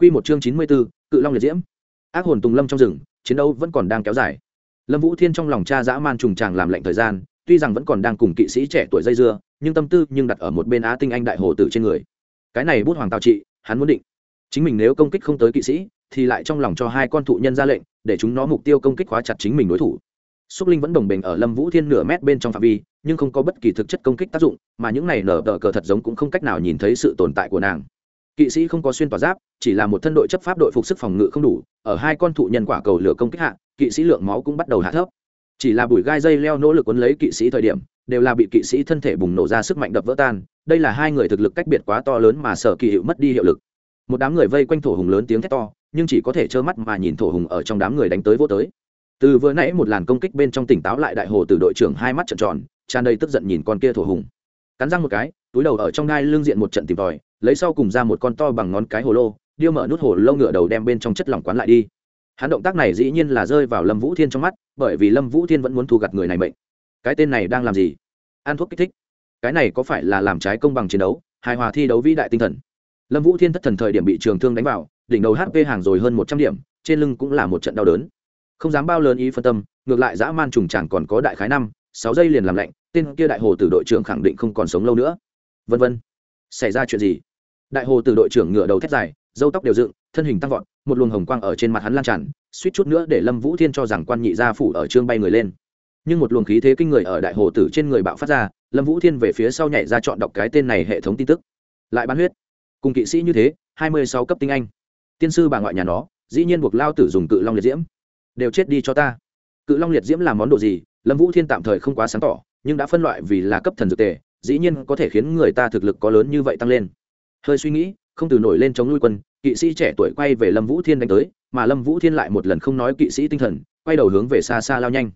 Quy một chương chín mươi 94, Cự Long liệt diễm. Ác hồn tùng lâm trong rừng, chiến đấu vẫn còn đang kéo dài. Lâm Vũ Thiên trong lòng cha dã man trùng tràng làm lệnh thời gian, tuy rằng vẫn còn đang cùng kỵ sĩ trẻ tuổi dây dưa, nhưng tâm tư nhưng đặt ở một bên Á Tinh Anh đại hồ tử trên người. Cái này bút hoàng tào trị, hắn muốn định, chính mình nếu công kích không tới kỵ sĩ, thì lại trong lòng cho hai con thụ nhân ra lệnh, để chúng nó mục tiêu công kích khóa chặt chính mình đối thủ. Súc Linh vẫn đồng bình ở Lâm Vũ Thiên nửa mét bên trong phạm vi, nhưng không có bất kỳ thực chất công kích tác dụng, mà những này nở tờ cờ thật giống cũng không cách nào nhìn thấy sự tồn tại của nàng kỵ sĩ không có xuyên tỏa giáp, chỉ là một thân đội chấp pháp đội phục sức phòng ngự không đủ, ở hai con thụ nhân quả cầu lửa công kích hạ, kỵ sĩ lượng máu cũng bắt đầu hạ thấp. Chỉ là bụi gai dây leo nỗ lực quấn lấy kỵ sĩ thời điểm, đều là bị kỵ sĩ thân thể bùng nổ ra sức mạnh đập vỡ tan, đây là hai người thực lực cách biệt quá to lớn mà sở kỳ hiệu mất đi hiệu lực. Một đám người vây quanh thổ hùng lớn tiếng thét to, nhưng chỉ có thể trơ mắt mà nhìn thổ hùng ở trong đám người đánh tới vô tới. Từ vừa nãy một làn công kích bên trong tỉnh táo lại đại hồ từ đội trưởng hai mắt trợn tròn, tràn đầy tức giận nhìn con kia thổ hùng. Cắn răng một cái túi đầu ở trong đai lưng diện một trận tìm tòi, lấy sau cùng ra một con to bằng ngón cái hồ lô, điêu mở nút hồ lô ngựa đầu đem bên trong chất lỏng quán lại đi. Hắn động tác này dĩ nhiên là rơi vào lâm vũ thiên trong mắt, bởi vì lâm vũ thiên vẫn muốn thu gặt người này mệnh. Cái tên này đang làm gì? Ăn thuốc kích thích. Cái này có phải là làm trái công bằng chiến đấu, hài hòa thi đấu vĩ đại tinh thần? Lâm vũ thiên thất thần thời điểm bị trường thương đánh vào, đỉnh đầu hp hàng rồi hơn một trăm điểm, trên lưng cũng là một trận đau đớn. Không dám bao lớn ý phân tâm, ngược lại dã man trùng chẳng còn có đại khái năm, sáu giây liền làm lạnh, tên kia đại hồ từ đội trưởng khẳng định không còn sống lâu nữa vân vân. Xảy ra chuyện gì? Đại hồ từ đội trưởng ngựa đầu thét dài dâu tóc đều dựng, thân hình tăng vọt, một luồng hồng quang ở trên mặt hắn lan tràn, suýt chút nữa để lâm vũ thiên cho rằng quan nhị gia phủ ở trương bay người lên. Nhưng một luồng khí thế kinh người ở đại hồ tử trên người bạo phát ra, lâm vũ thiên về phía sau nhảy ra chọn đọc cái tên này hệ thống tin tức. Lại bán huyết. Cùng kỵ sĩ như thế, hai mươi sáu cấp tinh anh. Tiên sư bà ngoại nhà nó, dĩ nhiên buộc lao tử dùng cự long liệt diễm. Đều chết đi cho ta. Cự long liệt diễm là món đồ gì? Lâm vũ thiên tạm thời không quá sáng tỏ, nhưng đã phân loại vì là cấp thần dược tề dĩ nhiên có thể khiến người ta thực lực có lớn như vậy tăng lên. Hơi suy nghĩ, không từ nổi lên chống nuôi quân, kỵ sĩ trẻ tuổi quay về lâm vũ thiên đánh tới, mà lâm vũ thiên lại một lần không nói kỵ sĩ tinh thần, quay đầu hướng về xa xa lao nhanh.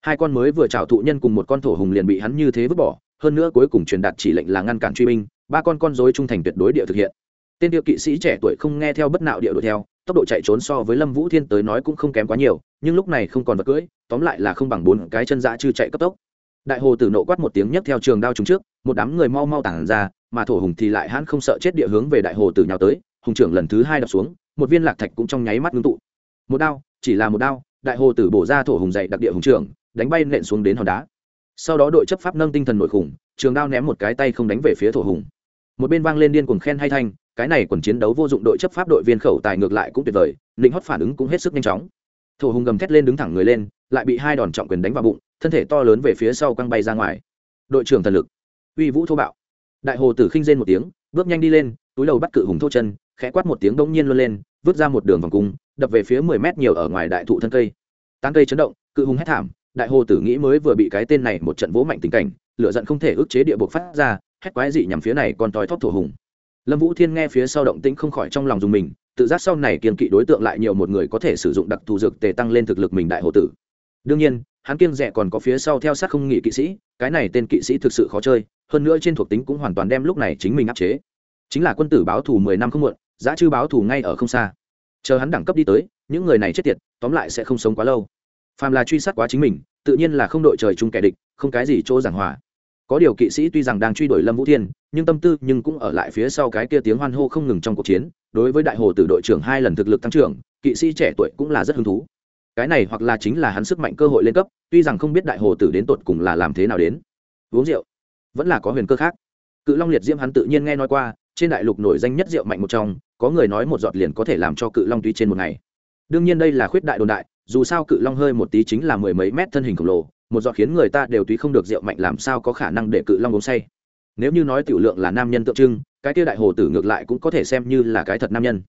Hai con mới vừa trào thụ nhân cùng một con thổ hùng liền bị hắn như thế vứt bỏ, hơn nữa cuối cùng truyền đạt chỉ lệnh là ngăn cản truy binh, ba con con dối trung thành tuyệt đối địa thực hiện. Tên điệu kỵ sĩ trẻ tuổi không nghe theo bất nạo địa đuổi theo, tốc độ chạy trốn so với lâm vũ thiên tới nói cũng không kém quá nhiều, nhưng lúc này không còn vật cưỡi, tóm lại là không bằng bốn cái chân dã chư chạy cấp tốc đại hồ tử nộ quát một tiếng nhấc theo trường đao chúng trước, một đám người mau mau tản ra, mà thổ hùng thì lại hãn không sợ chết địa hướng về đại hồ tử nhào tới, hùng trưởng lần thứ hai đập xuống, một viên lạc thạch cũng trong nháy mắt ngưng tụ. Một đao, chỉ là một đao, đại hồ tử bổ ra thổ hùng dậy đặc địa hùng trưởng, đánh bay nện xuống đến hòn đá. Sau đó đội chấp pháp nâng tinh thần nội khủng, trường đao ném một cái tay không đánh về phía thổ hùng. Một bên vang lên điên cuồng khen hay thanh, cái này quần chiến đấu vô dụng đội chấp pháp đội viên khẩu tài ngược lại cũng tuyệt vời định hót phản ứng cũng hết sức nhanh chóng. Thổ hùng gầm thét lên đứng thẳng người lên, lại bị hai đòn trọng quyền đánh vào bụng thân thể to lớn về phía sau quăng bay ra ngoài. Đội trưởng thần lực. Uy vũ thô bạo. Đại hồ tử khinh rên một tiếng, bước nhanh đi lên, túi đầu bắt cự hùng thô chân, khẽ quát một tiếng đông nhiên luôn lên, vứt ra một đường vòng cung, đập về phía mười mét nhiều ở ngoài đại thụ thân cây. Tán cây chấn động, cự hùng hét thảm, đại hồ tử nghĩ mới vừa bị cái tên này một trận vỗ mạnh tình cảnh, lửa giận không thể ức chế địa buộc phát ra, hét quái dị nhằm phía này còn tòi thóp thổ hùng. Lâm vũ thiên nghe phía sau động tĩnh không khỏi trong lòng dùng mình, tự giác sau này kiên kỵ đối tượng lại nhiều một người có thể sử dụng đặc thù dược tề tăng lên thực lực mình đại hồ tử. Đương nhiên hắn kiêng rẻ còn có phía sau theo sát không nghỉ kỵ sĩ, cái này tên kỵ sĩ thực sự khó chơi, hơn nữa trên thuộc tính cũng hoàn toàn đem lúc này chính mình áp chế. Chính là quân tử báo thù mười năm không muộn, giá chư báo thù ngay ở không xa. Chờ hắn đẳng cấp đi tới, những người này chết tiệt, tóm lại sẽ không sống quá lâu. Phàm là truy sát quá chính mình, tự nhiên là không đội trời chung kẻ địch, không cái gì chỗ giảng hòa. Có điều kỵ sĩ tuy rằng đang truy đuổi lâm vũ thiên, nhưng tâm tư nhưng cũng ở lại phía sau cái kia tiếng hoan hô không ngừng trong cuộc chiến. Đối với đại hồ tử đội trưởng hai lần thực lực tăng trưởng, kỵ sĩ trẻ tuổi cũng là rất hứng thú cái này hoặc là chính là hắn sức mạnh cơ hội lên cấp, tuy rằng không biết đại hồ tử đến tột cùng là làm thế nào đến. Uống rượu, vẫn là có huyền cơ khác. Cự long liệt diễm hắn tự nhiên nghe nói qua, trên đại lục nổi danh nhất rượu mạnh một trong, có người nói một giọt liền có thể làm cho cự long tuy trên một ngày. Đương nhiên đây là khuyết đại đồn đại, dù sao cự long hơi một tí chính là mười mấy mét thân hình khổng lồ, một giọt khiến người ta đều tuy không được rượu mạnh làm sao có khả năng để cự long uống say. Nếu như nói tiểu lượng là nam nhân tượng trưng, cái tiêu đại hồ tử ngược lại cũng có thể xem như là cái thật nam nhân.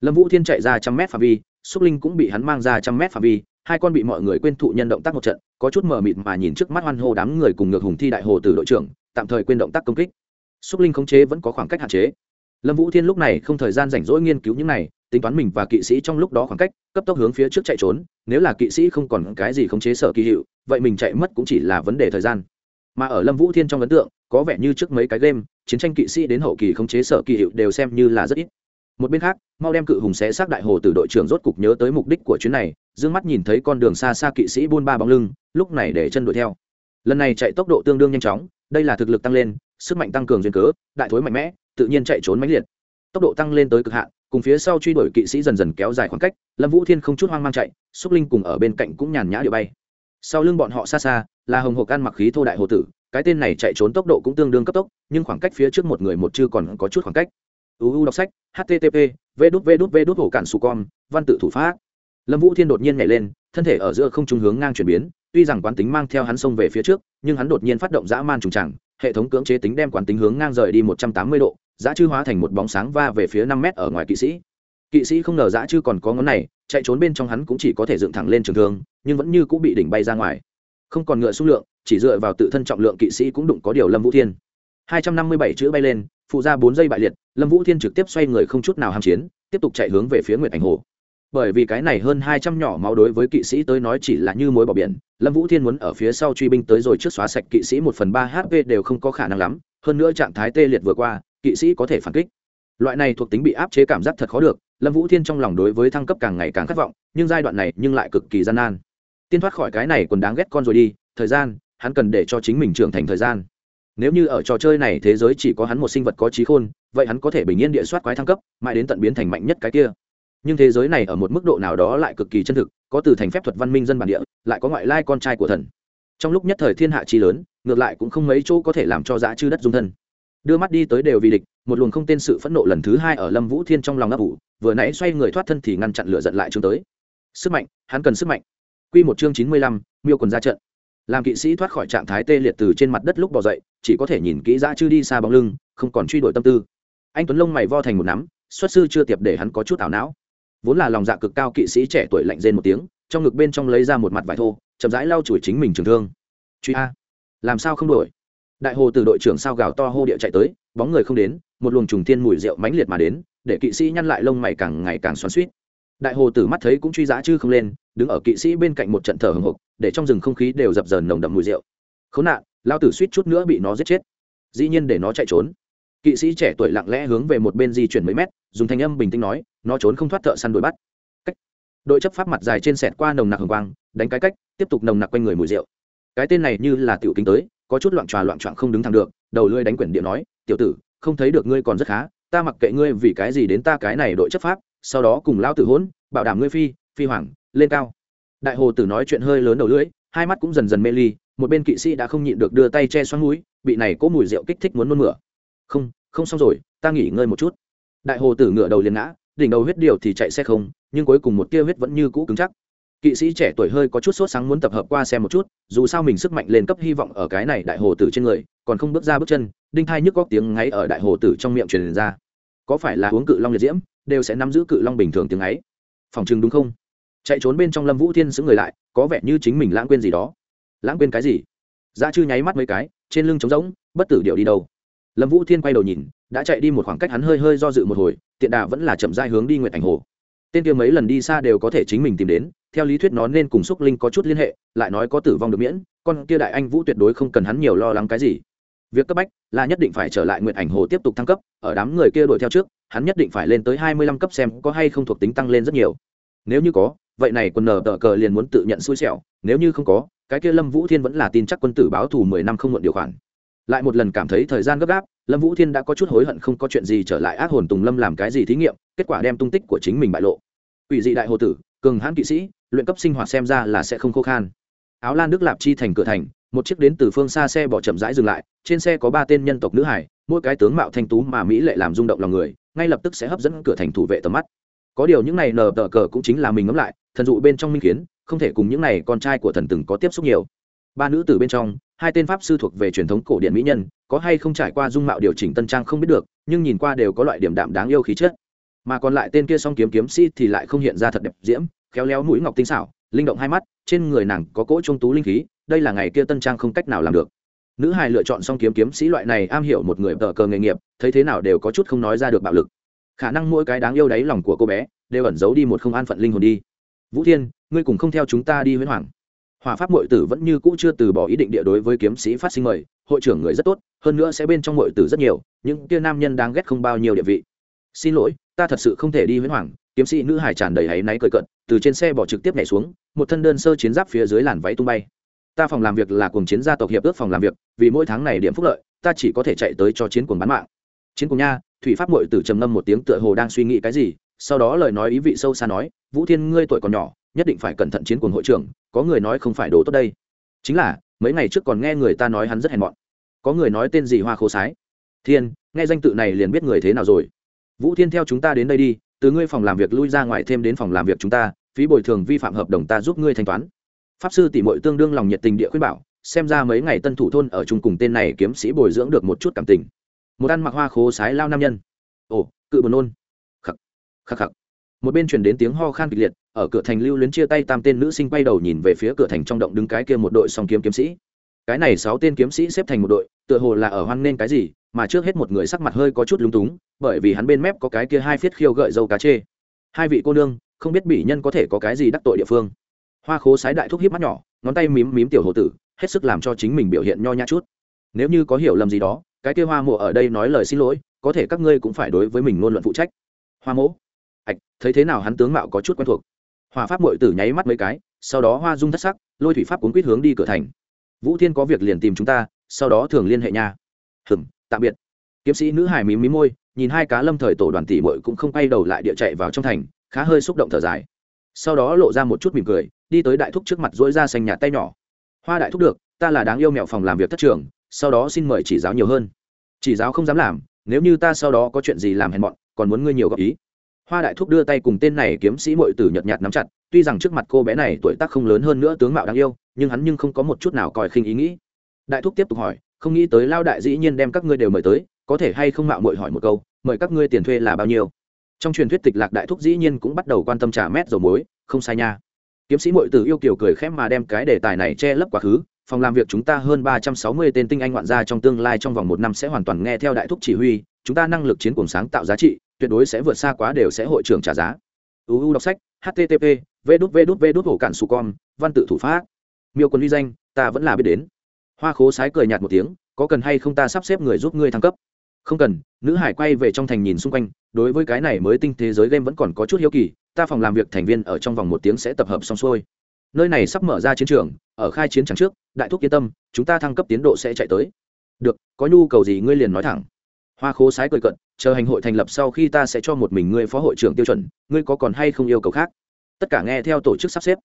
Lâm vũ thiên chạy ra trăm mét phạm vi xúc linh cũng bị hắn mang ra trăm mét phạm vi, hai con bị mọi người quên thụ nhân động tác một trận, có chút mờ mịt mà nhìn trước mắt hoan hô đám người cùng ngược hùng thi đại hồ từ đội trưởng, tạm thời quên động tác công kích. Xúc linh khống chế vẫn có khoảng cách hạn chế. Lâm vũ thiên lúc này không thời gian rảnh rỗi nghiên cứu những này, tính toán mình và kỵ sĩ trong lúc đó khoảng cách, cấp tốc hướng phía trước chạy trốn, nếu là kỵ sĩ không còn cái gì khống chế sở kỳ hiệu, vậy mình chạy mất cũng chỉ là vấn đề thời gian. Mà ở lâm vũ thiên trong ấn tượng, có vẻ như trước mấy cái game, chiến tranh kỵ sĩ đến hậu kỳ khống chế sở kỳ hiệu đều xem như là rất ít một bên khác, mau đem cự hùng xé xác đại hồ từ đội trưởng rốt cục nhớ tới mục đích của chuyến này d ư ơ n g mắt nhìn thấy con đường xa xa kỵ sĩ buôn ba bóng lưng, lúc này để chân đuổi theo. Lần này chạy tốc độ tương đương nhanh chóng, đây là thực lực tăng lên, sức mạnh tăng cường duyên cớ, đại thối mạnh mẽ, tự nhiên chạy trốn mãnh liệt. Tốc độ tăng lên tới cực hạn, cùng phía sau truy đuổi kỵ sĩ dần dần kéo dài khoảng cách, lâm vũ thiên không chút hoang mang chạy xúc linh cùng ở bên cạnh cũng nhàn nhã điệu bay. Sau lưng bọn họ xa xa, là hồng hộ ăn mặc khí thô đại hồ tử, cái tên này chạy trốn tốc độ cũng tương đương cấp tốc, nhưng khoảng cách phía trước một người một chưa còn có chút khoảng cách uu đọc sách http v đút v đút v đút hổ cản su con văn tự thủ pháp. Lâm vũ thiên đột nhiên nhảy lên, thân thể ở giữa không trung hướng ngang chuyển biến, tuy rằng quán tính mang theo hắn xông về phía trước, nhưng hắn đột nhiên phát động dã man trùng tràng, hệ thống cưỡng chế tính đem quán tính hướng ngang rời đi một trăm tám mươi độ dã chư hóa thành một bóng sáng va về phía năm mét ở ngoài kỵ sĩ. Kỵ sĩ không ngờ dã chư còn có ngón này, chạy trốn bên trong hắn cũng chỉ có thể dựng thẳng lên trường thương, nhưng vẫn như cũng bị đỉnh bay ra ngoài. Không còn ngựa xung lượng, chỉ dựa vào tự thân trọng lượng kỵ sĩ cũng đụng có điều lâm vũ thiên. Hai trăm năm mươi bảy chữ bay lên phụ ra bốn giây bại liệt, lâm vũ thiên trực tiếp xoay người không chút nào ham chiến, tiếp tục chạy hướng về phía nguyệt ảnh hồ. Bởi vì cái này hơn hai trăm nhỏ máu đối với kỵ sĩ tới nói chỉ là như mối bỏ biển, lâm vũ thiên muốn ở phía sau truy binh tới rồi trước xóa sạch kỵ sĩ một phần ba hp đều không có khả năng lắm, hơn nữa trạng thái tê liệt vừa qua, kỵ sĩ có thể phản kích. Loại này thuộc tính bị áp chế cảm giác thật khó được, lâm vũ thiên trong lòng đối với thăng cấp càng ngày càng khát vọng, nhưng giai đoạn này nhưng lại cực kỳ gian nan. Tiên thoát khỏi cái này còn đáng ghét con rồi đi, thời gian, hắn cần để cho chính mình trưởng thành thời gian nếu như ở trò chơi này thế giới chỉ có hắn một sinh vật có trí khôn, vậy hắn có thể bình yên địa soát quái thăng cấp, mãi đến tận biến thành mạnh nhất cái kia. Nhưng thế giới này ở một mức độ nào đó lại cực kỳ chân thực, có từ thành phép thuật văn minh dân bản địa, lại có ngoại lai con trai của thần. Trong lúc nhất thời thiên hạ chi lớn, ngược lại cũng không mấy chỗ có thể làm cho dã chư đất dung thân. Đưa mắt đi tới đều vì địch, một luồng không tên sự phẫn nộ lần thứ hai ở lâm vũ thiên trong lòng ấp ủ, vừa nãy xoay người thoát thân thì ngăn chặn lửa giận lại chương tới. Sức mạnh, hắn cần sức mạnh. Q một chương chín mươi lăm, miêu quần ra trận làm kỵ sĩ thoát khỏi trạng thái tê liệt từ trên mặt đất lúc bỏ dậy, chỉ có thể nhìn kỹ dã chư đi xa bóng lưng, không còn truy đuổi tâm tư. Anh tuấn lông mày vo thành một nắm, xuất sư chưa tiệp để hắn có chút ảo não. Vốn là lòng dạ cực cao kỵ sĩ trẻ tuổi lạnh rên một tiếng, trong ngực bên trong lấy ra một mặt vải thô, chậm rãi lau chùi chính mình trường thương. Truy a. Làm sao không đổi đại hồ từ đội trưởng sao gào to hô địa chạy tới, bóng người không đến, một luồng trùng thiên mùi rượu mãnh liệt mà đến, để kỵ sĩ nhăn lại lông mày càng ngày càng xoắn suýt đại hồ tử mắt thấy cũng truy giã chứ không lên, đứng ở kỵ sĩ bên cạnh một trận thở hồng hộc để trong rừng không khí đều dập dờn nồng đậm mùi rượu. Khốn nạn, lao tử suýt chút nữa bị nó giết chết. Dĩ nhiên để nó chạy trốn. Kỵ sĩ trẻ tuổi lặng lẽ hướng về một bên di chuyển mấy mét, dùng thanh âm bình tĩnh nói, nó trốn không thoát thợ săn đuổi bắt. Cách. Đội chấp pháp mặt dài trên sẹt qua nồng nặc hồng quang, đánh cái cách, tiếp tục nồng nặc quanh người mùi rượu. Cái tên này như là tiểu kính tới, có chút loạn tròa loạn trọn không đứng thẳng được, đầu lưỡi đánh quyển điện nói, tiểu tử, không thấy được ngươi còn rất khá, ta mặc kệ ngươi vì cái gì đến ta cái này đội chấp pháp sau đó cùng lao tử hỗn, bảo đảm ngươi phi phi hoàng, lên cao. Đại hồ tử nói chuyện hơi lớn đầu lưỡi, hai mắt cũng dần dần mê ly, một bên kỵ sĩ đã không nhịn được đưa tay che xoắn mũi, bị này cỗ mùi rượu kích thích muốn nôn mửa. Không không xong rồi, ta nghỉ ngơi một chút. Đại hồ tử ngựa đầu liền ngã, đỉnh đầu huyết điều thì chạy xe không, nhưng cuối cùng một tia huyết vẫn như cũ cứng chắc. Kỵ sĩ trẻ tuổi hơi có chút sốt sáng muốn tập hợp qua xem một chút, dù sao mình sức mạnh lên cấp hy vọng ở cái này đại hồ tử trên người, còn không bước ra bước chân, đinh thai nhức góc tiếng ngáy ở đại hồ tử trong miệng truyền ra. Có phải là uống cự long liệt diễm? Đều sẽ nắm giữ cự long bình thường tiếng ấy. Phòng chừng đúng không? Chạy trốn bên trong lâm vũ thiên giữ người lại, có vẻ như chính mình lãng quên gì đó. Lãng quên cái gì? Dã chư nháy mắt mấy cái, trên lưng trống rỗng, bất tử điệu đi đâu? Lâm vũ thiên quay đầu nhìn, đã chạy đi một khoảng cách hắn hơi hơi do dự một hồi, tiện đà vẫn là chậm dai hướng đi nguyện ảnh hồ. Tên kia mấy lần đi xa đều có thể chính mình tìm đến, theo lý thuyết nó nên cùng xúc linh có chút liên hệ, lại nói có tử vong được miễn, con kia đại anh vũ tuyệt đối không cần hắn nhiều lo lắng cái gì. Việc cấp bách là nhất định phải trở lại nguyện ảnh hồ tiếp tục thăng cấp, ở đám người kia đuổi theo trước hắn nhất định phải lên tới hai mươi lăm cấp xem có hay không thuộc tính tăng lên rất nhiều. Nếu như có, vậy này quân nở tờ cờ liền muốn tự nhận xui xẻo, nếu như không có, cái kia lâm vũ thiên vẫn là tin chắc quân tử báo thù mười năm không muộn điều khoản. Lại một lần cảm thấy thời gian gấp gáp, lâm vũ thiên đã có chút hối hận không có chuyện gì trở lại ác hồn tùng lâm làm cái gì thí nghiệm, kết quả đem tung tích của chính mình bại lộ. Ủy dị đại hồ tử, cường hãn kỵ sĩ, luyện cấp sinh hoạt xem ra là sẽ không khô khan. Áo lan đức lạp chi thành cửa thành, một chiếc đến từ phương xa xe bỏ chậm rãi dừng lại, trên xe có ba tên nhân tộc nữ hải mỗi cái tướng mạo thanh tú mà mỹ lệ làm rung động lòng người, ngay lập tức sẽ hấp dẫn cửa thành thủ vệ tầm mắt. Có điều những này nờ tờ cờ cũng chính là mình ngẫm lại, thần dụ bên trong minh kiến, không thể cùng những này con trai của thần từng có tiếp xúc nhiều. Ba nữ tử bên trong, hai tên pháp sư thuộc về truyền thống cổ điển mỹ nhân, có hay không trải qua dung mạo điều chỉnh tân trang không biết được, nhưng nhìn qua đều có loại điểm đạm đáng yêu khí chất. Mà còn lại tên kia song kiếm kiếm sĩ thì lại không hiện ra thật đẹp diễm, khéo léo mũi ngọc tinh xảo, linh động hai mắt, trên người nàng có cỗ trung tú linh khí, đây là ngày kia tân trang không cách nào làm được nữ hài lựa chọn xong kiếm kiếm sĩ loại này am hiểu một người tờ cờ nghề nghiệp, thấy thế nào đều có chút không nói ra được bạo lực. Khả năng mỗi cái đáng yêu đáy lòng của cô bé đều ẩn giấu đi một không an phận linh hồn đi. Vũ thiên, ngươi cùng không theo chúng ta đi huyễn hoàng. Hòa pháp mội tử vẫn như cũ chưa từ bỏ ý định địa đối với kiếm sĩ phát sinh mời, hội trưởng người rất tốt, hơn nữa sẽ bên trong mội tử rất nhiều, những kia nam nhân đang ghét không bao nhiêu địa vị. Xin lỗi, ta thật sự không thể đi huyễn hoàng, kiếm sĩ nữ hải tràn đầy áy náy cười cận từ trên xe bỏ trực tiếp nhảy xuống, một thân đơn sơ chiến giáp phía dưới làn váy tung bay ta phòng làm việc là cùng chiến gia tộc hiệp ước phòng làm việc, vì mỗi tháng này điểm phúc lợi, ta chỉ có thể chạy tới cho chiến cuồng bán mạng. Chiến cuồng nha, thủy pháp mội tử trầm ngâm một tiếng tựa hồ đang suy nghĩ cái gì, sau đó lời nói ý vị sâu xa nói, vũ thiên, ngươi tuổi còn nhỏ, nhất định phải cẩn thận chiến cuồng hội trưởng, có người nói không phải đồ tốt đây. Chính là, mấy ngày trước còn nghe người ta nói hắn rất hèn mọn. Có người nói tên gì hoa khô sái? Thiên, nghe danh tự này liền biết người thế nào rồi. Vũ thiên, theo chúng ta đến đây đi, từ ngươi phòng làm việc lui ra ngoài thêm đến phòng làm việc chúng ta, phí bồi thường vi phạm hợp đồng ta giúp ngươi thanh toán pháp sư tỷ mội tương đương lòng nhiệt tình địa khuyên bảo, xem ra mấy ngày tân thủ thôn ở chung cùng tên này kiếm sĩ bồi dưỡng được một chút cảm tình. Một ăn mặc hoa khố sái lao nam nhân. Ồ, cự buồn nôn. Khắc khắc khắc. Một bên chuyển đến tiếng ho khan kịch liệt, ở cửa thành lưu luyến chia tay tam tên nữ sinh quay đầu nhìn về phía cửa thành trong động đứng cái kia một đội song kiếm kiếm sĩ. Cái này sáu tên kiếm sĩ xếp thành một đội, tựa hồ là ở hoan nên cái gì, mà trước hết một người sắc mặt hơi có chút lúng túng, bởi vì hắn bên mép có cái kia hai phiết khiêu gợi dâu cá chê. Hai vị cô nương, không biết bị nhân có thể có cái gì đắc tội địa phương hoa khố sái đại thúc hiếp mắt nhỏ, ngón tay mím mím tiểu hồ tử, hết sức làm cho chính mình biểu hiện nho nhã chút. Nếu như có hiểu lầm gì đó, cái kia hoa mộ ở đây nói lời xin lỗi, có thể các ngươi cũng phải đối với mình luôn luận phụ trách. Hoa mỗ ạch, thấy thế nào hắn tướng mạo có chút quen thuộc. Hòa pháp mội tử nháy mắt mấy cái, sau đó hoa dung thất sắc, lôi thủy pháp cuốn quýt hướng đi cửa thành. Vũ thiên có việc liền tìm chúng ta, sau đó thường liên hệ nha. Hừng tạm biệt. Kiếm sĩ nữ hải mím mí môi, nhìn hai cá lâm thời tổ đoàn tỷ mội cũng không quay đầu lại địa chạy vào trong thành, khá hơi xúc động thở dài sau đó lộ ra một chút mỉm cười, đi tới đại thúc trước mặt dỗi ra xanh nhạt tay nhỏ. Hoa đại thúc được, ta là đáng yêu mẹo phòng làm việc thất trường, sau đó xin mời chỉ giáo nhiều hơn. Chỉ giáo không dám làm, nếu như ta sau đó có chuyện gì làm hèn mọn, còn muốn ngươi nhiều góp ý. Hoa đại thúc đưa tay cùng tên này kiếm sĩ mội tử nhợt nhạt nắm chặt, tuy rằng trước mặt cô bé này tuổi tác không lớn hơn nữa tướng mạo đáng yêu, nhưng hắn nhưng không có một chút nào còi khinh ý nghĩ. Đại thúc tiếp tục hỏi, không nghĩ tới lao đại dĩ nhiên đem các ngươi đều mời tới, có thể hay không mạo mội hỏi một câu, mời các ngươi tiền thuê là bao nhiêu? Trong truyền thuyết tịch lạc đại thúc dĩ nhiên cũng bắt đầu quan tâm trả mét dầu muối, không sai nha. Kiếm sĩ mội tử yêu kiều cười khép mà đem cái đề tài này che lấp quá khứ, phòng làm việc chúng ta hơn ba trăm sáu mươi tên tinh anh ngoạn gia trong tương lai trong vòng một năm sẽ hoàn toàn nghe theo đại thúc chỉ huy, chúng ta năng lực chiến cuồng sáng tạo giá trị, tuyệt đối sẽ vượt xa quá đều sẽ hội trưởng trả giá. Uu đọc sách http v đút v đút v đút hổ cản su con, văn tự thủ pháp. Miêu quân uy danh, ta vẫn là biết đến. Hoa khố sái cười nhạt một tiếng, có cần hay không ta sắp xếp người giúp ngươi thăng cấp? Không cần, nữ hải quay về trong thành nhìn xung quanh, đối với cái này mới tinh thế giới game vẫn còn có chút hiếu kỳ, ta phòng làm việc thành viên ở trong vòng một tiếng sẽ tập hợp xong xuôi. Nơi này sắp mở ra chiến trường, ở khai chiến chẳng trước, đại thúc yên tâm, chúng ta thăng cấp tiến độ sẽ chạy tới. Được, có nhu cầu gì ngươi liền nói thẳng. Hoa khố sái cười cận chờ hành hội thành lập sau khi ta sẽ cho một mình ngươi phó hội trưởng tiêu chuẩn, ngươi có còn hay không yêu cầu khác? Tất cả nghe theo tổ chức sắp xếp.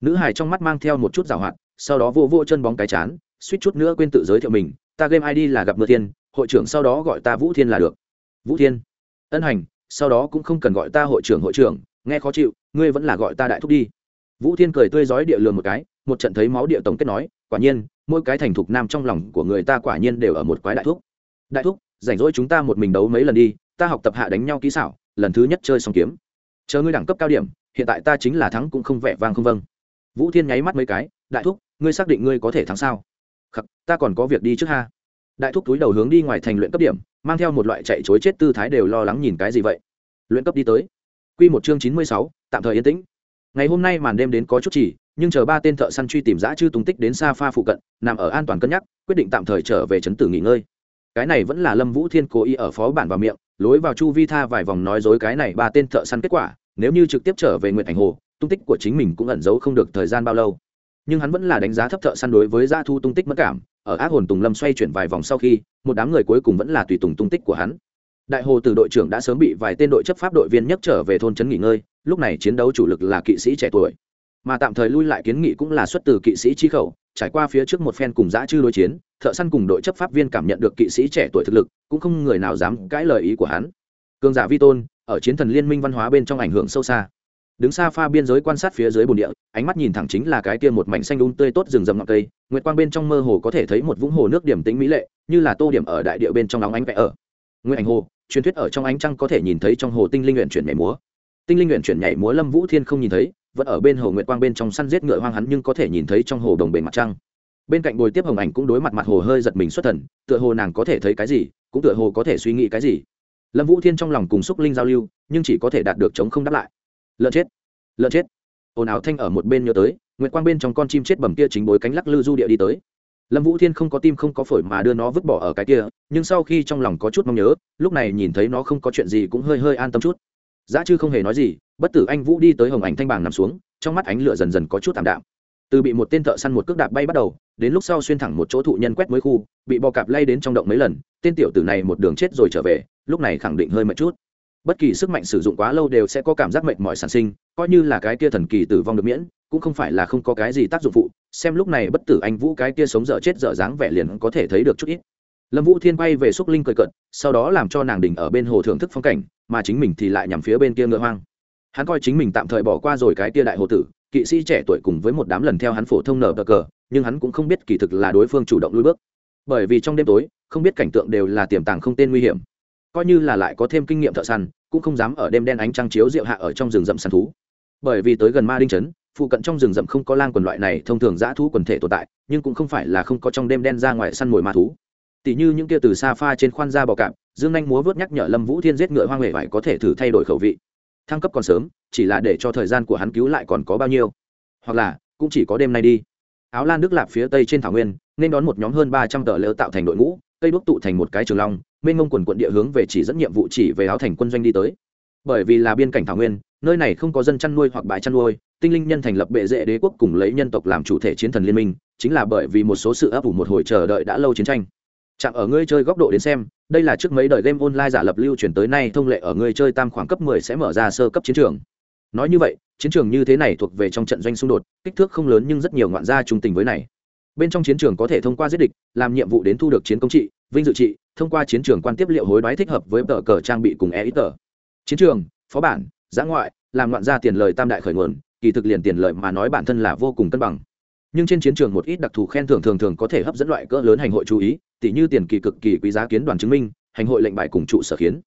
Nữ hải trong mắt mang theo một chút giảo hoạt, sau đó vô vô chân bóng cái chán, suýt chút nữa quên tự giới thiệu mình, ta game id là gặp mưa thiên hội trưởng sau đó gọi ta vũ thiên là được. Vũ thiên. Ân hành, sau đó cũng không cần gọi ta hội trưởng hội trưởng, nghe khó chịu, ngươi vẫn là gọi ta đại thúc đi. Vũ thiên cười tươi rói địa lường một cái, một trận thấy máu địa tổng kết nói, quả nhiên, mỗi cái thành thục nam trong lòng của người ta quả nhiên đều ở một quái đại thúc. Đại thúc, rảnh rỗi chúng ta một mình đấu mấy lần đi, ta học tập hạ đánh nhau kỹ xảo, lần thứ nhất chơi xong kiếm. Chờ ngươi đẳng cấp cao điểm, hiện tại ta chính là thắng cũng không vẻ vang không vâng. Vũ thiên nháy mắt mấy cái, đại thúc, ngươi xác định ngươi có thể thắng sao? Khắc, ta còn có việc đi trước ha đại thúc túi đầu hướng đi ngoài thành luyện cấp điểm, mang theo một loại chạy chối chết tư thái đều lo lắng nhìn cái gì vậy? Luyện cấp đi tới. Q một chương chín mươi sáu, tạm thời yên tĩnh. Ngày hôm nay màn đêm đến có chút chỉ nhưng chờ ba tên thợ săn truy tìm giã chư tung tích đến xa pha phụ cận, nằm ở an toàn cân nhắc, quyết định tạm thời trở về trấn tử nghỉ ngơi. Cái này vẫn là lâm vũ thiên cố ý ở phó bản vào miệng, lối vào chu vi tha vài vòng nói dối cái này ba tên thợ săn kết quả, nếu như trực tiếp trở về nguyện ảnh hồ, tung tích của chính mình cũng ẩn giấu không được thời gian bao lâu. Nhưng hắn vẫn là đánh giá thấp thợ săn đối với g thu tung tích mất cảm ở ác hồn tùng lâm xoay chuyển vài vòng sau khi, một đám người cuối cùng vẫn là tùy tùng tung tích của hắn. Đại hồ từ đội trưởng đã sớm bị vài tên đội chấp pháp đội viên nhắc trở về thôn trấn nghỉ ngơi, lúc này chiến đấu chủ lực là kỵ sĩ trẻ tuổi. Mà tạm thời lui lại kiến nghị cũng là xuất từ kỵ sĩ chi khẩu, trải qua phía trước một phen cùng giã chư đối chiến, thợ săn cùng đội chấp pháp viên cảm nhận được kỵ sĩ trẻ tuổi thực lực, cũng không người nào dám cãi lời ý của hắn. Cường giả vi tôn, ở chiến thần liên minh văn hóa bên trong ảnh hưởng sâu xa đứng xa pha biên giới quan sát phía dưới bồn địa, ánh mắt nhìn thẳng chính là cái kia một mảnh xanh đun tươi tốt rừng rậm ngọc cây, nguyệt quang bên trong mơ hồ có thể thấy một vũng hồ nước điểm tính mỹ lệ, như là tô điểm ở đại địa bên trong nóng ánh vẽ ở. Nguyệt ảnh hồ, truyền thuyết ở trong ánh trăng có thể nhìn thấy trong hồ tinh linh luyện chuyển nhảy múa. Tinh linh luyện chuyển nhảy múa lâm vũ thiên không nhìn thấy, vẫn ở bên hồ nguyệt quang bên trong săn giết ngựa hoang hắn nhưng có thể nhìn thấy trong hồ đồng bề mặt trăng. Bên cạnh bồi tiếp hồng ảnh cũng đối mặt mặt hồ hơi giật mình xuất thần, tựa hồ nàng có thể thấy cái gì, cũng tựa hồ có thể suy nghĩ cái gì. Lâm vũ thiên trong lòng cùng xúc linh giao lưu, nhưng chỉ có thể đạt được chống không đáp lại lợn chết lợn chết. Ồn ào thanh ở một bên nhớ tới, nguyệt quang bên trong con chim chết bầm kia chính bối cánh lắc lư du địa đi tới. Lâm vũ thiên không có tim không có phổi mà đưa nó vứt bỏ ở cái kia, nhưng sau khi trong lòng có chút mong nhớ, lúc này nhìn thấy nó không có chuyện gì cũng hơi hơi an tâm chút. Giá chư không hề nói gì, bất tử anh vũ đi tới hồng ảnh thanh bàng nằm xuống, trong mắt ánh lửa dần dần có chút thảm đạm. Từ bị một tên thợ săn một cước đạp bay bắt đầu, đến lúc sau xuyên thẳng một chỗ thụ nhân quét mới khu, bị bò cạp lay đến trong động mấy lần, tên tiểu tử này một đường chết rồi trở về, lúc này khẳng định hơi mệt chút bất kỳ sức mạnh sử dụng quá lâu đều sẽ có cảm giác mệt mỏi sản sinh, coi như là cái kia thần kỳ tử vong được miễn, cũng không phải là không có cái gì tác dụng phụ. Xem lúc này bất tử anh vũ cái kia sống dở chết dở dáng vẻ liền có thể thấy được chút ít. Lâm vũ thiên bay về xúc linh cười cận sau đó làm cho nàng đỉnh ở bên hồ thưởng thức phong cảnh, mà chính mình thì lại nhằm phía bên kia ngựa hoang. Hắn coi chính mình tạm thời bỏ qua rồi cái kia đại hồ tử, kỵ sĩ trẻ tuổi cùng với một đám lần theo hắn phổ thông nở bờ cờ, nhưng hắn cũng không biết kỳ thực là đối phương chủ động lui bước. Bởi vì trong đêm tối, không biết cảnh tượng đều là tiềm tàng không tên nguy hiểm coi như là lại có thêm kinh nghiệm thợ săn, cũng không dám ở đêm đen ánh trăng chiếu rượu hạ ở trong rừng rậm săn thú. Bởi vì tới gần ma đinh trấn, phụ cận trong rừng rậm không có lang quần loại này thông thường dã thú quần thể tồn tại, nhưng cũng không phải là không có trong đêm đen ra ngoài săn mồi ma thú. Tỷ như những kia từ xa pha trên khoan ra bò cạp, dương anh múa vớt nhắc nhở lâm vũ thiên giết ngựa hoang huệ phải có thể thử thay đổi khẩu vị. Thăng cấp còn sớm, chỉ là để cho thời gian của hắn cứu lại còn có bao nhiêu. Hoặc là, cũng chỉ có đêm nay đi. Áo lan nước lạp phía tây trên thảo nguyên, nên đón một nhóm hơn ba trăm tờ lỡ tạo thành đội ngũ cây đuốc tụ thành một cái trường long mênh mông quần quận địa hướng về chỉ dẫn nhiệm vụ chỉ về áo thành quân doanh đi tới bởi vì là biên cảnh thảo nguyên nơi này không có dân chăn nuôi hoặc bãi chăn nuôi tinh linh nhân thành lập bệ dễ đế quốc cùng lấy nhân tộc làm chủ thể chiến thần liên minh chính là bởi vì một số sự ấp ủ một hồi chờ đợi đã lâu chiến tranh Chẳng ở ngươi chơi góc độ đến xem, đây là trước mấy đời game online giả lập lưu truyền tới nay thông lệ ở ngươi chơi tam khoảng cấp 10 sẽ mở ra sơ cấp chiến trường. Nói như vậy, chiến trường như thế này thuộc về trong trận doanh xung đột, kích thước không lớn nhưng rất nhiều ngoạn gia trung tình với này. Bên trong chiến trường có thể thông qua giết địch, làm nhiệm vụ đến thu được chiến công trị, vinh dự trị, thông qua chiến trường quan tiếp liệu hối đoái thích hợp với tờ cờ trang bị cùng e ít tờ. Chiến trường, phó bản, giã ngoại, làm loạn ra tiền lời tam đại khởi nguồn, kỳ thực liền tiền lợi mà nói bản thân là vô cùng cân bằng. Nhưng trên chiến trường một ít đặc thù khen thưởng thường thường có thể hấp dẫn loại cỡ lớn hành hội chú ý tỉ như tiền kỳ cực kỳ quý giá kiến đoàn chứng minh hành hội lệnh bài cùng trụ sở khiến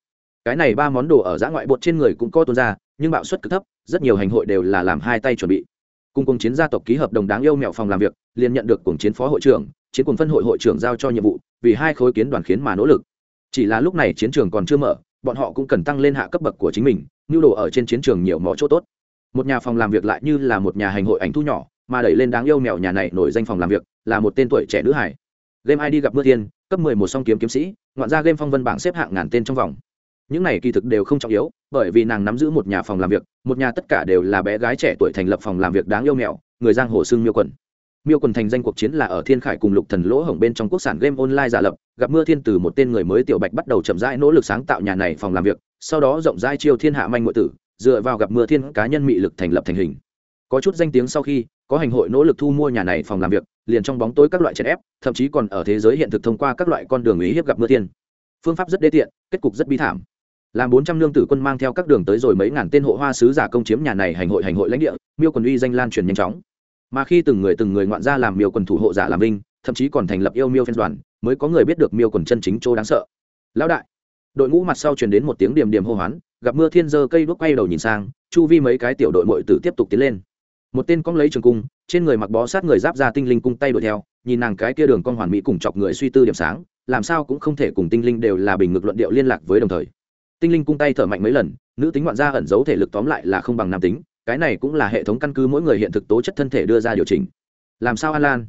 cái này ba món đồ ở giã ngoại bột trên người cũng có tuôn ra nhưng bạo suất cực thấp rất nhiều hành hội đều là làm hai tay chuẩn bị cùng cùng chiến gia tộc ký hợp đồng đáng yêu mẹo phòng làm việc, liền nhận được cùng chiến phó hội trưởng, chiến cùng phân hội hội trưởng giao cho nhiệm vụ, vì hai khối kiến đoàn khiến mà nỗ lực. Chỉ là lúc này chiến trường còn chưa mở, bọn họ cũng cần tăng lên hạ cấp bậc của chính mình, nhu đồ ở trên chiến trường nhiều mỏ chỗ tốt. Một nhà phòng làm việc lại như là một nhà hành hội ảnh thu nhỏ, mà đẩy lên đáng yêu mèo nhà này nổi danh phòng làm việc, là một tên tuổi trẻ nữ hải game id gặp mưa thiên, cấp mười một song kiếm kiếm sĩ, ngoạn ra game phong vân bảng xếp hạng ngàn tên trong vòng. Những này kỳ thực đều không trọng yếu bởi vì nàng nắm giữ một nhà phòng làm việc, một nhà tất cả đều là bé gái trẻ tuổi thành lập phòng làm việc đáng yêu mèo người giang hồ xưng miêu quần. Miêu quần thành danh cuộc chiến là ở thiên khải cùng lục thần lỗ hổng bên trong quốc sản game online giả lập, gặp mưa thiên từ một tên người mới tiểu bạch bắt đầu chậm rãi nỗ lực sáng tạo nhà này phòng làm việc, sau đó rộng rãi chiêu thiên hạ manh ngụy tử, dựa vào gặp mưa thiên cá nhân mị lực thành lập thành hình. Có chút danh tiếng sau khi, có hành hội nỗ lực thu mua nhà này phòng làm việc, liền trong bóng tối các loại chèn ép, thậm chí còn ở thế giới hiện thực thông qua các loại con đường ý hiếp gặp mưa thiên. Phương pháp rất đê tiện, kết cục rất bi thảm làm bốn trăm lương tử quân mang theo các đường tới rồi mấy ngàn tên hộ hoa sứ giả công chiếm nhà này hành hội hành hội lãnh địa, miêu quần uy danh lan truyền nhanh chóng. Mà khi từng người từng người ngoạn ra làm miêu quần thủ hộ giả làm vinh thậm chí còn thành lập yêu miêu phen đoàn, mới có người biết được miêu quần chân chính chỗ đáng sợ. Lão đại, đội ngũ mặt sau truyền đến một tiếng điểm điểm hô hoán, gặp mưa thiên dơ cây đuốc quay đầu nhìn sang, chu vi mấy cái tiểu đội mội tử tiếp tục tiến lên. Một tên cong lấy trường cung, trên người mặc bó sát người giáp ra tinh linh cung tay đuổi theo, nhìn nàng cái kia đường con hoàn mỹ cùng chọc người suy tư điểm sáng, làm sao cũng không thể cùng tinh linh đều là bình ngược luận điệu liên lạc với đồng thời tinh linh cung tay thở mạnh mấy lần, nữ tính ngoạn gia ẩn giấu thể lực tóm lại là không bằng nam tính, cái này cũng là hệ thống căn cứ mỗi người hiện thực tố chất thân thể đưa ra điều chỉnh. Làm sao an lan?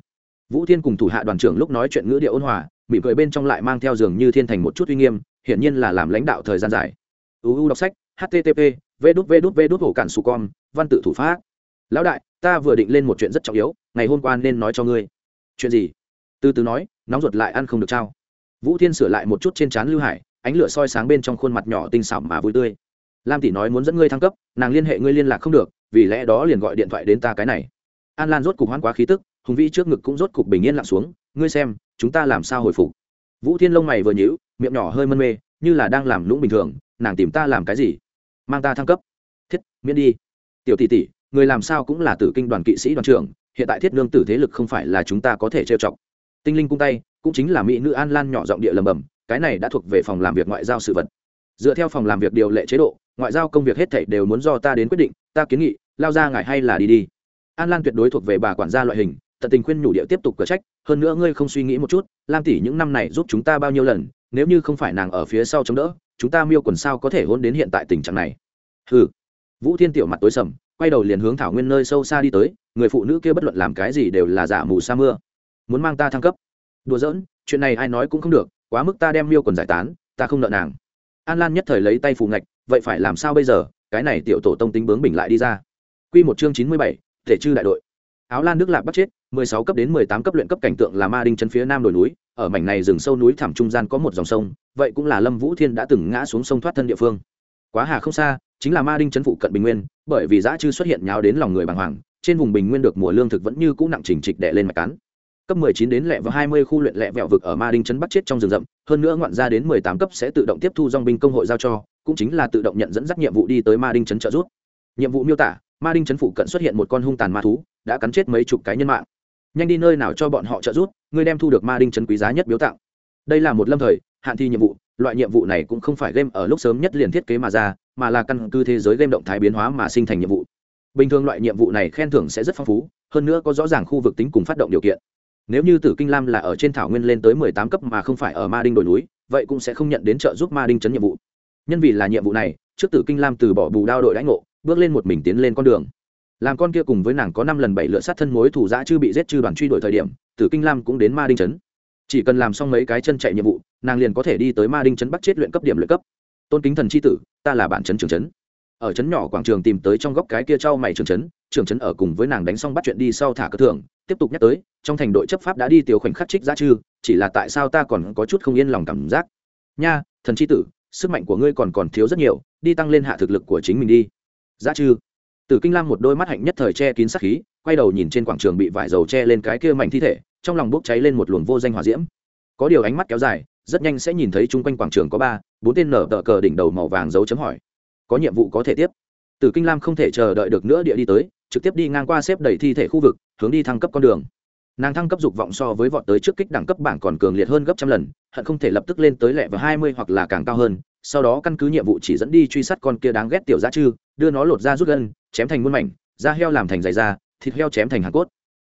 Vũ thiên cùng thủ hạ đoàn trưởng lúc nói chuyện ngữ điệu ôn hòa, mỉm cười bên trong lại mang theo giường như thiên thành một chút uy nghiêm, hiển nhiên là làm lãnh đạo thời gian dài. Uu đọc sách http v đút v đút v đút, hổ cản su com, văn tự thủ pháp. Lão đại, ta vừa định lên một chuyện rất trọng yếu, ngày hôm qua nên nói cho ngươi. Chuyện gì? Từ từ nói, nóng ruột lại ăn không được trao. Vũ thiên sửa lại một chút trên trán lưu hải ánh lửa soi sáng bên trong khuôn mặt nhỏ tinh xảo mà vui tươi. Lam tỷ nói muốn dẫn ngươi thăng cấp, nàng liên hệ ngươi liên lạc không được, vì lẽ đó liền gọi điện thoại đến ta cái này. An lan rốt cục hoãn quá khí tức, hùng vĩ trước ngực cũng rốt cục bình yên lặng xuống, ngươi xem, chúng ta làm sao hồi phục? Vũ thiên lông mày vừa nhíu, miệng nhỏ hơi mân mê, như là đang làm lũng bình thường, nàng tìm ta làm cái gì? Mang ta thăng cấp. Thiết, miễn đi. Tiểu tỷ tỷ, người làm sao cũng là tử kinh đoàn kỵ sĩ đoàn trưởng, hiện tại thiết nương tử thế lực không phải là chúng ta có thể trêu chọc. Tinh linh cung tay, cũng chính là mỹ nữ an lan nhỏ giọng địa lầm bầm cái này đã thuộc về phòng làm việc ngoại giao sự vật. Dựa theo phòng làm việc điều lệ chế độ, ngoại giao công việc hết thảy đều muốn do ta đến quyết định, ta kiến nghị, lao ra ngài hay là đi đi. An lan tuyệt đối thuộc về bà quản gia loại hình, tận tình khuyên nhủ điệu tiếp tục cửa trách, hơn nữa ngươi không suy nghĩ một chút lam tỷ những năm này giúp chúng ta bao nhiêu lần, nếu như không phải nàng ở phía sau chống đỡ, chúng ta miêu quần sao có thể hôn đến hiện tại tình trạng này? Hừ. Vũ thiên tiểu mặt tối sầm, quay đầu liền hướng thảo nguyên nơi sâu xa đi tới, người phụ nữ kia bất luận làm cái gì đều là giả mù sa mưa. Muốn mang ta thăng cấp. Đùa giỡn, chuyện này ai nói cũng không được quá mức ta đem miêu còn giải tán, ta không nợ nàng. An lan nhất thời lấy tay phù ngạch, vậy phải làm sao bây giờ? Cái này tiểu tổ tông tính bướng bình lại đi ra. Q một chương chín mươi bảy, thể chư đại đội. Áo lan nước lạc bắt chết, mười sáu cấp đến mười tám cấp luyện cấp cảnh tượng là ma đinh chân phía nam đồi núi, ở mảnh này rừng sâu núi thẳm trung gian có một dòng sông, vậy cũng là lâm vũ thiên đã từng ngã xuống sông thoát thân địa phương. Quá hà không xa, chính là ma đinh Trấn phụ cận bình nguyên, bởi vì dã chư xuất hiện nháo đến lòng người bàng hoàng, trên vùng bình nguyên được mùa lương thực vẫn như cũ nặng trình trịch đè lên mạch cắn cấp 19 đến lẹ vào 20 khu luyện lẹ vẹo vực ở ma đinh Trấn bắt chết trong rừng rậm, hơn nữa ngoạn ra đến 18 cấp sẽ tự động tiếp thu dòng binh công hội giao cho, cũng chính là tự động nhận dẫn dắt nhiệm vụ đi tới ma đinh Trấn trợ giúp. Nhiệm vụ miêu tả, ma đinh Trấn phụ cận xuất hiện một con hung tàn ma thú, đã cắn chết mấy chục cái nhân mạng. Nhanh đi nơi nào cho bọn họ trợ giúp, ngươi đem thu được ma đinh Trấn quý giá nhất biếu tặng. Đây là một lâm thời, hạn thi nhiệm vụ, loại nhiệm vụ này cũng không phải game ở lúc sớm nhất liền thiết kế mà ra, mà là căn cứ thế giới game động thái biến hóa mà sinh thành nhiệm vụ. Bình thường loại nhiệm vụ này khen thưởng sẽ rất phong phú, hơn nữa có rõ ràng khu vực tính cùng phát động điều kiện nếu như tử kinh lam là ở trên thảo nguyên lên tới mười tám cấp mà không phải ở ma đinh đồi núi, vậy cũng sẽ không nhận đến trợ giúp ma đinh chấn nhiệm vụ. Nhân vì là nhiệm vụ này, trước tử kinh lam từ bỏ bù đao đội đánh ngộ, bước lên một mình tiến lên con đường. Làm con kia cùng với nàng có năm lần bảy lựa sát thân mối thủ giã chưa bị giết chư đoàn truy đuổi thời điểm, tử kinh lam cũng đến ma đinh chấn. Chỉ cần làm xong mấy cái chân chạy nhiệm vụ, nàng liền có thể đi tới ma đinh chấn bắt chết luyện cấp điểm luyện cấp. Tôn kính thần c h i tử, ta là bản chấn trường chấn. Ở chấn nhỏ quảng trường tìm tới trong góc cái kia trao mày trường chấn trường chấn ở cùng với nàng đánh xong bắt chuyện đi sau thả cơ thường tiếp tục nhắc tới trong thành đội chấp pháp đã đi tiêu khoảnh khắc trích giá chư chỉ là tại sao ta còn có chút không yên lòng cảm giác? Nha, thần c h i tử, sức mạnh của ngươi còn còn thiếu rất nhiều, đi tăng lên hạ thực lực của chính mình đi. Giá chư tử kinh lam một đôi mắt hạnh nhất thời che kín sắc khí, quay đầu nhìn trên quảng trường bị vải dầu che lên cái kia mảnh thi thể, trong lòng bốc cháy lên một luồng vô danh hòa diễm. Có điều ánh mắt kéo dài, rất nhanh sẽ nhìn thấy chung quanh quảng trường có ba, bốn tên nở tờ cờ đỉnh đầu màu vàng dấu chấm hỏi. Có nhiệm vụ có thể tiếp. Tử kinh lam không thể chờ đợi được nữa, địa đi tới, trực tiếp đi ngang qua xếp đầy thi thể khu vực, hướng đi thăng cấp con đường nàng thăng cấp dục vọng so với vọt tới trước kích đẳng cấp bảng còn cường liệt hơn gấp trăm lần hận không thể lập tức lên tới lẹ và hai mươi hoặc là càng cao hơn sau đó căn cứ nhiệm vụ chỉ dẫn đi truy sát con kia đáng ghét tiểu giá chư đưa nó lột ra rút gân chém thành muôn mảnh da heo làm thành giày da thịt heo chém thành hàng cốt.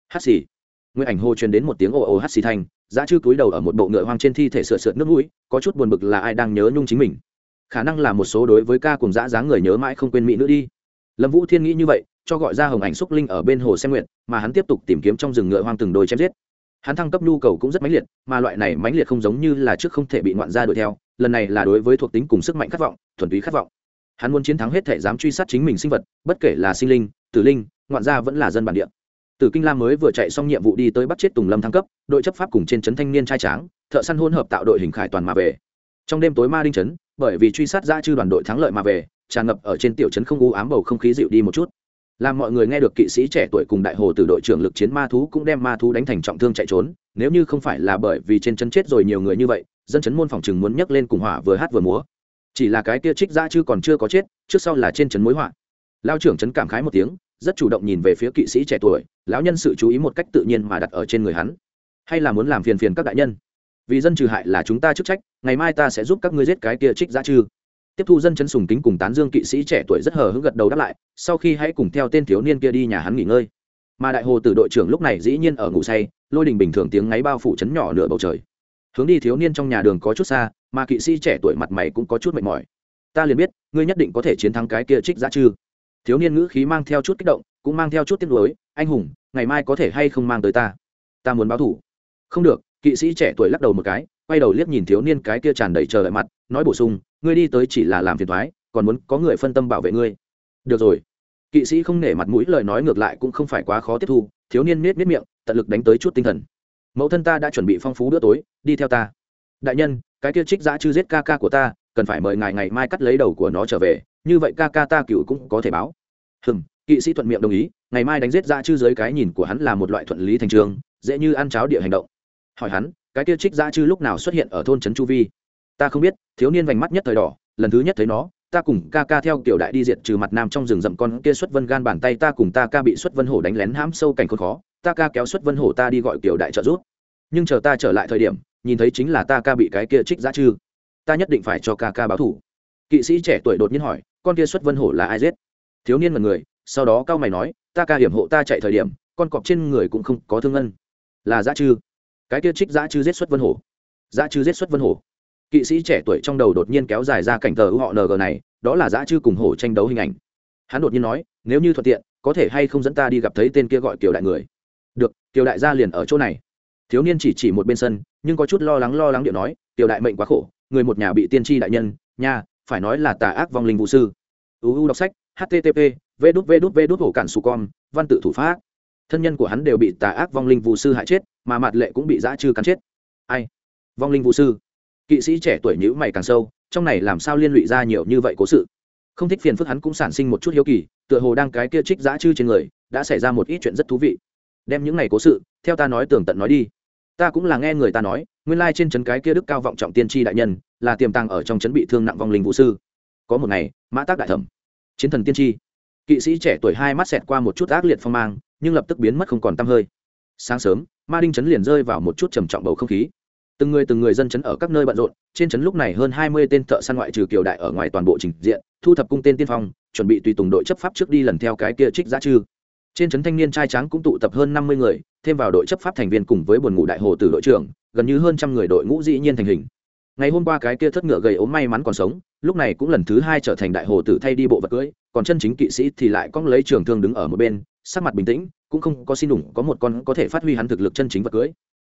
Hát xì. Nguyên ảnh hô truyền đến một tiếng ồ ồ hát xì thành, giá chư cúi đầu ở một bộ ngựa hoang trên thi thể sửa sượt nước mũi có chút buồn bực là ai đang nhớ nhung chính mình. Khả năng là một số đối với ca cùng dã dáng người nhớ mãi không quên mỹ nữa đi lâm vũ thiên nghĩ như vậy cho gọi ra hồng ảnh xúc linh ở bên hồ xem nguyện mà hắn tiếp tục tìm kiếm trong rừng ngựa hoang từng đôi chém giết. Hắn thăng cấp nhu cầu cũng rất mãnh liệt mà loại này mãnh liệt không giống như là trước không thể bị ngoạn gia đuổi theo lần này là đối với thuộc tính cùng sức mạnh khát vọng thuần túy khát vọng. Hắn muốn chiến thắng hết thể dám truy sát chính mình sinh vật bất kể là sinh linh tử linh ngoạn gia vẫn là dân bản địa. Tử Kinh Lam mới vừa chạy xong nhiệm vụ đi tới bắt chết Tùng Lâm thăng cấp, đội chấp pháp cùng trên trấn thanh niên trai tráng, thợ săn hỗn hợp tạo đội hình khải toàn mà về. Trong đêm tối ma đinh trấn, bởi vì truy sát ra chư đoàn đội thắng lợi mà về, tràn ngập ở trên tiểu trấn không u ám bầu không khí dịu đi một chút. Làm mọi người nghe được kỵ sĩ trẻ tuổi cùng đại hồ từ đội trưởng lực chiến ma thú cũng đem ma thú đánh thành trọng thương chạy trốn, nếu như không phải là bởi vì trên trấn chết rồi nhiều người như vậy, dân trấn môn phòng chừng muốn nhấc lên cùng hỏa vừa hát vừa múa. Chỉ là cái kia trích ra chứ còn chưa có chết, trước sau là trên trấn mối họa. Lao trưởng trấn cảm khái một tiếng, rất chủ động nhìn về phía kỵ sĩ trẻ tuổi lão nhân sự chú ý một cách tự nhiên mà đặt ở trên người hắn hay là muốn làm phiền phiền các đại nhân vì dân trừ hại là chúng ta chức trách ngày mai ta sẽ giúp các ngươi giết cái kia trích ra chư tiếp thu dân chấn sùng kính cùng tán dương kỵ sĩ trẻ tuổi rất hờ hững gật đầu đáp lại, sau khi hãy cùng theo tên thiếu niên kia đi nhà hắn nghỉ ngơi. Mà đại hồ tử đội trưởng lúc này dĩ nhiên ở ngủ say, lôi đình bình thường tiếng ngáy bao phủ chấn nhỏ nửa bầu trời. Hướng đi thiếu niên trong nhà đường có chút xa, mà kỵ sĩ trẻ tuổi mặt mày cũng có chút mệt mỏi. Ta liền biết, ngươi nhất định có thể chiến thắng cái kia trích giá chư. Thiếu niên ngữ khí mang theo chút kích động, cũng mang theo chút tiếc nuối, anh hùng, ngày mai có thể hay không mang tới ta? Ta muốn báo thủ. Không được. Kỵ sĩ trẻ tuổi lắc đầu một cái quay đầu liếc nhìn thiếu niên cái kia tràn đầy chờ đợi mặt, nói bổ sung, ngươi đi tới chỉ là làm phiền thoái, còn muốn có người phân tâm bảo vệ ngươi. Được rồi. Kỵ sĩ không nể mặt mũi lời nói ngược lại cũng không phải quá khó tiếp thu, thiếu niên miết miết miệng, tận lực đánh tới chút tinh thần. Mẫu thân ta đã chuẩn bị phong phú bữa tối, đi theo ta. Đại nhân, cái kia trích giã chư giết ca ca của ta, cần phải mời ngài ngày mai cắt lấy đầu của nó trở về, như vậy ca ca ta cựu cũng có thể báo. Hừm. Kỵ sĩ thuận miệng đồng ý, ngày mai đánh giết ra chư dưới cái nhìn của hắn là một loại thuận lý thành trường, dễ như ăn cháo địa hành động. Hỏi hắn cái kia trích ra chư lúc nào xuất hiện ở thôn trấn chu vi. Ta không biết, thiếu niên vành mắt nhất thời đỏ, lần thứ nhất thấy nó, ta cùng ca ca theo kiểu đại đi diệt trừ mặt nam trong rừng rậm con kia xuất vân gan bàn tay ta cùng ta ca bị xuất vân hổ đánh lén hãm sâu cảnh khốn khó, ta ca kéo xuất vân hổ ta đi gọi kiểu đại trợ giúp. Nhưng chờ ta trở lại thời điểm, nhìn thấy chính là ta ca bị cái kia trích dã chư ta nhất định phải cho ca ca báo thủ kỵ sĩ trẻ tuổi đột nhiên hỏi, con kia xuất vân hổ là ai giết? Thiếu niên mật người, sau đó cao mày nói, ta ca hiểm hộ ta chạy thời điểm, con cọp trên người cũng không có thương ân. Là dã chư cái kia trích dã chư giết xuất vân hổ. Dã chư giết xuất vân hổ. Kỵ sĩ trẻ tuổi trong đầu đột nhiên kéo dài ra cảnh tờ họ ng này, đó là dã chư cùng hổ tranh đấu hình ảnh. Hắn đột nhiên nói, nếu như thuận tiện, có thể hay không dẫn ta đi gặp thấy tên kia gọi kiều đại người? Được, kiều đại gia liền ở chỗ này. Thiếu niên chỉ chỉ một bên sân, nhưng có chút lo lắng lo lắng điệu nói, kiều đại mệnh quá khổ, người một nhà bị tiên tri đại nhân, nha, phải nói là tà ác vong linh vũ sư. Uu đọc sách http v đút v đút v đút hổ cản su con, văn tự thủ pháp. Thân nhân của hắn đều bị tà ác vong linh vũ sư hại chết mà mặt lệ cũng bị dã trư cắn chết. Ai? Vong linh vũ sư. Kỵ sĩ trẻ tuổi nhữ mày càng sâu, trong này làm sao liên lụy ra nhiều như vậy cố sự? Không thích phiền phức hắn cũng sản sinh một chút hiếu kỳ, tựa hồ đang cái kia trích giã chư trên người, đã xảy ra một ít chuyện rất thú vị. Đem những ngày cố sự, theo ta nói tường tận nói đi. Ta cũng là nghe người ta nói, nguyên lai trên trấn cái kia đức cao vọng trọng tiên tri đại nhân, là tiềm tàng ở trong trấn bị thương nặng vong linh vũ sư. Có một ngày, mã tác đại thẩm. Chiến thần tiên tri. Kỵ sĩ trẻ tuổi hai mắt xẹt qua một chút ác liệt phong mang, nhưng lập tức biến mất không còn t hơi sáng sớm, ma đinh trấn liền rơi vào một chút trầm trọng bầu không khí. Từng người từng người dân trấn ở các nơi bận rộn, trên trấn lúc này hơn hai mươi tên thợ săn ngoại trừ kiều đại ở ngoài toàn bộ trình diện, thu thập cung tên tiên phong, chuẩn bị tùy tùng đội chấp pháp trước đi lần theo cái kia trích giá chư. Trên trấn thanh niên trai trắng cũng tụ tập hơn năm mươi người, thêm vào đội chấp pháp thành viên cùng với buồn ngủ đại hồ từ đội trưởng, gần như hơn trăm người đội ngũ dĩ nhiên thành hình. Ngày hôm qua cái kia thất ngựa gầy ốm may mắn còn sống, lúc này cũng lần thứ hai trở thành đại hồ tử thay đi bộ vật cưỡi còn chân chính kỵ sĩ thì lại cong lấy trường thương đứng ở một bên, sắc mặt bình tĩnh cũng không có xin đủng có một con có thể phát huy hắn thực lực chân chính vật cưới.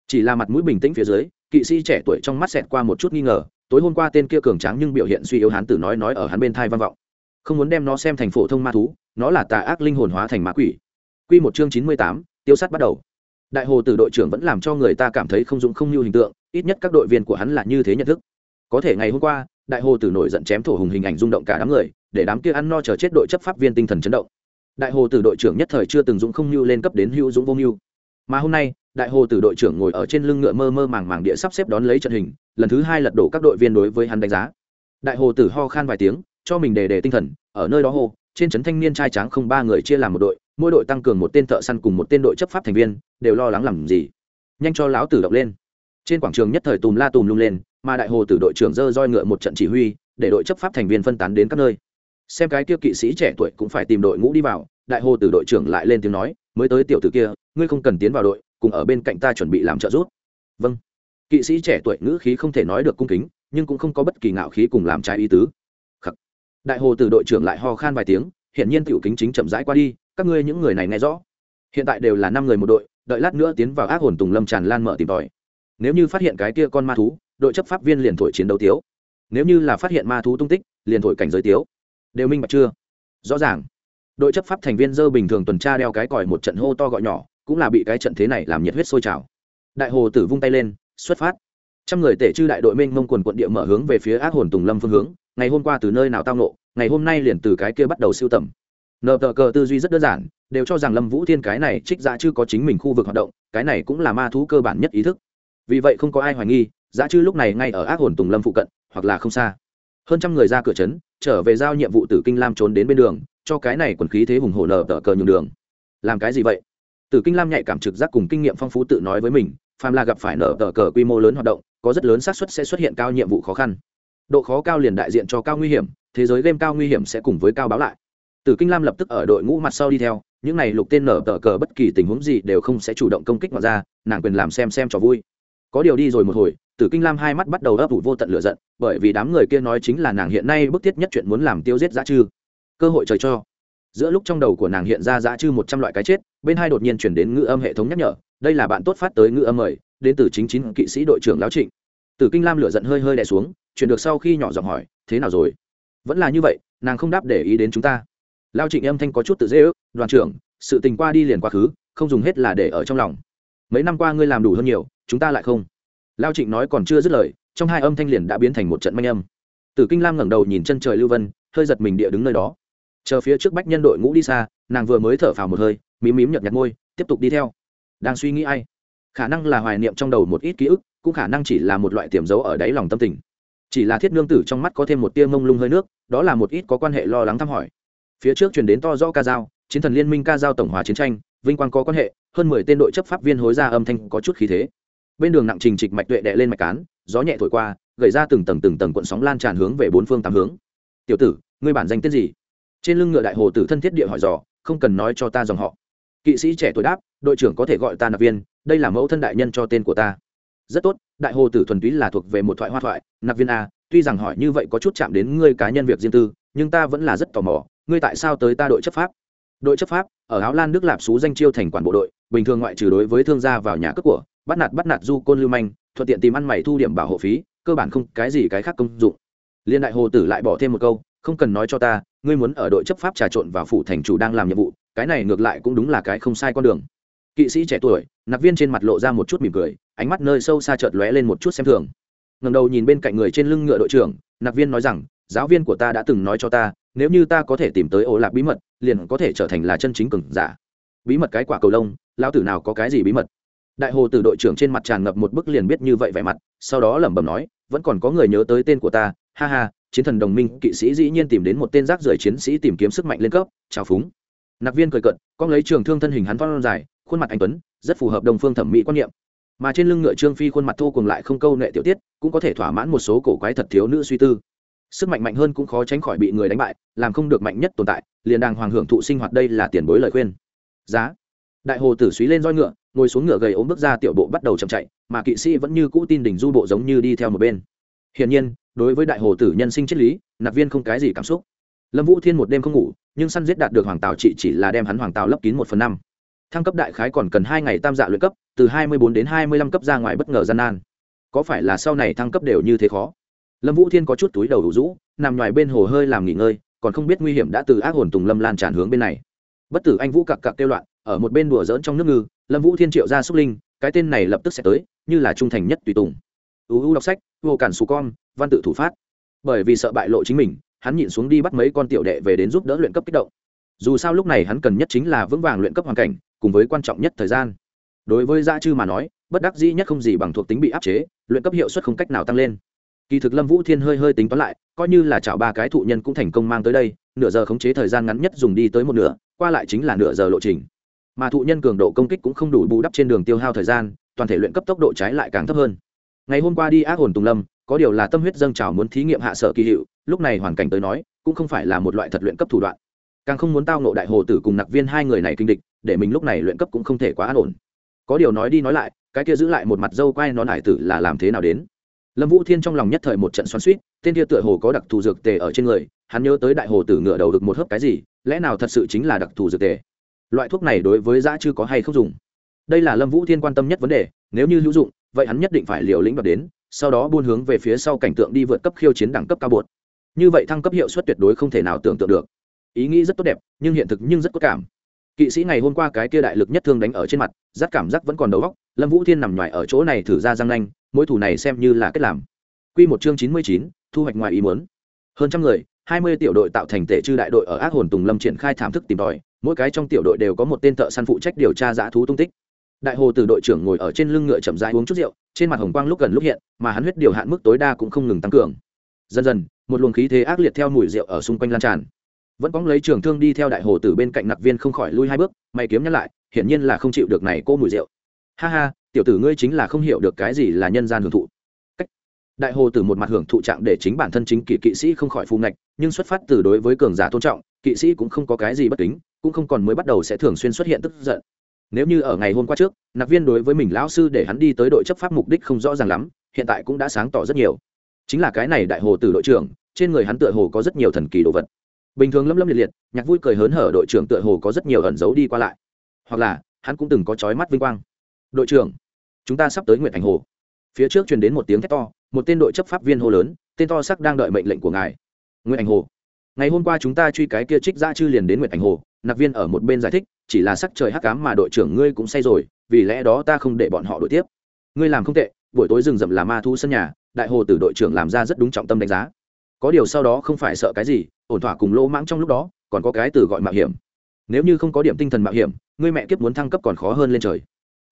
chỉ là mặt mũi bình tĩnh phía dưới kỵ sĩ trẻ tuổi trong mắt xẹt qua một chút nghi ngờ tối hôm qua tên kia cường tráng nhưng biểu hiện suy yếu hắn tử nói nói ở hắn bên thai văn vọng không muốn đem nó xem thành phổ thông ma thú nó là tà ác linh hồn hóa thành ma quỷ Quy một chương chín mươi tám, tiêu sắt bắt đầu. Đại hồ tử đội trưởng vẫn làm cho người ta cảm thấy không dụng không như hình tượng, ít nhất các đội viên của hắn là như thế nhận thức. Có thể ngày hôm qua, đại hồ tử nổi giận chém thổ hùng hình ảnh rung động cả đám người, để đám kia ăn no chờ chết đội chấp pháp viên tinh thần chấn động. Đại hồ tử đội trưởng nhất thời chưa từng dũng không như lên cấp đến hữu dũng vô như. Mà hôm nay, đại hồ tử đội trưởng ngồi ở trên lưng ngựa mơ mơ màng màng địa sắp xếp đón lấy trận hình, lần thứ hai lật đổ các đội viên đối với hắn đánh giá. Đại hồ tử ho khan vài tiếng, cho mình đề đề tinh thần, ở nơi đó hồ, trên trấn thanh niên trai tráng không ba người chia làm một đội, mỗi đội tăng cường một tên thợ săn cùng một tên đội chấp pháp thành viên đều lo lắng làm gì nhanh cho lão tử động lên trên quảng trường nhất thời tùm la tùm lung lên mà đại hồ tử đội trưởng dơ roi ngựa một trận chỉ huy để đội chấp pháp thành viên phân tán đến các nơi xem cái kia kỵ sĩ trẻ tuổi cũng phải tìm đội ngũ đi vào, đại hồ tử đội trưởng lại lên tiếng nói, mới tới tiểu tử kia, ngươi không cần tiến vào đội, cùng ở bên cạnh ta chuẩn bị làm trợ giúp. Vâng. Kỵ sĩ trẻ tuổi ngữ khí không thể nói được cung kính, nhưng cũng không có bất kỳ ngạo khí cùng làm trái ý tứ. Khắc. đại hồ tử đội trưởng lại ho khan vài tiếng hiện nhiên tiểu kính chính chậm rãi qua đi, các ngươi những người này nghe rõ. Hiện tại đều là năm người một đội, đợi lát nữa tiến vào ác hồn tùng lâm tràn lan mở tìm tòi. Nếu như phát hiện cái kia con ma thú, đội chấp pháp viên liền thổi chiến đấu tiếu. Nếu như là phát hiện ma thú tung tích, liền thổi cảnh giới tiếu đều minh bạch chưa? Rõ ràng. Đội chấp pháp thành viên dơ bình thường tuần tra đeo cái còi một trận hô to gọi nhỏ, cũng là bị cái trận thế này làm nhiệt huyết sôi trào. Đại hồ tử vung tay lên, xuất phát. Trăm người tể chư đại đội minh mông quần quận địa mở hướng về phía ác hồn tùng lâm phương hướng, ngày hôm qua từ nơi nào tao nộ ngày hôm nay liền từ cái kia bắt đầu siêu tầm. Nợ tờ cờ tư duy rất đơn giản, đều cho rằng lâm vũ thiên cái này trích dã chư có chính mình khu vực hoạt động, cái này cũng là ma thú cơ bản nhất ý thức. Vì vậy không có ai hoài nghi, dã chư lúc này ngay ở ác hồn tùng lâm phụ cận, hoặc là không xa hơn trăm người ra cửa trấn trở về giao nhiệm vụ tử kinh lam trốn đến bên đường cho cái này quần khí thế hùng hổ nở tờ cờ nhường đường. Làm cái gì vậy? Tử kinh lam nhạy cảm trực giác cùng kinh nghiệm phong phú tự nói với mình phàm là gặp phải nở tờ cờ quy mô lớn hoạt động có rất lớn xác suất sẽ xuất hiện cao nhiệm vụ khó khăn. Độ khó cao liền đại diện cho cao nguy hiểm thế giới game cao nguy hiểm sẽ cùng với cao báo lại. Tử Kinh Lam lập tức ở đội ngũ mặt sau đi theo, những này lục tên nở tờ cờ bất kỳ tình huống gì đều không sẽ chủ động công kích ngoài ra, nàng quyền làm xem xem cho vui. Có điều đi rồi một hồi, Tử Kinh Lam hai mắt bắt đầu ấp ủ vô tận lửa giận, bởi vì đám người kia nói chính là nàng hiện nay bức thiết nhất chuyện muốn làm tiêu giết dã trư. Cơ hội trời cho. Giữa lúc trong đầu của nàng hiện ra dã trư một trăm loại cái chết, bên hai đột nhiên chuyển đến ngữ âm hệ thống nhắc nhở, đây là bạn tốt phát tới ngữ âm mời, đến từ chính chính kỵ sĩ đội trưởng lão Trịnh. Tử Kinh Lam lửa giận hơi hơi đè xuống, chuyển được sau khi nhỏ giọng hỏi, thế nào rồi? Vẫn là như vậy, nàng không đáp để ý đến chúng ta lao trịnh âm thanh có chút tự dễ ước đoàn trưởng sự tình qua đi liền quá khứ không dùng hết là để ở trong lòng mấy năm qua ngươi làm đủ hơn nhiều chúng ta lại không? Lao trịnh nói còn chưa dứt lời, trong hai âm thanh liền đã biến thành một trận manh âm. Tử kinh lam ngẩng đầu nhìn chân trời lưu vân, hơi giật mình địa đứng nơi đó. Chờ phía trước bách nhân đội ngũ đi xa, nàng vừa mới thở phào một hơi, mím mím nhợt nhạt môi, tiếp tục đi theo. Đang suy nghĩ ai? Khả năng là hoài niệm trong đầu một ít ký ức, cũng khả năng chỉ là một loại tiềm dấu ở đáy lòng tâm tình. Chỉ là thiết nương tử trong mắt có thêm một tia mông lung hơi nước, đó là một ít có quan hệ lo lắng thăm hỏi. Phía trước truyền đến to rõ ca dao, chiến thần liên minh ca dao tổng hòa chiến tranh, vinh quang có quan hệ, hơn mười tên đội chấp pháp viên hối ra âm thanh có chút khí thế bên đường nặng trình trịch mạch tuệ đệ lên mạch cán, gió nhẹ thổi qua, gầy ra từng tầng từng tầng cuộn sóng lan tràn hướng về bốn phương tám hướng. Tiểu tử, ngươi bản danh tên gì? Trên lưng ngựa đại hồ tử thân thiết địa hỏi dò, không cần nói cho ta dòng họ. Kỵ sĩ trẻ tuổi đáp, đội trưởng có thể gọi ta nạp viên, đây là mẫu thân đại nhân cho tên của ta. Rất tốt, đại hồ tử thuần túy là thuộc về một thoại hoa thoại, nạp viên a, tuy rằng hỏi như vậy có chút chạm đến ngươi cá nhân việc riêng tư, nhưng ta vẫn là rất tò mò, ngươi tại sao tới ta đội chấp pháp? Đội chấp pháp, ở áo lan nước lạp xú danh chiêu thành quản bộ đội, bình thường ngoại trừ đối với thương gia vào nhà cướp của bắt nạt bắt nạt du côn lưu manh, thuận tiện tìm ăn mày thu điểm bảo hộ phí, cơ bản không cái gì cái khác công dụng. Liên đại hồ tử lại bỏ thêm một câu, không cần nói cho ta, ngươi muốn ở đội chấp pháp trà trộn vào phủ thành chủ đang làm nhiệm vụ, cái này ngược lại cũng đúng là cái không sai con đường. Kỵ sĩ trẻ tuổi, nạp viên trên mặt lộ ra một chút mỉm cười, ánh mắt nơi sâu xa chợt lóe lên một chút xem thường. Ngầm đầu nhìn bên cạnh người trên lưng ngựa đội trưởng, nạp viên nói rằng, giáo viên của ta đã từng nói cho ta, nếu như ta có thể tìm tới ổ lạc bí mật, liền có thể trở thành là chân chính cường giả. Bí mật cái quả cầu lông lao tử nào có cái gì bí mật? Đại hồ tử đội trưởng trên mặt tràn ngập một bức liền biết như vậy vẻ mặt, sau đó lẩm bẩm nói, vẫn còn có người nhớ tới tên của ta, ha ha, chiến thần đồng minh, kỵ sĩ dĩ nhiên tìm đến một tên rác rưởi chiến sĩ tìm kiếm sức mạnh lên cấp, chào phúng. Nặc viên cười cận con lấy trường thương thân hình hắn văn dài, khuôn mặt anh tuấn, rất phù hợp đồng phương thẩm mỹ quan niệm. Mà trên lưng ngựa trương phi khuôn mặt thô cùng lại không câu nệ tiểu tiết, cũng có thể thỏa mãn một số cổ quái thật thiếu nữ suy tư. Sức mạnh mạnh hơn cũng khó tránh khỏi bị người đánh bại, làm không được mạnh nhất tồn tại, liền đang hoàng hưởng thụ sinh hoạt đây là tiền bối lời khuyên. Giá. Đại hồ tử suý lên roi ngựa ngồi xuống ngựa gầy ốm bước ra tiểu bộ bắt đầu chậm chạy, mà kỵ sĩ vẫn như cũ tin đỉnh du bộ giống như đi theo một bên. Hiển nhiên, đối với đại hồ tử nhân sinh triết lý, nạp viên không cái gì cảm xúc. Lâm vũ thiên một đêm không ngủ, nhưng săn giết đạt được hoàng tào trị chỉ là đem hắn hoàng tào lấp kín một phần năm. Thăng cấp đại khái còn cần hai ngày tam dạ luyện cấp, từ hai mươi bốn đến hai mươi lăm cấp ra ngoài bất ngờ gian nan. Có phải là sau này thăng cấp đều như thế khó? Lâm vũ thiên có chút túi đầu đủ rũ, nằm ngoài bên hồ hơi làm nghỉ ngơi, còn không biết nguy hiểm đã từ ác hồn tùng lâm lan tràn hướng bên này. Bất tử anh vũ cặc cặc kêu loạn ở một bên đùa dỡn trong nước ngư, lâm vũ thiên triệu ra xúc linh, cái tên này lập tức sẽ tới, như là trung thành nhất tùy tùng. Uu đọc sách, vô cản xù con, văn tự thủ phát. Bởi vì sợ bại lộ chính mình, hắn nhịn xuống đi bắt mấy con tiểu đệ về đến giúp đỡ luyện cấp kích động. Dù sao lúc này hắn cần nhất chính là vững vàng luyện cấp hoàn cảnh, cùng với quan trọng nhất thời gian. Đối với gia chư mà nói, bất đắc dĩ nhất không gì bằng thuộc tính bị áp chế, luyện cấp hiệu suất không cách nào tăng lên. Kỳ thực lâm vũ thiên hơi hơi tính toán lại, coi như là chảo ba cái thụ nhân cũng thành công mang tới đây, nửa giờ khống chế thời gian ngắn nhất dùng đi tới một nửa, qua lại chính là nửa giờ lộ trình mà thụ nhân cường độ công kích cũng không đủ bù đắp trên đường tiêu hao thời gian, toàn thể luyện cấp tốc độ trái lại càng thấp hơn. Ngày hôm qua đi ác hồn tùng lâm, có điều là tâm huyết dâng trào muốn thí nghiệm hạ sở kỳ hiệu, lúc này hoàn cảnh tới nói, cũng không phải là một loại thật luyện cấp thủ đoạn. Càng không muốn tao nộ đại hồ tử cùng nặc viên hai người này kinh địch, để mình lúc này luyện cấp cũng không thể quá an ổn. Có điều nói đi nói lại, cái kia giữ lại một mặt dâu quai nó nải tử là làm thế nào đến? Lâm vũ thiên trong lòng nhất thời một trận xoắn suýt tên kia tựa hồ có đặc thù dược tề ở trên người, hắn nhớ tới đại hồ tử ngựa đầu được một hớp cái gì, lẽ nào thật sự chính là đặc thù dược tề? Loại thuốc này đối với dã chưa có hay không dùng? Đây là lâm vũ thiên quan tâm nhất vấn đề, nếu như hữu dụng, vậy hắn nhất định phải liều lĩnh đoạt đến, sau đó buôn hướng về phía sau cảnh tượng đi vượt cấp khiêu chiến đẳng cấp cao bột. Như vậy thăng cấp hiệu suất tuyệt đối không thể nào tưởng tượng được. Ý nghĩ rất tốt đẹp, nhưng hiện thực nhưng rất có cảm. Kỵ sĩ ngày hôm qua cái kia đại lực nhất thương đánh ở trên mặt giác cảm giác vẫn còn đầu góc lâm vũ thiên nằm ngoài ở chỗ này thử ra răng nanh mỗi thủ này xem như là kết làm. Q một chương chín mươi chín, thu hoạch ngoài ý muốn. Hơn trăm người, hai mươi tiểu đội tạo thành tể chư đại đội ở ác hồn tùng lâm triển khai thảm thức tìm tòi mỗi cái trong tiểu đội đều có một tên thợ săn phụ trách điều tra dã thú tung tích. Đại hồ từ đội trưởng ngồi ở trên lưng ngựa chậm rãi uống chút rượu, trên mặt hồng quang lúc gần lúc hiện, mà hắn huyết điều hạn mức tối đa cũng không ngừng tăng cường. Dần dần, một luồng khí thế ác liệt theo mùi rượu ở xung quanh lan tràn. Vẫn cóng lấy trường thương đi theo đại hồ từ bên cạnh nặc viên không khỏi lui hai bước, mày kiếm nhắc lại, hiển nhiên là không chịu được này cô mùi rượu. Ha ha, tiểu tử ngươi chính là không hiểu được cái gì là nhân gian hưởng thụ. Cách. đại hồ từ một mặt hưởng thụ trạng để chính bản thân chính kỳ kỵ sĩ không khỏi phù ngạch, nhưng xuất phát từ đối với cường giả tôn trọng kỵ sĩ cũng không có cái gì bất kính, cũng không còn mới bắt đầu sẽ thường xuyên xuất hiện tức giận. Nếu như ở ngày hôm qua trước, nạp viên đối với mình lão sư để hắn đi tới đội chấp pháp mục đích không rõ ràng lắm, hiện tại cũng đã sáng tỏ rất nhiều. Chính là cái này đại hồ từ đội trưởng, trên người hắn tựa hồ có rất nhiều thần kỳ đồ vật. Bình thường lâm lâm liệt liệt, nhạc vui cười hớn hở đội trưởng tựa hồ có rất nhiều ẩn giấu đi qua lại. Hoặc là, hắn cũng từng có trói mắt vinh quang. Đội trưởng, chúng ta sắp tới nguyện thành hồ. Phía trước truyền đến một tiếng thét to, một tên đội chấp pháp viên hô lớn, tên to sắc đang đợi mệnh lệnh của ngài. Nguyện thành hồ ngày hôm qua chúng ta truy cái kia trích ra chư liền đến nguyệt ảnh hồ, nạp viên ở một bên giải thích, chỉ là sắc trời hắc cám mà đội trưởng ngươi cũng say rồi, vì lẽ đó ta không để bọn họ đội tiếp. Ngươi làm không tệ, buổi tối rừng rậm là ma thu sân nhà, đại hồ tử đội trưởng làm ra rất đúng trọng tâm đánh giá. Có điều sau đó không phải sợ cái gì, ổn thỏa cùng lỗ mãng trong lúc đó, còn có cái từ gọi mạo hiểm. Nếu như không có điểm tinh thần mạo hiểm, ngươi mẹ kiếp muốn thăng cấp còn khó hơn lên trời.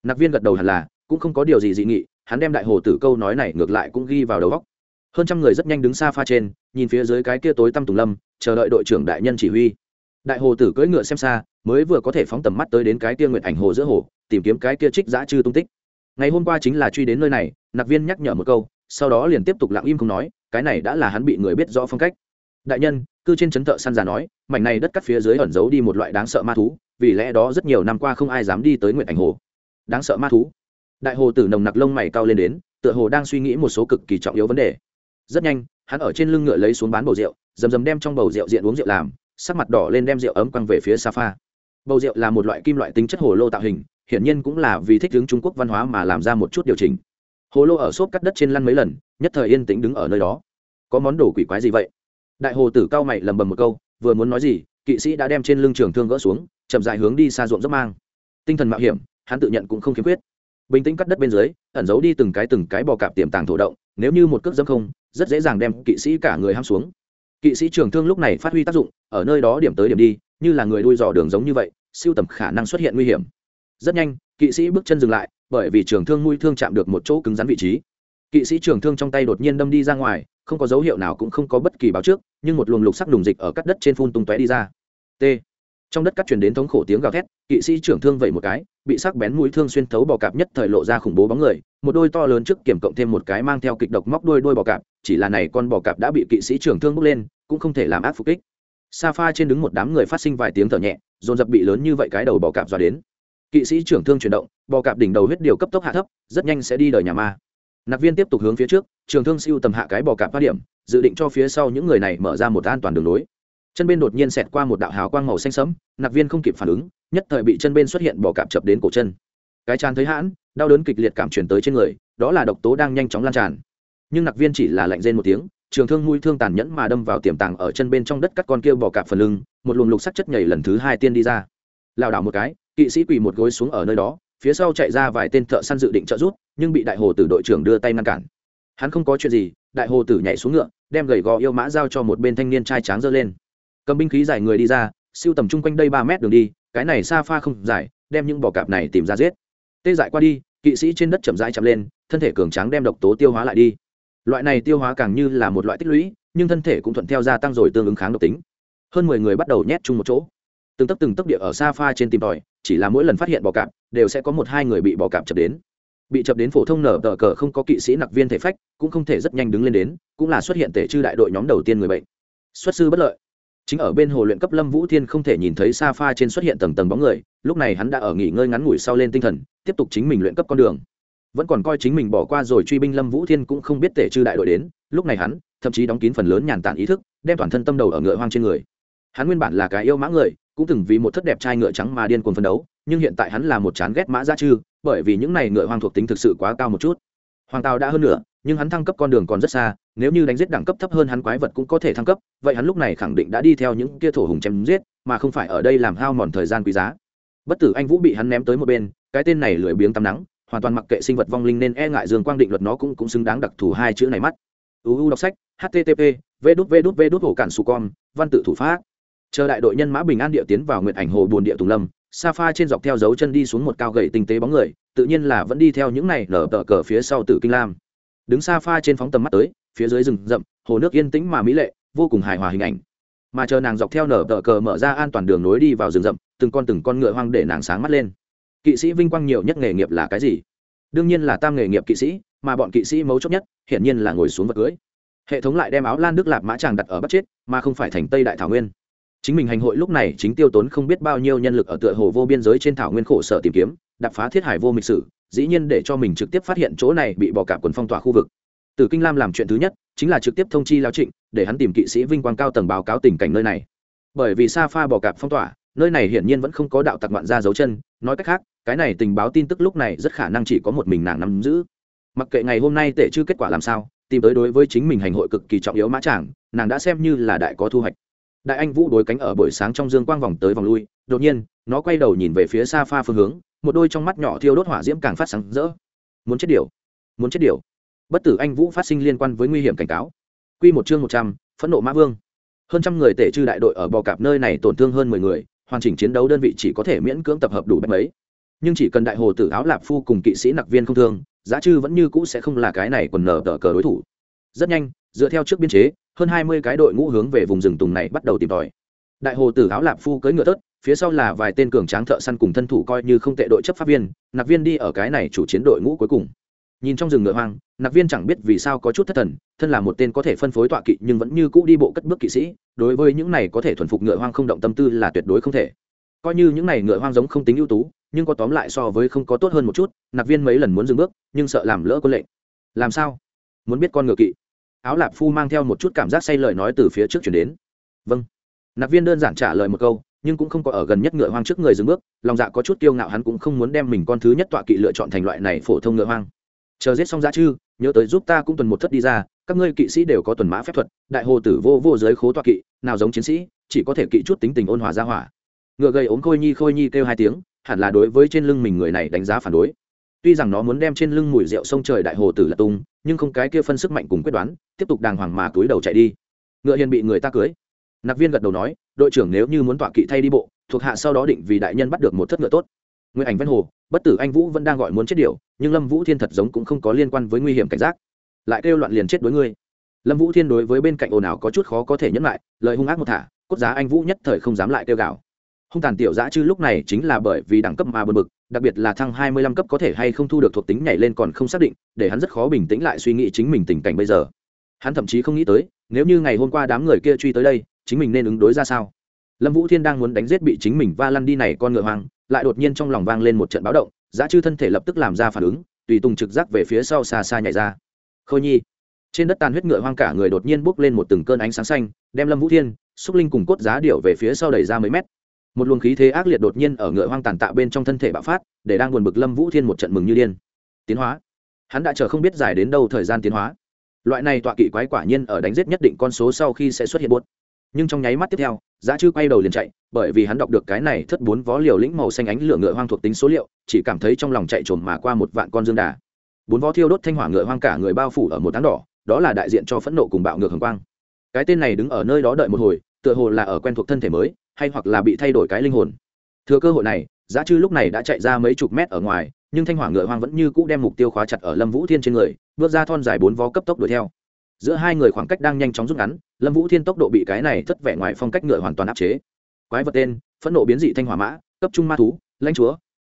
Nạp viên gật đầu hẳn là, cũng không có điều gì dị nghị, hắn đem đại hồ tử câu nói này ngược lại cũng ghi vào đầu góc hơn trăm người rất nhanh đứng xa pha trên, nhìn phía dưới cái kia tối tăm tùng lâm, chờ đợi đội trưởng đại nhân chỉ huy. Đại hồ tử cưỡi ngựa xem xa, mới vừa có thể phóng tầm mắt tới đến cái kia nguyện ảnh hồ giữa hồ, tìm kiếm cái kia trích giã chư tung tích. Ngày hôm qua chính là truy đến nơi này nạp viên nhắc nhở một câu, sau đó liền tiếp tục lặng im không nói, cái này đã là hắn bị người biết rõ phong cách. Đại nhân, cư trên trấn thợ săn già nói, mảnh này đất cắt phía dưới ẩn giấu đi một loại đáng sợ ma thú, vì lẽ đó rất nhiều năm qua không ai dám đi tới nguyện ảnh hồ. Đáng sợ ma thú. Đại hồ tử nồng nặc lông mày cao lên đến, tựa hồ đang suy nghĩ một số cực kỳ trọng yếu vấn đề rất nhanh, hắn ở trên lưng ngựa lấy xuống bán bầu rượu rầm rầm đem trong bầu rượu diện uống rượu làm, sắc mặt đỏ lên đem rượu ấm quăng về phía safa. Bầu rượu là một loại kim loại tính chất hồ lô tạo hình, hiển nhiên cũng là vì thích hướng trung quốc văn hóa mà làm ra một chút điều chỉnh. Hồ lô ở xốp cắt đất trên lăn mấy lần, nhất thời yên tĩnh đứng ở nơi đó. Có món đồ quỷ quái gì vậy? Đại hồ tử cao mày lầm bầm một câu, vừa muốn nói gì, kỵ sĩ đã đem trên lưng trường thương gỡ xuống, chậm dài hướng đi xa ruộng dốc mang. Tinh thần mạo hiểm, hắn tự nhận cũng không khiếm khuyết. Bình tĩnh cắt đất bên dưới, ẩn giấu đi từng cái từng cái bò cạp tiềm tàng thổ động nếu như một cước dâm không, rất dễ dàng đem kỵ sĩ cả người ham xuống. Kỵ sĩ trường thương lúc này phát huy tác dụng, ở nơi đó điểm tới điểm đi, như là người đuôi dò đường giống như vậy, siêu tầm khả năng xuất hiện nguy hiểm. Rất nhanh, kỵ sĩ bước chân dừng lại, bởi vì trường thương mũi thương chạm được một chỗ cứng rắn vị trí. Kỵ sĩ trường thương trong tay đột nhiên đâm đi ra ngoài, không có dấu hiệu nào cũng không có bất kỳ báo trước, nhưng một luồng lục sắc đùng dịch ở cắt đất trên phun tung tóe đi ra. T. Trong đất cắt chuyển đến thống khổ tiếng gào thét, kỵ sĩ trưởng thương vậy một cái bị sắc bén mũi thương xuyên thấu bò cạp nhất thời lộ ra khủng bố bóng người, một đôi to lớn trước kiểm cộng thêm một cái mang theo kịch độc móc đôi đôi bò cạp, chỉ là này con bò cạp đã bị kỵ sĩ trưởng thương bốc lên, cũng không thể làm ác phục kích. Sa pha trên đứng một đám người phát sinh vài tiếng thở nhẹ, dồn dập bị lớn như vậy cái đầu bò cạp dọa đến. Kỵ sĩ trưởng thương chuyển động, bò cạp đỉnh đầu huyết điều cấp tốc hạ thấp, rất nhanh sẽ đi đời nhà ma. Nạc viên tiếp tục hướng phía trước, trường thương siêu tầm hạ cái bò cạp phát điểm, dự định cho phía sau những người này mở ra một an toàn đường lối chân bên đột nhiên xẹt qua một đạo hào quang màu xanh sẫm nạc viên không kịp phản ứng, nhất thời bị chân bên xuất hiện bò cạp chập đến cổ chân. Cái chán thấy hãn, đau đớn kịch liệt cảm chuyển tới trên người, đó là độc tố đang nhanh chóng lan tràn. Nhưng nạc viên chỉ là lạnh rên một tiếng, trường thương mũi thương tàn nhẫn mà đâm vào tiềm tàng ở chân bên trong đất cắt con kia bò cạp phần lưng, một luồng lục sắc chất nhảy lần thứ hai tiên đi ra. Lảo đảo một cái, kỵ sĩ quỳ một gối xuống ở nơi đó, phía sau chạy ra vài tên thợ săn dự định trợ giúp, nhưng bị đại hồ tử đội trưởng đưa tay ngăn cản. Hắn không có chuyện gì, đại hồ tử nhảy xuống ngựa, đem gầy gò yêu mã giao cho một bên thanh niên trai tráng dơ lên cầm binh khí giải người đi ra, siêu tầm chung quanh đây ba mét đường đi, cái này xa pha không dài, đem những bò cạp này tìm ra giết. Tê dại qua đi, kỵ sĩ trên đất chậm rãi chậm lên, thân thể cường tráng đem độc tố tiêu hóa lại đi. Loại này tiêu hóa càng như là một loại tích lũy, nhưng thân thể cũng thuận theo gia tăng rồi tương ứng kháng độc tính. Hơn mười người bắt đầu nhét chung một chỗ. Từng tấc từng tấc địa ở xa pha trên tìm tòi, chỉ là mỗi lần phát hiện bò cạp, đều sẽ có một hai người bị bò cạp chập đến. Bị chập đến phổ thông nở tờ cờ không có kỵ sĩ nặc viên thể phách, cũng không thể rất nhanh đứng lên đến, cũng là xuất hiện tể chư đại đội nhóm đầu tiên người bệnh. Xuất sư bất lợi chính ở bên hồ luyện cấp lâm vũ thiên không thể nhìn thấy xa pha trên xuất hiện tầng tầng bóng người, lúc này hắn đã ở nghỉ ngơi ngắn ngủi sau lên tinh thần, tiếp tục chính mình luyện cấp con đường. Vẫn còn coi chính mình bỏ qua rồi truy binh lâm vũ thiên cũng không biết tể chư đại đội đến, lúc này hắn, thậm chí đóng kín phần lớn nhàn tản ý thức, đem toàn thân tâm đầu ở ngựa hoang trên người. Hắn nguyên bản là cái yêu mã người, cũng từng vì một thất đẹp trai ngựa trắng mà điên cuồng phân đấu, nhưng hiện tại hắn là một chán ghét mã gia chư, bởi vì những này ngựa hoang thuộc tính thực sự quá cao một chút. Hoàng tào đã hơn nữa nhưng hắn thăng cấp con đường còn rất xa, nếu như đánh giết đẳng cấp thấp hơn hắn quái vật cũng có thể thăng cấp, vậy hắn lúc này khẳng định đã đi theo những kia thổ hùng chém giết, mà không phải ở đây làm hao mòn thời gian quý giá. Bất tử anh vũ bị hắn ném tới một bên, cái tên này lười biếng tắm nắng, hoàn toàn mặc kệ sinh vật vong linh nên e ngại dương quang định luật nó cũng cũng xứng đáng đặc thù hai chữ này mắt. Uu đọc sách http v đút v đút v đút hồ cản su con văn tự thủ pháp. Chờ đại đội nhân mã bình an địa tiến vào nguyện ảnh hồ bồn địa tùng lâm, sa pha trên dọc theo dấu chân đi xuống một cao gậy tinh tế bóng người, tự nhiên là vẫn đi theo những này nở tờ cờ phía sau tử kinh lam đứng xa pha trên phóng tầm mắt tới, phía dưới rừng rậm, hồ nước yên tĩnh mà mỹ lệ, vô cùng hài hòa hình ảnh. Mà chờ nàng dọc theo nở tờ cờ mở ra an toàn đường nối đi vào rừng rậm, từng con từng con ngựa hoang để nàng sáng mắt lên. Kỵ sĩ vinh quang nhiều nhất nghề nghiệp là cái gì? Đương nhiên là tam nghề nghiệp kỵ sĩ, mà bọn kỵ sĩ mấu chốt nhất, hiển nhiên là ngồi xuống vật cưới. Hệ thống lại đem áo lan đức lạp mã tràng đặt ở bắt chết, mà không phải thành tây đại thảo nguyên. Chính mình hành hội lúc này chính tiêu tốn không biết bao nhiêu nhân lực ở tựa hồ vô biên giới trên thảo nguyên khổ sở tìm kiếm đập phá thiết hải vô mịch sử dĩ nhiên để cho mình trực tiếp phát hiện chỗ này bị bỏ cả quần phong tỏa khu vực. Từ kinh lam làm chuyện thứ nhất, chính là trực tiếp thông chi lao trịnh, để hắn tìm kỵ sĩ vinh quang cao tầng báo cáo tình cảnh nơi này. Bởi vì sa pha bỏ cạp phong tỏa, nơi này hiển nhiên vẫn không có đạo tặc ngoạn ra dấu chân, nói cách khác, cái này tình báo tin tức lúc này rất khả năng chỉ có một mình nàng nắm giữ. Mặc kệ ngày hôm nay tệ chưa kết quả làm sao, tìm tới đối với chính mình hành hội cực kỳ trọng yếu mã chàng nàng đã xem như là đại có thu hoạch. Đại anh vũ đối cánh ở buổi sáng trong dương quang vòng tới vòng lui, đột nhiên, nó quay đầu nhìn về phía xa pha phương hướng một đôi trong mắt nhỏ thiêu đốt hỏa diễm càng phát sáng rỡ. Muốn chết điều, muốn chết điều. Bất tử anh vũ phát sinh liên quan với nguy hiểm cảnh cáo. Quy một chương một trăm, phẫn nộ mã vương. Hơn trăm người tể trư đại đội ở bò cạp nơi này tổn thương hơn mười người, hoàn chỉnh chiến đấu đơn vị chỉ có thể miễn cưỡng tập hợp đủ bách mấy. Nhưng chỉ cần đại hồ tử áo lạp phu cùng kỵ sĩ nặc viên không thương, giá chư vẫn như cũ sẽ không là cái này còn nở tờ cờ đối thủ. Rất nhanh, dựa theo trước biên chế, hơn hai mươi cái đội ngũ hướng về vùng rừng tùng này bắt đầu tìm tòi. Đại hồ tử áo lạp phu cưỡi ngựa tớt phía sau là vài tên cường tráng thợ săn cùng thân thủ coi như không tệ đội chấp pháp viên nạc viên đi ở cái này chủ chiến đội ngũ cuối cùng. Nhìn trong rừng ngựa hoang nạc viên chẳng biết vì sao có chút thất thần, thân là một tên có thể phân phối tọa kỵ nhưng vẫn như cũ đi bộ cất bước kỵ sĩ, đối với những này có thể thuần phục ngựa hoang không động tâm tư là tuyệt đối không thể. Coi như những này ngựa hoang giống không tính ưu tú, nhưng có tóm lại so với không có tốt hơn một chút nạc viên mấy lần muốn dừng bước, nhưng sợ làm lỡ quân lệnh. Làm sao? Muốn biết con ngựa kỵ. Áo lạp phu mang theo một chút cảm giác say lời nói từ phía trước chuyển đến. Vâng. Nạp viên đơn giản trả lời một câu nhưng cũng không có ở gần nhất ngựa hoang trước người dừng bước, lòng dạ có chút kiêu ngạo hắn cũng không muốn đem mình con thứ nhất tọa kỵ lựa chọn thành loại này phổ thông ngựa hoang. Chờ giết xong giá chư, nhớ tới giúp ta cũng tuần một thất đi ra, các ngươi kỵ sĩ đều có tuần mã phép thuật, đại hồ tử vô vô giới khố tọa kỵ, nào giống chiến sĩ, chỉ có thể kỵ chút tính tình ôn hòa ra hỏa. Ngựa gầy ốm khôi nhi khôi nhi kêu hai tiếng, hẳn là đối với trên lưng mình người này đánh giá phản đối. Tuy rằng nó muốn đem trên lưng mùi rượu sông trời đại hồ tử là tung, nhưng không cái kia phân sức mạnh cùng quyết đoán, tiếp tục đàng hoàng mà túi đầu chạy đi. Ngựa hiền bị người ta cưới nạp viên gật đầu nói, đội trưởng nếu như muốn tọa kỵ thay đi bộ, thuộc hạ sau đó định vì đại nhân bắt được một thất ngựa tốt. Nguyện ảnh ven hồ, bất tử anh vũ vẫn đang gọi muốn chết điều nhưng lâm vũ thiên thật giống cũng không có liên quan với nguy hiểm cảnh giác. Lại kêu loạn liền chết đối ngươi. Lâm vũ thiên đối với bên cạnh ồn ào có chút khó có thể nhẫn lại, lời hung ác một thả, cốt giá anh vũ nhất thời không dám lại kêu gào. Hung tàn tiểu dã chư lúc này chính là bởi vì đẳng cấp mà bật mực đặc biệt là thăng hai mươi lăm cấp có thể hay không thu được thuộc tính nhảy lên còn không xác định, để hắn rất khó bình tĩnh lại suy nghĩ chính mình tình cảnh bây giờ. Hắn thậm chí không nghĩ tới, nếu như ngày hôm qua đám người kia truy tới đây chính mình nên ứng đối ra sao? Lâm vũ thiên đang muốn đánh giết bị chính mình va lăn đi này con ngựa hoang, lại đột nhiên trong lòng vang lên một trận báo động, giá chư thân thể lập tức làm ra phản ứng, tùy tùng trực giác về phía sau xa xa nhảy ra. Khôi nhi, trên đất tàn huyết ngựa hoang cả người đột nhiên bốc lên một từng cơn ánh sáng xanh, đem lâm vũ thiên, xúc linh cùng cốt giá điệu về phía sau đẩy ra mấy mét. Một luồng khí thế ác liệt đột nhiên ở ngựa hoang tàn tạ bên trong thân thể bạo phát, để đang buồn bực lâm vũ thiên một trận mừng như điên. Tiến hóa. Hắn đã chờ không biết dài đến đâu thời gian tiến hóa. Loại này tọa kỵ quái quả nhiên ở đánh giết nhất định con số sau khi sẽ xuất hiện buốt nhưng trong nháy mắt tiếp theo, giá chư quay đầu liền chạy, bởi vì hắn đọc được cái này thất bốn vó liều lĩnh màu xanh ánh lửa ngựa hoang thuộc tính số liệu, chỉ cảm thấy trong lòng chạy trồn mà qua một vạn con dương đà. Bốn vó thiêu đốt thanh hỏa ngựa hoang cả người bao phủ ở một tháng đỏ, đó là đại diện cho phẫn nộ cùng bạo ngược hồng quang. Cái tên này đứng ở nơi đó đợi một hồi, tựa hồ là ở quen thuộc thân thể mới, hay hoặc là bị thay đổi cái linh hồn. Thừa cơ hội này, giá chư lúc này đã chạy ra mấy chục mét ở ngoài, nhưng thanh hỏa ngựa hoang vẫn như cũ đem mục tiêu khóa chặt ở lâm vũ thiên trên người, bước ra thon dài bốn vó cấp tốc đuổi theo giữa hai người khoảng cách đang nhanh chóng rút ngắn, lâm vũ thiên tốc độ bị cái này thất vẻ ngoài phong cách ngựa hoàn toàn áp chế quái vật tên, phẫn nộ biến dị thanh hỏa mã, cấp trung ma thú, lãnh chúa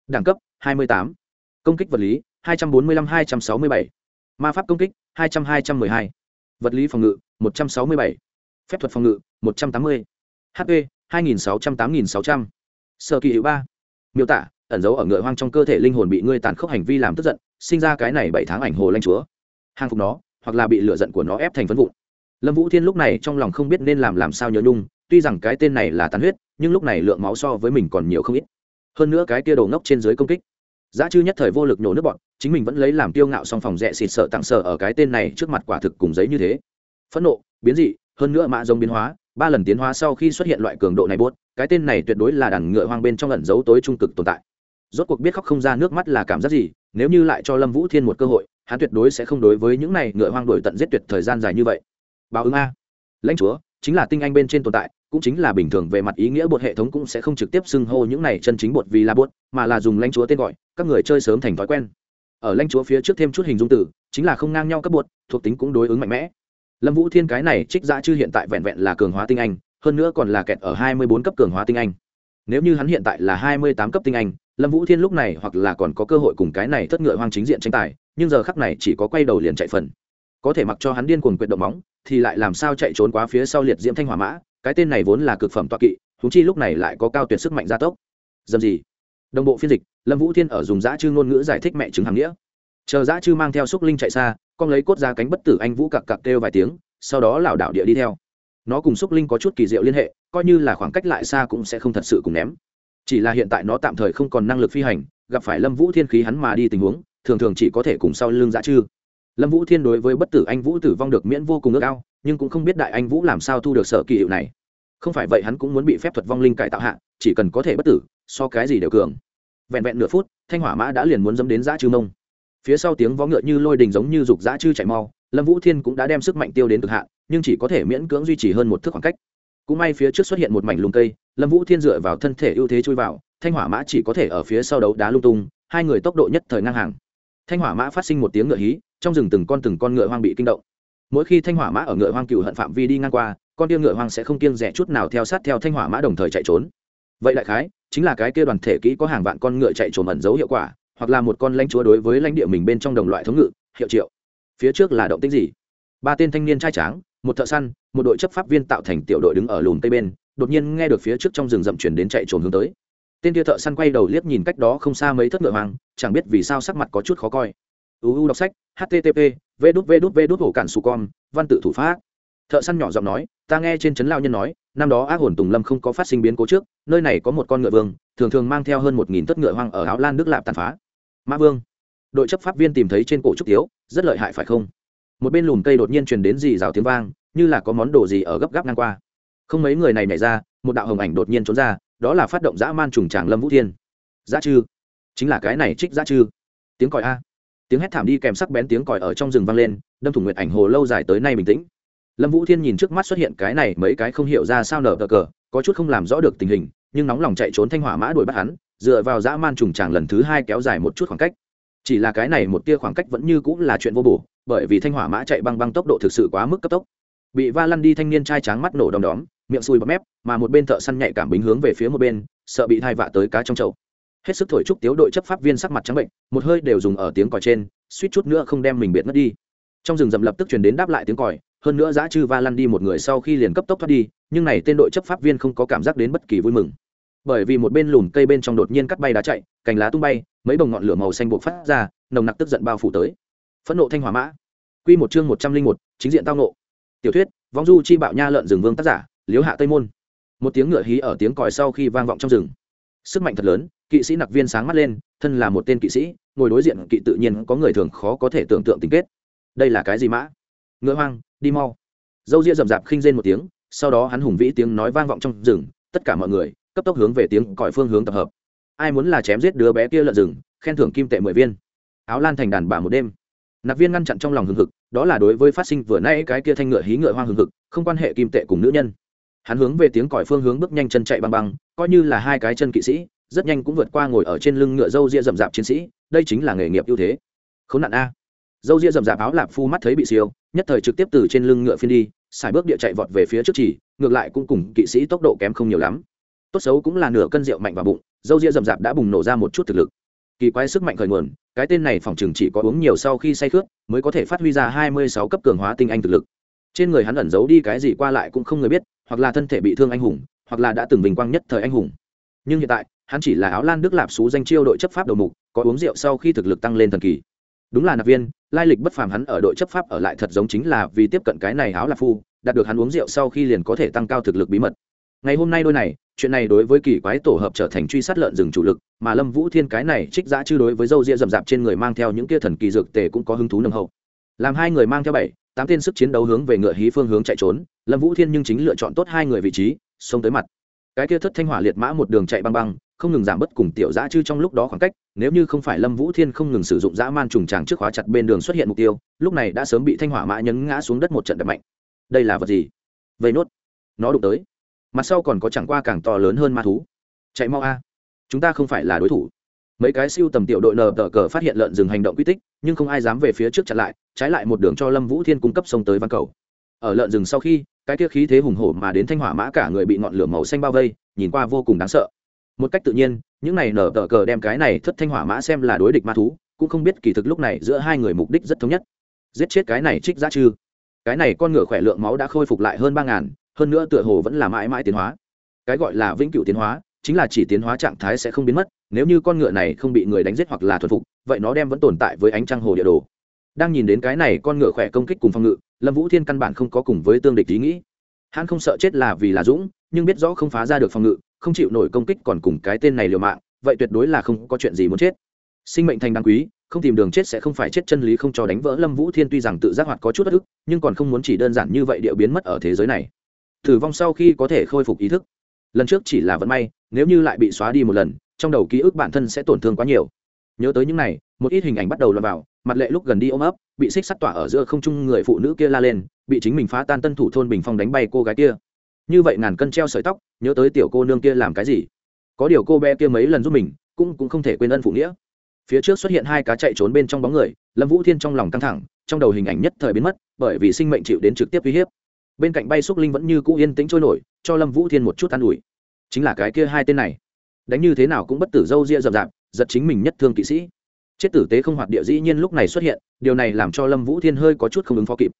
đẳng cấp 28. công kích vật lý 245-267. ma pháp công kích 200-212. vật lý phòng ngự 167. phép thuật phòng ngự 180. hp 2600-8600. sơ kỳ hữu ba miêu tả, ẩn giấu ở ngựa hoang trong cơ thể linh hồn bị ngươi tàn khốc hành vi làm tức giận, sinh ra cái này bảy tháng ảnh hồ lãnh chúa hàng phục nó hoặc là bị lửa giận của nó ép thành phấn vụn. Lâm vũ thiên lúc này trong lòng không biết nên làm làm sao nhớ nhung, tuy rằng cái tên này là tàn huyết, nhưng lúc này lượng máu so với mình còn nhiều không ít. Hơn nữa cái kia đồ ngốc trên dưới công kích. Giá chư nhất thời vô lực nhổ nước bọn, chính mình vẫn lấy làm tiêu ngạo song phòng rẽ xịt sợ tặng sợ ở cái tên này trước mặt quả thực cùng giấy như thế. Phẫn nộ, biến dị, hơn nữa mã giống biến hóa, ba lần tiến hóa sau khi xuất hiện loại cường độ này buốt, cái tên này tuyệt đối là đàn ngựa hoang bên trong ẩn giấu tối trung cực tồn tại. Rốt cuộc biết khóc không ra nước mắt là cảm giác gì, nếu như lại cho lâm vũ thiên một cơ hội hắn tuyệt đối sẽ không đối với những này ngựa hoang đổi tận giết tuyệt thời gian dài như vậy. Báo ứng a. Lãnh chúa, chính là tinh anh bên trên tồn tại, cũng chính là bình thường về mặt ý nghĩa bột hệ thống cũng sẽ không trực tiếp xưng hô những này chân chính bột vì là bột, mà là dùng lãnh chúa tên gọi, các người chơi sớm thành thói quen. Ở lãnh chúa phía trước thêm chút hình dung tử chính là không ngang nhau cấp bột, thuộc tính cũng đối ứng mạnh mẽ. Lâm vũ thiên cái này trích giã chư hiện tại vẹn vẹn là cường hóa tinh anh, hơn nữa còn là kẹt ở hai mươi bốn cấp cường hóa tinh anh nếu như hắn hiện tại là hai mươi tám cấp tinh anh, lâm vũ thiên lúc này hoặc là còn có cơ hội cùng cái này thất ngựa hoang chính diện tranh tài, nhưng giờ khắc này chỉ có quay đầu liền chạy phần. Có thể mặc cho hắn điên cuồng quyệt động móng, thì lại làm sao chạy trốn quá phía sau liệt diễm thanh hỏa mã, cái tên này vốn là cực phẩm toa kỵ thú chi lúc này lại có cao tuyệt sức mạnh gia tốc. Dầm gì? Đồng bộ phiên dịch, lâm vũ thiên ở dùng giã chư ngôn ngữ giải thích mẹ chứng hàng nghĩa. Chờ giã chư mang theo xúc linh chạy xa, con lấy cốt ra cánh bất tử anh vũ cặc cặc kêu vài tiếng, sau đó lảo đảo địa đi theo. Nó cùng xúc linh có chút kỳ diệu liên hệ coi như là khoảng cách lại xa cũng sẽ không thật sự cùng ném. Chỉ là hiện tại nó tạm thời không còn năng lực phi hành, gặp phải lâm vũ thiên khí hắn mà đi tình huống, thường thường chỉ có thể cùng sau lưng dã chư. Lâm vũ thiên đối với bất tử anh vũ tử vong được miễn vô cùng ước ao, nhưng cũng không biết đại anh vũ làm sao thu được sở kỳ hiệu này. Không phải vậy hắn cũng muốn bị phép thuật vong linh cải tạo hạ, chỉ cần có thể bất tử, so cái gì đều cường. Vẹn vẹn nửa phút, thanh hỏa mã đã liền muốn dâm đến dã chư mông. Phía sau tiếng vó ngựa như lôi đình giống như dục dã chư chạy mau, lâm vũ thiên cũng đã đem sức mạnh tiêu đến cực hạn, nhưng chỉ có thể miễn cưỡng duy trì hơn một thước khoảng cách cũng may phía trước xuất hiện một mảnh lùng cây, lâm vũ thiên dựa vào thân thể ưu thế chui vào, thanh hỏa mã chỉ có thể ở phía sau đấu đá lung tung, hai người tốc độ nhất thời ngang hàng. Thanh hỏa mã phát sinh một tiếng ngựa hí, trong rừng từng con từng con ngựa hoang bị kinh động. Mỗi khi thanh hỏa mã ở ngựa hoang cựu hận phạm vi đi ngang qua, con tiêu ngựa hoang sẽ không kiêng rẻ chút nào theo sát theo thanh hỏa mã đồng thời chạy trốn. Vậy đại khái, chính là cái kia đoàn thể kỹ có hàng vạn con ngựa chạy trốn ẩn dấu hiệu quả, hoặc là một con lãnh chúa đối với lãnh địa mình bên trong đồng loại thống ngự, hiệu triệu. Phía trước là động tích gì? Ba tên thanh niên trai tráng một thợ săn, một đội chấp pháp viên tạo thành tiểu đội đứng ở lùm tây bên, đột nhiên nghe được phía trước trong rừng rậm chuyển đến chạy trốn hướng tới. Tên kia thợ săn quay đầu liếc nhìn cách đó không xa mấy thất ngựa hoang, chẳng biết vì sao sắc mặt có chút khó coi. Uu đọc sách http v đút v đút v đút hồ cản su con, văn tự thủ pháp. Thợ săn nhỏ giọng nói, ta nghe trên trấn lao nhân nói, năm đó ác hồn tùng lâm không có phát sinh biến cố trước, nơi này có một con ngựa vương, thường thường mang theo hơn một nghìn tất ngựa hoang ở áo lan nước lạp tàn phá. Mã vương. Đội chấp pháp viên tìm thấy trên cổ trúc tiếu, rất lợi hại, phải không? Một bên lùm cây đột nhiên truyền đến dì rào tiếng vang, như là có món đồ gì ở gấp gáp ngang qua. Không mấy người này nhảy ra, một đạo hồng ảnh đột nhiên trốn ra, đó là phát động dã man trùng tràng lâm vũ thiên. Dã chư. Chính là cái này trích dã chư. Tiếng còi a. Tiếng hét thảm đi kèm sắc bén tiếng còi ở trong rừng vang lên, đâm thủng nguyệt ảnh hồ lâu dài tới nay bình tĩnh. Lâm vũ thiên nhìn trước mắt xuất hiện cái này mấy cái không hiểu ra sao nở cờ cờ, có chút không làm rõ được tình hình, nhưng nóng lòng chạy trốn thanh hỏa mã đuổi bắt hắn, dựa vào dã man trùng tràng lần thứ hai kéo dài một chút khoảng cách. Chỉ là cái này một tia khoảng cách vẫn như cũng là chuyện vô bổ bởi vì thanh hỏa mã chạy băng băng tốc độ thực sự quá mức cấp tốc. Bị va lăn đi thanh niên trai tráng mắt nổ đom đóm, miệng sùi bọt mép, mà một bên thợ săn nhạy cảm bính hướng về phía một bên, sợ bị thai vạ tới cá trong chậu. Hết sức thổi trúc tiếu đội chấp pháp viên sắc mặt trắng bệnh, một hơi đều dùng ở tiếng còi trên, suýt chút nữa không đem mình biệt mất đi. Trong rừng rậm lập tức truyền đến đáp lại tiếng còi, hơn nữa giã chư va lăn đi một người sau khi liền cấp tốc thoát đi, nhưng này tên đội chấp pháp viên không có cảm giác đến bất kỳ vui mừng. Bởi vì một bên lùm cây bên trong đột nhiên cắt bay đá chạy, cành lá tung bay, mấy bồng ngọn lửa màu xanh buộc phát ra, nồng nặc tức giận bao phủ tới phẫn nộ thanh hỏa mã. Q một chương một trăm linh một, chính diện tao nộ tiểu thuyết, vong du chi bạo nha lợn rừng vương tác giả liếu hạ tây môn. Một tiếng ngựa hí ở tiếng còi sau khi vang vọng trong rừng. Sức mạnh thật lớn, kỵ sĩ nặc viên sáng mắt lên, thân là một tên kỵ sĩ, ngồi đối diện kỵ tự nhiên có người thường khó có thể tưởng tượng tình kết. Đây là cái gì mã? Ngựa hoang, đi mau. Dâu ria rậm rạp khinh rên một tiếng, sau đó hắn hùng vĩ tiếng nói vang vọng trong rừng, tất cả mọi người, cấp tốc hướng về tiếng còi phương hướng tập hợp. Ai muốn là chém giết đứa bé kia lợn rừng, khen thưởng kim tệ mười viên. Áo lan thành đàn bà một đêm nạp viên ngăn chặn trong lòng hừng hực, đó là đối với phát sinh vừa nay cái kia thanh ngựa hí ngựa hoang hừng hực, không quan hệ kim tệ cùng nữ nhân. Hắn hướng về tiếng còi phương hướng bước nhanh chân chạy băng băng, coi như là hai cái chân kỵ sĩ, rất nhanh cũng vượt qua ngồi ở trên lưng ngựa dâu ria rậm rạp chiến sĩ, đây chính là nghề nghiệp ưu thế. Khốn nạn a. Dâu ria rậm rạp áo lạp phu mắt thấy bị siêu, nhất thời trực tiếp từ trên lưng ngựa phiên đi, xài bước địa chạy vọt về phía trước chỉ, ngược lại cũng cùng kỵ sĩ tốc độ kém không nhiều lắm. Tốt xấu cũng là nửa cân rượu mạnh vào bụng, dâu ria rậm rạp đã bùng nổ ra một chút thực lực kỳ quái sức mạnh khởi nguồn, cái tên này phòng chừng chỉ có uống nhiều sau khi say khướt, mới có thể phát huy ra hai mươi sáu cấp cường hóa tinh anh thực lực. Trên người hắn ẩn giấu đi cái gì qua lại cũng không người biết, hoặc là thân thể bị thương anh hùng, hoặc là đã từng bình quang nhất thời anh hùng. Nhưng hiện tại, hắn chỉ là áo lan đức lạp xú danh chiêu đội chấp pháp đầu mục, có uống rượu sau khi thực lực tăng lên thần kỳ. Đúng là nạp viên, lai lịch bất phàm hắn ở đội chấp pháp ở lại thật giống chính là vì tiếp cận cái này áo lạp phu, đạt được hắn uống rượu sau khi liền có thể tăng cao thực lực bí mật. Ngày hôm nay đôi này chuyện này đối với kỳ quái tổ hợp trở thành truy sát lợn rừng chủ lực, mà lâm vũ thiên cái này trích giã chư đối với dâu ria rậm rạp trên người mang theo những kia thần kỳ dược tề cũng có hứng thú nâng hậu. Làm hai người mang theo bảy, tám tên sức chiến đấu hướng về ngựa hí phương hướng chạy trốn, lâm vũ thiên nhưng chính lựa chọn tốt hai người vị trí, xông tới mặt. Cái kia thất thanh hỏa liệt mã một đường chạy băng băng, không ngừng giảm bớt cùng tiểu dã chư trong lúc đó khoảng cách, nếu như không phải lâm vũ thiên không ngừng sử dụng dã man trùng tràng trước khóa chặt bên đường xuất hiện mục tiêu, lúc này đã sớm bị thanh hỏa mã nhấn ngã xuống đất một trận đập mạnh. Đây là vật gì? Vây nốt. Nó đụng tới mặt sau còn có chẳng qua càng to lớn hơn ma thú. Chạy mau a. Chúng ta không phải là đối thủ. Mấy cái siêu tầm tiểu đội nờ tờ cờ phát hiện lợn rừng hành động quy tích, nhưng không ai dám về phía trước chặn lại, trái lại một đường cho lâm vũ thiên cung cấp sông tới văn cầu. Ở lợn rừng sau khi, cái kia khí thế hùng hổ mà đến thanh hỏa mã cả người bị ngọn lửa màu xanh bao vây, nhìn qua vô cùng đáng sợ. Một cách tự nhiên, những này nở tờ cờ đem cái này thất thanh hỏa mã xem là đối địch ma thú, cũng không biết kỳ thực lúc này giữa hai người mục đích rất thống nhất. Giết chết cái này trích ra chư cái này con ngựa khỏe lượng máu đã khôi phục lại hơn ba ngàn hơn nữa tựa hồ vẫn là mãi mãi tiến hóa. Cái gọi là vĩnh cửu tiến hóa, chính là chỉ tiến hóa trạng thái sẽ không biến mất, nếu như con ngựa này không bị người đánh giết hoặc là thuần phục, vậy nó đem vẫn tồn tại với ánh trăng hồ địa đồ. Đang nhìn đến cái này con ngựa khỏe công kích cùng phòng ngự, lâm vũ thiên căn bản không có cùng với tương địch ý nghĩ. Hắn không sợ chết là vì là dũng, nhưng biết rõ không phá ra được phòng ngự, không chịu nổi công kích còn cùng cái tên này liều mạng, vậy tuyệt đối là không có chuyện gì muốn chết. Sinh mệnh thành đáng quý, không tìm đường chết sẽ không phải chết chân lý không cho đánh vỡ lâm vũ thiên tuy rằng tự giác hoạt có chút bất ức, nhưng còn không muốn chỉ đơn giản như vậy điệu biến mất ở thế giới này thử vong sau khi có thể khôi phục ý thức. Lần trước chỉ là vận may, nếu như lại bị xóa đi một lần, trong đầu ký ức bản thân sẽ tổn thương quá nhiều. Nhớ tới những này, một ít hình ảnh bắt đầu lọt vào, mặt lệ lúc gần đi ôm ấp, bị xích sắt tỏa ở giữa không trung người phụ nữ kia la lên, bị chính mình phá tan tân thủ thôn bình phong đánh bay cô gái kia. Như vậy ngàn cân treo sợi tóc, nhớ tới tiểu cô nương kia làm cái gì? Có điều cô bé kia mấy lần giúp mình, cũng cũng không thể quên ân phụ nghĩa. Phía trước xuất hiện hai cá chạy trốn bên trong bóng người, lâm vũ thiên trong lòng căng thẳng, trong đầu hình ảnh nhất thời biến mất, bởi vì sinh mệnh chịu đến trực tiếp uy hiếp bên cạnh bay xúc linh vẫn như cũ yên tĩnh trôi nổi, cho lâm vũ thiên một chút an ủi. Chính là cái kia hai tên này, đánh như thế nào cũng bất tử dâu ria rậm rạp, giật chính mình nhất thương kỵ sĩ. Chết tử tế không hoạt địa dĩ nhiên lúc này xuất hiện, điều này làm cho lâm vũ thiên hơi có chút không ứng phó kịp.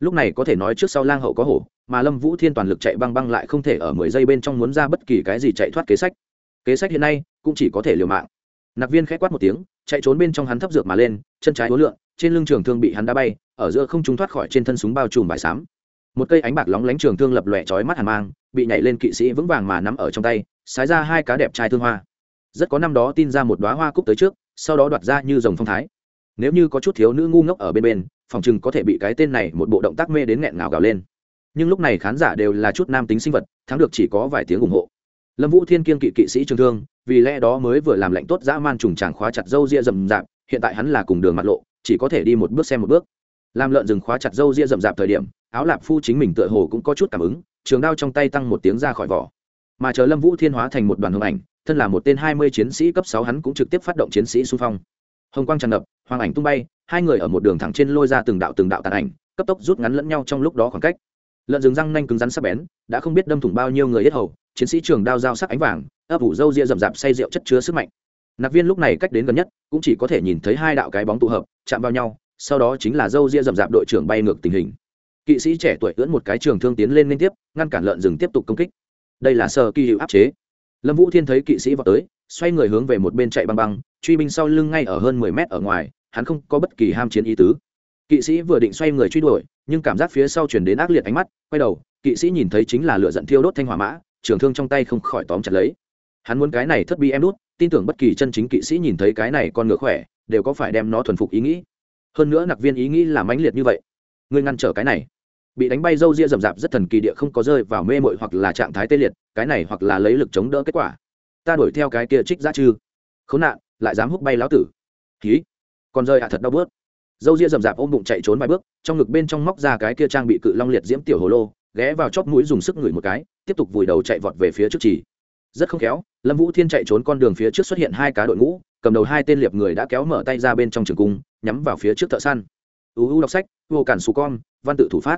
Lúc này có thể nói trước sau lang hậu có hổ, mà lâm vũ thiên toàn lực chạy băng băng lại không thể ở mười giây bên trong muốn ra bất kỳ cái gì chạy thoát kế sách. Kế sách hiện nay cũng chỉ có thể liều mạng. Nặc viên k h ẽ quát một tiếng, chạy trốn bên trong hắn thấp dược mà lên, chân trái hối lượn, trên lưng trường thương bị hắn đá bay, ở giữa không trung thoát khỏi trên thân súng bao trùm bài xám một cây ánh bạc lóng lánh trường thương lập lòe trói mắt hàn mang, bị nhảy lên kỵ sĩ vững vàng mà nắm ở trong tay, sái ra hai cá đẹp trai thương hoa. Rất có năm đó tin ra một đoá hoa cúc tới trước, sau đó đoạt ra như dòng phong thái. Nếu như có chút thiếu nữ ngu ngốc ở bên bên, phòng chừng có thể bị cái tên này một bộ động tác mê đến nghẹn ngào gào lên. Nhưng lúc này khán giả đều là chút nam tính sinh vật, thắng được chỉ có vài tiếng ủng hộ. Lâm vũ thiên kiên kỵ kỵ sĩ trường thương, vì lẽ đó mới vừa làm lệnh tốt dã man trùng tràng khóa chặt râu ria rậm rạp, hiện tại hắn là cùng đường mặt lộ, chỉ có thể đi một bước xem một bước. Làm lợn rừng khóa chặt râu ria rậm rạp thời điểm áo lạp phu chính mình tựa hồ cũng có chút cảm ứng, trường đao trong tay tăng một tiếng ra khỏi vỏ. Mà chờ lâm vũ thiên hóa thành một đoàn hồng ảnh, thân là một tên hai mươi chiến sĩ cấp sáu hắn cũng trực tiếp phát động chiến sĩ xung phong. Hồng quang tràn ngập, hoàng ảnh tung bay, hai người ở một đường thẳng trên lôi ra từng đạo từng đạo tàn ảnh, cấp tốc rút ngắn lẫn nhau trong lúc đó khoảng cách. Lợn rừng răng nanh cứng rắn sắc bén, đã không biết đâm thủng bao nhiêu người yết hầu, chiến sĩ trường đao dao sắc ánh vàng, ấp ủ râu ria rậm rạp say rượu chất chứa sức mạnh. Nạc viên lúc này cách đến gần nhất, cũng chỉ có thể nhìn thấy hai đạo cái bóng tụ hợp, chạm vào nhau, sau đó chính là râu ria rậm rạp đội trưởng bay ngược tình hình kỵ sĩ trẻ tuổi ưỡn một cái trường thương tiến lên liên tiếp, ngăn cản lợn rừng tiếp tục công kích. Đây là sơ kỳ hiệu áp chế. Lâm vũ thiên thấy kỵ sĩ vào tới, xoay người hướng về một bên chạy băng băng, truy binh sau lưng ngay ở hơn mười mét ở ngoài, hắn không có bất kỳ ham chiến ý tứ. Kỵ sĩ vừa định xoay người truy đuổi, nhưng cảm giác phía sau chuyển đến ác liệt ánh mắt, quay đầu, kỵ sĩ nhìn thấy chính là lửa giận thiêu đốt thanh hỏa mã, trường thương trong tay không khỏi tóm chặt lấy. Hắn muốn cái này thất bi em đút, tin tưởng bất kỳ chân chính kỵ sĩ nhìn thấy cái này con ngựa khỏe, đều có phải đem nó thuần phục ý nghĩ. Hơn nữa nặc viên ý nghĩ là mãnh liệt như vậy. Ngươi ngăn trở cái này bị đánh bay râu ria rậm rạp rất thần kỳ địa không có rơi vào mê mội hoặc là trạng thái tê liệt, cái này hoặc là lấy lực chống đỡ kết quả. Ta đuổi theo cái kia trích ra chư. Khốn nạn, lại dám hút bay lão tử. Ký còn rơi hạ thật đau bớt. Dâu ria rậm rạp ôm bụng chạy trốn vài bước, trong ngực bên trong móc ra cái kia trang bị cự long liệt diễm tiểu hồ lô, ghé vào chóp mũi dùng sức ngửi một cái, tiếp tục vùi đầu chạy vọt về phía trước chỉ. Rất không khéo, lâm vũ thiên chạy trốn con đường phía trước xuất hiện hai cá đội ngũ, cầm đầu hai tên liệp người đã kéo mở tay ra bên trong trường cung, nhắm vào phía trước thợ săn. Uu đọc sách, vô cản xù con, văn tự thủ phát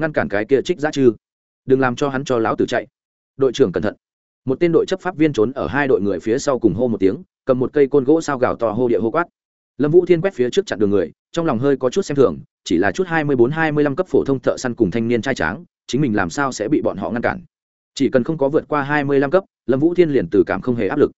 ngăn cản cái kia trích giá chư. Đừng làm cho hắn cho lão tử chạy. Đội trưởng cẩn thận. Một tên đội chấp pháp viên trốn ở hai đội người phía sau cùng hô một tiếng, cầm một cây côn gỗ sao gào to hô địa hô quát. Lâm vũ thiên quét phía trước chặn đường người, trong lòng hơi có chút xem thường, chỉ là chút hai mươi bốn hai mươi lăm cấp phổ thông thợ săn cùng thanh niên trai tráng, chính mình làm sao sẽ bị bọn họ ngăn cản? Chỉ cần không có vượt qua hai mươi lăm cấp, lâm vũ thiên liền từ cảm không hề áp lực.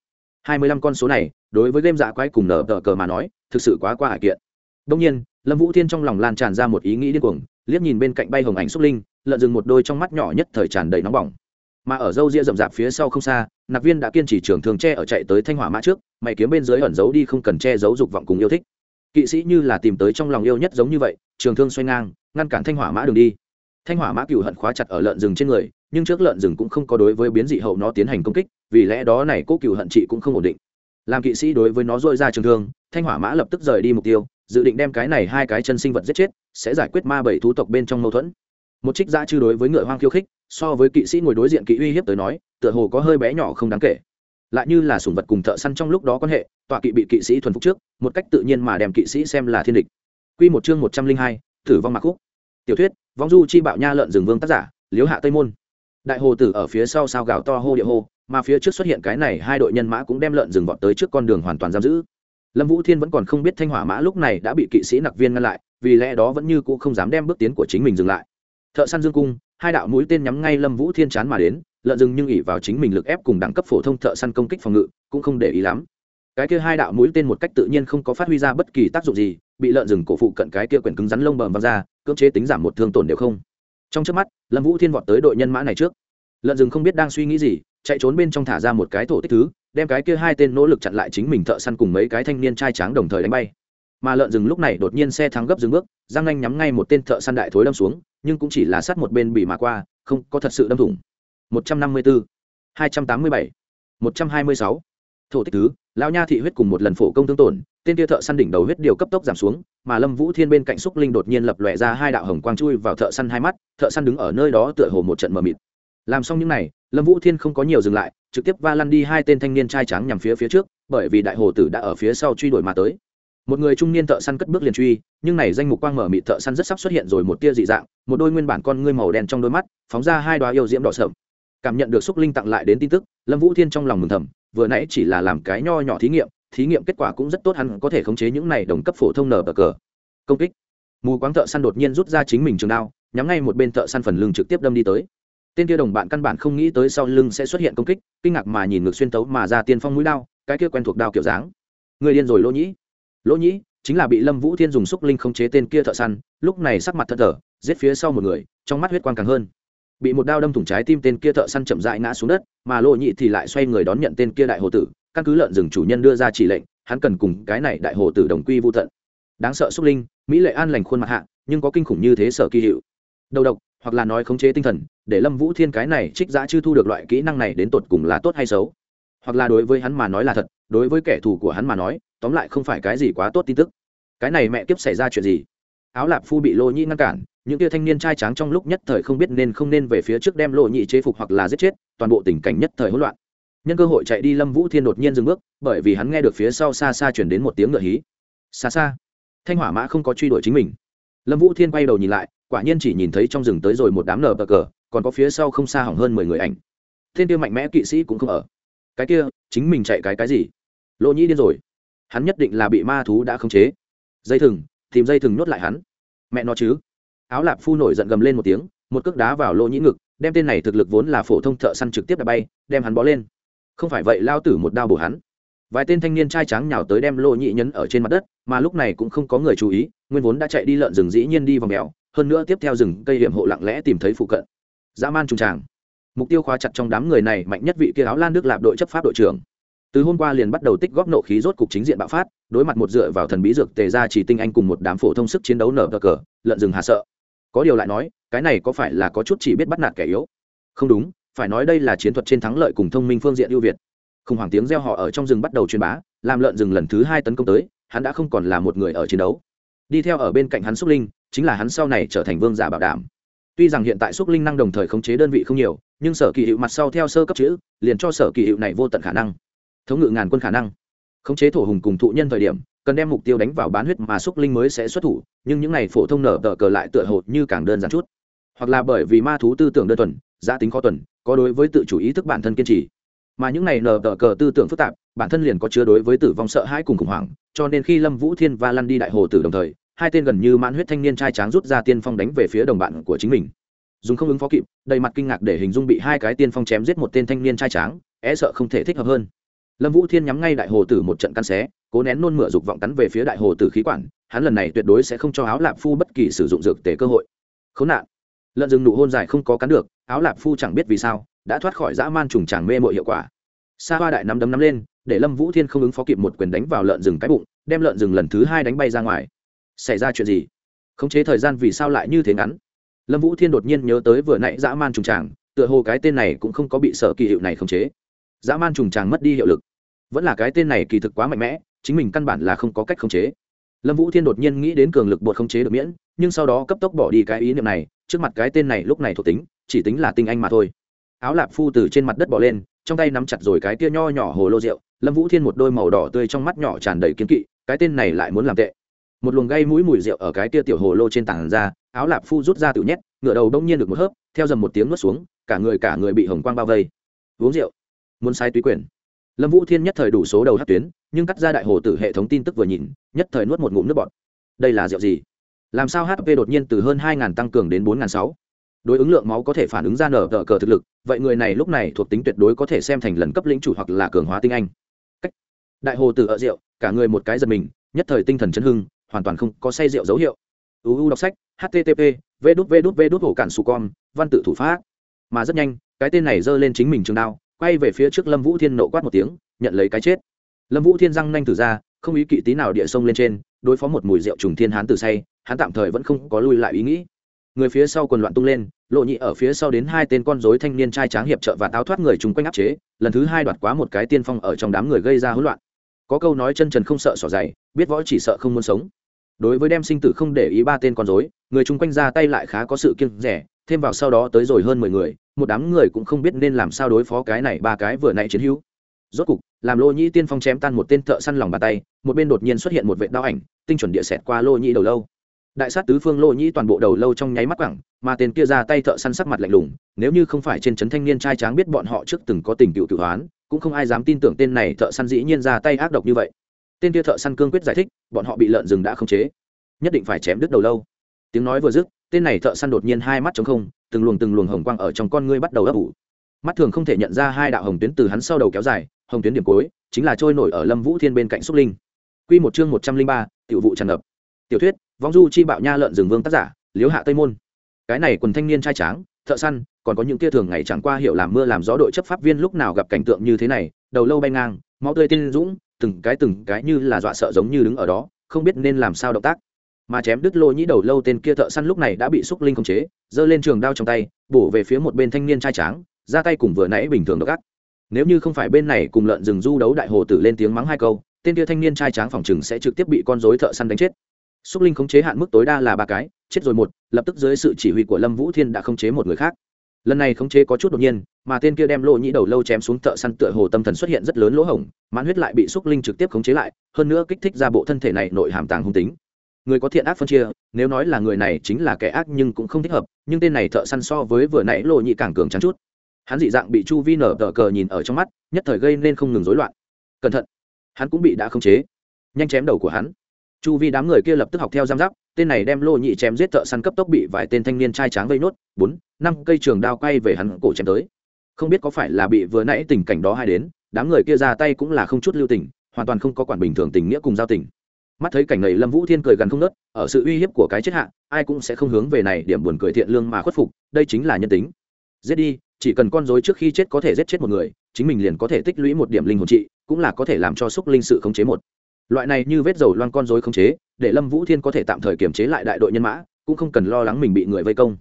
hai mươi lăm con số này, đối với game dạ quái cùng nở tờ cờ mà nói, thực sự quá qua hải kiện. Đông nhiên, lâm vũ thiên trong lòng lan tràn ra một ý nghĩ điên cuồng liếc nhìn bên cạnh bay hồng ảnh xúc linh, lợn rừng một đôi trong mắt nhỏ nhất thời tràn đầy nóng bỏng. Mà ở dâu ria rậm rạp phía sau không xa nạc viên đã kiên trì trường thường che ở chạy tới thanh hỏa mã trước, mày kiếm bên dưới ẩn giấu đi không cần che giấu dục vọng cùng yêu thích. Kỵ sĩ như là tìm tới trong lòng yêu nhất giống như vậy, trường thương xoay ngang, ngăn cản thanh hỏa mã đường đi. Thanh hỏa mã cựu hận khóa chặt ở lợn rừng trên người, nhưng trước lợn rừng cũng không có đối với biến dị hậu nó tiến hành công kích, vì lẽ đó này cố cựu hận chị cũng không ổn định. Làm kỵ sĩ đối với nó dội ra trường thương, thanh hỏa mã lập tức rời đi mục tiêu dự định đem cái này hai cái chân sinh vật giết chết, sẽ giải quyết ma bảy thú tộc bên trong mâu thuẫn. Một trích dã chư đối với ngựa hoang khiêu khích, so với kỵ sĩ ngồi đối diện kỵ uy hiếp tới nói, tựa hồ có hơi bé nhỏ không đáng kể. Lại như là sủng vật cùng thợ săn trong lúc đó quan hệ, tọa kỵ bị kỵ sĩ thuần phục trước, một cách tự nhiên mà đem kỵ sĩ xem là thiên địch. Quy một chương một trăm linh hai thử vong mạc khúc. Tiểu thuyết, vong du chi bạo nha lợn rừng vương tác giả liếu hạ tây môn. Đại hồ tử ở phía sau sao gào to hô địa hô, mà phía trước xuất hiện cái này hai đội nhân mã cũng đem lợn rừng vọt tới trước con đường hoàn toàn giam giữ lâm vũ thiên vẫn còn không biết thanh hỏa mã lúc này đã bị kỵ sĩ nặc viên ngăn lại, vì lẽ đó vẫn như c ũ không dám đem bước tiến của chính mình dừng lại. Thợ săn dương cung, hai đạo mũi tên nhắm ngay lâm vũ thiên chán mà đến, lợn rừng nhưng ỉ vào chính mình lực ép cùng đẳng cấp phổ thông thợ săn công kích phòng ngự, cũng không để ý lắm. Cái kia hai đạo mũi tên một cách tự nhiên không có phát huy ra bất kỳ tác dụng gì, bị lợn rừng cổ phụ cận cái kia quyển cứng rắn lông bờm văng ra, cưỡng chế tính giảm một thương tổn đều không. Trong trước mắt, lâm vũ thiên vọt tới đội nhân mã này trước. Lợn rừng không biết đang suy nghĩ gì, chạy trốn bên trong thả ra một cái thổ tích thứ đem cái kia hai tên nỗ lực chặn lại chính mình thợ săn cùng mấy cái thanh niên trai tráng đồng thời đánh bay mà lợn rừng lúc này đột nhiên xe thắng gấp dừng bước giang anh nhắm ngay một tên thợ săn đại thối đâm xuống nhưng cũng chỉ là sát một bên bị mà qua không có thật sự đâm thủng 154, 287, 126. thổ tích thứ lão nha thị huyết cùng một lần phổ công tương tổn tên kia thợ săn đỉnh đầu huyết điều cấp tốc giảm xuống mà lâm vũ thiên bên cạnh xúc linh đột nhiên lập lòe ra hai đạo hồng quang chui vào thợ săn hai mắt thợ săn đứng ở nơi đó tựa hồ một trận mờ mịt làm xong những này lâm vũ thiên không có nhiều dừng lại, trực tiếp va lăn đi hai tên thanh niên trai trắng nhằm phía phía trước, bởi vì đại hồ tử đã ở phía sau truy đuổi mà tới. Một người trung niên thợ săn cất bước liền truy, nhưng này danh mục quang mở mịt thợ săn rất sắp xuất hiện rồi một tia dị dạng, một đôi nguyên bản con ngươi màu đen trong đôi mắt, phóng ra hai đoá yêu diễm đỏ sợm cảm nhận được xúc linh tặng lại đến tin tức, lâm vũ thiên trong lòng mừng thầm, vừa nãy chỉ là làm cái nho nhỏ thí nghiệm thí nghiệm kết quả cũng rất tốt, hắn có thể khống chế những này đồng cấp phổ thông nở bờ cờ. Công kích. Mù quáng thợ săn đột nhiên rút ra chính mình trường đao, nhắm ngay một bên thợ săn phần lưng trực tiếp đâm đi tới tên kia đồng bạn căn bản không nghĩ tới sau lưng sẽ xuất hiện công kích, kinh ngạc mà nhìn ngược xuyên tấu mà ra tiên phong mũi đao, cái kia quen thuộc đao kiểu dáng. Người điên rồi lỗ nhĩ. Lỗ nhĩ chính là bị lâm vũ thiên dùng xúc linh khống chế tên kia thợ săn, lúc này sắc mặt thật thở giết phía sau một người, trong mắt huyết quang càng hơn. Bị một đao đâm thủng trái tim tên kia thợ săn chậm dại ngã xuống đất, mà lỗ nhĩ thì lại xoay người đón nhận tên kia đại hồ tử, căn cứ lợn rừng chủ nhân đưa ra chỉ lệnh, hắn cần cùng cái này đại hồ tử đồng quy vô tận. Đáng sợ xúc linh, mỹ lệ an lành khuôn mặt hạ, nhưng có kinh khủng như thế sở kỳ hiệu. Đầu độc hoặc là nói khống chế tinh thần, để lâm vũ thiên cái này trích giã chưa thu được loại kỹ năng này đến tột cùng là tốt hay xấu. Hoặc là đối với hắn mà nói là thật, đối với kẻ thù của hắn mà nói, tóm lại không phải cái gì quá tốt tin tức. Cái này mẹ kiếp xảy ra chuyện gì? Áo lạp phu bị lộ nhĩ ngăn cản, những kia thanh niên trai tráng trong lúc nhất thời không biết nên không nên về phía trước đem lộ nhị chế phục hoặc là giết chết, toàn bộ tình cảnh nhất thời hỗn loạn. Nhân cơ hội chạy đi, lâm vũ thiên đột nhiên dừng bước, bởi vì hắn nghe được phía sau xa xa chuyển đến một tiếng ngựa hí. Xa xa, thanh hỏa mã không có truy đuổi chính mình. Lâm vũ thiên quay đầu nhìn lại quả nhiên chỉ nhìn thấy trong rừng tới rồi một đám nở bờ cờ, còn có phía sau không xa hỏng hơn mười người ảnh. Thiên tiêu mạnh mẽ kỵ sĩ cũng không ở. Cái kia, chính mình chạy cái cái gì? Lỗ nhĩ điên rồi. Hắn nhất định là bị ma thú đã khống chế. Dây thừng, tìm dây thừng nhốt lại hắn. Mẹ nó chứ. Áo lạp phu nổi giận gầm lên một tiếng, một cước đá vào lỗ nhĩ ngực, đem tên này thực lực vốn là phổ thông thợ săn trực tiếp đã bay, đem hắn bó lên. Không phải vậy lao tử một đao bổ hắn. Vài tên thanh niên trai trắng nhào tới đem lỗ nhĩ nhấn ở trên mặt đất, mà lúc này cũng không có người chú ý, nguyên vốn đã chạy đi lợn rừng dĩ nhiên đi vào mèo hơn nữa tiếp theo rừng cây hiểm hộ lặng lẽ tìm thấy phụ cận. Dã man trùng tràng. Mục tiêu khóa chặt trong đám người này mạnh nhất vị kia áo lan nước lạp đội chấp pháp đội trưởng. Từ hôm qua liền bắt đầu tích góp nộ khí rốt cục chính diện bạo phát, đối mặt một dựa vào thần bí dược tề ra chỉ tinh anh cùng một đám phổ thông sức chiến đấu nở cờ cờ, lợn rừng hà sợ. Có điều lại nói, cái này có phải là có chút chỉ biết bắt nạt kẻ yếu? Không đúng, phải nói đây là chiến thuật trên thắng lợi cùng thông minh phương diện ưu việt. Khủng hoảng tiếng reo họ ở trong rừng bắt đầu truyền bá, làm lợn rừng lần thứ hai tấn công tới, hắn đã không còn là một người ở chiến đấu. Đi theo ở bên cạnh hắn xúc linh chính là hắn sau này trở thành vương giả bảo đảm. Tuy rằng hiện tại xúc linh năng đồng thời khống chế đơn vị không nhiều, nhưng sở kỳ hiệu mặt sau theo sơ cấp chữ, liền cho sở kỳ hiệu này vô tận khả năng. Thống ngự ngàn quân khả năng. Khống chế thổ hùng cùng thụ nhân thời điểm, cần đem mục tiêu đánh vào bán huyết mà xúc linh mới sẽ xuất thủ, nhưng những này phổ thông nở tờ cờ lại tựa hồ như càng đơn giản chút. Hoặc là bởi vì ma thú tư tưởng đơn thuần, giá tính khó tuần, có đối với tự chủ ý thức bản thân kiên trì. Mà những này nở tờ cờ tư tưởng phức tạp, bản thân liền có chứa đối với tử vong sợ hãi cùng khủng hoảng, cho nên khi lâm vũ thiên và lăn đi đại hồ tử đồng thời hai tên gần như mãn huyết thanh niên trai tráng rút ra tiên phong đánh về phía đồng bạn của chính mình. Dùng không ứng phó kịp, đầy mặt kinh ngạc để hình dung bị hai cái tiên phong chém giết một tên thanh niên trai tráng é sợ không thể thích hợp hơn. Lâm vũ thiên nhắm ngay đại hồ tử một trận căn xé, cố nén nôn mửa dục vọng cắn về phía đại hồ tử khí quản, hắn lần này tuyệt đối sẽ không cho áo lạp phu bất kỳ sử dụng dược tể cơ hội. Khốn nạn. Lợn rừng nụ hôn dài không có cắn được, áo lạp phu chẳng biết vì sao, đã thoát khỏi dã man trùng tràng mê mội hiệu quả. Sa hoa đại nắm đấm nắm lên, để lâm vũ thiên không ứng phó kịp một quyền đánh vào lợn rừng cái bụng, đem lợn rừng lần thứ hai đánh bay ra ngoài xảy ra chuyện gì? Khống chế thời gian vì sao lại như thế ngắn? Lâm vũ thiên đột nhiên nhớ tới vừa nãy dã man trùng tràng, tựa hồ cái tên này cũng không có bị sở kỳ hiệu này khống chế. Dã man trùng tràng mất đi hiệu lực. Vẫn là cái tên này kỳ thực quá mạnh mẽ, chính mình căn bản là không có cách khống chế. Lâm vũ thiên đột nhiên nghĩ đến cường lực bột khống chế được miễn, nhưng sau đó cấp tốc bỏ đi cái ý niệm này, trước mặt cái tên này lúc này thuộc tính, chỉ tính là tinh anh mà thôi. Áo lạp phu từ trên mặt đất bỏ lên, trong tay nắm chặt rồi cái tia nho nhỏ hồ lô rượu, lâm vũ thiên một đôi màu đỏ tươi trong mắt nhỏ tràn đầy kiến kỵ, cái tên này lại muốn làm tệ một luồng gây mũi mùi rượu ở cái tia tiểu hồ lô trên tảng ra, áo lạp phu rút ra tự nhét, ngựa đầu đông nhiên được một hớp, theo dầm một tiếng nuốt xuống, cả người cả người bị hồng quang bao vây. Uống rượu. Muốn sai túy quyền. Lâm vũ thiên nhất thời đủ số đầu hát tuyến, nhưng cắt ra đại hồ tử hệ thống tin tức vừa nhìn, nhất thời nuốt một ngụm nước bọt. Đây là rượu gì? Làm sao hp đột nhiên từ hơn hai tăng cường đến bốn sáu? Đối ứng lượng máu có thể phản ứng ra nở tờ cờ thực lực, vậy người này lúc này thuộc tính tuyệt đối có thể xem thành lần cấp lĩnh chủ hoặc là cường hóa tinh anh. Cách. đại hồ tử ở rượu, cả người một cái giật mình, nhất thời tinh thần chấn hưng hoàn toàn không có say rượu dấu hiệu. Uu đọc sách http v đút v đút v đút, hổ cản su con, văn tự thủ pháp. Mà rất nhanh, cái tên này giơ lên chính mình trường đao, quay về phía trước lâm vũ thiên nộ quát một tiếng, nhận lấy cái chết. Lâm vũ thiên răng nanh từ ra, không ý kỵ tí nào địa sông lên trên, đối phó một mùi rượu trùng thiên hán từ say, hắn tạm thời vẫn không có lui lại ý nghĩ. Người phía sau quần loạn tung lên, lộ nhị ở phía sau đến hai tên con dối thanh niên trai tráng hiệp trợ và táo thoát người chung quanh áp chế, lần thứ hai đoạt quá một cái tiên phong ở trong đám người gây ra hỗn loạn. Có câu nói chân trần không sợ sỏ dày, biết võ chỉ sợ không muốn sống đối với đem sinh tử không để ý ba tên con dối người chung quanh ra tay lại khá có sự kiêng rẻ, thêm vào sau đó tới rồi hơn mười người, một đám người cũng không biết nên làm sao đối phó cái này ba cái vừa nãy chiến hữu. Rốt cục, làm lô nhĩ tiên phong chém tan một tên thợ săn lòng bàn tay, một bên đột nhiên xuất hiện một vệ đao ảnh, tinh chuẩn địa xẹt qua lô nhĩ đầu lâu. Đại sát tứ phương lô nhĩ toàn bộ đầu lâu trong nháy mắt quẳng, mà tên kia ra tay thợ săn sắc mặt lạnh lùng, nếu như không phải trên trấn thanh niên trai tráng biết bọn họ trước từng có tình cựu cựu hoán, cũng không ai dám tin tưởng tên này thợ săn dĩ nhiên ra tay ác độc như vậy tên kia thợ săn cương quyết giải thích, bọn họ bị lợn rừng đã khống chế. Nhất định phải chém đứt đầu lâu. Tiếng nói vừa dứt, tên này thợ săn đột nhiên hai mắt trống không, từng luồng từng luồng hồng quang ở trong con ngươi bắt đầu ấp ủ. Mắt thường không thể nhận ra hai đạo hồng tuyến từ hắn sau đầu kéo dài, hồng tuyến điểm cuối, chính là trôi nổi ở lâm vũ thiên bên cạnh xúc linh. Q một chương một trăm linh ba, tiểu vụ tràn ngập. Tiểu thuyết, vong du chi bạo nha lợn rừng vương tác giả liếu hạ tây môn. Cái này quần thanh niên trai tráng, thợ săn, còn có những tia thường ngày chẳng qua hiểu làm mưa làm gió đội chấp pháp viên lúc nào gặp cảnh tượng như thế này, đầu lâu bay ngang, máu tươi tiên dũng từng cái từng cái như là dọa sợ giống như đứng ở đó, không biết nên làm sao động tác. Mà chém đứt lô nhĩ đầu lâu tên kia thợ săn lúc này đã bị xúc linh khống chế, giơ lên trường đao trong tay, bổ về phía một bên thanh niên trai tráng, ra tay cùng vừa nãy bình thường độc ác. Nếu như không phải bên này cùng lợn rừng du đấu đại hồ tử lên tiếng mắng hai câu, tên kia thanh niên trai tráng phòng chừng sẽ trực tiếp bị con rối thợ săn đánh chết. Xúc linh khống chế hạn mức tối đa là ba cái, chết rồi một, lập tức dưới sự chỉ huy của lâm vũ thiên đã khống chế một người khác. Lần này khống chế có chút đột nhiên mà tên kia đem lỗ nhĩ đầu lâu chém xuống thợ săn tựa hồ tâm thần xuất hiện rất lớn lỗ hổng, mãn huyết lại bị xúc linh trực tiếp khống chế lại, hơn nữa kích thích ra bộ thân thể này nội hàm tàng hung tính. Người có thiện ác phân chia, nếu nói là người này chính là kẻ ác nhưng cũng không thích hợp, nhưng tên này thợ săn so với vừa nãy lộ nhị càng cường trắng chút. Hắn dị dạng bị chu vi nở tờ cờ nhìn ở trong mắt, nhất thời gây nên không ngừng rối loạn. Cẩn thận, hắn cũng bị đã khống chế. Nhanh chém đầu của hắn. Chu vi đám người kia lập tức học theo giam giáp, tên này đem lô nhị chém giết thợ săn cấp tốc bị vài tên thanh niên trai tráng vây nốt. Bốn, năm cây trường đao quay về hắn cổ chém tới không biết có phải là bị vừa nãy tình cảnh đó hay đến, đám người kia ra tay cũng là không chút lưu tình, hoàn toàn không có quản bình thường tình nghĩa cùng giao tình. Mắt thấy cảnh này lâm vũ thiên cười gần không nớt ở sự uy hiếp của cái chết hạ, ai cũng sẽ không hướng về này điểm buồn cười thiện lương mà khuất phục, đây chính là nhân tính. Giết đi, chỉ cần con dối trước khi chết có thể giết chết một người, chính mình liền có thể tích lũy một điểm linh hồn trị, cũng là có thể làm cho xúc linh sự khống chế một. Loại này như vết dầu loan con dối khống chế, để lâm vũ thiên có thể tạm thời kiềm chế lại đại đội nhân mã, cũng không cần lo lắng mình bị người vây công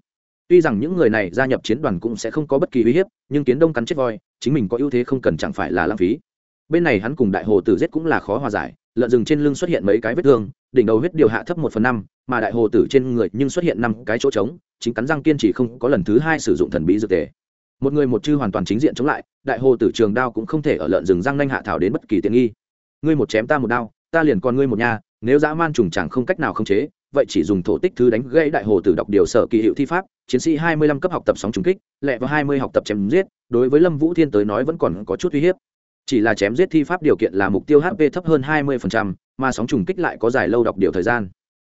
tuy rằng những người này gia nhập chiến đoàn cũng sẽ không có bất kỳ uy hiếp, nhưng kiến đông cắn chết voi, chính mình có ưu thế không cần chẳng phải là lãng phí. Bên này hắn cùng đại hồ tử giết cũng là khó hòa giải, lợn rừng trên lưng xuất hiện mấy cái vết thương, đỉnh đầu huyết điều hạ thấp một phần năm, mà đại hồ tử trên người nhưng xuất hiện năm cái chỗ trống, chính cắn răng kiên trì không có lần thứ hai sử dụng thần bí dược tề. Một người một chư hoàn toàn chính diện chống lại, đại hồ tử trường đao cũng không thể ở lợn rừng răng nanh hạ thảo đến bất kỳ tiện nghi. Ngươi một chém ta một đao, ta liền còn ngươi một nhà, nếu dã man trùng chẳng không cách nào khống chế vậy chỉ dùng thổ tích thứ đánh gãy đại hồ tử đọc điều sở kỳ hiệu thi pháp, chiến sĩ hai mươi lăm cấp học tập sóng trùng kích, lẹ và hai mươi học tập chém giết, đối với lâm vũ thiên tới nói vẫn còn có chút uy hiếp. Chỉ là chém giết thi pháp điều kiện là mục tiêu hp thấp hơn hai mươi mà sóng trùng kích lại có dài lâu đọc điều thời gian.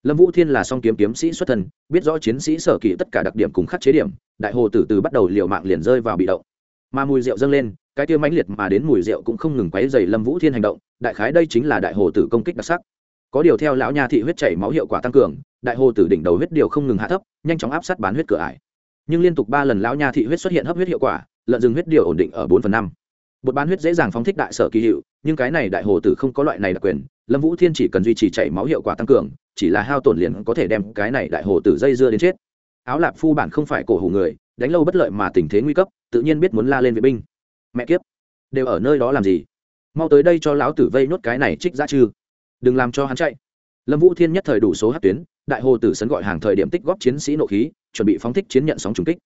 Lâm vũ thiên là song kiếm kiếm sĩ xuất thần biết rõ chiến sĩ sở kỳ tất cả đặc điểm cùng khắc chế điểm, đại hồ tử từ bắt đầu liều mạng liền rơi vào bị động. Mà mùi rượu dâng lên, cái tiêu mãnh liệt mà đến mùi rượu cũng không ngừng quấy dày lâm vũ thiên hành động, đại khái đây chính là đại hồ tử công kích đặc sắc có điều theo lão nha thị huyết chảy máu hiệu quả tăng cường, đại hồ tử đỉnh đầu huyết điều không ngừng hạ thấp, nhanh chóng áp sát bán huyết cửa ải. Nhưng liên tục ba lần lão nha thị huyết xuất hiện hấp huyết hiệu quả, lợn rừng huyết điều ổn định ở bốn phần năm. Bột bán huyết dễ dàng phóng thích đại sở kỳ hiệu, nhưng cái này đại hồ tử không có loại này đặc quyền, lâm vũ thiên chỉ cần duy trì chảy máu hiệu quả tăng cường, chỉ là hao tổn liền có thể đem cái này đại hồ tử dây dưa đến chết. Áo lạp phu bản không phải cổ hủ người, đánh lâu bất lợi mà tình thế nguy cấp, tự nhiên biết muốn la lên vệ binh. Mẹ kiếp, đều ở nơi đó làm gì? Mau tới đây cho lão tử vây nốt cái này trích ra chư đừng làm cho hắn chạy. Lâm vũ thiên nhất thời đủ số hát tuyến, đại hồ tử sấn gọi hàng thời điểm tích góp chiến sĩ nộ khí, chuẩn bị phóng thích chiến nhận sóng trùng kích.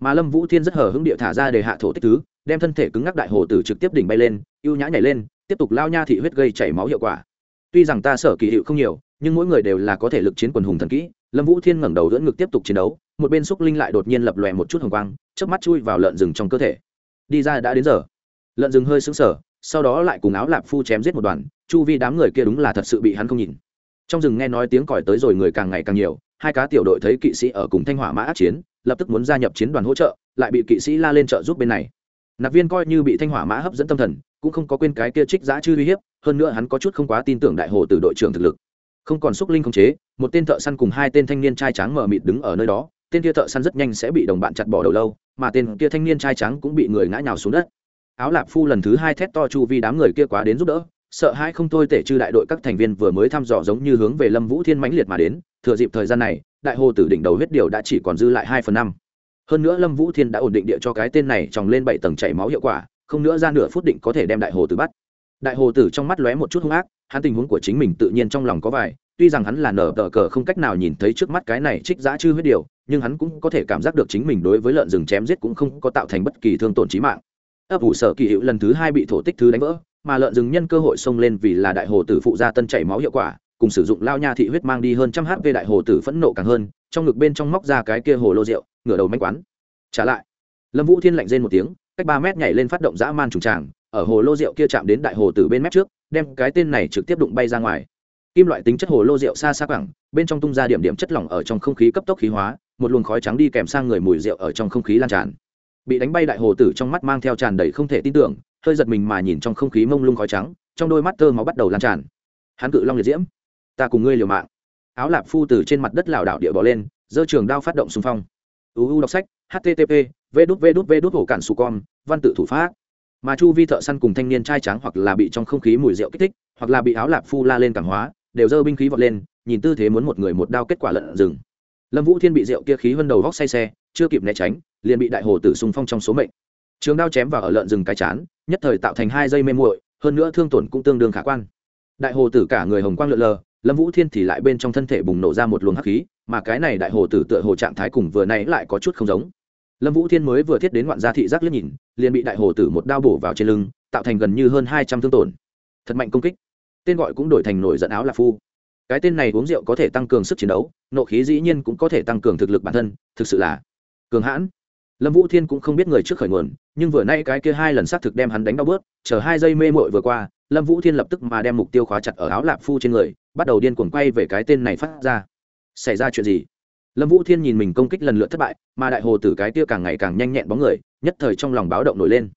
Mà lâm vũ thiên rất hờ hững địa thả ra để hạ thổ tích thứ, đem thân thể cứng ngắc đại hồ tử trực tiếp đỉnh bay lên, ưu nhã nhảy lên, tiếp tục lao nha thị huyết gây chảy máu hiệu quả. Tuy rằng ta sở kỳ hiệu không nhiều, nhưng mỗi người đều là có thể lực chiến quần hùng thần kỹ, lâm vũ thiên ngẩng đầu đỡ ngực tiếp tục chiến đấu, một bên xúc linh lại đột nhiên lập lòe một chút hồng quang, chớp mắt chui vào lợn rừng trong cơ thể. Đi ra đã đến giờ. Lợn rừng hơi sững sờ sau đó lại cùng áo lạp phu chém giết một đoàn, chu vi đám người kia đúng là thật sự bị hắn không nhìn. Trong rừng nghe nói tiếng còi tới rồi người càng ngày càng nhiều, hai cá tiểu đội thấy kỵ sĩ ở cùng thanh hỏa mã át chiến, lập tức muốn gia nhập chiến đoàn hỗ trợ, lại bị kỵ sĩ la lên trợ giúp bên này. Nạp viên coi như bị thanh hỏa mã hấp dẫn tâm thần, cũng không có quên cái kia trích giã chư uy hiếp, hơn nữa hắn có chút không quá tin tưởng đại hồ từ đội trưởng thực lực. Không còn xúc linh khống chế, một tên thợ săn cùng hai tên thanh niên trai trắng mờ mịt đứng ở nơi đó, tên kia thợ săn rất nhanh sẽ bị đồng bạn chặt bỏ đầu lâu, mà tên kia thanh niên trai trắng cũng bị người ngã nhào xuống đất áo lạp phu lần thứ hai thét to chu vi đám người kia quá đến giúp đỡ, sợ hai không thôi tể chư đại đội các thành viên vừa mới thăm dò giống như hướng về lâm vũ thiên mãnh liệt mà đến, thừa dịp thời gian này, đại hồ tử đỉnh đầu huyết điều đã chỉ còn dư lại hai phần năm. Hơn nữa lâm vũ thiên đã ổn định địa cho cái tên này tròng lên bảy tầng chảy máu hiệu quả, không nữa ra nửa phút định có thể đem đại hồ tử bắt. Đại hồ tử trong mắt lóe một chút hung ác, hắn tình huống của chính mình tự nhiên trong lòng có vài, tuy rằng hắn là nở tờ cờ không cách nào nhìn thấy trước mắt cái này trích giã chư huyết điều nhưng hắn cũng có thể cảm giác được chính mình đối với lợn rừng chém giết cũng không có tạo thành bất kỳ thương tổn trí mạng ấp ủ sở kỳ hiệu lần thứ hai bị thổ tích thứ đánh vỡ, mà lợn rừng nhân cơ hội xông lên vì là đại hồ tử phụ gia tân chảy máu hiệu quả, cùng sử dụng lao nha thị huyết mang đi hơn trăm hp đại hồ tử phẫn nộ càng hơn, trong ngực bên trong móc ra cái kia hồ lô rượu, ngửa đầu manh quán. Trả lại. Lâm vũ thiên lạnh rên một tiếng, cách ba mét nhảy lên phát động dã man trùng tràng, ở hồ lô rượu kia chạm đến đại hồ tử bên mép trước, đem cái tên này trực tiếp đụng bay ra ngoài. Kim loại tính chất hồ lô rượu xa xa cẳng bên trong tung ra điểm điểm chất lỏng ở trong không khí cấp tốc khí hóa, một luồng khói trắng đi kèm sang người mùi rượu ở trong không khí lan tràn bị đánh bay đại hồ tử trong mắt mang theo tràn đầy không thể tin tưởng, hơi giật mình mà nhìn trong không khí mông lung khói trắng, trong đôi mắt thơ máu bắt đầu lan tràn. Hắn cự long liệt diễm. Ta cùng ngươi liều mạng. Áo lạp phu từ trên mặt đất lảo đảo địa bỏ lên, giơ trường đao phát động xung phong. Uu đọc sách http v đút v đút v đút hổ cản su con, văn tự thủ pháp. Mà chu vi thợ săn cùng thanh niên trai trắng hoặc là bị trong không khí mùi rượu kích thích, hoặc là bị áo lạp phu la lên cảng hóa, đều dơ binh khí vọt lên, nhìn tư thế muốn một người một đao kết quả lợn rừng. Lâm vũ thiên bị rượu kia khí hơn đầu vóc say xe, chưa kịp né tránh liền bị đại hồ tử xung phong trong số mệnh. Trường đao chém vào ở lợn rừng cái chán, nhất thời tạo thành hai dây mê muội, hơn nữa thương tổn cũng tương đương khả quan. Đại hồ tử cả người hồng quang lượn lờ, lâm vũ thiên thì lại bên trong thân thể bùng nổ ra một luồng hắc khí, mà cái này đại hồ tử tựa hồ trạng thái cùng vừa nãy lại có chút không giống. Lâm vũ thiên mới vừa thiết đến ngoạn gia thị giác liếc nhìn, liền bị đại hồ tử một đao bổ vào trên lưng, tạo thành gần như hơn hai trăm thương tổn. Thật mạnh công kích. Tên gọi cũng đổi thành nổi giận áo là phu. Cái tên này uống rượu có thể tăng cường sức chiến đấu, nộ khí dĩ nhiên cũng có thể tăng cường thực lực bản thân, thực sự là cường hãn lâm vũ thiên cũng không biết người trước khởi nguồn, nhưng vừa nay cái kia hai lần xác thực đem hắn đánh đau bớt, chờ hai giây mê mội vừa qua, lâm vũ thiên lập tức mà đem mục tiêu khóa chặt ở áo lạp phu trên người, bắt đầu điên cuồng quay về cái tên này phát ra. Xảy ra chuyện gì? Lâm vũ thiên nhìn mình công kích lần lượt thất bại, mà đại hồ tử cái kia càng ngày càng nhanh nhẹn bóng người, nhất thời trong lòng báo động nổi lên.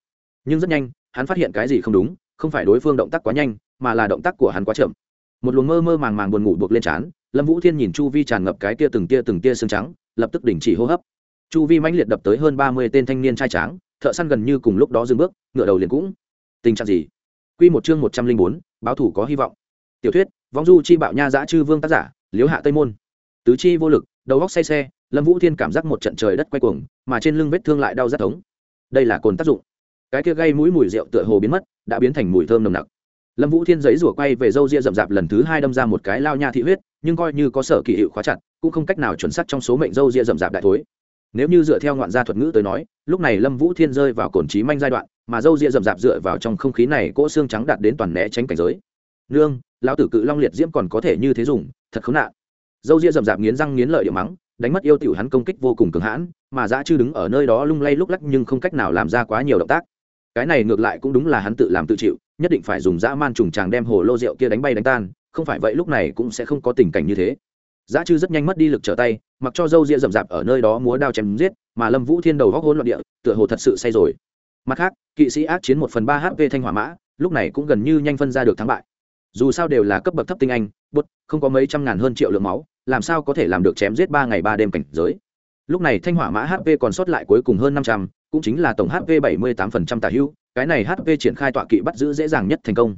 Nhưng rất nhanh, hắn phát hiện cái gì không đúng, không phải đối phương động tác quá nhanh, mà là động tác của hắn quá chậm. Một luồng mơ mơ màng màng buồn ngủ buộc lên trán, lâm vũ thiên nhìn chu vi tràn ngập cái kia từng tia từng tia xương trắng, lập tức đình chỉ hô hấp chu vi mãnh liệt đập tới hơn ba mươi tên thanh niên trai tráng, thợ săn gần như cùng lúc đó dừng bước ngựa đầu liền cũng. Tình trạng gì? Q một chương một trăm linh bốn, báo thủ có hy vọng. Tiểu thuyết, vong du chi bạo nha giã chư vương tác giả liếu hạ tây môn. Tứ chi vô lực, đầu góc say xe, lâm vũ thiên cảm giác một trận trời đất quay cuồng, mà trên lưng vết thương lại đau rất thống. Đây là cồn tác dụng. Cái kia gây mũi mùi rượu tựa hồ biến mất, đã biến thành mùi thơm nồng nặc. Lâm vũ thiên giấy rủa quay về râu ria rậm rạp lần thứ hai đâm ra một cái lao nha thị huyết, nhưng coi như có sở kỳ hiệu khóa chặt, cũng không cách nào chuẩn xác trong số mệnh râu ria rậm rạp đại thối nếu như dựa theo ngoạn gia thuật ngữ tới nói, lúc này lâm vũ thiên rơi vào cồn trí manh giai đoạn, mà dâu ria rậm rạp dựa vào trong không khí này cỗ xương trắng đạt đến toàn né tránh cảnh giới. Nương, lão tử cự long liệt diễm còn có thể như thế dùng, thật khốn nạn. Dâu ria rậm rạp nghiến răng nghiến lợi điệu mắng, đánh mất yêu tiểu hắn công kích vô cùng cường hãn, mà dã chư đứng ở nơi đó lung lay lúc lắc nhưng không cách nào làm ra quá nhiều động tác. Cái này ngược lại cũng đúng là hắn tự làm tự chịu, nhất định phải dùng dã man trùng tràng đem hồ lô rượu kia đánh bay đánh tan, không phải vậy lúc này cũng sẽ không có tình cảnh như thế giá chư rất nhanh mất đi lực trở tay, mặc cho dâu ria rậm rạp ở nơi đó múa đao chém giết, mà lâm vũ thiên đầu góc hôn loạn địa, tựa hồ thật sự say rồi. Mặt khác, kỵ sĩ ác chiến một phần ba hp thanh hỏa mã, lúc này cũng gần như nhanh phân ra được thắng bại. Dù sao đều là cấp bậc thấp tinh anh, bút, không có mấy trăm ngàn hơn triệu lượng máu, làm sao có thể làm được chém giết ba ngày ba đêm cảnh giới. Lúc này thanh hỏa mã hp còn sót lại cuối cùng hơn năm trăm, cũng chính là tổng hp bảy mươi tám phần trăm tả hữu cái này hp triển khai tọa kỵ bắt giữ dễ dàng nhất thành công.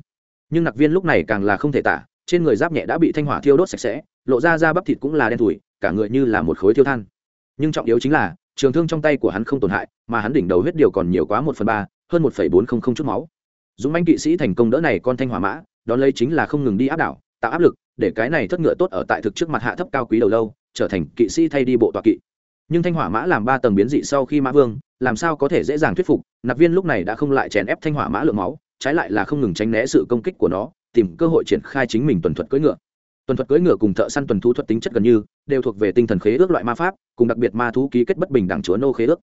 Nhưng nặc viên lúc này càng là không thể tả, trên người giáp nhẹ đã bị thanh hỏa thiêu đốt sạch sẽ lộ ra da bắp thịt cũng là đen thủi, cả người như là một khối thiêu than. Nhưng trọng yếu chính là, trường thương trong tay của hắn không tổn hại, mà hắn đỉnh đầu huyết điều còn nhiều quá một phần ba, hơn một bốn không không chút máu. Dũng anh kỵ sĩ thành công đỡ này con thanh hỏa mã, đón lấy chính là không ngừng đi áp đảo, tạo áp lực, để cái này thất ngựa tốt ở tại thực trước mặt hạ thấp cao quý đầu lâu, trở thành kỵ sĩ thay đi bộ tọa kỵ. Nhưng thanh hỏa mã làm ba tầng biến dị sau khi mã vương, làm sao có thể dễ dàng thuyết phục, nạp viên lúc này đã không lại chèn ép thanh hỏa mã lượng máu, trái lại là không ngừng tránh né sự công kích của nó, tìm cơ hội triển khai chính mình tuần thuật cưỡi ngựa tuần thuật cưỡi ngựa cùng thợ săn tuần thú thuật tính chất gần như, đều thuộc về tinh thần khế ước loại ma pháp, cùng đặc biệt ma thú ký kết bất bình đẳng chúa nô khế ước.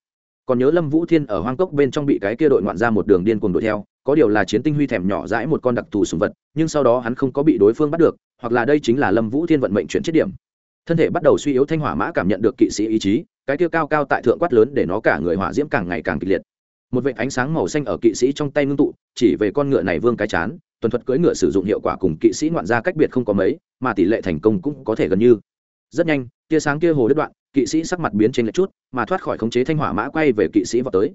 Còn nhớ lâm vũ thiên ở hoang cốc bên trong bị cái kia đội ngoạn ra một đường điên cuồng đuổi theo, có điều là chiến tinh huy thèm nhỏ dãi một con đặc thù sùng vật, nhưng sau đó hắn không có bị đối phương bắt được, hoặc là đây chính là lâm vũ thiên vận mệnh chuyển chết điểm. Thân thể bắt đầu suy yếu thanh hỏa mã cảm nhận được kỵ sĩ ý chí, cái kia cao cao tại thượng quát lớn để nó cả người hỏa diễm càng ngày càng kịch liệt một vệ ánh sáng màu xanh ở kỵ sĩ trong tay ngưng tụ, chỉ về con ngựa này vương cái chán tuần thuật cưỡi ngựa sử dụng hiệu quả cùng kỵ sĩ ngoạn ra cách biệt không có mấy, mà tỷ lệ thành công cũng có thể gần như. Rất nhanh, tia sáng kia hồ đứt đoạn, kỵ sĩ sắc mặt biến trên lệch chút, mà thoát khỏi khống chế thanh hỏa mã quay về kỵ sĩ vào tới.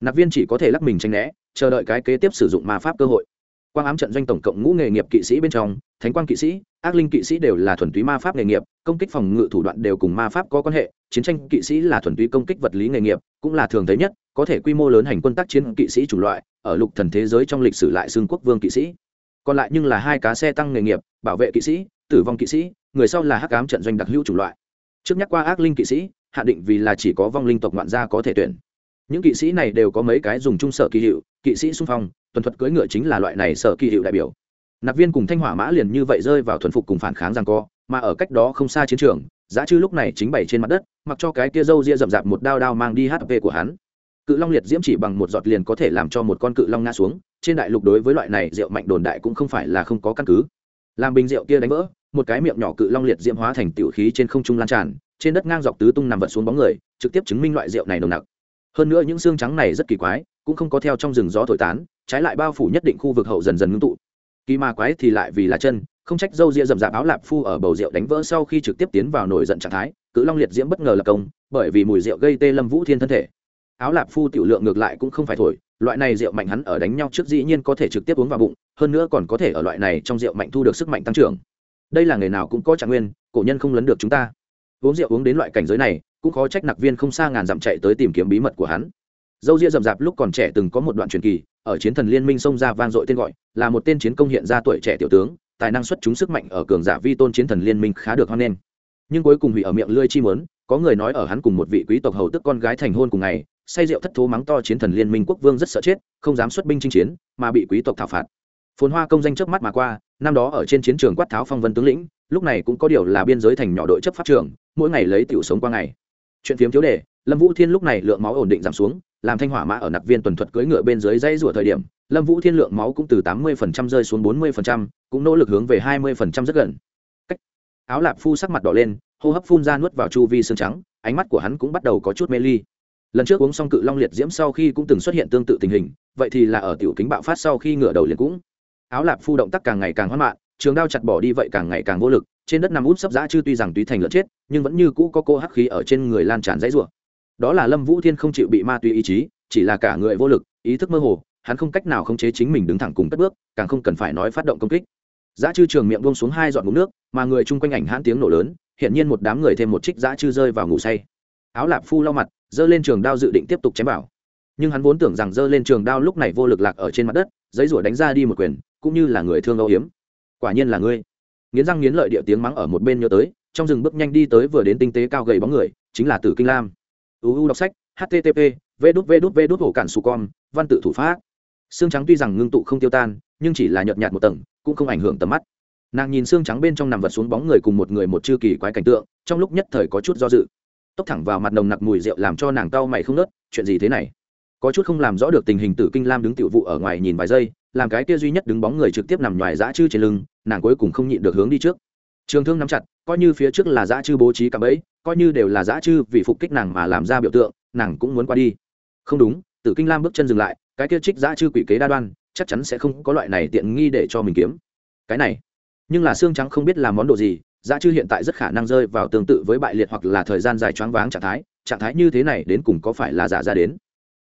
Nạp viên chỉ có thể lắc mình tranh né, chờ đợi cái kế tiếp sử dụng ma pháp cơ hội. Quang ám trận doanh tổng cộng ngũ nghề nghiệp kỵ sĩ bên trong, thánh quang kỵ sĩ, ác linh kỵ sĩ đều là thuần túy ma pháp nghề nghiệp, công kích phòng ngự thủ đoạn đều cùng ma pháp có quan hệ, chiến tranh kỵ sĩ là thuần túy công kích vật lý nghề nghiệp, cũng là thường thấy nhất có thể quy mô lớn hành quân tác chiến kỵ sĩ chủng loại, ở lục thần thế giới trong lịch sử lại xương quốc vương kỵ sĩ. Còn lại nhưng là hai cá xe tăng nghề nghiệp, bảo vệ kỵ sĩ, tử vong kỵ sĩ, người sau là hắc ám trận doanh đặc hữu chủng loại. Trước nhắc qua ác linh kỵ sĩ, hạ định vì là chỉ có vong linh tộc ngoạn gia có thể tuyển. Những kỵ sĩ này đều có mấy cái dùng chung sở kỳ hiệu, kỵ sĩ xung phong, tuần thuật cưỡi ngựa chính là loại này sở kỳ hiệu đại biểu. Nạp viên cùng thanh hỏa mã liền như vậy rơi vào thuần phục cùng phản kháng rằng co, mà ở cách đó không xa chiến trường, giá chư lúc này chính bày trên mặt đất, mặc cho cái kia râu ria rậm rạp một đao đao mang đi hp của hắn cự long liệt diễm chỉ bằng một giọt liền có thể làm cho một con cự long ngã xuống, trên đại lục đối với loại này rượu mạnh đồn đại cũng không phải là không có căn cứ. Làm bình rượu kia đánh vỡ, một cái miệng nhỏ cự long liệt diễm hóa thành tiểu khí trên không trung lan tràn, trên đất ngang dọc tứ tung nằm vật xuống bóng người, trực tiếp chứng minh loại rượu này nồng nặc. Hơn nữa những xương trắng này rất kỳ quái, cũng không có theo trong rừng gió thổi tán, trái lại bao phủ nhất định khu vực hậu dần dần ngưng tụ. Kỳ ma quái thì lại vì là chân, không trách dâu ria rậm rạp áo lạp phu ở bầu rượu đánh vỡ sau khi trực tiếp tiến vào nổi giận trạng thái, cự long liệt diễm bất ngờ là công, bởi vì mùi rượu gây tê lâm vũ thiên thân thể áo lạp phu tiểu lượng ngược lại cũng không phải thổi, loại này rượu mạnh hắn ở đánh nhau trước dĩ nhiên có thể trực tiếp uống vào bụng, hơn nữa còn có thể ở loại này trong rượu mạnh thu được sức mạnh tăng trưởng. Đây là nghề nào cũng có trạng nguyên, cổ nhân không lấn được chúng ta. Uống rượu uống đến loại cảnh giới này, cũng khó trách nặc viên không xa ngàn dặm chạy tới tìm kiếm bí mật của hắn. Dâu ria rậm rạp lúc còn trẻ từng có một đoạn truyền kỳ, ở chiến thần liên minh xông ra vang dội tên gọi, là một tên chiến công hiện ra tuổi trẻ tiểu tướng, tài năng xuất chúng sức mạnh ở cường giả vi tôn chiến thần liên minh khá được hoan nghênh. Nhưng cuối cùng hủy ở miệng lươi chi mớn có người nói ở hắn cùng một vị quý tộc hầu tức con gái thành hôn cùng ngày say rượu thất thố mắng to chiến thần liên minh quốc vương rất sợ chết, không dám xuất binh chinh chiến, mà bị quý tộc thảo phạt. Phồn hoa công danh trước mắt mà qua, năm đó ở trên chiến trường quát tháo phong vân tướng lĩnh, lúc này cũng có điều là biên giới thành nhỏ đội chấp pháp trường, mỗi ngày lấy tiểu sống qua ngày. Chuyện phiếm thiếu đề, lâm vũ thiên lúc này lượng máu ổn định giảm xuống, làm thanh hỏa mã ở nặc viên tuần thuật cưỡi ngựa bên dưới dây rủa thời điểm, lâm vũ thiên lượng máu cũng từ tám mươi rơi xuống bốn mươi cũng nỗ lực hướng về hai mươi rất gần. Cách. áo lạp phu sắc mặt đỏ lên, hô hấp phun ra nuốt vào chu vi xương trắng, ánh mắt của hắn cũng bắt đầu có chút mê ly lần trước uống xong cự long liệt diễm sau khi cũng từng xuất hiện tương tự tình hình, vậy thì là ở tiểu kính bạo phát sau khi ngửa đầu liền cũng. Áo lạp phu động tác càng ngày càng hoang mạn, trường đao chặt bỏ đi vậy càng ngày càng vô lực, trên đất nằm út sấp dã chư tuy rằng túy thành lợn chết, nhưng vẫn như cũ có cô hắc khí ở trên người lan tràn dãy rủa. Đó là lâm vũ thiên không chịu bị ma túy ý chí, chỉ là cả người vô lực, ý thức mơ hồ, hắn không cách nào khống chế chính mình đứng thẳng cùng cất bước, càng không cần phải nói phát động công kích. Dã chư trường miệng buông xuống hai giọt ngụm nước, mà người chung quanh ảnh hãn tiếng nổ lớn hiện nhiên một đám người thêm một trích dã chư rơi vào ngủ say. Áo lạp phu lau mặt giơ lên trường đao dự định tiếp tục chém bảo nhưng hắn vốn tưởng rằng giơ lên trường đao lúc này vô lực lạc ở trên mặt đất, giấy rủa đánh ra đi một quyền, cũng như là người thương âu hiếm quả nhiên là ngươi. Nghiến răng nghiến lợi địa tiếng mắng ở một bên nhớ tới, trong rừng bước nhanh đi tới vừa đến tinh tế cao gầy bóng người, chính là tử kinh lam. Uu đọc sách http v đút v đút v đút hổ cản su con, văn tự thủ pháp. Xương trắng tuy rằng ngưng tụ không tiêu tan, nhưng chỉ là nhợt nhạt một tầng, cũng không ảnh hưởng tầm mắt. Nàng nhìn xương trắng bên trong nằm vật xuống bóng người cùng một người một chư kỳ quái cảnh tượng, trong lúc nhất thời có chút do dự tốc thẳng vào mặt nồng nặc mùi rượu làm cho nàng cau mày không nớt, chuyện gì thế này? Có chút không làm rõ được tình hình tử kinh lam đứng tiểu vụ ở ngoài nhìn vài giây, làm cái kia duy nhất đứng bóng người trực tiếp nằm ngoài dã chư trên lưng, nàng cuối cùng không nhịn được hướng đi trước. Trường thương nắm chặt, coi như phía trước là dã chư bố trí cả bẫy, coi như đều là dã chư vì phục kích nàng mà làm ra biểu tượng, nàng cũng muốn qua đi. Không đúng, tử kinh lam bước chân dừng lại, cái kia trích dã chư quỷ kế đa đoan, chắc chắn sẽ không có loại này tiện nghi để cho mình kiếm. Cái này, nhưng là xương trắng không biết làm món đồ gì giá chư hiện tại rất khả năng rơi vào tương tự với bại liệt hoặc là thời gian dài choáng váng trạng thái. Trạng thái như thế này đến cùng có phải là giả ra đến?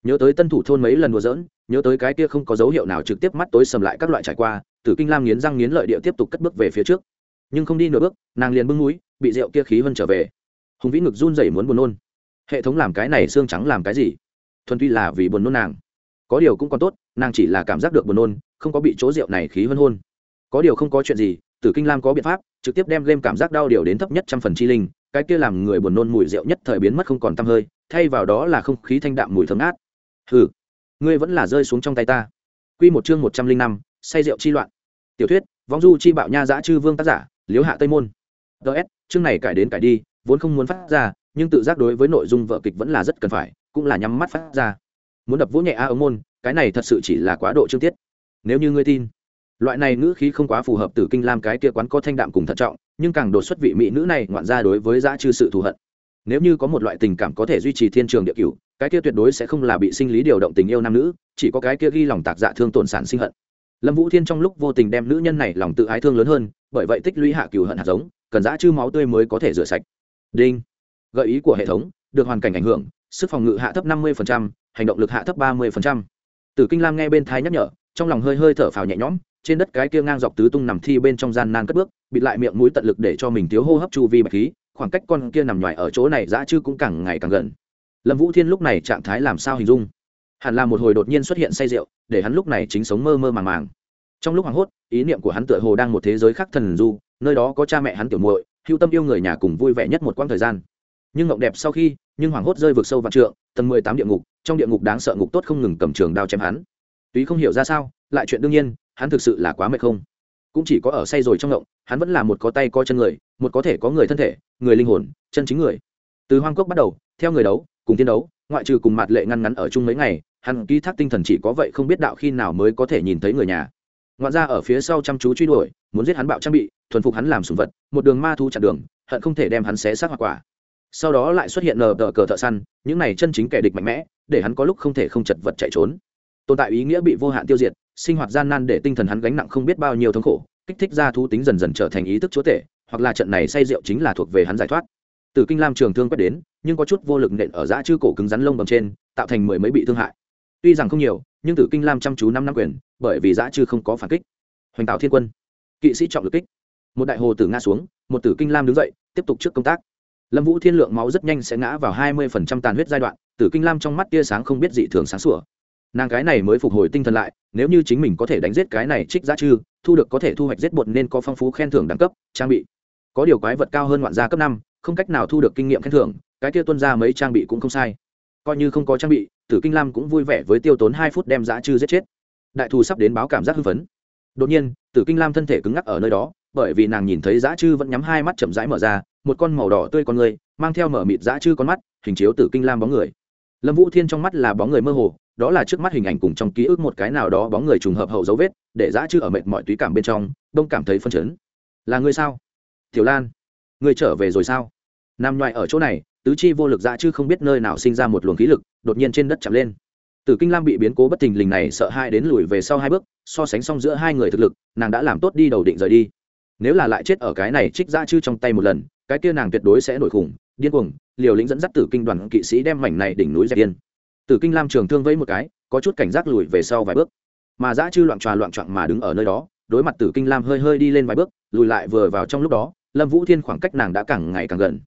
Nhớ tới tân thủ thôn mấy lần đùa dỡn nhớ tới cái kia không có dấu hiệu nào trực tiếp mắt tối sầm lại các loại trải qua, tử kinh lam nghiến răng nghiến lợi địa tiếp tục cất bước về phía trước. Nhưng không đi nửa bước, nàng liền bưng núi, bị rượu kia khí vân trở về. Hùng vĩ ngực run rẩy muốn buồn nôn. Hệ thống làm cái này xương trắng làm cái gì? Thuần tuy là vì buồn nôn nàng. Có điều cũng còn tốt, nàng chỉ là cảm giác được buồn nôn, không có bị chỗ rượu này khí vân hôn. Có điều không có chuyện gì tử kinh lam có biện pháp, trực tiếp đem game cảm giác đau điều đến thấp nhất trăm phần chi linh, cái kia làm người buồn nôn mùi rượu nhất thời biến mất không còn tăm hơi, thay vào đó là không khí thanh đạm mùi thơm ngát. Hừ, ngươi vẫn là rơi xuống trong tay ta. Quy một chương một trăm linh năm, say rượu chi loạn. Tiểu thuyết vong du chi bạo nha dã chư vương tác giả liếu hạ tây môn. Ts chương này cải đến cải đi, vốn không muốn phát ra, nhưng tự giác đối với nội dung vở kịch vẫn là rất cần phải, cũng là nhắm mắt phát ra. Muốn đập vỗ nhẹ a ống môn, cái này thật sự chỉ là quá độ chương tiết. Nếu như ngươi tin loại này ngữ khí không quá phù hợp từ kinh lam cái kia quán có thanh đạm cùng thận trọng, nhưng càng đột xuất vị mỹ nữ này ngoạn ra đối với dã chư sự thù hận. Nếu như có một loại tình cảm có thể duy trì thiên trường địa cửu, cái kia tuyệt đối sẽ không là bị sinh lý điều động tình yêu nam nữ, chỉ có cái kia ghi lòng tạc dạ thương tổn sản sinh hận. Lâm vũ thiên trong lúc vô tình đem nữ nhân này lòng tự ái thương lớn hơn, bởi vậy tích lũy hạ cửu hận hạt giống, cần dã chư máu tươi mới có thể rửa sạch. Đinh. Gợi ý của hệ thống, được hoàn cảnh ảnh hưởng, sức phòng ngự hạ thấp năm mươi hành động lực hạ thấp ba mươi tử kinh lam nghe bên thái nhắc nhở, trong lòng hơi hơi thở phào nhẹ nhõm trên đất cái kia ngang dọc tứ tung nằm thi bên trong gian nan cất bước, bịt lại miệng mũi tận lực để cho mình thiếu hô hấp chu vi bạch khí, khoảng cách con kia nằm ngoài ở chỗ này dã chư cũng càng ngày càng gần. Lâm vũ thiên lúc này trạng thái làm sao hình dung? Hẳn là một hồi đột nhiên xuất hiện say rượu, để hắn lúc này chính sống mơ mơ màng màng. Trong lúc hoảng hốt, ý niệm của hắn tựa hồ đang một thế giới khác thần du, nơi đó có cha mẹ hắn tiểu muội, hưu tâm yêu người nhà cùng vui vẻ nhất một quãng thời gian. Nhưng ngộng đẹp sau khi, nhưng hoảng hốt rơi vực sâu vạn trượng, tầng mười tám địa ngục, trong địa ngục đáng sợ ngục tốt không ngừng cầm trường đao chém hắn. Túy không hiểu ra sao, lại chuyện đương nhiên hắn thực sự là quá mệt không? Cũng chỉ có ở say rồi trong ngộng, hắn vẫn là một có tay có chân người, một có thể có người thân thể, người linh hồn, chân chính người. Từ hoang cốc bắt đầu, theo người đấu, cùng thiên đấu, ngoại trừ cùng mặt lệ ngăn ngắn ở chung mấy ngày, hắn ký thác tinh thần chỉ có vậy không biết đạo khi nào mới có thể nhìn thấy người nhà. Ngoạn ra ở phía sau chăm chú truy đuổi, muốn giết hắn bạo trang bị, thuần phục hắn làm sùng vật, một đường ma thu chặn đường, hận không thể đem hắn xé xác hoặc quả. Sau đó lại xuất hiện nờ tờ cờ thợ săn, những này chân chính kẻ địch mạnh mẽ, để hắn có lúc không thể không chật vật chạy trốn tồn tại ý nghĩa bị vô hạn tiêu diệt, sinh hoạt gian nan để tinh thần hắn gánh nặng không biết bao nhiêu thống khổ, kích thích ra thú tính dần dần trở thành ý thức chúa tể, hoặc là trận này say rượu chính là thuộc về hắn giải thoát. Từ kinh lam trường thương quét đến, nhưng có chút vô lực nện ở dã chư cổ cứng rắn lông bằng trên, tạo thành mười mấy bị thương hại. Tuy rằng không nhiều, nhưng tử kinh lam chăm chú năm năm quyền, bởi vì dã chư không có phản kích. Hoành tạo thiên quân, kỵ sĩ trọng lực kích. Một đại hồ tử ngã xuống, một tử kinh lam đứng dậy, tiếp tục trước công tác. Lâm vũ thiên lượng máu rất nhanh sẽ ngã vào hai mươi phần trăm tàn huyết giai đoạn, tử kinh lam trong mắt tia sáng không biết dị thường sáng sủa nàng cái này mới phục hồi tinh thần lại, nếu như chính mình có thể đánh giết cái này trích giá chư thu được có thể thu hoạch giết bột nên có phong phú khen thưởng đẳng cấp, trang bị. Có điều quái vật cao hơn ngoạn gia cấp năm, không cách nào thu được kinh nghiệm khen thưởng, cái kia tuân ra mấy trang bị cũng không sai. Coi như không có trang bị, tử kinh lam cũng vui vẻ với tiêu tốn hai phút đem giá chư giết chết. Đại thù sắp đến báo cảm giác hưng phấn. Đột nhiên, tử kinh lam thân thể cứng ngắc ở nơi đó, bởi vì nàng nhìn thấy giá chư vẫn nhắm hai mắt chậm rãi mở ra, một con màu đỏ tươi con người, mang theo mở mịt giá chư con mắt, hình chiếu tử kinh lam bóng người. Lâm vũ thiên trong mắt là bóng người mơ hồ đó là trước mắt hình ảnh cùng trong ký ức một cái nào đó bóng người trùng hợp hậu dấu vết, để dã chư ở mệt mọi túy cảm bên trong, đông cảm thấy phân chấn. Là người sao? Tiểu lan người trở về rồi sao? Nằm ngoài ở chỗ này, tứ chi vô lực dã chư không biết nơi nào sinh ra một luồng khí lực, đột nhiên trên đất chạm lên. Tử kinh lam bị biến cố bất thình lình này sợ hai đến lùi về sau hai bước, so sánh xong giữa hai người thực lực, nàng đã làm tốt đi đầu định rời đi. Nếu là lại chết ở cái này trích dã chư trong tay một lần, cái kia nàng tuyệt đối sẽ nổi khủng, điên cuồng, liều lĩnh dẫn dắt tử kinh đoàn kỵ sĩ đem mảnh này đỉnh núi dẹp yên tử kinh lam trường thương vẫy một cái, có chút cảnh giác lùi về sau vài bước. Mà dã chư loạn tròa loạn trọn mà đứng ở nơi đó, đối mặt tử kinh lam hơi hơi đi lên vài bước, lùi lại vừa vào trong lúc đó, lâm vũ thiên khoảng cách nàng đã càng ngày càng gần.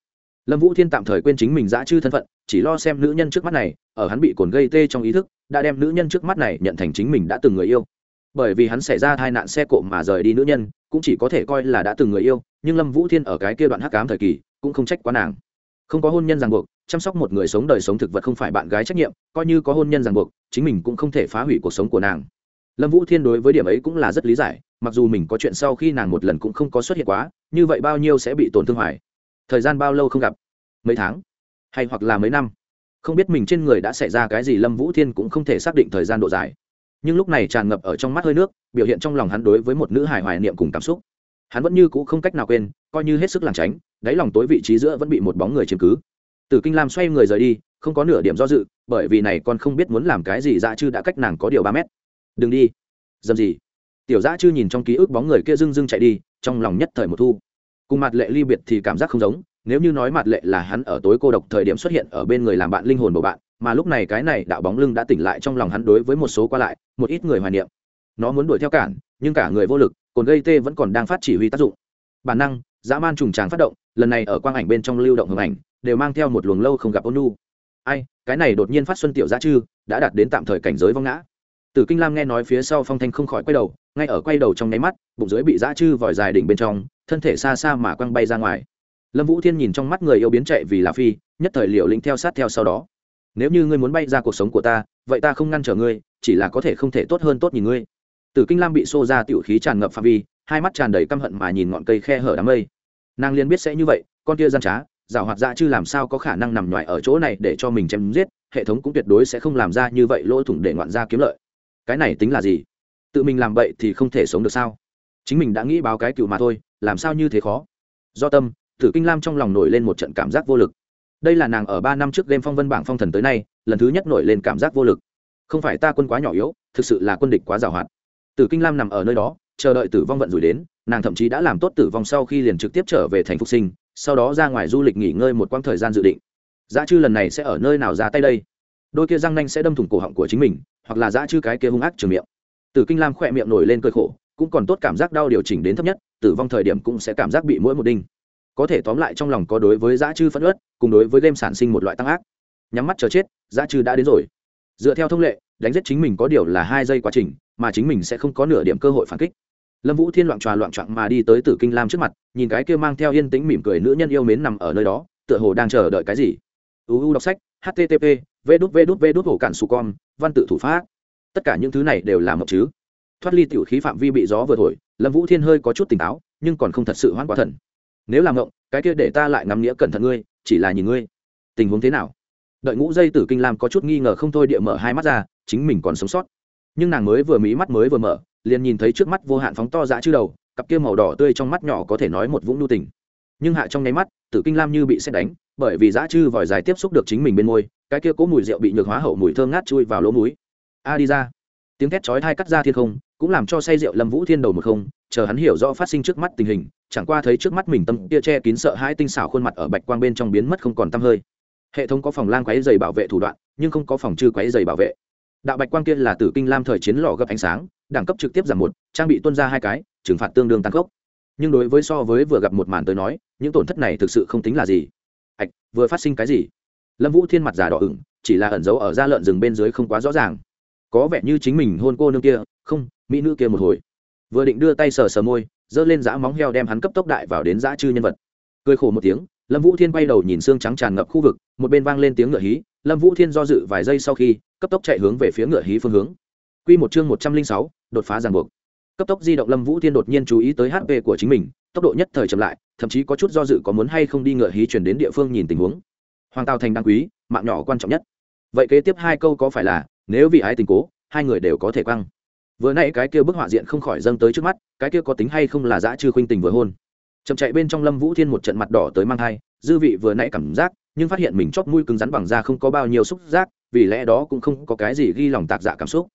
Lâm vũ thiên tạm thời quên chính mình dã chư thân phận, chỉ lo xem nữ nhân trước mắt này, ở hắn bị cồn gây tê trong ý thức, đã đem nữ nhân trước mắt này nhận thành chính mình đã từng người yêu. Bởi vì hắn xảy ra tai nạn xe cộ mà rời đi nữ nhân, cũng chỉ có thể coi là đã từng người yêu, nhưng lâm vũ thiên ở cái kia đoạn hắc cám thời kỳ, cũng không trách quá nàng. Không có hôn nhân ràng buộc chăm sóc một người sống đời sống thực vật không phải bạn gái trách nhiệm, coi như có hôn nhân ràng buộc, chính mình cũng không thể phá hủy cuộc sống của nàng. Lâm vũ thiên đối với điểm ấy cũng là rất lý giải, mặc dù mình có chuyện sau khi nàng một lần cũng không có xuất hiện quá, như vậy bao nhiêu sẽ bị tổn thương hoài. Thời gian bao lâu không gặp? Mấy tháng? Hay hoặc là mấy năm? Không biết mình trên người đã xảy ra cái gì lâm vũ thiên cũng không thể xác định thời gian độ dài. Nhưng lúc này tràn ngập ở trong mắt hơi nước, biểu hiện trong lòng hắn đối với một nữ hài hoài niệm cùng cảm xúc. Hắn vẫn như cũ không cách nào quên, coi như hết sức làng tránh, đáy lòng tối vị trí giữa vẫn bị một bóng người chiếm cứ từ kinh lam xoay người rời đi, không có nửa điểm do dự, bởi vì này con không biết muốn làm cái gì dã chư đã cách nàng có điều ba mét. Đừng đi. Dầm gì? Tiểu dã chư nhìn trong ký ức bóng người kia rưng rưng chạy đi, trong lòng nhất thời một thu. Cùng mặt lệ ly biệt thì cảm giác không giống, nếu như nói mặt lệ là hắn ở tối cô độc thời điểm xuất hiện ở bên người làm bạn linh hồn của bạn, mà lúc này cái này đạo bóng lưng đã tỉnh lại trong lòng hắn đối với một số qua lại, một ít người hoài niệm. Nó muốn đuổi theo cản, nhưng cả người vô lực còn gây tê vẫn còn đang phát chỉ huy tác dụng. Bản năng, dã man trùng tràng phát động, lần này ở quang ảnh bên trong lưu động hình ảnh đều mang theo một luồng lâu không gặp ôn nu ai cái này đột nhiên phát xuân tiểu giá chư đã đạt đến tạm thời cảnh giới vong ngã Tử Kinh Lam nghe nói phía sau Phong Thanh không khỏi quay đầu, ngay ở quay đầu trong nháy mắt, bụng dưới bị giã chư vòi dài đỉnh bên trong, thân thể xa xa mà quăng bay ra ngoài. Lâm Vũ Thiên nhìn trong mắt người yêu biến chạy vì là phi, nhất thời liệu lĩnh theo sát theo sau đó. Nếu như ngươi muốn bay ra cuộc sống của ta, vậy ta không ngăn trở ngươi, chỉ là có thể không thể tốt hơn tốt nhìn ngươi. Tử Kinh Lam bị xô ra tiểu khí tràn ngập phạm vi, hai mắt tràn đầy căm hận mà nhìn ngọn cây khe hở đám mây. Nàng liền biết sẽ như vậy, con kia gian trá, giảo hoạt dạ chư làm sao có khả năng nằm ngoài ở chỗ này để cho mình chém giết, hệ thống cũng tuyệt đối sẽ không làm ra như vậy lỗ thủng để ngoạn ra kiếm lợi. Cái này tính là gì? Tự mình làm vậy thì không thể sống được sao? Chính mình đã nghĩ báo cái cựu mà thôi làm sao như thế khó? Do tâm tử kinh lam trong lòng nổi lên một trận cảm giác vô lực. Đây là nàng ở ba năm trước game phong vân bảng phong thần tới nay lần thứ nhất nổi lên cảm giác vô lực. Không phải ta quân quá nhỏ yếu thực sự là quân địch quá giàu hoạt. Tử kinh lam nằm ở nơi đó chờ đợi tử vong vận rủi đến nàng thậm chí đã làm tốt tử vong sau khi liền trực tiếp trở về thành phục sinh sau đó ra ngoài du lịch nghỉ ngơi một quãng thời gian dự định. Giá chư lần này sẽ ở nơi nào ra tay đây? Đôi kia răng nanh sẽ đâm thủng cổ họng của chính mình, hoặc là dã chư cái kia hung ác trường miệng. Tử kinh lam khỏe miệng nổi lên cơi khổ, cũng còn tốt cảm giác đau điều chỉnh đến thấp nhất, tử vong thời điểm cũng sẽ cảm giác bị mỗi một đinh. Có thể tóm lại trong lòng có đối với dã chư phẫn ớt cùng đối với game sản sinh một loại tăng ác. Nhắm mắt chờ chết dã chư đã đến rồi. Dựa theo thông lệ, đánh giết chính mình có điều là hai giây quá trình, mà chính mình sẽ không có nửa điểm cơ hội phản kích lâm vũ thiên loạn tròa loạn trọng mà đi tới tử kinh lam trước mặt, nhìn cái kia mang theo yên tĩnh mỉm cười nữ nhân yêu mến nằm ở nơi đó, tựa hồ đang chờ đợi cái gì. Uu đọc sách http v đút v đút v đút hồ cản su con văn tự thủ pháp. Tất cả những thứ này đều là mộng chứ. Thoát ly tiểu khí phạm vi bị gió vừa thổi, lâm vũ thiên hơi có chút tỉnh táo, nhưng còn không thật sự hoãn quá thần. Nếu làm mộng, cái kia để ta lại ngắm nghĩa cẩn thận ngươi, chỉ là nhìn ngươi. Tình huống thế nào? Đợi ngũ dây tử kinh lam có chút nghi ngờ không thôi địa mở hai mắt ra, chính mình còn sống sót. Nhưng nàng mới vừa mí mắt mới vừa mở liền nhìn thấy trước mắt vô hạn phóng to dã chư đầu, cặp kia màu đỏ tươi trong mắt nhỏ có thể nói một vũng nu tình. Nhưng hạ trong nháy mắt, tử kinh lam như bị xét đánh, bởi vì dã chư vòi dài tiếp xúc được chính mình bên môi, cái kia cố mùi rượu bị nhược hóa hậu mùi thơm ngát chui vào lỗ mũi. A đi ra. Tiếng thét chói thai cắt ra thiên không, cũng làm cho say rượu lâm vũ thiên đầu một không, chờ hắn hiểu rõ phát sinh trước mắt tình hình, chẳng qua thấy trước mắt mình tâm kia che kín sợ hai tinh xảo khuôn mặt ở bạch quang bên trong biến mất không còn tăm hơi. Hệ thống có phòng lang quáy dày bảo vệ thủ đoạn, nhưng không có phòng chư quáy dày bảo vệ. Đạo bạch quang kia là tử kinh lam thời chiến lò gấp ánh sáng đẳng cấp trực tiếp giảm một, trang bị tuân ra hai cái, trừng phạt tương đương tăng gốc nhưng đối với so với vừa gặp một màn tới nói, những tổn thất này thực sự không tính là gì. Ạch, vừa phát sinh cái gì? Lâm vũ thiên mặt già đỏ ửng, chỉ là ẩn giấu ở da lợn rừng bên dưới không quá rõ ràng. Có vẻ như chính mình hôn cô nương kia, không, mỹ nữ kia một hồi. Vừa định đưa tay sờ sờ môi, giơ lên dã móng heo đem hắn cấp tốc đại vào đến dã chư nhân vật. Cười khổ một tiếng, lâm vũ thiên quay đầu nhìn xương trắng tràn ngập khu vực, một bên vang lên tiếng ngựa hí. Lâm vũ thiên do dự vài giây sau khi, cấp tốc chạy hướng về phía ngựa hí phương hướng. Quy một chương một trăm linh sáu đột phá ràng buộc. Cấp tốc di động lâm vũ thiên đột nhiên chú ý tới hp của chính mình tốc độ nhất thời chậm lại thậm chí có chút do dự có muốn hay không đi ngựa hí chuyển đến địa phương nhìn tình huống. Hoàng tào thành đáng quý mạng nhỏ quan trọng nhất. Vậy kế tiếp hai câu có phải là nếu vì ái tình cố hai người đều có thể quăng. Vừa nãy cái kia bức họa diện không khỏi dâng tới trước mắt cái kia có tính hay không là dã trừ khuynh tình vừa hôn. Chậm chạy bên trong lâm vũ thiên một trận mặt đỏ tới mang tai, dư vị vừa nãy cảm giác nhưng phát hiện mình chóp mũi cứng rắn bằng da không có bao nhiêu xúc giác vì lẽ đó cũng không có cái gì ghi lòng tạc dạ cảm xúc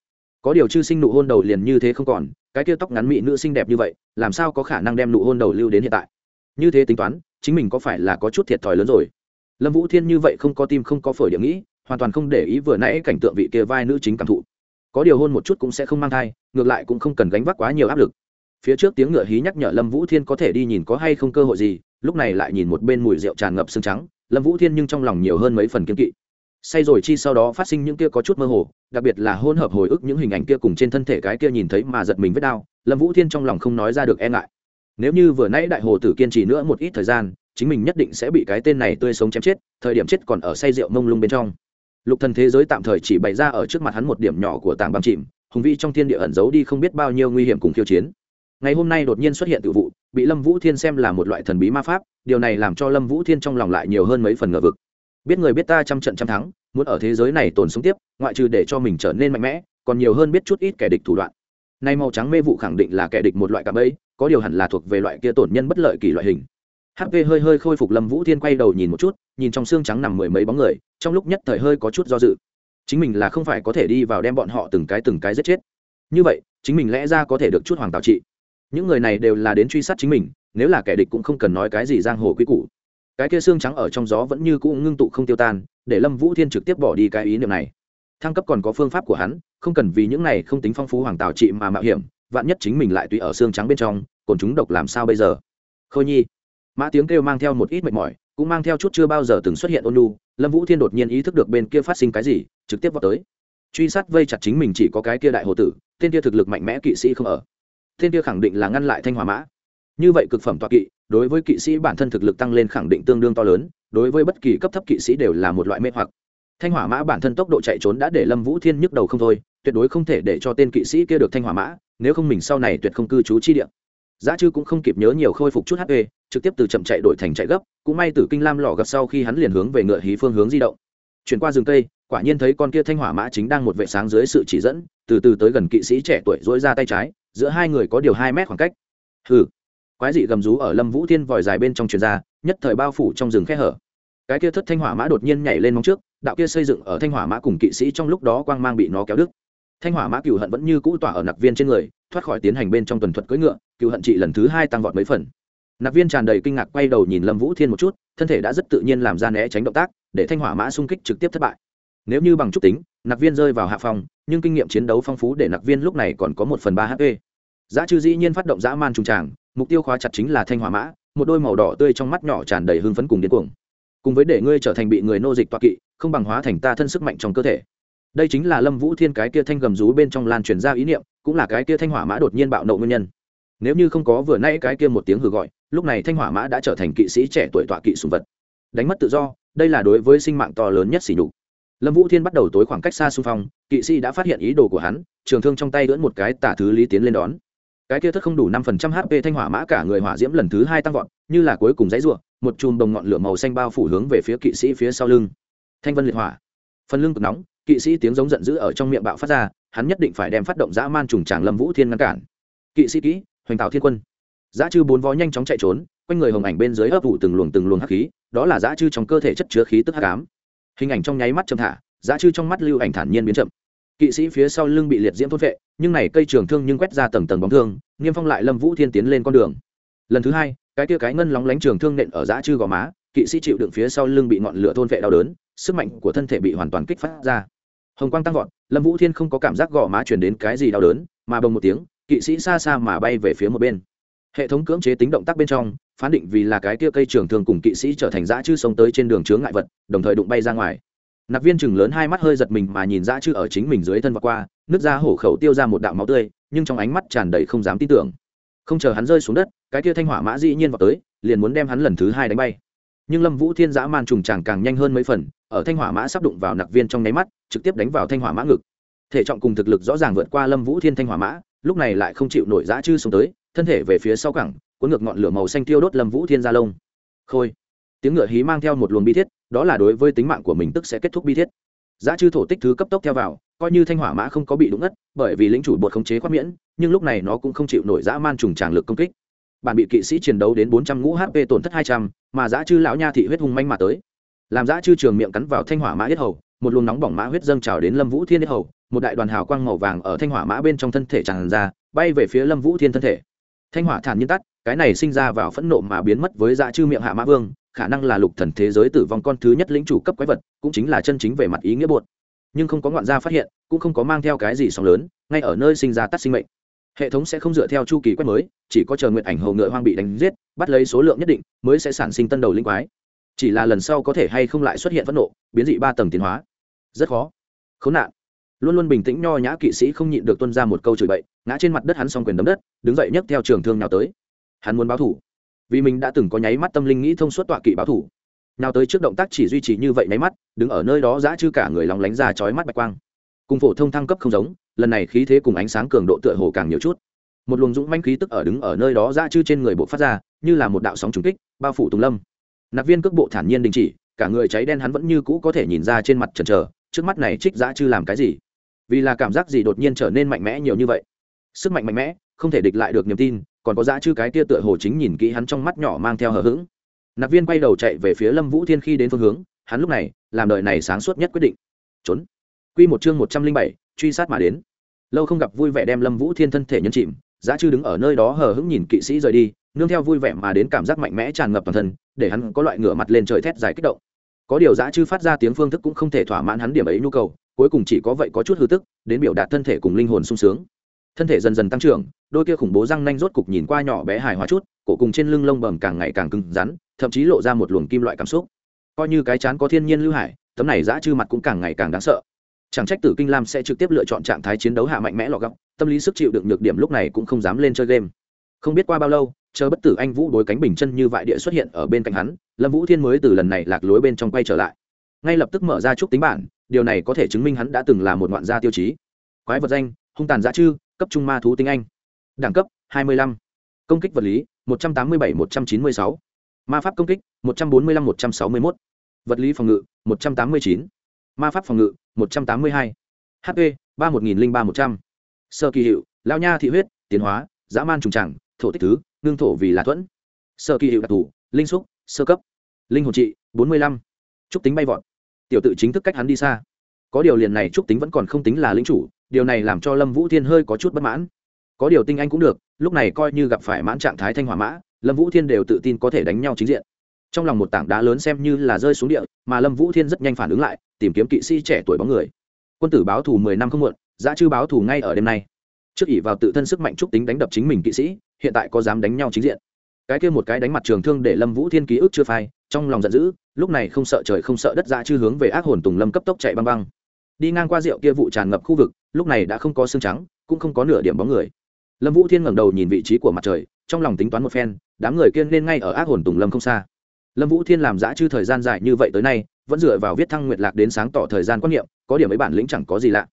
có điều chư sinh nụ hôn đầu liền như thế không còn, cái kia tóc ngắn mị nữ xinh đẹp như vậy, làm sao có khả năng đem nụ hôn đầu lưu đến hiện tại? Như thế tính toán, chính mình có phải là có chút thiệt thòi lớn rồi? Lâm vũ thiên như vậy không có tim không có phổi điểm nghĩ, hoàn toàn không để ý vừa nãy cảnh tượng vị kia vai nữ chính cảm thụ. Có điều hôn một chút cũng sẽ không mang thai, ngược lại cũng không cần gánh vác quá nhiều áp lực. Phía trước tiếng ngựa hí nhắc nhở lâm vũ thiên có thể đi nhìn có hay không cơ hội gì, lúc này lại nhìn một bên mùi rượu tràn ngập xương trắng, lâm vũ thiên nhưng trong lòng nhiều hơn mấy phần kiên kỵ say rồi chi sau đó phát sinh những kia có chút mơ hồ, đặc biệt là hôn hợp hồi ức những hình ảnh kia cùng trên thân thể cái kia nhìn thấy mà giật mình vết đau, lâm vũ thiên trong lòng không nói ra được e ngại. Nếu như vừa nãy đại hồ tử kiên trì nữa một ít thời gian, chính mình nhất định sẽ bị cái tên này tươi sống chém chết, thời điểm chết còn ở say rượu mông lung bên trong. Lục thần thế giới tạm thời chỉ bày ra ở trước mặt hắn một điểm nhỏ của tảng băng chìm, hùng vĩ trong thiên địa ẩn giấu đi không biết bao nhiêu nguy hiểm cùng khiêu chiến. Ngày hôm nay đột nhiên xuất hiện tự vụ, bị lâm vũ thiên xem là một loại thần bí ma pháp, điều này làm cho lâm vũ thiên trong lòng lại nhiều hơn mấy phần ngờ vực biết người biết ta trăm trận trăm thắng, muốn ở thế giới này tồn sống tiếp, ngoại trừ để cho mình trở nên mạnh mẽ, còn nhiều hơn biết chút ít kẻ địch thủ đoạn. Nay màu trắng mê vụ khẳng định là kẻ địch một loại cạm bẫy, có điều hẳn là thuộc về loại kia tổn nhân bất lợi kỳ loại hình. Hp hơi hơi khôi phục lâm vũ thiên quay đầu nhìn một chút, nhìn trong xương trắng nằm mười mấy bóng người, trong lúc nhất thời hơi có chút do dự. Chính mình là không phải có thể đi vào đem bọn họ từng cái từng cái giết chết. Như vậy, chính mình lẽ ra có thể được chút hoàng tạo trị. Những người này đều là đến truy sát chính mình, nếu là kẻ địch cũng không cần nói cái gì giang hồ quy củ cái kia xương trắng ở trong gió vẫn như cũ ngưng tụ không tiêu tan, để lâm vũ thiên trực tiếp bỏ đi cái ý niệm này. Thăng cấp còn có phương pháp của hắn, không cần vì những này không tính phong phú hoàng tào trị mà mạo hiểm, vạn nhất chính mình lại tùy ở xương trắng bên trong, còn chúng độc làm sao bây giờ? Khôi nhi. Mã tiếng kêu mang theo một ít mệt mỏi, cũng mang theo chút chưa bao giờ từng xuất hiện ôn lu lâm vũ thiên đột nhiên ý thức được bên kia phát sinh cái gì, trực tiếp vào tới. Truy sát vây chặt chính mình chỉ có cái kia đại hồ tử, tên kia thực lực mạnh mẽ kỵ sĩ không ở. Tên kia khẳng định là ngăn lại thanh hòa mã. Như vậy cực phẩm toa kỵ đối với kỵ sĩ bản thân thực lực tăng lên khẳng định tương đương to lớn, đối với bất kỳ cấp thấp kỵ sĩ đều là một loại mê hoặc. Thanh hỏa mã bản thân tốc độ chạy trốn đã để lâm vũ thiên nhức đầu không thôi, tuyệt đối không thể để cho tên kỵ sĩ kia được thanh hỏa mã, nếu không mình sau này tuyệt không cư trú chi địa. Giá chư cũng không kịp nhớ nhiều khôi phục chút hp trực tiếp từ chậm chạy đổi thành chạy gấp, cũng may từ kinh lam lò gặp sau khi hắn liền hướng về ngựa hí phương hướng di động. Chuyển qua rừng cây, quả nhiên thấy con kia thanh hỏa mã chính đang một vệ sáng dưới sự chỉ dẫn, từ từ tới gần kỵ sĩ trẻ tuổi dỗi ra tay trái, giữa hai người có điều hai mét khoảng cách. Hừ quái dị gầm rú ở lâm vũ thiên vòi dài bên trong truyền ra, nhất thời bao phủ trong rừng khe hở. Cái kia thất thanh hỏa mã đột nhiên nhảy lên móng trước, đạo kia xây dựng ở thanh hỏa mã cùng kỵ sĩ trong lúc đó quang mang bị nó kéo đứt. Thanh hỏa mã cựu hận vẫn như cũ tỏa ở nặc viên trên người, thoát khỏi tiến hành bên trong tuần thuật cưỡi ngựa cựu hận trị lần thứ hai tăng vọt mấy phần. Nặc viên tràn đầy kinh ngạc quay đầu nhìn lâm vũ thiên một chút, thân thể đã rất tự nhiên làm ra né tránh động tác, để thanh hỏa mã xung kích trực tiếp thất bại. Nếu như bằng chút tính, nặc viên rơi vào hạ phòng nhưng kinh nghiệm chiến đấu phong phú để nặc viên lúc này còn có một phần ba hp. Giá chư dĩ nhiên phát động dã man trùng tràng mục tiêu khóa chặt chính là thanh hỏa mã, một đôi màu đỏ tươi trong mắt nhỏ tràn đầy hưng phấn cùng điên cuồng. Cùng với để ngươi trở thành bị người nô dịch toạ kỵ, không bằng hóa thành ta thân sức mạnh trong cơ thể. Đây chính là lâm vũ thiên cái kia thanh gầm rú bên trong lan truyền ra ý niệm, cũng là cái kia thanh hỏa mã đột nhiên bạo nộ nguyên nhân. Nếu như không có vừa nãy cái kia một tiếng hử gọi, lúc này thanh hỏa mã đã trở thành kỵ sĩ trẻ tuổi tọa kỵ sùng vật. Đánh mất tự do, đây là đối với sinh mạng to lớn nhất xỉ nhục. Lâm vũ thiên bắt đầu tối khoảng cách xa xung phong, kỵ sĩ đã phát hiện ý đồ của hắn, trường thương trong tay lưỡn một cái tả thứ lý tiến lên đón cái kia thất không đủ năm phần trăm hp thanh hỏa mã cả người hỏa diễm lần thứ hai tăng vọt, như là cuối cùng dãy ruộng một chùm đồng ngọn lửa màu xanh bao phủ hướng về phía kỵ sĩ phía sau lưng. Thanh vân liệt hỏa. Phần lưng cực nóng, kỵ sĩ tiếng giống giận dữ ở trong miệng bạo phát ra, hắn nhất định phải đem phát động dã man trùng tràng lâm vũ thiên ngăn cản. Kỵ sĩ kỹ, hoành tạo thiên quân. Dã chư bốn vó nhanh chóng chạy trốn, quanh người hồng ảnh bên dưới ấp thụ từng luồng từng luồng hắc khí, đó là dã chư trong cơ thể chất chứa khí tức hắc ám. Hình ảnh trong nháy mắt chậm thả, dã chư trong mắt lưu ảnh thản nhiên biến chậm kỵ sĩ phía sau lưng bị liệt diễm thốt vệ, nhưng này cây trường thương nhưng quét ra tầng tầng bóng thương, niêm phong lại lâm vũ thiên tiến lên con đường. Lần thứ hai, cái tia cái ngân lóng lánh trường thương nện ở dã chư gò má, kỵ sĩ chịu đựng phía sau lưng bị ngọn lửa thôn vệ đau đớn, sức mạnh của thân thể bị hoàn toàn kích phát ra. Hồng quang tăng vọt, lâm vũ thiên không có cảm giác gò má chuyển đến cái gì đau đớn, mà bồng một tiếng, kỵ sĩ xa xa mà bay về phía một bên. Hệ thống cưỡng chế tính động tác bên trong, phán định vì là cái kia cây trường thương cùng kỵ sĩ trở thành dã chư sống tới trên đường chướng ngại vật, đồng thời đụng bay ra ngoài nạp viên chừng lớn hai mắt hơi giật mình mà nhìn dã chư ở chính mình dưới thân và qua, nước ra hổ khẩu tiêu ra một đạo máu tươi, nhưng trong ánh mắt tràn đầy không dám tin tưởng. Không chờ hắn rơi xuống đất, cái kia thanh hỏa mã dĩ nhiên vào tới, liền muốn đem hắn lần thứ hai đánh bay. Nhưng lâm vũ thiên giã man trùng tràng càng nhanh hơn mấy phần, ở thanh hỏa mã sắp đụng vào nặc viên trong nháy mắt, trực tiếp đánh vào thanh hỏa mã ngực. Thể trọng cùng thực lực rõ ràng vượt qua lâm vũ thiên thanh hỏa mã, lúc này lại không chịu nổi giã chư xuống tới, thân thể về phía sau cẳng, cuốn ngược ngọn lửa màu xanh tiêu đốt lâm vũ thiên gia lông. Khôi. Tiếng ngựa hí mang theo một luồng bi thiết đó là đối với tính mạng của mình tức sẽ kết thúc bi thiết. Giá chư thổ tích thứ cấp tốc theo vào, coi như thanh hỏa mã không có bị đụng ngất, bởi vì lính chủ bột khống chế khoát miễn, nhưng lúc này nó cũng không chịu nổi dã man trùng tràng lực công kích. Bản bị kỵ sĩ chiến đấu đến bốn trăm ngũ hp tổn thất hai trăm, mà Giá chư lão nha thị huyết hung manh mà tới. Làm Giá chư trường miệng cắn vào thanh hỏa mã yết hầu, một luồng nóng bỏng mã huyết dâng trào đến lâm vũ thiên yết hầu, một đại đoàn hào quang màu vàng ở thanh hỏa mã bên trong thân thể tràn ra, bay về phía lâm vũ thiên thân thể. Thanh hỏa thản nhiên tắt, cái này sinh ra vào phẫn nộ mà biến mất với Giá chư miệng hạ mã vương khả năng là lục thần thế giới tử vong con thứ nhất lĩnh chủ cấp quái vật, cũng chính là chân chính về mặt ý nghĩa buồn. nhưng không có ngoạn gia phát hiện, cũng không có mang theo cái gì sóng lớn, ngay ở nơi sinh ra tắt sinh mệnh. Hệ thống sẽ không dựa theo chu kỳ quét mới, chỉ có chờ nguyện ảnh hầu ngựa hoang bị đánh giết, bắt lấy số lượng nhất định, mới sẽ sản sinh tân đầu linh quái. Chỉ là lần sau có thể hay không lại xuất hiện phẫn nộ, biến dị ba tầng tiến hóa. Rất khó. Khốn nạn. Luôn luôn bình tĩnh nho nhã kỵ sĩ không nhịn được tuân ra một câu chửi bậy, ngã trên mặt đất hắn xong quyền đấm đất, đứng dậy nhấc theo trường thương nào tới. Hắn muốn báo thủ vì mình đã từng có nháy mắt tâm linh nghĩ thông suốt tọa kỵ báo thủ. Nào tới trước động tác chỉ duy trì như vậy nháy mắt, đứng ở nơi đó giã chư cả người lóng lánh ra chói mắt bạch quang. Cùng phổ thông thăng cấp không giống, lần này khí thế cùng ánh sáng cường độ tựa hồ càng nhiều chút. Một luồng dũng manh khí tức ở đứng ở nơi đó giã chư trên người bộ phát ra, như là một đạo sóng trùng kích, bao phủ tùng lâm. Nạp viên cước bộ thản nhiên đình chỉ, cả người cháy đen hắn vẫn như cũ có thể nhìn ra trên mặt trần trờ trước mắt này trích giã chư làm cái gì? Vì là cảm giác gì đột nhiên trở nên mạnh mẽ nhiều như vậy? Sức mạnh mạnh mẽ, không thể địch lại được niềm tin còn có dã chư cái tia tựa hồ chính nhìn kỹ hắn trong mắt nhỏ mang theo hờ hững. Nạp viên quay đầu chạy về phía lâm vũ thiên khi đến phương hướng, hắn lúc này, làm đời này sáng suốt nhất quyết định. Trốn. Quy một chương một trăm linh bảy, truy sát mà đến. Lâu không gặp vui vẻ đem lâm vũ thiên thân thể nhân chìm, dã chư đứng ở nơi đó hờ hững nhìn kỵ sĩ rời đi, nương theo vui vẻ mà đến cảm giác mạnh mẽ tràn ngập toàn thân, để hắn có loại ngửa mặt lên trời thét dài kích động. Có điều dã chư phát ra tiếng phương thức cũng không thể thỏa mãn hắn điểm ấy nhu cầu, cuối cùng chỉ có vậy có chút hư tức, đến biểu đạt thân thể cùng linh hồn sung sướng thân thể dần dần tăng trưởng, đôi kia khủng bố răng nanh rốt cục nhìn qua nhỏ bé hài hòa chút, cổ cùng trên lưng lông bầm càng ngày càng cứng rắn, thậm chí lộ ra một luồng kim loại cảm xúc. Coi như cái chán có thiên nhiên lưu hải, tấm này giã chư mặt cũng càng ngày càng đáng sợ. Chẳng trách tử kinh lam sẽ trực tiếp lựa chọn trạng thái chiến đấu hạ mạnh mẽ lọ gọc tâm lý sức chịu đựng nhược điểm lúc này cũng không dám lên chơi game. Không biết qua bao lâu, chờ bất tử anh vũ đối cánh bình chân như vại địa xuất hiện ở bên cạnh hắn, lâm vũ thiên mới từ lần này lạc lối bên trong quay trở lại. Ngay lập tức mở ra chúc tính bản, điều này có thể chứng minh hắn đã từng là một ngoạn gia tiêu chí. Quái vật danh, hung tàn dã chư cấp trung ma thú tinh anh đẳng cấp 25. công kích vật lý 187-196. ma pháp công kích 145-161. vật lý phòng ngự 189. ma pháp phòng ngự 182. hp 31003-100. sơ kỳ hiệu, lao nha thị huyết, tiến hóa, dã man trùng tràng thổ tích thứ, ngưng thổ vì là thuẫn sơ kỳ hiệu đặc thù, linh xúc, sơ cấp linh hồn trị 45. trúc tính bay vọt tiểu tự chính thức cách hắn đi xa có điều liền này trúc tính vẫn còn không tính là lính chủ điều này làm cho lâm vũ thiên hơi có chút bất mãn. Có điều tinh anh cũng được, lúc này coi như gặp phải mãn trạng thái thanh hỏa mã, lâm vũ thiên đều tự tin có thể đánh nhau chính diện. Trong lòng một tảng đá lớn xem như là rơi xuống địa, mà lâm vũ thiên rất nhanh phản ứng lại, tìm kiếm kỵ sĩ trẻ tuổi bóng người. Quân tử báo thù mười năm không muộn, giá chư báo thù ngay ở đêm nay. Trước ỉ vào tự thân sức mạnh trúc tính đánh đập chính mình kỵ sĩ, hiện tại có dám đánh nhau chính diện. Cái kia một cái đánh mặt trường thương để lâm vũ thiên ký ức chưa phai, trong lòng giận dữ, lúc này không sợ trời không sợ đất, giá chư hướng về ác hồn tùng lâm cấp tốc chạy băng băng đi ngang qua rượu kia vụ tràn ngập khu vực, lúc này đã không có xương trắng, cũng không có nửa điểm bóng người. Lâm vũ thiên ngẩng đầu nhìn vị trí của mặt trời, trong lòng tính toán một phen, đám người kiên nên ngay ở ác hồn tùng lâm không xa. Lâm vũ thiên làm giã chư thời gian dài như vậy tới nay, vẫn dựa vào viết thăng nguyệt lạc đến sáng tỏ thời gian quan niệm, có điểm ấy bản lĩnh chẳng có gì lạ.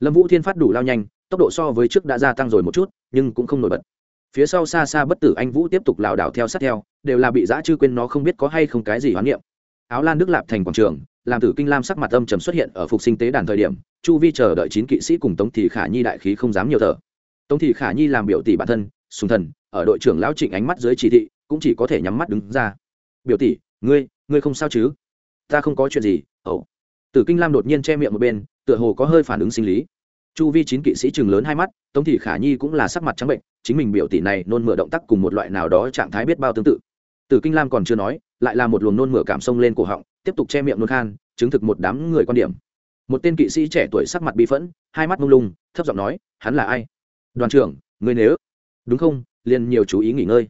Lâm vũ thiên phát đủ lao nhanh, tốc độ so với trước đã gia tăng rồi một chút, nhưng cũng không nổi bật. Phía sau xa xa bất tử anh vũ tiếp tục lảo đảo theo sát theo, đều là bị giã chư quên nó không biết có hay không cái gì hoán niệm. Áo lan đức lạp thành quảng trường làm tử kinh lam sắc mặt âm trầm xuất hiện ở phục sinh tế đàn thời điểm, chu vi chờ đợi chín kỵ sĩ cùng tống thị khả nhi đại khí không dám nhiều thở. Tống thị khả nhi làm biểu tỷ bản thân, sùng thần, ở đội trưởng lão trịnh ánh mắt dưới chỉ thị, cũng chỉ có thể nhắm mắt đứng ra. Biểu tỷ, ngươi ngươi không sao chứ? Ta không có chuyện gì. Ẩu tử kinh lam đột nhiên che miệng một bên, tựa hồ có hơi phản ứng sinh lý. Chu vi chín kỵ sĩ chừng lớn hai mắt, tống thị khả nhi cũng là sắc mặt trắng bệnh, chính mình biểu tỷ này nôn mửa động tác cùng một loại nào đó trạng thái biết bao tương tự. Tử kinh lam còn chưa nói lại là một luồng nôn mửa cảm xông lên cổ họng, tiếp tục che miệng nôn khan, chứng thực một đám người quan điểm. Một tên kỵ sĩ trẻ tuổi sắc mặt bi phẫn, hai mắt mông lung, thấp giọng nói, hắn là ai? Đoàn trưởng người nếu đúng không? Liền nhiều chú ý nghỉ ngơi.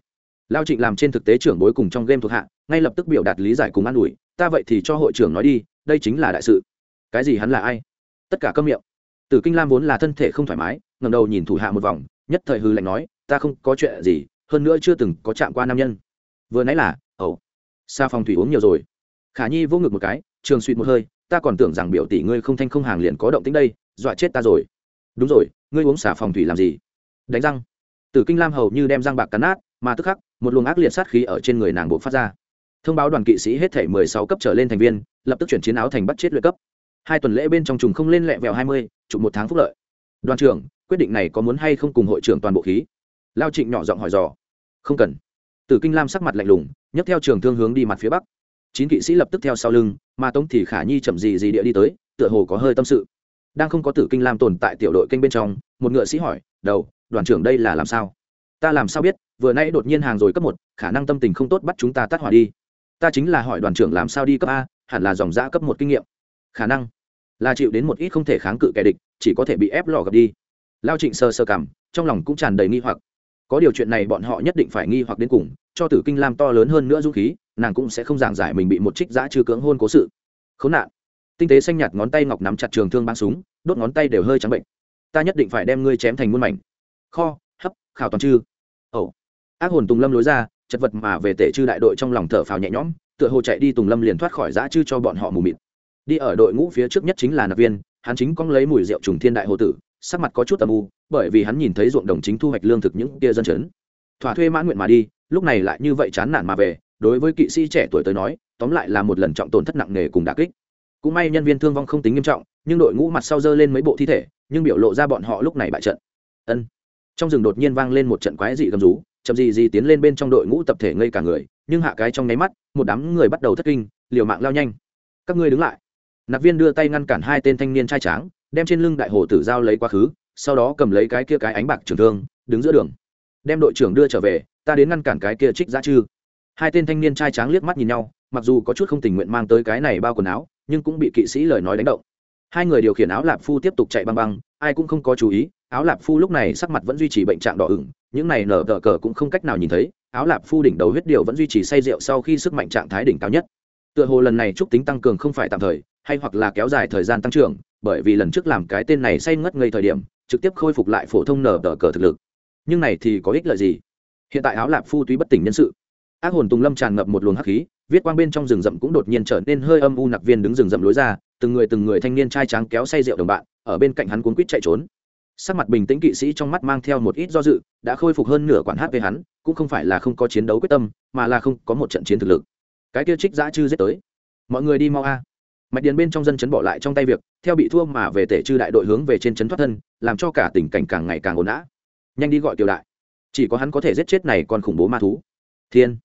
Lao trịnh làm trên thực tế trưởng bối cùng trong game thuộc hạ, ngay lập tức biểu đạt lý giải cùng an ủi, ta vậy thì cho hội trưởng nói đi, đây chính là đại sự. Cái gì hắn là ai? Tất cả câm miệng. Tử kinh lam vốn là thân thể không thoải mái ngầm đầu nhìn thủ hạ một vòng, nhất thời hư lạnh nói, ta không có chuyện gì, hơn nữa chưa từng có chạm qua nam nhân. Vừa nãy là ẩu xa phòng thủy uống nhiều rồi. Khả nhi vô ngực một cái, trường suỵt một hơi, ta còn tưởng rằng biểu tỷ ngươi không thanh không hàng liền có động tính đây, dọa chết ta rồi. Đúng rồi, ngươi uống xả phòng thủy làm gì? Đánh răng. Tử kinh lam hầu như đem răng bạc cắn nát, mà tức khắc, một luồng ác liệt sát khí ở trên người nàng buộc phát ra. Thông báo đoàn kỵ sĩ hết thể mười sáu cấp trở lên thành viên, lập tức chuyển chiến áo thành bắt chết luyện cấp. Hai tuần lễ bên trong trùng không lên lẹ vẹo hai mươi, chụp một tháng phúc lợi. Đoàn trưởng, quyết định này có muốn hay không cùng hội trưởng toàn bộ khí? Lao trịnh nhỏ giọng hỏi dò. Không cần tử kinh lam sắc mặt lạnh lùng, nhấc theo trường thương hướng đi mặt phía bắc. Chín kỵ sĩ lập tức theo sau lưng, mà tống thì khả nhi chậm gì gì địa đi tới, tựa hồ có hơi tâm sự. Đang không có tử kinh lam tồn tại tiểu đội kênh bên trong, một ngựa sĩ hỏi, đầu, đoàn trưởng đây là làm sao? Ta làm sao biết, vừa nãy đột nhiên hàng rồi cấp một, khả năng tâm tình không tốt bắt chúng ta tắt hỏa đi. Ta chính là hỏi đoàn trưởng làm sao đi cấp a, hẳn là dòng dã cấp một kinh nghiệm. Khả năng, là chịu đến một ít không thể kháng cự kẻ địch, chỉ có thể bị ép lò gặp đi. Lao trịnh sơ sơ cảm, trong lòng cũng tràn đầy nghi hoặc có điều chuyện này bọn họ nhất định phải nghi hoặc đến cùng, cho tử kinh lam to lớn hơn nữa dũng khí, nàng cũng sẽ không giảng giải mình bị một trích giã trừ cưỡng hôn cố sự. Khốn nạn. Tinh tế xanh nhạt ngón tay ngọc nắm chặt trường thương bắn súng, đốt ngón tay đều hơi trắng bệnh. Ta nhất định phải đem ngươi chém thành muôn mảnh. Kho, hấp, khảo toàn chư. Ẩu ác hồn tùng lâm lối ra, chật vật mà về tể chư đại đội trong lòng thở phào nhẹ nhõm, tựa hồ chạy đi tùng lâm liền thoát khỏi giã chư cho bọn họ mù mịt. Đi ở đội ngũ phía trước nhất chính là nạp viên, hắn chính cong lấy mùi rượu trùng thiên đại hồ tử sắc mặt có chút âm u, bởi vì hắn nhìn thấy ruộng đồng chính thu hoạch lương thực những kia dân chấn thỏa thuê mãn nguyện mà đi, lúc này lại như vậy chán nản mà về, đối với kỵ sĩ trẻ tuổi tới nói, tóm lại là một lần trọng tổn thất nặng nề cùng đà kích. Cũng may nhân viên thương vong không tính nghiêm trọng, nhưng đội ngũ mặt sau dơ lên mấy bộ thi thể, nhưng biểu lộ ra bọn họ lúc này bại trận. Ân. Trong rừng đột nhiên vang lên một trận quái dị gầm rú, chậm gì gì tiến lên bên trong đội ngũ tập thể ngây cả người, nhưng hạ cái trong nháy mắt, một đám người bắt đầu thất kinh, liều mạng lao nhanh. Các ngươi đứng lại. Nạp viên đưa tay ngăn cản hai tên thanh niên trai tráng đem trên lưng đại hồ tử giao lấy quá khứ, sau đó cầm lấy cái kia cái ánh bạc trưởng thương, đứng giữa đường. Đem đội trưởng đưa trở về, ta đến ngăn cản cái kia trích giá chư. Hai tên thanh niên trai tráng liếc mắt nhìn nhau, mặc dù có chút không tình nguyện mang tới cái này bao quần áo, nhưng cũng bị kỵ sĩ lời nói đánh động. Hai người điều khiển áo lạp phu tiếp tục chạy băng băng, ai cũng không có chú ý, áo lạp phu lúc này sắc mặt vẫn duy trì bệnh trạng đỏ ửng, những này nở tờ cờ cũng không cách nào nhìn thấy, áo lạp phu đỉnh đầu huyết điệu vẫn duy trì say rượu sau khi sức mạnh trạng thái đỉnh cao nhất. Tựa hồ lần này trúc tính tăng cường không phải tạm thời, hay hoặc là kéo dài thời gian tăng trưởng bởi vì lần trước làm cái tên này say ngất ngây thời điểm, trực tiếp khôi phục lại phổ thông nở tờ cờ thực lực. Nhưng này thì có ích lợi gì? Hiện tại áo lạp phu túy bất tỉnh nhân sự, ác hồn tùng lâm tràn ngập một luồng hắc khí, viết quang bên trong rừng rậm cũng đột nhiên trở nên hơi âm u nặc viên đứng rừng rậm lối ra, từng người từng người thanh niên trai tráng kéo say rượu đồng bạn, ở bên cạnh hắn cuốn quýt chạy trốn. Sắc mặt bình tĩnh kỵ sĩ trong mắt mang theo một ít do dự, đã khôi phục hơn nửa quản hát về hắn, cũng không phải là không có chiến đấu quyết tâm, mà là không có một trận chiến thực lực. Cái kia trích giã chư giết tới. Mọi người đi mau a mạch điền bên trong dân chấn bỏ lại trong tay việc, theo bị thua mà về tể chư đại đội hướng về trên chấn thoát thân, làm cho cả tình cảnh càng ngày càng ồn ào. Nhanh đi gọi tiểu đại. Chỉ có hắn có thể giết chết này còn khủng bố ma thú. Thiên,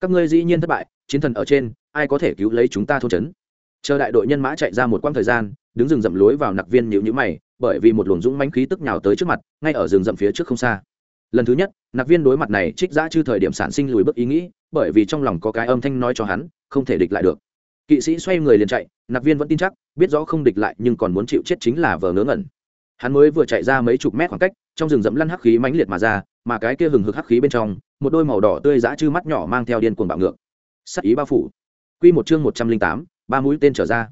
các ngươi dĩ nhiên thất bại, chiến thần ở trên, ai có thể cứu lấy chúng ta thôn chấn? Chờ đại đội nhân mã chạy ra một quãng thời gian, đứng rừng rậm lối vào nặc viên nhịu nhữ mày, bởi vì một luồng dũng mãnh khí tức nhào tới trước mặt, ngay ở rừng rậm phía trước không xa. Lần thứ nhất, nặc viên đối mặt này trích giã chư thời điểm sản sinh lùi bước ý nghĩ, bởi vì trong lòng có cái âm thanh nói cho hắn, không thể địch lại được kỵ sĩ xoay người liền chạy, nạp viên vẫn tin chắc, biết rõ không địch lại nhưng còn muốn chịu chết chính là vờ ngớ ngẩn. Hắn mới vừa chạy ra mấy chục mét khoảng cách, trong rừng rậm lăn hắc khí mãnh liệt mà ra, mà cái kia hừng hực hắc khí bên trong, một đôi màu đỏ tươi dã chư mắt nhỏ mang theo điên cuồng bạo ngược. Sắc ý bao phủ. Quy một chương một trăm linh tám, ba mũi tên trở ra.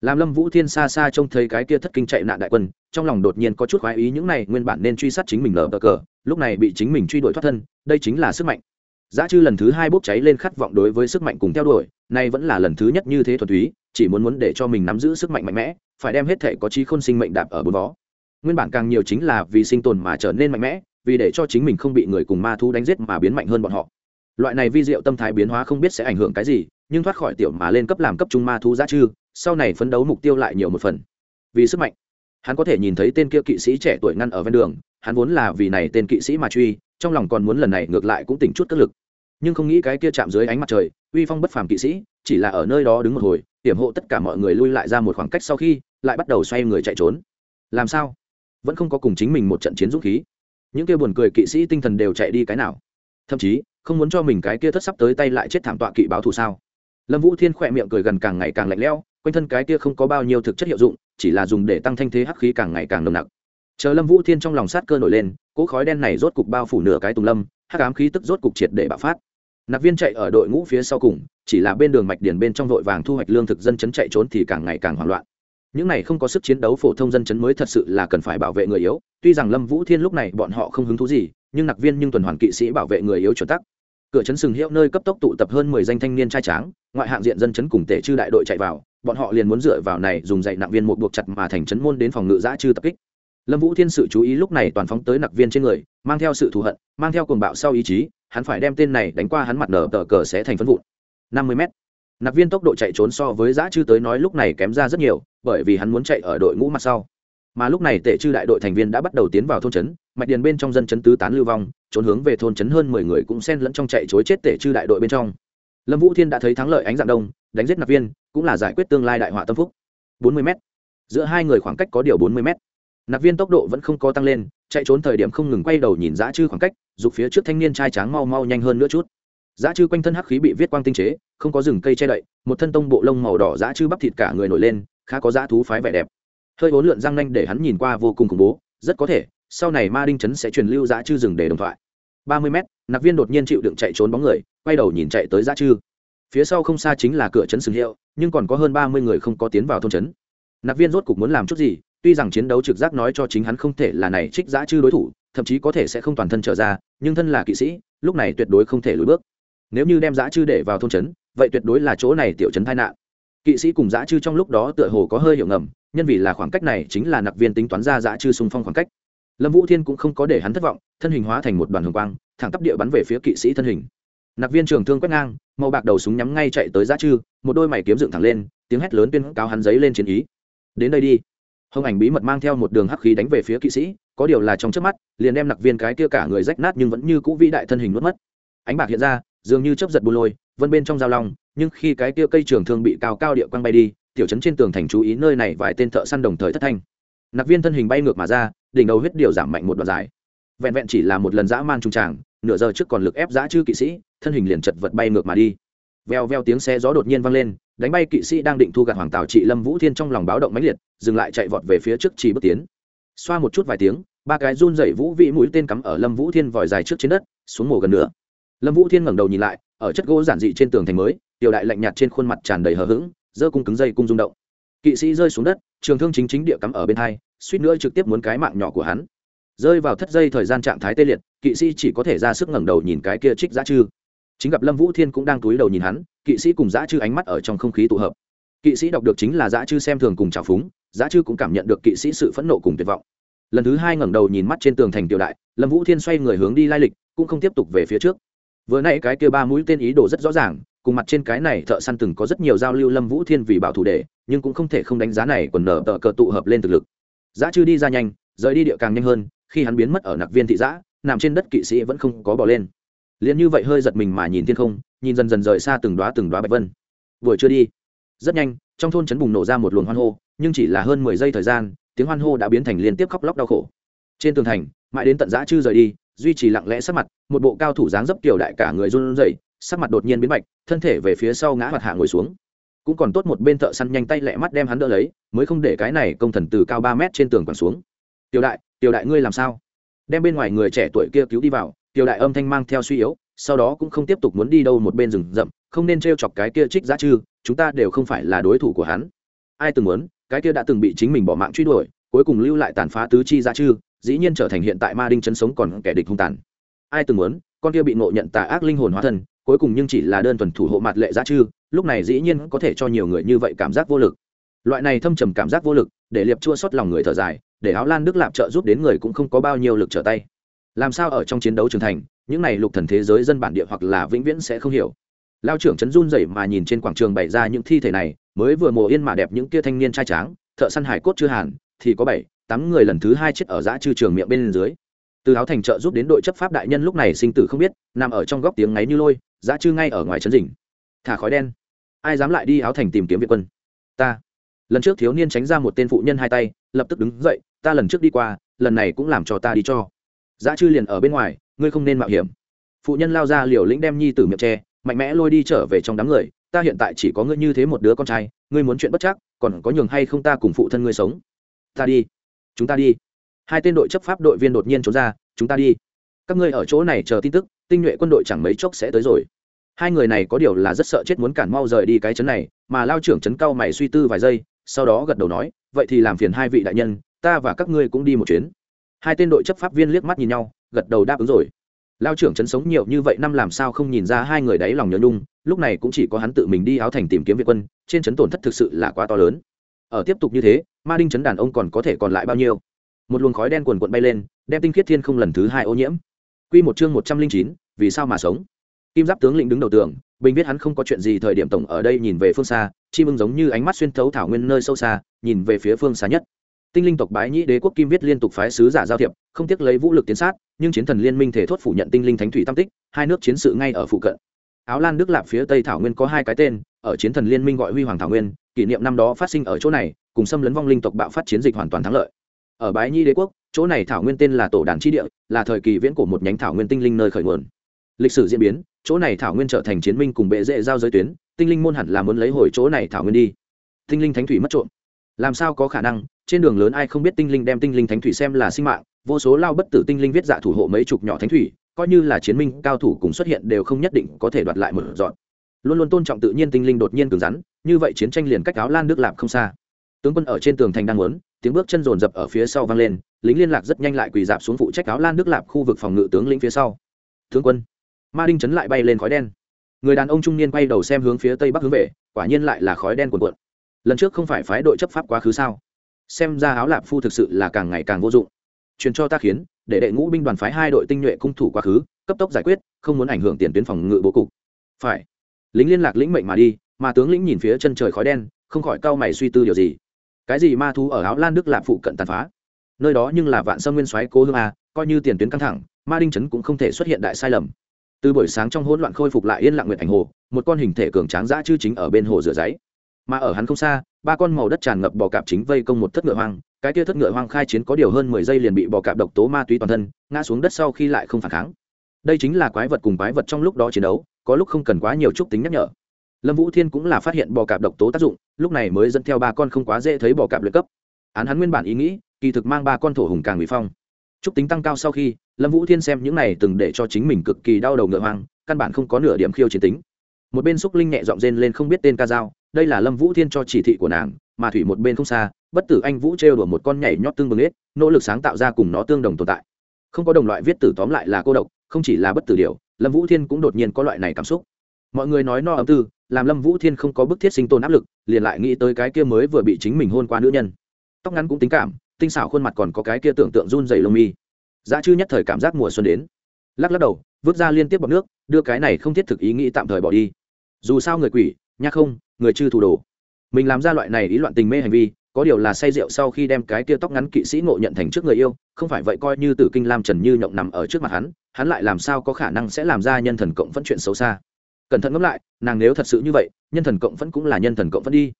Làm lâm vũ thiên xa xa trông thấy cái kia thất kinh chạy nạn đại quân, trong lòng đột nhiên có chút khoái ý, những này nguyên bản nên truy sát chính mình lờ cờ, lúc này bị chính mình truy đuổi thoát thân, đây chính là sức mạnh giá chư lần thứ hai bốc cháy lên khát vọng đối với sức mạnh cùng theo đuổi, nay vẫn là lần thứ nhất như thế thuần túy, chỉ muốn muốn để cho mình nắm giữ sức mạnh mạnh mẽ, phải đem hết thể có trí khôn sinh mệnh đạp ở bốn vó. Nguyên bản càng nhiều chính là vì sinh tồn mà trở nên mạnh mẽ, vì để cho chính mình không bị người cùng ma thu đánh giết mà biến mạnh hơn bọn họ. Loại này vi diệu tâm thái biến hóa không biết sẽ ảnh hưởng cái gì, nhưng thoát khỏi tiểu mà lên cấp làm cấp trung ma thú giá chư, sau này phấn đấu mục tiêu lại nhiều một phần. Vì sức mạnh. Hắn có thể nhìn thấy tên kia kỵ sĩ trẻ tuổi ngăn ở ven đường, hắn vốn là vì này tên kỵ sĩ mà truy trong lòng còn muốn lần này ngược lại cũng tỉnh chút cất lực. Nhưng không nghĩ cái kia chạm dưới ánh mặt trời, uy phong bất phàm kỵ sĩ, chỉ là ở nơi đó đứng một hồi, hiểm hộ tất cả mọi người lui lại ra một khoảng cách sau khi, lại bắt đầu xoay người chạy trốn. Làm sao? Vẫn không có cùng chính mình một trận chiến dũng khí. Những kia buồn cười kỵ sĩ tinh thần đều chạy đi cái nào? Thậm chí, không muốn cho mình cái kia thất sắp tới tay lại chết thảm tọa kỵ báo thù sao? Lâm vũ thiên khỏe miệng cười gần càng ngày càng lạnh lẽo, quanh thân cái kia không có bao nhiêu thực chất hiệu dụng, chỉ là dùng để tăng thanh thế hắc khí càng ngày càng nồng nặc chờ lâm vũ thiên trong lòng sát cơ nổi lên, cỗ khói đen này rốt cục bao phủ nửa cái tùng lâm, hắc ám khí tức rốt cục triệt để bạo phát. Nạp viên chạy ở đội ngũ phía sau cùng, chỉ là bên đường mạch điển bên trong vội vàng thu hoạch lương thực dân chấn chạy trốn thì càng ngày càng hoảng loạn. Những này không có sức chiến đấu phổ thông dân chấn mới thật sự là cần phải bảo vệ người yếu, tuy rằng lâm vũ thiên lúc này bọn họ không hứng thú gì, nhưng nặc viên nhưng tuần hoàn kỵ sĩ bảo vệ người yếu chuẩn tắc. Cửa chấn sừng hiệu nơi cấp tốc tụ tập hơn mười danh thanh niên trai tráng, ngoại hạng diện dân chấn cùng tể chư đại đội chạy vào, bọn họ liền muốn dựa vào này dùng dạy nặc viên một buộc chặt mà thành chấn môn đến phòng ngự giã chư tập kích lâm vũ thiên sự chú ý lúc này toàn phóng tới nặc viên trên người, mang theo sự thù hận, mang theo cuồng bạo sau ý chí, hắn phải đem tên này đánh qua hắn mặt nở tờ cờ sẽ thành phân vụn. Năm mươi m nặc viên tốc độ chạy trốn so với giã chư tới nói lúc này kém ra rất nhiều, bởi vì hắn muốn chạy ở đội ngũ mặt sau. Mà lúc này tệ chư đại đội thành viên đã bắt đầu tiến vào thôn trấn, mạch điền bên trong dân chấn tứ tán lưu vong, trốn hướng về thôn trấn hơn mười người cũng xen lẫn trong chạy chối chết tệ chư đại đội bên trong. Lâm vũ thiên đã thấy thắng lợi ánh dạng đông, đánh giết nạp viên, cũng là giải quyết tương lai đại họa tâm phúc. Bốn mươi m giữa hai người khoảng cách có điều bốn mươi m nạp viên tốc độ vẫn không có tăng lên, chạy trốn thời điểm không ngừng quay đầu nhìn dã chư khoảng cách giục phía trước thanh niên trai tráng mau mau nhanh hơn nữa chút. Dã chư quanh thân hắc khí bị viết quang tinh chế, không có rừng cây che đậy, một thân tông bộ lông màu đỏ dã chư bắp thịt cả người nổi lên, khá có dã thú phái vẻ đẹp. Hơi bốn lượn răng nanh để hắn nhìn qua vô cùng khủng bố, rất có thể, sau này ma đinh Trấn sẽ truyền lưu dã chư rừng để đồng thoại. Ba mươi m nạp viên đột nhiên chịu đựng chạy trốn bóng người, quay đầu nhìn chạy tới dã chư. Phía sau không xa chính là cửa trấn sừng hiệu, nhưng còn có hơn ba mươi người không có tiến vào thôn trấn Nạp viên rốt cục muốn làm chút gì tuy rằng chiến đấu trực giác nói cho chính hắn không thể là này trích giã chư đối thủ, thậm chí có thể sẽ không toàn thân trở ra, nhưng thân là kỵ sĩ, lúc này tuyệt đối không thể lùi bước. Nếu như đem giã chư để vào thôn trấn, vậy tuyệt đối là chỗ này tiểu trấn tai nạn. Kỵ sĩ cùng giã chư trong lúc đó tựa hồ có hơi hiểu ngầm, nhân vì là khoảng cách này chính là nặc viên tính toán ra giã chư xung phong khoảng cách. Lâm vũ thiên cũng không có để hắn thất vọng, thân hình hóa thành một đoàn hồng quang, thẳng tắp địa bắn về phía kỵ sĩ thân hình. Nặc viên trường thương quét ngang, màu bạc đầu súng nhắm ngay chạy tới giã chư, một đôi mày kiếm dựng thẳng lên, tiếng hét lớn tuyên cáo hắn giấy lên chiến ý. Đến đây đi hồng ảnh bí mật mang theo một đường hắc khí đánh về phía kỵ sĩ, có điều là trong trước mắt, liền đem nặc viên cái kia cả người rách nát nhưng vẫn như cũ vĩ đại thân hình nuốt mất. Ánh bạc hiện ra, dường như chấp giật bù lôi, vân bên trong giao long, nhưng khi cái kia cây trường thương bị cao cao địa quang bay đi, tiểu trấn trên tường thành chú ý nơi này vài tên thợ săn đồng thời thất thanh. Nặc viên thân hình bay ngược mà ra, đỉnh đầu huyết điều giảm mạnh một đoạn dài. Vẹn vẹn chỉ là một lần dã man trung tràng, nửa giờ trước còn lực ép dã chư kỵ sĩ, thân hình liền chật vật bay ngược mà đi. Veo veo tiếng xe gió đột nhiên vang lên đánh bay kỵ sĩ đang định thu gạt hoàng tào trị lâm vũ thiên trong lòng báo động mãnh liệt, dừng lại chạy vọt về phía trước chỉ bước tiến. Xoa một chút vài tiếng, ba cái run dậy vũ vị mũi tên cắm ở lâm vũ thiên vòi dài trước trên đất, xuống mồ gần nữa lâm vũ thiên ngẩng đầu nhìn lại, ở chất gỗ giản dị trên tường thành mới, tiểu đại lạnh nhạt trên khuôn mặt tràn đầy hờ hững, giơ cung cứng dây cung rung động. Kỵ sĩ rơi xuống đất, trường thương chính chính địa cắm ở bên hai, suýt nữa trực tiếp muốn cái mạng nhỏ của hắn. Rơi vào thất dây thời gian trạng thái tê liệt, kỵ sĩ chỉ có thể ra sức ngẩng đầu nhìn cái kia trích giã chư chính gặp lâm vũ thiên cũng đang túi đầu nhìn hắn, kỵ sĩ cùng dã chư ánh mắt ở trong không khí tụ hợp. Kỵ sĩ đọc được chính là dã chư xem thường cùng trào phúng, dã chư cũng cảm nhận được kỵ sĩ sự phẫn nộ cùng tuyệt vọng. Lần thứ hai ngẩng đầu nhìn mắt trên tường thành tiểu đại, lâm vũ thiên xoay người hướng đi lai lịch, cũng không tiếp tục về phía trước. Vừa nãy cái kia ba mũi tên ý đồ rất rõ ràng, cùng mặt trên cái này thợ săn từng có rất nhiều giao lưu lâm vũ thiên vì bảo thủ đề nhưng cũng không thể không đánh giá này còn nở tờ cờ tụ hợp lên thực lực. Giá chư đi ra nhanh, rời đi địa càng nhanh hơn, khi hắn biến mất ở nặc viên thị giã nằm trên đất kỵ sĩ vẫn không có bỏ lên liền như vậy hơi giật mình mà nhìn thiên không, nhìn dần dần rời xa từng đoá từng đoá bạch vân. Vừa chưa đi, rất nhanh, trong thôn trấn bùng nổ ra một luồng hoan hô, nhưng chỉ là hơn mười giây thời gian, tiếng hoan hô đã biến thành liên tiếp khóc lóc đau khổ. Trên tường thành, mãi đến tận giã chư rời đi, duy trì lặng lẽ sắc mặt, một bộ cao thủ dáng dấp kiểu đại cả người run rẩy, sắc mặt đột nhiên biến bạch, thân thể về phía sau ngã mặt hạ ngồi xuống. Cũng còn tốt một bên thợ săn nhanh tay lẹ mắt đem hắn đỡ lấy, mới không để cái này công thần từ cao ba mét trên tường quẳng xuống. Tiểu đại tiểu đại ngươi làm sao? Đem bên ngoài người trẻ tuổi kia cứu đi vào tiểu đại âm thanh mang theo suy yếu, sau đó cũng không tiếp tục muốn đi đâu một bên rừng rậm, không nên t chọc cái kia trích giá chư, chúng ta đều không phải là đối thủ của hắn. Ai từng muốn, cái kia đã từng bị chính mình bỏ mạng truy đuổi, cuối cùng lưu lại tàn phá tứ chi giá chư, dĩ nhiên trở thành hiện tại ma đinh chấn sống còn kẻ địch hung tàn. Ai từng muốn, con kia bị ngộ nhận tà ác linh hồn hóa thân, cuối cùng nhưng chỉ là đơn thuần thủ hộ mặt lệ giá chư, lúc này dĩ nhiên có thể cho nhiều người như vậy cảm giác vô lực. Loại này thâm trầm cảm giác vô lực, để liệp chua xót lòng người thở dài, để áo lan đức lạp trợ giúp đến người cũng không có bao nhiêu lực trở tay làm sao ở trong chiến đấu trưởng thành, những này lục thần thế giới dân bản địa hoặc là vĩnh viễn sẽ không hiểu. Lao trưởng trấn run rẩy mà nhìn trên quảng trường bày ra những thi thể này, mới vừa mùa yên mà đẹp những kia thanh niên trai tráng, thợ săn hải cốt chưa hàn thì có bảy, tám người lần thứ hai chết ở giã chư trường miệng bên dưới. Từ áo thành trợ giúp đến đội chấp pháp đại nhân lúc này sinh tử không biết, nằm ở trong góc tiếng ngáy như lôi, giã chư ngay ở ngoài trấn rình. Thả khói đen. Ai dám lại đi áo thành tìm kiếm viện quân? Ta. Lần trước thiếu niên tránh ra một tên phụ nhân hai tay, lập tức đứng dậy, ta lần trước đi qua, lần này cũng làm cho ta đi cho giã chư liền ở bên ngoài, ngươi không nên mạo hiểm. Phụ nhân lao ra liều lĩnh đem nhi tử miệng tre mạnh mẽ lôi đi trở về trong đám người, ta hiện tại chỉ có ngươi như thế một đứa con trai, ngươi muốn chuyện bất chắc, còn có nhường hay không ta cùng phụ thân ngươi sống? Ta đi. Chúng ta đi. Hai tên đội chấp pháp đội viên đột nhiên trốn ra, chúng ta đi. Các ngươi ở chỗ này chờ tin tức, tinh nhuệ quân đội chẳng mấy chốc sẽ tới rồi. Hai người này có điều là rất sợ chết muốn cản mau rời đi cái chấn này, mà lao trưởng chấn cao mày suy tư vài giây, sau đó gật đầu nói, vậy thì làm phiền hai vị đại nhân, ta và các ngươi cũng đi một chuyến hai tên đội chấp pháp viên liếc mắt nhìn nhau, gật đầu đáp ứng rồi. Lao trưởng chấn sống nhiều như vậy năm làm sao không nhìn ra hai người đáy lòng nhớ nhung, lúc này cũng chỉ có hắn tự mình đi áo thành tìm kiếm việt quân, trên chấn tổn thất thực sự là quá to lớn. Ở tiếp tục như thế, ma đinh chấn đàn ông còn có thể còn lại bao nhiêu? Một luồng khói đen quần quận bay lên, đem tinh khiết thiên không lần thứ hai ô nhiễm. Q một chương một trăm linh chín, vì sao mà sống? Kim giáp tướng lĩnh đứng đầu tường, bình biết hắn không có chuyện gì thời điểm tổng ở đây nhìn về phương xa, chim ưng giống như ánh mắt xuyên thấu thảo nguyên nơi sâu xa, nhìn về phía phương xa nhất tinh linh tộc bái nhĩ đế quốc kim viết liên tục phái sứ giả giao thiệp, không tiếc lấy vũ lực tiến sát, nhưng chiến thần liên minh thể thốt phủ nhận tinh linh thánh thủy tam tích, hai nước chiến sự ngay ở phụ cận. Áo lan đức lạp phía tây thảo nguyên có hai cái tên, ở chiến thần liên minh gọi huy hoàng thảo nguyên, kỷ niệm năm đó phát sinh ở chỗ này, cùng xâm lấn vong linh tộc bạo phát chiến dịch hoàn toàn thắng lợi. Ở bái nhi đế quốc, chỗ này thảo nguyên tên là tổ đàn chi địa, là thời kỳ viễn của một nhánh thảo nguyên tinh linh nơi khởi nguồn. Lịch sử diễn biến, chỗ này thảo nguyên trở thành chiến minh cùng bệ dễ giao giới tuyến, tinh linh môn hẳn là muốn lấy hồi chỗ này thảo nguyên đi. Tinh linh thánh thủy mất trộm. Làm sao có khả năng trên đường lớn ai không biết tinh linh đem tinh linh thánh thủy xem là sinh mạng, vô số lao bất tử tinh linh viết dạ thủ hộ mấy chục nhỏ thánh thủy, coi như là chiến minh cao thủ cùng xuất hiện đều không nhất định có thể đoạt lại một dọn. Luôn luôn tôn trọng tự nhiên tinh linh đột nhiên cứng rắn, như vậy chiến tranh liền cách áo lan nước lạp không xa. Tướng quân ở trên tường thành đang muốn, tiếng bước chân rồn rập ở phía sau vang lên, lính liên lạc rất nhanh lại quỳ dạp xuống phụ trách áo lan nước lạp khu vực phòng ngự tướng lĩnh phía sau. Tướng quân, ma đinh chấn lại bay lên khói đen. Người đàn ông trung niên quay đầu xem hướng phía tây bắc hướng về, quả nhiên lại là khói đen cuồn cuộn. Lần trước không phải phái đội chấp pháp quá khứ sao? Xem ra áo lạp phu thực sự là càng ngày càng vô dụng. Truyền cho ta khiến, để đệ ngũ binh đoàn phái hai đội tinh nhuệ cung thủ quá khứ, cấp tốc giải quyết, không muốn ảnh hưởng tiền tuyến phòng ngự bố cục. Phải. Lính liên lạc lĩnh mệnh mà đi, mà tướng lĩnh nhìn phía chân trời khói đen, không khỏi cau mày suy tư điều gì. Cái gì ma thú ở áo lan đức lạp phụ cận tàn phá? Nơi đó nhưng là vạn sâm nguyên soái cố hương a, coi như tiền tuyến căng thẳng, ma đinh trấn cũng không thể xuất hiện đại sai lầm. Từ buổi sáng trong hỗn loạn khôi phục lại yên lặng nguyệt ảnh hồ, một con hình thể cường tráng dã chư chính ở bên hồ rửa giấy mà ở hắn không xa, ba con màu đất tràn ngập bò cạp chính vây công một thất ngựa hoang, cái kia thất ngựa hoang khai chiến có điều hơn mười giây liền bị bò cạp độc tố ma túy toàn thân, ngã xuống đất sau khi lại không phản kháng. Đây chính là quái vật cùng quái vật trong lúc đó chiến đấu, có lúc không cần quá nhiều chúc tính nhắc nhở. Lâm vũ thiên cũng là phát hiện bò cạp độc tố tác dụng, lúc này mới dẫn theo ba con không quá dễ thấy bò cạp luyện cấp. Án hắn nguyên bản ý nghĩ, kỳ thực mang ba con thổ hùng càng bị phong. Chúc tính tăng cao sau khi, lâm vũ thiên xem những này từng để cho chính mình cực kỳ đau đầu ngựa hoang, căn bản không có nửa điểm khiêu chiến tính. Một bên xúc linh nhẹ dọn rên lên không biết tên ca dao đây là lâm vũ thiên cho chỉ thị của nàng, mà thủy một bên không xa, bất tử anh vũ trêu đùa một con nhảy nhót tương bừng ết nỗ lực sáng tạo ra cùng nó tương đồng tồn tại. Không có đồng loại viết tử tóm lại là cô độc, không chỉ là bất tử điều, lâm vũ thiên cũng đột nhiên có loại này cảm xúc. Mọi người nói no ấm tư, làm lâm vũ thiên không có bức thiết sinh tồn áp lực, liền lại nghĩ tới cái kia mới vừa bị chính mình hôn qua nữ nhân. Tóc ngắn cũng tính cảm, tinh xảo khuôn mặt còn có cái kia tưởng tượng run dày lông mi. Giá chư nhất thời cảm giác mùa xuân đến. Lắc lắc đầu, vứt ra liên tiếp bọc nước, đưa cái này không thiết thực ý nghĩ tạm thời bỏ đi. Dù sao người quỷ nhắc không người chư thủ đồ. Mình làm ra loại này ý loạn tình mê hành vi, có điều là say rượu sau khi đem cái kia tóc ngắn kỵ sĩ ngộ nhận thành trước người yêu, không phải vậy coi như tử kinh lam trần như nhộng nằm ở trước mặt hắn hắn lại làm sao có khả năng sẽ làm ra nhân thần cộng vẫn chuyện xấu xa. Cẩn thận ngẫm lại, nàng nếu thật sự như vậy, nhân thần cộng vẫn cũng là nhân thần cộng vẫn đi.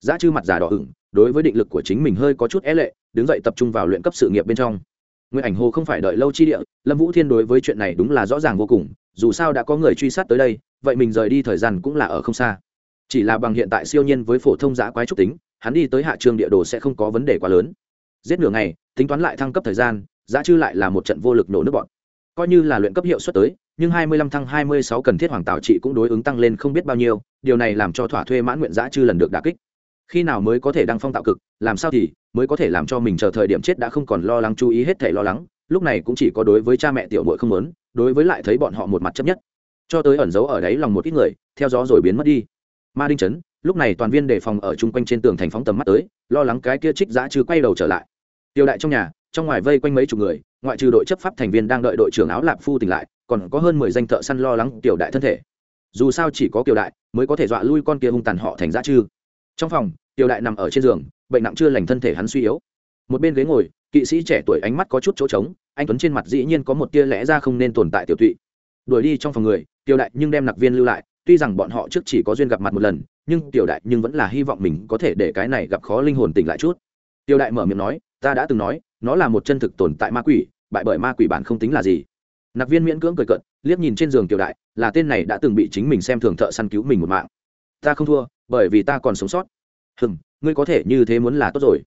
Giá chư mặt giả đỏ ửng, đối với định lực của chính mình hơi có chút é lệ, đứng dậy tập trung vào luyện cấp sự nghiệp bên trong. Nguyễn ảnh hồ không phải đợi lâu chi địa, lâm vũ thiên đối với chuyện này đúng là rõ ràng vô cùng, dù sao đã có người truy sát tới đây, vậy mình rời đi thời gian cũng là ở không xa chỉ là bằng hiện tại siêu nhiên với phổ thông giã quái trúc tính, hắn đi tới hạ trường địa đồ sẽ không có vấn đề quá lớn. Giết nửa ngày, tính toán lại thăng cấp thời gian, giã chư lại là một trận vô lực nổ nước bọn. Coi như là luyện cấp hiệu suất tới, nhưng hai mươi lăm thăng hai mươi sáu cần thiết hoàng tạo trị cũng đối ứng tăng lên không biết bao nhiêu, điều này làm cho thỏa thuê mãn nguyện giã chư lần được đà kích. Khi nào mới có thể đăng phong tạo cực, làm sao thì mới có thể làm cho mình chờ thời điểm chết đã không còn lo lắng chú ý hết thể lo lắng, lúc này cũng chỉ có đối với cha mẹ tiểu muội không lớn đối với lại thấy bọn họ một mặt chấp nhất. Cho tới ẩn giấu ở đấy lòng một ít người, theo gió rồi biến mất đi ma đinh chấn, lúc này toàn viên đề phòng ở chung quanh trên tường thành phóng tầm mắt tới, lo lắng cái kia trích giã chứ quay đầu trở lại. Tiểu đại trong nhà, trong ngoài vây quanh mấy chục người, ngoại trừ đội chấp pháp thành viên đang đợi đội trưởng áo lạp phu tỉnh lại, còn có hơn mười danh thợ săn lo lắng tiểu đại thân thể. Dù sao chỉ có tiểu đại mới có thể dọa lui con kia hung tàn họ thành giã chư. Trong phòng, tiểu đại nằm ở trên giường, bệnh nặng chưa lành thân thể hắn suy yếu. Một bên ghế ngồi, kỵ sĩ trẻ tuổi ánh mắt có chút chỗ trống, anh tuấn trên mặt dĩ nhiên có một tia lẽ ra không nên tồn tại tiểu tụy. Đuổi đi trong phòng người, tiểu đại nhưng đem nặc viên lưu lại tuy rằng bọn họ trước chỉ có duyên gặp mặt một lần, nhưng tiểu đại nhưng vẫn là hy vọng mình có thể để cái này gặp khó linh hồn tỉnh lại chút. Tiểu đại mở miệng nói, ta đã từng nói, nó là một chân thực tồn tại ma quỷ, bại bởi ma quỷ bản không tính là gì. Nạp viên miễn cưỡng cười cận liếc nhìn trên giường tiểu đại, là tên này đã từng bị chính mình xem thường thợ săn cứu mình một mạng. Ta không thua, bởi vì ta còn sống sót. Hừng ngươi có thể như thế muốn là tốt rồi.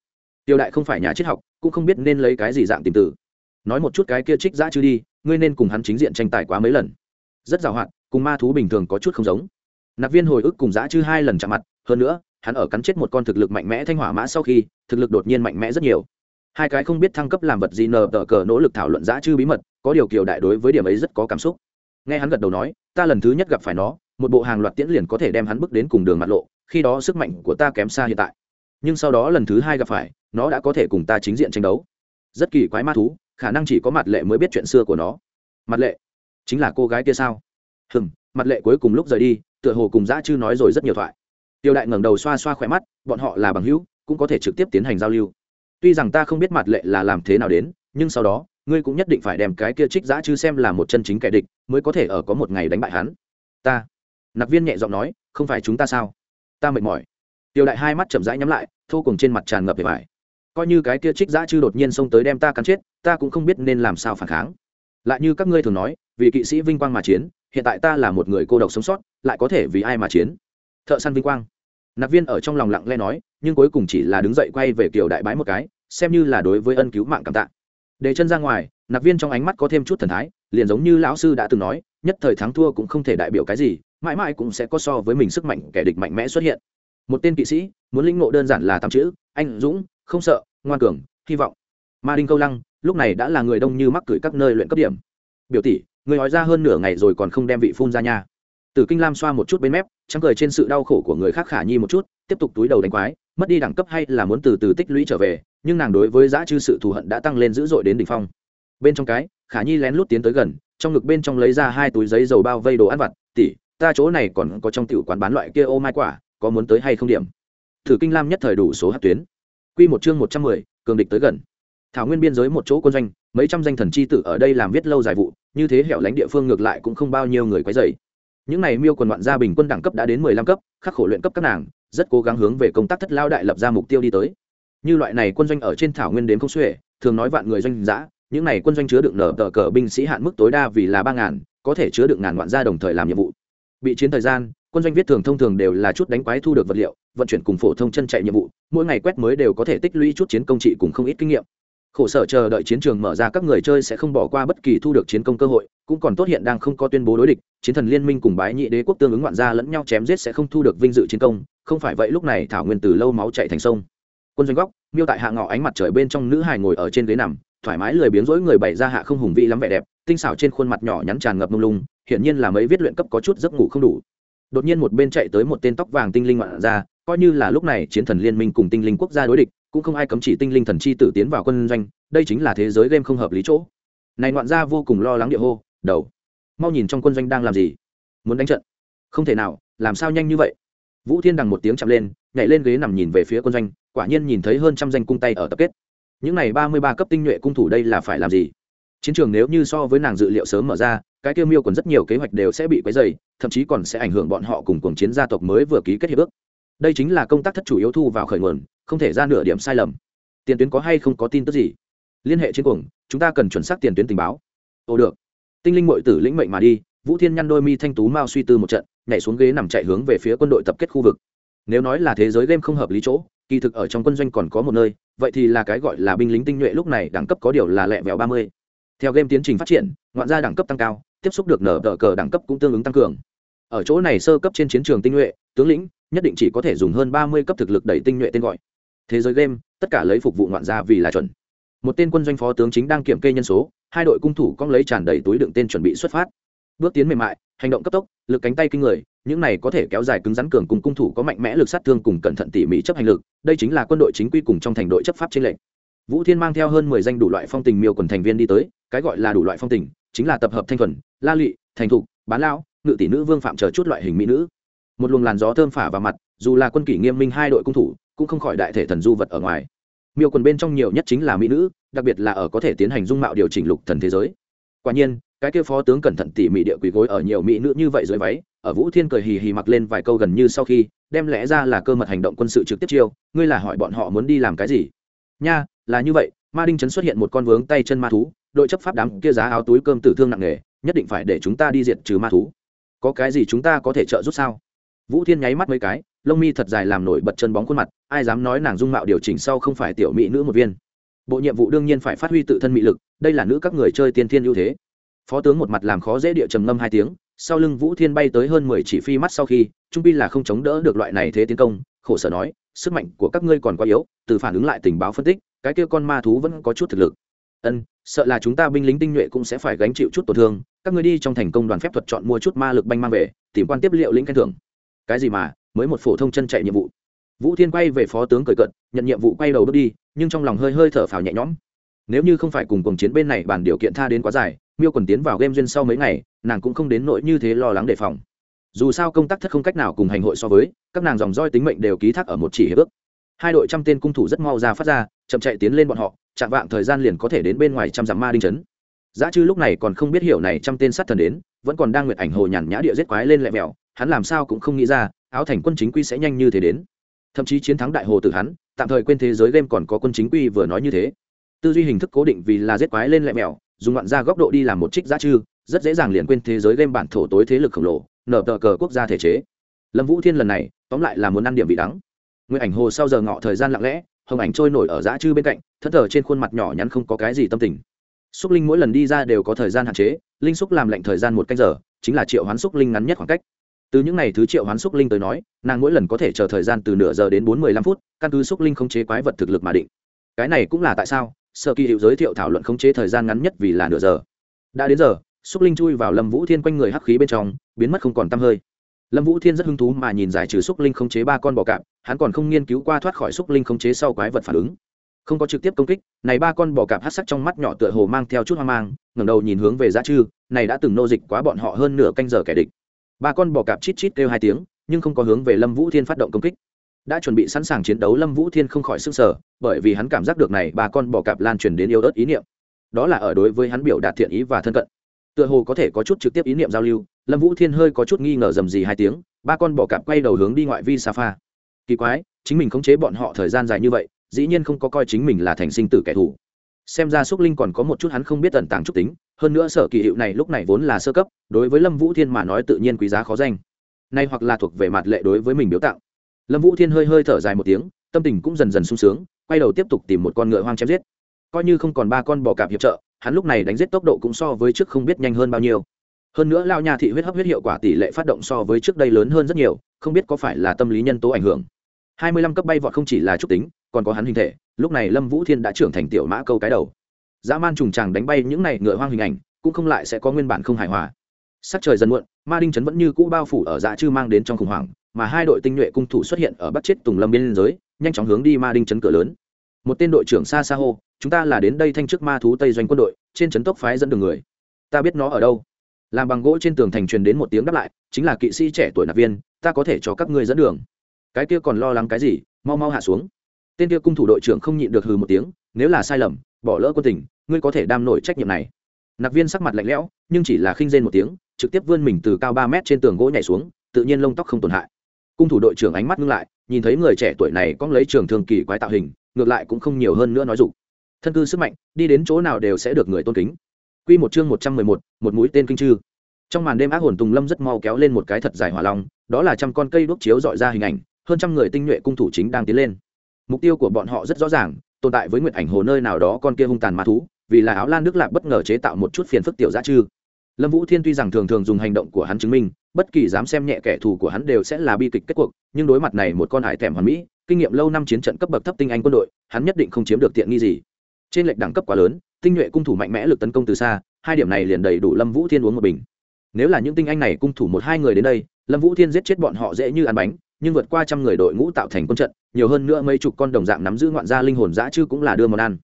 Tiểu đại không phải nhà triết học, cũng không biết nên lấy cái gì dạng tìm từ. nói một chút cái kia trích giã chứ đi, ngươi nên cùng hắn chính diện tranh tài quá mấy lần. Rất giàu hạn cùng ma thú bình thường có chút không giống. Nạp viên hồi ức cùng dã chư hai lần chạm mặt, hơn nữa, hắn ở cắn chết một con thực lực mạnh mẽ thanh hỏa mã sau khi, thực lực đột nhiên mạnh mẽ rất nhiều. Hai cái không biết thăng cấp làm vật gì nờ tờ cờ nỗ lực thảo luận dã chư bí mật, có điều kiều đại đối với điểm ấy rất có cảm xúc. Nghe hắn gật đầu nói, ta lần thứ nhất gặp phải nó, một bộ hàng loạt tiễn liền có thể đem hắn bước đến cùng đường mặt lộ, khi đó sức mạnh của ta kém xa hiện tại. Nhưng sau đó lần thứ hai gặp phải, nó đã có thể cùng ta chính diện tranh đấu. Rất kỳ quái ma thú, khả năng chỉ có mặt lệ mới biết chuyện xưa của nó. Mặt lệ? Chính là cô gái kia sao? Hừng mặt lệ cuối cùng lúc rời đi, tựa hồ cùng dã chư nói rồi rất nhiều thoại. Tiêu đại ngẩng đầu xoa xoa khỏe mắt, bọn họ là bằng hữu, cũng có thể trực tiếp tiến hành giao lưu. Tuy rằng ta không biết mặt lệ là làm thế nào đến, nhưng sau đó, ngươi cũng nhất định phải đem cái kia trích dã chư xem là một chân chính kẻ địch, mới có thể ở có một ngày đánh bại hắn. Ta. Nạp viên nhẹ giọng nói, không phải chúng ta sao? Ta mệt mỏi. Tiêu đại hai mắt chậm rãi nhắm lại thô cùng trên mặt tràn ngập về vải. Coi như cái kia trích dã chư đột nhiên xông tới đem ta cắn chết, ta cũng không biết nên làm sao phản kháng. Lại như các ngươi thường nói, vì kỵ sĩ vinh quang mà chiến hiện tại ta là một người cô độc sống sót, lại có thể vì ai mà chiến? Thợ săn vinh quang. Nạp viên ở trong lòng lặng lẽ nói, nhưng cuối cùng chỉ là đứng dậy quay về kiểu đại bái một cái, xem như là đối với ân cứu mạng cảm tạ. Để chân ra ngoài, nạp viên trong ánh mắt có thêm chút thần thái, liền giống như lão sư đã từng nói, nhất thời thắng thua cũng không thể đại biểu cái gì, mãi mãi cũng sẽ có so với mình sức mạnh, kẻ địch mạnh mẽ xuất hiện. Một tên kỵ sĩ, muốn lĩnh ngộ đơn giản là tám chữ, anh dũng, không sợ, ngoan cường, hy vọng. Ma đinh câu lăng, lúc này đã là người đông như mắc cửi các nơi luyện cấp điểm. Biểu tỷ người nói ra hơn nửa ngày rồi còn không đem vị phun ra nha. Tử kinh lam xoa một chút bên mép, trắng cười trên sự đau khổ của người khác khả nhi một chút, tiếp tục túi đầu đánh quái, mất đi đẳng cấp hay là muốn từ từ tích lũy trở về, nhưng nàng đối với giã chư sự thù hận đã tăng lên dữ dội đến đỉnh phong. Bên trong cái, khả nhi lén lút tiến tới gần, trong ngực bên trong lấy ra hai túi giấy dầu bao vây đồ ăn vặt tỉ ta chỗ này còn có trong tiểu quán bán loại kia ô mai quả, có muốn tới hay không điểm? Thử kinh lam nhất thời đủ số hát tuyến. Q một chương một trăm mười, cường địch tới gần. Thảo nguyên biên giới một chỗ quân doanh, mấy trăm danh thần chi tử ở đây làm viết lâu dài vụ như thế hẻo lánh địa phương ngược lại cũng không bao nhiêu người quấy dày những này miêu quần loạn gia bình quân đẳng cấp đã đến mười lăm cấp, khắc khổ luyện cấp các nàng, rất cố gắng hướng về công tác thất lao đại lập ra mục tiêu đi tới. Như loại này quân doanh ở trên thảo nguyên đến không xuể, thường nói vạn người doanh giã những này quân doanh chứa đựng nở tờ cờ binh sĩ hạn mức tối đa vì là ba ngàn, có thể chứa đựng ngàn ngoạn gia đồng thời làm nhiệm vụ. Bị chiến thời gian, quân doanh viết thường thông thường đều là chút đánh quái thu được vật liệu, vận chuyển cùng phổ thông chân chạy nhiệm vụ, mỗi ngày quét mới đều có thể tích lũy chút chiến công trị cùng không ít kinh nghiệm khổ sở chờ đợi chiến trường mở ra các người chơi sẽ không bỏ qua bất kỳ thu được chiến công cơ hội, cũng còn tốt hiện đang không có tuyên bố đối địch, chiến thần liên minh cùng bái nhị đế quốc tương ứng ngoạn gia lẫn nhau chém giết sẽ không thu được vinh dự chiến công, không phải vậy lúc này thảo nguyên từ lâu máu chạy thành sông. Quân doanh góc, miêu tại hạ ngọ ánh mặt trời bên trong nữ hài ngồi ở trên ghế nằm, thoải mái lười biếng rỗi người bày ra hạ không hùng vị lắm vẻ đẹp, tinh xảo trên khuôn mặt nhỏ nhắn tràn ngập mông lung, hiển nhiên là mấy viết luyện cấp có chút giấc ngủ không đủ. Đột nhiên một bên chạy tới một tên tóc vàng tinh linh ngoạn ra coi như là lúc này chiến thần liên minh cùng tinh linh quốc gia đối địch cũng không ai cấm chỉ tinh linh thần chi tử tiến vào quân doanh, đây chính là thế giới game không hợp lý chỗ. Này ngoạn gia vô cùng lo lắng địa hô, đầu, mau nhìn trong quân doanh đang làm gì? Muốn đánh trận? Không thể nào, làm sao nhanh như vậy? Vũ thiên đằng một tiếng chạm lên, nhảy lên ghế nằm nhìn về phía quân doanh, quả nhiên nhìn thấy hơn trăm danh cung tay ở tập kết. Những này ba mươi ba cấp tinh nhuệ cung thủ đây là phải làm gì? Chiến trường nếu như so với nàng dự liệu sớm mở ra, cái kêu miêu còn rất nhiều kế hoạch đều sẽ bị quấy dày thậm chí còn sẽ ảnh hưởng bọn họ cùng cuồng chiến gia tộc mới vừa ký kết hiệp ước đây chính là công tác thất chủ yếu thu vào khởi nguồn, không thể ra nửa điểm sai lầm. Tiền tuyến có hay không có tin tức gì? Liên hệ trên cuồng, chúng ta cần chuẩn xác tiền tuyến tình báo. Ồ, được. Tinh linh mội tử lĩnh mệnh mà đi, vũ thiên nhăn đôi mi thanh tú mao suy tư một trận, nhảy xuống ghế nằm chạy hướng về phía quân đội tập kết khu vực. Nếu nói là thế giới game không hợp lý chỗ, kỳ thực ở trong quân doanh còn có một nơi, vậy thì là cái gọi là binh lính tinh nhuệ lúc này đẳng cấp có điều là lẹ vẹo ba mươi. Theo game tiến trình phát triển, ngoạn gia đẳng cấp tăng cao, tiếp xúc được nở đỡ cờ đẳng cấp cũng tương ứng tăng cường. Ở chỗ này sơ cấp trên chiến trường tinh nhuệ, tướng lĩnh nhất định chỉ có thể dùng hơn ba mươi cấp thực lực đẩy tinh nhuệ tên gọi. Thế giới game, tất cả lấy phục vụ ngoạn gia vì là chuẩn. Một tên quân doanh phó tướng chính đang kiểm kê nhân số, hai đội cung thủ cong lấy tràn đầy túi đựng tên chuẩn bị xuất phát. Bước tiến mềm mại, hành động cấp tốc, lực cánh tay kinh người, những này có thể kéo dài cứng rắn cường cùng cung thủ có mạnh mẽ lực sát thương cùng cẩn thận tỉ mỉ chấp hành lực, đây chính là quân đội chính quy cùng trong thành đội chấp pháp trên lệnh vũ thiên mang theo hơn mười danh đủ loại phong tình miêu quần thành viên đi tới, cái gọi là đủ loại phong tình, chính là tập hợp thanh thuần, la lụy thành thục, bán lão, ngự tỷ nữ vương phạm chờ chút loại hình mỹ nữ một luồng làn gió thơm phả vào mặt, dù là quân kỷ nghiêm minh hai đội cung thủ, cũng không khỏi đại thể thần du vật ở ngoài. Miêu quần bên trong nhiều nhất chính là mỹ nữ, đặc biệt là ở có thể tiến hành dung mạo điều chỉnh lục thần thế giới. Quả nhiên, cái kia phó tướng cẩn thận tỉ mỉ địa quỳ gối ở nhiều mỹ nữ như vậy dưới váy, ở vũ thiên cười hì hì mặc lên vài câu gần như sau khi, đem lẽ ra là cơ mật hành động quân sự trực tiếp chiêu, ngươi là hỏi bọn họ muốn đi làm cái gì? Nha, là như vậy, ma đinh trấn xuất hiện một con vướng tay chân ma thú, đội chấp pháp đám kia giá áo túi cơm tử thương nặng nề, nhất định phải để chúng ta đi diệt trừ ma thú. Có cái gì chúng ta có thể trợ giúp sao? Vũ thiên nháy mắt mấy cái, lông mi thật dài làm nổi bật chân bóng khuôn mặt, ai dám nói nàng dung mạo điều chỉnh sau không phải tiểu mỹ nữ một viên. Bộ nhiệm vụ đương nhiên phải phát huy tự thân mỹ lực, đây là nữ các người chơi tiên thiên ưu thế. Phó tướng một mặt làm khó dễ địa trầm ngâm hai tiếng, sau lưng vũ thiên bay tới hơn mười chỉ phi mắt sau khi, trung pi là không chống đỡ được loại này thế tiến công, khổ sở nói, sức mạnh của các ngươi còn quá yếu, từ phản ứng lại tình báo phân tích, cái kia con ma thú vẫn có chút thực lực. Ân, sợ là chúng ta binh lính tinh nhuệ cũng sẽ phải gánh chịu chút tổn thương, các ngươi đi trong thành công đoàn phép thuật chọn mua chút ma lực banh mang về, tìm quan tiếp liệu lĩnh khen thưởng cái gì mà, mới một phổ thông chân chạy nhiệm vụ. Vũ thiên quay về phó tướng cười cận nhận nhiệm vụ quay đầu bước đi, nhưng trong lòng hơi hơi thở phào nhẹ nhõm. Nếu như không phải cùng cuồng chiến bên này bàn điều kiện tha đến quá dài, miêu còn tiến vào game duyên sau mấy ngày, nàng cũng không đến nỗi như thế lo lắng đề phòng. Dù sao công tác thất không cách nào cùng hành hội so với, các nàng dòng roi tính mệnh đều ký thác ở một chỉ hiệp ước. Hai đội trăm tên cung thủ rất mau ra phát ra, chậm chạy tiến lên bọn họ, chạm vạng thời gian liền có thể đến bên ngoài trăm dặm ma đinh chấn giá chư lúc này còn không biết hiểu này trăm tên sát thần đến, vẫn còn đang nguyệt ảnh hồ nhàn nhã địa giết quái lên lẹ mèo hắn làm sao cũng không nghĩ ra, áo thành quân chính quy sẽ nhanh như thế đến. Thậm chí chiến thắng đại hồ từ hắn, tạm thời quên thế giới game còn có quân chính quy vừa nói như thế. Tư duy hình thức cố định vì là giết quái lên lẹ mèo dùng loạn ra góc độ đi làm một trích giá chư rất dễ dàng liền quên thế giới game bản thổ tối thế lực khổng lồ, nở tờ cờ quốc gia thể chế. Lâm vũ thiên lần này, tóm lại là muốn ăn điểm vị đắng. Nguyệt ảnh hồ sau giờ ngọ thời gian lặng lẽ, hồng ảnh trôi nổi ở dã chư bên cạnh thân thờ trên khuôn mặt nhỏ nhắn không có cái gì tâm tình xúc linh mỗi lần đi ra đều có thời gian hạn chế, linh xúc làm lệnh thời gian một canh giờ, chính là triệu hoán xúc linh ngắn nhất khoảng cách. Từ những ngày thứ triệu hoán xúc linh tới nói, nàng mỗi lần có thể chờ thời gian từ nửa giờ đến bốn mươi lăm phút, căn cứ xúc linh khống chế quái vật thực lực mà định. Cái này cũng là tại sao, sở kỳ hiệu giới thiệu thảo luận khống chế thời gian ngắn nhất vì là nửa giờ. Đã đến giờ xúc linh chui vào lâm vũ thiên quanh người hắc khí bên trong, biến mất không còn t hơi. Lâm vũ thiên rất hứng thú mà nhìn giải trừ xúc linh khống chế ba con bò cạp, hắn còn không nghiên cứu qua thoát khỏi xúc linh khống chế sau quái vật phản ứng không có trực tiếp công kích, này ba con bò cạp hát sắc trong mắt nhỏ tựa hồ mang theo chút hoang mang, ngẩng đầu nhìn hướng về giá chư này đã từng nô dịch quá bọn họ hơn nửa canh giờ kẻ địch. Ba con bò cạp chít chít kêu hai tiếng, nhưng không có hướng về lâm vũ thiên phát động công kích. Đã chuẩn bị sẵn sàng chiến đấu, lâm vũ thiên không khỏi s ư n g sở bởi vì hắn cảm giác được này ba con bò cạp lan truyền đến yêu ớt ý niệm. Đó là ở đối với hắn biểu đạt thiện ý và thân cận. Tựa hồ có thể có chút trực tiếp ý niệm giao lưu, lâm vũ thiên hơi có chút nghi ngờ dầm gì hai tiếng, ba con bò cạp quay đầu hướng đi ngoại vi sa pha. Kỳ quái, chính mình khống chế bọn họ thời gian dài như vậy dĩ nhiên không có coi chính mình là thành sinh tử kẻ thù. Xem ra xúc linh còn có một chút hắn không biết tận tàng trúc tính, hơn nữa sở kỳ hiệu này lúc này vốn là sơ cấp, đối với lâm vũ thiên mà nói tự nhiên quý giá khó danh. Nay hoặc là thuộc về mặt lệ đối với mình biểu tạo lâm vũ thiên hơi hơi thở dài một tiếng, tâm tình cũng dần dần sung sướng, quay đầu tiếp tục tìm một con ngựa hoang chém giết. Coi như không còn ba con bò cạp hiệp trợ, hắn lúc này đánh giết tốc độ cũng so với trước không biết nhanh hơn bao nhiêu. Hơn nữa lao nhà thị huyết hấp huyết hiệu quả tỷ lệ phát động so với trước đây lớn hơn rất nhiều, không biết có phải là tâm lý nhân tố ảnh hưởng hai mươi lăm cấp bay vọt không chỉ là trúc tính, còn có hắn hình thể. Lúc này lâm vũ thiên đã trưởng thành tiểu mã câu cái đầu. Dã man trùng tràng đánh bay những này ngựa hoang hình ảnh, cũng không lại sẽ có nguyên bản không hài hòa. Sắc trời dần muộn, ma đinh trấn vẫn như cũ bao phủ ở dạ chư mang đến trong khủng hoảng, mà hai đội tinh nhuệ cung thủ xuất hiện ở bắc chết tùng lâm biên giới, nhanh chóng hướng đi ma đinh trấn cửa lớn. Một tên đội trưởng xa xa hô, chúng ta là đến đây thanh chức ma thú tây doanh quân đội, trên trấn tốc phái dẫn đường người. Ta biết nó ở đâu. Làm bằng gỗ trên tường thành truyền đến một tiếng đáp lại, chính là kỵ sĩ trẻ tuổi nạp viên, ta có thể cho các ngươi dẫn đường cái kia còn lo lắng cái gì mau mau hạ xuống. Tên kia cung thủ đội trưởng không nhịn được hừ một tiếng nếu là sai lầm bỏ lỡ quân tình ngươi có thể đam nổi trách nhiệm này. Nạc viên sắc mặt lạnh lẽo nhưng chỉ là khinh rên một tiếng trực tiếp vươn mình từ cao ba mét trên tường gỗ nhảy xuống tự nhiên lông tóc không tổn hại. Cung thủ đội trưởng ánh mắt ngưng lại nhìn thấy người trẻ tuổi này có lấy trường thường kỳ quái tạo hình ngược lại cũng không nhiều hơn nữa nói dục. Thân cư sức mạnh đi đến chỗ nào đều sẽ được người tôn kính. Quy một chương một trăm mười một, một mũi tên kinh chư. Trong màn đêm ác hồn Tùng Lâm rất mau kéo lên một cái thật dài hỏa long, đó là trăm con cây đuốc chiếu dọi ra hình ảnh, hơn trăm người tinh nhuệ cung thủ chính đang tiến lên. Mục tiêu của bọn họ rất rõ ràng, tồn tại với nguyệt ảnh hồ nơi nào đó con kia hung tàn ma thú, vì là áo lan nước lạc bất ngờ chế tạo một chút phiền phức tiểu giá chư. Lâm Vũ Thiên tuy rằng thường thường dùng hành động của hắn chứng minh, bất kỳ dám xem nhẹ kẻ thù của hắn đều sẽ là bi kịch kết cuộc, nhưng đối mặt này một con hải thèm hoàn mỹ, kinh nghiệm lâu năm chiến trận cấp bậc thấp tinh anh quân đội, hắn nhất định không chiếm được tiện nghi gì. Trên lệch đẳng cấp quá lớn, tinh nhuệ cung thủ mạnh mẽ lực tấn công từ xa, hai điểm này liền đầy đủ Lâm Vũ Thiên uống một bình. Nếu là những tinh anh này cung thủ một hai người đến đây, Lâm Vũ Thiên giết chết bọn họ dễ như ăn bánh, nhưng vượt qua trăm người đội ngũ tạo thành quân trận, nhiều hơn nữa mấy chục con đồng dạng nắm giữ ngoạn gia linh hồn dã chư cũng là đưa món ăn.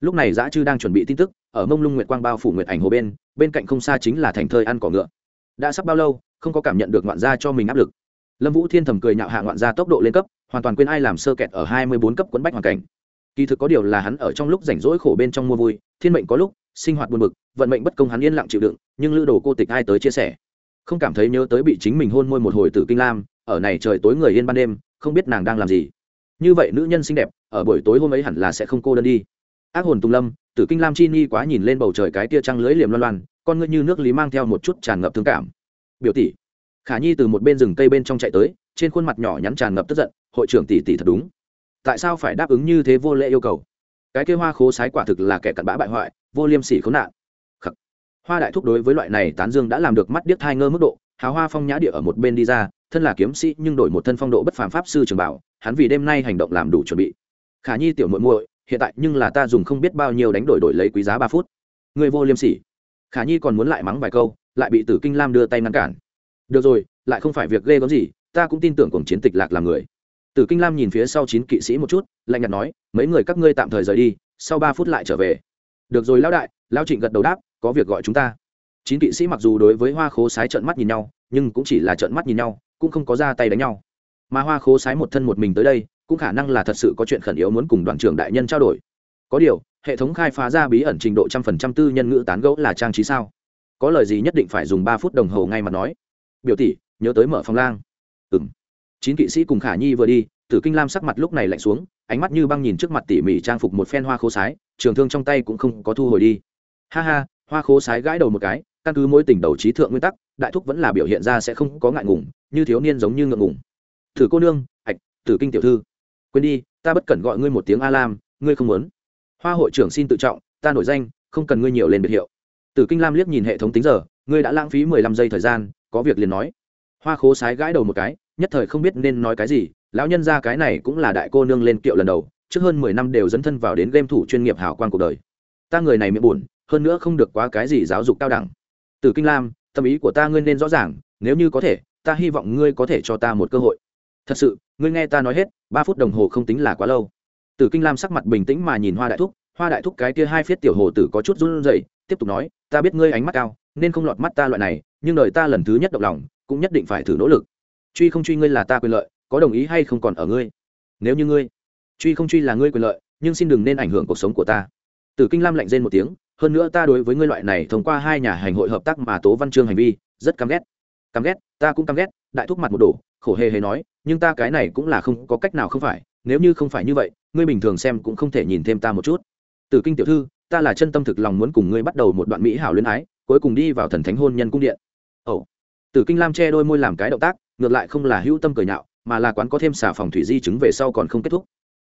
Lúc này dã chư đang chuẩn bị tin tức, ở mông lung nguyệt quang bao phủ nguyệt ảnh hồ bên, bên cạnh không xa chính là thành thơi ăn cỏ ngựa. Đã sắp bao lâu, không có cảm nhận được ngoạn gia cho mình áp lực. Lâm Vũ Thiên thầm cười nhạo hạ ngoạn gia tốc độ lên cấp, hoàn toàn quên ai làm sơ kẹt ở hai mươi bốn cấp quấn bách hoàn cảnh kỳ thực có điều là hắn ở trong lúc rảnh rỗi khổ bên trong mua vui thiên mệnh có lúc sinh hoạt buồn bực vận mệnh bất công hắn yên lặng chịu đựng nhưng lữ đồ cô tịch ai tới chia sẻ không cảm thấy nhớ tới bị chính mình hôn môi một hồi tử kinh lam ở này trời tối người yên ban đêm, không biết nàng đang làm gì. Như vậy nữ nhân xinh đẹp, ở buổi tối hôm ấy hẳn là sẽ không cô đơn đi. Ác hồn tùng lâm, tử kinh lam chi ni quá nhìn lên bầu trời cái tia trăng lưỡi liềm loan loan, con ngươi như nước lý mang theo một chút tràn ngập thương cảm. Biểu tỷ. Khả nhi từ một bên rừng cây bên trong chạy tới, trên khuôn mặt nhỏ nhắn tràn ngập tức giận, hội trưởng tỷ tỷ thật đúng. Tại sao phải đáp ứng như thế vô lễ yêu cầu? Cái kia hoa khố sái quả thực là kẻ cặn bã bại hoại, vô liêm sỉ khốn nạn hoa đại thúc đối với loại này tán dương đã làm được mắt điếc thai ngơ mức độ, hào hoa phong nhã địa ở một bên đi ra, thân là kiếm sĩ nhưng đổi một thân phong độ bất phàm pháp sư trường bảo, hắn vì đêm nay hành động làm đủ chuẩn bị. Khả nhi tiểu muội muội, hiện tại nhưng là ta dùng không biết bao nhiêu đánh đổi đổi lấy quý giá ba phút. Người vô liêm sỉ. Khả nhi còn muốn lại mắng vài câu, lại bị tử kinh lam đưa tay ngăn cản. Được rồi, lại không phải việc ghê gớm gì, ta cũng tin tưởng cùng chiến tịch lạc làm người. Tử kinh lam nhìn phía sau chín kỵ sĩ một chút, lạnh nhạt nói, mấy người các ngươi tạm thời rời đi, sau ba phút lại trở về. Được rồi, lão đại, lão trịnh gật đầu đáp có việc gọi chúng ta. Chín kỵ sĩ mặc dù đối với hoa khố sái trợn mắt nhìn nhau, nhưng cũng chỉ là trợn mắt nhìn nhau, cũng không có ra tay đánh nhau. Mà hoa khố sái một thân một mình tới đây, cũng khả năng là thật sự có chuyện khẩn yếu muốn cùng đoàn trưởng đại nhân trao đổi. Có điều, hệ thống khai phá ra bí ẩn trình độ trăm phần trăm tư nhân ngữ tán gẫu là trang trí sao? Có lời gì nhất định phải dùng ba phút đồng hồ ngay mà nói? Biểu tỷ, nhớ tới mở phòng lang. Ừ m chín kỵ sĩ cùng khả nhi vừa đi, tử kinh lam sắc mặt lúc này lạnh xuống, ánh mắt như băng nhìn trước mặt tỉ mỉ trang phục một phen hoa khô sái, trường thương trong tay cũng không có thu hồi đi. Ha ha hoa khố sái gãi đầu một cái, căn cứ mối tình đầu trí thượng nguyên tắc, đại thúc vẫn là biểu hiện ra sẽ không có ngại ngùng, như thiếu niên giống như ngượng ngùng. Thử cô nương ạch tử kinh tiểu thư. Quên đi, ta bất cần gọi ngươi một tiếng a lam, ngươi không muốn. Hoa hội trưởng xin tự trọng, ta nổi danh, không cần ngươi nhiều lên biệt hiệu. Tử kinh lam liếc nhìn hệ thống tính giờ, ngươi đã lãng phí mười lăm giây thời gian, có việc liền nói. Hoa khố sái gãi đầu một cái, nhất thời không biết nên nói cái gì, lão nhân ra cái này cũng là đại cô nương lên kiệu lần đầu, trước hơn mười năm đều dẫn thân vào đến game thủ chuyên nghiệp hào quang cuộc đời. Ta người này miệng buồn hơn nữa không được quá cái gì giáo dục cao đẳng. Từ kinh lam, tâm ý của ta ngươi nên rõ ràng, nếu như có thể, ta hy vọng ngươi có thể cho ta một cơ hội. Thật sự, ngươi nghe ta nói hết, ba phút đồng hồ không tính là quá lâu. Từ kinh lam sắc mặt bình tĩnh mà nhìn hoa đại thúc, hoa đại thúc cái kia hai phiết tiểu hồ tử có chút run rẩy, tiếp tục nói, ta biết ngươi ánh mắt cao, nên không lọt mắt ta loại này, nhưng đời ta lần thứ nhất động lòng, cũng nhất định phải thử nỗ lực. Truy không truy ngươi là ta quyền lợi, có đồng ý hay không còn ở ngươi. Nếu như ngươi, truy không truy là ngươi quyền lợi, nhưng xin đừng nên ảnh hưởng cuộc sống của ta. Tử kinh lam lạnh rên một tiếng hơn nữa ta đối với ngươi loại này thông qua hai nhà hành hội hợp tác mà tố văn chương hành vi, rất căm ghét. Căm ghét, ta cũng căm ghét, đại thúc mặt một đổ, khổ hề hề nói, nhưng ta cái này cũng là không có cách nào không phải, nếu như không phải như vậy, ngươi bình thường xem cũng không thể nhìn thêm ta một chút. Tử kinh tiểu thư, ta là chân tâm thực lòng muốn cùng ngươi bắt đầu một đoạn mỹ hảo luyến ái, cuối cùng đi vào thần thánh hôn nhân cung điện. Ồ. Từ kinh lam che đôi môi làm cái động tác, ngược lại không là hữu tâm cười nhạo, mà là quán có thêm xà phòng thủy di chứng về sau còn không kết thúc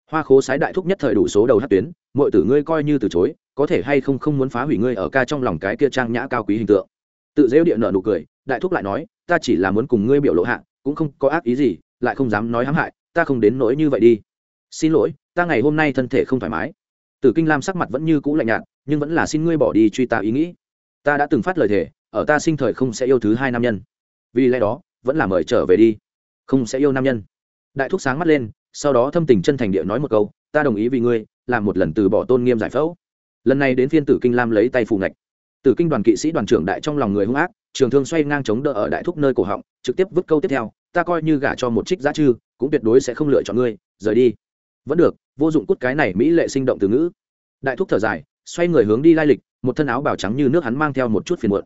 hoa khố sái đại thúc nhất thời đủ số đầu hát tuyến mọi tử ngươi coi như từ chối, có thể hay không không muốn phá hủy ngươi ở ca trong lòng cái kia trang nhã cao quý hình tượng. Tự dễu địa nợ nụ cười, đại thúc lại nói, ta chỉ là muốn cùng ngươi biểu lộ hạ, cũng không có ác ý gì, lại không dám nói hãm hại, ta không đến nỗi như vậy đi. Xin lỗi, ta ngày hôm nay thân thể không thoải mái. Tử kinh lam sắc mặt vẫn như cũ lạnh nhạt, nhưng vẫn là xin ngươi bỏ đi truy ta ý nghĩ. Ta đã từng phát lời thề, ở ta sinh thời không sẽ yêu thứ hai nam nhân. Vì lẽ đó, vẫn là mời trở về đi. Không sẽ yêu nam nhân. Đại thúc sáng mắt lên sau đó thâm tình chân thành địa nói một câu, ta đồng ý vì ngươi, làm một lần từ bỏ tôn nghiêm giải phẫu. Lần này đến phiên tử kinh lam lấy tay phù ngạch. Tử kinh đoàn kỵ sĩ đoàn trưởng đại trong lòng người hung ác, trường thương xoay ngang chống đỡ ở đại thúc nơi cổ họng, trực tiếp vứt câu tiếp theo, ta coi như gả cho một trích giá chư cũng tuyệt đối sẽ không lựa chọn ngươi, rời đi. Vẫn được, vô dụng cút cái này mỹ lệ sinh động từ ngữ. Đại thúc thở dài, xoay người hướng đi lai lịch, một thân áo bào trắng như nước hắn mang theo một chút phiền muộn.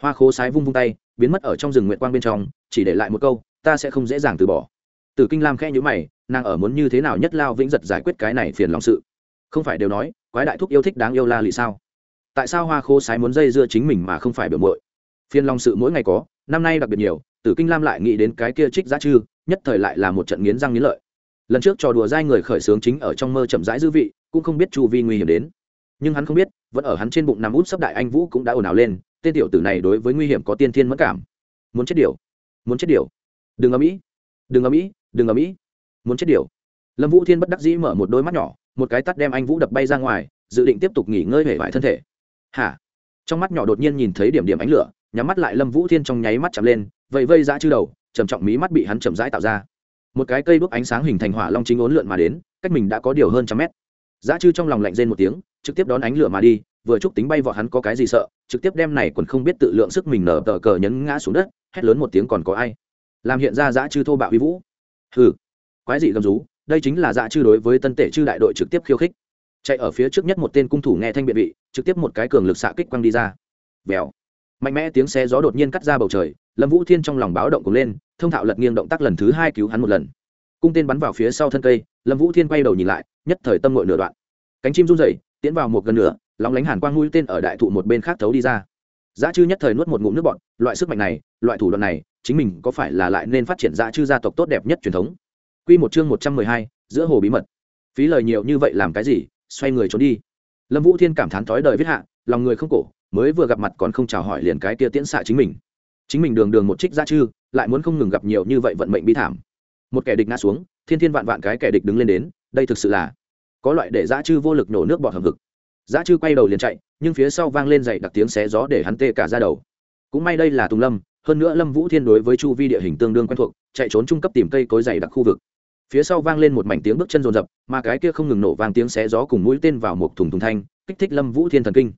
Hoa khố sái vung vung tay, biến mất ở trong rừng nguyện quang bên trong, chỉ để lại một câu, ta sẽ không dễ dàng từ bỏ. Tử kinh lam khẽ nhíu mày nàng ở muốn như thế nào nhất lao vĩnh giật giải quyết cái này phiền lòng sự? Không phải đều nói quái đại thúc yêu thích đáng yêu la lị sao? Tại sao hoa khô sái muốn dây dưa chính mình mà không phải biểu muội? phiền lòng sự mỗi ngày có năm nay đặc biệt nhiều tử kinh lam lại nghĩ đến cái kia trích giá trư, nhất thời lại là một trận nghiến răng nghiến lợi. Lần trước trò đùa dai người khởi sướng chính ở trong mơ chậm rãi dư vị cũng không biết chu vi nguy hiểm đến. Nhưng hắn không biết vẫn ở hắn trên bụng nằm út sắp đại anh vũ cũng đã ồn ào lên tên tiểu tử này đối với nguy hiểm có tiên thiên mẫn cảm. Muốn chết điều muốn chết điều. Đừng ầm ĩ, đừng ầm ĩ, đừng ở mỹ muốn chết điều lâm vũ thiên bất đắc dĩ mở một đôi mắt nhỏ một cái tắt đem anh vũ đập bay ra ngoài dự định tiếp tục nghỉ ngơi hể vải thân thể hả trong mắt nhỏ đột nhiên nhìn thấy điểm điểm ánh lửa nhắm mắt lại lâm vũ thiên trong nháy mắt chạm lên vậy vây dã chư đầu trầm trọng mí mắt bị hắn chậm rãi tạo ra một cái cây đuốc ánh sáng hình thành hỏa long chính ốn lượn mà đến cách mình đã có điều hơn trăm mét dã chư trong lòng lạnh rên một tiếng trực tiếp đón ánh lửa mà đi vừa chúc tính bay vọt hắn có cái gì sợ trực tiếp đem này còn không biết tự lượng sức mình nở tờ cờ nhấn ngã xuống đất hét lớn một tiếng còn có ai làm hiện ra dã chư thô bạo uy vũ hừ, quái dị gầm rú, đây chính là dã chư đối với tân tể chư đại đội trực tiếp khiêu khích. Chạy ở phía trước nhất một tên cung thủ nghe thanh biện vị, trực tiếp một cái cường lực xạ kích quăng đi ra. Vèo. Mạnh mẽ tiếng xe gió đột nhiên cắt ra bầu trời, lâm vũ thiên trong lòng báo động cùng lên, thông thạo lật nghiêng động tác lần thứ hai cứu hắn một lần. Cung tên bắn vào phía sau thân cây, lâm vũ thiên quay đầu nhìn lại, nhất thời tâm ngội nửa đoạn. Cánh chim run rẩy, tiến vào một gần nửa, lóng lánh hàn quang mũi tên ở đại thụ một bên khác thấu đi ra. Giá chư nhất thời nuốt một ngụm nước bọn loại sức mạnh này, loại thủ đoạn này chính mình có phải là lại nên phát triển ra chư gia tộc tốt đẹp nhất truyền thống? Quy một chương một trăm mười hai, giữa hồ bí mật. Phí lời nhiều như vậy làm cái gì? Xoay người trốn đi. Lâm vũ thiên cảm thán thói đời viết hạ, lòng người không cổ, mới vừa gặp mặt còn không chào hỏi liền cái kia tiễn xạ chính mình. Chính mình đường đường một trích ra chư, lại muốn không ngừng gặp nhiều như vậy vận mệnh bi thảm. Một kẻ địch ngã xuống, thiên thiên vạn vạn cái kẻ địch đứng lên đến, đây thực sự là có loại để dã chư vô lực nổ nước bọt hầm vực dã chư quay đầu liền chạy, nhưng phía sau vang lên dậy đặc tiếng xé gió để hắn tê cả ra đầu. Cũng may đây là tùng lâm hơn nữa lâm vũ thiên đối với chu vi địa hình tương đương quen thuộc, chạy trốn trung cấp tìm cây cối dày đặc khu vực. Phía sau vang lên một mảnh tiếng bước chân rồn rập, mà cái kia không ngừng nổ vang tiếng xé gió cùng mũi tên vào một thùng thùng thanh, kích thích lâm vũ thiên thần kinh.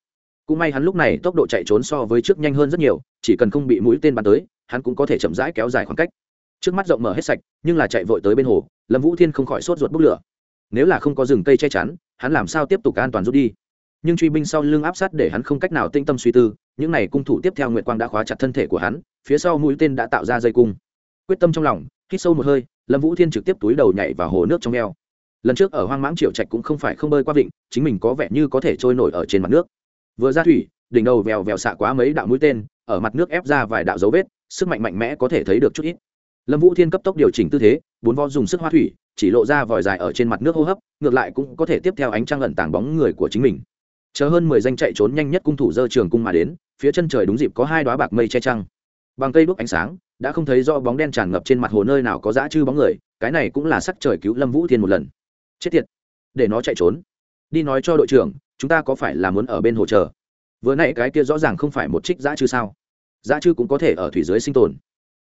Cũng may hắn lúc này tốc độ chạy trốn so với trước nhanh hơn rất nhiều, chỉ cần không bị mũi tên bắn tới, hắn cũng có thể chậm rãi kéo dài khoảng cách. Trước mắt rộng mở hết sạch, nhưng là chạy vội tới bên hồ, lâm vũ thiên không khỏi sốt ruột bốc lửa. Nếu là không có rừng cây che chắn, hắn làm sao tiếp tục an toàn rút đi? Nhưng truy binh sau lưng áp sát để hắn không cách nào tinh tâm suy tư, những n à y cung thủ tiếp theo nguyệt quang đã khóa chặt thân thể của hắn, phía sau mũi tên đã tạo ra dây cung. Quyết tâm trong lòng, hít sâu một hơi, lâm vũ thiên trực tiếp túi đầu nhảy vào hồ nước trong eo. Lần trước ở hoang mãng triệu trạch cũng không phải không bơi qua vịnh, chính mình có vẻ như có thể trôi nổi ở trên mặt nước. Vừa ra thủy, đỉnh đầu vèo vèo xạ quá mấy đạo mũi tên, ở mặt nước ép ra vài đạo dấu vết, sức mạnh mạnh mẽ có thể thấy được chút ít. Lâm vũ thiên cấp tốc điều chỉnh tư thế, bốn vo dùng sức hoa thủy, chỉ lộ ra vòi dài ở trên mặt nước hô hấp, ngược lại cũng có thể tiếp theo ánh trăng ẩn tàng bóng người của chính mình chờ hơn mười danh chạy trốn nhanh nhất cung thủ dơ trường cung mà đến, phía chân trời đúng dịp có hai đoá bạc mây che trăng. Bằng cây đuốc ánh sáng, đã không thấy do bóng đen tràn ngập trên mặt hồ nơi nào có dã chư bóng người, cái này cũng là sắc trời cứu lâm vũ thiên một lần. Chết tiệt! Để nó chạy trốn. Đi nói cho đội trưởng, chúng ta có phải là muốn ở bên hồ chờ? Vừa nãy cái kia rõ ràng không phải một trích dã chư sao? Dã chư cũng có thể ở thủy dưới sinh tồn.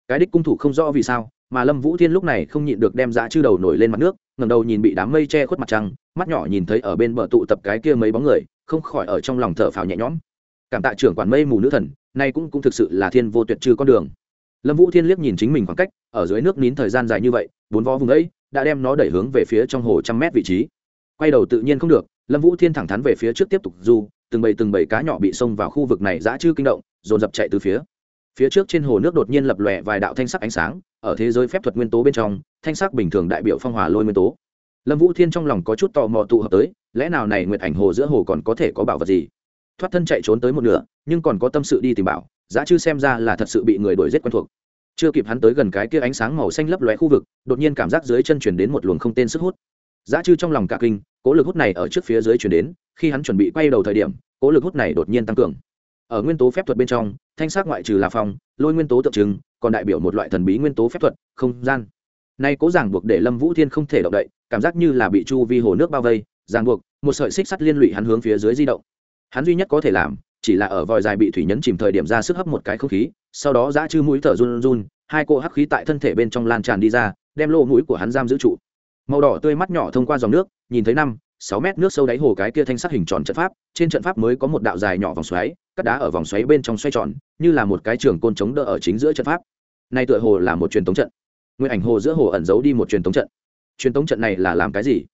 Cái đích cung thủ không rõ vì sao, mà lâm vũ thiên lúc này không nhịn được đem dã chư đầu nổi lên mặt nước ngẩng đầu nhìn bị đám mây che khuất mặt trăng, mắt nhỏ nhìn thấy ở bên bờ tụ tập cái kia mấy bóng người, không khỏi ở trong lòng thở phào nhẹ nhõm. Cảm tạ trưởng quản mây mù nữ thần, nay cũng cũng thực sự là thiên vô tuyệt trừ con đường. Lâm vũ thiên liếc nhìn chính mình khoảng cách, ở dưới nước nín thời gian dài như vậy, bốn vó vùng ấy, đã đem nó đẩy hướng về phía trong hồ trăm mét vị trí. Quay đầu tự nhiên không được, lâm vũ thiên thẳng thắn về phía trước tiếp tục du, từng bầy từng bầy cá nhỏ bị xông vào khu vực này dã chư kinh động, dồn dập chạy từ phía phía trước trên hồ nước đột nhiên lập lòe vài đạo thanh sắc ánh sáng, ở thế giới phép thuật nguyên tố bên trong, thanh sắc bình thường đại biểu phong hòa lôi nguyên tố. Lâm vũ thiên trong lòng có chút tò mò tụ hợp tới, lẽ nào này nguyệt ảnh hồ giữa hồ còn có thể có bảo vật gì? Thoát thân chạy trốn tới một nửa, nhưng còn có tâm sự đi tìm bảo, giá chư xem ra là thật sự bị người đuổi giết quen thuộc. Chưa kịp hắn tới gần cái kia ánh sáng màu xanh lấp lóe khu vực, đột nhiên cảm giác dưới chân chuyển đến một luồng không tên sức hút. Giá chư trong lòng cả kinh, cố lực hút này ở trước phía dưới chuyển đến, khi hắn chuẩn bị quay đầu thời điểm, cố lực hút này đột nhiên tăng cường ở nguyên tố phép thuật bên trong, thanh sắc ngoại trừ là phong, lôi nguyên tố tượng trưng, còn đại biểu một loại thần bí nguyên tố phép thuật, không gian. Nay cố giảng buộc để lâm vũ thiên không thể động đậy, cảm giác như là bị chu vi hồ nước bao vây, giảng buộc, một sợi xích sắt liên lụy hắn hướng phía dưới di động. Hắn duy nhất có thể làm, chỉ là ở vòi dài bị thủy nhấn chìm thời điểm ra sức hấp một cái không khí, sau đó giã chư mũi thở run run, hai cô hắc khí tại thân thể bên trong lan tràn đi ra, đem lỗ mũi của hắn giam giữ trụ. Màu đỏ tươi mắt nhỏ thông qua dòng nước, nhìn thấy năm sáu mét nước sâu đáy hồ cái kia thanh sắc hình tròn trận pháp, trên trận pháp mới có một đạo dài nhỏ vòng xoáy, cắt đá ở vòng xoáy bên trong xoay tròn, như là một cái trường côn chống đỡ ở chính giữa trận pháp. Nay tựa hồ là một truyền thống trận. Nguyên ảnh hồ giữa hồ ẩn giấu đi một truyền thống trận. Truyền thống trận này là làm cái gì?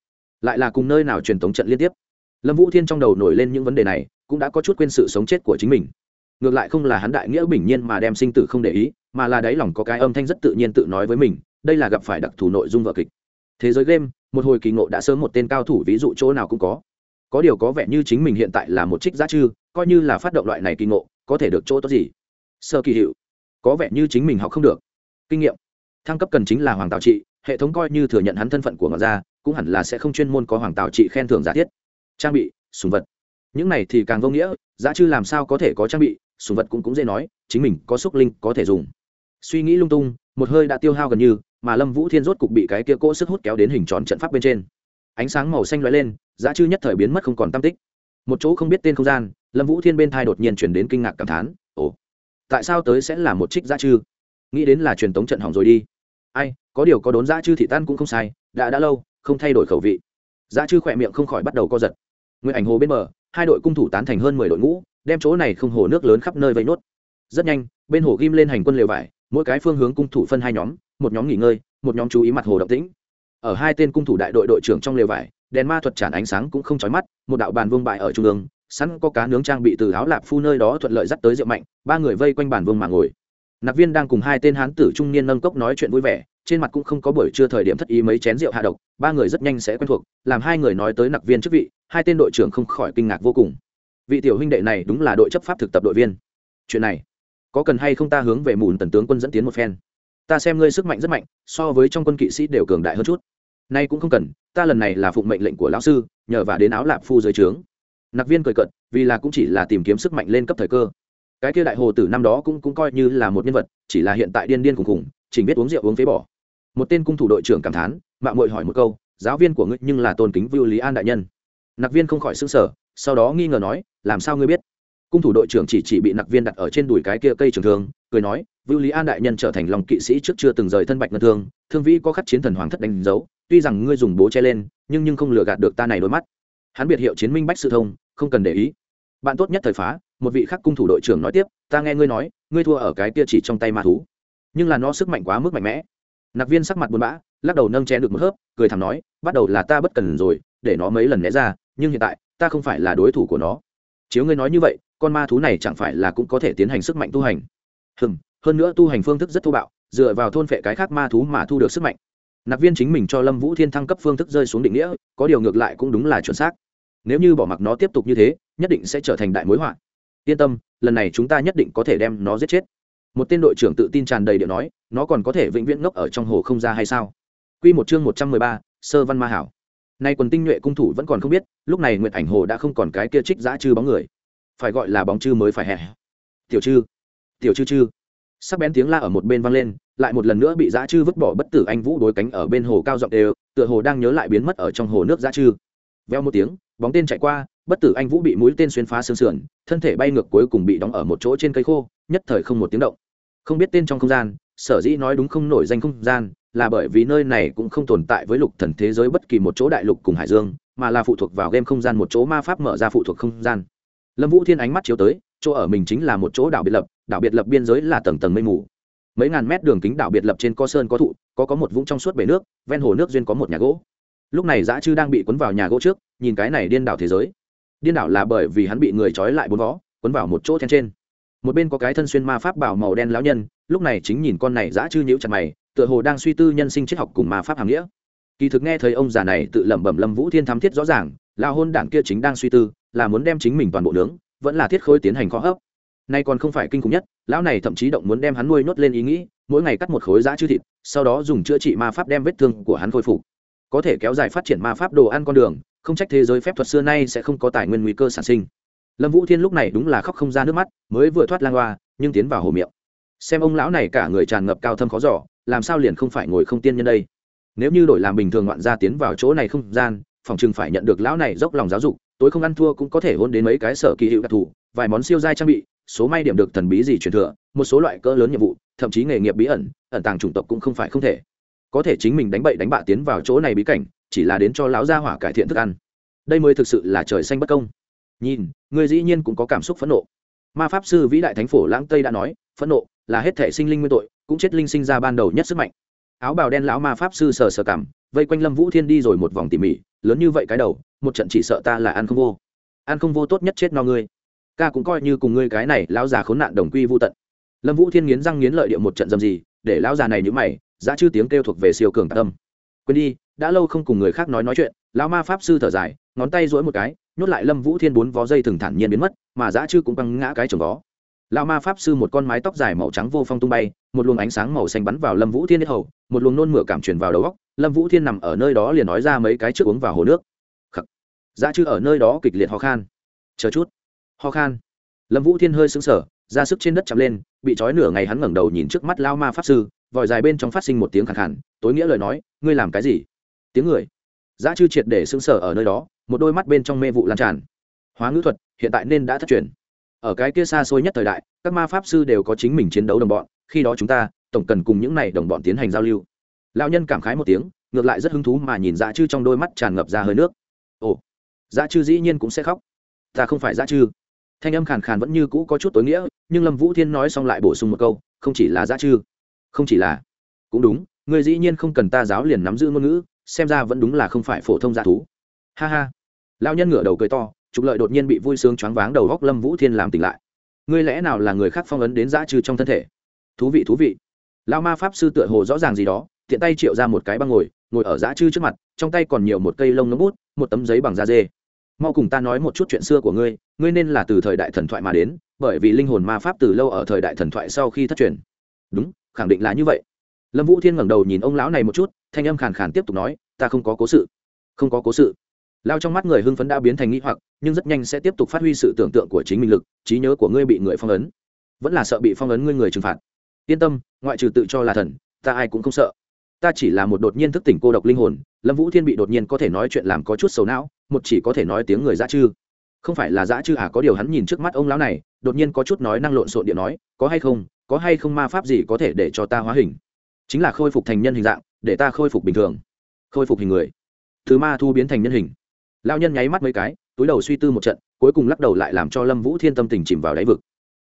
Lại là cùng nơi nào truyền thống trận liên tiếp? Lâm vũ thiên trong đầu nổi lên những vấn đề này, cũng đã có chút quên sự sống chết của chính mình. Ngược lại không là hắn đại nghĩa bình nhiên mà đem sinh tử không để ý, mà là đáy lòng có cái âm thanh rất tự nhiên tự nói với mình, đây là gặp phải đặc thù nội dung vở kịch. Thế giới game một hồi kỳ ngộ đã sớm một tên cao thủ ví dụ chỗ nào cũng có. Có điều có vẻ như chính mình hiện tại là một trích giá chư, coi như là phát động loại này kỳ ngộ, có thể được chỗ tốt gì? Sơ kỳ hiệu có vẻ như chính mình học không được. Kinh nghiệm. Thăng cấp cần chính là hoàng tạo trị, hệ thống coi như thừa nhận hắn thân phận của ngọc gia, cũng hẳn là sẽ không chuyên môn có hoàng tạo trị khen thưởng giả thiết. Trang bị, sùng vật. Những này thì càng vô nghĩa, giá chư làm sao có thể có trang bị, sùng vật cũng cũng dễ nói, chính mình có xúc linh có thể dùng. Suy nghĩ lung tung, một hơi đã tiêu hao gần như mà lâm vũ thiên rốt cục bị cái kia cỗ sức hút kéo đến hình tròn trận pháp bên trên. Ánh sáng màu xanh lóe lên, giá chư nhất thời biến mất không còn tam tích. Một chỗ không biết tên không gian, lâm vũ thiên bên thai đột nhiên chuyển đến kinh ngạc cảm thán, ồ, tại sao tới sẽ là một trích giá chư? Nghĩ đến là truyền tống trận hỏng rồi đi. Ai, có điều có đốn giá chư thị tan cũng không sai, đã đã lâu, không thay đổi khẩu vị. Giá chư khỏe miệng không khỏi bắt đầu co giật. Nguyện ảnh hồ bên bờ, hai đội cung thủ tán thành hơn mười đội ngũ, đem chỗ này không hồ nước lớn khắp nơi vây nốt. Rất nhanh, bên hồ ghim lên hành quân lều vải, mỗi cái phương hướng cung thủ phân hai nhóm một nhóm nghỉ ngơi, một nhóm chú ý mặt hồ động tĩnh. Ở hai tên cung thủ đại đội đội trưởng trong lều vải, đèn ma thuật tràn ánh sáng cũng không chói mắt, một đạo bàn vương bại ở trung ương, sẵn có cá nướng trang bị từ áo lạp phu nơi đó thuận lợi dắt tới rượu mạnh, ba người vây quanh bàn vương mà ngồi. Nạp viên đang cùng hai tên hán tử trung niên nâng cốc nói chuyện vui vẻ, trên mặt cũng không có buổi trưa thời điểm thất ý mấy chén rượu hạ độc, ba người rất nhanh sẽ quen thuộc, làm hai người nói tới nặc viên chức vị, hai tên đội trưởng không khỏi kinh ngạc vô cùng. Vị tiểu huynh đệ này đúng là đội chấp pháp thực tập đội viên. Chuyện này, có cần hay không ta hướng về mùn tần tướng quân dẫn tiến một phen? Ta xem ngươi sức mạnh rất mạnh, so với trong quân kỵ sĩ đều cường đại hơn chút. Nay cũng không cần, ta lần này là phụng mệnh lệnh của lão sư, nhờ và đến áo lạp phu dưới trướng. Nặc viên cười cận vì là cũng chỉ là tìm kiếm sức mạnh lên cấp thời cơ. Cái kia đại hồ tử năm đó cũng cũng coi như là một nhân vật, chỉ là hiện tại điên điên khùng khùng chỉ biết uống rượu uống phế bỏ. Một tên cung thủ đội trưởng cảm thán mạng mội hỏi một câu, giáo viên của ngươi nhưng là tôn kính vưu lý an đại nhân? Nặc viên không khỏi xưng sở sau đó nghi ngờ nói, làm sao ngươi biết? Cung thủ đội trưởng chỉ chỉ bị nặc viên đặt ở trên đùi cái kia cây trường thương, cười nói, vưu lý an đại nhân trở thành lòng kỵ sĩ trước chưa từng rời thân bạch ngân thương thương vĩ có khắc chiến thần hoàng thất đánh dấu, tuy rằng ngươi dùng bố che lên, nhưng nhưng không lừa gạt được ta này đôi mắt. Hắn biệt hiệu chiến minh bách sự thông, không cần để ý. Bạn tốt nhất thời phá. Một vị khắc cung thủ đội trưởng nói tiếp, ta nghe ngươi nói, ngươi thua ở cái kia chỉ trong tay ma thú, nhưng là nó sức mạnh quá mức mạnh mẽ. Nặc viên sắc mặt buồn bã, lắc đầu nâng chén được một hớp, cười thẳng nói, bắt đầu là ta bất cần rồi, để nó mấy lần né ra, nhưng hiện tại, ta không phải là đối thủ của nó chiếu ngươi nói như vậy, con ma thú này chẳng phải là cũng có thể tiến hành sức mạnh tu hành? Hừm, hơn nữa tu hành phương thức rất thô bạo, dựa vào thôn phệ cái khác ma thú mà thu được sức mạnh. Nạp viên chính mình cho lâm vũ thiên thăng cấp phương thức rơi xuống định nghĩa, có điều ngược lại cũng đúng là chuẩn xác. Nếu như bỏ mặc nó tiếp tục như thế, nhất định sẽ trở thành đại mối họa. Yên tâm, lần này chúng ta nhất định có thể đem nó giết chết. Một tên đội trưởng tự tin tràn đầy điệu nói, nó còn có thể vĩnh viễn ngốc ở trong hồ không ra hay sao? Q một chương một trăm mười ba, sơ văn ma hảo nay quần tinh nhuệ cung thủ vẫn còn không biết, lúc này nguyệt ảnh hồ đã không còn cái kia trích giã chư bóng người. Phải gọi là bóng chư mới phải hè tiểu chư tiểu chư chư. Sắc bén tiếng la ở một bên vang lên, lại một lần nữa bị giã chư vứt bỏ bất tử anh vũ đối cánh ở bên hồ cao giọng đều, tựa hồ đang nhớ lại biến mất ở trong hồ nước giã chư. Veo một tiếng, bóng tên chạy qua, bất tử anh vũ bị mũi tên xuyên phá xương sườn, thân thể bay ngược cuối cùng bị đóng ở một chỗ trên cây khô, nhất thời không một tiếng động. Không biết tên trong không gian, sở dĩ nói đúng không nổi danh không gian là bởi vì nơi này cũng không tồn tại với lục thần thế giới bất kỳ một chỗ đại lục cùng hải dương, mà là phụ thuộc vào game không gian một chỗ ma pháp mở ra phụ thuộc không gian. Lâm vũ thiên ánh mắt chiếu tới, chỗ ở mình chính là một chỗ đảo biệt lập, đảo biệt lập biên giới là tầng tầng mây mù. Mấy ngàn mét đường kính đảo biệt lập trên co sơn có thụ, có có một vũng trong suốt bể nước, ven hồ nước duyên có một nhà gỗ. Lúc này dã chư đang bị cuốn vào nhà gỗ trước, nhìn cái này điên đảo thế giới. Điên đảo là bởi vì hắn bị người trói lại bốn vó, cuốn vào một chỗ then trên. Một bên có cái thân xuyên ma pháp bảo màu đen lão nhân, lúc này chính nhìn con này dã chư nhíu chặt mày tựa hồ đang suy tư nhân sinh triết học cùng ma pháp hàm nghĩa. Kỳ thực nghe thấy ông già này tự lẩm bẩm lâm vũ thiên thám thiết rõ ràng, lão hôn đản kia chính đang suy tư, là muốn đem chính mình toàn bộ nướng, vẫn là thiết khối tiến hành khó hấp. Nay còn không phải kinh khủng nhất, lão này thậm chí động muốn đem hắn nuôi nhốt lên ý nghĩ, mỗi ngày cắt một khối dã chư thịt, sau đó dùng chữa trị ma pháp đem vết thương của hắn khôi phục. Có thể kéo dài phát triển ma pháp đồ ăn con đường, không trách thế giới phép thuật xưa nay sẽ không có tài nguyên nguy cơ sản sinh. Lâm vũ thiên lúc này đúng là khóc không ra nước mắt, mới vừa thoát lang hoa, nhưng tiến vào hồ miệng. Xem ông lão này cả người tràn ngập cao thâm khó giỏ làm sao liền không phải ngồi không tiên nhân đây? Nếu như đổi làm bình thường ngoạn gia tiến vào chỗ này không gian, phòng chừng phải nhận được lão này dốc lòng giáo dục, tối không ăn thua cũng có thể hôn đến mấy cái sở kỳ hiệu đặc thù, vài món siêu giai trang bị, số may điểm được thần bí gì truyền thừa, một số loại cỡ lớn nhiệm vụ, thậm chí nghề nghiệp bí ẩn ẩn tàng chủng tộc cũng không phải không thể. Có thể chính mình đánh bậy đánh bạ tiến vào chỗ này bí cảnh, chỉ là đến cho lão gia hỏa cải thiện thức ăn. Đây mới thực sự là trời xanh bất công. Nhìn, người dĩ nhiên cũng có cảm xúc phẫn nộ. Ma pháp sư vĩ đại thánh phổ lãng tây đã nói, phẫn nộ là hết thể sinh linh nguyên tội cũng chết linh sinh ra ban đầu nhất sức mạnh. Áo bào đen lão ma pháp sư sờ sờ cảm, vây quanh lâm vũ thiên đi rồi một vòng tỉ mỉ, lớn như vậy cái đầu, một trận chỉ sợ ta là ăn không vô. Ăn không vô tốt nhất chết no ngươi. Ca cũng coi như cùng ngươi cái này, lão già khốn nạn đồng quy vô tận. Lâm vũ thiên nghiến răng nghiến lợi địa một trận dầm gì, để lão già này nhữ mày, giá chư tiếng kêu thuộc về siêu cường tâm. Quên đi, đã lâu không cùng người khác nói nói chuyện, lão ma pháp sư thở dài, ngón tay dỗi một cái, nhốt lại lâm vũ thiên bốn vó dây thừng thản nhiên biến mất, mà giá chư cũng băng ngã cái chồng vó lão ma pháp sư một con mái tóc dài màu trắng vô phong tung bay, một luồng ánh sáng màu xanh bắn vào lâm vũ thiên hết hầu, một luồng nôn mửa cảm truyền vào đầu góc lâm vũ thiên nằm ở nơi đó liền nói ra mấy cái trước uống vào hồ nước. Khắc. Giá chư ở nơi đó kịch liệt ho khan. Chờ chút. Ho khan. Lâm vũ thiên hơi sững sờ, ra sức trên đất chạm lên, bị trói nửa ngày hắn ngẩng đầu nhìn trước mắt lao ma pháp sư, vòi dài bên trong phát sinh một tiếng khẳng khẳng tối nghĩa lời nói, ngươi làm cái gì? Tiếng người. Giá chư triệt để sững sờ ở nơi đó, một đôi mắt bên trong mê vụ lan tràn. Hóa ngữ thuật, hiện tại nên đã thất truyền ở cái kia xa xôi nhất thời đại, các ma pháp sư đều có chính mình chiến đấu đồng bọn, khi đó chúng ta, tổng cần cùng những này đồng bọn tiến hành giao lưu. Lão nhân cảm khái một tiếng, ngược lại rất hứng thú mà nhìn dã chư trong đôi mắt tràn ngập ra hơi nước. Ồ, dã chư dĩ nhiên cũng sẽ khóc. Ta không phải dã chư. Thanh âm khàn khàn vẫn như cũ có chút tối nghĩa, nhưng lâm vũ thiên nói xong lại bổ sung một câu, không chỉ là dã chư. Không chỉ là. Cũng đúng, người dĩ nhiên không cần ta giáo liền nắm giữ ngôn ngữ, xem ra vẫn đúng là không phải phổ thông dạ thú. Ha ha. Lão nhân ngửa đầu cười to trục lợi đột nhiên bị vui sướng choáng váng đầu góc lâm vũ thiên làm tỉnh lại. Ngươi lẽ nào là người khác phong ấn đến dã trừ trong thân thể? Thú vị thú vị. Lão ma pháp sư tựa hồ rõ ràng gì đó, tiện tay triệu ra một cái băng ngồi ngồi ở dã chư trước mặt, trong tay còn nhiều một cây lông nấm bút, một tấm giấy bằng da dê. Mau cùng ta nói một chút chuyện xưa của ngươi ngươi nên là từ thời đại thần thoại mà đến, bởi vì linh hồn ma pháp từ lâu ở thời đại thần thoại sau khi thất truyền. Đúng, khẳng định là như vậy. Lâm vũ thiên ngẩng đầu nhìn ông lão này một chút, thanh âm khàn khàn tiếp tục nói, ta không có cố sự, không có cố sự lao trong mắt người hưng phấn đã biến thành nghĩ hoặc, nhưng rất nhanh sẽ tiếp tục phát huy sự tưởng tượng của chính mình lực, trí nhớ của ngươi bị người phong ấn. Vẫn là sợ bị phong ấn ngươi người trừng phạt. Yên tâm, ngoại trừ tự cho là thần, ta ai cũng không sợ. Ta chỉ là một đột nhiên thức tỉnh cô độc linh hồn, lâm vũ thiên bị đột nhiên có thể nói chuyện làm có chút sầu não, một chỉ có thể nói tiếng người dã chư. Không phải là dã chư à có điều hắn nhìn trước mắt ông lão này, đột nhiên có chút nói năng lộn xộn điện nói, có hay không, có hay không ma pháp gì có thể để cho ta hóa hình? Chính là khôi phục thành nhân hình dạng, để ta khôi phục bình thường. Khôi phục hình người. Thứ ma thu biến thành nhân hình lao nhân nháy mắt mấy cái, túi đầu suy tư một trận, cuối cùng lắc đầu lại làm cho lâm vũ thiên tâm tình chìm vào đáy vực.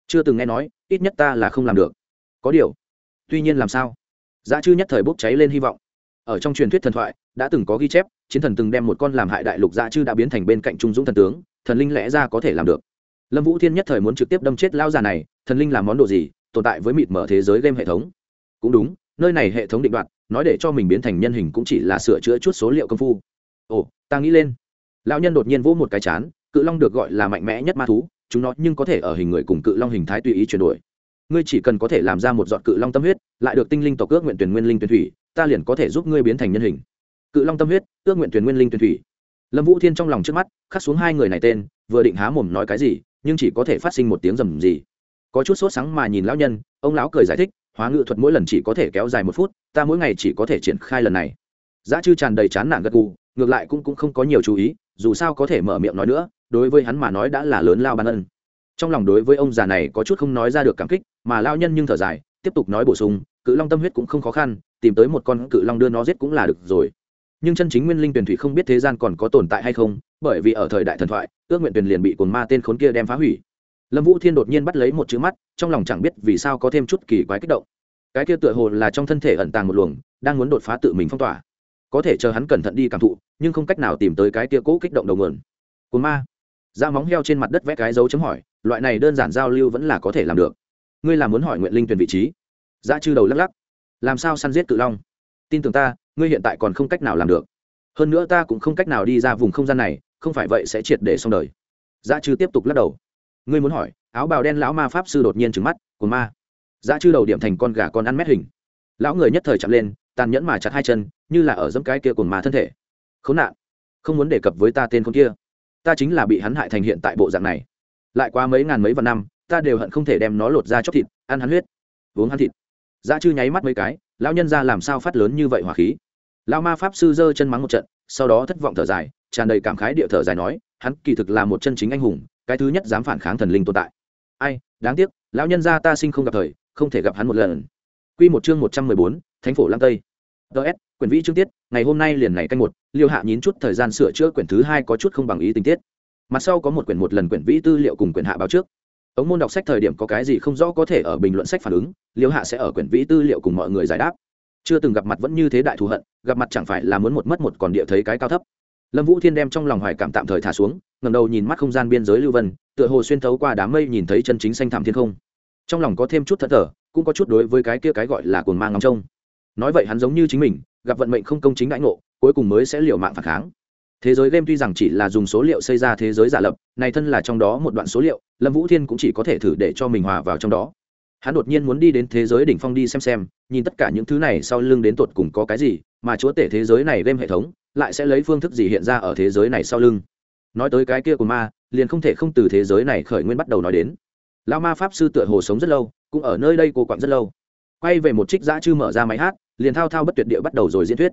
Chưa từng nghe nói, ít nhất ta là không làm được. Có điều, tuy nhiên làm sao? Giá chư nhất thời bốc cháy lên hy vọng. Ở trong truyền thuyết thần thoại, đã từng có ghi chép, chiến thần từng đem một con làm hại đại lục giá chư đã biến thành bên cạnh trung dũng thần tướng, thần linh lẽ ra có thể làm được. Lâm vũ thiên nhất thời muốn trực tiếp đâm chết lao già này, thần linh làm món đồ gì, tồn tại với mịt mở thế giới game hệ thống. Cũng đúng, nơi này hệ thống định đoạt, nói để cho mình biến thành nhân hình cũng chỉ là sửa chữa chút số liệu công phu. Ồ, ta nghĩ lên lão nhân đột nhiên vỗ một cái chán cự long được gọi là mạnh mẽ nhất ma thú chúng nó nhưng có thể ở hình người cùng cự long hình thái tùy ý chuyển đổi. Ngươi chỉ cần có thể làm ra một giọt cự long tâm huyết lại được tinh linh tộc ước nguyện tuyển nguyên linh tuyển thủy ta liền có thể giúp ngươi biến thành nhân hình. Cự long tâm huyết ước nguyện tuyển nguyên linh tuyển thủy. Lâm vũ thiên trong lòng trước mắt khắc xuống hai người này tên vừa định há mồm nói cái gì nhưng chỉ có thể phát sinh một tiếng rầm gì có chút sốt sáng mà nhìn lão nhân ông lão cười giải thích hóa ngự thuật mỗi lần chỉ có thể kéo dài một phút ta mỗi ngày chỉ có thể triển khai lần này. Giá chư tràn đầy chán nản gật gù ngược lại cũng, cũng không có nhiều chú ý dù sao có thể mở miệng nói nữa, đối với hắn mà nói đã là lớn lao ban ân. Trong lòng đối với ông già này có chút không nói ra được cảm kích, mà lao nhân nhưng thở dài, tiếp tục nói bổ sung, cự long tâm huyết cũng không khó khăn, tìm tới một con cự long đưa nó giết cũng là được rồi. Nhưng chân chính nguyên linh tuyển thủy không biết thế gian còn có tồn tại hay không, bởi vì ở thời đại thần thoại, ước nguyện tuyển liền bị cồn ma tên khốn kia đem phá hủy. Lâm vũ thiên đột nhiên bắt lấy một chữ mắt, trong lòng chẳng biết vì sao có thêm chút kỳ quái kích động. Cái kia tựa hồ là trong thân thể ẩn tàng một luồng, đang muốn đột phá tự mình phong tỏa có thể chờ hắn cẩn thận đi cảm thụ, nhưng không cách nào tìm tới cái tia cũ kích động đầu nguồn cồn ma. Da móng heo trên mặt đất vẽ cái dấu chấm hỏi, loại này đơn giản giao lưu vẫn là có thể làm được. Ngươi là muốn hỏi nguyện linh tuyển vị trí? Dã chư đầu lắc lắc. Làm sao săn giết cự long? Tin tưởng ta, ngươi hiện tại còn không cách nào làm được. Hơn nữa ta cũng không cách nào đi ra vùng không gian này, không phải vậy sẽ triệt để xong đời. Dã chư tiếp tục lắc đầu. Ngươi muốn hỏi, áo bào đen lão ma pháp sư đột nhiên trừng mắt của ma. Dã chư đầu điểm thành con gà con ăn mét hình. Lão người nhất thời chậm lên tàn nhẫn mà chặt hai chân, như là ở dẫm cái kia cồn ma thân thể. Khốn nạn. Không muốn đề cập với ta tên con kia. Ta chính là bị hắn hại thành hiện tại bộ dạng này. Lại qua mấy ngàn mấy vạn năm, ta đều hận không thể đem nó lột ra chóc thịt, ăn hắn huyết, uống hắn thịt. Dã chư nháy mắt mấy cái, lão nhân ra làm sao phát lớn như vậy hỏa khí? Lão ma pháp sư giơ chân mắng một trận, sau đó thất vọng thở dài, tràn đầy cảm khái địa thở dài nói, hắn kỳ thực là một chân chính anh hùng, cái thứ nhất dám phản kháng thần linh tồn tại. Ai, đáng tiếc, lão nhân gia ta sinh không gặp thời, không thể gặp hắn một lần. Quy một chương một trăm mười bốn, thánh phổ lăng tây ts quyển vĩ chương tiết, ngày hôm nay liền này canh một, liêu hạ nhín chút thời gian sửa chữa quyển thứ hai có chút không bằng ý tình tiết. Mặt sau có một quyển một lần quyển vĩ tư liệu cùng quyển hạ báo trước. Ống môn đọc sách thời điểm có cái gì không rõ có thể ở bình luận sách phản ứng, liêu hạ sẽ ở quyển vĩ tư liệu cùng mọi người giải đáp. Chưa từng gặp mặt vẫn như thế đại thù hận, gặp mặt chẳng phải là muốn một mất một còn địa thấy cái cao thấp. Lâm vũ thiên đem trong lòng hoài cảm tạm thời thả xuống ngầm đầu nhìn mắt không gian biên giới lưu vân, tựa hồ xuyên thấu qua đám mây nhìn thấy chân chính xanh thảm thiên không. Trong lòng có thêm chút thất thở cũng có chút đối với cái kia cái gọi là cồn mang ngắm trông nói vậy hắn giống như chính mình, gặp vận mệnh không công chính đãi ngộ, cuối cùng mới sẽ liều mạng phản kháng. Thế giới game tuy rằng chỉ là dùng số liệu xây ra thế giới giả lập, này thân là trong đó một đoạn số liệu, lâm vũ thiên cũng chỉ có thể thử để cho mình hòa vào trong đó. Hắn đột nhiên muốn đi đến thế giới đỉnh phong đi xem xem, nhìn tất cả những thứ này sau lưng đến tột cùng có cái gì, mà chúa tể thế giới này game hệ thống lại sẽ lấy phương thức gì hiện ra ở thế giới này sau lưng. Nói tới cái kia của ma, liền không thể không từ thế giới này khởi nguyên bắt đầu nói đến. Lao ma pháp sư tựa hồ sống rất lâu, cũng ở nơi đây cô quặn rất lâu. Quay về một trích giã chư mở ra máy hát liền thao thao bất tuyệt địa bắt đầu rồi diễn thuyết.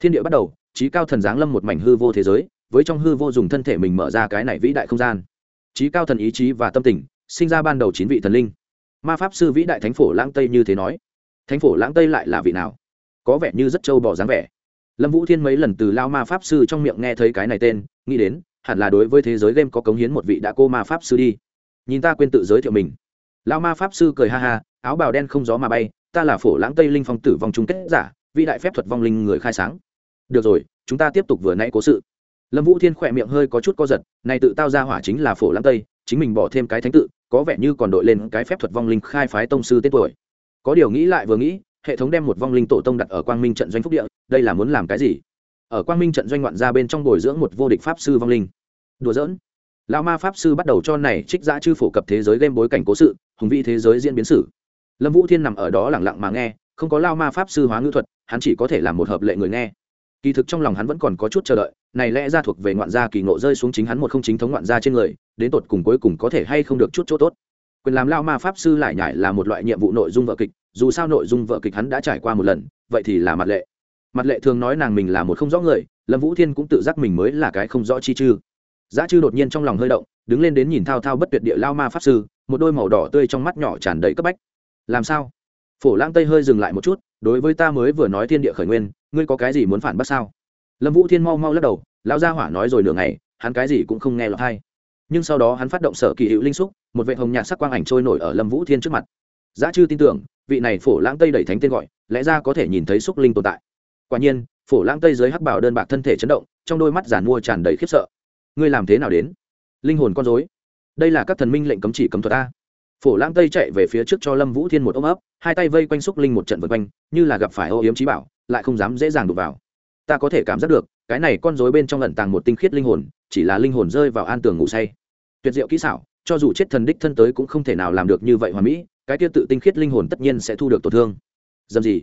Thiên địa bắt đầu, trí cao thần giáng lâm một mảnh hư vô thế giới, với trong hư vô dùng thân thể mình mở ra cái này vĩ đại không gian. Trí cao thần ý chí và tâm tình, sinh ra ban đầu chín vị thần linh. Ma pháp sư vĩ đại thánh phổ lãng tây như thế nói. Thánh phổ lãng tây lại là vị nào? Có vẻ như rất trâu bỏ dáng vẻ. Lâm vũ thiên mấy lần từ lao ma pháp sư trong miệng nghe thấy cái này tên, nghĩ đến, hẳn là đối với thế giới game có cống hiến một vị đã cô ma pháp sư đi. Nhìn ta quên tự giới thiệu mình. Lao ma pháp sư cười ha ha, áo bào đen không gió mà bay ta là phổ lãng tây linh phong tử vong chung kết giả, vĩ đại phép thuật vong linh người khai sáng. Được rồi, chúng ta tiếp tục vừa nãy cố sự. Lâm vũ thiên khỏe miệng hơi có chút co giật, này tự tao ra hỏa chính là phổ lãng tây, chính mình bỏ thêm cái thánh tự, có vẻ như còn đội lên cái phép thuật vong linh khai phái tông sư tên tuổi. Có điều nghĩ lại vừa nghĩ, hệ thống đem một vong linh tổ tông đặt ở quang minh trận doanh phúc địa, đây là muốn làm cái gì? Ở quang minh trận doanh ngoạn ra bên trong bồi dưỡng một vô địch pháp sư vong linh. Đùa giỡn. Lao ma pháp sư bắt đầu cho này trích giã chư phổ cập thế giới game bối cảnh cố sự, hùng vị thế giới diễn biến sử lâm vũ thiên nằm ở đó lẳng lặng mà nghe, không có lao ma pháp sư hóa ngữ thuật, hắn chỉ có thể làm một hợp lệ người nghe. Kỳ thực trong lòng hắn vẫn còn có chút chờ đợi, này lẽ ra thuộc về ngoạn gia kỳ ngộ rơi xuống chính hắn một không chính thống ngoạn gia trên người, đến tột cùng cuối cùng có thể hay không được chút chỗ tốt. Quyền làm lao ma pháp sư lại nhải là một loại nhiệm vụ nội dung vợ kịch, dù sao nội dung vợ kịch hắn đã trải qua một lần, vậy thì là mặt lệ. Mặt lệ thường nói nàng mình là một không rõ người, lâm vũ thiên cũng tự giác mình mới là cái không rõ chi chư. Giá chư đột nhiên trong lòng hơi động, đứng lên đến nhìn thao thao bất tuyệt địa lao ma pháp sư, một đôi màu đỏ tươi trong mắt nhỏ tràn đầy cấp bách làm sao? Phổ lang tây hơi dừng lại một chút, đối với ta mới vừa nói thiên địa khởi nguyên, ngươi có cái gì muốn phản bác sao? Lâm vũ thiên mau mau lắc đầu, lão gia hỏa nói rồi nửa ngày, hắn cái gì cũng không nghe lọt hay nhưng sau đó hắn phát động sở kỳ hữu linh xúc, một vệ hồng nhạt sắc quang ảnh trôi nổi ở lâm vũ thiên trước mặt. Giá chư tin tưởng, vị này phổ lãng tây đẩy thánh tên gọi, lẽ ra có thể nhìn thấy xúc linh tồn tại. Quả nhiên, phổ lãng tây dưới hắc bảo đơn bạc thân thể chấn động, trong đôi mắt giàn mua tràn đầy khiếp sợ. Ngươi làm thế nào đến? Linh hồn con dối đây là các thần minh lệnh cấm chỉ cấm thuật ta phổ lãng tây chạy về phía trước cho lâm vũ thiên một ôm ấp, hai tay vây quanh xúc linh một trận vượt quanh, như là gặp phải ô yếm trí bảo, lại không dám dễ dàng đụng vào. Ta có thể cảm giác được, cái này con dối bên trong lẩn tàng một tinh khiết linh hồn, chỉ là linh hồn rơi vào an tường ngủ say. Tuyệt diệu kỹ xảo, cho dù chết thần đích thân tới cũng không thể nào làm được như vậy hoàn mỹ, cái tiêu tự tinh khiết linh hồn tất nhiên sẽ thu được tổn thương. Dầm gì?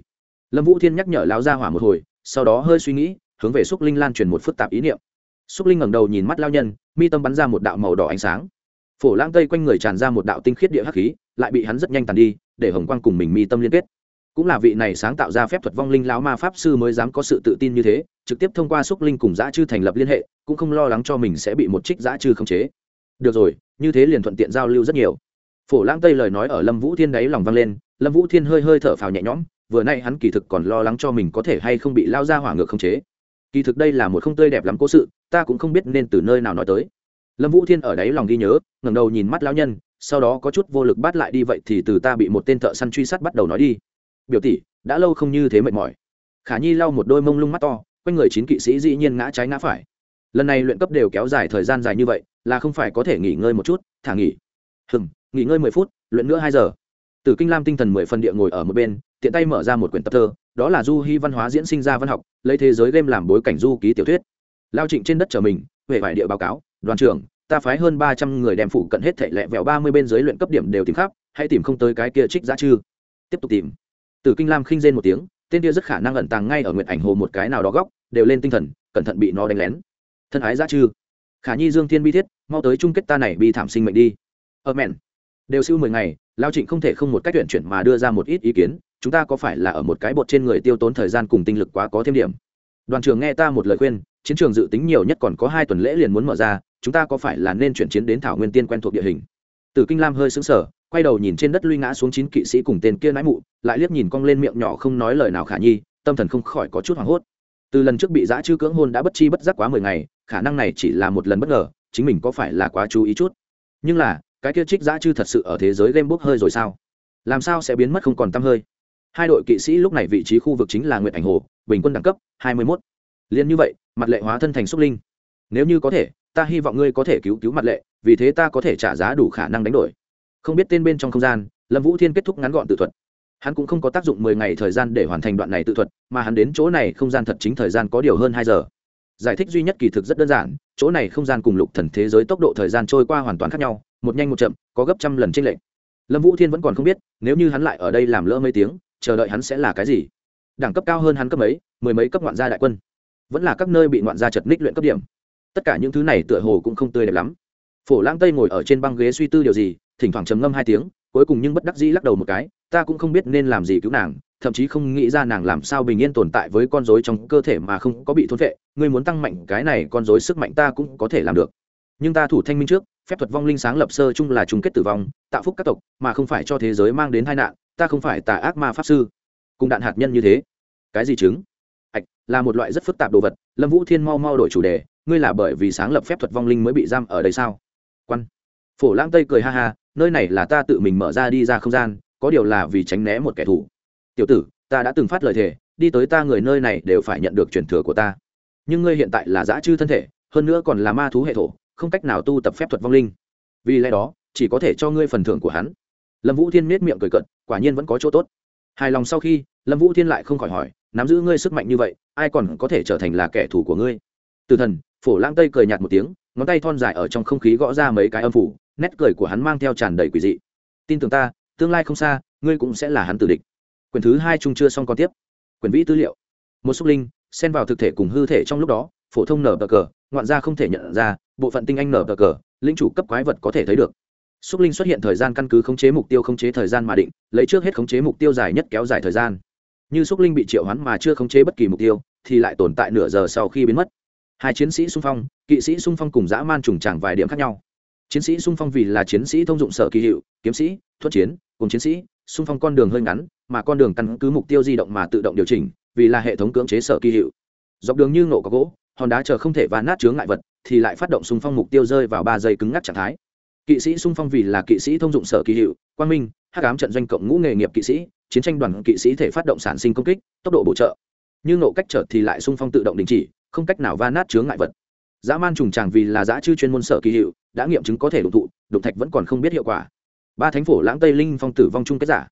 Lâm vũ thiên nhắc nhở lao gia hỏa một hồi, sau đó hơi suy nghĩ, hướng về xúc linh lan truyền một phức tạp ý niệm. Xúc linh ngẩng đầu nhìn mắt lao nhân, mi tâm bắn ra một đạo màu đỏ ánh sáng phổ lãng tây quanh người tràn ra một đạo tinh khiết địa hắc khí, lại bị hắn rất nhanh tàn đi, để hồng quang cùng mình mi tâm liên kết. Cũng là vị này sáng tạo ra phép thuật vong linh lão ma pháp sư mới dám có sự tự tin như thế, trực tiếp thông qua xúc linh cùng giã chư thành lập liên hệ, cũng không lo lắng cho mình sẽ bị một trích giã chư khống chế. Được rồi, như thế liền thuận tiện giao lưu rất nhiều. Phổ lãng tây lời nói ở lâm vũ thiên đáy lòng vang lên, lâm vũ thiên hơi hơi thở phào nhẹ nhõm, vừa nay hắn kỳ thực còn lo lắng cho mình có thể hay không bị lao ra hỏa ngược khống chế. Kỳ thực đây là một không tươi đẹp lắm cố sự, ta cũng không biết nên từ nơi nào nói tới lâm vũ thiên ở đáy lòng ghi nhớ, ngẩng đầu nhìn mắt lão nhân, sau đó có chút vô lực bắt lại đi vậy thì từ ta bị một tên thợ săn truy sát bắt đầu nói đi. Biểu tỷ, đã lâu không như thế mệt mỏi. Khả nhi lau một đôi mông lung mắt to, quanh người chín kỵ sĩ dĩ nhiên ngã trái ngã phải. Lần này luyện cấp đều kéo dài thời gian dài như vậy, là không phải có thể nghỉ ngơi một chút, thả nghỉ. Hừng nghỉ ngơi mười phút, luyện nữa hai giờ. Từ kinh lam tinh thần mười phần địa ngồi ở một bên, tiện tay mở ra một quyển tập thơ, đó là du hy văn hóa diễn sinh ra văn học, lấy thế giới game làm bối cảnh du ký tiểu thuyết. Lao trịnh trên đất trở mình, huệ vải địa báo cáo đoàn trưởng, ta phái hơn ba trăm người đem phụ cận hết thệ lẹ vẹo ba mươi bên dưới luyện cấp điểm đều tìm khắp, hãy tìm không tới cái kia trích giá chư. Tiếp tục tìm. Từ kinh lam khinh rên một tiếng, tên kia rất khả năng ẩn tàng ngay ở nguyện ảnh hồ một cái nào đó góc, đều lên tinh thần, cẩn thận bị nó đánh lén. Thân ái giá chư. Khả nhi dương thiên bi thiết, mau tới chung kết ta này bị thảm sinh mệnh đi. Ơ mẹn. Đều siêu mười ngày, lao trịnh không thể không một cách tuyển chuyển mà đưa ra một ít ý kiến, chúng ta có phải là ở một cái bột trên người tiêu tốn thời gian cùng tinh lực quá có thêm điểm? Đoàn trưởng nghe ta một lời khuyên, chiến trường dự tính nhiều nhất còn có hai tuần lễ liền muốn mở ra chúng ta có phải là nên chuyển chiến đến thảo nguyên tiên quen thuộc địa hình? Từ kinh lam hơi xứng sở quay đầu nhìn trên đất luy ngã xuống chín kỵ sĩ cùng tên kia nãi mụ, lại liếc nhìn cong lên miệng nhỏ không nói lời nào khả nhi, tâm thần không khỏi có chút hoảng hốt. Từ lần trước bị giã chư cưỡng hôn đã bất chi bất giác quá mười ngày, khả năng này chỉ là một lần bất ngờ, chính mình có phải là quá chú ý chút? Nhưng là, cái kia trích giã chư thật sự ở thế giới game bốc hơi rồi sao? Làm sao sẽ biến mất không còn t hơi? Hai đội kỵ sĩ lúc này vị trí khu vực chính là nguyện ảnh hồ, bình quân đẳng cấp hai mươi mốt. Liền như vậy, mặt lệ hóa thân thành xúc linh. Nếu như có thể ta hy vọng ngươi có thể cứu cứu mặt lệ, vì thế ta có thể trả giá đủ khả năng đánh đổi. Không biết tên bên trong không gian, lâm vũ thiên kết thúc ngắn gọn tự thuật. Hắn cũng không có tác dụng mười ngày thời gian để hoàn thành đoạn này tự thuật, mà hắn đến chỗ này không gian thật chính thời gian có điều hơn hai giờ. Giải thích duy nhất kỳ thực rất đơn giản, chỗ này không gian cùng lục thần thế giới tốc độ thời gian trôi qua hoàn toàn khác nhau, một nhanh một chậm, có gấp trăm lần trên lệnh lâm vũ thiên vẫn còn không biết, nếu như hắn lại ở đây làm lỡ mấy tiếng, chờ đợi hắn sẽ là cái gì. Đẳng cấp cao hơn hắn cấp mấy, mười mấy cấp ngoạn gia đại quân. Vẫn là các nơi bị ngoạn gia chật ních luyện cấp điểm tất cả những thứ này tựa hồ cũng không tươi đẹp lắm. Phổ lãng tây ngồi ở trên băng ghế suy tư điều gì, thỉnh thoảng trầm ngâm hai tiếng, cuối cùng nhưng bất đắc dĩ lắc đầu một cái, ta cũng không biết nên làm gì cứu nàng, thậm chí không nghĩ ra nàng làm sao bình yên tồn tại với con dối trong cơ thể mà không có bị thốn vệ, ngươi muốn tăng mạnh cái này con dối sức mạnh ta cũng có thể làm được. Nhưng ta thủ thanh minh trước, phép thuật vong linh sáng lập sơ chung là chung kết tử vong, tạo phúc các tộc, mà không phải cho thế giới mang đến tai nạn, ta không phải tà ác ma pháp sư. Cùng đạn hạt nhân như thế. Cái gì chứng? Ạch là một loại rất phức tạp đồ vật, lâm vũ thiên mau mau đổi chủ đề ngươi là bởi vì sáng lập phép thuật vong linh mới bị giam ở đây sao? Quan. Phổ lãng tây cười ha ha, nơi này là ta tự mình mở ra đi ra không gian, có điều là vì tránh né một kẻ thù. Tiểu tử, ta đã từng phát lời thề, đi tới ta người nơi này đều phải nhận được truyền thừa của ta. Nhưng ngươi hiện tại là dã chư thân thể, hơn nữa còn là ma thú hệ thổ, không cách nào tu tập phép thuật vong linh. Vì lẽ đó, chỉ có thể cho ngươi phần thưởng của hắn. Lâm vũ thiên nết miệng cười cận quả nhiên vẫn có chỗ tốt. Hài lòng sau khi, lâm vũ thiên lại không khỏi hỏi, nắm giữ ngươi sức mạnh như vậy, ai còn có thể trở thành là kẻ thù của ngươi? Từ thần, phổ lang tây cười nhạt một tiếng, ngón tay thon dài ở trong không khí gõ ra mấy cái âm phủ, nét cười của hắn mang theo tràn đầy quỷ dị. Tin tưởng ta, tương lai không xa, ngươi cũng sẽ là hắn tử địch. Quyền thứ hai chung chưa xong còn tiếp. Quyền vĩ tư liệu. Một xúc linh, xen vào thực thể cùng hư thể trong lúc đó, phổ thông nở bờ cờ, ngoạn gia không thể nhận ra, bộ phận tinh anh nở bờ cờ linh chủ cấp quái vật có thể thấy được. Xúc linh xuất hiện thời gian căn cứ khống chế mục tiêu khống chế thời gian mà định, lấy trước hết khống chế mục tiêu dài nhất kéo dài thời gian. Như xúc linh bị triệu hoán mà chưa khống chế bất kỳ mục tiêu, thì lại tồn tại nửa giờ sau khi biến mất hai chiến sĩ xung phong, kỵ sĩ xung phong cùng dã man trùng tràng vài điểm khác nhau. Chiến sĩ xung phong vì là chiến sĩ thông dụng sở kỳ hiệu, kiếm sĩ, thuật chiến, cùng chiến sĩ, xung phong con đường hơi ngắn, mà con đường căn cứ mục tiêu di động mà tự động điều chỉnh, vì là hệ thống cưỡng chế sở kỳ hiệu. Dọc đường như nổ có gỗ, hòn đá chờ không thể và nát chướng ngại vật, thì lại phát động xung phong mục tiêu rơi vào ba giây cứng ngắc trạng thái. Kỵ sĩ xung phong vì là kỵ sĩ thông dụng sở kỳ hiệu, quang minh, hắc ám trận doanh cộng ngũ nghề nghiệp kỵ sĩ, chiến tranh đoàn kỵ sĩ thể phát động sản sinh công kích, tốc độ bổ trợ. Nhưng nộ cách trở thì lại xung phong tự động đình chỉ không cách nào va nát chướng ngại vật. Dã man trùng tràng vì là dã chư chuyên môn sở kỳ hiệu, đã nghiệm chứng có thể đụng thụ, đụng thạch vẫn còn không biết hiệu quả. Ba thánh phổ lãng tây linh phong tử vong chung kết giả.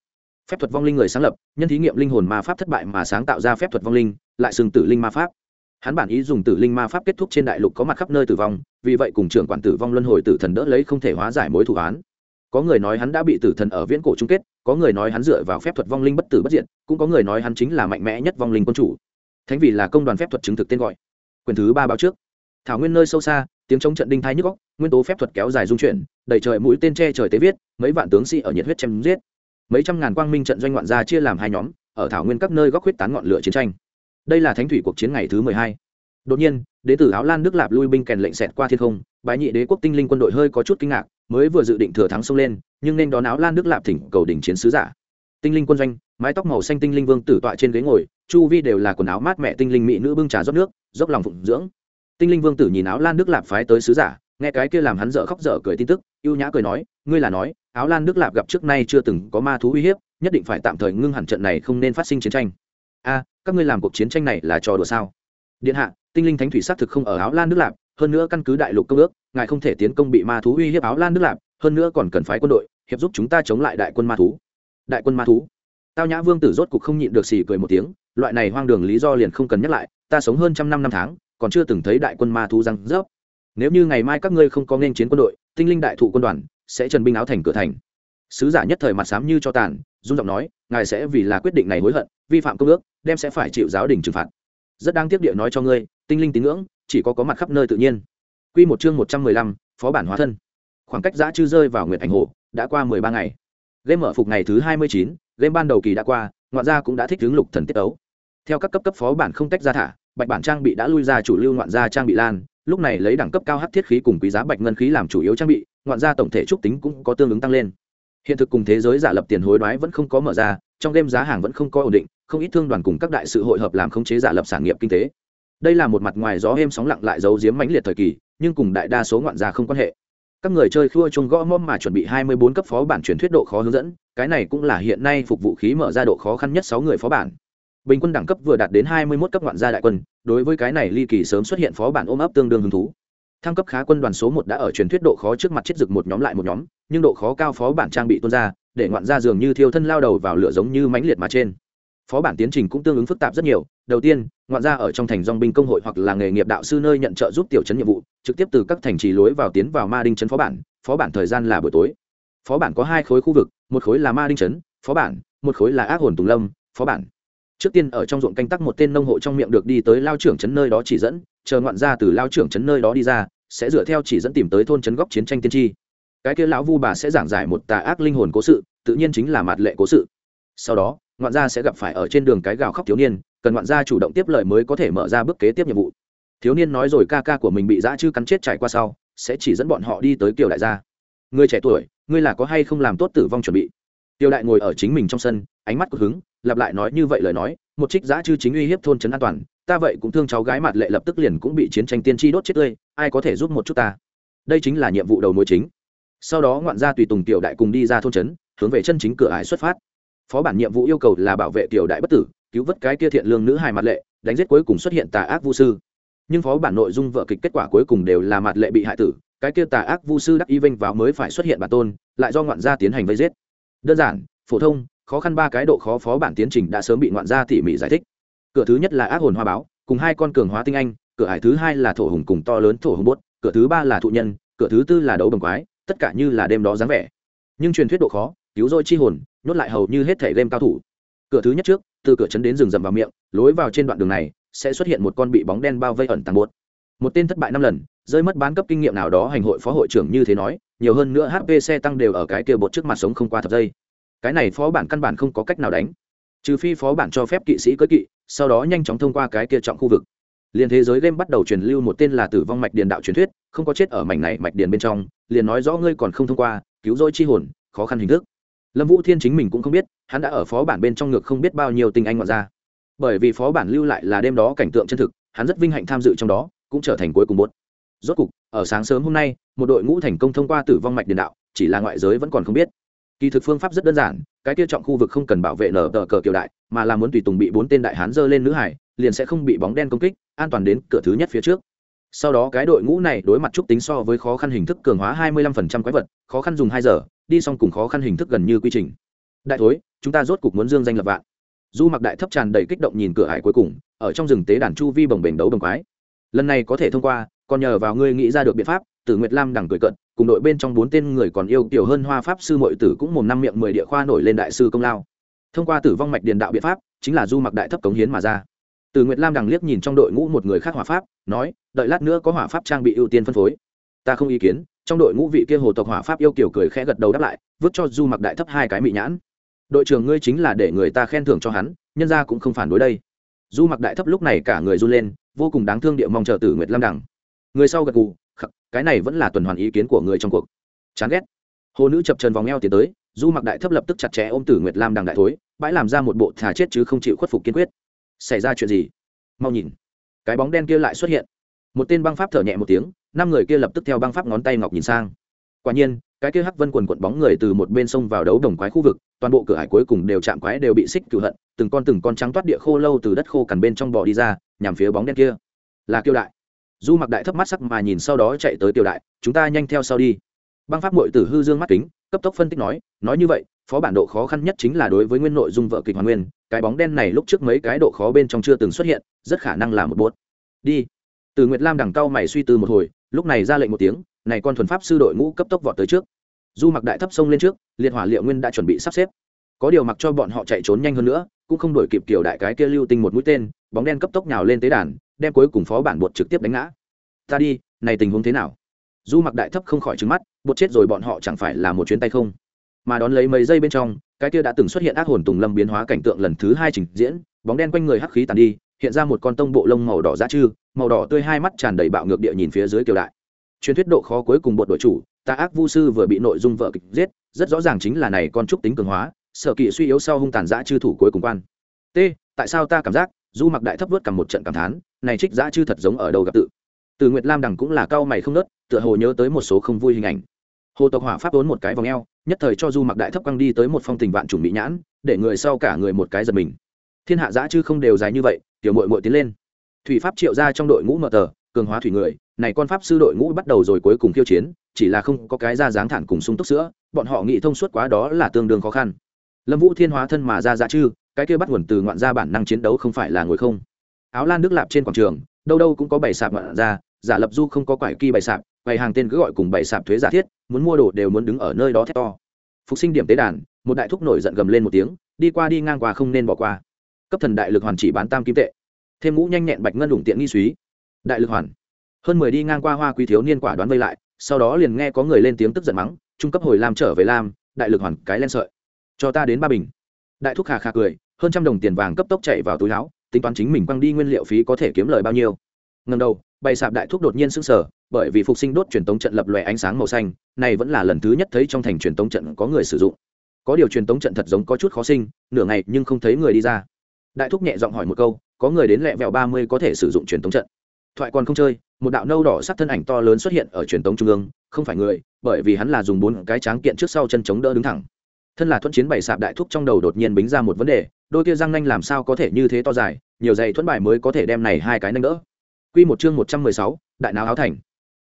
Phép thuật vong linh người sáng lập, nhân thí nghiệm linh hồn ma pháp thất bại mà sáng tạo ra phép thuật vong linh, lại xưng tử linh ma pháp. Hắn bản ý dùng tử linh ma pháp kết thúc trên đại lục có mặt khắp nơi tử vong, vì vậy cùng trưởng quản tử vong luân hồi tử thần đỡ lấy không thể hóa giải mối thủ án. Có người nói hắn đã bị tử thần ở viễn cổ chung kết, có người nói hắn dựa vào phép thuật vong linh bất tử bất diệt, cũng có người nói hắn chính là mạnh mẽ nhất vong linh quân chủ. Thánh vì là công đoàn phép thuật chứng thực tên gọi quyền thứ ba báo trước. Thảo nguyên nơi sâu xa, tiếng chống trận đinh thái nhức góc nguyên tố phép thuật kéo dài dung chuyển, đầy trời mũi tên tre trời tế viết, mấy vạn tướng sĩ ở nhiệt huyết chém giết. Mấy trăm ngàn quang minh trận doanh ngoạn gia chia làm hai nhóm, ở thảo nguyên các nơi góc huyết tán ngọn lửa chiến tranh. Đây là thánh thủy cuộc chiến ngày thứ mười hai. Đột nhiên, đế tử áo lan đức lạp lui binh kèn lệnh xẹt qua thiên không, bái nhị đế quốc tinh linh quân đội hơi có chút kinh ngạc, mới vừa dự định thừa thắng xông lên, nhưng nên đón áo lan đức lạp thỉnh cầu đỉnh chiến sứ giả. Tinh linh quân doanh mái tóc màu xanh tinh linh vương tử tọa trên ghế ngồi, chu vi đều là quần áo mát mẹ tinh linh mỹ nữ bưng trà rót nước, dốc lòng phụng dưỡng. Tinh linh vương tử nhìn áo lan đức lạp phái tới sứ giả, nghe cái kia làm hắn dở khóc dở cười tin tức, ưu nhã cười nói, ngươi là nói, áo lan đức lạp gặp trước nay chưa từng có ma thú uy hiếp, nhất định phải tạm thời ngưng hẳn trận này không nên phát sinh chiến tranh. A, các ngươi làm cuộc chiến tranh này là trò đùa sao? Điện hạ, tinh linh thánh thủy xác thực không ở áo lan nước lạp, hơn nữa căn cứ đại lục công ước, ngài không thể tiến công bị ma thú uy hiếp áo lan nước lạp, hơn nữa còn cần phái quân đội, hiệp giúp chúng ta chống lại đại quân ma thú. Đại quân ma thú? Tao nhã vương tử rốt cục không nhịn được xì cười một tiếng loại này hoang đường lý do liền không cần nhắc lại ta sống hơn trăm năm năm tháng còn chưa từng thấy đại quân ma thú răng rớp nếu như ngày mai các ngươi không có nên chiến quân đội tinh linh đại thụ quân đoàn sẽ trần binh áo thành cửa thành sứ giả nhất thời mặt sám như cho tàn dung giọng nói ngài sẽ vì là quyết định này hối hận vi phạm công ước đem sẽ phải chịu giáo đình trừng phạt rất đáng tiếc địa nói cho ngươi tinh linh tín ngưỡng chỉ có có mặt khắp nơi tự nhiên Quy một chương một trăm mười lăm, phó bản hóa thân. Khoảng cách giã chư rơi vào Nguyệt Ảnh Hồ, đã qua mười ba ngày. Game mở phục ngày thứ hai mươi chín, game ban đầu kỳ đã qua, ngoạn gia cũng đã thích ứng lục thần tiết tấu. Theo các cấp cấp phó bản không tách ra thả, bạch bản trang bị đã lui ra chủ lưu ngoạn gia trang bị lan, lúc này lấy đẳng cấp cao hắc thiết khí cùng quý giá bạch ngân khí làm chủ yếu trang bị, ngoạn gia tổng thể trúc tính cũng có tương ứng tăng lên. Hiện thực cùng thế giới giả lập tiền hối đoái vẫn không có mở ra, trong game giá hàng vẫn không có ổn định, không ít thương đoàn cùng các đại sự hội hợp làm khống chế giả lập sản nghiệp kinh tế. Đây là một mặt ngoài gió êm sóng lặng lại giấu giếm mãnh liệt thời kỳ nhưng cùng đại đa số ngoạn gia không quan hệ các người chơi khua chung gõ mom mà chuẩn bị 24 cấp phó bản truyền thuyết độ khó hướng dẫn, cái này cũng là hiện nay phục vụ khí mở ra độ khó khăn nhất 6 người phó bản. Bình quân đẳng cấp vừa đạt đến 21 cấp ngoạn gia đại quân, đối với cái này ly kỳ sớm xuất hiện phó bản ôm ấp tương đương hứng thú. Thăng cấp khá quân đoàn số một đã ở truyền thuyết độ khó trước mặt chết dực một nhóm lại một nhóm, nhưng độ khó cao phó bản trang bị tuôn ra, để ngoạn gia dường như thiêu thân lao đầu vào lửa giống như mãnh liệt mà trên phó bản tiến trình cũng tương ứng phức tạp rất nhiều. Đầu tiên, ngoạn ra ở trong thành dong binh công hội hoặc là nghề nghiệp đạo sư nơi nhận trợ giúp tiểu chấn nhiệm vụ, trực tiếp từ các thành trì lối vào tiến vào ma đinh chấn phó bản phó bản thời gian là buổi tối. Phó bản có hai khối khu vực, một khối là ma đinh chấn phó bản, một khối là ác hồn tùng lâm, phó bản. Trước tiên, ở trong ruộng canh tắc một tên nông hộ trong miệng được đi tới lao trưởng chấn nơi đó chỉ dẫn, chờ ngoạn ra từ lao trưởng chấn nơi đó đi ra, sẽ dựa theo chỉ dẫn tìm tới thôn chấn góc chiến tranh tiên tri. Cái kia lão vu bà sẽ giảng giải một tà ác linh hồn cố sự, tự nhiên chính là mạt lệ cố sự. Sau đó ngoạn gia sẽ gặp phải ở trên đường cái gào khóc thiếu niên, cần ngoạn gia chủ động tiếp lời mới có thể mở ra bước kế tiếp nhiệm vụ. Thiếu niên nói rồi ca ca của mình bị dã chư cắn chết trải qua sau, sẽ chỉ dẫn bọn họ đi tới kiều đại gia. Người trẻ tuổi, ngươi là có hay không làm tốt tử vong chuẩn bị? Tiêu đại ngồi ở chính mình trong sân, ánh mắt của hứng, lặp lại nói như vậy lời nói, một trích giã chư chính uy hiếp thôn trấn an toàn, ta vậy cũng thương cháu gái mặt lệ lập tức liền cũng bị chiến tranh tiên tri đốt chết tươi, ai có thể giúp một chút ta? Đây chính là nhiệm vụ đầu mối chính. Sau đó ngoạn gia tùy tùng tiểu đại cùng đi ra thôn trấn, hướng về chân chính cửa ải xuất phát phó bản nhiệm vụ yêu cầu là bảo vệ tiểu đại bất tử, cứu vớt cái kia thiện lương nữ hài mặt lệ, đánh giết cuối cùng xuất hiện tà ác vu sư. Nhưng phó bản nội dung vợ kịch kết quả cuối cùng đều là mặt lệ bị hại tử, cái kia tà ác vu sư đắc y vinh vào mới phải xuất hiện bản tôn, lại do ngoạn gia tiến hành vây giết. Đơn giản, phổ thông, khó khăn ba cái độ khó phó bản tiến trình đã sớm bị ngoạn gia tỉ mỉ giải thích. Cửa thứ nhất là ác hồn hoa báo, cùng hai con cường hóa tinh anh, cửa hải thứ hai là thổ hùng cùng to lớn thổ hùng bốt, cửa thứ ba là thụ nhân, cửa thứ tư là đấu bồng quái, tất cả như là đêm đó dáng vẻ. Nhưng truyền thuyết độ khó, cứu rỗi chi hồn nhốt lại hầu như hết thể game cao thủ. Cửa thứ nhất trước, từ cửa trấn đến rừng rậm vào miệng, lối vào trên đoạn đường này, sẽ xuất hiện một con bị bóng đen bao vây ẩn tàng bột. Một tên thất bại năm lần, rơi mất bán cấp kinh nghiệm nào đó hành hội phó hội trưởng như thế nói, nhiều hơn nữa hp xe tăng đều ở cái kia bột trước mặt sống không qua thập giây. Cái này phó bản căn bản không có cách nào đánh. Trừ phi phó bản cho phép kỵ sĩ cưỡi kỵ, sau đó nhanh chóng thông qua cái kia trọng khu vực. Liền thế giới game bắt đầu truyền lưu một tên là tử vong mạch điện đạo truyền thuyết, không có chết ở mảnh này mạch điện bên trong, liền nói rõ ngươi còn không thông qua, cứu rỗi chi hồn, khó khăn hình thức lâm vũ thiên chính mình cũng không biết, hắn đã ở phó bản bên trong ngược không biết bao nhiêu tình anh ngoại ra bởi vì phó bản lưu lại là đêm đó cảnh tượng chân thực, hắn rất vinh hạnh tham dự trong đó, cũng trở thành cuối cùng bốt rốt cục, ở sáng sớm hôm nay, một đội ngũ thành công thông qua tử vong mạch điện đạo, chỉ là ngoại giới vẫn còn không biết. Kỳ thực phương pháp rất đơn giản, cái kia trọng khu vực không cần bảo vệ nở tờ cờ kiều đại, mà là muốn tùy tùng bị bốn tên đại hán dơ lên nữ hải, liền sẽ không bị bóng đen công kích, an toàn đến cửa thứ nhất phía trước. Sau đó cái đội ngũ này đối mặt trúc tính so với khó khăn hình thức cường hóa 25% quái vật, khó khăn dùng hai giờ đi xong cùng khó khăn hình thức gần như quy trình. Đại thối, chúng ta rốt cục muốn dương danh lập vạn. Du mặc đại thấp tràn đầy kích động nhìn cửa hải cuối cùng, ở trong rừng tế đàn chu vi bồng bềnh đấu bồng quái. Lần này có thể thông qua, còn nhờ vào ngươi nghĩ ra được biện pháp, tử nguyệt lam đằng cười cận cùng đội bên trong bốn tên người còn yêu kiểu hơn hoa pháp sư mội tử cũng mồm năm miệng mười địa khoa nổi lên đại sư công lao. Thông qua tử vong mạch điền đạo biện pháp, chính là du mặc đại thấp cống hiến mà ra. Từ nguyệt lam đằng liếc nhìn trong đội ngũ một người khác hỏa pháp, nói, đợi lát nữa có hỏa pháp trang bị ưu tiên phân phối ta không ý kiến, trong đội ngũ vị kia hồ tộc hỏa pháp yêu kiểu cười khẽ gật đầu đáp lại, vứt cho du mặc đại thấp hai cái mị nhãn. Đội trưởng ngươi chính là để người ta khen thưởng cho hắn, nhân ra cũng không phản đối đây. Du mặc đại thấp lúc này cả người run lên, vô cùng đáng thương địa mong chờ tử nguyệt lam đằng. Người sau gật gù, khắc, cái này vẫn là tuần hoàn ý kiến của người trong cuộc. Chán ghét. Hồ nữ chập trần vòng eo tiến tới, du mặc đại thấp lập tức chặt chẽ ôm tử nguyệt lam đằng đại thối, bãi làm ra một bộ thà chết chứ không chịu khuất phục kiên quyết. Xảy ra chuyện gì? Mau nhìn. Cái bóng đen kia lại xuất hiện. Một tên băng pháp thở nhẹ một tiếng năm người kia lập tức theo băng pháp ngón tay ngọc nhìn sang. Quả nhiên, cái kia hắc vân quần quận bóng người từ một bên sông vào đấu đồng quái khu vực, toàn bộ cửa hải cuối cùng đều chạm quái đều bị xích cựu hận, từng con từng con trắng toát địa khô lâu từ đất khô cằn bên trong bò đi ra, nhằm phía bóng đen kia. Là kiêu đại. Du mặc đại thấp mắt sắc mà nhìn sau đó chạy tới kiều đại, chúng ta nhanh theo sau đi. Băng pháp mội tử hư dương mắt kính, cấp tốc phân tích nói nói như vậy, phó bản độ khó khăn nhất chính là đối với nguyên nội dung vợ kịch hoàn nguyên, cái bóng đen này lúc trước mấy cái độ khó bên trong chưa từng xuất hiện, rất khả năng là một bốt đi. Từ nguyệt lam đằng cao mày suy tư một hồi lúc này ra lệnh một tiếng, này con thuần pháp sư đội ngũ cấp tốc vọt tới trước. Du mặc đại thấp sông lên trước, liệt hỏa liệu nguyên đã chuẩn bị sắp xếp. Có điều mặc cho bọn họ chạy trốn nhanh hơn nữa, cũng không đổi kịp kiểu đại cái kia lưu tinh một mũi tên, bóng đen cấp tốc nhào lên tế đàn, đem cuối cùng phó bản bột trực tiếp đánh ngã. Ta đi, này tình huống thế nào? Du mặc đại thấp không khỏi trứng mắt, bột chết rồi bọn họ chẳng phải là một chuyến tay không? Mà đón lấy mấy giây bên trong, cái kia đã từng xuất hiện ác hồn tùng lâm biến hóa cảnh tượng lần thứ hai trình diễn, bóng đen quanh người hắc khí tàn đi hiện ra một con tông bộ lông màu đỏ giá chư, màu đỏ tươi hai mắt tràn đầy bạo ngược địa nhìn phía dưới kiều đại. Truyền thuyết độ khó cuối cùng bột đội chủ ta ác vu sư vừa bị nội dung vợ kịch giết, rất rõ ràng chính là này con trúc tính cường hóa, sở kỵ suy yếu sau hung tàn giã chư thủ cuối cùng quan. T, tại sao ta cảm giác, du mặc đại thấp vớt cầm một trận cảm thán, này trích giã chư thật giống ở đầu gặp tự. Từ nguyệt lam đằng cũng là cao mày không nớt, tựa hồ nhớ tới một số không vui hình ảnh. Hồ tộc hỏa pháp vốn một cái vòng eo, nhất thời cho du mặc đại thấp quăng đi tới một phong tình vạn chủng mỹ nhãn, để người sau cả người một cái giật mình thiên hạ giã chứ không đều dài như vậy, tiểu mội mội tiến lên. Thủy pháp triệu ra trong đội ngũ mờ tờ, cường hóa thủy người, này con pháp sư đội ngũ bắt đầu rồi cuối cùng khiêu chiến, chỉ là không có cái ra dáng thản cùng sung túc sữa, bọn họ nghĩ thông suốt quá đó là tương đương khó khăn. Lâm vũ thiên hóa thân mà ra dã chư, cái kia bắt nguồn từ ngoạn gia bản năng chiến đấu không phải là ngồi không. Áo lan nước lạp trên quảng trường, đâu đâu cũng có bảy sạp ngoạn ra giả lập du không có quải kỳ bảy sạp bày hàng tên cứ gọi cùng bảy sạp thuế giả thiết, muốn mua đồ đều muốn đứng ở nơi đó thét to. Phục sinh điểm tế đàn, một đại thúc nổi giận gầm lên một tiếng, đi qua đi ngang qua không nên bỏ qua cấp thần đại lực hoàn chỉ bán tam kim tệ. Thêm ngũ nhanh nhẹn bạch ngân đủng tiện nghi suý. Đại lực hoàn. Hơn mười đi ngang qua hoa quý thiếu niên quả đoán vây lại, sau đó liền nghe có người lên tiếng tức giận mắng, trung cấp hồi làm trở về lam, đại lực hoàn, cái len sợi. Cho ta đến ba bình. Đại thúc khà khà cười, hơn trăm đồng tiền vàng cấp tốc chạy vào túi áo, tính toán chính mình quăng đi nguyên liệu phí có thể kiếm lời bao nhiêu. Ngần đầu, bày sạp đại thúc đột nhiên sững sờ, bởi vì phục sinh đốt truyền tống trận lập lòe ánh sáng màu xanh, này vẫn là lần thứ nhất thấy trong thành truyền tống trận có người sử dụng. Có điều truyền tống trận thật giống có chút khó sinh, nửa ngày nhưng không thấy người đi ra đại thúc nhẹ giọng hỏi một câu có người đến lẹ vẹo ba mươi có thể sử dụng truyền tống trận thoại còn không chơi một đạo nâu đỏ sắc thân ảnh to lớn xuất hiện ở truyền tống trung ương không phải người bởi vì hắn là dùng bốn cái tráng kiện trước sau chân chống đỡ đứng thẳng thân là thuận chiến bày sạp đại thúc trong đầu đột nhiên bính ra một vấn đề đôi kia răng nanh làm sao có thể như thế to dài nhiều giày thuẫn bài mới có thể đem này hai cái nanh đỡ Quy một chương một trăm mười sáu, đại não áo thành.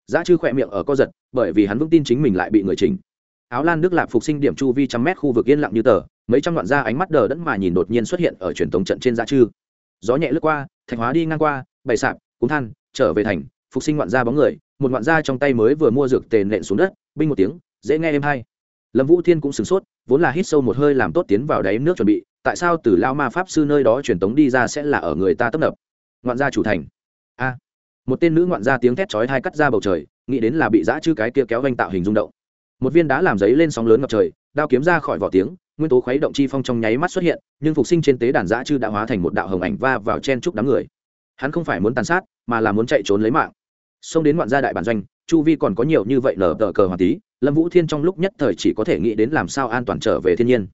Giá chư khỏe miệng ở co giật, bởi vì hắn vững tin chính mình lại bị người chỉnh. Áo Lan Đức Lạp phục sinh điểm chu vi trăm mét khu vực yên lặng như tờ, mấy trăm đoạn ra ánh mắt đờ đẫn mà nhìn đột nhiên xuất hiện ở truyền thống trận trên giá chư. Gió nhẹ lướt qua, thạch hóa đi ngang qua, bày sạp, cúng than, trở về thành, phục sinh ngoạn da bóng người, một ngoạn da trong tay mới vừa mua dược tề nện xuống đất, binh một tiếng, dễ nghe êm hay. Lâm Vũ Thiên cũng sửng sốt, vốn là hít sâu một hơi làm tốt tiến vào đáy nước chuẩn bị, tại sao từ lao ma pháp sư nơi đó truyền tống đi ra sẽ là ở người ta tấp nập ngoạn gia chủ thành a một tên nữ ngoạn gia tiếng thét chói hai cắt ra bầu trời nghĩ đến là bị giã chư cái kia kéo vanh tạo hình rung động một viên đá làm giấy lên sóng lớn ngập trời, đao kiếm ra khỏi vỏ tiếng, nguyên tố khuấy động chi phong trong nháy mắt xuất hiện, nhưng phục sinh trên tế đàn giã chư đã hóa thành một đạo hồng ảnh va vào chen trúc đám người. Hắn không phải muốn tàn sát, mà là muốn chạy trốn lấy mạng. Xông đến ngoạn gia đại bản doanh, chu vi còn có nhiều như vậy nở tờ cờ hoàng tí, lâm vũ thiên trong lúc nhất thời chỉ có thể nghĩ đến làm sao an toàn trở về thiên nhiên.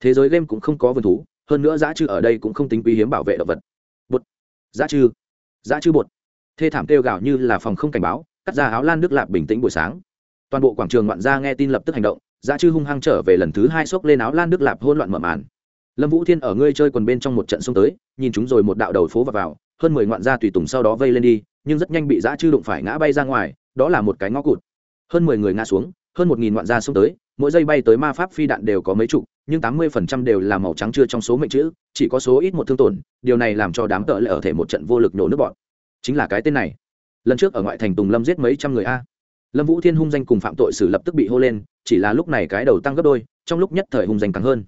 Thế giới game cũng không có vườn thú, hơn nữa giã chư ở đây cũng không tính quý hiếm bảo vệ động vật. Bột. Giã chư. Giã chư bột. Thê thảm kêu gào như là phòng không cảnh báo, cắt ra áo lan nước lạp bình tĩnh buổi sáng toàn bộ quảng trường ngoạn gia nghe tin lập tức hành động giá chư hung hăng trở về lần thứ hai xốc lên áo lan nước lạp hôn loạn mở màn. Lâm vũ thiên ở ngươi chơi quần bên trong một trận xông tới, nhìn chúng rồi một đạo đầu phố và vào, hơn mười ngoạn gia tùy tùng sau đó vây lên đi, nhưng rất nhanh bị Giá chư đụng phải ngã bay ra ngoài, đó là một cái ngõ cụt. Hơn mười người ngã xuống, hơn một nghìn ngoạn gia xông tới, mỗi giây bay tới ma pháp phi đạn đều có mấy chục, nhưng tám mươi phần trăm đều là màu trắng chưa trong số mệnh chữ, chỉ có số ít một thương tổn, điều này làm cho đám tợ lại ở thể một trận vô lực nổ nước bọn. Chính là cái tên này. Lần trước ở ngoại thành tùng lâm giết mấy trăm người a lâm vũ thiên hung danh cùng phạm tội xử lập tức bị hô lên, chỉ là lúc này cái đầu tăng gấp đôi, trong lúc nhất thời hung danh càng hơn.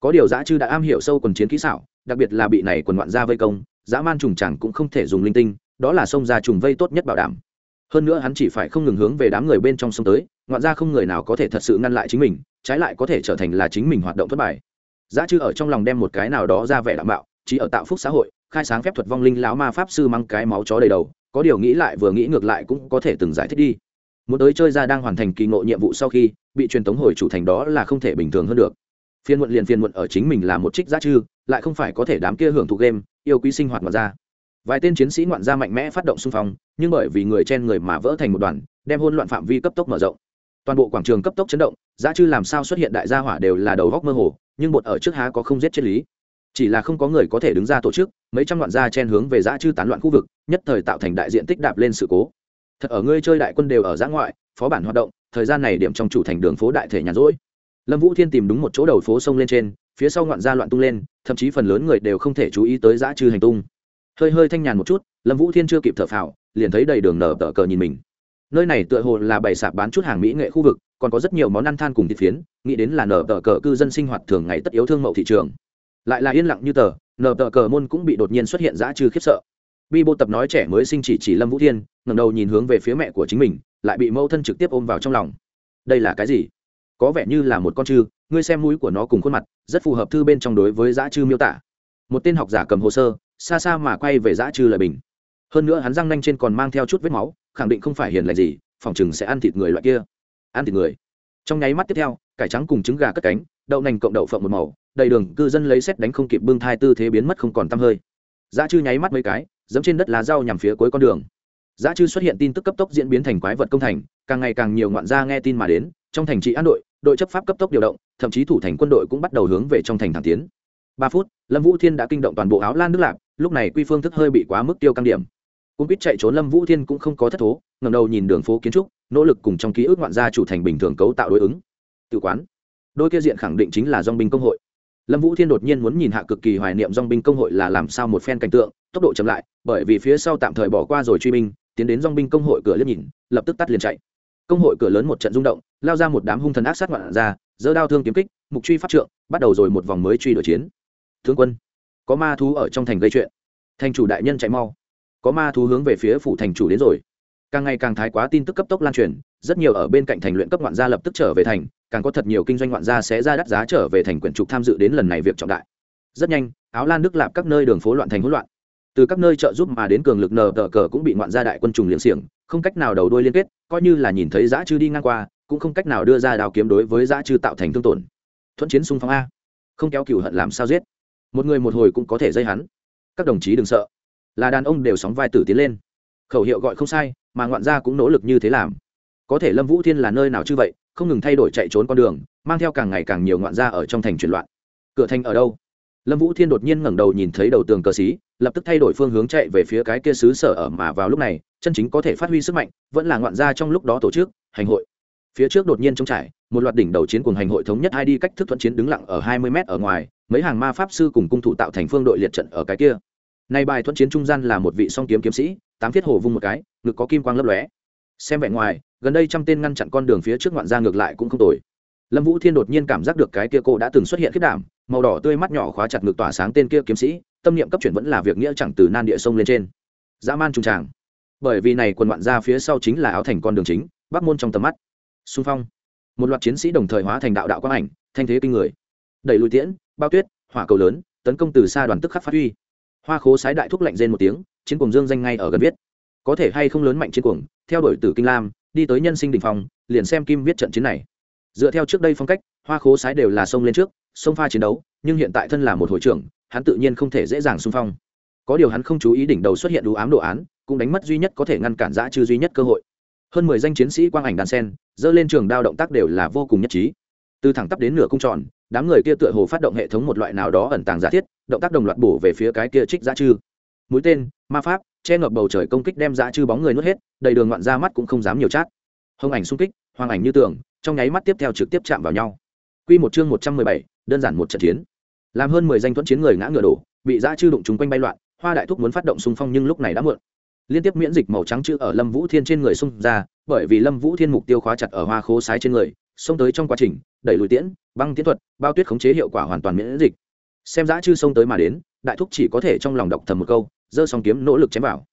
Có điều dã chư đã am hiểu sâu quần chiến kỹ xảo, đặc biệt là bị này quần ngoạn gia vây công, dã man trùng chẳng cũng không thể dùng linh tinh, đó là sông ra trùng vây tốt nhất bảo đảm. Hơn nữa hắn chỉ phải không ngừng hướng về đám người bên trong sông tới, ngoạn ra không người nào có thể thật sự ngăn lại chính mình, trái lại có thể trở thành là chính mình hoạt động thất bại. Giá chư ở trong lòng đem một cái nào đó ra vẻ đảm bảo, chỉ ở tạo phúc xã hội, khai sáng phép thuật vong linh lão ma pháp sư mang cái máu chó đầy đầu, có điều nghĩ lại vừa nghĩ ngược lại cũng có thể từng giải thích đi muốn tới chơi ra đang hoàn thành kỳ ngộ nhiệm vụ sau khi, bị truyền tống hồi chủ thành đó là không thể bình thường hơn được. Phiên muộn liền phiên muộn ở chính mình là một trích giá chư lại không phải có thể đám kia hưởng thụ game, yêu quý sinh hoạt ngoạn ra. Vài tên chiến sĩ ngoạn gia mạnh mẽ phát động xung phong, nhưng bởi vì người chen người mà vỡ thành một đoàn, đem hôn loạn phạm vi cấp tốc mở rộng. Toàn bộ quảng trường cấp tốc chấn động, giá chư làm sao xuất hiện đại gia hỏa đều là đầu góc mơ hồ, nhưng bột ở trước há có không giết chết lý. Chỉ là không có người có thể đứng ra tổ chức, mấy trăm loạn gia chen hướng về giá chư tán loạn khu vực, nhất thời tạo thành đại diện tích đạp lên sự cố thật ở ngươi chơi đại quân đều ở giã ngoại, phó bản hoạt động, thời gian này điểm trong chủ thành đường phố đại thể nhàn rỗi. Lâm vũ thiên tìm đúng một chỗ đầu phố sông lên trên, phía sau ngoạn ra loạn tung lên, thậm chí phần lớn người đều không thể chú ý tới giã trừ hành tung. Hơi hơi thanh nhàn một chút, lâm vũ thiên chưa kịp thở phào, liền thấy đầy đường nở tờ cờ nhìn mình. Nơi này tựa hồ là bày sạp bán chút hàng mỹ nghệ khu vực, còn có rất nhiều món ăn than cùng thịt phiến, nghĩ đến là nở tờ cờ cư dân sinh hoạt thường ngày tất yếu thương mậu thị trường. Lại là yên lặng như tờ, nở tờ cờ môn cũng bị đột nhiên xuất hiện giã trừ khiếp sợ. Bi bộ tập nói trẻ mới sinh chỉ chỉ lâm vũ thiên ngẩng đầu nhìn hướng về phía mẹ của chính mình, lại bị mẫu thân trực tiếp ôm vào trong lòng. Đây là cái gì? Có vẻ như là một con chư ngươi xem mũi của nó cùng khuôn mặt, rất phù hợp thư bên trong đối với dã chư miêu tả. Một tên học giả cầm hồ sơ, xa xa mà quay về dã chư lời bình. Hơn nữa hắn răng nanh trên còn mang theo chút vết máu, khẳng định không phải hiền lành gì, phòng chừng sẽ ăn thịt người loại kia. Ăn thịt người. Trong nháy mắt tiếp theo, cải trắng cùng trứng gà cất cánh, đậu nành cộng đậu phộng một màu, đầy đường, cư dân lấy xét đánh không kịp bưng thai tư thế biến mất không còn tăm hơi. Dã chư nháy mắt mấy cái, dẫm trên đất lá rau nhằm phía cuối con đường giá chư xuất hiện tin tức cấp tốc diễn biến thành quái vật công thành, càng ngày càng nhiều ngoạn gia nghe tin mà đến, trong thành trị an đội đội chấp pháp cấp tốc điều động, thậm chí thủ thành quân đội cũng bắt đầu hướng về trong thành thẳng tiến. Ba phút, lâm vũ thiên đã kinh động toàn bộ áo lan nước lạc, lúc này quy phương thức hơi bị quá mức tiêu căng điểm. Cũng biết chạy trốn lâm vũ thiên cũng không có thất thố ngầm đầu nhìn đường phố kiến trúc, nỗ lực cùng trong ký ức ngoạn gia chủ thành bình thường cấu tạo đối ứng. Tự quán. Đôi kia diện khẳng định chính là dong binh công hội. Lâm vũ thiên đột nhiên muốn nhìn hạ cực kỳ hoài niệm dong binh công hội là làm sao một phen cảnh tượng, tốc độ chậm lại, bởi vì phía sau tạm thời bỏ qua rồi truy binh tiến đến dong binh công hội cửa liếc nhìn, lập tức tắt liền chạy. Công hội cửa lớn một trận rung động, lao ra một đám hung thần ác sát ngoạn ra dỡ đao thương kiếm kích, mục truy phát trượng, bắt đầu rồi một vòng mới truy đổi chiến. Thương quân, có ma thú ở trong thành gây chuyện. Thành chủ đại nhân chạy mau. Có ma thú hướng về phía phủ thành chủ đến rồi. Càng ngày càng thái quá tin tức cấp tốc lan truyền, rất nhiều ở bên cạnh thành luyện cấp ngoạn gia lập tức trở về thành, càng có thật nhiều kinh doanh ngoạn gia sẽ ra đắt giá trở về thành quyển trục tham dự đến lần này việc trọng đại. Rất nhanh, áo lan đức lạp các nơi đường phố loạn thành hỗn loạn từ các nơi trợ giúp mà đến cường lực nờ tờ cờ cũng bị ngoạn gia đại quân trùng liệng xiềng, không cách nào đầu đuôi liên kết, coi như là nhìn thấy giã chư đi ngang qua, cũng không cách nào đưa ra đào kiếm đối với giã chư tạo thành thương tổn. Thuận chiến xung phong a. Không kéo cựu hận làm sao giết? Một người một hồi cũng có thể dây hắn. Các đồng chí đừng sợ. Là đàn ông đều sóng vai tử tiến lên. Khẩu hiệu gọi không sai, mà ngoạn gia cũng nỗ lực như thế làm. Có thể lâm vũ thiên là nơi nào chứ vậy, không ngừng thay đổi chạy trốn con đường, mang theo càng ngày càng nhiều ngoạn gia ở trong thành chuyển loạn. Cửa thành ở đâu? Lâm vũ thiên đột nhiên ngẩng đầu nhìn thấy đầu tường cờ xí, lập tức thay đổi phương hướng chạy về phía cái kia xứ sở ở mà vào lúc này, chân chính có thể phát huy sức mạnh, vẫn là ngoạn gia trong lúc đó tổ chức, hành hội. Phía trước đột nhiên trống trải, một loạt đỉnh đầu chiến cùng hành hội thống nhất hai đi cách thức thuận chiến đứng lặng ở hai mươi m ở ngoài, mấy hàng ma pháp sư cùng cung thủ tạo thành phương đội liệt trận ở cái kia. Nay bài thuận chiến trung gian là một vị song kiếm kiếm sĩ, tám thiết hồ vung một cái, ngực có kim quang lấp lóe. Xem vẻ ngoài, gần đây trăm tên ngăn chặn con đường phía trước ngoạn gia ngược lại cũng không tồi lâm vũ thiên đột nhiên cảm giác được cái kia cô đã từng xuất hiện khiết đảm, màu đỏ tươi mắt nhỏ khóa chặt ngực tỏa sáng tên kia kiếm sĩ, tâm niệm cấp chuyển vẫn là việc nghĩa chẳng từ nan địa sông lên trên. Dã man trùng tràng. Bởi vì này quần ngoạn ra phía sau chính là áo thành con đường chính, bắc môn trong tầm mắt. Xung phong. Một loạt chiến sĩ đồng thời hóa thành đạo đạo quang ảnh, thanh thế kinh người. Đẩy lùi tiễn, bao tuyết, hỏa cầu lớn, tấn công từ xa đoàn tức khắc phát huy. Hoa khố sái đại thúc lạnh rên một tiếng, chiến cuồng dương danh ngay ở gần viết. Có thể hay không lớn mạnh chiến cuồng, theo đuổi từ kinh lam, đi tới nhân sinh đình phong, liền xem kim viết trận chiến này dựa theo trước đây phong cách, hoa khố sái đều là xông lên trước xông pha chiến đấu, nhưng hiện tại thân là một hội trưởng, hắn tự nhiên không thể dễ dàng xung phong. Có điều hắn không chú ý đỉnh đầu xuất hiện đủ ám đồ án, cũng đánh mất duy nhất có thể ngăn cản giã chư duy nhất cơ hội. Hơn mười danh chiến sĩ quang ảnh đàn sen, dơ lên trường đao động tác đều là vô cùng nhất trí. Từ thẳng tắp đến nửa cung tròn, đám người kia tựa hồ phát động hệ thống một loại nào đó ẩn tàng giả thiết, động tác đồng loạt bổ về phía cái kia trích giã chư mũi tên, ma pháp, che ngập bầu trời công kích đem giã chư bóng người nuốt hết, đầy đường ngoạn ra mắt cũng không dám nhiều chát. Hông ảnh xung kích hoàng ảnh như tường trong nháy mắt tiếp theo trực tiếp chạm vào nhau Quy một chương một trăm mười bảy, đơn giản một trận chiến. Làm hơn mười danh thuẫn chiến người ngã ngựa đổ, bị dã chư đụng chúng quanh bay loạn, Hoa Đại Thúc muốn phát động xung phong nhưng lúc này đã muộn. Liên tiếp miễn dịch màu trắng chữ ở Lâm Vũ Thiên trên người xung ra, bởi vì Lâm Vũ Thiên mục tiêu khóa chặt ở Hoa Khố sái trên người, xông tới trong quá trình, đẩy lùi tiễn, băng tiến thuật, bao tuyết khống chế hiệu quả hoàn toàn miễn dịch. Xem dã chư xông tới mà đến, Đại Thúc chỉ có thể trong lòng đọc thầm một câu, giơ song kiếm nỗ lực chém vào.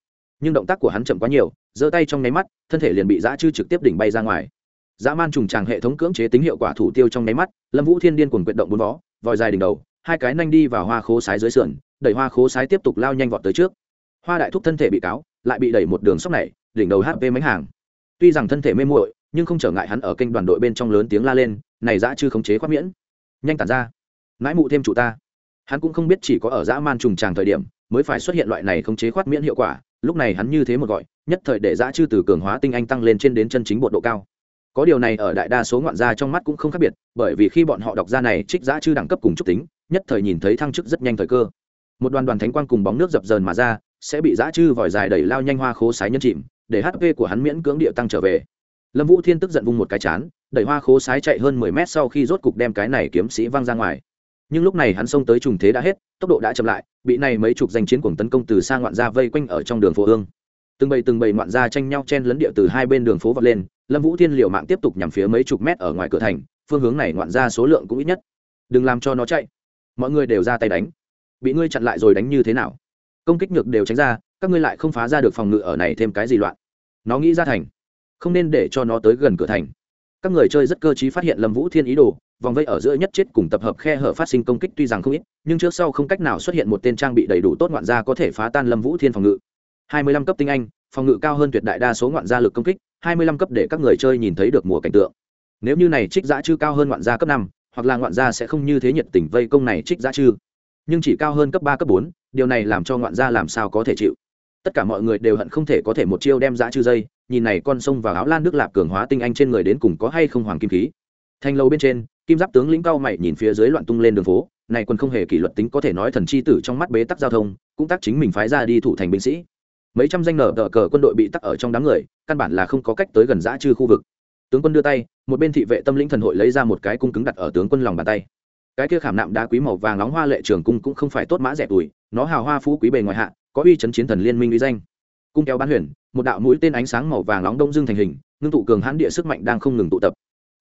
Nhưng động tác của hắn chậm quá nhiều, giơ tay trong nháy mắt, thân thể liền bị dã chư trực tiếp đỉnh bay ra ngoài dã man trùng tràng hệ thống cưỡng chế tính hiệu quả thủ tiêu trong nháy mắt, lâm vũ thiên điên cuồng quyệt động bốn vó, vòi dài đỉnh đầu, hai cái nanh đi vào hoa khố sái dưới sườn, đẩy hoa khố sái tiếp tục lao nhanh vọt tới trước. Hoa đại thúc thân thể bị cáo, lại bị đẩy một đường sóc này, đỉnh đầu hp mánh hàng. Tuy rằng thân thể mê muội, nhưng không trở ngại hắn ở kênh đoàn đội bên trong lớn tiếng la lên, này dã chư khống chế khoát miễn, nhanh tản ra, mãi mụ thêm chủ ta. Hắn cũng không biết chỉ có ở dã man trùng tràng thời điểm mới phải xuất hiện loại này khống chế khoát miễn hiệu quả, lúc này hắn như thế một gọi, nhất thời để dã chư từ cường hóa tinh anh tăng lên trên đến chân chính bộ độ cao có điều này ở đại đa số ngoạn gia trong mắt cũng không khác biệt, bởi vì khi bọn họ đọc ra này trích giã chư đẳng cấp cùng trúc tính, nhất thời nhìn thấy thăng chức rất nhanh thời cơ. Một đoàn đoàn thánh quang cùng bóng nước dập dờn mà ra, sẽ bị giã chư vòi dài đẩy lao nhanh hoa khố sái nhân chìm, để hp của hắn miễn cưỡng địa tăng trở về. Lâm vũ thiên tức giận vung một cái chán, đẩy hoa khố sái chạy hơn mười mét sau khi rốt cục đem cái này kiếm sĩ văng ra ngoài. Nhưng lúc này hắn xông tới trùng thế đã hết, tốc độ đã chậm lại, bị này mấy chục danh chiến cuồng tấn công từ xa ngoạn ra vây quanh ở trong đường phố hương từng bầy từng bầy ngoạn gia tranh nhau chen lấn địa từ hai bên đường phố vọt lên, lâm vũ thiên liều mạng tiếp tục nhằm phía mấy chục mét ở ngoài cửa thành, phương hướng này ngoạn gia số lượng cũng ít nhất. Đừng làm cho nó chạy. Mọi người đều ra tay đánh. Bị ngươi chặn lại rồi đánh như thế nào? Công kích ngược đều tránh ra, các ngươi lại không phá ra được phòng ngự ở này thêm cái gì loạn. Nó nghĩ ra thành. Không nên để cho nó tới gần cửa thành. Các người chơi rất cơ t phát hiện lâm vũ thiên ý đồ, vòng vây ở giữa nhất chết cùng tập hợp khe hở phát sinh công kích tuy rằng không ít, nhưng trước sau không cách nào xuất hiện một tên trang bị đầy đủ tốt ngoạn gia có thể phá tan lâm vũ thiên phòng ngự hai mươi lăm cấp tinh anh, phòng ngự cao hơn tuyệt đại đa số ngoạn gia lực công kích, hai mươi lăm cấp để các người chơi nhìn thấy được mùa cảnh tượng. Nếu như này trích giã chư cao hơn ngoạn gia cấp năm, hoặc là ngoạn gia sẽ không như thế nhiệt tình vây công này trích giã chư. Nhưng chỉ cao hơn cấp ba, cấp bốn, điều này làm cho ngoạn gia làm sao có thể chịu? Tất cả mọi người đều hận không thể có thể một chiêu đem giã chư dây, nhìn này con sông vào áo lan nước lạp cường hóa tinh anh trên người đến cùng có hay không hoàng kim khí. Thanh lâu bên trên, kim giáp tướng lĩnh cao mày nhìn phía dưới loạn tung lên đường phố, này quân không hề kỷ luật tính có thể nói thần chi tử trong mắt bế tắc giao thông, cũng tác chính mình phái ra đi thủ thành binh sĩ mấy trăm danh nở tờ cờ quân đội bị tắc ở trong đám người, căn bản là không có cách tới gần giã trừ khu vực. Tướng quân đưa tay, một bên thị vệ tâm lĩnh thần hội lấy ra một cái cung cứng đặt ở tướng quân lòng bàn tay. Cái kia khảm nạm đá quý màu vàng nóng hoa lệ trường cung cũng không phải tốt mã rẻ tuổi, nó hào hoa phú quý bề ngoài hạ, có uy chấn chiến thần liên minh uy danh. Cung kéo bán huyền, một đạo mũi tên ánh sáng màu vàng nóng đông dương thành hình, ngưng tụ cường hãn địa sức mạnh đang không ngừng tụ tập.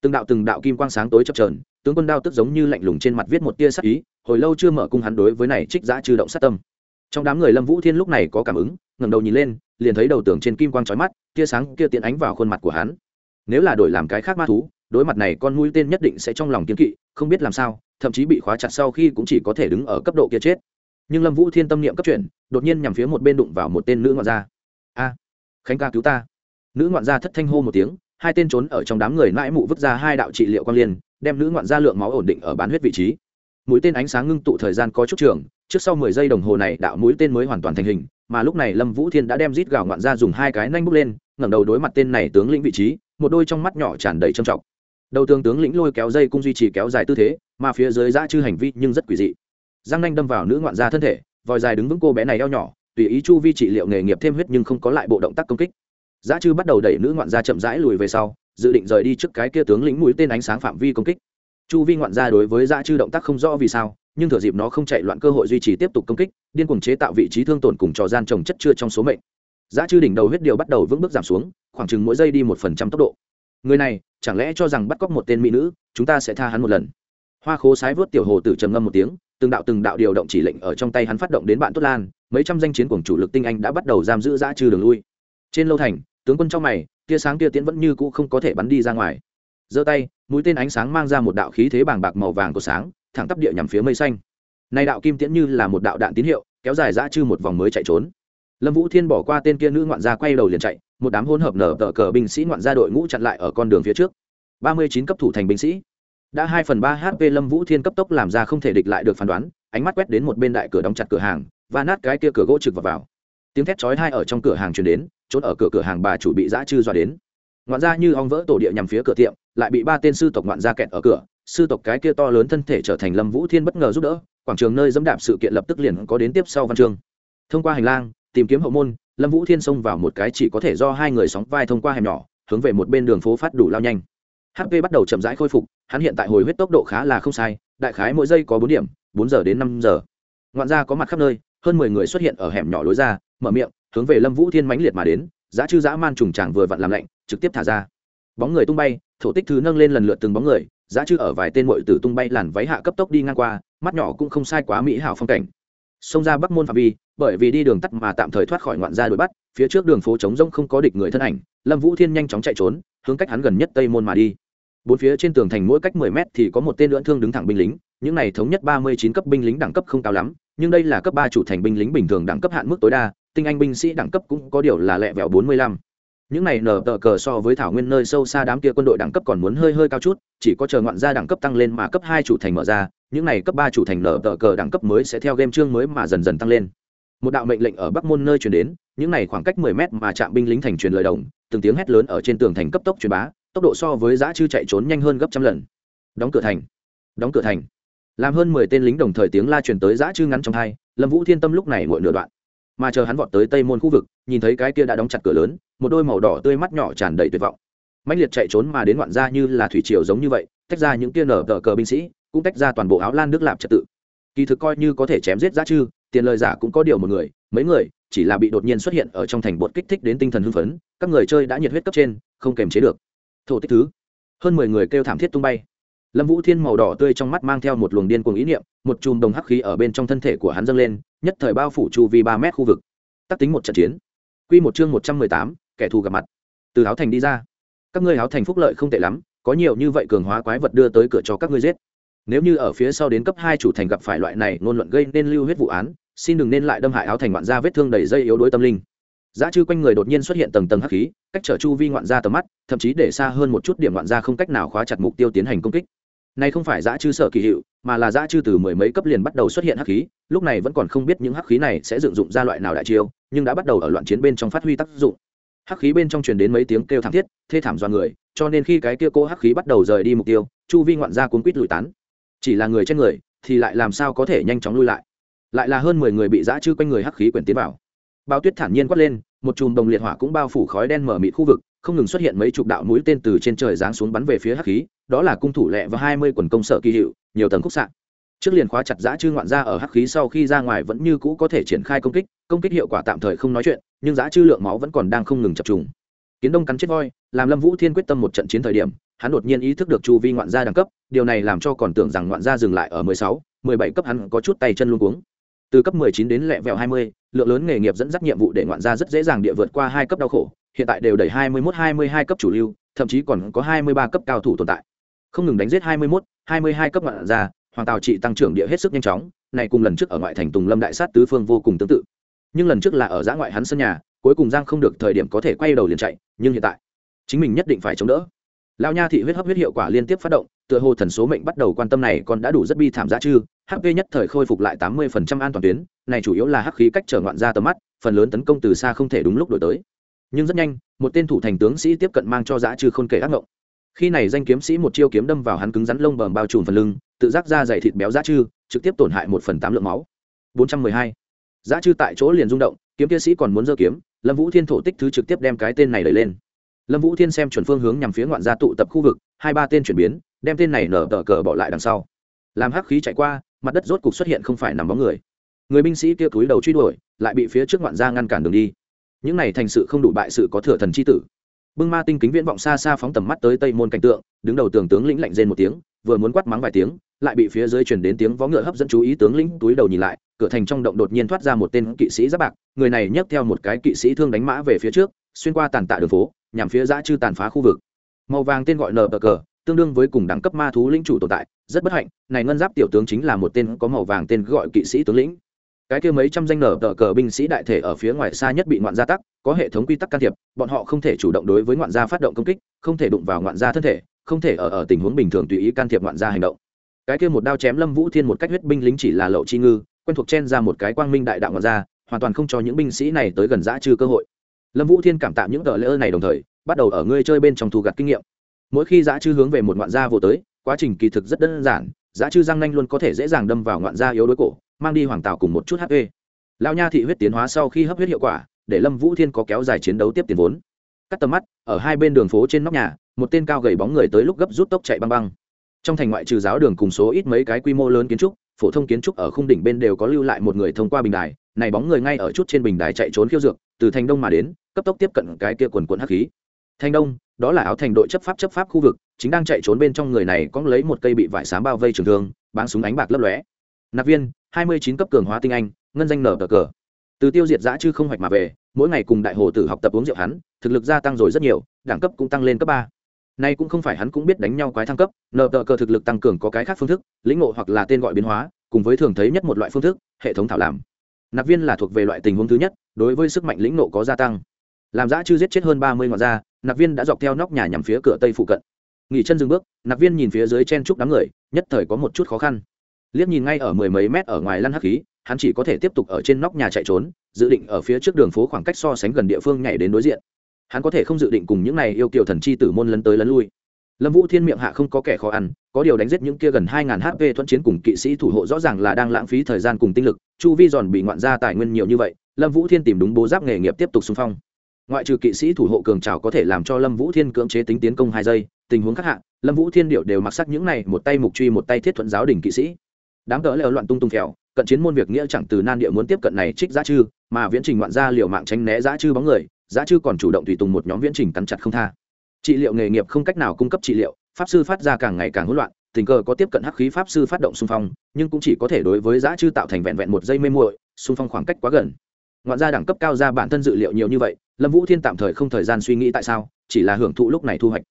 Từng đạo từng đạo kim quang sáng tối chập trờn tướng quân đao tức giống như lạnh lùng trên mặt viết một tia sắc ý, hồi lâu chưa mở cung hắn đối với này trích giã chư động sát tâm. Trong đám người lâm vũ thiên lúc này có cảm ứng ngẩng đầu nhìn lên, liền thấy đầu tường trên kim quang trói mắt, tia sáng kia tiện ánh vào khuôn mặt của hắn. Nếu là đổi làm cái khác ma thú, đối mặt này con mũi tên nhất định sẽ trong lòng kiên kỵ, không biết làm sao, thậm chí bị khóa chặt sau khi cũng chỉ có thể đứng ở cấp độ kia chết. Nhưng lâm vũ thiên tâm niệm cấp chuyển, đột nhiên nhằm phía một bên đụng vào một tên nữ ngoạn gia. A, khánh ca cứu ta. Nữ ngoạn gia thất thanh hô một tiếng, hai tên trốn ở trong đám người mãi mụ vứt ra hai đạo trị liệu quang liên, đem nữ ngoạn gia lượng máu ổn định ở bán huyết vị trí. Mũi tên ánh sáng ngưng tụ thời gian có chút trường, trước sau mười giây đồng hồ này, đạo mũi tên mới hoàn toàn thành hình mà lúc này lâm vũ thiên đã đem rít gào ngoạn ra dùng hai cái nanh bốc lên, ngẩng đầu đối mặt tên này tướng lĩnh vị trí, một đôi trong mắt nhỏ tràn đầy trầm trọng. Đầu tướng tướng lĩnh lôi kéo dây cung duy trì kéo dài tư thế, mà phía dưới dã chư hành vi nhưng rất quỷ dị. Giang nanh đâm vào nữ ngoạn gia thân thể, vòi dài đứng vững cô bé này eo nhỏ, tùy ý chu vi trị liệu nghề nghiệp thêm huyết nhưng không có lại bộ động tác công kích. Dã chư bắt đầu đẩy nữ ngoạn gia chậm rãi lùi về sau, dự định rời đi trước cái kia tướng lĩnh mũi tên ánh sáng phạm vi công kích. Chu vi ngoạn gia đối với dã chư động tác không rõ vì sao nhưng thừa dịp nó không chạy loạn cơ hội duy trì tiếp tục công kích, điên cuồng chế tạo vị trí thương tổn cùng trò gian trồng chất chưa trong số mệnh. Giá chư đỉnh đầu huyết điều bắt đầu vững bước giảm xuống, khoảng chừng mỗi giây đi một phần trăm tốc độ. Người này, chẳng lẽ cho rằng bắt cóc một tên mỹ nữ, chúng ta sẽ tha hắn một lần? Hoa khố sái vớt tiểu hồ tử trầm ngâm một tiếng, từng đạo từng đạo điều động chỉ lệnh ở trong tay hắn phát động đến bạn tốt lan, mấy trăm danh chiến cuồng chủ lực tinh anh đã bắt đầu giam giữ giã trừ đường lui. Trên lâu thành, tướng quân trong mày, tia sáng tia tiễn vẫn như cũ không có thể bắn đi ra ngoài. Giơ tay, mũi tên ánh sáng mang ra một đạo khí thế bàng bạc màu vàng của sáng thẳng tắp địa nhằm phía mây xanh. Nay đạo kim tiễn như là một đạo đạn tín hiệu kéo dài dã chư một vòng mới chạy trốn. Lâm vũ thiên bỏ qua tên kia nữ ngoạn gia quay đầu liền chạy một đám hỗn hợp nở tờ cờ binh sĩ ngoạn gia đội ngũ chặn lại ở con đường phía trước. Ba mươi chín cấp thủ thành binh sĩ. Đã hai phần ba hp lâm vũ thiên cấp tốc làm ra không thể địch lại được phán đoán ánh mắt quét đến một bên đại cửa đóng chặt cửa hàng và nát cái kia cửa gỗ trực vào, vào. tiếng thét chói hai ở trong cửa hàng truyền đến trốn ở cửa cửa hàng bà chủ bị dã chư dọa đến. Ngoạn gia như ong vỡ tổ địa nhằm phía cửa tiệm lại bị ba tên sư tộc ngoạn gia kẹt ở cửa sư tộc cái kia to lớn thân thể trở thành lâm vũ thiên bất ngờ giúp đỡ, quảng trường nơi dẫm đạp sự kiện lập tức liền có đến tiếp sau văn chương. Thông qua hành lang, tìm kiếm hậu môn, lâm vũ thiên xông vào một cái chỉ có thể do hai người sóng vai thông qua hẻm nhỏ, hướng về một bên đường phố phát đủ lao nhanh. Hp bắt đầu chậm rãi khôi phục, hắn hiện tại hồi huyết tốc độ khá là không sai, đại khái mỗi giây có bốn điểm, bốn giờ đến năm giờ. Ngoạn ra có mặt khắp nơi, hơn mười người xuất hiện ở hẻm nhỏ lối ra, mở miệng, hướng về lâm vũ thiên mãnh liệt mà đến, giá chư dã man trùng tràng vừa vặn làm lạnh, trực tiếp thả ra. Bóng người tung bay, thổ tích thứ nâng lên lần lượt từng bóng người giá chư ở vài tên mội tử tung bay làn váy hạ cấp tốc đi ngang qua, mắt nhỏ cũng không sai quá mỹ hảo phong cảnh. Xông ra bắc môn phạm vi, bởi vì đi đường tắt mà tạm thời thoát khỏi ngoạn gia đuổi bắt, phía trước đường phố trống rông không có địch người thân ảnh, lâm vũ thiên nhanh chóng chạy trốn, hướng cách hắn gần nhất tây môn mà đi. Bốn phía trên tường thành mỗi cách mười mét thì có một tên lưỡn thương đứng thẳng binh lính, những này thống nhất ba mươi chín cấp binh lính đẳng cấp không cao lắm, nhưng đây là cấp ba chủ thành binh lính bình thường đẳng cấp hạn mức tối đa, tinh anh binh sĩ đẳng cấp cũng có điều là lẹ vẹo bốn mươi lăm những này nở tờ cờ so với thảo nguyên nơi sâu xa đám kia quân đội đẳng cấp còn muốn hơi hơi cao chút, chỉ có chờ ngoạn gia đẳng cấp tăng lên mà cấp hai chủ thành mở ra, những này cấp ba chủ thành nở tờ cờ đẳng cấp mới sẽ theo game chương mới mà dần dần tăng lên. Một đạo mệnh lệnh ở bắc môn nơi truyền đến, những này khoảng cách mười mét mà chạm binh lính thành truyền lời đồng, từng tiếng hét lớn ở trên tường thành cấp tốc truyền bá, tốc độ so với giã chư chạy trốn nhanh hơn gấp trăm lần. Đóng cửa thành. Đóng cửa thành. Làm hơn mười tên lính đồng thời tiếng la truyền tới giã chư ngắn trong hai, lâm vũ thiên tâm lúc này ngội nửa đoạn mà chờ hắn vọt tới tây môn khu vực, nhìn thấy cái kia đã đóng chặt cửa lớn, một đôi màu đỏ tươi mắt nhỏ tràn đầy tuyệt vọng. Mạnh liệt chạy trốn mà đến ngoạn ra như là thủy triều giống như vậy, tách ra những kia nở tờ cờ binh sĩ, cũng tách ra toàn bộ áo lan nước lạp trật tự. Kỳ thực coi như có thể chém giết giá chư, tiền lời giả cũng có điều một người, mấy người, chỉ là bị đột nhiên xuất hiện ở trong thành bột kích thích đến tinh thần hưng phấn, các người chơi đã nhiệt huyết cấp trên, không kềm chế được. Thổ tích thứ, hơn mười người kêu thảm thiết tung bay. Lâm vũ thiên màu đỏ tươi trong mắt mang theo một luồng điên cuồng ý niệm, một chùm đồng hắc khí ở bên trong thân thể của hắn dâng lên nhất thời bao phủ chu vi ba mét khu vực. Tác tính một trận chiến. Q một chương một trăm mười tám, kẻ thù gặp mặt. Từ áo thành đi ra. Các ngươi áo thành phúc lợi không tệ lắm, có nhiều như vậy cường hóa quái vật đưa tới cửa cho các ngươi giết. Nếu như ở phía sau đến cấp hai chủ thành gặp phải loại này ngôn luận gây nên lưu huyết vụ án, xin đừng nên lại đâm hại áo thành ngoạn gia vết thương đầy dây yếu đuối tâm linh. Giá chư quanh người đột nhiên xuất hiện tầng tầng hắc khí, cách trở chu vi ngoạn gia tầm mắt, thậm chí để xa hơn một chút điểm ngoạn gia không cách nào khóa chặt mục tiêu tiến hành công kích này không phải dã chư sở kỳ hiệu, mà là dã chư từ mười mấy cấp liền bắt đầu xuất hiện hắc khí, lúc này vẫn còn không biết những hắc khí này sẽ dựng dụng ra loại nào đại chiêu, nhưng đã bắt đầu ở loạn chiến bên trong phát huy tác dụng. Hắc khí bên trong truyền đến mấy tiếng kêu thảm thiết, thê thảm do người, cho nên khi cái kia cô hắc khí bắt đầu rời đi mục tiêu, chu vi ngoạn gia cuốn quýt lùi tán. Chỉ là người trên người, thì lại làm sao có thể nhanh chóng lui lại? Lại là hơn mười người bị dã chư quanh người hắc khí quyển tiến vào. Bao tuyết thản nhiên quát lên, một chùm đồng liệt hỏa cũng bao phủ khói đen mở mịt khu vực không ngừng xuất hiện mấy chục đạo mũi tên từ trên trời giáng xuống bắn về phía hắc khí, đó là cung thủ lẹ và hai mươi quần công sở kỳ hiệu, nhiều tầng khúc sạn. Trước liền khóa chặt giã chư ngoạn ra ở hắc khí sau khi ra ngoài vẫn như cũ có thể triển khai công kích công kích hiệu quả tạm thời không nói chuyện, nhưng giã chư lượng máu vẫn còn đang không ngừng chập trùng. Kiến đông cắn chết voi, làm lâm vũ thiên quyết tâm một trận chiến thời điểm, hắn đột nhiên ý thức được chu vi ngoạn gia đẳng cấp, điều này làm cho còn tưởng rằng ngoạn gia dừng lại ở mười sáu, mười bảy cấp hắn có chút tay chân luôn cuống. Từ cấp mười chín đến lẹ vẹo hai mươi, lượng lớn nghề nghiệp dẫn dắt nhiệm vụ để ngoạn gia rất dễ dàng địa vượt qua hai cấp đau khổ hiện tại đều đẩy hai mươi mốt, hai mươi hai cấp chủ lưu, thậm chí còn có hai mươi ba cấp cao thủ tồn tại. Không ngừng đánh giết hai mươi mốt, hai mươi hai cấp ngoạn gia, hoàng tào trị tăng trưởng địa hết sức nhanh chóng, này cùng lần trước ở ngoại thành tùng lâm đại sát tứ phương vô cùng tương tự. Nhưng lần trước là ở giã ngoại hắn sân nhà, cuối cùng giang không được thời điểm có thể quay đầu liền chạy, nhưng hiện tại, chính mình nhất định phải chống đỡ. Lão nha thị huyết hấp huyết hiệu quả liên tiếp phát động, tựa hồ thần số mệnh bắt đầu quan tâm này còn đã đủ rất bi thảm giá chư hp nhất thời khôi phục lại tám mươi phần trăm an toàn tuyến, này chủ yếu là hắc khí cách trở ngoạn ra tầm mắt, phần lớn tấn công từ xa không thể đúng lúc đổi tới nhưng rất nhanh, một tên thủ thành tướng sĩ tiếp cận mang cho giá chư khôn kể ác ngộng. Khi này danh kiếm sĩ một chiêu kiếm đâm vào hắn cứng rắn lông bờm bao trùm phần lưng, tự giác ra dày thịt béo giá chư trực tiếp tổn hại một phần tám lượng máu. Bốn trăm mười hai. Giá chư tại chỗ liền rung động, kiếm kia sĩ còn muốn giơ kiếm, lâm vũ thiên thổ tích thứ trực tiếp đem cái tên này đẩy lên. Lâm vũ thiên xem chuẩn phương hướng nhằm phía ngoạn gia tụ tập khu vực, hai ba tên chuyển biến, đem tên này nở tờ cờ bỏ lại đằng sau. Làm hắc khí chạy qua, mặt đất rốt cục xuất hiện không phải nằm bóng người. Người binh sĩ kia túi đầu truy đuổi, lại bị phía trước ngoạn gia ngăn cản đường đi những này thành sự không đủ bại sự có thừa thần c h i tử. Bưng ma tinh kính viễn vọng xa xa phóng tầm mắt tới tây môn cảnh tượng, đứng đầu tường tướng lĩnh lạnh rên một tiếng, vừa muốn quát mắng vài tiếng, lại bị phía dưới chuyển đến tiếng vó ngựa hấp dẫn chú ý tướng lĩnh túi đầu nhìn lại, cửa thành trong động đột nhiên thoát ra một tên kỵ sĩ giáp bạc, người này nhấc theo một cái kỵ sĩ thương đánh mã về phía trước, xuyên qua tàn tạ đường phố, nhằm phía giã chư tàn phá khu vực. Màu vàng tên gọi nờ bờ cờ tương đương với cùng đẳng cấp ma thú lĩnh chủ tồn tại, rất bất hạnh, này ngân giáp tiểu tướng chính là một tên có màu vàng tên gọi kỵ sĩ tướng lĩnh cái kia mấy trăm danh nở tờ cờ binh sĩ đại thể ở phía ngoài xa nhất bị ngoạn gia tắc, có hệ thống quy tắc can thiệp, bọn họ không thể chủ động đối với ngoạn gia phát động công kích, không thể đụng vào ngoạn gia thân thể, không thể ở ở tình huống bình thường tùy ý can thiệp ngoạn gia hành động. Cái kia một đao chém lâm vũ thiên một cách huyết binh lính chỉ là lậu chi ngư, quen thuộc chen ra một cái quang minh đại đạo ngoạn gia, hoàn toàn không cho những binh sĩ này tới gần giã trừ cơ hội. Lâm vũ thiên cảm tạ những tờ lễ này đồng thời, bắt đầu ở ngươi chơi bên trong thu gặt kinh nghiệm. Mỗi khi giã chư hướng về một ngoạn gia vô tới, quá trình kỳ thực rất đơn giản giã chư răng nanh luôn có thể dễ dàng đâm vào ngoạn gia yếu đối cổ mang đi hoàng tào cùng một chút hp lao nha thị huyết tiến hóa sau khi hấp huyết hiệu quả, để lâm vũ thiên có kéo dài chiến đấu tiếp tiền vốn. Cắt tầm mắt, ở hai bên đường phố trên nóc nhà, một tên cao gầy bóng người tới lúc gấp rút tốc chạy băng băng. Trong thành ngoại trừ giáo đường cùng số ít mấy cái quy mô lớn kiến trúc, phổ thông kiến trúc ở khung đỉnh bên đều có lưu lại một người thông qua bình đài, này bóng người ngay ở chút trên bình đài chạy trốn khiêu dược, từ thành đông mà đến, cấp tốc tiếp cận cái kia quần quận hắc khí. Thành đông, đó là áo thành đội chấp pháp chấp pháp khu vực, chính đang chạy trốn bên trong người này có lấy một cây bị vải xám bao vây trường thương, báng súng ánh bạc lấp lóe nạp viên, hai mươi chín cấp cường hóa tinh anh, ngân danh nở cờ cờ. Từ tiêu diệt giã chư không hoạch mà về, mỗi ngày cùng đại hồ tử học tập uống rượu hắn, thực lực gia tăng rồi rất nhiều, đẳng cấp cũng tăng lên cấp ba. Nay cũng không phải hắn cũng biết đánh nhau quái thăng cấp, nở tờ cờ thực lực tăng cường có cái khác phương thức, lĩnh ngộ hoặc là tên gọi biến hóa, cùng với thường thấy nhất một loại phương thức, hệ thống thảo làm. Nạp viên là thuộc về loại tình huống thứ nhất, đối với sức mạnh lĩnh nộ có gia tăng. Làm giã chư giết chết hơn ba mươi ngọn ra nạp viên đã dọc theo nóc nhà nhằm phía cửa tây phụ cận. Nghỉ chân dừng bước, nạp viên nhìn phía dưới chen trúc đám người, nhất thời có một chút khó khăn liếc nhìn ngay ở mười mấy mét ở ngoài lăn hắc khí, hắn chỉ có thể tiếp tục ở trên nóc nhà chạy trốn, dự định ở phía trước đường phố khoảng cách so sánh gần địa phương nhảy đến đối diện. Hắn có thể không dự định cùng những này yêu kiều thần chi tử môn lấn tới lấn lui. Lâm vũ thiên miệng hạ không có kẻ khó ăn, có điều đánh giết những kia gần hai ngàn hp thuận chiến cùng kỵ sĩ thủ hộ rõ ràng là đang lãng phí thời gian cùng tinh lực, chu vi giòn bị ngoạn ra tài nguyên nhiều như vậy, lâm vũ thiên tìm đúng bố giáp nghề nghiệp tiếp tục xung phong. Ngoại trừ kỵ sĩ thủ hộ cường trào có thể làm cho lâm vũ thiên cưỡng chế tính tiến công hai giây, tình huống khác hạ, lâm vũ thiên điệu đều mặc sắc những này, một tay mục truy, một tay thiết thuận giáo đình kỵ sĩ đám cỡ leo loạn tung tung kẹo, cận chiến môn việc nghĩa chẳng từ nan địa muốn tiếp cận này trích giá chư, mà viễn trình ngoạn ra liều mạng tránh né giá chư bóng người, giá chư còn chủ động tùy tùng một nhóm viễn trình cắn chặt không tha. Trị liệu nghề nghiệp không cách nào cung cấp trị liệu, pháp sư phát ra càng ngày càng hỗn loạn, tình cờ có tiếp cận hắc khí pháp sư phát động xung phong, nhưng cũng chỉ có thể đối với giá chư tạo thành vẹn vẹn một giây mê muội, xung phong khoảng cách quá gần. Ngoạn gia đẳng cấp cao ra bản thân dự liệu nhiều như vậy, lâm vũ thiên tạm thời không thời gian suy nghĩ tại sao, chỉ là hưởng thụ lúc này thu hoạch.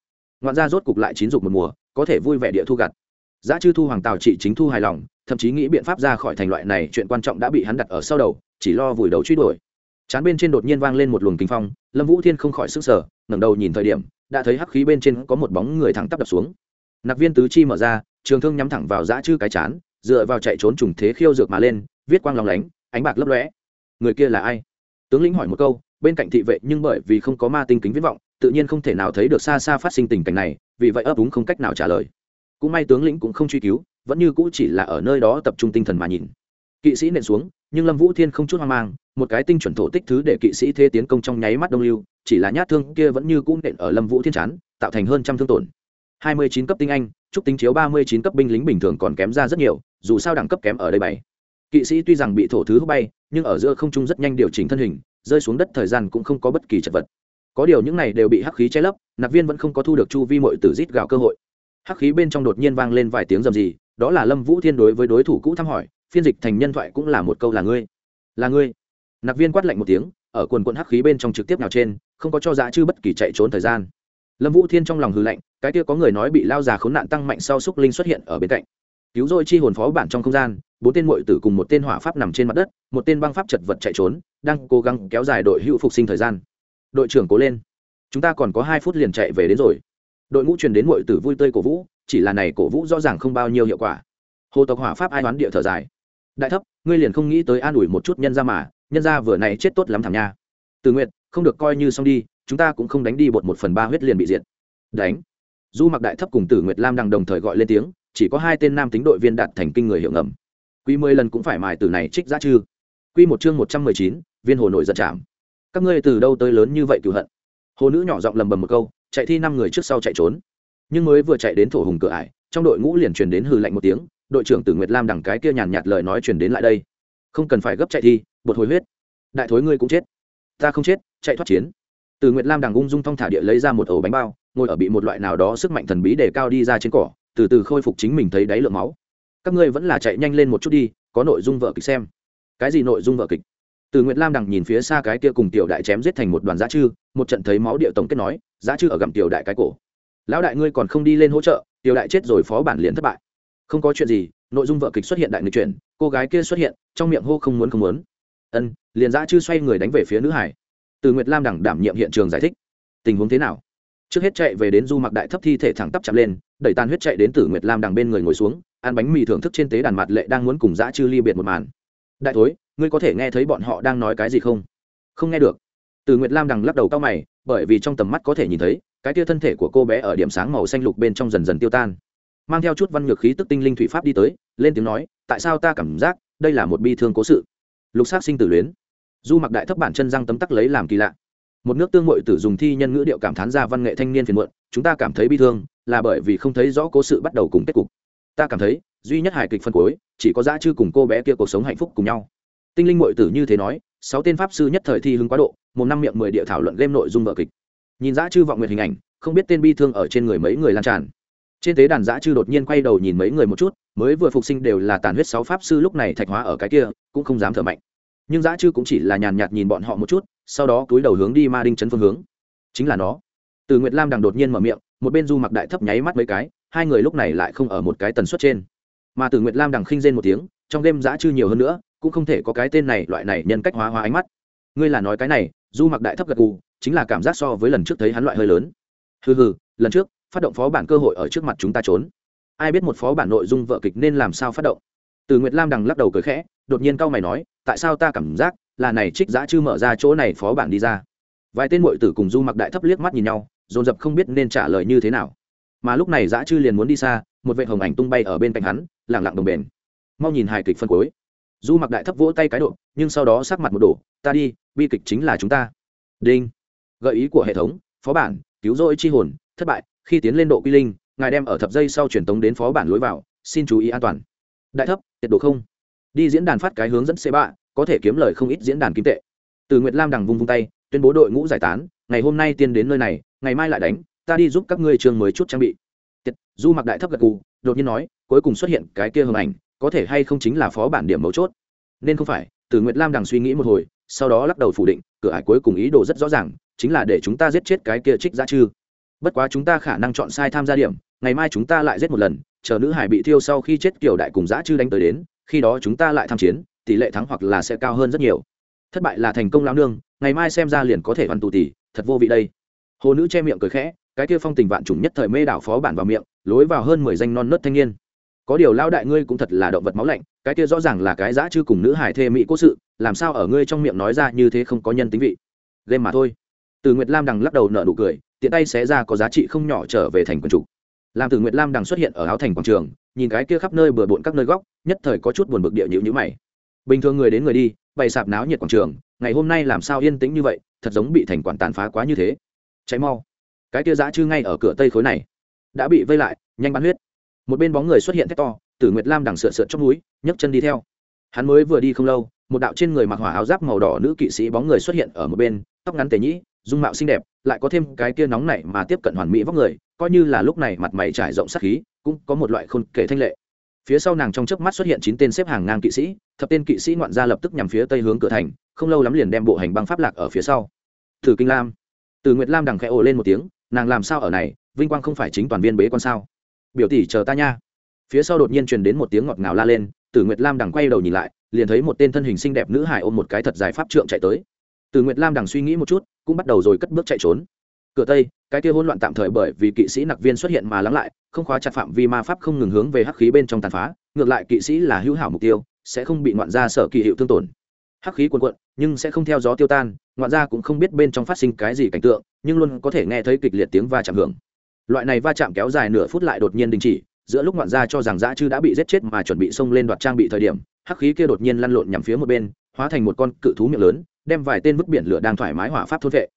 Ngoạn gia rốt cục lại chín dục một mùa, có thể vui vẻ địa thu gặt giá chư thu hoàng tào trị chính thu hài lòng, thậm chí nghĩ biện pháp ra khỏi thành loại này, chuyện quan trọng đã bị hắn đặt ở sau đầu, chỉ lo vùi đầu truy đuổi. Chán bên trên đột nhiên vang lên một luồng kinh phong, lâm vũ thiên không khỏi sức sở ngẩng đầu nhìn thời điểm, đã thấy hắc khí bên trên có một bóng người thẳng tắp đập xuống. Nặc viên tứ chi mở ra, trường thương nhắm thẳng vào dã chư cái chán, dựa vào chạy trốn trùng thế khiêu dược mà lên, viết quang lòng lánh, ánh bạc lấp lóe. Người kia là ai? Tướng lĩnh hỏi một câu, bên cạnh thị vệ nhưng bởi vì không có ma tinh kính viết vọng, tự nhiên không thể nào thấy được xa xa phát sinh tình cảnh này, vì vậy ấp úng không cách nào trả lời cũng may tướng lĩnh cũng không truy cứu, vẫn như cũ chỉ là ở nơi đó tập trung tinh thần mà nhìn. Kỵ sĩ nện xuống, nhưng lâm vũ thiên không chút hoang mang, một cái tinh chuẩn thổ tích thứ để kỵ sĩ thế tiến công trong nháy mắt đông lưu, chỉ là nhát thương kia vẫn như cũ nện ở lâm vũ thiên chán, tạo thành hơn trăm thương tổn. Hai mươi chín cấp tinh anh chúc tính chiếu ba mươi chín cấp binh lính bình thường còn kém ra rất nhiều, dù sao đẳng cấp kém ở đây bảy. Kỵ sĩ tuy rằng bị thổ thứ hút bay, nhưng ở giữa không trung rất nhanh điều chỉnh thân hình, rơi xuống đất thời gian cũng không có bất kỳ chật vật. Có điều những này đều bị hắc khí che lấp, nạp viên vẫn không có thu được chu vi mội tử rít gạo cơ hội hắc khí bên trong đột nhiên vang lên vài tiếng rầm gì đó là lâm vũ thiên đối với đối thủ cũ thăm hỏi, phiên dịch thành nhân thoại cũng là một câu là ngươi là ngươi. Nạc viên quát lạnh một tiếng, ở quần quận hắc khí bên trong trực tiếp nào trên, không có cho dã chư bất kỳ chạy trốn thời gian. Lâm vũ thiên trong lòng hư lạnh, cái kia có người nói bị lao già khốn nạn tăng mạnh sau xúc linh xuất hiện ở bên cạnh. Cứu rồi chi hồn phó bản trong không gian, bốn tên mội tử cùng một tên hỏa pháp nằm trên mặt đất, một tên băng pháp chật vật chạy trốn, đang cố gắng kéo dài đội hữu phục sinh thời gian. Đội trưởng cố lên. Chúng ta còn có hai phút liền chạy về đến rồi đội ngũ truyền đến mọi tử vui tươi cổ vũ, chỉ là này cổ vũ rõ ràng không bao nhiêu hiệu quả. Hồ tộc hỏa pháp ai đoán địa thở dài. Đại thấp, ngươi liền không nghĩ tới an ủi một chút nhân ra mà, nhân ra vừa này chết tốt lắm thảm nha. Từ nguyện không được coi như xong đi, chúng ta cũng không đánh đi bột một phần ba huyết liền bị diệt. Đánh. Du mặc đại thấp cùng tử nguyệt lam đằng đồng thời gọi lên tiếng, chỉ có hai tên nam tính đội viên đạt thành kinh người hiệu ngầm. Quy mười lần cũng phải mài từ này trích ra chư. Quy một chương một trăm mười chín, viên hồ nội giật chạm. Các ngươi từ đâu tới lớn như vậy cựu hận? Hồ nữ nhỏ giọng lầm bầm một câu chạy thi năm người trước sau chạy trốn. Nhưng mới vừa chạy đến thổ hùng cửa ải, trong đội ngũ liền truyền đến hư lạnh một tiếng, đội trưởng tử nguyệt lam đằng cái kia nhàn nhạt lời nói truyền đến lại đây. Không cần phải gấp chạy thi, bột hồi huyết. Đại thối ngươi cũng chết. Ta không chết, chạy thoát chiến. Từ nguyệt lam đằng ung dung thong thả địa lấy ra một ổ bánh bao, ngồi ở bị một loại nào đó sức mạnh thần bí để cao đi ra trên cỏ, từ từ khôi phục chính mình thấy đáy lượng máu. Các ngươi vẫn là chạy nhanh lên một chút đi, có nội dung vợ kịch xem. Cái gì nội dung vợ kịch? Từ nguyệt lam đằng nhìn phía xa cái kia cùng tiểu đại chém giết thành một đoàn giá chư, một trận thấy máu địa tổng kết nói giá chư ở gặm tiểu đại cái cổ. Lão đại ngươi còn không đi lên hỗ trợ, tiểu đại chết rồi phó bản liền thất bại. Không có chuyện gì, nội dung vợ kịch xuất hiện đại nghịch chuyển, cô gái kia xuất hiện, trong miệng hô không muốn không muốn. Ân, liền giá chư xoay người đánh về phía nữ hải. Từ nguyệt lam đẳng đảm nhiệm hiện trường giải thích. Tình huống thế nào? Trước hết chạy về đến du mặc đại thấp thi thể thẳng tắp chạm lên, đẩy tan huyết chạy đến từ nguyệt lam đằng bên người ngồi xuống, ăn bánh mì thưởng thức trên tế đàn mặt lệ đang muốn cùng dã chư ly biệt một màn. Đại thối, ngươi có thể nghe thấy bọn họ đang nói cái gì không? Không nghe được từ nguyệt lam đằng lắc đầu cao mày, bởi vì trong tầm mắt có thể nhìn thấy, cái tia thân thể của cô bé ở điểm sáng màu xanh lục bên trong dần dần tiêu tan. Mang theo chút văn nhược khí tức tinh linh thủy pháp đi tới, lên tiếng nói, tại sao ta cảm giác đây là một bi thương cố sự? Lục xác sinh tử luyến. Du mặc đại thấp bản chân răng tấm tắc lấy làm kỳ lạ. Một nước tương mội tử dùng thi nhân ngữ điệu cảm thán ra văn nghệ thanh niên phiền muộn, chúng ta cảm thấy bi thương là bởi vì không thấy rõ cố sự bắt đầu cùng kết cục. Ta cảm thấy duy nhất hài kịch phân cuối chỉ có dã chư cùng cô bé kia cuộc sống hạnh phúc cùng nhau. Tinh linh mội tử như thế nói sáu tên pháp sư nhất thời thi hứng quá độ, một năm miệng mười địa thảo luận game nội dung vợ kịch. Nhìn dã chư vọng nguyện hình ảnh, không biết tên bi thương ở trên người mấy người lan tràn. Trên tế đàn dã chư đột nhiên quay đầu nhìn mấy người một chút, mới vừa phục sinh đều là tàn huyết sáu pháp sư lúc này thạch hóa ở cái kia, cũng không dám thở mạnh. Nhưng dã chư cũng chỉ là nhàn nhạt nhìn bọn họ một chút, sau đó cúi đầu hướng đi ma đinh chấn phương hướng. Chính là nó. Từ nguyệt lam đằng đột nhiên mở miệng, một bên du mặc đại thấp nháy mắt mấy cái, hai người lúc này lại không ở một cái tần suất trên. Mà từ nguyệt lam đằng khinh rên một tiếng trong đêm giã chư nhiều hơn nữa, cũng không thể có cái tên này, loại này nhân cách hóa hóa ánh mắt. Ngươi là nói cái này, du mặc đại thấp gật gù, chính là cảm giác so với lần trước thấy hắn loại hơi lớn. Hừ hừ, lần trước, phát động phó bản cơ hội ở trước mặt chúng ta trốn. Ai biết một phó bản nội dung vợ kịch nên làm sao phát động? Từ nguyệt lam đằng lắc đầu cười khẽ, đột nhiên cau mày nói, tại sao ta cảm giác là này trích giã chư mở ra chỗ này phó bản đi ra? Vài tên muội tử cùng du mặc đại thấp liếc mắt nhìn nhau, dồn dập không biết nên trả lời như thế nào. Mà lúc này giã chư liền muốn đi xa, một vệ hồng ảnh tung bay ở bên cạnh hắn lẳng lặng đồng bền mau nhìn hài kịch phân cuối. Du mặc đại thấp vỗ tay cái độ nhưng sau đó sắc mặt một đổ ta đi bi kịch chính là chúng ta. Đinh. Gợi ý của hệ thống phó bản cứu rỗi chi hồn thất bại khi tiến lên độ quy linh ngài đem ở thập giây sau truyền tống đến phó bản lối vào xin chú ý an toàn. Đại thấp tiệt độ không. Đi diễn đàn phát cái hướng dẫn c bạ có thể kiếm lời không ít diễn đàn kim tệ. Từ nguyệt lam đằng vung vung tay tuyên bố đội ngũ giải tán ngày hôm nay tiên đến nơi này ngày mai lại đánh ta đi giúp các ngươi trường mới chút trang bị. Tiệt, du mặc đại thấp gật cù đột nhiên nói cuối cùng xuất hiện cái kia hình ảnh có thể hay không chính là phó bản điểm mấu chốt. Nên không phải, từ nguyệt lam đằng suy nghĩ một hồi, sau đó lắc đầu phủ định, cửa ải cuối cùng ý đồ rất rõ ràng, chính là để chúng ta giết chết cái kia trích ra chư. Bất quá chúng ta khả năng chọn sai tham gia điểm, ngày mai chúng ta lại giết một lần, chờ nữ hải bị thiêu sau khi chết kiểu đại cùng giã chư đánh tới đến, khi đó chúng ta lại tham chiến, tỷ lệ thắng hoặc là sẽ cao hơn rất nhiều. Thất bại là thành công lao nương, ngày mai xem ra liền có thể hoàn tù tỷ, thật vô vị đây. Hồ nữ che miệng cười khẽ, cái kia phong tình vạn trùng nhất thời mê đảo phó bản vào miệng, lối vào hơn mười danh non nớt thanh niên có điều lao đại ngươi cũng thật là động vật máu lạnh, cái kia rõ ràng là cái dã chư cùng nữ hải thê mỹ cố sự, làm sao ở ngươi trong miệng nói ra như thế không có nhân tính vị. Game mà thôi. Từ nguyệt lam đằng lắc đầu nở nụ cười, tiện tay xé ra có giá trị không nhỏ trở về thành quần chủ. Làm từ nguyệt lam đằng xuất hiện ở áo thành quảng trường, nhìn cái kia khắp nơi bừa bộn các nơi góc, nhất thời có chút buồn bực địa nhữ nhữ mày. Bình thường người đến người đi, bày sạp náo nhiệt quảng trường, ngày hôm nay làm sao yên tĩnh như vậy, thật giống bị thành quản tàn phá quá như thế. Cháy mau. Cái kia dã chư ngay ở cửa tây khối này, đã bị vây lại, nhanh bắn huyết một bên bóng người xuất hiện thét to, tử nguyệt lam đằng sợ sượt trong núi, nhấc chân đi theo. Hắn mới vừa đi không lâu, một đạo trên người mặc hỏa áo giáp màu đỏ nữ kỵ sĩ bóng người xuất hiện ở một bên, tóc ngắn tề nhĩ, dung mạo xinh đẹp, lại có thêm cái kia nóng này mà tiếp cận hoàn mỹ vóc người, coi như là lúc này mặt mày trải rộng sắc khí, cũng có một loại khôn kể thanh lệ. Phía sau nàng trong chớp mắt xuất hiện chín tên xếp hàng ngang kỵ sĩ, thập tên kỵ sĩ ngoạn gia lập tức nhằm phía tây hướng cửa thành, không lâu lắm liền đem bộ hành băng pháp lạc ở phía sau. Thử kinh lam. Từ nguyệt lam đằng khẽ ồ lên một tiếng, nàng làm sao ở này, vinh quang không phải chính toàn viên bế con sao? Biểu tỷ chờ ta nha. Phía sau đột nhiên truyền đến một tiếng ngọt ngào la lên từ nguyệt lam đằng quay đầu nhìn lại, liền thấy một tên thân hình xinh đẹp nữ hải ôm một cái thật dài pháp trượng chạy tới. Từ nguyệt lam đằng suy nghĩ một chút, cũng bắt đầu rồi cất bước chạy trốn. Cửa tây, cái kia hỗn loạn tạm thời bởi vì kỵ sĩ nặc viên xuất hiện mà lắng lại, không khóa chặt phạm vi ma pháp không ngừng hướng về hắc khí bên trong tàn phá, ngược lại kỵ sĩ là hữu hảo mục tiêu, sẽ không bị ngoạn gia sở kỳ hiệu thương tổn. Hắc khí cuồn cuộn, nhưng sẽ không theo gió tiêu tan, ngoạn gia cũng không biết bên trong phát sinh cái gì cảnh tượng, nhưng luôn có thể nghe thấy kịch liệt tiếng va chạm hưởng loại này va chạm kéo dài nửa phút lại đột nhiên đình chỉ, giữa lúc ngoạn gia cho rằng dã chư đã bị giết chết mà chuẩn bị xông lên đoạt trang bị thời điểm, hắc khí kia đột nhiên lăn lộn nhằm phía một bên, hóa thành một con cự thú miệng lớn, đem vài tên vứt biển lửa đang thoải mái hỏa pháp thôn vệ.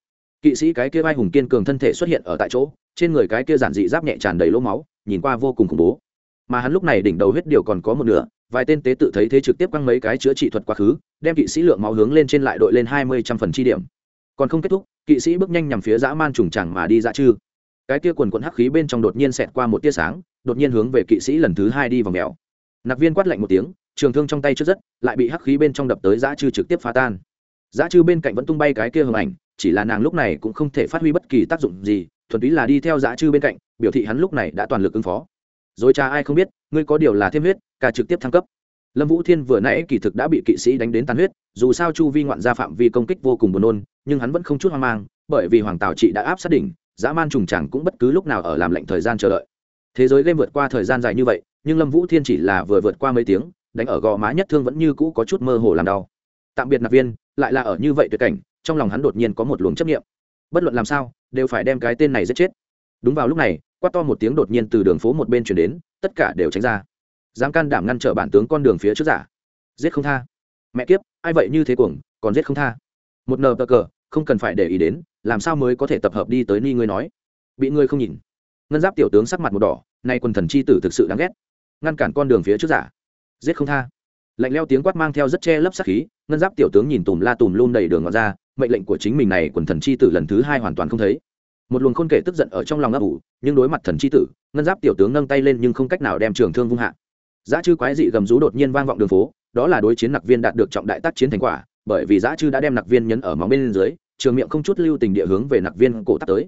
Kỵ sĩ cái kia vai hùng kiên cường thân thể xuất hiện ở tại chỗ, trên người cái kia giản dị giáp nhẹ tràn đầy lỗ máu, nhìn qua vô cùng khủng bố. Mà hắn lúc này đỉnh đầu huyết điều còn có một nửa, vài tên tế tự thấy thế trực tiếp quăng mấy cái chữa trị thuật quá khứ, đem kỵ sĩ lượng máu hướng lên trên lại đội lên hai mươi trăm phần chi điểm. Còn không kết thúc, kỵ sĩ bước nhanh nhằm phía dã man trùng chẳng mà đi dã chư cái kia quần quận hắc khí bên trong đột nhiên xẹt qua một tia sáng, đột nhiên hướng về kỵ sĩ lần thứ hai đi vào mèo. Nặc viên quát lạnh một tiếng, trường thương trong tay trước rất lại bị hắc khí bên trong đập tới giã chư trực tiếp phá tan. Giã chư bên cạnh vẫn tung bay cái kia hầm ảnh, chỉ là nàng lúc này cũng không thể phát huy bất kỳ tác dụng gì, thuần túy là đi theo giã chư bên cạnh, biểu thị hắn lúc này đã toàn lực ứng phó. Rồi cha ai không biết, ngươi có điều là thêm huyết cả trực tiếp thăng cấp. Lâm vũ thiên vừa nãy kỳ thực đã bị kỵ sĩ đánh đến tàn huyết, dù sao chu vi ngoạn gia phạm vi công kích vô cùng buồn nôn, nhưng hắn vẫn không chút hoang mang, bởi vì hoàng tào trị đã áp sát đỉnh dã man trùng chẳng cũng bất cứ lúc nào ở làm lệnh thời gian chờ đợi. Thế giới game vượt qua thời gian dài như vậy, nhưng lâm vũ thiên chỉ là vừa vượt qua mấy tiếng, đánh ở gò má nhất thương vẫn như cũ có chút mơ hồ làm đau. Tạm biệt nạp viên, lại là ở như vậy tuyệt cảnh, trong lòng hắn đột nhiên có một luồng chấp nghiệm bất luận làm sao, đều phải đem cái tên này giết chết. Đúng vào lúc này, quát to một tiếng đột nhiên từ đường phố một bên chuyển đến, tất cả đều tránh ra. Dám can đảm ngăn trở bản tướng con đường phía trước giả. Giết không tha. Mẹ kiếp, ai vậy như thế cuồng, còn giết không tha. Một nờ cờ không cần phải để ý đến, làm sao mới có thể tập hợp đi tới ni ngươi nói? Bị ngươi không nhìn. Ngân giáp tiểu tướng sắc mặt một đỏ, nay quần thần chi tử thực sự đáng ghét. Ngăn cản con đường phía trước giả. Giết không tha. Lạnh leo tiếng quát mang theo rất che lấp sát khí, ngân giáp tiểu tướng nhìn tùm la tùm luôn đầy đường ngọt ra, mệnh lệnh của chính mình này quần thần chi tử lần thứ hai hoàn toàn không thấy. Một luồng khôn kể tức giận ở trong lòng ấp ủ, nhưng đối mặt thần chi tử, ngân giáp tiểu tướng nâng tay lên nhưng không cách nào đem trường thương vung hạ. Giá chư quái dị gầm rú đột nhiên vang vọng đường phố, đó là đối chiến nặc viên đạt được trọng đại tác chiến thành quả bởi vì giá chư đã đem nặc viên nhấn ở móng bên dưới, trường miệng không chút lưu tình địa hướng về nặc viên cổ tắt tới.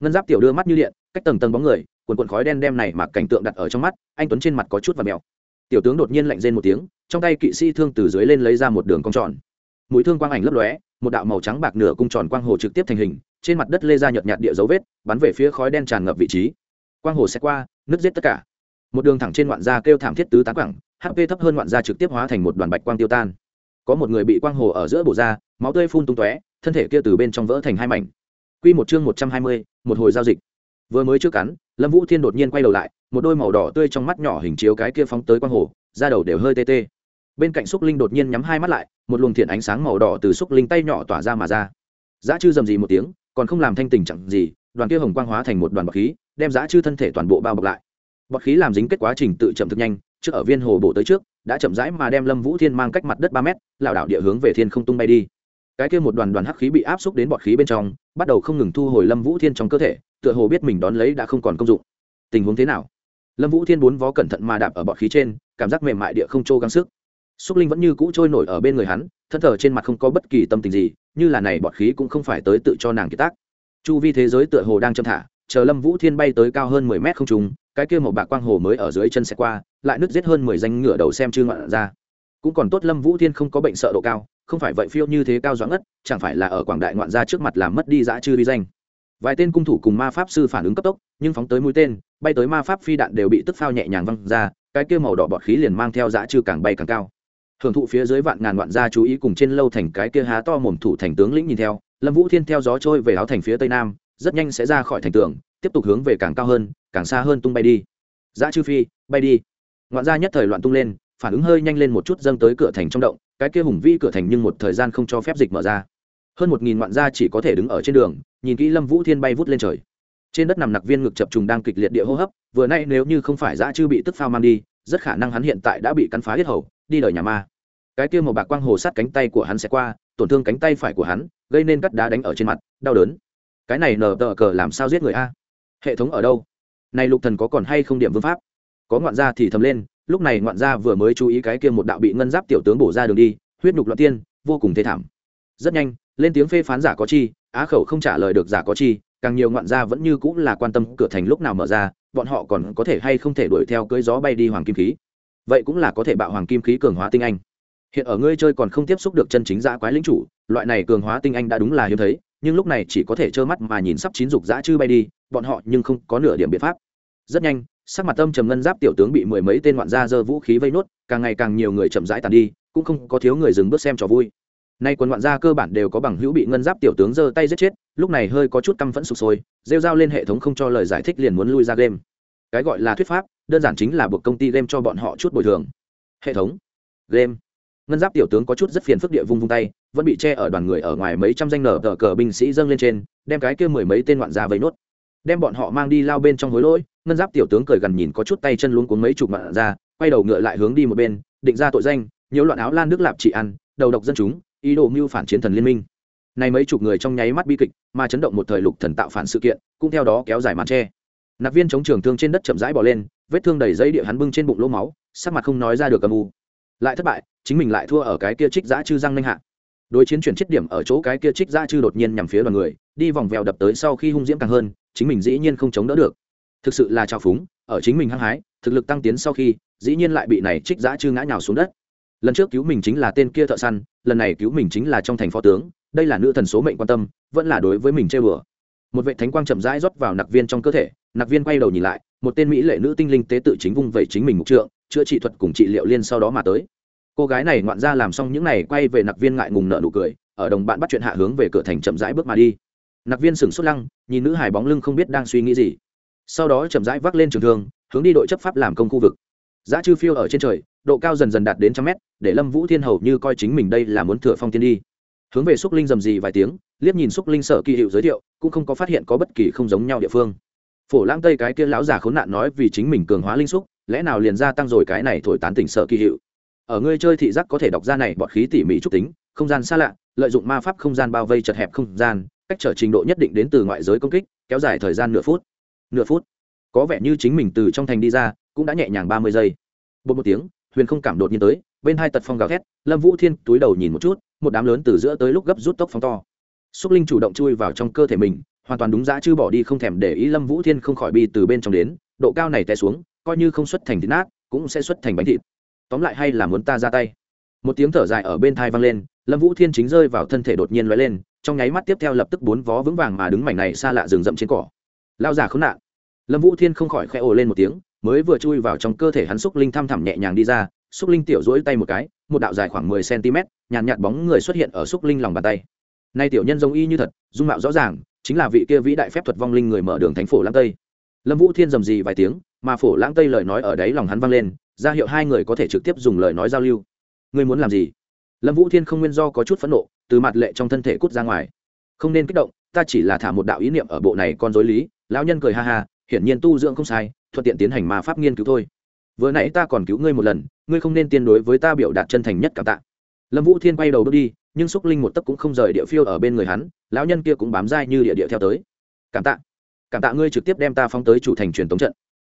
Ngân giáp tiểu đưa mắt như điện, cách tầng tầng bóng người quần quần khói đen đem này mà cảnh tượng đặt ở trong mắt, anh tuấn trên mặt có chút và mèo. Tiểu tướng đột nhiên lạnh rên một tiếng, trong tay kỵ sĩ thương từ dưới lên lấy ra một đường cong tròn. Mũi thương quang ảnh lấp lóe, một đạo màu trắng bạc nửa cung tròn quang hồ trực tiếp thành hình, trên mặt đất lê ra nhợt nhạt địa dấu vết, bắn về phía khói đen tràn ngập vị trí. Quang hồ sẽ qua, nứt giết tất cả. Một đường thẳng trên ngoạn gia kêu thảm thiết tứ tán quẳng hp thấp hơn ngoạn gia trực tiếp hóa thành một đoàn bạch quang tiêu tan có một người bị quang hồ ở giữa bổ ra máu tươi phun tung tóe thân thể kia từ bên trong vỡ thành hai mảnh Quy một chương một trăm hai mươi, một hồi giao dịch. Vừa mới trước cắn, Lâm Vũ Thiên đột nhiên quay đầu lại, một đôi màu đỏ tươi trong mắt nhỏ hình chiếu cái kia phóng tới quang hồ, da đầu đều hơi tê tê. Bên cạnh xúc linh đột nhiên nhắm hai mắt lại, một luồng thiện ánh sáng màu đỏ từ xúc linh tay nhỏ tỏa ra mà ra. Dã chư rầm rì một tiếng, còn không làm thanh tình chẳng gì, đoàn kia hồng quang hóa thành một đoàn bọt khí, đem dã chư thân thể toàn bộ bao bọc lại. Bọt khí làm dính kết quá trình tự chậm thực nhanh, trước ở viên hồ bổ tới trước, đã chậm rãi mà đem Lâm Vũ Thiên mang cách mặt đất ba mét, lảo đảo địa hướng về thiên không tung bay đi. Cái kia một đoàn đoàn hắc khí bị áp xúc đến bọt khí bên trong bắt đầu không ngừng thu hồi lâm vũ thiên trong cơ thể tựa hồ biết mình đón lấy đã không còn công dụng. Tình huống thế nào? Lâm vũ thiên bốn vó cẩn thận mà đạp ở bọt khí trên cảm giác mềm mại địa không trô gắng sức. Xúc linh vẫn như cũ trôi nổi ở bên người hắn thân thờ trên mặt không có bất kỳ tâm tình gì như là này bọt khí cũng không phải tới tự cho nàng kiệt tác. Chu vi thế giới tựa hồ đang châm thả chờ lâm vũ thiên bay tới cao hơn mười mét không trùng cái kia một bạc quang hồ mới ở dưới chân xe qua, lại nứt giết hơn mười danh ngựa đầu xem chư ngoạn ra. Cũng còn tốt lâm vũ thiên không có bệnh sợ độ cao, không phải vậy phiêu như thế cao doãn ngất, chẳng phải là ở quảng đại ngoạn ra trước mặt làm mất đi dã chư vi danh. Vài tên cung thủ cùng ma pháp sư phản ứng cấp tốc, nhưng phóng tới mũi tên, bay tới ma pháp phi đạn đều bị tức phao nhẹ nhàng văng ra, cái kia màu đỏ bọt khí liền mang theo dã chư càng bay càng cao. Hưởng thụ phía dưới vạn ngàn ngoạn gia chú ý cùng trên lâu thành cái kia há to mồm thủ thành tướng lĩnh nhìn theo, lâm vũ thiên theo gió trôi về áo thành phía tây nam, rất nhanh sẽ ra khỏi thành tường, tiếp tục hướng về càng cao hơn càng xa hơn tung bay đi. Dã chư phi, bay đi. Ngoạn gia nhất thời loạn tung lên, phản ứng hơi nhanh lên một chút dâng tới cửa thành trong động, cái kia hùng vĩ cửa thành nhưng một thời gian không cho phép dịch mở ra. Hơn một nghìn ngoạn gia chỉ có thể đứng ở trên đường, nhìn kỹ lâm vũ thiên bay vút lên trời. Trên đất nằm nặc viên ngực chập trùng đang kịch liệt địa hô hấp, vừa nay nếu như không phải dã chư bị tức phao mang đi, rất khả năng hắn hiện tại đã bị cắn phá hết hầu, đi đời nhà ma. Cái kia một bạc quang hồ sát cánh tay của hắn sẽ qua, tổn thương cánh tay phải của hắn, gây nên cắt đá đánh ở trên mặt, đau đớn. Cái này nở tờ cờ làm sao giết người a? Hệ thống ở đâu? Này lục thần có còn hay không điểm vương pháp? Có ngoạn gia thì thầm lên, lúc này ngoạn gia vừa mới chú ý cái kia một đạo bị ngân giáp tiểu tướng bổ ra đường đi, huyết nhục loạn tiên, vô cùng thê thảm. Rất nhanh, lên tiếng phê phán giả có chi, á khẩu không trả lời được giả có chi, càng nhiều ngoạn gia vẫn như cũng là quan tâm cửa thành lúc nào mở ra, bọn họ còn có thể hay không thể đuổi theo cưỡi gió bay đi hoàng kim khí. Vậy cũng là có thể bạo hoàng kim khí cường hóa tinh anh. Hiện ở ngươi chơi còn không tiếp xúc được chân chính giả quái lính chủ, loại này cường hóa tinh anh đã đúng là hiếm thấy, nhưng lúc này chỉ có thể trơ mắt mà nhìn sắp chín dục dã chư bay đi bọn họ nhưng không có nửa điểm biện pháp. Rất nhanh, sắc mặt tâm trầm ngân giáp tiểu tướng bị mười mấy tên ngoạn gia giơ vũ khí vây nốt, càng ngày càng nhiều người chậm rãi tàn đi, cũng không có thiếu người dừng bước xem trò vui. Nay quân ngoạn gia cơ bản đều có bằng hữu bị ngân giáp tiểu tướng giơ tay giết chết, lúc này hơi có chút căm phẫn sụp sôi, rêu dao lên hệ thống không cho lời giải thích liền muốn lui ra game. Cái gọi là thuyết pháp, đơn giản chính là buộc công ty game cho bọn họ chút bồi thường. Hệ thống, game. Ngân giáp tiểu tướng có chút rất phiền phức địa vung vung tay, vẫn bị che ở đoàn người ở ngoài mấy trăm danh nở tờ cờ binh sĩ dâng lên trên, đem cái kia mười mấy tên ngoạn gia vây nốt đem bọn họ mang đi lao bên trong hối lỗi, ngân giáp tiểu tướng cười gần nhìn có chút tay chân luôn cuốn mấy chục mạn ra, quay đầu ngựa lại hướng đi một bên, định ra tội danh, nhiều loạn áo lan nước lạp trị ăn, đầu độc dân chúng, ý đồ mưu phản chiến thần liên minh. Này mấy chục người trong nháy mắt bi kịch, mà chấn động một thời lục thần tạo phản sự kiện, cũng theo đó kéo dài màn tre. Nạp viên chống trường thương trên đất chậm rãi bỏ lên, vết thương đầy dây địa hắn bưng trên bụng lỗ máu, sắc mặt không nói ra được âm u. Lại thất bại, chính mình lại thua ở cái kia trích giã chư răng nanh hạ đối chiến chuyển chết điểm ở chỗ cái kia trích ra chư đột nhiên nhằm phía đoàn người, đi vòng vèo đập tới sau khi hung diễm càng hơn, chính mình dĩ nhiên không chống đỡ được. Thực sự là trào phúng, ở chính mình hăng hái, thực lực tăng tiến sau khi, dĩ nhiên lại bị này trích giã chư ngã nhào xuống đất. Lần trước cứu mình chính là tên kia thợ săn, lần này cứu mình chính là trong thành phó tướng, đây là nữ thần số mệnh quan tâm, vẫn là đối với mình chơi bừa. Một vệ thánh quang chậm rãi rót vào nặc viên trong cơ thể, nặc viên quay đầu nhìn lại, một tên mỹ lệ nữ tinh linh tế tự chính vung vẩy chính mình mục trượng, chữa trị thuật cùng trị liệu liên sau đó mà tới cô gái này ngoạn ra làm xong những này quay về nặc viên ngại ngùng nợ nụ cười, ở đồng bạn bắt chuyện hạ hướng về cửa thành chậm rãi bước mà đi. Nặc viên sửng sốt lăng, nhìn nữ hải bóng lưng không biết đang suy nghĩ gì. Sau đó chậm rãi vác lên trường thương, hướng đi đội chấp pháp làm công khu vực. Giá chư phiêu ở trên trời, độ cao dần dần đạt đến trăm mét, để lâm vũ thiên hầu như coi chính mình đây là muốn thừa phong tiên đi. Hướng về xúc linh dầm gì vài tiếng, liếc nhìn xúc linh sở kỳ hiệu giới thiệu, cũng không có phát hiện có bất kỳ không giống nhau địa phương. Phổ lãng tây cái kia lão già khốn nạn nói vì chính mình cường hóa linh xúc, lẽ nào liền gia tăng rồi cái này thổi tán tỉnh sở kỳ hiệu? Ở ngươi chơi thị giác có thể đọc ra này bọt khí tỉ mỉ trúc tính, không gian xa lạ, lợi dụng ma pháp không gian bao vây chật hẹp không gian, cách trở trình độ nhất định đến từ ngoại giới công kích, kéo dài thời gian nửa phút. Nửa phút. Có vẻ như chính mình từ trong thành đi ra, cũng đã nhẹ nhàng ba mươi giây. Một một tiếng, huyền không cảm đột nhiên tới, bên hai tật phong gào thét, lâm vũ thiên túi đầu nhìn một chút, một đám lớn từ giữa tới lúc gấp rút tốc phóng to. Xúc linh chủ động chui vào trong cơ thể mình, hoàn toàn đúng giá chứ bỏ đi không thèm để ý lâm vũ thiên không khỏi bi từ bên trong đến, độ cao này té xuống, coi như không xuất thành thịt nát, cũng sẽ xuất thành bánh thịt tóm lại hay là muốn ta ra tay? Một tiếng thở dài ở bên thai vang lên, lâm vũ thiên chính rơi vào thân thể đột nhiên l lên, trong nháy mắt tiếp theo lập tức bốn vó vững vàng mà đứng mảnh này xa lạ rừng rậm trên cỏ. Lao già khốn nạn. Lâm vũ thiên không khỏi khẽ ồ lên một tiếng, mới vừa chui vào trong cơ thể hắn xúc linh thăm thẳm nhẹ nhàng đi ra xúc linh tiểu rỗi tay một cái, một đạo dài khoảng mười cm, nhàn nhạt bóng người xuất hiện ở xúc linh lòng bàn tay. Nay tiểu nhân giống y như thật, dung mạo rõ ràng, chính là vị kia vĩ đại phép thuật vong linh người mở đường thánh phổ lãng tây. Lâm vũ thiên dầm gì vài tiếng, mà phổ lãng tây lời nói ở đấy lòng hắn vang lên ra hiệu hai người có thể trực tiếp dùng lời nói giao lưu. Ngươi muốn làm gì? Lâm vũ thiên không nguyên do có chút phẫn nộ, từ mặt lệ trong thân thể cút ra ngoài. Không nên kích động, ta chỉ là thả một đạo ý niệm ở bộ này con dối lý, lão nhân cười ha ha, hiển nhiên tu dưỡng không sai, thuận tiện tiến hành ma pháp nghiên cứu thôi. Vừa nãy ta còn cứu ngươi một lần, ngươi không nên tiên đối với ta biểu đạt chân thành nhất cảm tạ. Lâm vũ thiên quay đầu bước đi, nhưng xúc linh một tấc cũng không rời địa phiêu ở bên người hắn, lão nhân kia cũng bám dai như địa địa theo tới. Cảm tạ. Cảm tạ ngươi trực tiếp đem ta phóng tới chủ thành truyền tống trận.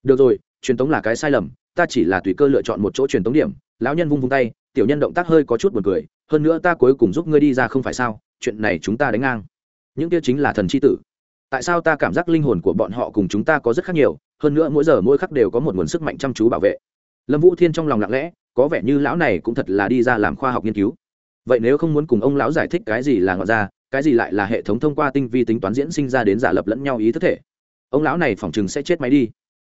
Được rồi, truyền tống là cái sai lầm ta chỉ là tùy cơ lựa chọn một chỗ truyền tống điểm. Lão nhân vung vung tay, tiểu nhân động tác hơi có chút buồn cười, hơn nữa ta cuối cùng giúp ngươi đi ra không phải sao, chuyện này chúng ta đánh ngang. Những kia chính là thần c h i tử. Tại sao ta cảm giác linh hồn của bọn họ cùng chúng ta có rất khác nhiều, hơn nữa mỗi giờ mỗi khắc đều có một nguồn sức mạnh chăm chú bảo vệ. Lâm vũ thiên trong lòng lặng lẽ, có vẻ như lão này cũng thật là đi ra làm khoa học nghiên cứu. Vậy nếu không muốn cùng ông lão giải thích cái gì là ngọn ra cái gì lại là hệ thống thông qua tinh vi tính toán diễn sinh ra đến giả lập lẫn nhau ý thức thể? Ông lão này phỏng chừng sẽ chết máy đi.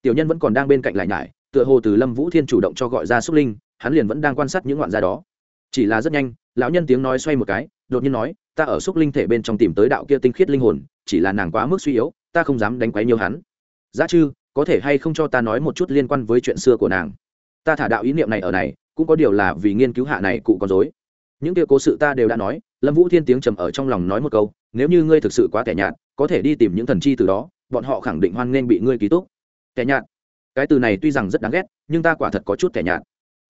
Tiểu nhân vẫn còn đang bên cạnh lại nhải tựa hồ từ lâm vũ thiên chủ động cho gọi ra xúc linh, hắn liền vẫn đang quan sát những ngoạn gia đó. Chỉ là rất nhanh, lão nhân tiếng nói xoay một cái, đột nhiên nói, ta ở xúc linh thể bên trong tìm tới đạo kia tinh khiết linh hồn, chỉ là nàng quá mức suy yếu, ta không dám đánh quấy nhiều hắn. Giá chư, có thể hay không cho ta nói một chút liên quan với chuyện xưa của nàng? Ta thả đạo ý niệm này ở này, cũng có điều là vì nghiên cứu hạ này cụ con dối những kia cố sự ta đều đã nói, lâm vũ thiên tiếng trầm ở trong lòng nói một câu, nếu như ngươi thực sự quá tẻ nhạt, có thể đi tìm những thần chi từ đó, bọn họ khẳng định hoan nghênh bị ngươi ký túc. Tẻ nhạt cái từ này tuy rằng rất đáng ghét, nhưng ta quả thật có chút thẻ nhạt.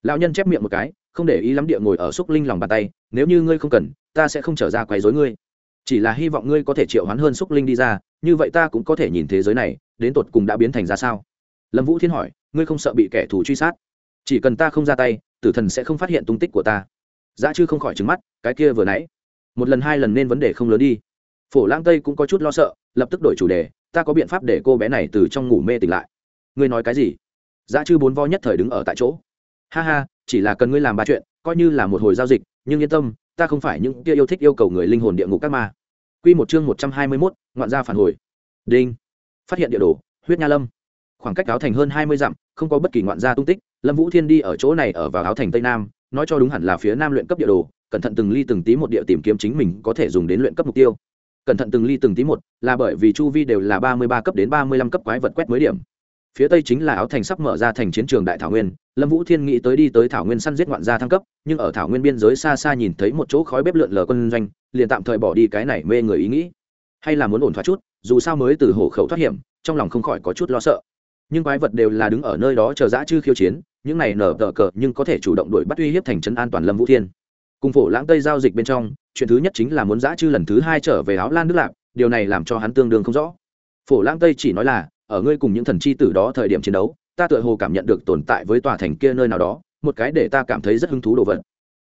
Lão nhân chép miệng một cái, không để ý lắm địa ngồi ở xúc linh lòng bàn tay, nếu như ngươi không cần, ta sẽ không trở ra quấy dối ngươi. Chỉ là hy vọng ngươi có thể triệu hoán hơn xúc linh đi ra, như vậy ta cũng có thể nhìn thế giới này, đến tột cùng đã biến thành ra sao? Lâm vũ thiên hỏi, ngươi không sợ bị kẻ thù truy sát? Chỉ cần ta không ra tay, tử thần sẽ không phát hiện tung tích của ta. Giá chư không khỏi trứng mắt, cái kia vừa nãy. Một lần hai lần nên vấn đề không lớn đi. Phổ lang tây cũng có chút lo sợ, lập tức đổi chủ đề, ta có biện pháp để cô bé này từ trong ngủ mê tỉnh lại ngươi nói cái gì giá chư bốn vo nhất thời đứng ở tại chỗ ha ha chỉ là cần ngươi làm ba chuyện coi như là một hồi giao dịch nhưng yên tâm ta không phải những kia yêu thích yêu cầu người linh hồn địa ngục các ma Quy một chương một trăm hai mươi mốt ngoạn gia phản hồi. Đinh. Phát hiện địa đồ, huyết nha lâm. Khoảng cách áo thành hơn hai mươi dặm, không có bất kỳ ngoạn gia tung tích, Lâm Vũ Thiên đi ở chỗ này ở vào áo thành Tây Nam, nói cho đúng hẳn là phía nam luyện cấp địa đồ, cẩn thận từng ly từng tí một địa tìm kiếm chính mình có thể dùng đến luyện cấp mục tiêu. Cẩn thận từng ly từng tí một, là bởi vì chu vi đều là ba mươi ba cấp đến ba mươi lăm cấp quái vật quét mới điểm. Phía tây chính là áo thành sắp mở ra thành chiến trường đại thảo nguyên, Lâm Vũ Thiên nghĩ tới đi tới thảo nguyên săn giết ngoạn gia thăng cấp, nhưng ở thảo nguyên biên giới xa xa nhìn thấy một chỗ khói bếp lượn lờ quân doanh, liền tạm thời bỏ đi cái này mê người ý nghĩ. Hay là muốn ổn thoát chút dù sao mới từ hổ khẩu thoát hiểm trong lòng không khỏi có chút lo sợ. Nhưng quái vật đều là đứng ở nơi đó chờ dã chư khiêu chiến những này nở tờ cờ nhưng có thể chủ động đuổi bắt uy hiếp thành trấn an toàn lâm vũ thiên. Cùng phổ lãng tây giao dịch bên trong chuyện thứ nhất chính là muốn dã chư lần thứ hai trở về áo lan nước lạp điều này làm cho hắn tương đương không rõ. Phổ lãng tây chỉ nói là ở ngươi cùng những thần chi tử đó thời điểm chiến đấu, ta tựa hồ cảm nhận được tồn tại với tòa thành kia nơi nào đó, một cái để ta cảm thấy rất hứng thú đồ vật.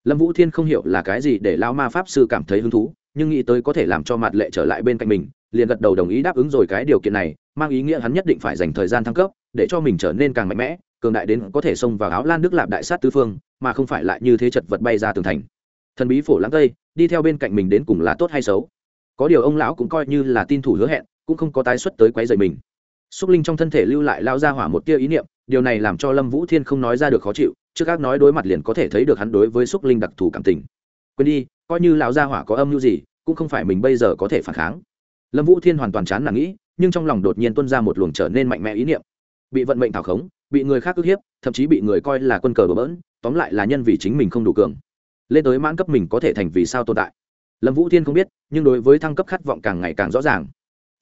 Lâm vũ thiên không hiểu là cái gì để lao ma pháp sư cảm thấy hứng thú, nhưng nghĩ tới có thể làm cho mặt lệ trở lại bên cạnh mình, liền gật đầu đồng ý đáp ứng rồi cái điều kiện này, mang ý nghĩa hắn nhất định phải dành thời gian thăng cấp, để cho mình trở nên càng mạnh mẽ, cường đại đến có thể xông vào áo lan đức lạp đại sát tứ phương, mà không phải lại như thế chật vật bay ra tường thành. Thần bí phổ lãng tây, đi theo bên cạnh mình đến cùng là tốt hay xấu? Có điều ông lão cũng coi như là tin thủ hứa hẹn, cũng không có tái xuất tới quấy rầy mình xúc linh trong thân thể lưu lại lao ra hỏa một tia ý niệm, điều này làm cho lâm vũ thiên không nói ra được khó chịu, trước các nói đối mặt liền có thể thấy được hắn đối với xúc linh đặc thù cảm tình. Quên đi, coi như lão gia hỏa có âm mưu gì, cũng không phải mình bây giờ có thể phản kháng. Lâm vũ thiên hoàn toàn chán là nghĩ, nhưng trong lòng đột nhiên tuân ra một luồng trở nên mạnh mẽ ý niệm. Bị vận mệnh thảo khống, bị người khác ức hiếp, thậm chí bị người coi là quân cờ bờ bỡn, tóm lại là nhân vì chính mình không đủ cường. Lên tới mãn cấp mình có thể thành vì sao tồn tại. Lâm vũ thiên không biết, nhưng đối với thăng cấp khát vọng càng ngày càng rõ ràng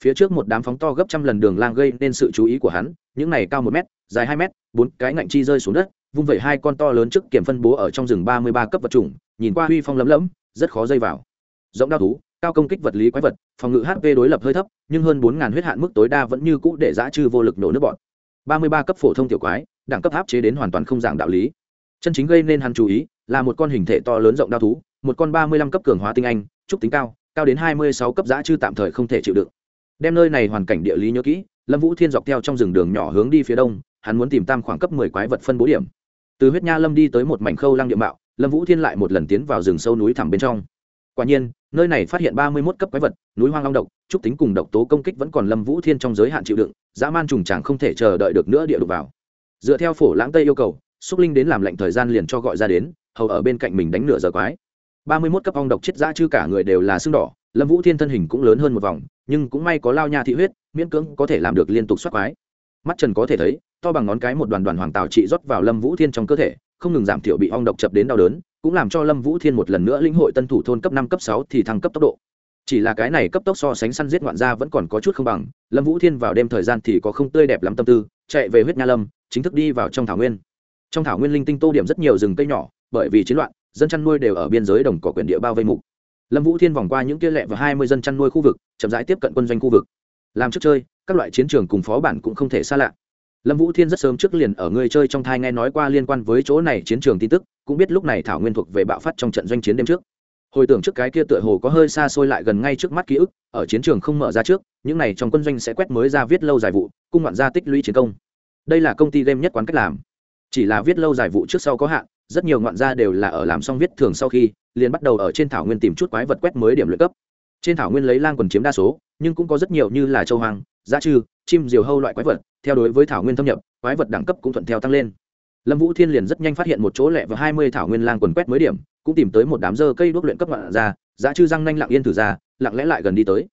phía trước một đám phóng to gấp trăm lần đường lang gây nên sự chú ý của hắn, những này cao một m dài hai m bốn cái ngạnh chi rơi xuống đất, vung vẩy hai con to lớn trước kiểm phân bố ở trong rừng ba mươi ba cấp vật chủng, nhìn qua huy phong lấm lấm, rất khó dây vào. Rộng đao thú, cao công kích vật lý quái vật, phòng ngự hp đối lập hơi thấp, nhưng hơn bốn ngàn huyết hạn mức tối đa vẫn như cũ để giã trừ vô lực nổ nước bọn. Ba mươi ba cấp phổ thông tiểu quái, đẳng cấp áp chế đến hoàn toàn không dạng đạo lý. Chân chính gây nên hắn chú ý là một con hình thể to lớn rộng đao thú, một con ba mươi lăm cấp cường hóa tinh anh, trúc tính cao cao đến hai mươi sáu cấp giã trừ tạm thời không thể chịu đựng đem nơi này hoàn cảnh địa lý nhớ kỹ, lâm vũ thiên dọc theo trong rừng đường nhỏ hướng đi phía đông, hắn muốn tìm tam khoảng cấp mười quái vật phân bố điểm. Từ huyết nha lâm đi tới một mảnh khâu lăng địa mạo, lâm vũ thiên lại một lần tiến vào rừng sâu núi thẳm bên trong. Quả nhiên, nơi này phát hiện ba mươi mốt cấp quái vật, núi hoang long độc, trúc tính cùng độc tố công kích vẫn còn lâm vũ thiên trong giới hạn chịu đựng, dã man trùng chẳng không thể chờ đợi được nữa địa đục vào. Dựa theo phổ lãng tây yêu cầu, xúc linh đến làm lệnh thời gian liền cho gọi ra đến, hầu ở bên cạnh mình đánh nửa giờ quái. ba mươi mốt cấp ong độc chết dã chư cả người đều là xương đỏ, lâm vũ thiên thân hình cũng lớn hơn một vòng nhưng cũng may có lao nha thị huyết, miễn cưỡng có thể làm được liên tục xoát quái. Mắt trần có thể thấy, to bằng ngón cái một đoàn đoàn hoàng tào trị rót vào lâm vũ thiên trong cơ thể, không ngừng giảm thiểu bị ong độc chập đến đau đớn, cũng làm cho lâm vũ thiên một lần nữa lĩnh hội tân thủ thôn cấp năm, cấp sáu thì thăng cấp tốc độ. Chỉ là cái này cấp tốc so sánh săn giết ngoạn gia vẫn còn có chút không bằng, lâm vũ thiên vào đêm thời gian thì có không tươi đẹp lắm tâm tư, chạy về huyết nha lâm, chính thức đi vào trong thảo nguyên. Trong thảo nguyên linh tinh tô điểm rất nhiều rừng cây nhỏ, bởi vì chiến loạn, dân chăn nuôi đều ở biên giới đồng cỏ quyền địa bao vây mục lâm vũ thiên vòng qua những kia lẹ và hai mươi dân chăn nuôi khu vực, chậm rãi tiếp cận quân doanh khu vực. Làm trước chơi, các loại chiến trường cùng phó bản cũng không thể xa lạ. Lâm vũ thiên rất sớm trước liền ở người chơi trong thai nghe nói qua liên quan với chỗ này chiến trường tin tức, cũng biết lúc này thảo nguyên thuộc về bạo phát trong trận doanh chiến đêm trước. Hồi tưởng trước cái kia tựa hồ có hơi xa xôi lại gần ngay trước mắt ký ức, ở chiến trường không mở ra trước, những này trong quân doanh sẽ quét mới ra viết lâu dài vụ, cung ngoạn ra tích lũy chiến công. Đây là công ty game nhất quán cách làm. Chỉ là viết lâu dài vụ trước sau có hạn rất nhiều ngoạn gia đều là ở làm xong viết thường sau khi, liền bắt đầu ở trên thảo nguyên tìm chút quái vật quét mới điểm luyện cấp. Trên thảo nguyên lấy lang quần chiếm đa số, nhưng cũng có rất nhiều như là châu hoàng, giá trư, chim diều hâu loại quái vật, theo đối với thảo nguyên thâm nhập, quái vật đẳng cấp cũng thuận theo tăng lên. Lâm vũ thiên liền rất nhanh phát hiện một chỗ lẹ và hai mươi thảo nguyên lang quần quét mới điểm, cũng tìm tới một đám dơ cây đuốc luyện cấp ngoạn ra giá trư răng nanh lặng yên thử ra, lặng lẽ lại gần đi tới.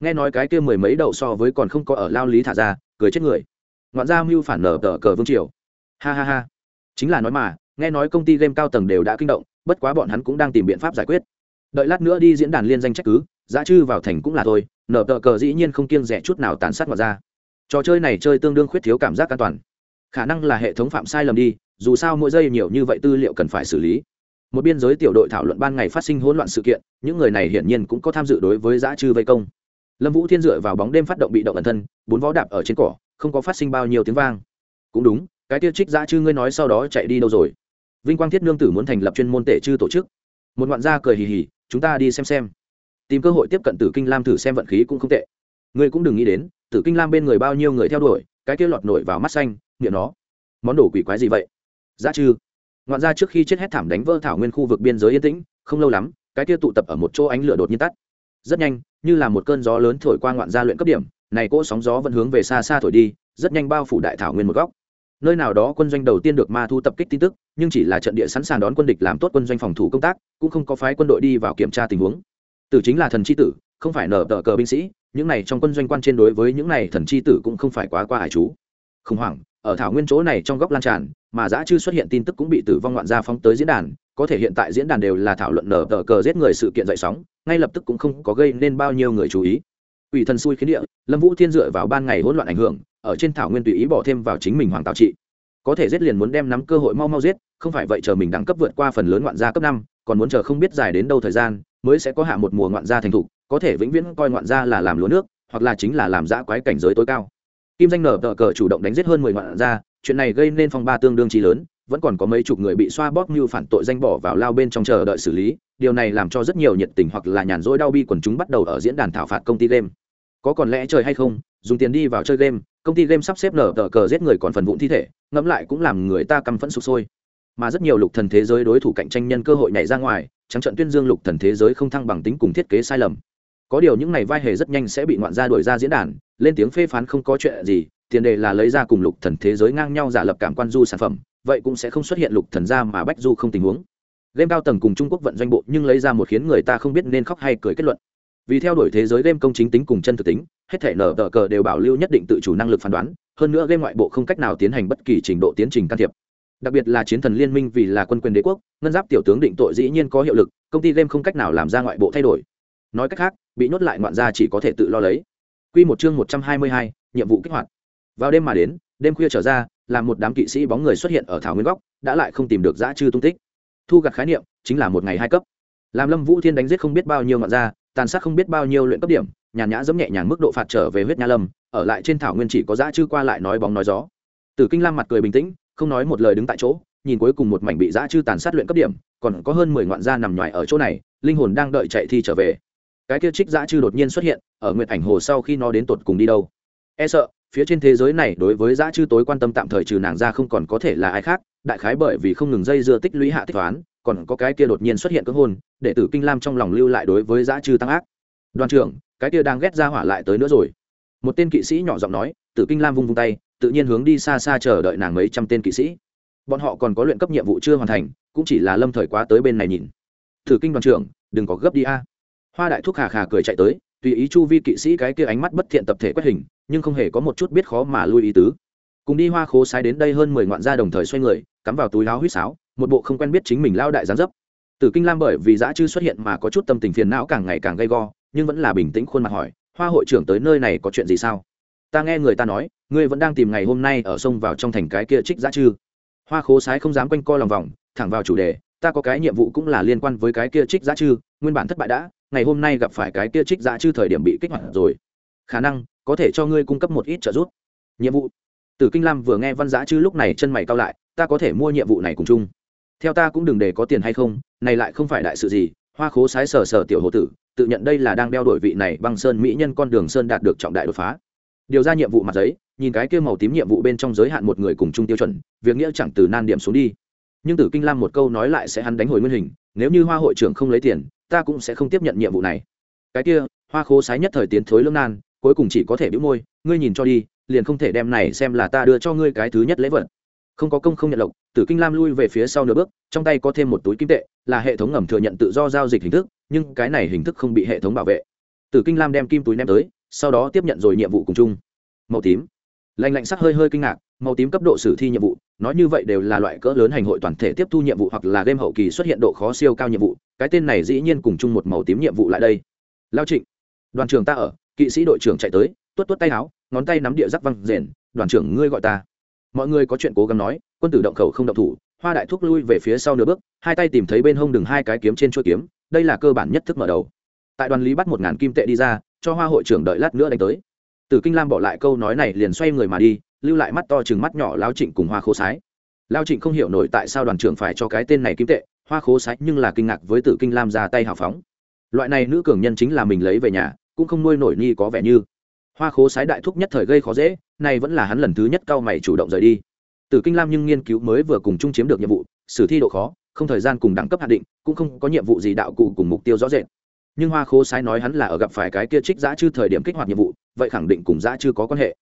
Nghe nói cái kia mười mấy đậu so với còn không có ở lao lý thả ra, cười chết người. Ngoạn gia mưu phản nở tờ cờ vương triều. Ha ha ha. Chính là nói mà nghe nói công ty game cao tầng đều đã kinh động, bất quá bọn hắn cũng đang tìm biện pháp giải quyết. Đợi lát nữa đi diễn đàn liên danh trách cứ, giá chư vào thành cũng là thôi, nở tờ cờ dĩ nhiên không kiêng rẻ chút nào tàn sát ngoài ra. Trò chơi này chơi tương đương khuyết thiếu cảm giác an toàn. Khả năng là hệ thống phạm sai lầm đi, dù sao mỗi giây nhiều như vậy tư liệu cần phải xử lý. Một biên giới tiểu đội thảo luận ban ngày phát sinh hỗn loạn sự kiện, những người này hiển nhiên cũng có tham dự đối với giã chư vây công. Lâm vũ thiên dựa vào bóng đêm phát động bị động ẩn thân, bốn vó đạp ở trên cỏ, không có phát sinh bao nhiêu tiếng vang. Cũng đúng, cái tiêu trích giã chư ngươi nói sau đó chạy đi đâu rồi? Vinh quang thiết nương tử muốn thành lập chuyên môn tể chư tổ chức. Một ngoạn gia cười hì hì, chúng ta đi xem xem. Tìm cơ hội tiếp cận tử kinh lam thử xem vận khí cũng không tệ. Ngươi cũng đừng nghĩ đến, tử kinh lam bên người bao nhiêu người theo đuổi, cái kia lọt nổi vào mắt xanh miệng nó. Món đồ quỷ quái gì vậy? Giá chư ngoạn gia trước khi chết hét thảm đánh vỡ thảo nguyên khu vực biên giới yên tĩnh, không lâu lắm, cái kia tụ tập ở một chỗ ánh lửa đột nhiên tắt. Rất nhanh, như là một cơn gió lớn thổi qua ngoạn gia luyện cấp điểm, này cỗ sóng gió vẫn hướng về xa xa thổi đi, rất nhanh bao phủ đại thảo nguyên một góc nơi nào đó quân doanh đầu tiên được ma thu tập kích tin tức, nhưng chỉ là trận địa sẵn sàng đón quân địch làm tốt quân doanh phòng thủ công tác, cũng không có phái quân đội đi vào kiểm tra tình huống. Tử chính là thần c h i tử, không phải nở tờ cờ binh sĩ, những này trong quân doanh quan trên đối với những này thần c h i tử cũng không phải quá qua hải chú. Khủng hoảng, ở thảo nguyên chỗ này trong góc lan tràn, mà giã chư xuất hiện tin tức cũng bị tử vong ngoạn gia phóng tới diễn đàn, có thể hiện tại diễn đàn đều là thảo luận nở tờ cờ giết người sự kiện dậy sóng, ngay lập tức cũng không có gây nên bao nhiêu người chú ý. Ủy thần xui khiến địa, lâm vũ thiên dựa vào ban ngày hỗn loạn ảnh hưởng ở trên thảo nguyên tùy ý bỏ thêm vào chính mình hoàng tạo trị. Có thể giết liền muốn đem nắm cơ hội mau mau giết, không phải vậy chờ mình đẳng cấp vượt qua phần lớn ngoạn gia cấp năm, còn muốn chờ không biết dài đến đâu thời gian, mới sẽ có hạ một mùa ngoạn gia thành thục, có thể vĩnh viễn coi ngoạn gia là làm lúa nước, hoặc là chính là làm giã quái cảnh giới tối cao. Kim danh nở tờ cờ chủ động đánh giết hơn mười ngoạn gia, chuyện này gây nên phong ba tương đương trí lớn, vẫn còn có mấy chục người bị xoa bóp như phản tội danh bỏ vào lao bên trong chờ đợi xử lý, điều này làm cho rất nhiều nhiệt tình hoặc là nhàn rỗi đau bi quần chúng bắt đầu ở diễn đàn thảo phạt công ty game. Có còn lẽ trời hay không, dùng tiền đi vào chơi game công ty game sắp xếp nở tờ cờ giết người còn phần vụn thi thể, ngẫm lại cũng làm người ta căm phẫn sụp sôi. Mà rất nhiều lục thần thế giới đối thủ cạnh tranh nhân cơ hội nhảy ra ngoài, trắng trận tuyên dương lục thần thế giới không thăng bằng tính cùng thiết kế sai lầm. Có điều những này vai hề rất nhanh sẽ bị ngoạn gia đuổi ra diễn đàn, lên tiếng phê phán không có chuyện gì, tiền đề là lấy ra cùng lục thần thế giới ngang nhau giả lập cảm quan du sản phẩm, vậy cũng sẽ không xuất hiện lục thần ra mà bách du không tình huống. Game cao tầng cùng trung quốc vận doanh bộ nhưng lấy ra một khiến người ta không biết nên khóc hay cười kết luận vì theo đuổi thế giới game công chính tính cùng chân thực tính hết thể nở tờ cờ đều bảo lưu nhất định tự chủ năng lực phán đoán hơn nữa game ngoại bộ không cách nào tiến hành bất kỳ trình độ tiến trình can thiệp đặc biệt là chiến thần liên minh vì là quân quyền đế quốc ngân giáp tiểu tướng định tội dĩ nhiên có hiệu lực công ty game không cách nào làm ra ngoại bộ thay đổi nói cách khác bị nhốt lại ngoạn gia chỉ có thể tự lo lấy Quy một chương một trăm hai mươi hai, nhiệm vụ kích hoạt. Vào đêm mà đến, đêm khuya trở ra, làm một đám kỵ sĩ bóng người xuất hiện ở thảo nguyên góc, đã lại không tìm được dã trư tung tích. Thu gặt khái niệm, chính là một ngày hai cấp. Làm Lâm Vũ Thiên đánh giết không biết bao nhiêu ngoạn gia, tàn sát không biết bao nhiêu luyện cấp điểm, nhàn nhã giẫm nhẹ nhàng mức độ phạt trở về huyết nha lâm, ở lại trên thảo nguyên chỉ có dã chư qua lại nói bóng nói gió. Tử Kinh Lam mặt cười bình tĩnh, không nói một lời đứng tại chỗ, nhìn cuối cùng một mảnh bị dã chư tàn sát luyện cấp điểm, còn có hơn mười ngoạn gia nằm nhòi ở chỗ này, linh hồn đang đợi chạy thi trở về cái kia trích dã chư đột nhiên xuất hiện ở nguyệt ảnh hồ sau khi nó đến tột cùng đi đâu e sợ phía trên thế giới này đối với dã chư tối quan tâm tạm thời trừ nàng ra không còn có thể là ai khác đại khái bởi vì không ngừng dây dưa tích lũy hạ tích toán còn có cái kia đột nhiên xuất hiện cơ hôn, để tử kinh lam trong lòng lưu lại đối với giã chư tăng ác. Đoàn trưởng, cái kia đang ghét ra hỏa lại tới nữa rồi. Một tên kỵ sĩ nhỏ giọng nói, tử kinh lam vung vung tay, tự nhiên hướng đi xa xa chờ đợi nàng mấy trăm tên kỵ sĩ. Bọn họ còn có luyện cấp nhiệm vụ chưa hoàn thành, cũng chỉ là lâm thời quá tới bên này nhìn. Thử kinh đoàn trưởng, đừng có gấp đi a. Hoa đại thúc khà khà cười chạy tới, tùy ý chu vi kỵ sĩ cái kia ánh mắt bất thiện tập thể quét hình, nhưng không hề có một chút biết khó mà lui ý tứ. Cùng đi hoa khố sai đến đây hơn mười ngoạn gia đồng thời xoay người, cắm vào túi láo huýt sáo một bộ không quen biết chính mình lao đại gián dấp. Tử kinh lam bởi vì dã chư xuất hiện mà có chút tâm tình phiền não càng ngày càng gay go, nhưng vẫn là bình tĩnh khuôn mặt hỏi, hoa hội trưởng tới nơi này có chuyện gì sao? Ta nghe người ta nói, ngươi vẫn đang tìm ngày hôm nay ở sông vào trong thành cái kia trích dã chư. Hoa khố sái không dám quanh co lòng vòng, thẳng vào chủ đề, ta có cái nhiệm vụ cũng là liên quan với cái kia trích dã chư, nguyên bản thất bại đã, ngày hôm nay gặp phải cái kia trích dã chư thời điểm bị kích hoạt rồi. Khả năng, có thể cho ngươi cung cấp một ít trợ giúp. Nhiệm vụ? Tử kinh lam vừa nghe văn giã chư lúc này chân mày cao lại, ta có thể mua nhiệm vụ này cùng chung theo ta cũng đừng để có tiền hay không, này lại không phải đại sự gì, hoa khố sái sờ sờ tiểu hồ tử, tự nhận đây là đang đeo đổi vị này băng sơn mỹ nhân con đường sơn đạt được trọng đại đột phá. Điều ra nhiệm vụ mặt giấy, nhìn cái kia màu tím nhiệm vụ bên trong giới hạn một người cùng chung tiêu chuẩn, việc nghĩa chẳng từ nan điểm xuống đi. Nhưng tử kinh lam một câu nói lại sẽ hắn đánh hồi nguyên hình, nếu như hoa hội trưởng không lấy tiền, ta cũng sẽ không tiếp nhận nhiệm vụ này. Cái kia, hoa khố sái nhất thời tiến thối lưỡng nan, cuối cùng chỉ có thể bĩu môi, ngươi nhìn cho đi, liền không thể đem này xem là ta đưa cho ngươi cái thứ nhất lễ vật không có công không nhận lộc, tử kinh lam lui về phía sau nửa bước, trong tay có thêm một túi kim tệ, là hệ thống ngầm thừa nhận tự do giao dịch hình thức, nhưng cái này hình thức không bị hệ thống bảo vệ. Tử kinh lam đem kim túi ném tới, sau đó tiếp nhận rồi nhiệm vụ cùng chung. Màu tím. Lạnh lạnh sắc hơi hơi kinh ngạc, màu tím cấp độ sử thi nhiệm vụ, nói như vậy đều là loại cỡ lớn hành hội toàn thể tiếp thu nhiệm vụ hoặc là game hậu kỳ xuất hiện độ khó siêu cao nhiệm vụ, cái tên này dĩ nhiên cùng chung một màu tím nhiệm vụ lại đây. Lao trịnh. Đoàn trưởng ta ở, kỵ sĩ đội trưởng chạy tới, tuốt tuốt tay áo, ngón tay nắm địa giáp văng rền, đoàn trưởng, ngươi gọi ta mọi người có chuyện cố gắng nói quân tử động khẩu không động thủ hoa đại thúc lui về phía sau nửa bước hai tay tìm thấy bên hông đừng hai cái kiếm trên chuỗi kiếm đây là cơ bản nhất thức mở đầu tại đoàn lý bắt một ngàn kim tệ đi ra cho hoa hội trưởng đợi lát nữa đánh tới Tử Kinh Lam bỏ lại câu nói này liền xoay người mà đi, lưu lại mắt to chừng mắt nhỏ Lão Trịnh cùng Hoa Khố Sái. Lão Trịnh không hiểu nổi tại sao đoàn trưởng phải cho cái tên này kim tệ, Hoa Khố Sái nhưng là kinh ngạc với Tử Kinh Lam ra tay hào phóng. Loại này nữ cường nhân chính là mình lấy về nhà, cũng không nuôi nổi nhi có vẻ như. Hoa Khố Sái đại thúc nhất thời gây khó dễ, này vẫn là hắn lần thứ nhất cao mày chủ động rời đi. Tử Kinh Lam nhưng nghiên cứu mới vừa cùng chung chiếm được nhiệm vụ, xử thi độ khó, không thời gian cùng đẳng cấp hạn định, cũng không có nhiệm vụ gì đạo cụ cùng mục tiêu rõ rệt. Nhưng hoa khố sái nói hắn là ở gặp phải cái kia trích giã chư thời điểm kích hoạt nhiệm vụ vậy khẳng định cùng giã chư có quan hệ.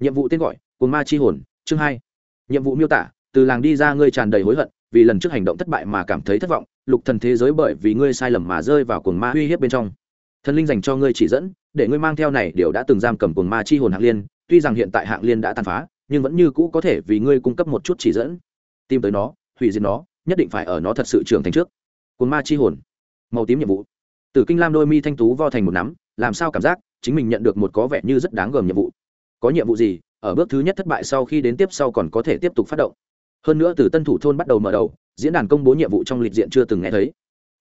Nhiệm vụ tên gọi Cuồng ma chi hồn chương hai. Nhiệm vụ miêu tả từ làng đi ra ngươi tràn đầy hối hận vì lần trước hành động thất bại mà cảm thấy thất vọng lục thần thế giới bởi vì ngươi sai lầm mà rơi vào cuồng ma uy hiếp bên trong. Thần linh dành cho ngươi chỉ dẫn để ngươi mang theo này điều đã từng giam cầm cuồng ma chi hồn Hạc liên tuy rằng hiện tại hạng liên đã tàn phá nhưng vẫn như cũ có thể vì ngươi cung cấp một chút chỉ dẫn tìm tới nó hủy diệt nó nhất định phải ở nó thật sự trưởng thành trước cồn ma chi hồn màu tím nhiệm vụ Tử Kinh Lam đôi mi thanh tú vo thành một nắm, làm sao cảm giác chính mình nhận được một có vẻ như rất đáng gờm nhiệm vụ. Có nhiệm vụ gì? Ở bước thứ nhất thất bại sau khi đến tiếp sau còn có thể tiếp tục phát động. Hơn nữa từ Tân Thủ thôn bắt đầu mở đầu, diễn đàn công bố nhiệm vụ trong lịch diện chưa từng nghe thấy.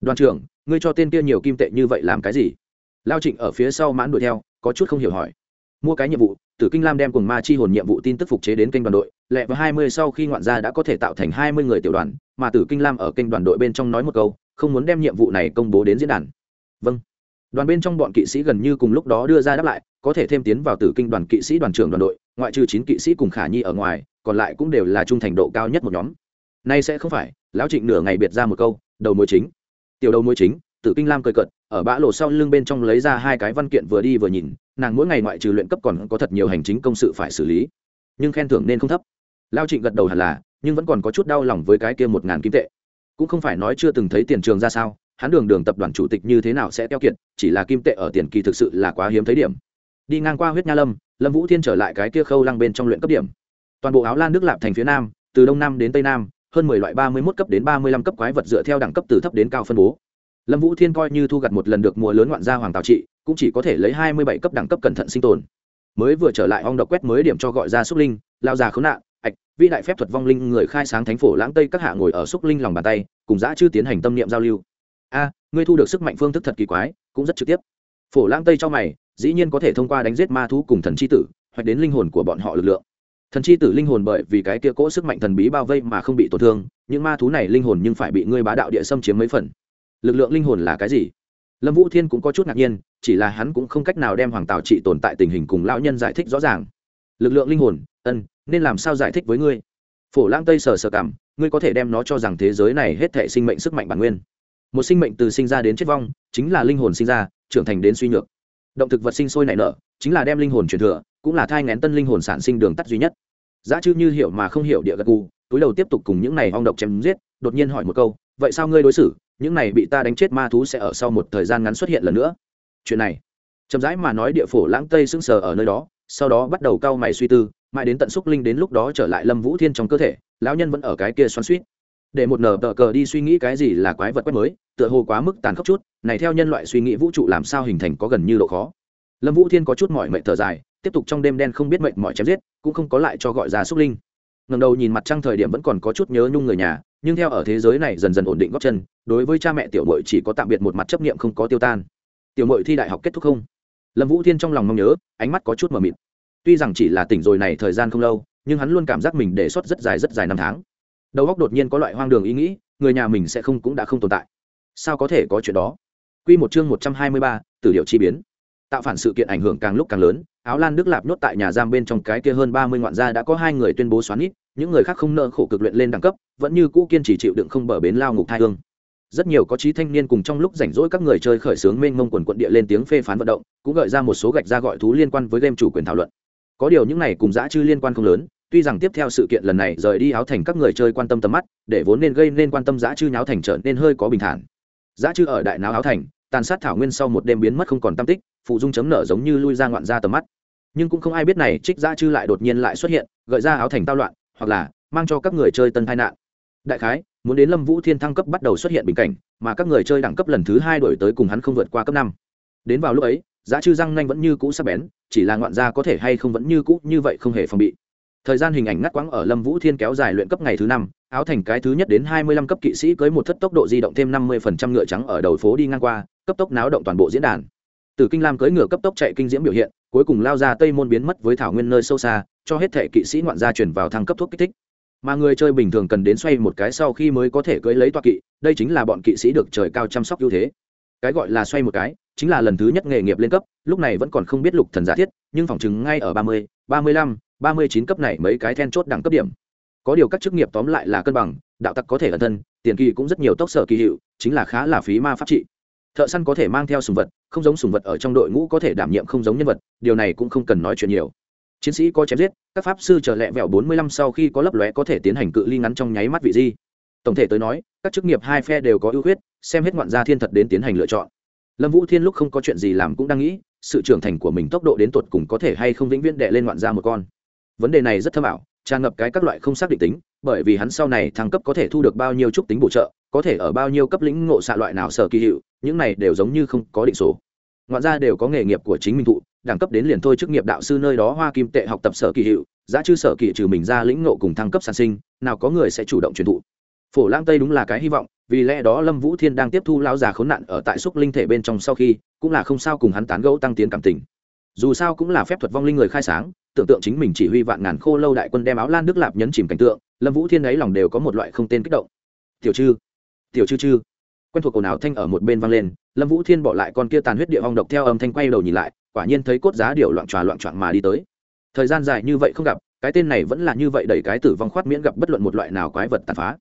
Đoàn trưởng, ngươi cho tên kia nhiều kim tệ như vậy làm cái gì? Lao Trịnh ở phía sau mãn đuổi theo, có chút không hiểu hỏi. Mua cái nhiệm vụ, Tử Kinh Lam đem cùng ma chi hồn nhiệm vụ tin tức phục chế đến kênh đoàn đội, lẹ vào hai mươi sau khi ngoạn gia đã có thể tạo thành hai mươi người tiểu đoàn mà tử kinh lam ở kênh đoàn đội bên trong nói một câu không muốn đem nhiệm vụ này công bố đến diễn đàn. Vâng. Đoàn bên trong bọn kỵ sĩ gần như cùng lúc đó đưa ra đáp lại có thể thêm tiến vào tử kinh đoàn kỵ sĩ đoàn trưởng đoàn đội ngoại trừ chín kỵ sĩ cùng khả nhi ở ngoài còn lại cũng đều là trung thành độ cao nhất một nhóm. Nay sẽ không phải lão trịnh nửa ngày biệt ra một câu đầu mối chính. Tiểu đầu mối chính tử kinh lam cười cợt ở bã lộ sau lưng bên trong lấy ra hai cái văn kiện vừa đi vừa nhìn nàng mỗi ngày ngoại trừ luyện cấp còn có thật nhiều hành chính công sự phải xử lý. Nhưng khen thưởng nên không thấp. Lao trịnh gật đầu hẳn là, nhưng vẫn còn có chút đau lòng với cái kia một ngàn kim tệ. Cũng không phải nói chưa từng thấy tiền trường ra sao, hắn đường đường tập đoàn chủ tịch như thế nào sẽ keo kiệt, chỉ là kim tệ ở tiền kỳ thực sự là quá hiếm thấy điểm. Đi ngang qua huyết nha lâm lâm vũ thiên trở lại cái kia khâu lăng bên trong luyện cấp điểm. Toàn bộ áo lan nước lạp thành phía nam, từ đông nam đến tây nam, hơn mười loại ba mươi mốt cấp đến ba mươi lăm cấp quái vật dựa theo đẳng cấp từ thấp đến cao phân bố. Lâm vũ thiên coi như thu gặt một lần được mùa lớn ngoạn gia hoàng tào trị cũng chỉ có thể lấy hai mươi bảy cấp đẳng cấp cẩn thận sinh tồn. Mới vừa trở lại ong độc quét mới điểm cho gọi ra xúc linh, lao già khốn nạn, ạch, vĩ đại phép thuật vong linh người khai sáng thánh phổ lãng tây các hạ ngồi ở xúc linh lòng bàn tay, cùng giã chư tiến hành tâm niệm giao lưu. A, ngươi thu được sức mạnh phương thức thật kỳ quái, cũng rất trực tiếp. Phổ lãng tây cho mày, dĩ nhiên có thể thông qua đánh giết ma thú cùng thần c h i tử, hoặc đến linh hồn của bọn họ lực lượng. Thần c h i tử linh hồn bởi vì cái kia cỗ sức mạnh thần bí bao vây mà không bị tổn thương, những ma thú này linh hồn nhưng phải bị ngươi bá đạo địa xâm chiếm mấy phần. Lực lượng linh hồn là cái gì? Lâm vũ thiên cũng có chút ngạc nhiên, chỉ là hắn cũng không cách nào đem hoàng tào trị tồn tại tình hình cùng lão nhân giải thích rõ ràng. Lực lượng linh hồn, ân, nên làm sao giải thích với ngươi? Phổ lãng tây sờ sờ cảm, ngươi có thể đem nó cho rằng thế giới này hết thể sinh mệnh sức mạnh bản nguyên. Một sinh mệnh từ sinh ra đến chết vong, chính là linh hồn sinh ra, trưởng thành đến suy nhược. Động thực vật sinh sôi nảy nở, chính là đem linh hồn truyền thừa, cũng là thai ngén tân linh hồn sản sinh đường tắt duy nhất. Giá chư như hiểu mà không hiểu địa gật gù, túi đầu tiếp tục cùng những này hong độc chém giết, đột nhiên hỏi một câu, vậy sao ngươi đối xử? Những này bị ta đánh chết ma thú sẽ ở sau một thời gian ngắn xuất hiện lần nữa. Chuyện này, chậm rãi mà nói địa phổ lãng tây sững sờ ở nơi đó, sau đó bắt đầu cau mày suy tư, mãi đến tận xúc linh đến lúc đó trở lại lâm vũ thiên trong cơ thể, lão nhân vẫn ở cái kia xoắn suýt. Để một nở tờ cờ đi suy nghĩ cái gì là quái vật quét mới, tựa hồ quá mức tàn khốc chút, này theo nhân loại suy nghĩ vũ trụ làm sao hình thành có gần như độ khó. Lâm vũ thiên có chút mỏi mệt thở dài, tiếp tục trong đêm đen không biết mệnh mọi chém giết, cũng không có lại cho gọi ra xúc linh. Ngầm đầu nhìn mặt trăng thời điểm vẫn còn có chút nhớ nhung người nhà nhưng theo ở thế giới này dần dần ổn định góp chân đối với cha mẹ tiểu mội chỉ có tạm biệt một mặt chấp niệm không có tiêu tan. Tiểu mội thi đại học kết thúc không? Lâm vũ thiên trong lòng mong nhớ ánh mắt có chút mờ mịt. Tuy rằng chỉ là tỉnh rồi này thời gian không lâu nhưng hắn luôn cảm giác mình để xuất rất dài rất dài năm tháng. Đầu óc đột nhiên có loại hoang đường ý nghĩ người nhà mình sẽ không cũng đã không tồn tại. Sao có thể có chuyện đó? Quy một chương một trăm hai mươi ba, tử điệu chi biến. Tạo phản sự kiện ảnh hưởng càng lúc càng lớn, áo lan đức lạp nhốt tại nhà giam bên trong cái kia hơn ba mươi ngoạn gia đã có hai người tuyên bố xoắn ít, những người khác không nợ khổ cực luyện lên đẳng cấp, vẫn như cũ kiên trì chịu đựng không bờ bến lao ngục thai hương. Rất nhiều có trí thanh niên cùng trong lúc rảnh rỗi các người chơi khởi sướng mênh mông quần quận địa lên tiếng phê phán vận động, cũng gợi ra một số gạch ra gọi thú liên quan với game chủ quyền thảo luận. Có điều những này cùng dã chư liên quan không lớn, tuy rằng tiếp theo sự kiện lần này rời đi áo thành các người chơi quan tâm tầm mắt để vốn nên gây nên quan tâm dã chư nháo thành trở nên hơi có bình thản Dã chư ở đại náo áo thành tàn sát thảo nguyên sau một đêm biến mất không còn tam tích phụ dung chấm nở giống như lui ra ngoạn ra tầm mắt nhưng cũng không ai biết này trích dã chư lại đột nhiên lại xuất hiện gợi ra áo thành tao loạn hoặc là mang cho các người chơi tân tai nạn. Đại khái, muốn đến lâm vũ thiên thăng cấp bắt đầu xuất hiện bình cảnh, mà các người chơi đẳng cấp lần thứ hai đổi tới cùng hắn không vượt qua cấp năm. Đến vào lúc ấy, giá chư răng nanh vẫn như cũ sắc bén, chỉ là ngoạn gia có thể hay không vẫn như cũ như vậy không hề phòng bị. Thời gian hình ảnh ngắt quãng ở lâm vũ thiên kéo dài luyện cấp ngày thứ năm, áo thành cái thứ nhất đến hai mươi lăm cấp kỵ sĩ cưới một thất tốc độ di động thêm năm mươi phần trăm ngựa trắng ở đầu phố đi ngang qua, cấp tốc náo động toàn bộ diễn đàn. Từ kinh lam cưỡi ngựa cấp tốc chạy kinh diễm biểu hiện cuối cùng lao ra tây môn biến mất với thảo nguyên nơi sâu xa, cho hết thệ kỵ sĩ ngoạn gia chuyển vào thăng cấp thuốc kích thích. Mà người chơi bình thường cần đến xoay một cái sau khi mới có thể cưỡi lấy toa kỵ, đây chính là bọn kỵ sĩ được trời cao chăm sóc ưu thế. Cái gọi là xoay một cái, chính là lần thứ nhất nghề nghiệp lên cấp, lúc này vẫn còn không biết lục thần giả thiết, nhưng phỏng chứng ngay ở ba mươi ba mươi lăm, ba mươi chín cấp này mấy cái then chốt đẳng cấp điểm. Có điều các chức nghiệp tóm lại là cân bằng, đạo tặc có thể ẩn thân, tiền kỳ cũng rất nhiều tốc sở kỳ hiệu, chính là khá là phí ma pháp trị thợ săn có thể mang theo sùng vật, không giống sùng vật ở trong đội ngũ có thể đảm nhiệm không giống nhân vật, điều này cũng không cần nói chuyện nhiều. Chiến sĩ có chém giết, các pháp sư trở lẹ vẹo bốn mươi lăm sau khi có lấp lóe có thể tiến hành cự ly ngắn trong nháy mắt vị di. Tổng thể tới nói, các chức nghiệp hai phe đều có ưu khuyết, xem hết ngoạn gia thiên thật đến tiến hành lựa chọn. Lâm vũ thiên lúc không có chuyện gì làm cũng đang nghĩ, sự trưởng thành của mình tốc độ đến tột cùng có thể hay không vĩnh viễn đệ lên ngoạn gia một con. Vấn đề này rất thâm ảo, tràn ngập cái các loại không xác định tính, bởi vì hắn sau này thăng cấp có thể thu được bao nhiêu trúc tính bổ trợ, có thể ở bao nhiêu cấp lĩnh ngộ xạ loại nào sở kỳ hiệu những này đều giống như không có định số. Ngoạn ra đều có nghề nghiệp của chính mình thụ, đẳng cấp đến liền thôi chức nghiệp đạo sư nơi đó hoa kim tệ học tập sở kỳ hiệu, giá chư sở kỳ trừ mình ra lĩnh ngộ cùng thăng cấp sản sinh, nào có người sẽ chủ động truyền thụ. Phổ lang tây đúng là cái hy vọng, vì lẽ đó lâm vũ thiên đang tiếp thu lão già khốn nạn ở tại xúc linh thể bên trong sau khi, cũng là không sao cùng hắn tán gẫu tăng tiến cảm tình. Dù sao cũng là phép thuật vong linh người khai sáng, tưởng tượng chính mình chỉ huy vạn ngàn khô lâu đại quân đem áo lan đức lạp nhấn chìm cảnh tượng, lâm vũ thiên ấy lòng đều có một loại không tên kích động. Tiểu chư tiểu chư chư quen thuộc ồn ào thanh ở một bên vang lên, lâm vũ thiên bỏ lại con kia tàn huyết địa vong độc theo âm thanh quay đầu nhìn lại, quả nhiên thấy cốt giá điệu loạn tròa loạn trọn mà đi tới. Thời gian dài như vậy không gặp, cái tên này vẫn là như vậy đẩy cái tử vong khoát miễn gặp bất luận một loại nào quái vật tàn phá.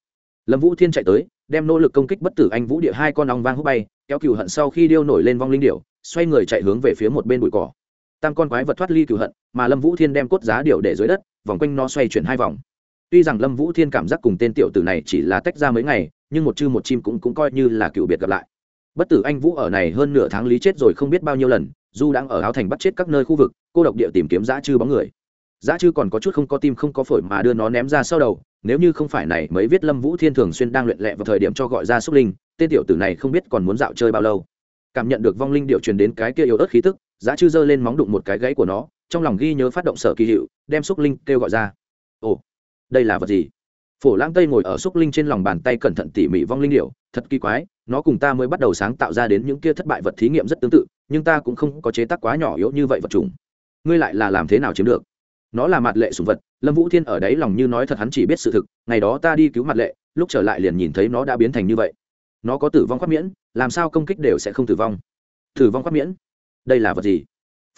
Lâm vũ thiên chạy tới, đem nỗ lực công kích bất tử anh vũ địa hai con ong vang hút bay, kéo cừu hận sau khi điêu nổi lên vong linh điệu xoay người chạy hướng về phía một bên bụi cỏ. Tam con quái vật thoát ly cừu hận, mà lâm vũ thiên đem cốt giá điệu để dưới đất, vòng quanh nó xoay chuyển hai vòng. Tuy rằng lâm vũ thiên cảm giác cùng tên tiểu tử này chỉ là tách ra mấy ngày nhưng một chư một chim cũng cũng coi như là cựu biệt gặp lại. Bất tử anh vũ ở này hơn nửa tháng lý chết rồi không biết bao nhiêu lần du đang ở áo thành bắt chết các nơi khu vực, cô độc địa tìm kiếm dã chư bóng người. Dã chư còn có chút không có tim không có phổi mà đưa nó ném ra sau đầu, nếu như không phải này mấy viết lâm vũ thiên thường xuyên đang luyện lẹ vào thời điểm cho gọi ra xúc linh, tên tiểu tử này không biết còn muốn dạo chơi bao lâu. Cảm nhận được vong linh điệu truyền đến cái kia yếu ớt khí tức, dã chư giơ lên móng đụng một cái gãy của nó, trong lòng ghi nhớ phát động sở kỳ hiệu, đem xúc linh kêu gọi ra. Ồ, đây là vật gì? Phổ lãng tây ngồi ở xúc linh trên lòng bàn tay cẩn thận tỉ mỉ vong linh điệu thật kỳ quái, nó cùng ta mới bắt đầu sáng tạo ra đến những kia thất bại vật thí nghiệm rất tương tự, nhưng ta cũng không có chế tác quá nhỏ yếu như vậy vật trùng ngươi lại là làm thế nào chiếm được? Nó là mặt lệ sùng vật, lâm vũ thiên ở đấy lòng như nói thật hắn chỉ biết sự thực, ngày đó ta đi cứu mặt lệ, lúc trở lại liền nhìn thấy nó đã biến thành như vậy. Nó có tử vong khoát miễn, làm sao công kích đều sẽ không tử vong. Tử vong khoát miễn? Đây là vật gì?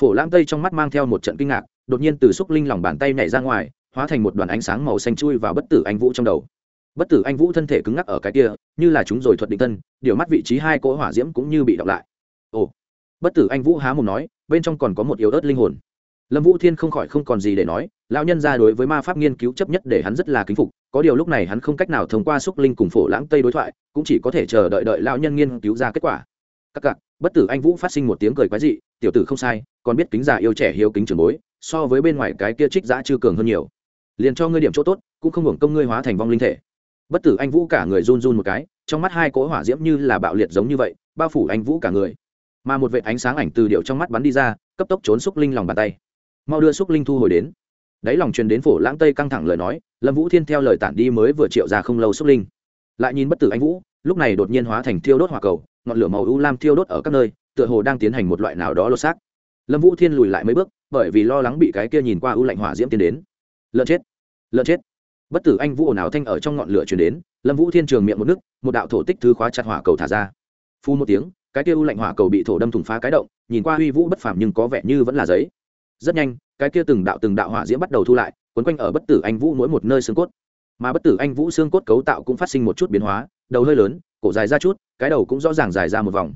Phổ lãng tây trong mắt mang theo một trận kinh ngạc, đột nhiên từ xúc linh lòng bàn tay nhảy ra ngoài hóa thành một đoàn ánh sáng màu xanh chui vào bất tử anh vũ trong đầu. Bất tử anh vũ thân thể cứng ngắc ở cái kia, như là chúng rồi thuật định thân, điều mắt vị trí hai cỗ hỏa diễm cũng như bị đọc lại. Ồ. Bất tử anh vũ há mồm nói, bên trong còn có một yếu ớt linh hồn. Lâm vũ thiên không khỏi không còn gì để nói, lão nhân ra đối với ma pháp nghiên cứu chấp nhất để hắn rất là kính phục, có điều lúc này hắn không cách nào thông qua xúc linh cùng phổ lãng tây đối thoại, cũng chỉ có thể chờ đợi đợi lão nhân nghiên cứu ra kết quả. Các cặc bất tử anh vũ phát sinh một tiếng cười quái dị, tiểu tử không sai, còn biết kính già yêu trẻ hiếu kính trường bối, so với bên ngoài cái kia trích giã chưa cường hơn nhiều liền cho ngươi điểm chỗ tốt, cũng không hưởng công ngươi hóa thành vong linh thể. Bất tử anh vũ cả người run run một cái, trong mắt hai cỗ hỏa diễm như là bạo liệt giống như vậy, bao phủ anh vũ cả người. Mà một vệ ánh sáng ảnh từ điệu trong mắt bắn đi ra, cấp tốc trốn xúc linh lòng bàn tay. Mau đưa xúc linh thu hồi đến. Đáy lòng truyền đến phổ lãng tây căng thẳng lời nói, lâm vũ thiên theo lời tản đi mới vừa triệu ra không lâu xúc linh. Lại nhìn bất tử anh vũ, lúc này đột nhiên hóa thành thiêu đốt hỏa cầu, ngọn lửa màu u lam thiêu đốt ở các nơi, tựa hồ đang tiến hành một loại nào đó lột xác. Lâm vũ thiên lùi lại mấy bước, bởi vì lo lắng bị cái kia nhìn qua u lạnh hỏa diễm tiến đến lợn chết lợn chết. Bất tử anh vũ ồn ào thanh ở trong ngọn lửa chuyển đến, lâm vũ thiên trường miệng một nước, một đạo thổ tích thứ khóa chặt hỏa cầu thả ra. Phu một tiếng, cái kia u lạnh hỏa cầu bị thổ đâm thủng phá cái động, nhìn qua uy vũ bất phàm nhưng có vẻ như vẫn là giấy. Rất nhanh, cái kia từng đạo từng đạo hỏa diễm bắt đầu thu lại, quấn quanh ở bất tử anh vũ mỗi một nơi xương cốt. Mà bất tử anh vũ xương cốt cấu tạo cũng phát sinh một chút biến hóa, đầu hơi lớn, cổ dài ra chút, cái đầu cũng rõ ràng dài ra một vòng.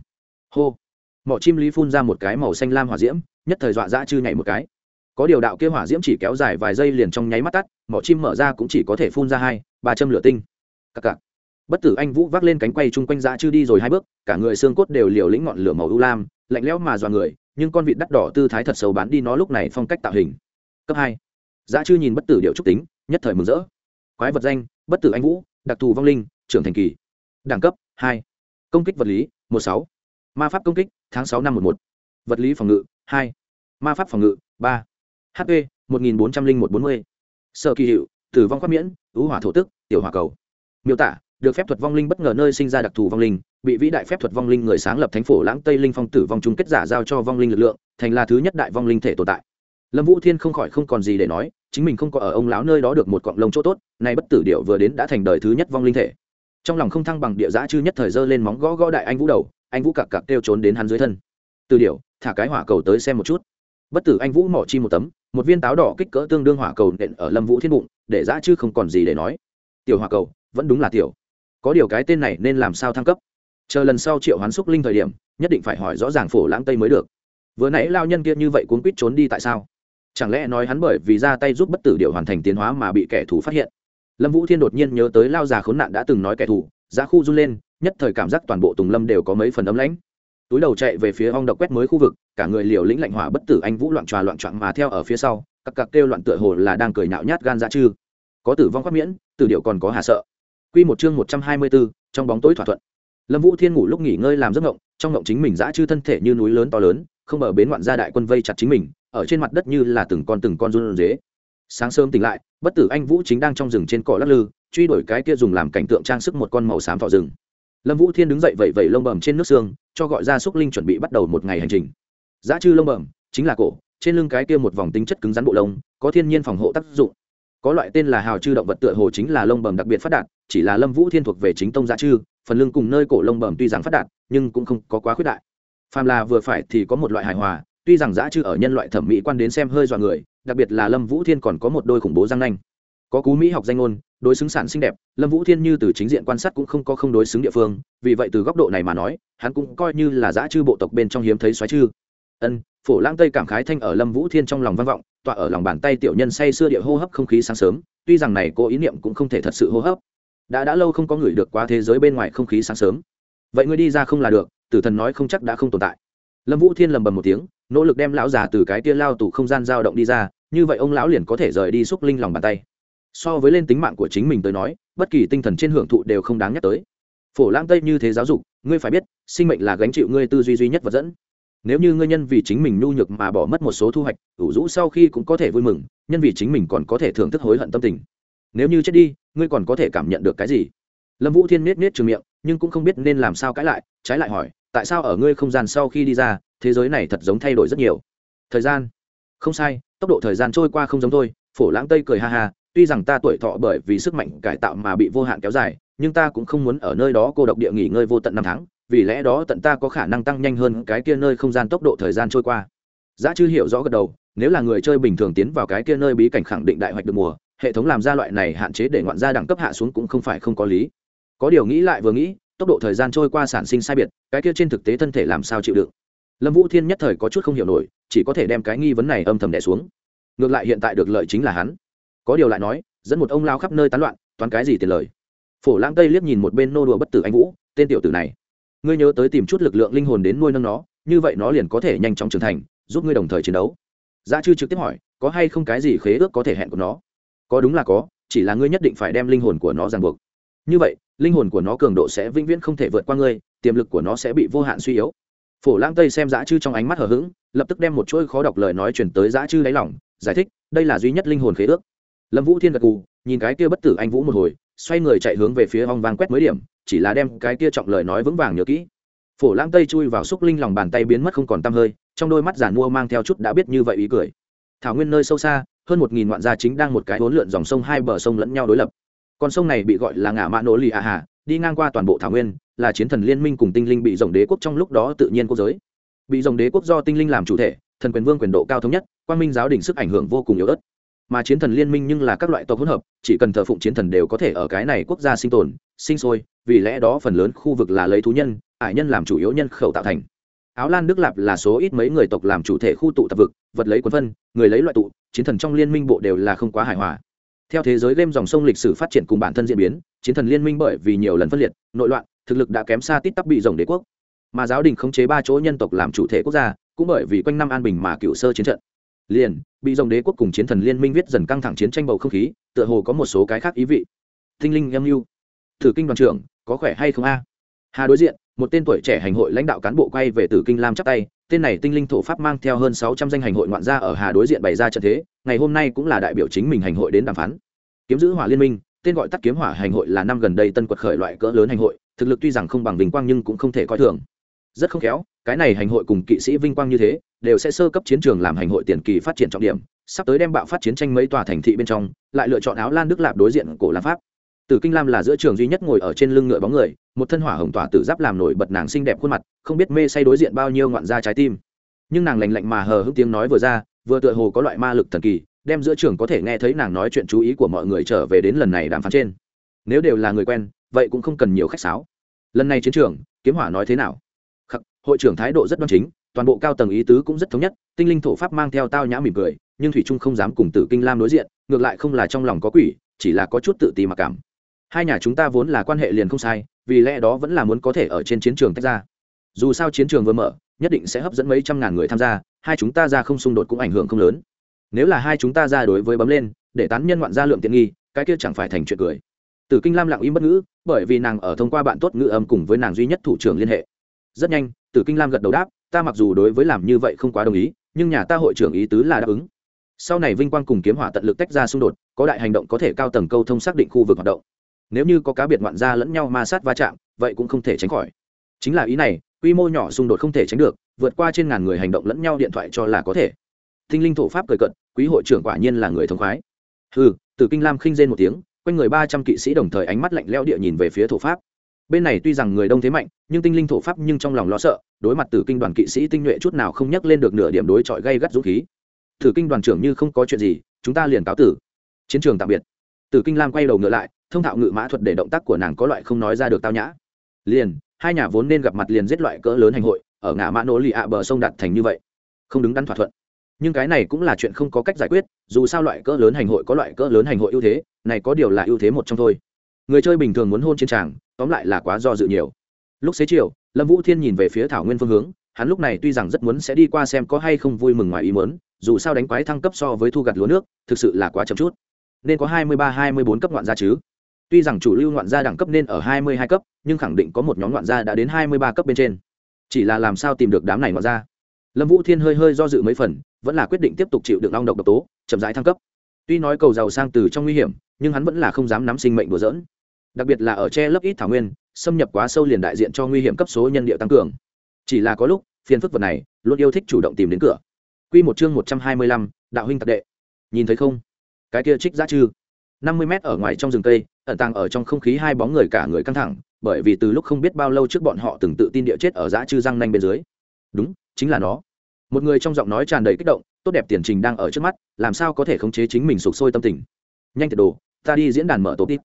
Hô! Mỏ chim lý phun ra một cái màu xanh lam hỏa diễm, nhất thời dọa dã chư nhảy một cái có điều đạo kia hỏa diễm chỉ kéo dài vài giây liền trong nháy mắt tắt, mỏ chim mở ra cũng chỉ có thể phun ra hai, ba châm lửa tinh. Cặc cặc. Bất tử anh vũ vác lên cánh quay chung quanh dã chư đi rồi hai bước, cả người xương cốt đều liều lĩnh ngọn lửa màu u lam, lạnh lẽo mà dọa người, nhưng con vịt đắt đỏ tư thái thật sâu bán đi nó lúc này phong cách tạo hình. Cấp hai. Dã chư nhìn bất tử điệu trúc tính, nhất thời mừng rỡ. Quái vật danh, bất tử anh vũ, đặc thù vong linh, trưởng thành kỳ. Đẳng cấp, hai. Công kích vật lý, một sáu. Ma pháp công kích, tháng sáu năm một một. Vật lý phòng ngự, hai. Ma pháp phòng ngự, ba hp một nghìn bốn trăm linh một bốn mươi. Sợ kỳ hiệu tử vong khoác miễn ứ hỏa thổ tức, tiểu hỏa cầu. Miêu tả, được phép thuật vong linh bất ngờ nơi sinh ra đặc thù vong linh, bị vĩ đại phép thuật vong linh người sáng lập thánh phổ lãng tây linh phong tử vong chung kết giả giao cho vong linh lực lượng, thành là thứ nhất đại vong linh thể tồn tại. Lâm vũ thiên không khỏi không còn gì để nói, chính mình không có ở ông lão nơi đó được một cọng lông chỗ tốt, nay bất tử điệu vừa đến đã thành đời thứ nhất vong linh thể. Trong lòng không thăng bằng địa giã chư nhất thời dơ lên móng gõ gõ đại anh vũ đầu, anh vũ cặc cặc kêu trốn đến hắn dưới thân. Từ điệu thả cái hỏa cầu tới xem một chút. Bất tử anh vũ mỏ chi một tấm một viên táo đỏ kích cỡ tương đương hỏa cầu nện ở lâm vũ thiên bụng, để giã chứ không còn gì để nói. Tiểu hỏa cầu, vẫn đúng là tiểu. Có điều cái tên này nên làm sao thăng cấp? Chờ lần sau triệu hoán xúc linh thời điểm, nhất định phải hỏi rõ ràng phổ lãng tây mới được. Vừa nãy lao nhân kia như vậy cuốn quýt trốn đi tại sao? Chẳng lẽ nói hắn bởi vì ra tay giúp bất tử điệu hoàn thành tiến hóa mà bị kẻ thù phát hiện? Lâm vũ thiên đột nhiên nhớ tới lao già khốn nạn đã từng nói kẻ thù, giá khu run lên, nhất thời cảm giác toàn bộ tùng lâm đều có mấy phần ấm lãnh. Túi đầu chạy về phía ong độc quét mới khu vực cả người liều lĩnh lạnh hỏa bất tử anh vũ loạn tròa loạn trọn mà theo ở phía sau các cặc kêu loạn tựa hồ là đang cười nhạo nhát gan dã chư có tử vong khoác miễn tử điệu còn có hà sợ Quy một chương một trăm hai mươi 124, trong bóng tối thỏa thuận. Lâm Vũ Thiên ngủ lúc nghỉ ngơi làm giấc ngộng, trong ngộng chính mình dã chư thân thể như núi lớn to lớn, không ở bến ngoạn gia đại quân vây chặt chính mình, ở trên mặt đất như là từng con từng con run rế. Sáng sớm tỉnh lại, bất tử anh Vũ chính đang trong rừng trên cỏ lắc lư, truy đuổi cái kia dùng làm cảnh tượng trang sức một con màu xám thọ rừng. Lâm Vũ Thiên đứng dậy vẩy vẩy lông bầm trên nước xương, cho gọi ra xúc linh chuẩn bị bắt đầu một ngày hành trình giá chư lông bẩm, chính là cổ, trên lưng cái kia một vòng tính chất cứng rắn bộ lông có thiên nhiên phòng hộ tác dụng. Có loại tên là hào chư động vật tựa hồ chính là lông bầm đặc biệt phát đạt chỉ là lâm vũ thiên thuộc về chính tông giá chư phần lưng cùng nơi cổ lông bầm tuy rằng phát đạt nhưng cũng không có quá khuyết đại. Phàm là vừa phải thì có một loại hài hòa tuy rằng giá chư ở nhân loại thẩm mỹ quan đến xem hơi dọa người đặc biệt là lâm vũ thiên còn có một đôi khủng bố răng nanh. Có cú mỹ học danh ngôn đối xứng sản xinh đẹp lâm vũ thiên như từ chính diện quan sát cũng không có không đối xứng địa phương vì vậy từ góc độ này mà nói hắn cũng coi như là giã chư bộ tộc bên trong hiếm thấy xoáy chư ân, phổ lang tây cảm khái thanh ở lâm vũ thiên trong lòng vang vọng, tọa ở lòng bàn tay tiểu nhân say sưa địa hô hấp không khí sáng sớm, tuy rằng này cô ý niệm cũng không thể thật sự hô hấp. Đã đã lâu không có người được qua thế giới bên ngoài không khí sáng sớm. Vậy ngươi đi ra không là được, tử thần nói không chắc đã không tồn tại. Lâm vũ thiên lầm bầm một tiếng, nỗ lực đem lão già từ cái tia lao tủ không gian dao động đi ra, như vậy ông lão liền có thể rời đi xúc linh lòng bàn tay. So với lên tính mạng của chính mình tới nói, bất kỳ tinh thần trên hưởng thụ đều không đáng nhắc tới. Phổ lang tây như thế giáo dục, ngươi phải biết, sinh mệnh là gánh chịu ngươi tư duy duy nhất vật dẫn nếu như ngươi nhân vì chính mình nhu nhược mà bỏ mất một số thu hoạch, ủ rũ sau khi cũng có thể vui mừng, nhân vì chính mình còn có thể thưởng thức hối hận tâm tình. Nếu như chết đi, ngươi còn có thể cảm nhận được cái gì? Lâm vũ thiên nết nết trừ miệng, nhưng cũng không biết nên làm sao cãi lại, trái lại hỏi, tại sao ở ngươi không gian sau khi đi ra, thế giới này thật giống thay đổi rất nhiều? Thời gian. Không sai, tốc độ thời gian trôi qua không giống thôi, phổ lãng tây cười ha ha, tuy rằng ta tuổi thọ bởi vì sức mạnh cải tạo mà bị vô hạn kéo dài, nhưng ta cũng không muốn ở nơi đó cô độc địa nghỉ ngơi vô tận năm tháng vì lẽ đó tận ta có khả năng tăng nhanh hơn cái kia nơi không gian tốc độ thời gian trôi qua. Giá chư hiểu rõ gật đầu, nếu là người chơi bình thường tiến vào cái kia nơi bí cảnh khẳng định đại hoạch được mùa, hệ thống làm ra loại này hạn chế để ngoạn gia đẳng cấp hạ xuống cũng không phải không có lý. Có điều nghĩ lại vừa nghĩ, tốc độ thời gian trôi qua sản sinh sai biệt, cái kia trên thực tế thân thể làm sao chịu đựng? Lâm vũ thiên nhất thời có chút không hiểu nổi, chỉ có thể đem cái nghi vấn này âm thầm đẻ xuống. Ngược lại hiện tại được lợi chính là hắn. Có điều lại nói, dẫn một ông lao khắp nơi tán loạn, toán cái gì tiền lời? Phổ lãng tây liếc nhìn một bên nô đùa bất tử anh vũ, tên tiểu tử này ngươi nhớ tới tìm chút lực lượng linh hồn đến nuôi nâng nó, như vậy nó liền có thể nhanh chóng trưởng thành, giúp ngươi đồng thời chiến đấu. Dạ Giá chư trực tiếp hỏi, có hay không cái gì khế ước có thể hẹn của nó? Có đúng là có, chỉ là ngươi nhất định phải đem linh hồn của nó ràng buộc. Như vậy, linh hồn của nó cường độ sẽ vĩnh viễn không thể vượt qua ngươi, tiềm lực của nó sẽ bị vô hạn suy yếu. Phổ Lang tây xem dạ dã chư trong ánh mắt hờ hững, lập tức đem một chuỗi khó đọc lời nói chuyển tới dạ dã chư đáy lỏng giải thích, đây là duy nhất linh hồn khế ước. Lâm vũ thiên gật cù nhìn cái kia bất tử anh vũ một hồi, xoay người chạy hướng về phía hong vang quét mới điểm chỉ là đem cái kia trọng lời nói vững vàng nhớ kỹ. Phổ lãng tây chui vào xúc linh lòng bàn tay biến mất không còn t hơi, trong đôi mắt giản mua mang theo chút đã biết như vậy ý cười. Thảo nguyên nơi sâu xa, hơn một nghìn ngoạn gia chính đang một cái hỗn lượn dòng sông hai bờ sông lẫn nhau đối lập. Con sông này bị gọi là ngã mã nỗ lì ạ hà, đi ngang qua toàn bộ thảo nguyên, là chiến thần liên minh cùng tinh linh bị rồng đế quốc trong lúc đó tự nhiên quốc giới. Bị rồng đế quốc do tinh linh làm chủ thể, thần quyền vương quyền độ cao thống nhất quan minh giáo đình sức ảnh hưởng vô cùng yếu ớt mà chiến thần liên minh nhưng là các loại tộc hỗn hợp, chỉ cần thờ phụng chiến thần đều có thể ở cái này quốc gia sinh tồn, sinh sôi, vì lẽ đó phần lớn khu vực là lấy thú nhân, ải nhân làm chủ yếu nhân khẩu tạo thành. Áo lan đức lạp là số ít mấy người tộc làm chủ thể khu tụ tập vực, vật lấy quân phân, người lấy loại tụ, chiến thần trong liên minh bộ đều là không quá hài hòa. Theo thế giới game dòng sông lịch sử phát triển cùng bản thân diễn biến, chiến thần liên minh bởi vì nhiều lần phân liệt, nội loạn, thực lực đã kém xa tít tắp bị rồng đế quốc. Mà giáo đình khống chế ba chỗ nhân tộc làm chủ thể quốc gia, cũng bởi vì quanh năm an bình mà cựu sơ chiến trận liền, bị dòng đế quốc cùng chiến thần liên minh viết dần căng thẳng chiến tranh bầu không khí, tựa hồ có một số cái khác ý vị. Tinh linh âm mưu thử kinh đoàn trưởng, có khỏe hay không a? Hà đối diện, một tên tuổi trẻ hành hội lãnh đạo cán bộ quay về tử kinh lam chắp tay, tên này tinh linh thổ pháp mang theo hơn sáu trăm danh hành hội ngoạn gia ở hà đối diện bày ra trận thế, ngày hôm nay cũng là đại biểu chính mình hành hội đến đàm phán. Kiếm giữ hỏa liên minh, tên gọi tắt kiếm hỏa hành hội là năm gần đây tân quật khởi loại cỡ lớn hành hội, thực lực tuy rằng không bằng bình quang nhưng cũng không thể coi thường. Rất không khéo cái này hành hội cùng kỵ sĩ vinh quang như thế, đều sẽ sơ cấp chiến trường làm hành hội tiền kỳ phát triển trọng điểm, sắp tới đem bạo phát chiến tranh mấy tòa thành thị bên trong, lại lựa chọn áo lan đức lạp đối diện cổ lam pháp. Tử kinh lam là giữa trường duy nhất ngồi ở trên lưng ngựa bóng người, một thân hỏa hồng tỏa tử giáp làm nổi bật nàng xinh đẹp khuôn mặt, không biết mê say đối diện bao nhiêu ngoạn ra trái tim. Nhưng nàng lành lạnh mà hờ hững tiếng nói vừa ra, vừa tựa hồ có loại ma lực thần kỳ, đem giữa trường có thể nghe thấy nàng nói chuyện chú ý của mọi người trở về đến lần này đàm phán trên. Nếu đều là người quen, vậy cũng không cần nhiều khách sáo. Lần này chiến trường, kiếm hỏa nói thế nào? Hội trưởng thái độ rất đoan chính, toàn bộ cao tầng ý tứ cũng rất thống nhất, tinh linh thổ pháp mang theo tao nhã mỉm cười, nhưng thủy trung không dám cùng tử kinh lam đối diện, ngược lại không là trong lòng có quỷ, chỉ là có chút tự ti mặc cảm. Hai nhà chúng ta vốn là quan hệ liền không sai, vì lẽ đó vẫn là muốn có thể ở trên chiến trường tách ra. Dù sao chiến trường vừa mở, nhất định sẽ hấp dẫn mấy trăm ngàn người tham gia, hai chúng ta ra không xung đột cũng ảnh hưởng không lớn. Nếu là hai chúng ta ra đối với bấm lên, để tán nhân ngoạn ra lượng tiện nghi, cái kia chẳng phải thành chuyện cười. Tử kinh lam lặng im bất ngữ, bởi vì nàng ở thông qua bạn tốt ngữ âm cùng với nàng duy nhất thủ trưởng liên hệ. Rất nhanh tử kinh lam gật đầu đáp, ta mặc dù đối với làm như vậy không quá đồng ý, nhưng nhà ta hội trưởng ý tứ là đáp ứng. Sau này vinh quang cùng kiếm hỏa tận lực tách ra xung đột, có đại hành động có thể cao tầng câu thông xác định khu vực hoạt động. Nếu như có cá biệt ngoạn gia lẫn nhau ma sát va chạm, vậy cũng không thể tránh khỏi. Chính là ý này, quy mô nhỏ xung đột không thể tránh được, vượt qua trên ngàn người hành động lẫn nhau điện thoại cho là có thể. Tinh linh thổ pháp cười cận quý hội trưởng quả nhiên là người thông khoái. Ừ tử kinh lam khinh rên một tiếng, quanh người ba trăm kỵ sĩ đồng thời ánh mắt lạnh leo địa nhìn về phía thổ pháp bên này tuy rằng người đông thế mạnh, nhưng tinh linh thổ pháp nhưng trong lòng lo sợ, đối mặt tử kinh đoàn kỵ sĩ tinh nhuệ chút nào không nhắc lên được nửa điểm đối chọi gây gắt dũng khí. Tử kinh đoàn trưởng như không có chuyện gì, chúng ta liền cáo tử. Chiến trường tạm biệt. Tử kinh lam quay đầu ngựa lại, thông thạo ngự mã thuật để động tác của nàng có loại không nói ra được tao nhã. Liền, hai nhà vốn nên gặp mặt liền giết loại cỡ lớn hành hội, ở ngã mã nỗ lì ạ bờ sông đặt thành như vậy. Không đứng đắn thỏa thuận. Nhưng cái này cũng là chuyện không có cách giải quyết, dù sao loại cỡ lớn hành hội có loại cỡ lớn hành hội ưu thế, này có điều là ưu thế một trong thôi người chơi bình thường muốn hôn chiến tràng, tóm lại là quá do dự nhiều. Lúc xế chiều, lâm vũ thiên nhìn về phía thảo nguyên phương hướng, hắn lúc này tuy rằng rất muốn sẽ đi qua xem có hay không vui mừng ngoài ý muốn, dù sao đánh quái thăng cấp so với thu gặt lúa nước, thực sự là quá chậm chút. Nên có hai mươi ba hai mươi bốn cấp ngoạn gia chứ? Tuy rằng chủ lưu ngoạn gia đẳng cấp nên ở hai mươi hai cấp, nhưng khẳng định có một nhóm ngoạn gia đã đến hai mươi ba cấp bên trên. Chỉ là làm sao tìm được đám này ngoạn gia? Lâm vũ thiên hơi hơi do dự mấy phần, vẫn là quyết định tiếp tục chịu đựng long độc độc tố, chậm rãi thăng cấp. Tuy nói cầu giàu sang từ trong nguy hiểm, nhưng hắn vẫn là không dám nắm sinh mệnh đùa dỡn đặc biệt là ở che lấp ít thảo nguyên xâm nhập quá sâu liền đại diện cho nguy hiểm cấp số nhân địa tăng cường chỉ là có lúc phiền phức vật này luôn yêu thích chủ động tìm đến cửa Quy một chương một trăm hai mươi lăm, đạo huynh tặc đệ. Nhìn thấy không? Cái kia trích giá chư. năm mươi mét ở ngoài trong rừng cây, ẩn tàng ở trong không khí hai bóng người cả người căng thẳng, bởi vì từ lúc không biết bao lâu trước bọn họ từng tự tin địa chết ở dã chư răng nanh bên dưới. Đúng, chính là nó. Một người trong giọng nói tràn đầy kích động, tốt đẹp tiền trình đang ở trước mắt, làm sao có thể khống chế chính mình sụp sôi tâm tình. Nhanh thiệt đồ, ta đi diễn đàn mở tổ tiếp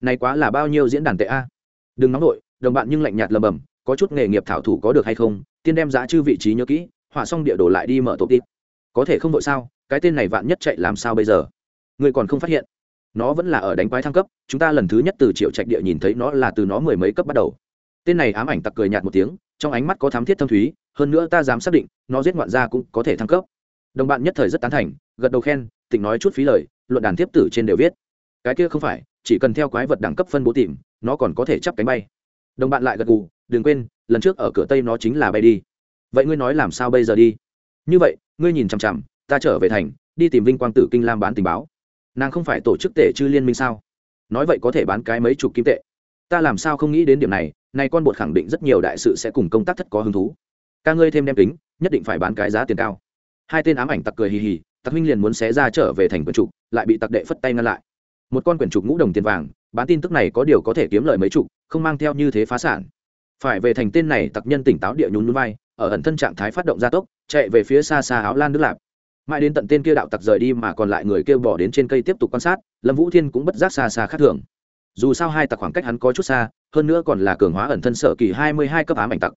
này quá là bao nhiêu diễn đàn tệ a. Đừng nóng nổi đồng bạn nhưng lạnh nhạt lầm bầm, có chút nghề nghiệp thảo thủ có được hay không, tiên đem giá chư vị trí nhớ kỹ, họa xong địa đồ lại đi mở tổ tiếp. Có thể không đội sao, cái tên này vạn nhất chạy làm sao bây giờ? Người còn không phát hiện. Nó vẫn là ở đánh quái thăng cấp, chúng ta lần thứ nhất từ triệu trạch địa nhìn thấy nó là từ nó mười mấy cấp bắt đầu. Tên này ám ảnh tặc cười nhạt một tiếng, trong ánh mắt có thám thiết thâm thúy, hơn nữa ta dám xác định, nó giết ngoạn gia cũng có thể thăng cấp. Đồng bạn nhất thời rất tán thành, gật đầu khen tỉnh nói chút phí lời, luận đàn tiếp tử trên đều viết. Cái kia không phải chỉ cần theo quái vật đẳng cấp phân bố tìm nó còn có thể chắp cánh bay. Đồng bạn lại gật gù đừng quên lần trước ở cửa tây nó chính là bay đi. Vậy ngươi nói làm sao bây giờ đi? Như vậy ngươi nhìn chằm chằm ta trở về thành đi tìm vinh quang tử kinh lam bán tình báo. Nàng không phải tổ chức tể chư liên minh sao? Nói vậy có thể bán cái mấy chục kim tệ. Ta làm sao không nghĩ đến điểm này nay con bột khẳng định rất nhiều đại sự sẽ cùng công tác thất có hứng thú. Ca ngươi thêm đem tính, nhất định phải bán cái giá tiền cao. Hai tên ám ảnh tặc cười hì hì tặc huynh liền muốn xé ra trở về thành quần trục lại bị tặc đệ phất tay ngăn lại một con quyển trục ngũ đồng tiền vàng, bán tin tức này có điều có thể kiếm lời mấy chục, không mang theo như thế phá sản. Phải về thành tên này, tặc nhân tỉnh táo địa nhún núi vai, ở ẩn thân trạng thái phát động gia tốc, chạy về phía xa xa áo lan nước lạp. Mãi đến tận tên kia đạo tặc rời đi mà còn lại người kêu bỏ đến trên cây tiếp tục quan sát, lâm vũ thiên cũng bất giác xa xa khác thường. Dù sao hai tặc khoảng cách hắn có chút xa, hơn nữa còn là cường hóa ẩn thân sở kỳ hai mươi hai cấp ám ảnh tặc.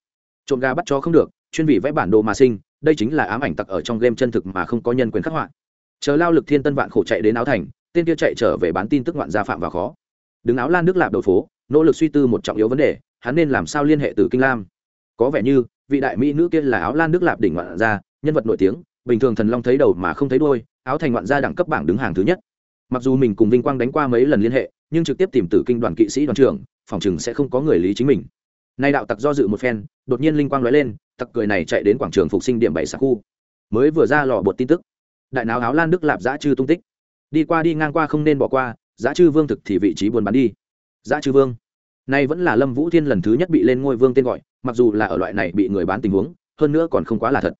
Trộm gà bắt cho không được, chuyên vị vẽ bản đồ mà sinh, đây chính là ám ảnh tặc ở trong game chân thực mà không có nhân quyền khắc họa. Chờ lao lực thiên tân vạn khổ chạy đến áo thành tên kia chạy trở về bán tin tức ngoạn gia phạm vào khó. Đứng áo lan nước lạp đầu phố, nỗ lực suy tư một trọng yếu vấn đề, hắn nên làm sao liên hệ từ kinh lam? Có vẻ như, vị đại mỹ nữ kia là áo lan nước lạp đỉnh ngoạn gia, nhân vật nổi tiếng, bình thường thần long thấy đầu mà không thấy đôi áo thành ngoạn gia đẳng cấp bảng đứng hàng thứ nhất. Mặc dù mình cùng vinh quang đánh qua mấy lần liên hệ, nhưng trực tiếp tìm tử kinh đoàn kỵ sĩ đoàn trưởng, phòng chừng sẽ không có người lý chính mình. Nay đạo tặc do dự một phen, đột nhiên linh quang nói lên, tặc cười này chạy đến quảng trường phục sinh điểm bảy xã khu. Mới vừa ra lò bột tin tức. Đại náo áo lan đức lạp giã chư tung tích đi qua đi ngang qua không nên bỏ qua giá chư vương thực thì vị trí buồn bán đi. Giá chư vương. Nay vẫn là lâm vũ thiên lần thứ nhất bị lên ngôi vương tên gọi, mặc dù là ở loại này bị người bán tình huống, hơn nữa còn không quá là thật.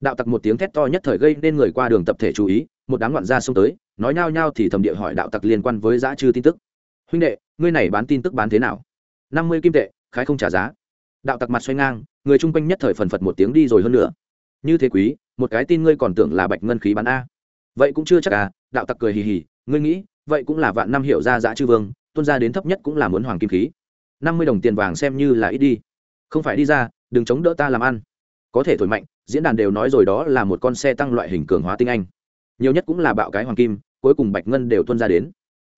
Đạo tặc một tiếng thét to nhất thời gây nên người qua đường tập thể chú ý, một đám loạn ra xông tới, nói nhao nhao thì thầm địa hỏi đạo tặc liên quan với giá chư tin tức. Huynh đệ, ngươi này bán tin tức bán thế nào? Năm mươi kim tệ, khái không trả giá. Đạo tặc mặt xoay ngang, người chung quanh nhất thời phần phật một tiếng đi rồi hơn nữa. Như thế quý, một cái tin ngươi còn tưởng là bạch ngân khí bán a vậy cũng chưa chắc à đạo tặc cười hì hì, ngươi nghĩ, vậy cũng là vạn năm hiệu ra giã chư vương tuân ra đến thấp nhất cũng là muốn hoàng kim khí. Năm mươi đồng tiền vàng xem như là ít đi. Không phải đi ra, đừng chống đỡ ta làm ăn. Có thể thổi mạnh, diễn đàn đều nói rồi đó là một con xe tăng loại hình cường hóa tinh anh. Nhiều nhất cũng là bạo cái hoàng kim, cuối cùng bạch ngân đều tuân ra đến.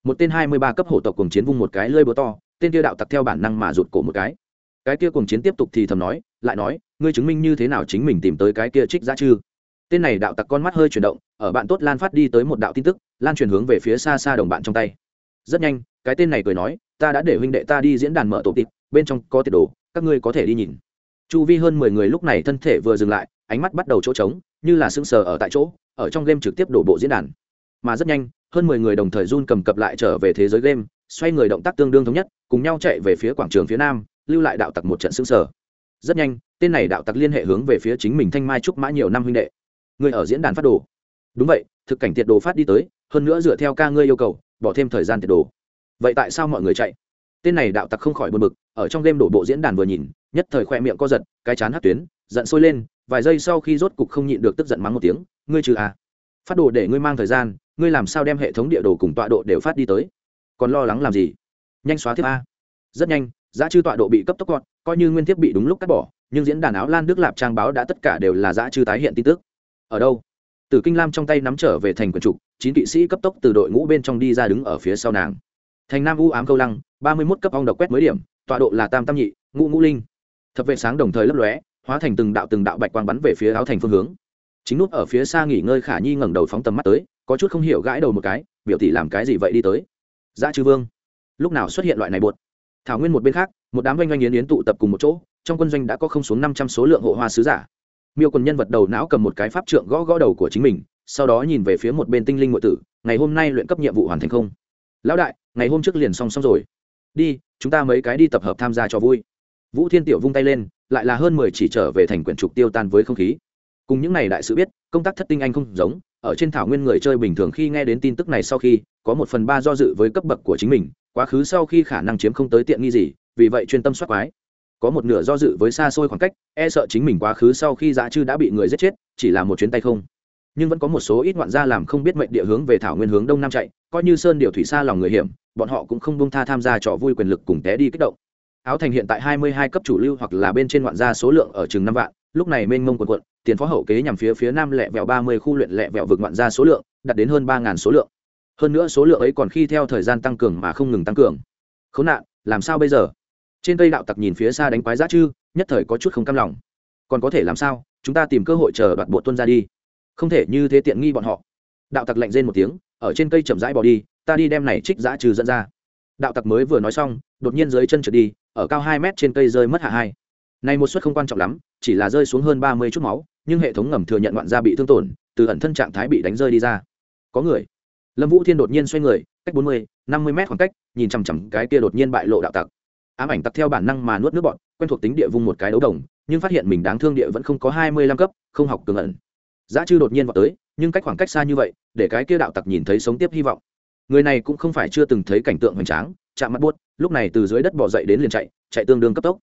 Một tên hai mươi ba cấp hổ tộc cùng chiến vung một cái lơi búa to, tên kia đạo tặc theo bản năng mà rụt cổ một cái. Cái kia cùng chiến tiếp tục thì thầm nói, lại nói, ngươi chứng minh như thế nào chính mình tìm tới cái kia trích giá chư? Tên này đạo tặc con mắt hơi chuyển động, ở bạn tốt lan phát đi tới một đạo tin tức, lan truyền hướng về phía xa xa đồng bạn trong tay. Rất nhanh, cái tên này cười nói, ta đã để huynh đệ ta đi diễn đàn mở tổ tịp bên trong có tiệt đồ, các ngươi có thể đi nhìn. Chu vi hơn mười người lúc này thân thể vừa dừng lại, ánh mắt bắt đầu chỗ trống, như là sững sờ ở tại chỗ, ở trong game trực tiếp đổ bộ diễn đàn. Mà rất nhanh, hơn mười người đồng thời run cầm cập lại trở về thế giới game, xoay người động tác tương đương thống nhất, cùng nhau chạy về phía quảng trường phía nam, lưu lại đạo tặc một trận sững sờ. Rất nhanh, tên này đạo tặc liên hệ hướng về phía chính mình thanh mai trúc mã nhiều năm huynh đệ người ở diễn đàn phát đồ. Đúng vậy, thực cảnh tiệt đồ phát đi tới, hơn nữa dựa theo ca ngươi yêu cầu, bỏ thêm thời gian tiệt đồ. Vậy tại sao mọi người chạy? Tên này đạo tặc không khỏi buồn bực, ở trong đêm đổ bộ diễn đàn vừa nhìn, nhất thời khoe miệng co giật, cái chán hát tuyến, giận sôi lên, vài giây sau khi rốt cục không nhịn được tức giận mắng một tiếng, ngươi trừ à? Phát đồ để ngươi mang thời gian, ngươi làm sao đem hệ thống địa đồ cùng tọa độ đều phát đi tới? Còn lo lắng làm gì? Nhanh xóa tiếp a. Rất nhanh, giá chư tọa độ bị cấp tốc gọn, coi như nguyên thiết bị đúng lúc cắt bỏ, nhưng diễn đàn áo lan đức lạp trang báo đã tất cả đều là giá chư tái hiện tin tức ở đâu? Từ kinh lam trong tay nắm trở về thành quần trục chín kỵ sĩ cấp tốc từ đội ngũ bên trong đi ra đứng ở phía sau nàng. Thành nam u ám câu lăng, ba mươi mốt cấp ong độc quét mới điểm, tọa độ là tam tam nhị, ngũ ngũ linh. Thập vệ sáng đồng thời lấp lóe, hóa thành từng đạo từng đạo bạch quang bắn về phía áo thành phương hướng. Chính nút ở phía xa nghỉ ngơi khả nhi ngẩng đầu phóng tầm mắt tới, có chút không hiểu gãi đầu một cái, biểu tỷ làm cái gì vậy đi tới? Dạ Dã chư vương. Lúc nào xuất hiện loại này buột? Thảo nguyên một bên khác, một đám doanh doanh yến yến tụ tập cùng một chỗ, trong quân doanh đã có không xuống năm trăm số lượng hộ hoa sứ giả miêu quần nhân vật đầu não cầm một cái pháp trượng gõ gõ đầu của chính mình, sau đó nhìn về phía một bên tinh linh ngụy tử, ngày hôm nay luyện cấp nhiệm vụ hoàn thành không? Lão đại, ngày hôm trước liền xong xong rồi. Đi, chúng ta mấy cái đi tập hợp tham gia cho vui. Vũ thiên tiểu vung tay lên, lại là hơn mười chỉ trở về thành quyển trục tiêu tan với không khí. Cùng những n à y đại sự biết, công tác thất tinh anh không giống, ở trên thảo nguyên người chơi bình thường khi nghe đến tin tức này sau khi, có một phần ba do dự với cấp bậc của chính mình, quá khứ sau khi khả năng chiếm không tới tiện nghi gì, vì vậy chuyên tâm soát quái có một nửa do dự với xa xôi khoảng cách e sợ chính mình quá khứ sau khi dã chư đã bị người giết chết, chỉ là một chuyến tay không. Nhưng vẫn có một số ít ngoạn gia làm không biết mệnh địa hướng về thảo nguyên hướng đông nam chạy, coi như sơn điều thủy xa lòng người hiểm, bọn họ cũng không bông tha tham gia trò vui quyền lực cùng té đi kích động. Áo thành hiện tại hai mươi hai cấp chủ lưu hoặc là bên trên ngoạn gia số lượng ở chừng năm vạn, lúc này mênh mông quần quận tiền phó hậu kế nhằm phía phía nam lẹ vẹo ba mươi khu luyện lẹ vẹo vực ngoạn gia số lượng, đạt đến hơn ba ngàn số lượng. Hơn nữa số lượng ấy còn khi theo thời gian tăng cường mà không ngừng tăng cường. Khốn nạn, làm sao bây giờ? Trên cây đạo tặc nhìn phía xa đánh quái giá chư, nhất thời có chút không cam lòng. Còn có thể làm sao? Chúng ta tìm cơ hội chờ đoạt bộ tuân ra đi. Không thể như thế tiện nghi bọn họ. Đạo tặc lạnh rên một tiếng, ở trên cây chậm rãi bỏ đi, ta đi đem này trích giã trừ dẫn ra. Đạo tặc mới vừa nói xong, đột nhiên dưới chân trượt đi, ở cao hai mét trên cây rơi mất hạ hai. Này một suất không quan trọng lắm, chỉ là rơi xuống hơn ba mươi chút máu, nhưng hệ thống ngầm thừa nhận đoạn da bị thương tổn, từ ẩn thân trạng thái bị đánh rơi đi ra. Có người. Lâm vũ thiên đột nhiên xoay người, cách bốn mươi, năm mươi mét khoảng cách, nhìn chằm chằm cái kia đột nhiên bại lộ đạo tặc ám ảnh tặc theo bản năng mà nuốt nước bọn, quen thuộc tính địa vung một cái đấu đồng, nhưng phát hiện mình đáng thương địa vẫn không có hai mươi lăm cấp, không học cường ẩn. Giá chư đột nhiên vào tới, nhưng cách khoảng cách xa như vậy, để cái kia đạo tặc nhìn thấy sống tiếp hy vọng. Người này cũng không phải chưa từng thấy cảnh tượng hoành tráng, chạm mắt buốt, lúc này từ dưới đất bỏ dậy đến liền chạy chạy tương đương cấp tốc.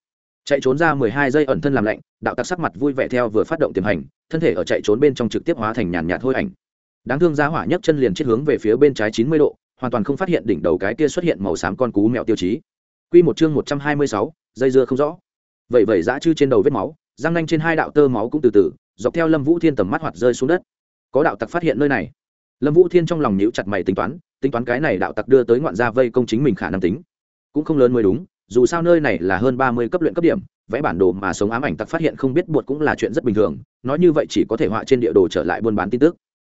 Chạy trốn ra mười hai giây ẩn thân làm lạnh, đạo tặc sắc mặt vui vẻ theo vừa phát động tiềm hành, thân thể ở chạy trốn bên trong trực tiếp hóa thành nhàn nhạt thôi ảnh. Đáng thương giá hỏa nhấc chân liền chết hướng về phía bên trái chín mươi độ, hoàn toàn không phát hiện đỉnh đầu cái kia xuất hiện màu xám con cú mèo tiêu chí. Quy một chương một trăm hai mươi sáu, dây dưa không rõ. Vậy vậy dã chư trên đầu vết máu, răng nanh trên hai đạo tơ máu cũng từ từ, dọc theo lâm vũ thiên tầm mắt hoạt rơi xuống đất. Có đạo tặc phát hiện nơi này. Lâm vũ thiên trong lòng nhíu chặt mày tính toán tính toán cái này đạo tặc đưa tới ngoạn gia vây công chính mình khả năng tính. Cũng không lớn mới đúng, dù sao nơi này là hơn ba mươi cấp luyện cấp điểm, vẽ bản đồ mà sống ám ảnh tặc phát hiện không biết buộc cũng là chuyện rất bình thường, nói như vậy chỉ có thể họa trên địa đồ trở lại buôn bán tin tức.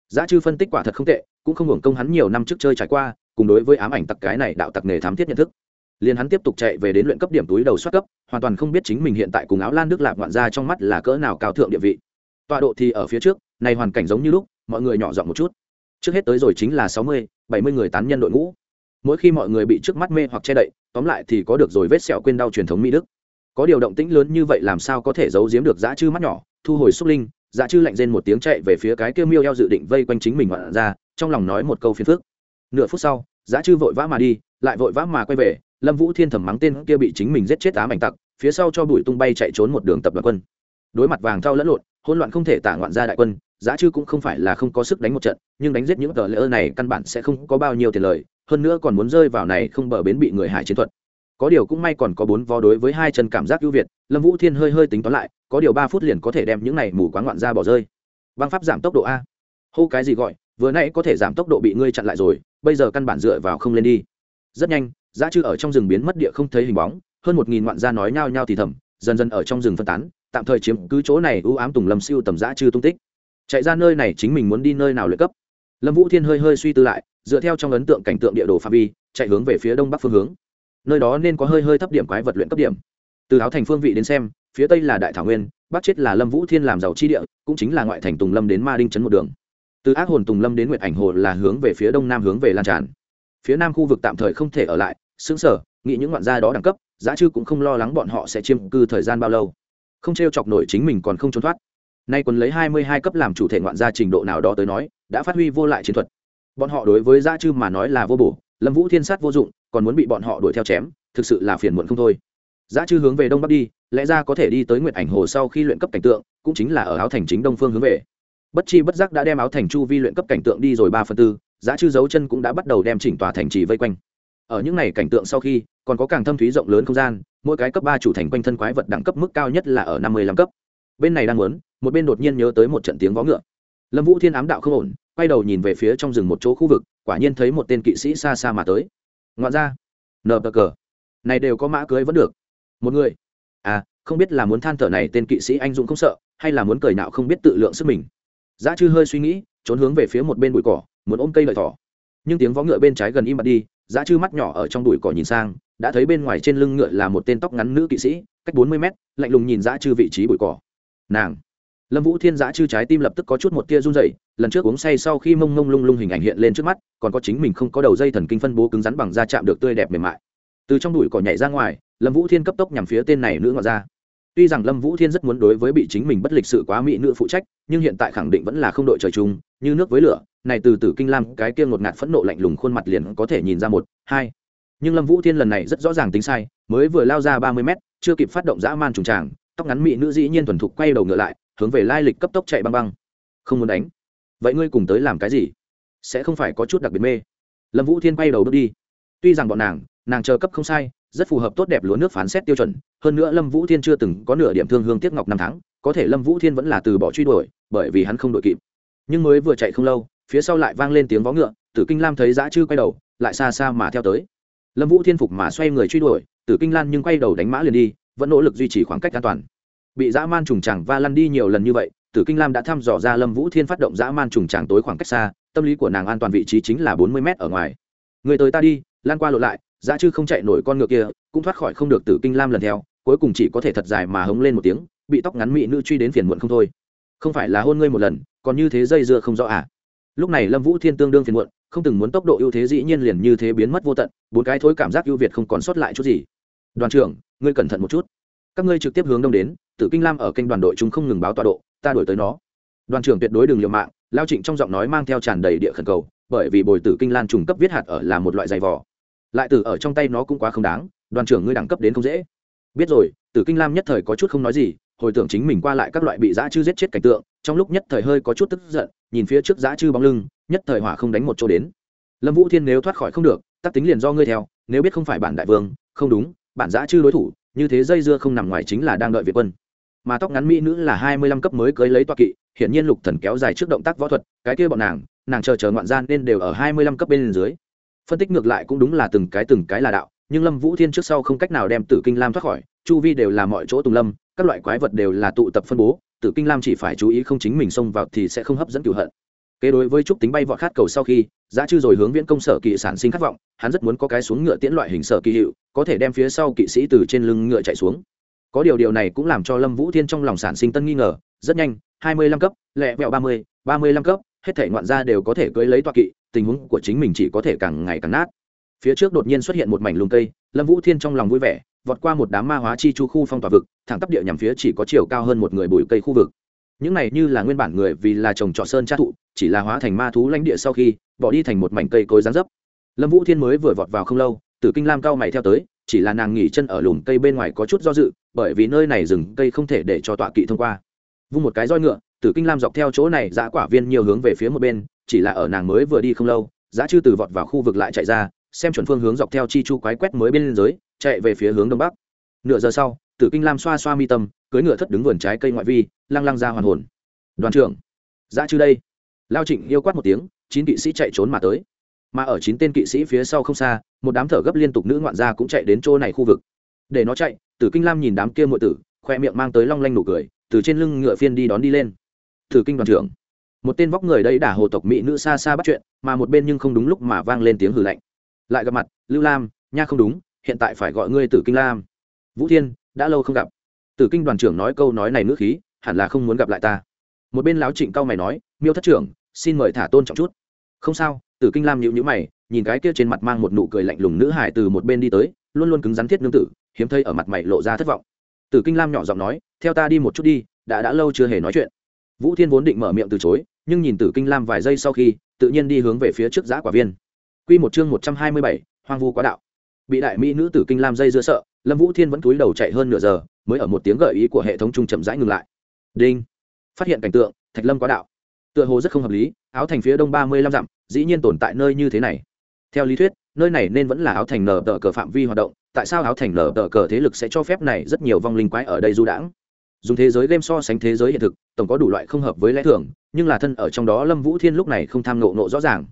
Giá chư phân tích quả thật không tệ, cũng không hưởng công hắn nhiều năm trước chơi trải qua, cùng đối với ám ảnh tặc cái này đạo tặc nghề thám thiết nhận thức liền hắn tiếp tục chạy về đến luyện cấp điểm túi đầu soát cấp, hoàn toàn không biết chính mình hiện tại cùng áo lan đức lạc ngoạn ra trong mắt là cỡ nào cao thượng địa vị. Tọa độ thì ở phía trước, này hoàn cảnh giống như lúc, mọi người nhỏ giọng một chút. Trước hết tới rồi chính là sáu mươi, bảy mươi người tán nhân đội ngũ. Mỗi khi mọi người bị trước mắt mê hoặc che đậy, tóm lại thì có được rồi vết sẹo quên đau truyền thống mỹ đức. Có điều động tĩnh lớn như vậy làm sao có thể giấu giếm được dã chư mắt nhỏ, thu hồi xúc linh, dã chư lạnh rên một tiếng chạy về phía cái kia miêu eo dự định vây quanh chính mình ngoạn ra, trong lòng nói một câu phiền phức. Nửa phút sau, dã chư vội vã mà đi, lại vội vã mà quay về lâm vũ thiên thẩm mắng tên kia bị chính mình giết chết ám ảnh tặc, phía sau cho bụi tung bay chạy trốn một đường tập đoàn quân. Đối mặt vàng thao lẫn lộn, hỗn loạn không thể tả ngoạn ra đại quân, giá chư cũng không phải là không có sức đánh một trận, nhưng đánh giết những tờ lỡ này căn bản sẽ không có bao nhiêu tiền lời, hơn nữa còn muốn rơi vào này không bờ bến bị người hải chiến thuật. Có điều cũng may còn có bốn vó đối với hai chân cảm giác ưu việt, lâm vũ thiên hơi hơi tính toán lại, có điều ba phút liền có thể đem những này mù quáng ngoạn ra bỏ rơi. Vang pháp giảm tốc độ a. Hô cái gì gọi, vừa nãy có thể giảm tốc độ bị ngươi chặn lại rồi, bây giờ căn bản dựa vào không lên đi. Rất nhanh giá chư ở trong rừng biến mất địa không thấy hình bóng, hơn một nghìn ngoạn gia nói nhao nhao thì thầm, dần dần ở trong rừng phân tán, tạm thời chiếm cứ chỗ này ưu ám tùng lâm siêu tầm giã chư tung tích. Chạy ra nơi này chính mình muốn đi nơi nào lợi cấp. Lâm vũ thiên hơi hơi suy tư lại, dựa theo trong ấn tượng cảnh tượng địa đồ phạm vi, chạy hướng về phía đông bắc phương hướng. Nơi đó nên có hơi hơi thấp điểm quái vật luyện cấp điểm. Từ áo thành phương vị đến xem, phía tây là đại thảo nguyên, bắc chết là lâm vũ thiên làm giàu chi địa, cũng chính là ngoại thành tùng lâm đến ma đinh trấn một đường. Từ ác hồn tùng lâm đến nguyệt ảnh hồ là hướng về phía đông nam hướng về lan tràn. Phía nam khu vực tạm thời không thể ở lại xứng sở, nghĩ những ngoạn gia đó đẳng cấp, giá chư cũng không lo lắng bọn họ sẽ chiếm cư thời gian bao lâu. Không t r e o chọc nổi chính mình còn không trốn thoát. Nay quân lấy hai mươi hai cấp làm chủ thể ngoạn gia trình độ nào đó tới nói, đã phát huy vô lại chiến thuật. Bọn họ đối với Giá chư mà nói là vô bổ, lâm vũ thiên sát vô dụng, còn muốn bị bọn họ đuổi theo chém, thực sự là phiền muộn không thôi. Giá chư hướng về đông bắc đi, lẽ ra có thể đi tới nguyện ảnh hồ sau khi luyện cấp cảnh tượng, cũng chính là ở áo thành chính đông phương hướng về. Bất chi bất giác đã đem áo thành chu vi luyện cấp cảnh tượng đi rồi ba phần tư, giá chư dấu chân cũng đã bắt đầu đem chỉnh tòa thành trì vây quanh ở những này cảnh tượng sau khi, còn có càng thâm thúy rộng lớn không gian, mỗi cái cấp ba chủ thành quanh thân quái vật đẳng cấp mức cao nhất là ở năm mươi lăm cấp. Bên này đang muốn, một bên đột nhiên nhớ tới một trận tiếng vó ngựa. Lâm vũ thiên ám đạo không ổn, quay đầu nhìn về phía trong rừng một chỗ khu vực, quả nhiên thấy một tên kỵ sĩ xa xa mà tới. Ngoạn ra nờ bờ cờ. Này đều có mã cưới vẫn được. Một người. À không biết là muốn than thở này tên kỵ sĩ anh dũng không sợ, hay là muốn cười nạo không biết tự lượng sức mình. Giá chư hơi suy nghĩ, trốn hướng về phía một bên bụi cỏ, muốn ôm cây lợi thỏ. Nhưng tiếng vó ngựa bên trái gần im bặt đi giá chư mắt nhỏ ở trong bụi cỏ nhìn sang, đã thấy bên ngoài trên lưng ngựa là một tên tóc ngắn nữ kỵ sĩ, cách bốn mươi mét, lạnh lùng nhìn giá chư vị trí bụi cỏ. Nàng. Lâm vũ thiên giã chư trái tim lập tức có chút một tia run dày lần trước uống say sau khi mông mông lung lung hình ảnh hiện lên trước mắt, còn có chính mình không có đầu dây thần kinh phân bố cứng rắn bằng da chạm được tươi đẹp mềm mại. Từ trong đùi cỏ nhảy ra ngoài, lâm vũ thiên cấp tốc nhằm phía tên này nữ ngọt ra tuy rằng lâm vũ thiên rất muốn đối với bị chính mình bất lịch sự quá mỹ nữ phụ trách, nhưng hiện tại khẳng định vẫn là không đội trời chung, như nước với lửa, này từ từ kinh lam, cái kia ngột ngạt phẫn nộ lạnh lùng khuôn mặt liền có thể nhìn ra một, hai. Nhưng lâm vũ thiên lần này rất rõ ràng tính sai, mới vừa lao ra ba mươi mét, chưa kịp phát động dã man trùng tràng, tóc ngắn mỹ nữ dĩ nhiên thuần thục quay đầu ngựa lại, hướng về lai lịch cấp tốc chạy băng băng. Không muốn đánh. Vậy ngươi cùng tới làm cái gì? Sẽ không phải có chút đặc biệt mê. Lâm vũ thiên quay đầu bước đi. Tuy rằng bọn nàng nàng chờ cấp không sai rất phù hợp tốt đẹp lúa nước phán xét tiêu chuẩn. Hơn nữa lâm vũ thiên chưa từng có nửa điểm thương hương tiếc ngọc năm tháng, có thể lâm vũ thiên vẫn là từ bỏ truy đuổi, bởi vì hắn không đội kịp. Nhưng mới vừa chạy không lâu, phía sau lại vang lên tiếng vó ngựa, tử kinh lam thấy dã chư quay đầu, lại xa xa mà theo tới. Lâm vũ thiên phục mà xoay người truy đuổi, tử kinh lan nhưng quay đầu đánh mã liền đi, vẫn nỗ lực duy trì khoảng cách an toàn. Bị dã man trùng chẳng va lăn đi nhiều lần như vậy, tử kinh lam đã thăm dò ra lâm vũ thiên phát động dã man trùng chẳng tối khoảng cách xa, tâm lý của nàng an toàn vị trí chính là bốn mươi m ở ngoài. Người tới ta đi, lan qua lộ lại dã chư không chạy nổi con ngựa kia, cũng thoát khỏi không được tử kinh lam lần theo, cuối cùng chỉ có thể thật dài mà hống lên một tiếng, bị tóc ngắn mỹ nữ truy đến phiền muộn không thôi. Không phải là hôn ngươi một lần, còn như thế dây dưa không rõ à? Lúc này lâm vũ thiên tương đương phiền muộn, không từng muốn tốc độ ưu thế dĩ nhiên liền như thế biến mất vô tận, bốn cái thối cảm giác ưu việt không còn sót lại chút gì. Đoàn trưởng, ngươi cẩn thận một chút. Các ngươi trực tiếp hướng đông đến, tử kinh lam ở kênh đoàn đội chúng không ngừng báo tọa độ, ta đổi tới nó. Đoàn trưởng tuyệt đối đừng liều mạng, lao trịnh trong giọng nói mang theo tràn đầy địa khẩn cầu, bởi vì bồi tử kinh lan trùng cấp viết hạt ở là một loại giày vò lại tử ở trong tay nó cũng quá không đáng, đoàn trưởng ngươi đẳng cấp đến không dễ. Biết rồi, tử kinh lam nhất thời có chút không nói gì, hồi tưởng chính mình qua lại các loại bị dã chư giết chết cảnh tượng, trong lúc nhất thời hơi có chút tức giận, nhìn phía trước dã chư bóng lưng, nhất thời hỏa không đánh một chỗ đến. Lâm vũ thiên nếu thoát khỏi không được, tắc tính liền do ngươi theo, nếu biết không phải bản đại vương, không đúng, bản dã chư đối thủ, như thế dây dưa không nằm ngoài chính là đang đợi việt quân. Mà tóc ngắn mỹ nữ là hai mươi lăm cấp mới cưới lấy toa kỵ, hiển nhiên lục thần kéo dài trước động tác võ thuật, cái kia bọn nàng nàng chờ chờ ngoạn gian nên đều ở hai mươi lăm cấp bên dưới phân tích ngược lại cũng đúng là từng cái từng cái là đạo, nhưng lâm vũ thiên trước sau không cách nào đem tử kinh lam thoát khỏi, chu vi đều là mọi chỗ tùng lâm, các loại quái vật đều là tụ tập phân bố, tử kinh lam chỉ phải chú ý không chính mình xông vào thì sẽ không hấp dẫn cửu hận. Kế đối với trúc tính bay vọt khát cầu sau khi, giá chư rồi hướng viễn công sở kỵ sản sinh khát vọng, hắn rất muốn có cái xuống ngựa tiễn loại hình sở kỳ hiệu, có thể đem phía sau kỵ sĩ từ trên lưng ngựa chạy xuống. Có điều điều này cũng làm cho lâm vũ thiên trong lòng sản sinh tân nghi ngờ, rất nhanh, hai mươi lăm cấp, lẹ vẹo ba mươi ba mươi lăm cấp, hết thể ngoạn gia đều có thể cưới lấy toa kỵ tình huống của chính mình chỉ có thể càng ngày càng nát. Phía trước đột nhiên xuất hiện một mảnh lùng cây, lâm vũ thiên trong lòng vui vẻ, vọt qua một đám ma hóa chi chu khu phong tỏa vực, thẳng tắp địa nhằm phía chỉ có chiều cao hơn một người bụi cây khu vực. Những này như là nguyên bản người vì là trồng trọt sơn tra thụ chỉ là hóa thành ma thú lãnh địa sau khi, bỏ đi thành một mảnh cây cối rán dấp. Lâm vũ thiên mới vừa vọt vào không lâu, tử kinh lam cao mày theo tới, chỉ là nàng nghỉ chân ở lùm cây bên ngoài có chút do dự, bởi vì nơi này rừng cây không thể để cho tọa kỵ thông qua. Vung một cái roi ngựa tử kinh lam dọc theo chỗ này giã quả viên nhiều hướng về phía một bên, chỉ là ở nàng mới vừa đi không lâu giã chư từ vọt vào khu vực lại chạy ra, xem chuẩn phương hướng dọc theo chi chu quái quét mới bên dưới, chạy về phía hướng đông bắc. Nửa giờ sau, tử kinh lam xoa xoa mi tâm cưới ngựa thất đứng vườn trái cây ngoại vi, lăng lăng ra hoàn hồn. Đoàn trưởng giã chư đây. Lao trịnh yêu quát một tiếng, chín kỵ sĩ chạy trốn mà tới. Mà ở chín tên kỵ sĩ phía sau không xa, một đám thở gấp liên tục nữ ngoạn gia cũng chạy đến chỗ này khu vực. Để nó chạy, tử kinh lam nhìn đám kia muội tử, khoe miệng mang tới long lanh nụ cười, từ trên lưng ngựa phiên đi đón đi lên tử kinh đoàn trưởng. Một tên vóc người đấy đả hồ tộc mỹ nữ xa xa bắt chuyện, mà một bên nhưng không đúng lúc mà vang lên tiếng hử lạnh. Lại gặp mặt, lưu lam, nha không đúng, hiện tại phải gọi ngươi tử kinh lam. Vũ thiên, đã lâu không gặp. Tử kinh đoàn trưởng nói câu nói này nữ khí, hẳn là không muốn gặp lại ta. Một bên láo trịnh cao mày nói, miêu thất trưởng, xin mời thả tôn trọng chút. Không sao. Tử kinh lam nhịu nhữ mày, nhìn cái kia trên mặt mang một nụ cười lạnh lùng nữ hải từ một bên đi tới, luôn luôn cứng rắn thiết nương tử, hiếm thấy ở mặt mày lộ ra thất vọng. Tử kinh lam nhỏ giọng nói, theo ta đi một chút đi, đã đã lâu chưa hề nói chuyện vũ thiên vốn định mở miệng từ chối, nhưng nhìn tử kinh lam vài giây sau khi, tự nhiên đi hướng về phía trước giã quả viên. Q một chương một trăm hai mươi bảy, hoang vu quá đạo. Bị đại mỹ nữ tử kinh lam dây dưa sợ, lâm vũ thiên vẫn cúi đầu chạy hơn nửa giờ, mới ở một tiếng gợi ý của hệ thống trung chậm rãi ngừng lại. Đinh. Phát hiện cảnh tượng, thạch lâm quá đạo. Tựa hồ rất không hợp lý, áo thành phía đông ba mươi lăm dặm, dĩ nhiên tồn tại nơi như thế này. Theo lý thuyết, nơi này nên vẫn là áo thành nở tờ cờ phạm vi hoạt động, tại sao áo thành nở tờ cờ thế lực sẽ cho phép này rất nhiều vong linh quái ở đây du đãng? Dùng thế giới game so sánh thế giới hiện thực, tổng có đủ loại không hợp với lẽ thường, nhưng là thân ở trong đó lâm vũ thiên lúc này không tham nộ nộ rõ ràng.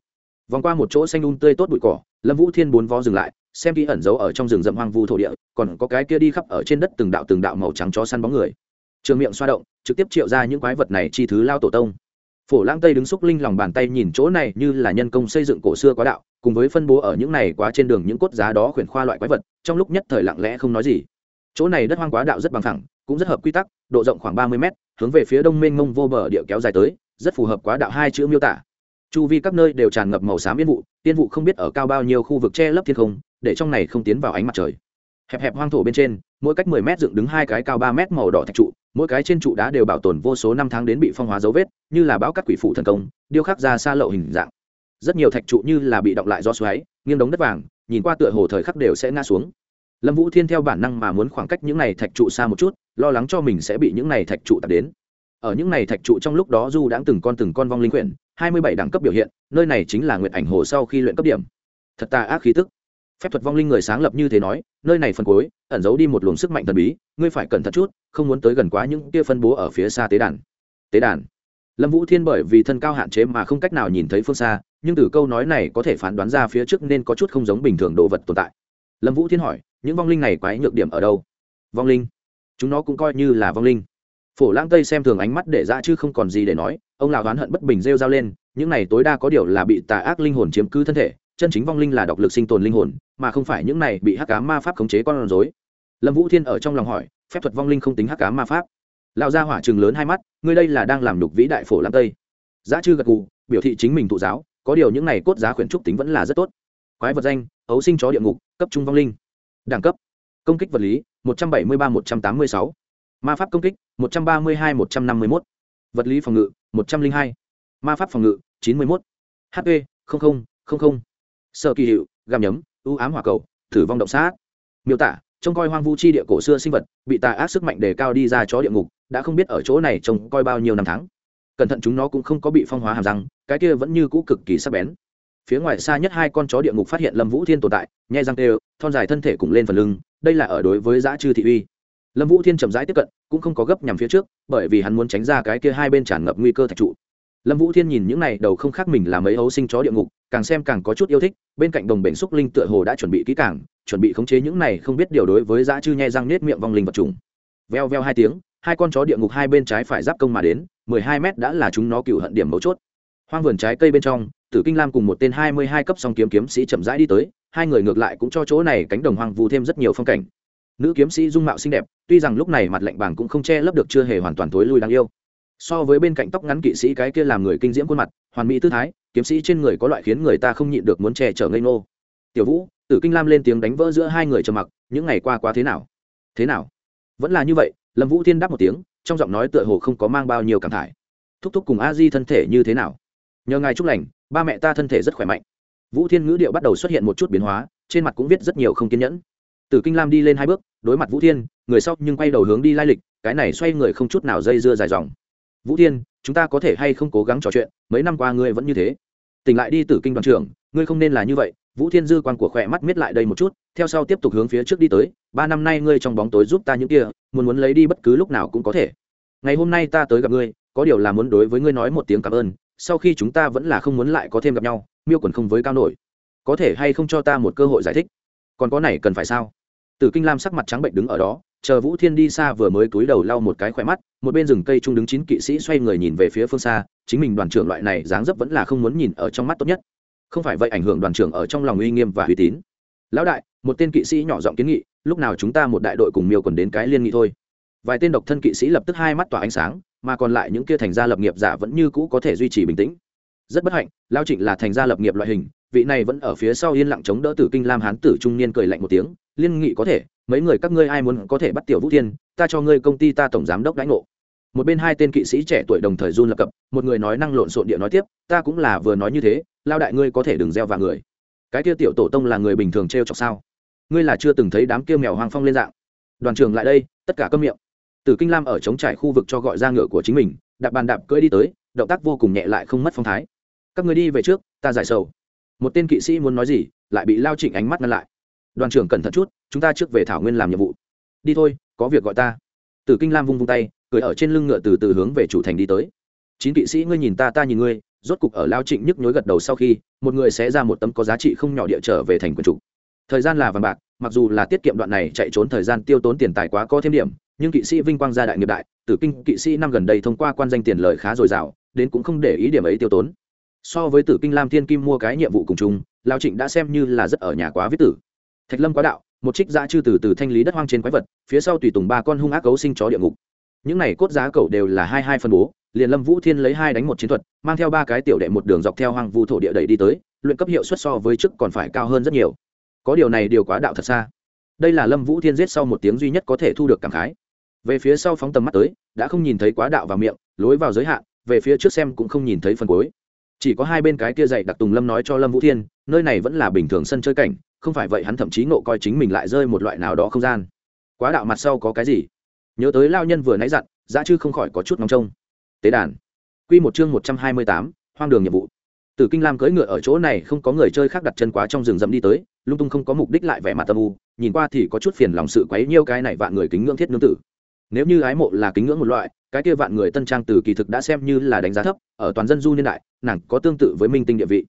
Vòng qua một chỗ xanh đun tươi tốt bụi cỏ, lâm vũ thiên bốn vó dừng lại, xem kỹ ẩn giấu ở trong rừng rậm hoang vu thổ địa, còn có cái kia đi khắp ở trên đất từng đạo từng đạo màu trắng chó săn bóng người. Trường miệng xoa động, trực tiếp triệu ra những quái vật này chi thứ lao tổ tông. Phổ lang tây đứng xúc linh lòng bàn tay nhìn chỗ này như là nhân công xây dựng cổ xưa quá đạo, cùng với phân bố ở những này quá trên đường những cốt giá đó khuyển khoa loại quái vật, trong lúc nhất thời lặng lẽ không nói gì. Chỗ này đất hoang quá đạo rất bằng thẳng cũng rất hợp quy tắc, độ rộng khoảng ba mươi mét, hướng về phía đông mênh mông vô bờ địa kéo dài tới, rất phù hợp quá đạo hai chữ miêu tả. Chu vi các nơi đều tràn ngập màu xám yên vụ yên vụ không biết ở cao bao nhiêu khu vực che lấp thiên không, để trong này không tiến vào ánh mặt trời. Hẹp hẹp hoang thổ bên trên, mỗi cách mười mét dựng đứng hai cái cao ba mét màu đỏ thạch trụ, mỗi cái trên trụ đá đều bảo tồn vô số năm tháng đến bị phong hóa dấu vết, như là bão cắt quỷ phụ thần công, điêu khắc ra xa lậu hình dạng. Rất nhiều thạch trụ như là bị động lại do xoáy, nghiêng đống đất vàng, nhìn qua tựa hồ thời khắc đều sẽ ngã xuống lâm vũ thiên theo bản năng mà muốn khoảng cách những này thạch trụ xa một chút, lo lắng cho mình sẽ bị những này thạch trụ tạt đến. Ở những này thạch trụ trong lúc đó du đã từng con từng con vong linh quyển, hai mươi bảy đẳng cấp biểu hiện, nơi này chính là nguyện ảnh hồ sau khi luyện cấp điểm. Thật tà ác khí tức. Phép thuật vong linh người sáng lập như thế nói, nơi này phân cuối, ẩn giấu đi một luồng sức mạnh thần bí, ngươi phải cẩn thận chút, không muốn tới gần quá những kia phân bố ở phía xa tế đàn. Tế đàn. Lâm vũ thiên bởi vì thân cao hạn chế mà không cách nào nhìn thấy phương xa, nhưng từ câu nói này có thể phán đoán ra phía trước nên có chút không giống bình thường đồ vật tồn tại. Lâm vũ thiên hỏi những vong linh này quái nhược điểm ở đâu? Vong linh? Chúng nó cũng coi như là vong linh. Phổ lãng tây xem thường ánh mắt để ra chứ không còn gì để nói, ông lão oán hận bất bình rêu r lên, những này tối đa có điều là bị tà ác linh hồn chiếm cứ thân thể, chân chính vong linh là độc lực sinh tồn linh hồn, mà không phải những này bị hắc cá ma pháp khống chế con rối. Lâm vũ thiên ở trong lòng hỏi, phép thuật vong linh không tính hắc cá ma pháp. Lão gia hỏa chừng lớn hai mắt, ngươi đây là đang làm đục vĩ đại phổ lãng tây. Giá chư gật gù, biểu thị chính mình thụ giáo, có điều những này cốt giá khuyển trúc tính vẫn là rất tốt. Quái vật danh, ấu sinh chó địa ngục, cấp trung vong linh đẳng cấp. Công kích vật lý, một trăm bảy mươi ba, một trăm tám mươi sáu. Ma pháp công kích, một trăm ba mươi hai, một trăm năm mươi một vật lý phòng ngự, một trăm linh hai. Ma pháp phòng ngự, chín mươi một hp sợ kỳ hiệu gàm nhấm, ưu ám hỏa cầu, thử vong động sát. Miêu tả, trông coi hoang vu chi địa cổ xưa sinh vật, bị tà ác sức mạnh đề cao đi ra chó địa ngục, đã không biết ở chỗ này trông coi bao nhiêu năm tháng. Cẩn thận chúng nó cũng không có bị phong hóa hàm răng, cái kia vẫn như cũ cực kỳ sắc bén. Phía ngoài xa nhất hai con chó địa ngục phát hiện lâm vũ thiên tồn tại, nhai răng tê thon dài thân thể cùng lên phần lưng, đây là ở đối với giã chư thị uy. Lâm vũ thiên chậm rãi tiếp cận, cũng không có gấp nhằm phía trước, bởi vì hắn muốn tránh ra cái kia hai bên tràn ngập nguy cơ thạch trụ. Lâm vũ thiên nhìn những này đầu không khác mình là mấy ấu sinh chó địa ngục, càng xem càng có chút yêu thích, bên cạnh đồng bệnh xúc linh tựa hồ đã chuẩn bị kỹ càng, chuẩn bị khống chế những này không biết điều đối với dã chư nhai răng nết miệng vong linh vật trùng veo veo hai tiếng, hai con chó địa ngục hai bên trái phải giáp công mà đến, mười hai mét đã là chúng nó cựu hận điểm mấu chốt. Hoang vườn trái cây bên trong, tử kinh lam cùng một tên hai mươi hai cấp song kiếm kiếm sĩ chậm rãi đi tới hai người ngược lại cũng cho chỗ này cánh đồng hoang vu thêm rất nhiều phong cảnh. Nữ kiếm sĩ dung mạo xinh đẹp, tuy rằng lúc này mặt lạnh bàng cũng không che lấp được chưa hề hoàn toàn tối lui đáng yêu. So với bên cạnh tóc ngắn kỵ sĩ cái kia làm người kinh diễm khuôn mặt, hoàn mỹ tư thái, kiếm sĩ trên người có loại khiến người ta không nhịn được muốn che chở ngây ngô. Tiểu vũ, tử kinh lam lên tiếng đánh vỡ giữa hai người trầm mặc, những ngày qua quá thế nào? Thế nào? Vẫn là như vậy, lâm vũ thiên đáp một tiếng, trong giọng nói tựa hồ không có mang bao nhiêu cảm thải. Thúc thúc cùng a di thân thể như thế nào? Nhờ ngài chúc lành, ba mẹ ta thân thể rất khỏe mạnh vũ thiên ngữ điệu bắt đầu xuất hiện một chút biến hóa, trên mặt cũng viết rất nhiều không kiên nhẫn. Tử kinh lam đi lên hai bước, đối mặt vũ thiên, người sau nhưng quay đầu hướng đi lai lịch, cái này xoay người không chút nào dây dưa dài dòng. Vũ thiên, chúng ta có thể hay không cố gắng trò chuyện, mấy năm qua ngươi vẫn như thế. Tỉnh lại đi Tử kinh đoàn trưởng, ngươi không nên là như vậy. Vũ thiên dư quan của khỏe mắt miết lại đây một chút, theo sau tiếp tục hướng phía trước đi tới, ba năm nay ngươi trong bóng tối giúp ta những kia, muốn muốn lấy đi bất cứ lúc nào cũng có thể. Ngày hôm nay ta tới gặp ngươi, có điều là muốn đối với ngươi nói một tiếng cảm ơn sau khi chúng ta vẫn là không muốn lại có thêm gặp nhau, miêu quần không với cao nổi. Có thể hay không cho ta một cơ hội giải thích? Còn có này cần phải sao? Tử kinh lam sắc mặt trắng bệnh đứng ở đó, chờ vũ thiên đi xa vừa mới cúi đầu lau một cái khỏe mắt, một bên rừng cây trung đứng chín kỵ sĩ xoay người nhìn về phía phương xa, chính mình đoàn trưởng loại này dáng dấp vẫn là không muốn nhìn ở trong mắt tốt nhất. Không phải vậy ảnh hưởng đoàn trưởng ở trong lòng uy nghiêm và uy tín. Lão đại, một tên kỵ sĩ nhỏ giọng kiến nghị, lúc nào chúng ta một đại đội cùng miêu còn đến cái liên nghị thôi. Vài tên độc thân kỵ sĩ lập tức hai mắt tỏa ánh sáng mà còn lại những kia thành gia lập nghiệp giả vẫn như cũ có thể duy trì bình tĩnh. Rất bất hạnh, lao trịnh là thành gia lập nghiệp loại hình, vị này vẫn ở phía sau yên lặng chống đỡ tử kinh lam hán tử trung niên cười lạnh một tiếng, liên nghị có thể, mấy người các ngươi ai muốn có thể bắt tiểu vũ thiên, ta cho ngươi công ty ta tổng giám đốc đãi ngộ. Một bên hai tên kỵ sĩ trẻ tuổi đồng thời run lập cập, một người nói năng lộn xộn địa nói tiếp, ta cũng là vừa nói như thế, lao đại ngươi có thể đừng gieo vào người. Cái kia tiểu tổ tông là người bình thường t r e o chọc sao? Ngươi là chưa từng thấy đám kia mèo hoang phong lên dạng. Đoàn trường lại đây, tất cả câm miệng tử kinh lam ở chống trải khu vực cho gọi ra ngựa của chính mình, đạp bàn đạp cưỡi đi tới, động tác vô cùng nhẹ lại không mất phong thái. Các người đi về trước, ta giải sầu. Một tên kỵ sĩ muốn nói gì, lại bị lao trịnh ánh mắt ngăn lại. Đoàn trưởng cẩn thận chút, chúng ta trước về thảo nguyên làm nhiệm vụ. Đi thôi, có việc gọi ta. Tử kinh lam vung vung tay cười ở trên lưng ngựa từ từ hướng về chủ thành đi tới. Chín kỵ sĩ, ngươi nhìn ta ta nhìn ngươi. Rốt cục ở lao trịnh nhức nhối gật đầu sau khi, một người sẽ ra một tấm có giá trị không nhỏ địa trở về thành quân chủ. Thời gian là vàng bạc, mặc dù là tiết kiệm đoạn này chạy trốn thời gian tiêu tốn tiền tài quá có thêm điểm nhưng kỵ sĩ vinh quang gia đại nghiệp đại, tử kinh kỵ sĩ năm gần đây thông qua quan danh tiền lời khá dồi dào, đến cũng không để ý điểm ấy tiêu tốn. So với tử kinh lam thiên kim mua cái nhiệm vụ cùng chung, lao trịnh đã xem như là rất ở nhà quá viết tử. Thạch lâm quá đạo, một trích giã chư từ từ thanh lý đất hoang trên quái vật, phía sau tùy tùng ba con hung ác cấu sinh chó địa ngục. Những này cốt giá cầu đều là hai hai phân bố, liền lâm vũ thiên lấy hai đánh một chiến thuật, mang theo ba cái tiểu đệ một đường dọc theo hoang vu thổ địa đẩy đi tới, luyện cấp hiệu suất so với trước còn phải cao hơn rất nhiều. Có điều này điều quá đạo thật xa. Đây là lâm vũ thiên giết sau một tiếng duy nhất có thể thu được cảm khái về phía sau phóng tầm mắt tới, đã không nhìn thấy quá đạo vào miệng, lối vào giới hạn, về phía trước xem cũng không nhìn thấy phần cuối. Chỉ có hai bên cái kia dạy đặc tùng lâm nói cho lâm vũ thiên, nơi này vẫn là bình thường sân chơi cảnh, không phải vậy hắn thậm chí nộ coi chính mình lại rơi một loại nào đó không gian. Quá đạo mặt sau có cái gì? Nhớ tới lao nhân vừa nãy dặn giá chư không khỏi có chút nóng trông. Tế đàn. Q một chương một trăm hai mươi tám, hoang đường nhiệm vụ. Từ kinh lam cưỡi ngựa ở chỗ này không có người chơi khác đặt chân quá trong rừng rậm đi tới, lung tung không có mục đích lại vẻ mặt tâm u, nhìn qua thì có chút phiền lòng sự quấy nhiêu cái này vạn người kính ngưỡng thiết nương tử nếu như ái mộ là kính ngưỡng một loại, cái kia vạn người tân trang từ kỳ thực đã xem như là đánh giá thấp, ở toàn dân du niên đại, nàng có tương tự với minh tinh địa vị.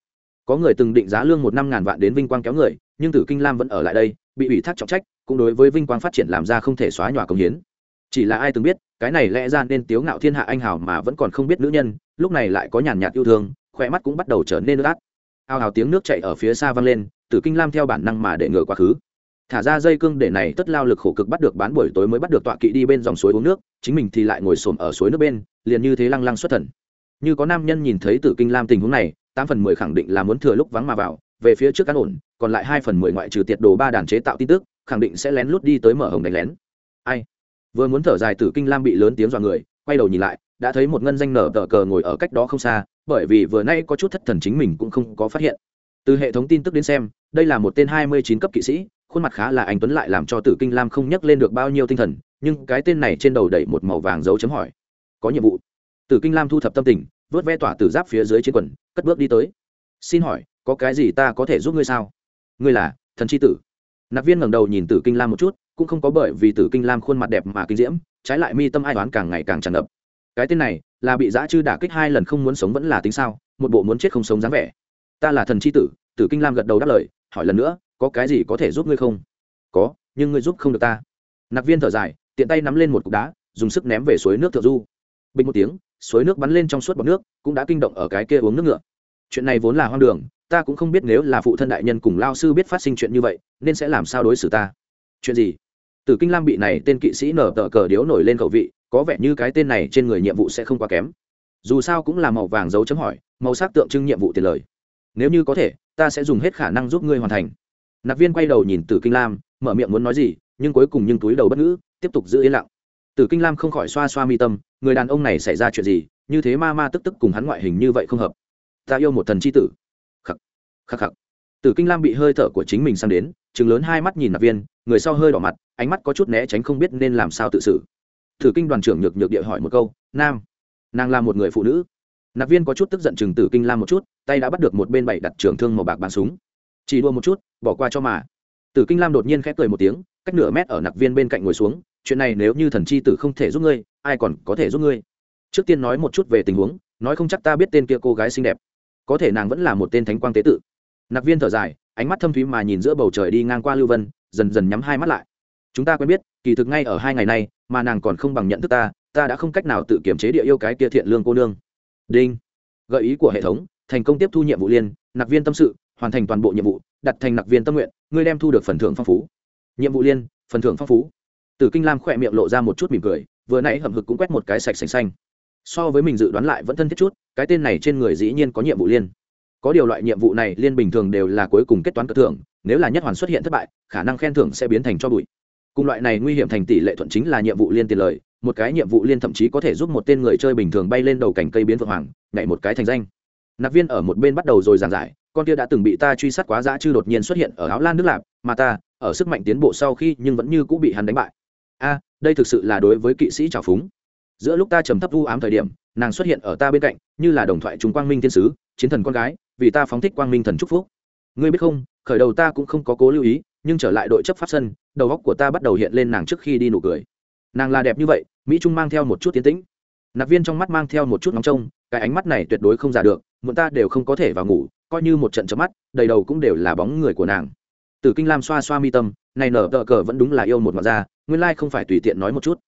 Có người từng định giá lương một năm ngàn vạn đến vinh quang kéo người, nhưng tử kinh lam vẫn ở lại đây, bị ủy thác trọng trách, cũng đối với vinh quang phát triển làm ra không thể xóa nhòa công hiến. Chỉ là ai từng biết, cái này lẽ ra nên tiếu ngạo thiên hạ anh hào mà vẫn còn không biết nữ nhân, lúc này lại có nhàn nhạt yêu thương, khỏe mắt cũng bắt đầu trở nên nước át. Ao hào tiếng nước chạy ở phía xa vang lên, tử kinh lam theo bản năng mà để ngựa quá khứ thả ra dây cương để này tất lao lực khổ cực bắt được bán buổi tối mới bắt được tọa kỵ đi bên dòng suối uống nước, chính mình thì lại ngồi xổm ở suối nước bên, liền như thế lăng lăng xuất thần. Như có nam nhân nhìn thấy tử kinh lam tình huống này, tám phần mười khẳng định là muốn thừa lúc vắng mà vào, về phía trước cán ổn, còn lại hai phần mười ngoại trừ tiệt đồ ba đàn chế tạo tin tức, khẳng định sẽ lén lút đi tới mở hồng đánh lén. Ai? Vừa muốn thở dài tử kinh lam bị lớn tiếng dọa người, quay đầu nhìn lại, đã thấy một ngân danh nở tờ cờ ngồi ở cách đó không xa, bởi vì vừa nay có chút thất thần chính mình cũng không có phát hiện. Từ hệ thống tin tức đến xem, đây là một tên hai mươi chín cấp kỵ sĩ khuôn mặt khá là anh tuấn lại làm cho tử kinh lam không nhắc lên được bao nhiêu tinh thần, nhưng cái tên này trên đầu đẩy một màu vàng dấu chấm hỏi. Có nhiệm vụ. Tử kinh lam thu thập tâm tình, vớt ve tỏa tử giáp phía dưới trên quần, cất bước đi tới. Xin hỏi, có cái gì ta có thể giúp ngươi sao? Ngươi là thần c h i tử. Nạp viên ngẩng đầu nhìn tử kinh lam một chút, cũng không có bởi vì tử kinh lam khuôn mặt đẹp mà kinh diễm, trái lại mi tâm ai toán càng ngày càng tràn ngập. Cái tên này là bị giã chư đả kích hai lần không muốn sống vẫn là tính sao, một bộ muốn chết không sống dáng vẻ. Ta là thần c h i tử tử kinh lam gật đầu đáp lời, hỏi lần nữa có cái gì có thể giúp ngươi không? Có, nhưng ngươi giúp không được ta. Nạp viên thở dài, tiện tay nắm lên một cục đá, dùng sức ném về suối nước thượng du. Bình một tiếng, suối nước bắn lên trong suốt bọc nước, cũng đã kinh động ở cái kia uống nước ngựa. Chuyện này vốn là hoang đường, ta cũng không biết nếu là phụ thân đại nhân cùng lao sư biết phát sinh chuyện như vậy, nên sẽ làm sao đối xử ta. Chuyện gì? Tử kinh lam bị này tên kỵ sĩ nở tờ cờ điếu nổi lên khẩu vị, có vẻ như cái tên này trên người nhiệm vụ sẽ không quá kém. Dù sao cũng là màu vàng dấu chấm hỏi, màu sắc tượng trưng nhiệm vụ tiền lời. Nếu như có thể, ta sẽ dùng hết khả năng giúp ngươi hoàn thành nạp viên quay đầu nhìn tử kinh lam, mở miệng muốn nói gì, nhưng cuối cùng nhưng túi đầu bất ngữ, tiếp tục giữ yên lặng. Tử kinh lam không khỏi xoa xoa mi tâm, người đàn ông này xảy ra chuyện gì, như thế ma ma tức tức cùng hắn ngoại hình như vậy không hợp. Ta yêu một thần c h i tử. Khắc khắc khắc. Tử kinh lam bị hơi thở của chính mình sang đến chừng lớn hai mắt nhìn nạp viên, người sau hơi đỏ mặt, ánh mắt có chút né tránh không biết nên làm sao tự xử. Thử kinh đoàn trưởng nhược nhược địa hỏi một câu, nam, nàng là một người phụ nữ? Nạp viên có chút tức giận chừng tử kinh lam một chút, tay đã bắt được một bên bảy đặt trưởng thương màu bạc bắn súng chỉ đua một chút, bỏ qua cho mà. Tử kinh lam đột nhiên khép cười một tiếng, cách nửa mét ở nặc viên bên cạnh ngồi xuống, chuyện này nếu như thần chi tử không thể giúp ngươi, ai còn có thể giúp ngươi? Trước tiên nói một chút về tình huống, nói không chắc ta biết tên kia cô gái xinh đẹp. Có thể nàng vẫn là một tên thánh quang tế tự. Nặc viên thở dài, ánh mắt thâm thúy mà nhìn giữa bầu trời đi ngang qua lưu vân, dần dần nhắm hai mắt lại. Chúng ta quen biết, kỳ thực ngay ở hai ngày nay, mà nàng còn không bằng nhận thức ta ta đã không cách nào tự kiểm chế địa yêu cái kia thiện lương cô nương. Đinh. Gợi ý của hệ thống, thành công tiếp thu nhiệm vụ liên, Nặc viên tâm sự hoàn thành toàn bộ nhiệm vụ, đặt thành nặc viên tâm nguyện, ngươi đem thu được phần thưởng phong phú. Nhiệm vụ liên, phần thưởng phong phú. Từ kinh lam khỏe miệng lộ ra một chút mỉm cười, vừa nãy hầm hực cũng quét một cái sạch sành xanh. So với mình dự đoán lại vẫn thân thiết chút, cái tên này trên người dĩ nhiên có nhiệm vụ liên. Có điều loại nhiệm vụ này liên bình thường đều là cuối cùng kết toán cất thưởng, nếu là nhất hoàn xuất hiện thất bại, khả năng khen thưởng sẽ biến thành cho bụi. Cùng loại này nguy hiểm thành tỷ lệ thuận chính là nhiệm vụ liên tiền lời, một cái nhiệm vụ liên thậm chí có thể giúp một tên người chơi bình thường bay lên đầu cảnh cây biến vượng hoàng, nhảy một cái thành danh. Nạp viên ở một bên bắt đầu rồi giảng giải con kia đã từng bị ta truy sát quá dã chư đột nhiên xuất hiện ở áo lan nước lạp, mà ta, ở sức mạnh tiến bộ sau khi nhưng vẫn như cũng bị hắn đánh bại. A, đây thực sự là đối với kỵ sĩ trào phúng. Giữa lúc ta trầm thấp u ám thời điểm, nàng xuất hiện ở ta bên cạnh, như là đồng thoại chúng quang minh thiên sứ, chiến thần con gái, vì ta phóng thích quang minh thần chúc phúc. Ngươi biết không, khởi đầu ta cũng không có cố lưu ý, nhưng trở lại đội chấp pháp sân, đầu góc của ta bắt đầu hiện lên nàng trước khi đi nụ cười. Nàng là đẹp như vậy, mỹ trung mang theo một chút tiến tĩnh. Nạp viên trong mắt mang theo một chút nóng trông, cái ánh mắt này tuyệt đối không giả được muộn ta đều không có thể vào ngủ, coi như một trận chớp mắt, đầy đầu cũng đều là bóng người của nàng. Tử kinh lam xoa xoa mi tâm, này nở tờ cờ vẫn đúng là yêu một mặt ra, nguyên lai không phải tùy tiện nói một chút.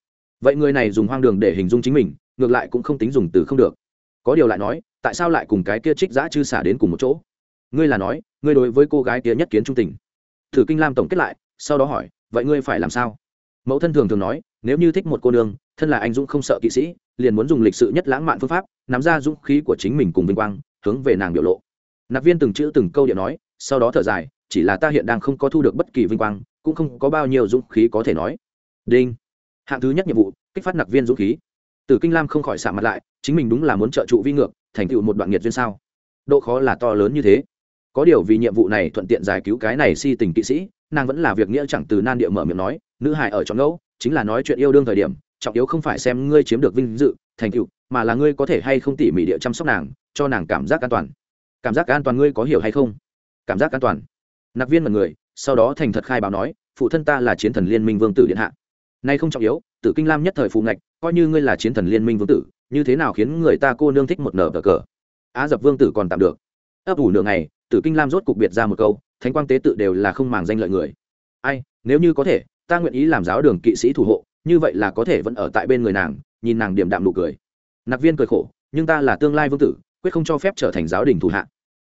Vậy người này dùng hoang đường để hình dung chính mình, ngược lại cũng không tính dùng từ không được. Có điều lại nói, tại sao lại cùng cái kia trích giã chư xả đến cùng một chỗ? Ngươi là nói, ngươi đối với cô gái kia nhất kiến trung tình. Thử kinh lam tổng kết lại, sau đó hỏi, vậy ngươi phải làm sao? Mẫu thân thường thường nói, nếu như thích một cô nương, thân là anh dũng không sợ kỵ sĩ, liền muốn dùng lịch sự nhất lãng mạn phương pháp, nắm ra dũng khí của chính mình cùng vinh quang, hướng về nàng biểu lộ. Nạp viên từng chữ từng câu điện nói, sau đó thở dài, chỉ là ta hiện đang không có thu được bất kỳ vinh quang, cũng không có bao nhiêu dũng khí có thể nói. Đinh. Hạng thứ nhất nhiệm vụ, kích phát nặc viên dũng khí. Tử kinh lam không khỏi xả mặt lại, chính mình đúng là muốn trợ trụ vi ngược, thành tựu một đoạn nghiệt duyên sao? Độ khó là to lớn như thế. Có điều vì nhiệm vụ này thuận tiện giải cứu cái này si tình kỵ sĩ nàng vẫn là việc nghĩa chẳng từ nan địa mở miệng nói, nữ hài ở trong ngẫu, chính là nói chuyện yêu đương thời điểm, trọng yếu không phải xem ngươi chiếm được vinh dự, thành tựu, mà là ngươi có thể hay không tỉ mỉ địa chăm sóc nàng, cho nàng cảm giác an toàn. Cảm giác an toàn ngươi có hiểu hay không? Cảm giác an toàn. Nạp viên mật người sau đó thành thật khai báo nói, phụ thân ta là chiến thần liên minh vương tử điện hạ. Nay không trọng yếu, tử kinh lam nhất thời phù ngạch, coi như ngươi là chiến thần liên minh vương tử, như thế nào khiến người ta cô nương thích một nở cờ cờ? Á dập vương tử còn tạm được. Ấp ủ nửa ngày, tử kinh lam rốt cục biệt ra một câu thánh quang tế tự đều là không màng danh lợi người. Ai, nếu như có thể, ta nguyện ý làm giáo đường kỵ sĩ thủ hộ, như vậy là có thể vẫn ở tại bên người nàng, nhìn nàng điểm đạm nụ cười. Nặc viên cười khổ, nhưng ta là tương lai vương tử, quyết không cho phép trở thành giáo đình thủ hạ.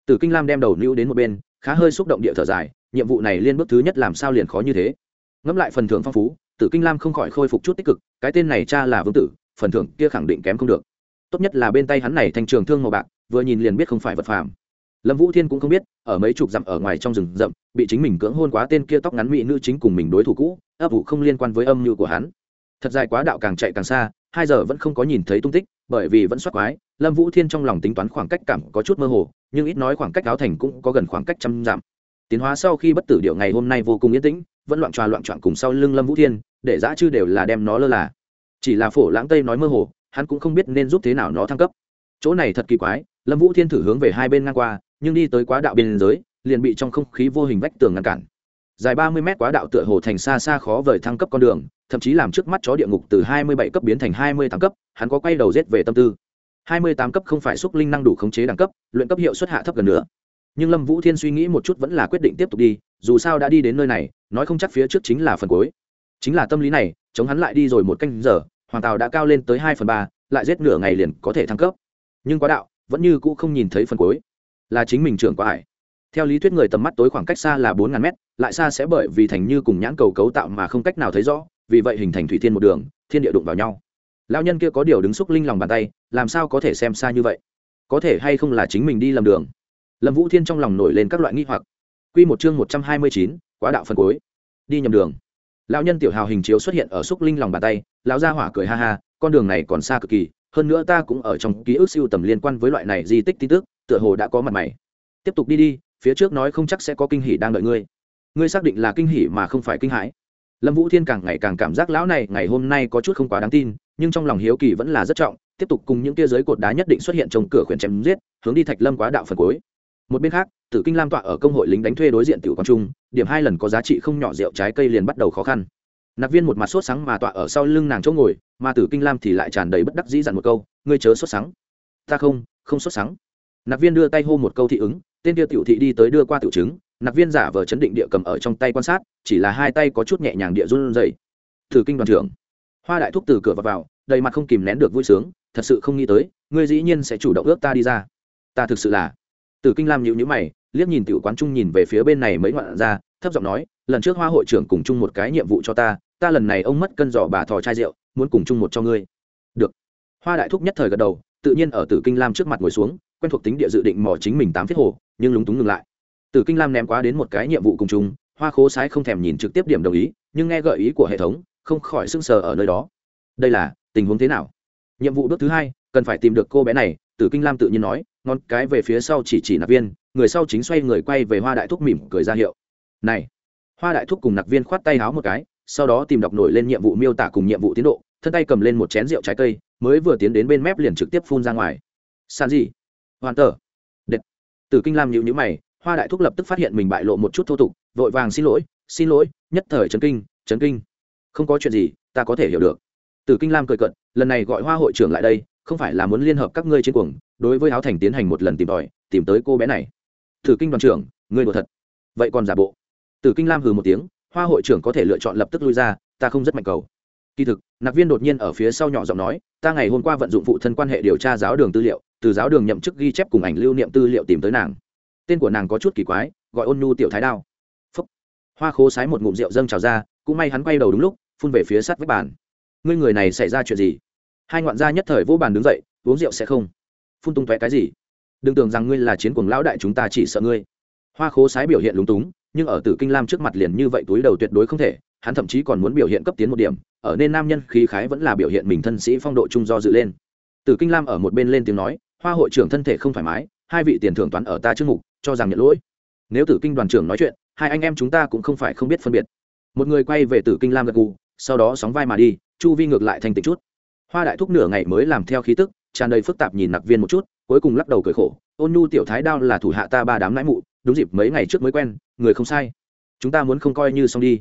Tử kinh lam đem đầu lưu đến một bên, khá hơi xúc động địa thở dài, nhiệm vụ này liên bước thứ nhất làm sao liền khó như thế. Ngẫm lại phần thưởng phong phú, tử kinh lam không khỏi khôi phục chút tích cực, cái tên này cha là vương tử, phần thưởng kia khẳng định kém không được. Tốt nhất là bên tay hắn này thành trường thương màu bạc, vừa nhìn liền biết không phải vật phàm lâm vũ thiên cũng không biết, ở mấy chục dặm ở ngoài trong rừng rậm, bị chính mình cưỡng hôn quá tên kia tóc ngắn mỹ nữ chính cùng mình đối thủ cũ, ấp vụ không liên quan với âm mưu của hắn. Thật dài quá đạo càng chạy càng xa, hai giờ vẫn không có nhìn thấy tung tích, bởi vì vẫn soát quái, lâm vũ thiên trong lòng tính toán khoảng cách cảm có chút mơ hồ, nhưng ít nói khoảng cách áo thành cũng có gần khoảng cách trăm dặm. Tiến hóa sau khi bất tử điệu ngày hôm nay vô cùng yên tĩnh, vẫn loạn tròa loạn trọn cùng sau lưng lâm vũ thiên, để giã chư đều là đem nó lơ là. Chỉ là phổ lãng tây nói mơ hồ, hắn cũng không biết nên giúp thế nào nó thăng cấp. Chỗ này thật kỳ quái, lâm vũ thiên thử hướng về hai bên ngang qua nhưng đi tới quá đạo biên giới, liền bị trong không khí vô hình vách tường ngăn cản. Dài ba mươi mét quá đạo tựa hồ thành xa xa khó vời thăng cấp con đường, thậm chí làm trước mắt chó địa ngục từ hai mươi bảy cấp biến thành hai mươi tám cấp, hắn có quay đầu rết về tâm tư. Hai mươi tám cấp không phải xúc linh năng đủ khống chế đẳng cấp, luyện cấp hiệu suất hạ thấp gần nữa. Nhưng lâm vũ thiên suy nghĩ một chút vẫn là quyết định tiếp tục đi, dù sao đã đi đến nơi này, nói không chắc phía trước chính là phần cuối. Chính là tâm lý này, chống hắn lại đi rồi một canh giờ, hoàng tàu đã cao lên tới hai phần ba, lại giết nửa ngày liền có thể thăng cấp. Nhưng quá đạo, vẫn như cũ không nhìn thấy phần cuối là chính mình trưởng quá hải theo lý thuyết người tầm mắt tối khoảng cách xa là bốn ngàn mét, lại xa sẽ bởi vì thành như cùng nhãn cầu cấu tạo mà không cách nào thấy rõ, vì vậy hình thành thủy thiên một đường, thiên địa đụng vào nhau. Lao nhân kia có điều đứng xúc linh lòng bàn tay, làm sao có thể xem xa như vậy? Có thể hay không là chính mình đi lầm đường? Lâm vũ thiên trong lòng nổi lên các loại nghi hoặc. Q một chương một trăm hai mươi chín, quá đạo phân cối đi nhầm đường. Lão nhân tiểu hào hình chiếu xuất hiện ở xúc linh lòng bàn tay, lão gia hỏa cười ha ha, con đường này còn xa cực kỳ, hơn nữa ta cũng ở trong ký ức siêu tầm liên quan với loại này di tích tin tức tựa hồ đã có mặt mày. Tiếp tục đi đi, phía trước nói không chắc sẽ có kinh hỉ đang đợi ngươi. Ngươi xác định là kinh hỉ mà không phải kinh hãi. Lâm vũ thiên càng ngày càng cảm giác lão này ngày hôm nay có chút không quá đáng tin, nhưng trong lòng hiếu kỳ vẫn là rất trọng, tiếp tục cùng những tia giới cột đá nhất định xuất hiện trong cửa khuyển chém giết, hướng đi thạch lâm quá đạo phần cuối. Một bên khác, tử kinh lam tọa ở công hội lính đánh thuê đối diện tiểu quang trung, điểm hai lần có giá trị không nhỏ rượu trái cây liền bắt đầu khó khăn. Nạp viên một mặt sốt sáng mà tọa ở sau lưng nàng chỗ ngồi, mà tử kinh lam thì lại tràn đầy bất đắc dĩ dặn một câu, ngươi chớ sốt sáng. Ta không không sốt sáng nạp viên đưa tay hô một câu thị ứng tên kia tiểu thị đi tới đưa qua tiểu chứng nạp viên giả vờ chấn định địa cầm ở trong tay quan sát chỉ là hai tay có chút nhẹ nhàng địa run rẩy. Thử kinh đoàn trưởng. Hoa đại thúc từ cửa vào, vào đầy mặt không kìm nén được vui sướng thật sự không nghĩ tới ngươi dĩ nhiên sẽ chủ động ước ta đi ra. Ta thực sự là. Tử kinh lam nhịu nhữ mày liếc nhìn tiểu quán trung nhìn về phía bên này mấy ngoạn ra thấp giọng nói lần trước hoa hội trưởng cùng chung một cái nhiệm vụ cho ta ta lần này ông mất cân giỏ bà thò chai rượu muốn cùng chung một cho ngươi. Được. Hoa đại thúc nhất thời gật đầu tự nhiên ở tử kinh lam trước mặt ngồi xuống quen thuộc tính địa dự định mò chính mình tám phiết hồ, nhưng lúng túng ngừng lại. Tử kinh lam ném quá đến một cái nhiệm vụ cùng chung, hoa khố sái không thèm nhìn trực tiếp điểm đồng ý, nhưng nghe gợi ý của hệ thống, không khỏi sưng sờ ở nơi đó. Đây là, tình huống thế nào? Nhiệm vụ bước thứ hai, cần phải tìm được cô bé này tử kinh lam tự nhiên nói, ngón cái về phía sau chỉ chỉ nạp viên, người sau chính xoay người quay về hoa đại thúc mỉm cười ra hiệu. Này, hoa đại thúc cùng nạp viên khoát tay háo một cái, sau đó tìm đọc nổi lên nhiệm vụ miêu tả cùng nhiệm vụ tiến độ, thân tay cầm lên một chén rượu trái cây, mới vừa tiến đến bên mép liền trực tiếp phun ra ngoài. San gì? Hoàn tờ. Đệt. Tử kinh lam nhịu nhữ mày, hoa đại thúc lập tức phát hiện mình bại lộ một chút thô tục, vội vàng xin lỗi xin lỗi, nhất thời trấn kinh trấn kinh. Không có chuyện gì, ta có thể hiểu được. Tử kinh lam cười cận lần này gọi hoa hội trưởng lại đây, không phải là muốn liên hợp các ngươi trên cuồng, đối với áo thành tiến hành một lần tìm tòi, tìm tới cô bé này. Tử kinh đoàn trưởng, ngươi đùa thật. Vậy còn giả bộ? Tử kinh lam hừ một tiếng, hoa hội trưởng có thể lựa chọn lập tức lui ra, ta không rất mạnh cầu. Kỳ thực, nạp viên đột nhiên ở phía sau nhỏ giọng nói, ta ngày hôm qua vận dụng phụ thân quan hệ điều tra giáo đường tư liệu từ giáo đường nhậm chức ghi chép cùng ảnh lưu niệm tư liệu tìm tới nàng. Tên của nàng có chút kỳ quái, gọi ôn nhu tiểu thái đao. Phúc. hoa khố sái một ngụm rượu dâng trào ra, cũng may hắn quay đầu đúng lúc, phun về phía sắt vách bàn. Ngươi người này xảy ra chuyện gì? Hai ngoạn gia nhất thời vỗ bàn đứng dậy, uống rượu sẽ không? Phun tung tóe cái gì? Đừng tưởng rằng ngươi là chiến cuồng lão đại chúng ta chỉ sợ ngươi. Hoa khố sái biểu hiện lúng túng, nhưng ở tử kinh lam trước mặt liền như vậy túi đầu tuyệt đối không thể, hắn thậm chí còn muốn biểu hiện cấp tiến một điểm, ở nên nam nhân khí khái vẫn là biểu hiện mình thân sĩ phong độ trung do dự lên. Tử kinh lam ở một bên lên tiếng nói hoa hội trưởng thân thể không thoải mái, hai vị tiền thưởng toán ở ta trước mục cho rằng nhận lỗi. Nếu tử kinh đoàn trưởng nói chuyện, hai anh em chúng ta cũng không phải không biết phân biệt. Một người quay về tử kinh lam gật gù, sau đó sóng vai mà đi, chu vi ngược lại thành tịnh chút. Hoa đại thúc nửa ngày mới làm theo khí tức, tràn đầy phức tạp nhìn nặc viên một chút, cuối cùng lắc đầu cười khổ, ôn nhu tiểu thái đao là thủ hạ ta ba đám nãi mụ, đúng dịp mấy ngày trước mới quen, người không sai. Chúng ta muốn không coi như xong đi.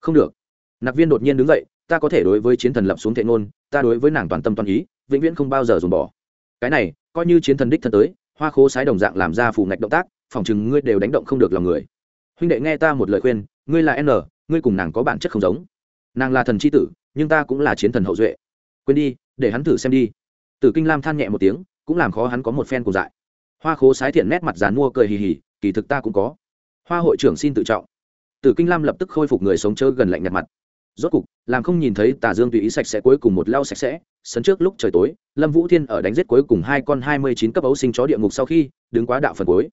Không được. Nặc viên đột nhiên đứng dậy, ta có thể đối với chiến thần lập xuống thệ ngôn, ta đối với nàng toàn tâm toàn ý, vĩnh viễn không bao giờ dùng bỏ. Cái này coi như chiến thần đích thân tới, hoa khố sái đồng dạng làm ra phù ngạch động tác, phòng chừng ngươi đều đánh động không được lòng người. Huynh đệ nghe ta một lời khuyên, ngươi là n, ngươi cùng nàng có bản chất không giống. Nàng là thần c h i tử, nhưng ta cũng là chiến thần hậu duệ. Quên đi, để hắn thử xem đi. Tử kinh lam than nhẹ một tiếng, cũng làm khó hắn có một phen cùng dại. Hoa khố sái thiện nét mặt dán mua cười hì hì, kỳ thực ta cũng có. Hoa hội trưởng xin tự trọng. Tử kinh lam lập tức khôi phục người sống chớ gần lạnh nhạt mặt. Rốt cục làm không nhìn thấy tà dương tùy ý sạch sẽ cuối cùng một lao sạch sẽ, sấn trước lúc trời tối, lâm vũ thiên ở đánh giết cuối cùng hai con hai mươi chín cấp ấu sinh chó địa ngục sau khi, đứng quá đạo phần cuối.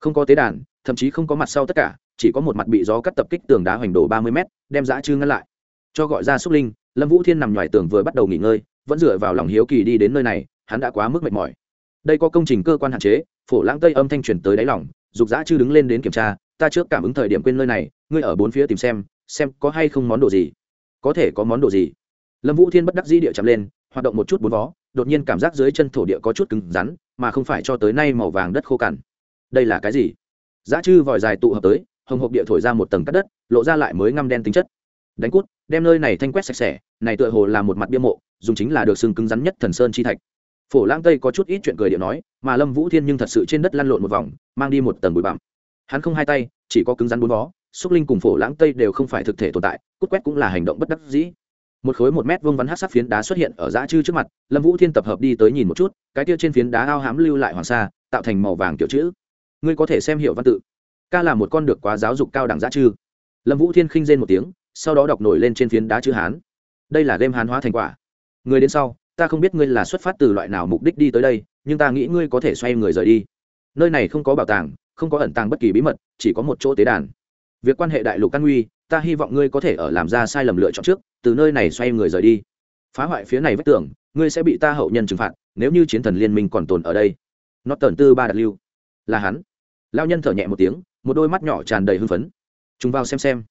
Không có tế đàn, thậm chí không có mặt sau tất cả, chỉ có một mặt bị gió cắt tập kích tường đá hoành đổ ba mươi m đem dã chư ngăn lại. Cho gọi ra xúc linh, lâm vũ thiên nằm ngoài tường vừa bắt đầu nghỉ ngơi, vẫn dựa vào lòng hiếu kỳ đi đến nơi này, hắn đã quá mức mệt mỏi. Đây có công trình cơ quan hạn chế, phổ lãng tây âm thanh truyền tới đáy lòng, dục dã chư đứng lên đến kiểm tra, ta trước cảm ứng thời điểm quên nơi này, ngươi ở bốn phía tìm xem xem có hay không món đồ gì có thể có món đồ gì? Lâm vũ thiên bất đắc dĩ địa chạm lên, hoạt động một chút bốn vó, đột nhiên cảm giác dưới chân thổ địa có chút cứng rắn, mà không phải cho tới nay màu vàng đất khô cằn. Đây là cái gì? Giá chư vòi dài tụ hợp tới, hồng hộp địa thổi ra một tầng cắt đất, lộ ra lại mới ngăm đen tính chất. Đánh cút, đem nơi này thanh quét sạch sẽ, này tựa hồ là một mặt bia mộ, dùng chính là được xương cứng rắn nhất thần sơn chi thạch. Phổ lang tây có chút ít chuyện cười điện nói, mà lâm vũ thiên nhưng thật sự trên đất lăn lộn một vòng, mang đi một tầng bụi bặm. Hắn không hai tay, chỉ có cứng rắn bốn vó xúc linh cùng phổ lãng tây đều không phải thực thể tồn tại cút quét cũng là hành động bất đắc dĩ. Một khối một mét vuông vắn hát sắc phiến đá xuất hiện ở dã chư trước mặt, lâm vũ thiên tập hợp đi tới nhìn một chút, cái kia trên phiến đá ao hám lưu lại hoàng sa, tạo thành màu vàng kiểu chữ. Ngươi có thể xem hiệu văn tự. Ca là một con được quá giáo dục cao đẳng dã chư. Lâm vũ thiên khinh rên một tiếng, sau đó đọc nổi lên trên phiến đá chữ hán. Đây là game hán hóa thành quả. Người đến sau, ta không biết ngươi là xuất phát từ loại nào mục đích đi tới đây, nhưng ta nghĩ ngươi có thể xoay người rời đi. Nơi này không có bảo tàng, không có ẩn tàng bất kỳ bí mật, chỉ có một chỗ tế đàn việc quan hệ đại lục căn nguy, ta hy vọng ngươi có thể ở làm ra sai lầm lựa chọn trước, từ nơi này xoay người rời đi. Phá hoại phía này vách tưởng ngươi sẽ bị ta hậu nhân trừng phạt, nếu như chiến thần liên minh còn tồn ở đây. Nó tần tư ba đặt lưu. Là hắn. Lao nhân thở nhẹ một tiếng, một đôi mắt nhỏ tràn đầy hưng phấn. Chúng vào xem xem.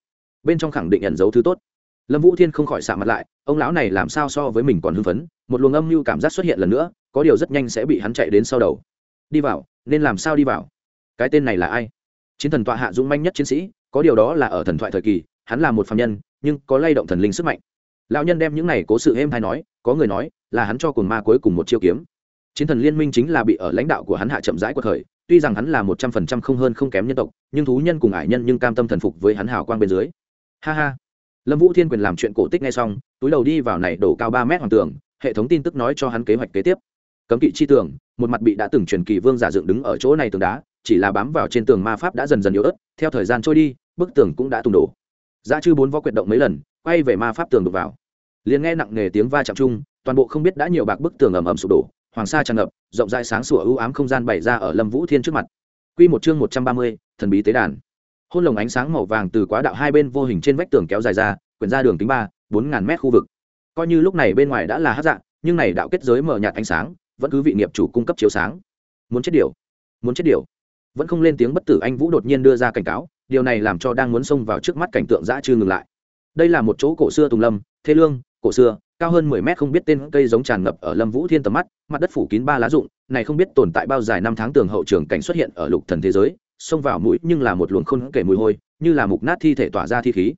Bên trong khẳng định nhận dấu thứ tốt. Lâm vũ thiên không khỏi xạ mặt lại, ông lão này làm sao so với mình còn hưng phấn, một luồng âm mưu cảm giác xuất hiện lần nữa, có điều rất nhanh sẽ bị hắn chạy đến sau đầu. Đi vào, nên làm sao đi vào? Cái tên này là ai? Chiến thần tọa hạ dũng manh nhất chiến sĩ có điều đó là ở thần thoại thời kỳ, hắn là một phạm nhân, nhưng có lay động thần linh sức mạnh. Lão nhân đem những này cố sự êm hay nói, có người nói là hắn cho cồn ma cuối cùng một chiêu kiếm. Chiến thần liên minh chính là bị ở lãnh đạo của hắn hạ chậm rãi của thời tuy rằng hắn là một trăm phần trăm không hơn không kém nhân tộc, nhưng thú nhân cùng ải nhân nhưng cam tâm thần phục với hắn hào quang bên dưới. Ha ha. Lâm vũ thiên quyền làm chuyện cổ tích ngay xong, túi đầu đi vào này đổ cao ba mét hoàng tường, hệ thống tin tức nói cho hắn kế hoạch kế tiếp. Cấm kỵ chi tường, một mặt bị đã từng truyền kỳ vương giả dựng đứng ở chỗ này tường đá chỉ là bám vào trên tường ma pháp đã dần dần yếu ớt, theo thời gian trôi đi, bức tường cũng đã tùng đổ. Giá chư bốn võ quyệt động mấy lần, quay về ma pháp tường đục vào. Liền nghe nặng nề tiếng va chạm chung, toàn bộ không biết đã nhiều bạc bức tường ầm ầm sụp đổ, hoàng sa tràn ngập, rộng rãi sáng sủa ưu ám không gian bày ra ở lâm vũ thiên trước mặt. Q một chương một trăm ba mươi, thần bí tế đàn. Hôn lồng ánh sáng màu vàng từ quá đạo hai bên vô hình trên vách tường kéo dài ra, quyển ra đường tính ba, bốn ngàn mét khu vực. Coi như lúc này bên ngoài đã là hát dạng, nhưng này đạo kết giới mở nhạt ánh sáng, vẫn cứ vị nghiệp chủ cung cấp chiếu sáng. Muốn chết điều, muốn chết điều vẫn không lên tiếng bất tử anh vũ đột nhiên đưa ra cảnh cáo, điều này làm cho đang muốn xông vào trước mắt cảnh tượng dã chư ngừng lại. Đây là một chỗ cổ xưa tùng lâm thế lương, cổ xưa, cao hơn mười mét không biết tên cây giống tràn ngập ở lâm vũ thiên tầm mắt, mặt đất phủ kín ba lá rụng, này không biết tồn tại bao dài năm tháng tường hậu trường cảnh xuất hiện ở lục thần thế giới, xông vào mũi nhưng là một luồng không kể mùi hôi, như là mục nát thi thể tỏa ra thi khí.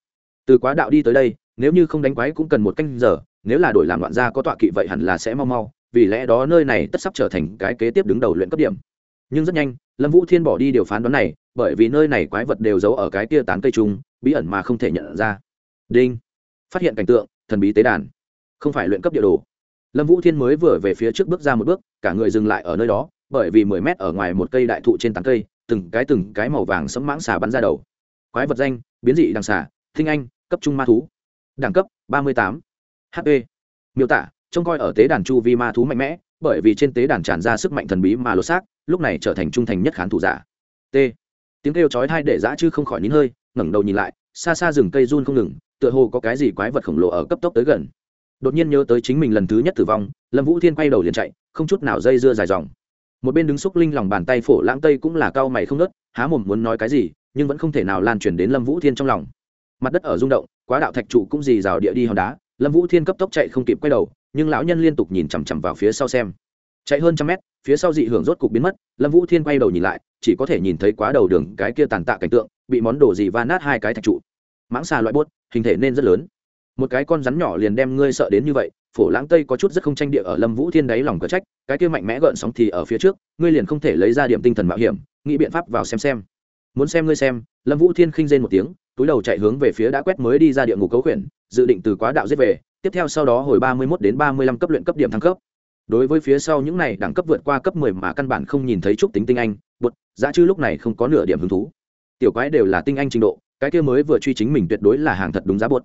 Từ quá đạo đi tới đây, nếu như không đánh quái cũng cần một canh giờ, nếu là đổi làm loạn gia có tọa kỵ vậy hẳn là sẽ mau mau, vì lẽ đó nơi này tất sắp trở thành cái kế tiếp đứng đầu luyện cấp điểm nhưng rất nhanh, lâm vũ thiên bỏ đi điều phán đoán này, bởi vì nơi này quái vật đều giấu ở cái tia tán cây trung bí ẩn mà không thể nhận ra. Đinh! Phát hiện cảnh tượng, thần bí tế đàn. Không phải luyện cấp địa đồ. Lâm vũ thiên mới vừa về phía trước bước ra một bước, cả người dừng lại ở nơi đó, bởi vì mười mét ở ngoài một cây đại thụ trên tán cây, từng cái từng cái màu vàng sẫm mãng xà bắn ra đầu. Quái vật danh, biến dị đằng xà, thinh anh, cấp trung ma thú. Đẳng cấp, ba mươi tám. Hp miêu tả, trông coi ở tế đàn chu vi ma thú mạnh mẽ, bởi vì trên tế đàn tràn ra sức mạnh thần bí mà lột xác lúc này trở thành trung thành nhất khán thủ giả. T. Tiếng kêu chói thai để dã chứ không khỏi nín hơi, ngẩng đầu nhìn lại, xa xa rừng cây run không ngừng, tựa hồ có cái gì quái vật khổng lồ ở cấp tốc tới gần. Đột nhiên nhớ tới chính mình lần thứ nhất tử vong, lâm vũ thiên quay đầu liền chạy, không chút nào dây dưa dài dòng. Một bên đứng xúc linh lòng bàn tay phổ lãng tây cũng là cao mày không nớt há mồm muốn nói cái gì, nhưng vẫn không thể nào lan truyền đến lâm vũ thiên trong lòng. Mặt đất ở rung động, quá đạo thạch trụ cũng dì rào địa đi hòn đá, lâm vũ thiên cấp tốc chạy không kịp quay đầu, nhưng lão nhân liên tục nhìn chằm chằm vào phía sau xem chạy hơn trăm mét, phía sau dị hưởng rốt cục biến mất, lâm vũ thiên quay đầu nhìn lại, chỉ có thể nhìn thấy quá đầu đường cái kia tàn tạ cảnh tượng, bị món đồ gì va nát hai cái thạch trụ. Mãng xà loại bốt, hình thể nên rất lớn. Một cái con rắn nhỏ liền đem ngươi sợ đến như vậy, phổ lãng tây có chút rất không tranh địa ở lâm vũ thiên đáy lòng cờ trách, cái kia mạnh mẽ gợn sóng thì ở phía trước, ngươi liền không thể lấy ra điểm tinh thần mạo hiểm, nghĩ biện pháp vào xem xem. Muốn xem ngươi xem, lâm vũ thiên khinh rên một tiếng, túi đầu chạy hướng về phía đã quét mới đi ra địa ngục cấu khuyển, dự định từ quá đạo giết về, tiếp theo sau đó hồi ba mươi mốt đến ba mươi lăm cấp luyện cấp điểm thăng cấp đối với phía sau những này đẳng cấp vượt qua cấp mười mà căn bản không nhìn thấy trúc tính tinh anh, bột, giá chư lúc này không có nửa điểm hứng thú. Tiểu quái đều là tinh anh trình độ, cái kia mới vừa truy chính mình tuyệt đối là hàng thật đúng giá bột.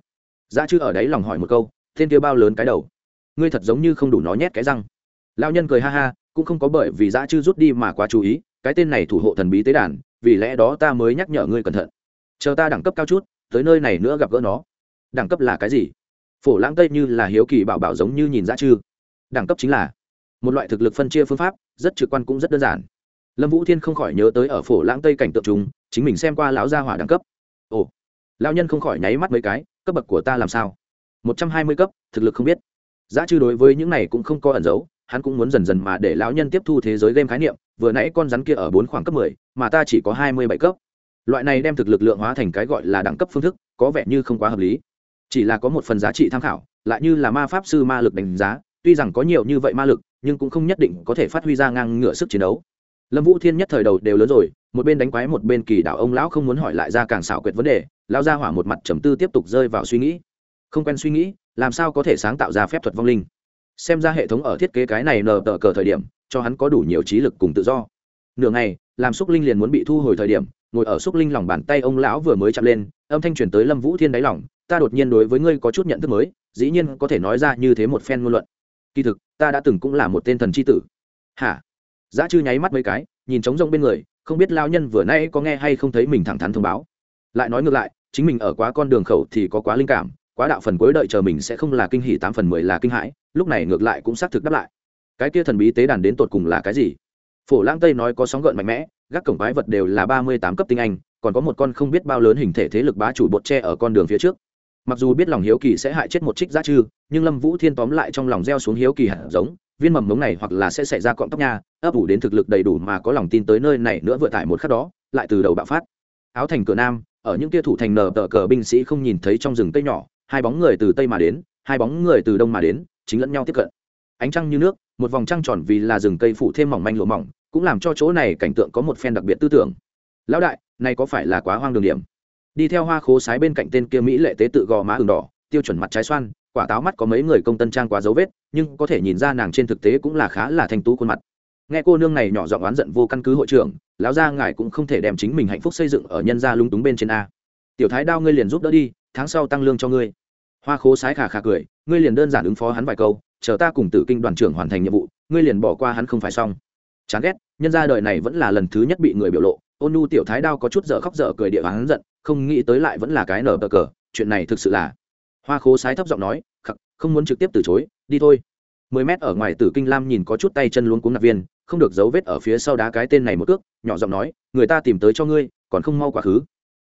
Giá chư ở đấy lòng hỏi một câu tên kia bao lớn cái đầu? Ngươi thật giống như không đủ nó nhét cái răng. Lao nhân cười ha ha, cũng không có bởi vì giá chư rút đi mà quá chú ý, cái tên này thủ hộ thần bí tế đàn, vì lẽ đó ta mới nhắc nhở ngươi cẩn thận. Chờ ta đẳng cấp cao chút, tới nơi này nữa gặp gỡ nó. Đẳng cấp là cái gì? Phổ lãng tây như là hiếu kỳ bảo bảo giống như nhìn ra chư đẳng cấp chính là một loại thực lực phân chia phương pháp, rất trực quan cũng rất đơn giản. Lâm vũ thiên không khỏi nhớ tới ở phổ lãng tây cảnh tượng chúng, chính mình xem qua lão gia hỏa đẳng cấp. Ồ lao nhân không khỏi nháy mắt mấy cái, cấp bậc của ta làm sao? Một trăm hai mươi cấp, thực lực không biết. Giá chư đối với những này cũng không có ẩn giấu, hắn cũng muốn dần dần mà để lão nhân tiếp thu thế giới game khái niệm, vừa nãy con rắn kia ở bốn khoảng cấp mười, mà ta chỉ có hai mươi bảy cấp. Loại này đem thực lực lượng hóa thành cái gọi là đẳng cấp phương thức, có vẻ như không quá hợp lý. Chỉ là có một phần giá trị tham khảo, lại như là ma pháp sư ma lực đánh giá tuy rằng có nhiều như vậy ma lực, nhưng cũng không nhất định có thể phát huy ra ngang ngửa sức chiến đấu. Lâm vũ thiên nhất thời đầu đều lớn rồi, một bên đánh quái một bên kỳ đảo ông lão không muốn hỏi lại ra càng xảo quyệt vấn đề lao ra hỏa một mặt trầm tư tiếp tục rơi vào suy nghĩ. Không quen suy nghĩ, làm sao có thể sáng tạo ra phép thuật vong linh? Xem ra hệ thống ở thiết kế cái này nờ tờ cờ thời điểm, cho hắn có đủ nhiều trí lực cùng tự do. Nửa ngày, làm xúc linh liền muốn bị thu hồi thời điểm, ngồi ở xúc linh lòng bàn tay ông lão vừa mới chạm lên, âm thanh truyền tới lâm vũ thiên đáy lòng, ta đột nhiên đối với ngươi có chút nhận thức mới, dĩ nhiên có thể nói ra như thế một phen ngôn luận kỳ thực, ta đã từng cũng là một tên thần c h i tử. Hả? Giá chư nháy mắt mấy cái, nhìn trống rông bên người, không biết lao nhân vừa nay có nghe hay không thấy mình thẳng thắn thông báo. Lại nói ngược lại, chính mình ở quá con đường khẩu thì có quá linh cảm, quá đạo phần cuối đợi chờ mình sẽ không là kinh hỷ tám phần mười là kinh hãi, lúc này ngược lại cũng xác thực đáp lại. Cái kia thần bí tế đàn đến tột cùng là cái gì? Phổ lang tây nói có sóng gợn mạnh mẽ, gác cổng quái vật đều là ba mươi tám cấp tinh anh, còn có một con không biết bao lớn hình thể thế lực bá chủ bột tre ở con đường phía trước mặc dù biết lòng hiếu kỳ sẽ hại chết một trích giá chư nhưng lâm vũ thiên tóm lại trong lòng gieo xuống hiếu kỳ hạt giống, viên mầm mống này hoặc là sẽ xảy ra cọng tóc nha, ấp ủ đến thực lực đầy đủ mà có lòng tin tới nơi này nữa vừa tải một khắc đó, lại từ đầu bạo phát. Áo thành cửa nam, ở những kia thủ thành nờ tờ cờ binh sĩ không nhìn thấy trong rừng tây nhỏ, hai bóng người từ tây mà đến, hai bóng người từ đông mà đến, chính lẫn nhau tiếp cận. Ánh trăng như nước, một vòng trăng tròn vì là rừng cây phủ thêm mỏng manh lụa mỏng, cũng làm cho chỗ này cảnh tượng có một phen đặc biệt tư tưởng. Lão đại, này có phải là quá hoang đường điểm? Đi theo hoa khố sái bên cạnh tên kia mỹ lệ tế tự gò má ửng đỏ, tiêu chuẩn mặt trái xoan, quả táo mắt có mấy người công tân trang quá dấu vết, nhưng có thể nhìn ra nàng trên thực tế cũng là khá là thanh tú khuôn mặt. Nghe cô nương này nhỏ giọng oán giận vô căn cứ hội trưởng, lão gia ngài cũng không thể đem chính mình hạnh phúc xây dựng ở nhân gia lung túng bên trên a. Tiểu thái đao ngươi liền giúp đỡ đi, tháng sau tăng lương cho ngươi. Hoa khố sái khà khà cười, ngươi liền đơn giản ứng phó hắn vài câu, chờ ta cùng tử kinh đoàn trưởng hoàn thành nhiệm vụ, ngươi liền bỏ qua hắn không phải xong. Chán ghét, nhân gia đời này vẫn là lần thứ nhất bị người biểu lộ ôn nu tiểu thái đao có chút dở khóc dở cười địa hắn giận, không nghĩ tới lại vẫn là cái nở bờ cờ, chuyện này thực sự là. Hoa khố sái thấp giọng nói, khắc, không muốn trực tiếp từ chối, đi thôi. Mười mét ở ngoài tử kinh lam nhìn có chút tay chân luống cuống nạp viên, không được dấu vết ở phía sau đá cái tên này một cước, nhỏ giọng nói, người ta tìm tới cho ngươi, còn không mau quá khứ.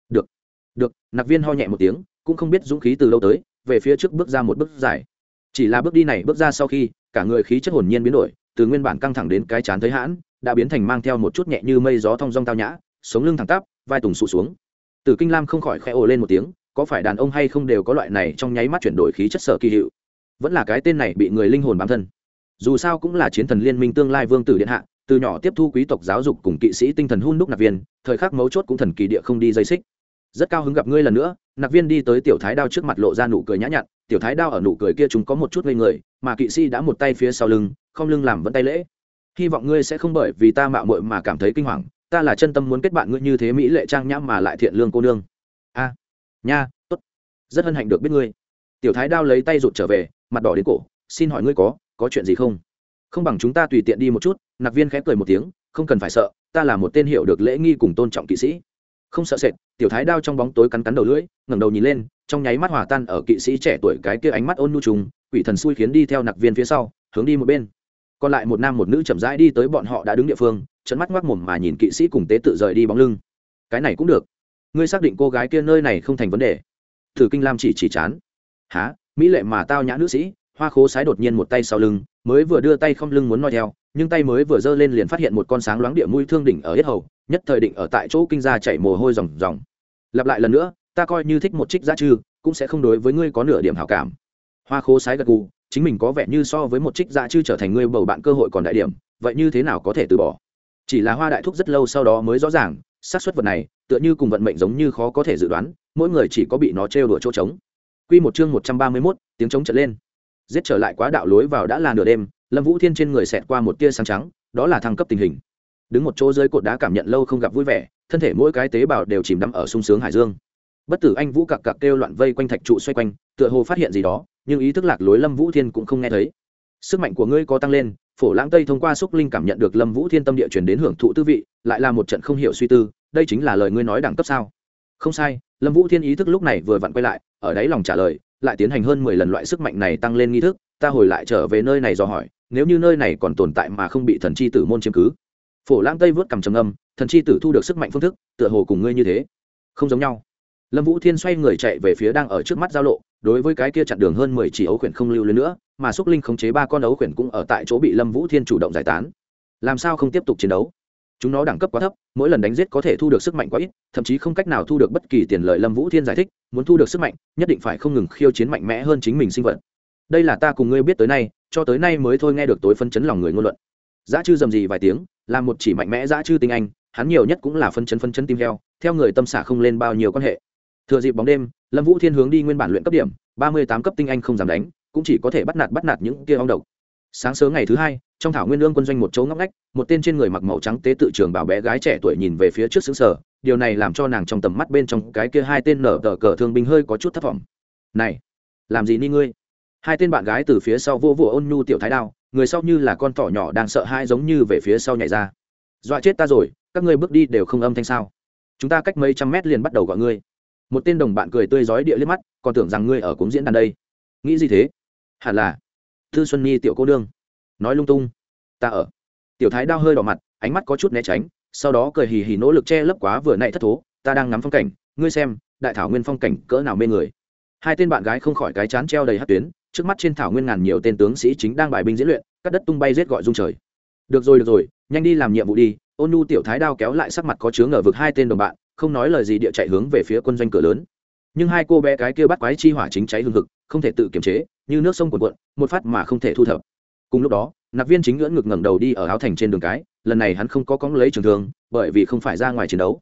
Được được. Nạp viên ho nhẹ một tiếng, cũng không biết dũng khí từ lâu tới, về phía trước bước ra một bước dài. Chỉ là bước đi này bước ra sau khi, cả người khí chất hồn nhiên biến đổi, từ nguyên bản căng thẳng đến cái chán thấy hãn, đã biến thành mang theo một chút nhẹ như mây gió thong dong tao nhã sống lưng thẳng tắp, vai tùng sụ xuống. Tử kinh lam không khỏi khẽ ồ lên một tiếng, có phải đàn ông hay không đều có loại này trong nháy mắt chuyển đổi khí chất sở kỳ hiệu? Vẫn là cái tên này bị người linh hồn bám thân. Dù sao cũng là chiến thần liên minh tương lai vương tử điện hạ, từ nhỏ tiếp thu quý tộc giáo dục cùng kỵ sĩ tinh thần hun đúc nạp viên, thời khắc mấu chốt cũng thần kỳ địa không đi dây xích. Rất cao hứng gặp ngươi lần nữa, nạp viên đi tới tiểu thái đao trước mặt lộ ra nụ cười nhã nhặn, tiểu thái đao ở nụ cười kia chúng có một chút ngây người, mà kỵ sĩ đã một tay phía sau lưng, không lưng làm vẫn tay lễ. Hy vọng ngươi sẽ không bởi vì ta mạo muội mà cảm thấy kinh hoàng ta là chân tâm muốn kết bạn ngươi như thế mỹ lệ trang nhãm mà lại thiện lương cô nương. A, nha, tốt. Rất hân hạnh được biết ngươi. Tiểu thái đao lấy tay rụt trở về, mặt đỏ đến cổ, xin hỏi ngươi có có chuyện gì không? Không bằng chúng ta tùy tiện đi một chút, nặc viên khẽ cười một tiếng, không cần phải sợ, ta là một tên hiệu được lễ nghi cùng tôn trọng kỵ sĩ. Không sợ sệt, tiểu thái đao trong bóng tối cắn cắn đầu lưỡi, ngẩng đầu nhìn lên, trong nháy mắt hòa tan ở kỵ sĩ trẻ tuổi cái kia ánh mắt ôn nhu trùng, quỷ thần xui khiến đi theo nặc viên phía sau, hướng đi một bên. Còn lại một nam một nữ chậm rãi đi tới bọn họ đã đứng địa phương trận mắt ngoác mồm mà nhìn kỵ sĩ cùng tế tự rời đi bóng lưng. Cái này cũng được. Ngươi xác định cô gái kia nơi này không thành vấn đề. Thử kinh lam chỉ chỉ chán. Há mỹ lệ mà tao nhã nữ sĩ hoa khố sái đột nhiên một tay sau lưng mới vừa đưa tay không lưng muốn noi theo nhưng tay mới vừa giơ lên liền phát hiện một con sáng loáng địa mũi thương đỉnh ở yết hầu nhất thời định ở tại chỗ kinh ra chảy mồ hôi ròng ròng. Lặp lại lần nữa ta coi như thích một trích giá trư, cũng sẽ không đối với ngươi có nửa điểm hảo cảm. Hoa khố sái gật gù chính mình có vẻ như so với một trích giá trư trở thành ngươi bầu bạn cơ hội còn đại điểm vậy như thế nào có thể từ bỏ? Chỉ là hoa đại thúc rất lâu sau đó mới rõ ràng xác suất vật này tựa như cùng vận mệnh giống như khó có thể dự đoán mỗi người chỉ có bị nó trêu đùa chỗ trống Quy một chương một trăm ba mươi 131, tiếng trống trận lên. Giết trở lại quá đạo lối vào đã là nửa đêm, Lâm Vũ Thiên trên người xẹt qua một tia sáng trắng, đó là thăng cấp tình hình. Đứng một chỗ dưới cột đá cảm nhận lâu không gặp vui vẻ, thân thể mỗi cái tế bào đều chìm đắm ở sung sướng hải dương. Bất tử anh Vũ cặc cặc kêu loạn vây quanh thạch trụ xoay quanh, tựa hồ phát hiện gì đó, nhưng ý thức lạc lối Lâm Vũ Thiên cũng không nghe thấy. Sức mạnh của ngươi có tăng lên, Phổ Lãng Tây thông qua xúc linh cảm nhận được Lâm Vũ Thiên tâm địa truyền đến hưởng thụ tư vị, lại là một trận không hiểu suy tư, đây chính là lời ngươi nói đẳng cấp sao? Không sai, Lâm Vũ Thiên ý thức lúc này vừa vặn quay lại, ở đáy lòng trả lời, lại tiến hành hơn mười lần loại sức mạnh này tăng lên nghi thức ta hồi lại trở về nơi này do hỏi nếu như nơi này còn tồn tại mà không bị thần chi tử môn chiếm cứ. Phổ lãng tây vớt cầm trầm âm thần chi tử thu được sức mạnh phương thức tựa hồ cùng ngươi như thế. Không giống nhau. Lâm vũ thiên xoay người chạy về phía đang ở trước mắt giao lộ đối với cái kia chặn đường hơn mười chỉ ấu khuyển không lưu lên nữa mà xúc linh khống chế ba con ấu khuyển cũng ở tại chỗ bị lâm vũ thiên chủ động giải tán. Làm sao không tiếp tục chiến đấu? Chúng nó đẳng cấp quá thấp, mỗi lần đánh giết có thể thu được sức mạnh quá ít, thậm chí không cách nào thu được bất kỳ tiền lợi lâm vũ thiên giải thích, muốn thu được sức mạnh, nhất định phải không ngừng khiêu chiến mạnh mẽ hơn chính mình sinh vật. Đây là ta cùng ngươi biết tới nay, cho tới nay mới thôi nghe được tối phân chấn lòng người ngôn luận. Giá chư dầm gì vài tiếng, là một chỉ mạnh mẽ giá chư tinh anh, hắn nhiều nhất cũng là phân chấn phân chấn tim heo, theo người tâm xả không lên bao nhiêu quan hệ. Thừa dịp bóng đêm, lâm vũ thiên hướng đi nguyên bản luyện cấp điểm, ba mươi tám cấp tinh anh không dám đánh cũng chỉ có thể bắt nạt bắt nạt những kia ong độc. Sáng sớm ngày thứ hai, trong thảo nguyên lương quân doanh một chỗ ngóc ngách, một tên trên người mặc màu trắng tế tự trường bảo bé gái trẻ tuổi nhìn về phía trước xứng sở điều này làm cho nàng trong tầm mắt bên trong cái kia hai tên nở tờ cờ thương binh hơi có chút thất vọng này, làm gì ni ngươi? Hai tên bạn gái từ phía sau vô vụ ôn nhu tiểu thái đao, người sau như là con thỏ nhỏ đang sợ hãi giống như về phía sau nhảy ra. Dọa chết ta rồi, các ngươi bước đi đều không âm thanh sao? Chúng ta cách mấy trăm mét liền bắt đầu gọi ngươi. Một tên đồng bạn cười tươi rói địa liếc mắt, còn tưởng rằng ngươi ở cúng diễn đàn đây. Nghĩ gì thế? Hẳn là. Thư xuân nhi tiểu cô đương nói lung tung. Ta ở. Tiểu thái đao hơi đỏ mặt, ánh mắt có chút né tránh, sau đó cười hì hì nỗ lực che lấp quá vừa nãy thất thố. Ta đang ngắm phong cảnh. Ngươi xem, đại thảo nguyên phong cảnh cỡ nào mê người. Hai tên bạn gái không khỏi cái chán treo đầy hát tuyến, trước mắt trên thảo nguyên ngàn nhiều tên tướng sĩ chính đang bài binh diễn luyện, cắt đất tung bay rết gọi rung trời. Được rồi được rồi, nhanh đi làm nhiệm vụ đi. Ôn nu tiểu thái đao kéo lại sắc mặt có chứa ngờ vực hai tên đồng bạn, không nói lời gì địa chạy hướng về phía quân doanh cửa lớn. Nhưng hai cô bé cái kia bắt quái chi hỏa chính cháy hương thực không thể tự kiềm chế như nước sông cuồn cuộn, một phát mà không thể thu thập. Cùng lúc đó, nạp viên chính ngưỡng ngực ngẩng đầu đi ở áo thành trên đường cái, lần này hắn không có cóng lấy trường thương, bởi vì không phải ra ngoài chiến đấu.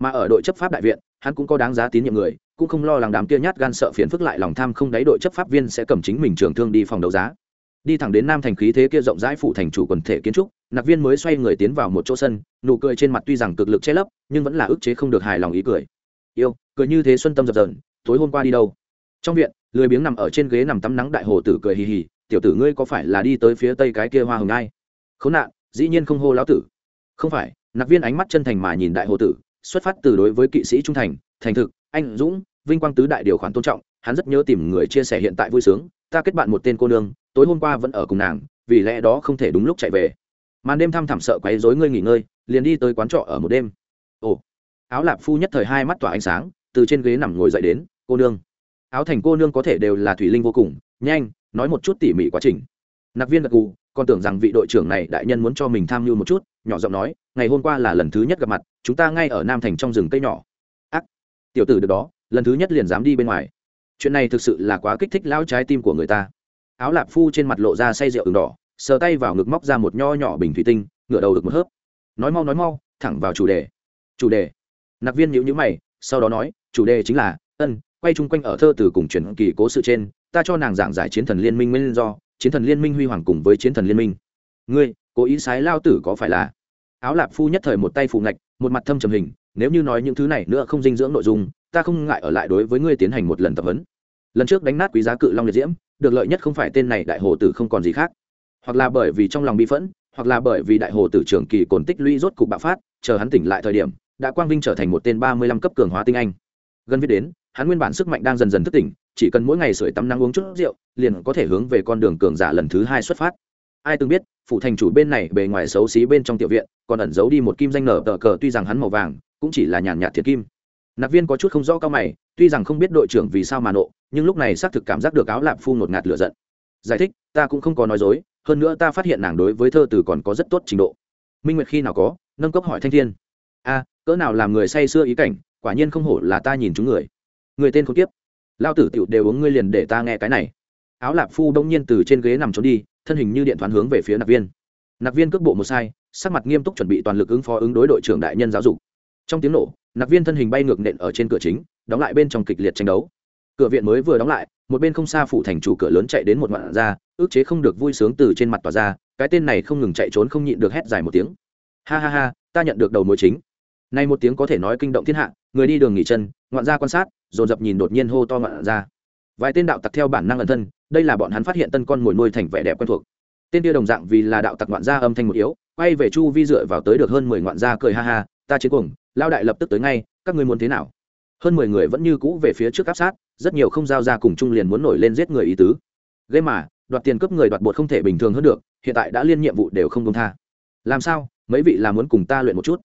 Mà ở đội chấp pháp đại viện, hắn cũng có đáng giá tín nhiệm người, cũng không lo lắng đám kia nhát gan sợ phiền phức lại lòng tham không đáy đội chấp pháp viên sẽ cầm chính mình trường thương đi phòng đấu giá. Đi thẳng đến nam thành khí thế kia rộng rãi phụ thành chủ quần thể kiến trúc, nạp viên mới xoay người tiến vào một chỗ sân, nụ cười trên mặt tuy rằng cực lực che lấp, nhưng vẫn là ức chế không được hài lòng ý cười. Yêu, cười như thế xuân tâm dập dờn, tối hôm qua đi đâu? Trong viện lười biếng nằm ở trên ghế nằm tắm nắng đại hồ tử cười hì hì, tiểu tử ngươi có phải là đi tới phía tây cái kia hoa hồng ai khốn nạn, dĩ nhiên không hô lão tử. Không phải. Nặc viên ánh mắt chân thành mà nhìn đại hồ tử, xuất phát từ đối với kỵ sĩ trung thành thành thực, anh dũng, vinh quang tứ đại điều khoản tôn trọng, hắn rất nhớ tìm người chia sẻ hiện tại vui sướng, ta kết bạn một tên cô nương, tối hôm qua vẫn ở cùng nàng, vì lẽ đó không thể đúng lúc chạy về. Màn đêm thăm thẳm sợ quấy rối ngươi nghỉ ngơi, liền đi tới quán trọ ở một đêm. Ồ, áo lạp phu nhất thời hai mắt tỏa ánh sáng, từ trên ghế nằm ngồi dậy đến, cô nương áo thành cô nương có thể đều là thủy linh vô cùng, nhanh, nói một chút tỉ mỉ quá trình. Nặc viên gật gù, còn tưởng rằng vị đội trưởng này đại nhân muốn cho mình tham mưu một chút, nhỏ giọng nói, ngày hôm qua là lần thứ nhất gặp mặt, chúng ta ngay ở nam thành trong rừng cây nhỏ. Ác. Tiểu tử được đó, lần thứ nhất liền dám đi bên ngoài. Chuyện này thực sự là quá kích thích lão trái tim của người ta. Áo lạp phu trên mặt lộ ra say rượu ừng đỏ, sờ tay vào ngực móc ra một nho nhỏ bình thủy tinh, ngửa đầu được một hớp. Nói mau nói mau, thẳng vào chủ đề. Chủ đề. Nặc viên nhữ nhữ mày, sau đó nói, chủ đề chính là, ân quay chung quanh ở thơ từ cùng truyền kỳ cố sự trên, ta cho nàng giảng giải chiến thần liên minh nguyên do, chiến thần liên minh huy hoàng cùng với chiến thần liên minh. Ngươi, cố ý sái lao tử có phải là? Áo lạp phu nhất thời một tay phủ ngạch, một mặt thâm trầm hình, nếu như nói những thứ này nữa không dinh dưỡng nội dung, ta không ngại ở lại đối với ngươi tiến hành một lần tập huấn. Lần trước đánh nát quý giá cự long liệt diễm, được lợi nhất không phải tên này đại hồ tử không còn gì khác. Hoặc là bởi vì trong lòng bi phẫn, hoặc là bởi vì đại hồ tử trưởng kỳ cồn tích lũy rốt cục bạo phát, chờ hắn tỉnh lại thời điểm, đã quang vinh trở thành một tên ba mươi lăm cấp cường hóa tinh anh. Gần viết đến hắn nguyên bản sức mạnh đang dần dần thức tỉnh, chỉ cần mỗi ngày sưởi tắm nắng uống chút rượu, liền có thể hướng về con đường cường giả lần thứ hai xuất phát. Ai từng biết phụ thành chủ bên này bề ngoài xấu xí bên trong tiểu viện, còn ẩn giấu đi một kim danh nở tờ cờ, tuy rằng hắn màu vàng, cũng chỉ là nhàn nhạt thiệt kim. Nạp viên có chút không rõ cao mày, tuy rằng không biết đội trưởng vì sao mà nộ, nhưng lúc này xác thực cảm giác được áo lạp phu ngột ngạt lửa giận. Giải thích, ta cũng không có nói dối, hơn nữa ta phát hiện nàng đối với thơ từ còn có rất tốt trình độ. Minh nguyệt khi nào có, nâng cấp hỏi thanh thiên. A, cỡ nào làm người say xưa ý cảnh, quả nhiên không hổ là ta nhìn chúng người người tên khốn kiếp, lao tử tiểu đều uống ngươi liền để ta nghe cái này. Áo lạp phu đông nhiên từ trên ghế nằm trốn đi thân hình như điện thoáng hướng về phía nạp viên. Nạp viên cước bộ một sai sắc mặt nghiêm túc chuẩn bị toàn lực ứng phó ứng đối đội trưởng đại nhân giáo dục. Trong tiếng nổ nạp viên thân hình bay ngược nện ở trên cửa chính đóng lại bên trong kịch liệt tranh đấu. Cửa viện mới vừa đóng lại một bên không xa phủ thành chủ cửa lớn chạy đến một ngoạn ra ước chế không được vui sướng từ trên mặt tỏa ra cái tên này không ngừng chạy trốn không nhịn được hét dài một tiếng. Ha ha ha ta nhận được đầu mối chính. Nay một tiếng có thể nói kinh động thiên hạ người đi đường nghỉ chân ngoạn ra quan sát dồn dập nhìn đột nhiên hô to ngọn ra. Vài tên đạo tặc theo bản năng ẩn thân, đây là bọn hắn phát hiện tân con mồi nuôi thành vẻ đẹp quen thuộc. Tên kia đồng dạng vì là đạo tặc ngoạn gia âm thanh một yếu, quay về chu vi dựa vào tới được hơn mười ngoạn gia cười ha ha, ta chiến cuồng lao đại lập tức tới ngay, các ngươi muốn thế nào? Hơn mười người vẫn như cũ về phía trước áp sát, rất nhiều không giao ra cùng chung liền muốn nổi lên giết người ý tứ. Gây mà, đoạt tiền cướp người đoạt bột không thể bình thường hơn được, hiện tại đã liên nhiệm vụ đều không công tha. Làm sao? Mấy vị là muốn cùng ta luyện một chút?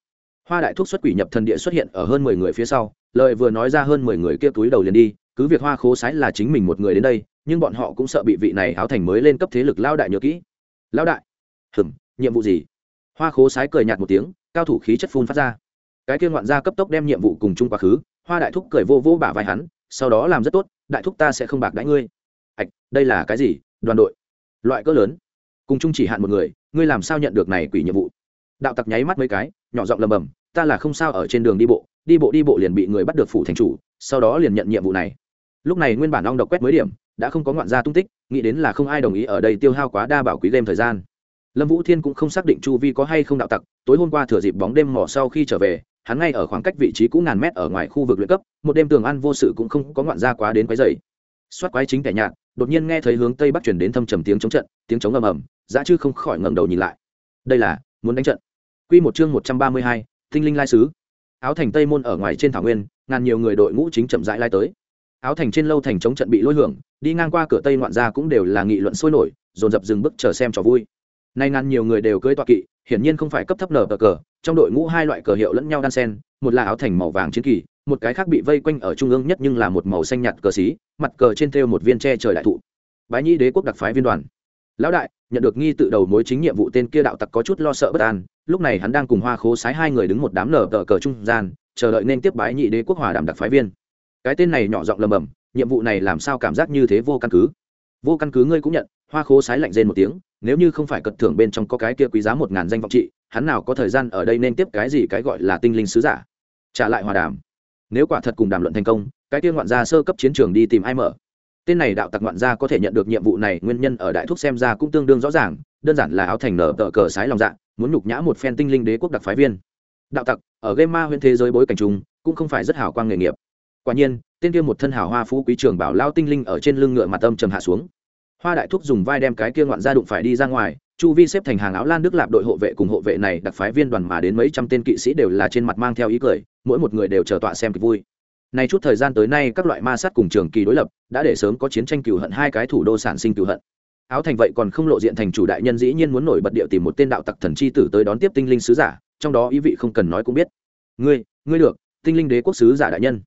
Hoa đại thuốc xuất quỷ nhập thần địa xuất hiện ở hơn mười người phía sau lời vừa nói ra hơn mười người kia túi đầu liền đi, cứ việc hoa khố sái là chính mình một người đến đây, nhưng bọn họ cũng sợ bị vị này áo thành mới lên cấp thế lực lao đại nhớ kỹ. Lao đại? Hừm, nhiệm vụ gì? Hoa khố sái cười nhạt một tiếng, cao thủ khí chất phun phát ra. Cái kia ngoạn gia cấp tốc đem nhiệm vụ cùng chung quá khứ, hoa đại thúc cười vô vô bả vai hắn, sau đó làm rất tốt, đại thúc ta sẽ không bạc đãi ngươi. Ạch, đây là cái gì? Đoàn đội. Loại cỡ lớn. Cùng chung chỉ hạn một người, ngươi làm sao nhận được này quỷ nhiệm vụ? Đạo tặc nháy mắt mấy cái, nhỏ giọng lầm bầm, ta là không sao ở trên đường đi bộ đi bộ đi bộ liền bị người bắt được phủ thành chủ, sau đó liền nhận nhiệm vụ này. Lúc này nguyên bản ong độc quét mới điểm, đã không có ngoạn gia tung tích, nghĩ đến là không ai đồng ý ở đây tiêu hao quá đa bảo quý game thời gian. Lâm vũ thiên cũng không xác định chu vi có hay không đạo tặc, tối hôm qua thừa dịp bóng đêm mỏ sau khi trở về, hắn ngay ở khoảng cách vị trí cũ ngàn mét ở ngoài khu vực luyện cấp, một đêm tường ăn vô sự cũng không có ngoạn gia quá đến quái dày xoát quái chính kẻ nhạt, đột nhiên nghe thấy hướng tây bắc chuyển đến thâm trầm tiếng chống trận, tiếng chống ầm ầm, dã chư không khỏi ngẩng đầu nhìn lại. Đây là muốn đánh trận. Quy một chương một trăm ba mươi hai tinh linh lai sứ áo thành tây môn ở ngoài trên thảo nguyên, ngàn nhiều người đội ngũ chính chậm rãi lai tới. Áo thành trên lâu thành chống trận bị lôi hưởng, đi ngang qua cửa tây ngoạn ra cũng đều là nghị luận sôi nổi, dồn dập dừng bước chờ xem trò vui. Nay ngàn nhiều người đều cưỡi tọa kỵ, hiển nhiên không phải cấp thấp nở cờ cờ, trong đội ngũ hai loại cờ hiệu lẫn nhau đan sen, một là áo thành màu vàng chiến kỳ, một cái khác bị vây quanh ở trung ương nhất nhưng là một màu xanh nhạt cờ xí, mặt cờ trên thêu một viên tre trời đại thụ. Bái nhĩ đế quốc đặc phái viên đoàn. Lão đại, nhận được nghi tự đầu mối chính nhiệm vụ tên kia đạo tặc có chút lo sợ bất an lúc này hắn đang cùng hoa khố sái hai người đứng một đám nở tờ cờ trung gian, chờ đợi nên tiếp bái nhị đế quốc hòa đảm đặc phái viên. Cái tên này nhỏ giọng lầm bầm, nhiệm vụ này làm sao cảm giác như thế vô căn cứ? Vô căn cứ ngươi cũng nhận, hoa khố sái lạnh rên một tiếng, nếu như không phải cật thưởng bên trong có cái kia quý giá một ngàn danh vọng trị, hắn nào có thời gian ở đây nên tiếp cái gì cái gọi là tinh linh sứ giả? Trả lại hòa đàm. Nếu quả thật cùng đàm luận thành công, cái kia ngoạn gia sơ cấp chiến trường đi tìm ai mở? Tên này đạo tặc ngoạn gia có thể nhận được nhiệm vụ này, nguyên nhân ở đại thúc xem ra cũng tương đương rõ ràng đơn giản là áo thành nở tờ cờ sái lòng dạ muốn nhục nhã một phen tinh linh đế quốc đặc phái viên. Đạo tặc, ở game ma huyện thế giới bối cảnh chung, cũng không phải rất hào quang nghề nghiệp. Quả nhiên, tên kia một thân hảo hoa phú quý trường bảo lao tinh linh ở trên lưng ngựa mặt âm trầm hạ xuống. Hoa đại thúc dùng vai đem cái kia ngoạn ra đụng phải đi ra ngoài, chu vi xếp thành hàng áo lan đức lạp đội hộ vệ cùng hộ vệ này đặc phái viên đoàn mà đến mấy trăm tên kỵ sĩ đều là trên mặt mang theo ý cười, mỗi một người đều chờ tọa xem kịch vui. Này chút thời gian tới nay, các loại ma sát cùng trường kỳ đối lập, đã để sớm có chiến tranh cừu hận hai cái thủ đô sản sinh cừu hận áo thành vậy còn không lộ diện thành chủ đại nhân dĩ nhiên muốn nổi bật điệu tìm một tên đạo tặc thần chi tử tới đón tiếp tinh linh sứ giả, trong đó ý vị không cần nói cũng biết. Ngươi ngươi được, tinh linh đế quốc sứ giả đại nhân.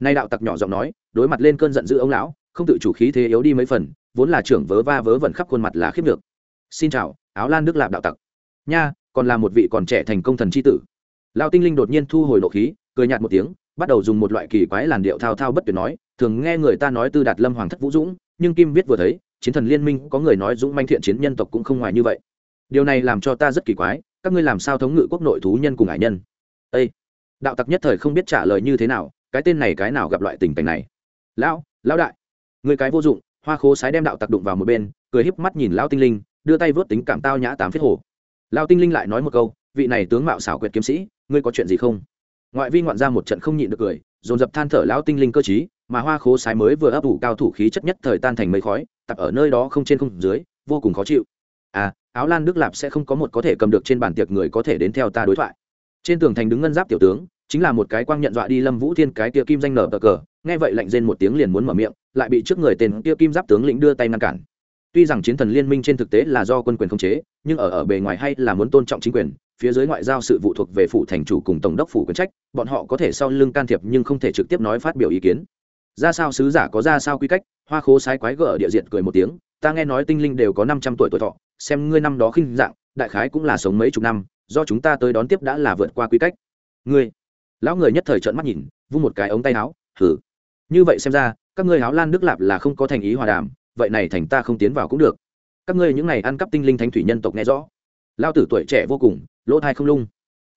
Nay đạo tặc nhỏ giọng nói, đối mặt lên cơn giận dữ ông lão, không tự chủ khí thế yếu đi mấy phần, vốn là trưởng vớ va vớ vẩn khắp khuôn mặt là khiếp được. Xin chào, áo lan đức lạp đạo tặc. Nha, còn là một vị còn trẻ thành công thần chi tử. Lao tinh linh đột nhiên thu hồi nộ khí, cười nhạt một tiếng, bắt đầu dùng một loại kỳ quái làn điệu thao thao bất tuyệt nói, thường nghe người ta nói tư đạt lâm hoàng thất vũ dũng, nhưng kim viết vừa thấy chiến thần liên minh có người nói dũng manh thiện chiến nhân tộc cũng không ngoài như vậy. Điều này làm cho ta rất kỳ quái, các ngươi làm sao thống ngự quốc nội thú nhân cùng hải nhân? Ây đạo tặc nhất thời không biết trả lời như thế nào, cái tên này cái nào gặp loại tình cảnh này? Lão lão đại! Người cái vô dụng, hoa khố sái đem đạo tặc đụng vào một bên, cười híp mắt nhìn lão tinh linh, đưa tay vớt tính cảm tao nhã tám phết hồ. Lão tinh linh lại nói một câu, vị này tướng mạo xảo quyệt kiếm sĩ, ngươi có chuyện gì không? Ngoại vi ngoạn ra một trận không nhịn được cười dồn dập than thở lão tinh linh cơ chí mà hoa khố sái mới vừa ấp ủ cao thủ khí chất nhất thời tan thành mây khói, tập ở nơi đó không trên không dưới, vô cùng khó chịu. À áo lan đức lạp sẽ không có một có thể cầm được trên bàn tiệc người có thể đến theo ta đối thoại. Trên tường thành đứng ngân giáp tiểu tướng, chính là một cái quang nhận dọa đi lâm vũ thiên cái tia kim danh nở cờ cờ, nghe vậy lạnh rên một tiếng liền muốn mở miệng, lại bị trước người tên tia kim giáp tướng lĩnh đưa tay ngăn cản. Tuy rằng chiến thần liên minh trên thực tế là do quân quyền khống chế, nhưng ở ở bề ngoài hay là muốn tôn trọng chính quyền phía dưới ngoại giao sự vụ thuộc về phủ thành chủ cùng tổng đốc phủ quyền trách, bọn họ có thể sau lưng can thiệp nhưng không thể trực tiếp nói phát biểu ý kiến. Ra sao sứ giả có ra sao quy cách, hoa khố sái quái gở địa diện cười một tiếng, ta nghe nói tinh linh đều có năm trăm tuổi tuổi thọ, xem ngươi năm đó khinh dạng, đại khái cũng là sống mấy chục năm, do chúng ta tới đón tiếp đã là vượt qua quy cách. Ngươi, lão người nhất thời trợn mắt nhìn, vung một cái ống tay áo thử như vậy xem ra, các ngươi áo lan đức lạp là không có thành ý hòa đàm, vậy này thành ta không tiến vào cũng được. Các ngươi những này ăn cắp tinh linh thánh thủy nhân tộc nghe rõ lao tử tuổi trẻ vô cùng, lỗ thai không lung.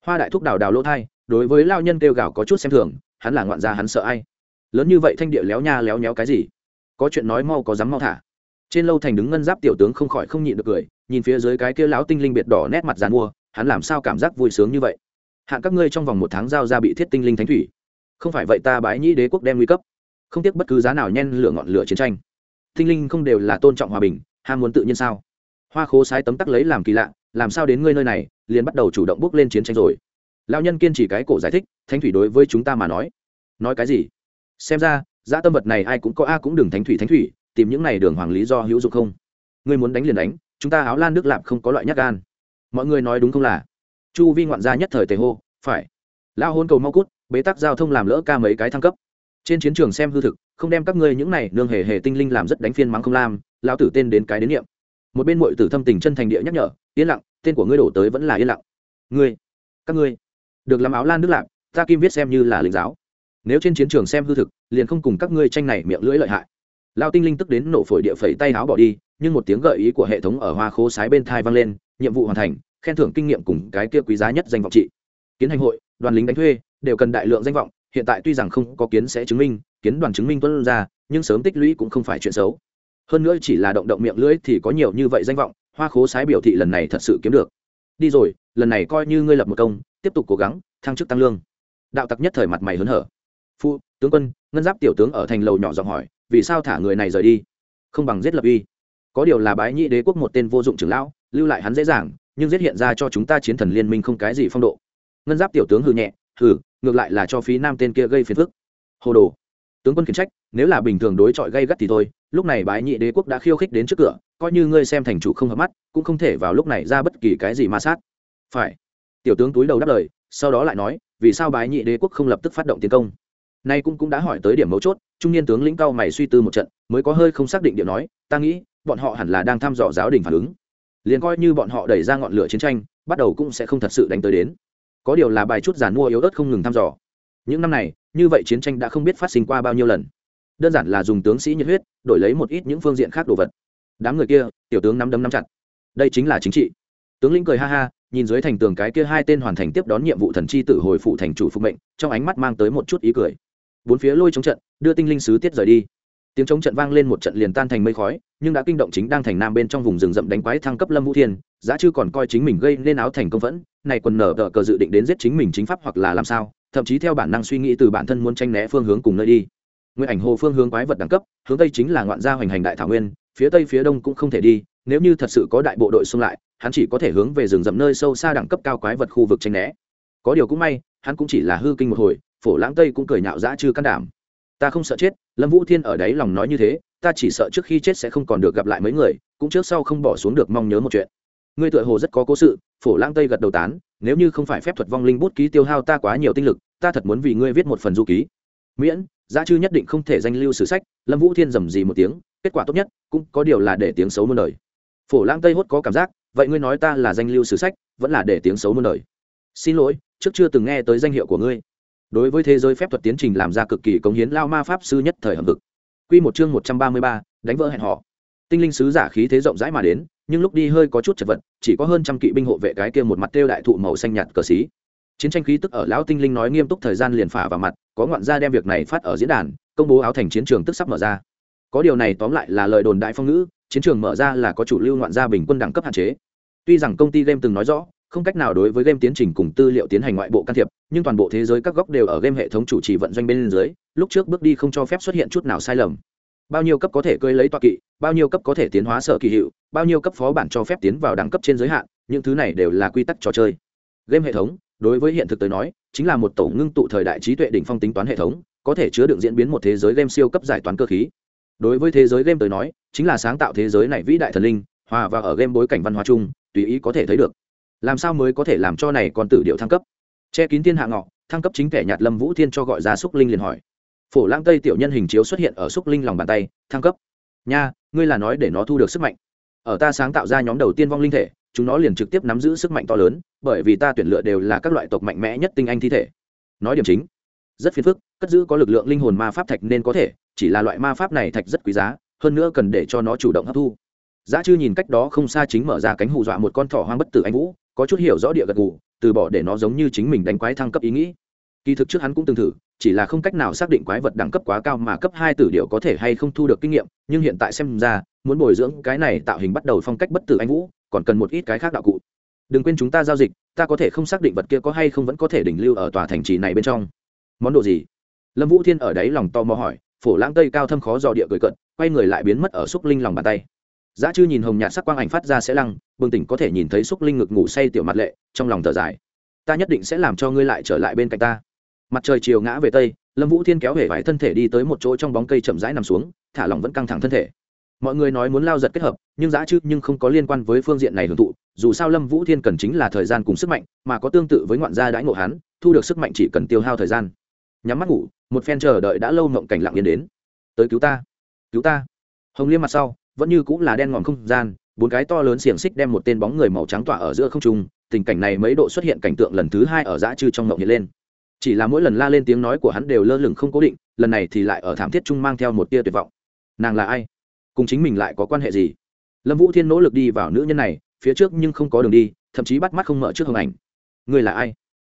Hoa đại thúc đào đào lỗ thai, đối với lao nhân kêu gào có chút xem thường, hắn là ngoạn gia, hắn sợ ai? Lớn như vậy thanh địa léo nha léo nhéo cái gì? Có chuyện nói mau có dám mau thả. Trên lâu thành đứng ngân giáp tiểu tướng không khỏi không nhịn được cười, nhìn phía dưới cái kia lão tinh linh biệt đỏ nét mặt dàn mua, hắn làm sao cảm giác vui sướng như vậy? Hạn các ngươi trong vòng một tháng giao ra bị thiết tinh linh thánh thủy. Không phải vậy ta bái nhĩ đế quốc đem nguy cấp. Không tiếc bất cứ giá nào nhen lửa ngọn lửa chiến tranh. Tinh linh không đều là tôn trọng hòa bình, ham muốn tự nhiên sao? Hoa khố sái tấm tắc lấy làm kỳ lạ làm sao đến ngươi nơi này, liền bắt đầu chủ động bước lên chiến tranh rồi. Lao nhân kiên trì cái cổ giải thích, thánh thủy đối với chúng ta mà nói. Nói cái gì? Xem ra, dã tâm vật này ai cũng có, a cũng đừng thánh thủy thánh thủy, tìm những này đường hoàng lý do hữu dụng không? Ngươi muốn đánh liền đánh, chúng ta áo lan nước lạp không có loại nhát gan. Mọi người nói đúng không là? Chu vi ngoạn gia nhất thời tề hô, phải. Lao hôn cầu mau cút, bế tắc giao thông làm lỡ ca mấy cái thăng cấp. Trên chiến trường xem hư thực, không đem các ngươi những này nương hề hề tinh linh làm rất đánh phiên mắng không lam lao tử tên đến cái đến niệm một bên mội tử thâm tình chân thành địa nhắc nhở, yên lặng, tên của ngươi đổ tới vẫn là yên lặng. Ngươi, các ngươi, được làm áo lan nước lạp, ta kim viết xem như là lính giáo. Nếu trên chiến trường xem hư thực, liền không cùng các ngươi tranh này miệng lưỡi lợi hại. Lao tinh linh tức đến nổ phổi địa phẩy tay áo bỏ đi, nhưng một tiếng gợi ý của hệ thống ở hoa khố sái bên thai vang lên, nhiệm vụ hoàn thành, khen thưởng kinh nghiệm cùng cái kia quý giá nhất danh vọng trị. Kiến hành hội, đoàn lính đánh thuê, đều cần đại lượng danh vọng, hiện tại tuy rằng không có kiến sẽ chứng minh, kiến đoàn chứng minh tuân ra, nhưng sớm tích lũy cũng không phải chuyện xấu hơn nữa chỉ là động động miệng lưỡi thì có nhiều như vậy danh vọng, hoa khố sái biểu thị lần này thật sự kiếm được. Đi rồi, lần này coi như ngươi lập một công, tiếp tục cố gắng, thăng chức tăng lương. Đạo tặc nhất thời mặt mày hớn hở. Phu, tướng quân, ngân giáp tiểu tướng ở thành lầu nhỏ giọng hỏi, vì sao thả người này rời đi? Không bằng giết lập uy có điều là bái nhị đế quốc một tên vô dụng trưởng lão, lưu lại hắn dễ dàng, nhưng giết hiện ra cho chúng ta chiến thần liên minh không cái gì phong độ. Ngân giáp tiểu tướng hừ nhẹ, hừ, ngược lại là cho phí nam tên kia gây phiền phức. Hồ đồ. Tướng quân khiển trách, nếu là bình thường đối chọi gây gắt thì thôi lúc này bái nhị đế quốc đã khiêu khích đến trước cửa, coi như ngươi xem thành chủ không hợp mắt, cũng không thể vào lúc này ra bất kỳ cái gì ma sát. Phải. Tiểu tướng túi đầu đáp lời, sau đó lại nói, vì sao bái nhị đế quốc không lập tức phát động tiến công? Nay cũng cũng đã hỏi tới điểm mấu chốt, trung niên tướng lĩnh cao mày suy tư một trận, mới có hơi không xác định điểm nói, ta nghĩ, bọn họ hẳn là đang thăm dò giáo đình phản ứng. Liền coi như bọn họ đẩy ra ngọn lửa chiến tranh, bắt đầu cũng sẽ không thật sự đánh tới đến. Có điều là bài chút giàn mua yếu ớt không ngừng thăm dò. Những năm này, như vậy chiến tranh đã không biết phát sinh qua bao nhiêu lần đơn giản là dùng tướng sĩ nhiệt huyết, đổi lấy một ít những phương diện khác đồ vật. Đám người kia, tiểu tướng nắm đấm nắm chặt. Đây chính là chính trị. Tướng lĩnh cười ha ha, nhìn dưới thành tường cái kia hai tên hoàn thành tiếp đón nhiệm vụ thần chi tử hồi phụ thành chủ phục mệnh, trong ánh mắt mang tới một chút ý cười. Bốn phía lôi chống trận, đưa tinh linh sứ tiết rời đi. Tiếng chống trận vang lên một trận liền tan thành mây khói, nhưng đã kinh động chính đang thành nam bên trong vùng rừng rậm đánh quái thăng cấp lâm vũ thiên, giá chư còn coi chính mình gây nên áo thành công vẫn, này quần nở đỡ cờ dự định đến giết chính mình chính pháp hoặc là làm sao, thậm chí theo bản năng suy nghĩ từ bản thân muốn tranh né phương hướng cùng nơi đi nguyện ảnh hồ phương hướng quái vật đẳng cấp, hướng tây chính là ngoạn gia hoành hành đại thảo nguyên, phía tây phía đông cũng không thể đi, nếu như thật sự có đại bộ đội xung lại, hắn chỉ có thể hướng về rừng rậm nơi sâu xa đẳng cấp cao quái vật khu vực tranh né. Có điều cũng may, hắn cũng chỉ là hư kinh một hồi, phổ lãng tây cũng cười nhạo dã chư can đảm. Ta không sợ chết, lâm vũ thiên ở đấy lòng nói như thế, ta chỉ sợ trước khi chết sẽ không còn được gặp lại mấy người, cũng trước sau không bỏ xuống được mong nhớ một chuyện. Ngươi tựa hồ rất có cố sự, phổ lãng tây gật đầu tán, nếu như không phải phép thuật vong linh bút ký tiêu hao ta quá nhiều tinh lực, ta thật muốn vì ngươi viết một phần du ký. Miễn giá chư nhất định không thể danh lưu sử sách, lâm vũ thiên dầm gì một tiếng, kết quả tốt nhất, cũng có điều là để tiếng xấu muôn đời. Phổ lãng tây hốt có cảm giác, vậy ngươi nói ta là danh lưu sử sách, vẫn là để tiếng xấu muôn đời? Xin lỗi, trước chưa từng nghe tới danh hiệu của ngươi. Đối với thế giới phép thuật tiến trình làm ra cực kỳ cống hiến lao ma pháp sư nhất thời hầm vực q một chương một trăm ba mươi ba, đánh vỡ hẹn họ tinh linh sứ giả khí thế rộng rãi mà đến, nhưng lúc đi hơi có chút chật vật, chỉ có hơn trăm kỵ binh hộ vệ cái kia một mặt tiêu đại thụ màu xanh nhạt cờ xí chiến tranh khí tức ở lão tinh linh nói nghiêm túc thời gian liền phả vào mặt, có ngoạn gia đem việc này phát ở diễn đàn, công bố áo thành chiến trường tức sắp mở ra. Có điều này tóm lại là lời đồn đại phong ngữ, chiến trường mở ra là có chủ lưu ngoạn gia bình quân đẳng cấp hạn chế. Tuy rằng công ty game từng nói rõ, không cách nào đối với game tiến trình cùng tư liệu tiến hành ngoại bộ can thiệp, nhưng toàn bộ thế giới các góc đều ở game hệ thống chủ trì vận doanh bên dưới, lúc trước bước đi không cho phép xuất hiện chút nào sai lầm. Bao nhiêu cấp có thể cơi lấy toa kỵ, bao nhiêu cấp có thể tiến hóa sở kỳ hiệu, bao nhiêu cấp phó bản cho phép tiến vào đẳng cấp trên giới hạn, những thứ này đều là quy tắc trò chơi. Game hệ thống đối với hiện thực tới nói, chính là một tổ ngưng tụ thời đại trí tuệ đỉnh phong tính toán hệ thống, có thể chứa đựng diễn biến một thế giới game siêu cấp giải toán cơ khí. Đối với thế giới game tới nói, chính là sáng tạo thế giới này vĩ đại thần linh, hòa và ở game bối cảnh văn hóa chung, tùy ý có thể thấy được. Làm sao mới có thể làm cho này còn tử điệu thăng cấp? Che kín thiên hạ ngọ, thăng cấp chính kẻ nhạt lâm vũ thiên cho gọi ra xúc linh liền hỏi. Phổ lang tây tiểu nhân hình chiếu xuất hiện ở xúc linh lòng bàn tay, thăng cấp. Nha, ngươi là nói để nó thu được sức mạnh. Ở ta sáng tạo ra nhóm đầu tiên vong linh thể chúng nó liền trực tiếp nắm giữ sức mạnh to lớn, bởi vì ta tuyển lựa đều là các loại tộc mạnh mẽ nhất tinh anh thi thể. Nói điểm chính, rất phiền phức, cất giữ có lực lượng linh hồn ma pháp thạch nên có thể, chỉ là loại ma pháp này thạch rất quý giá, hơn nữa cần để cho nó chủ động hấp thu. Giá chư nhìn cách đó không xa chính mở ra cánh hù dọa một con thỏ hoang bất tử anh vũ, có chút hiểu rõ địa gật gù, từ bỏ để nó giống như chính mình đánh quái thăng cấp ý nghĩ. Kỳ thực trước hắn cũng từng thử, chỉ là không cách nào xác định quái vật đẳng cấp quá cao mà cấp hai tử điệu có thể hay không thu được kinh nghiệm, nhưng hiện tại xem ra, muốn bồi dưỡng cái này tạo hình bắt đầu phong cách bất tử anh vũ còn cần một ít cái khác đạo cụ. Đừng quên chúng ta giao dịch, ta có thể không xác định vật kia có hay không vẫn có thể đỉnh lưu ở tòa thành trì này bên trong. Món đồ gì? Lâm vũ thiên ở đấy lòng to mò hỏi, phổ lãng tây cao thâm khó dò địa cười cận quay người lại biến mất ở xúc linh lòng bàn tay. Giá chư nhìn hồng nhạt sắc quang ảnh phát ra sẽ lăng, bừng tỉnh có thể nhìn thấy xúc linh ngực ngủ say tiểu mặt lệ, trong lòng thở dài. Ta nhất định sẽ làm cho ngươi lại trở lại bên cạnh ta. Mặt trời chiều ngã về tây, lâm vũ thiên kéo hể vải thân thể đi tới một chỗ trong bóng cây chậm rãi nằm xuống, thả lỏng vẫn căng thẳng thân thể mọi người nói muốn lao giật kết hợp, nhưng giá chứ, nhưng không có liên quan với phương diện này hưởng thụ, dù sao lâm vũ thiên cần chính là thời gian cùng sức mạnh, mà có tương tự với ngoạn gia đãi ngộ hắn, thu được sức mạnh chỉ cần tiêu hao thời gian. Nhắm mắt ngủ, một phen chờ đợi đã lâu mộng cảnh lặng yên đến. Tới cứu ta cứu ta. Hồng liêm mặt sau, vẫn như cũng là đen ngòm không gian, bốn cái to lớn xiềng xích đem một tên bóng người màu trắng tỏa ở giữa không trung, tình cảnh này mấy độ xuất hiện cảnh tượng lần thứ hai ở dã chư trong mộng hiện lên. Chỉ là mỗi lần la lên tiếng nói của hắn đều lơ lửng không cố định, lần này thì lại ở thảm thiết trung mang theo một tia tuyệt vọng. Nàng là ai? Cùng chính mình lại có quan hệ gì? Lâm vũ thiên nỗ lực đi vào nữ nhân này, phía trước nhưng không có đường đi, thậm chí bắt mắt không mở trước hồng ảnh. Người là ai?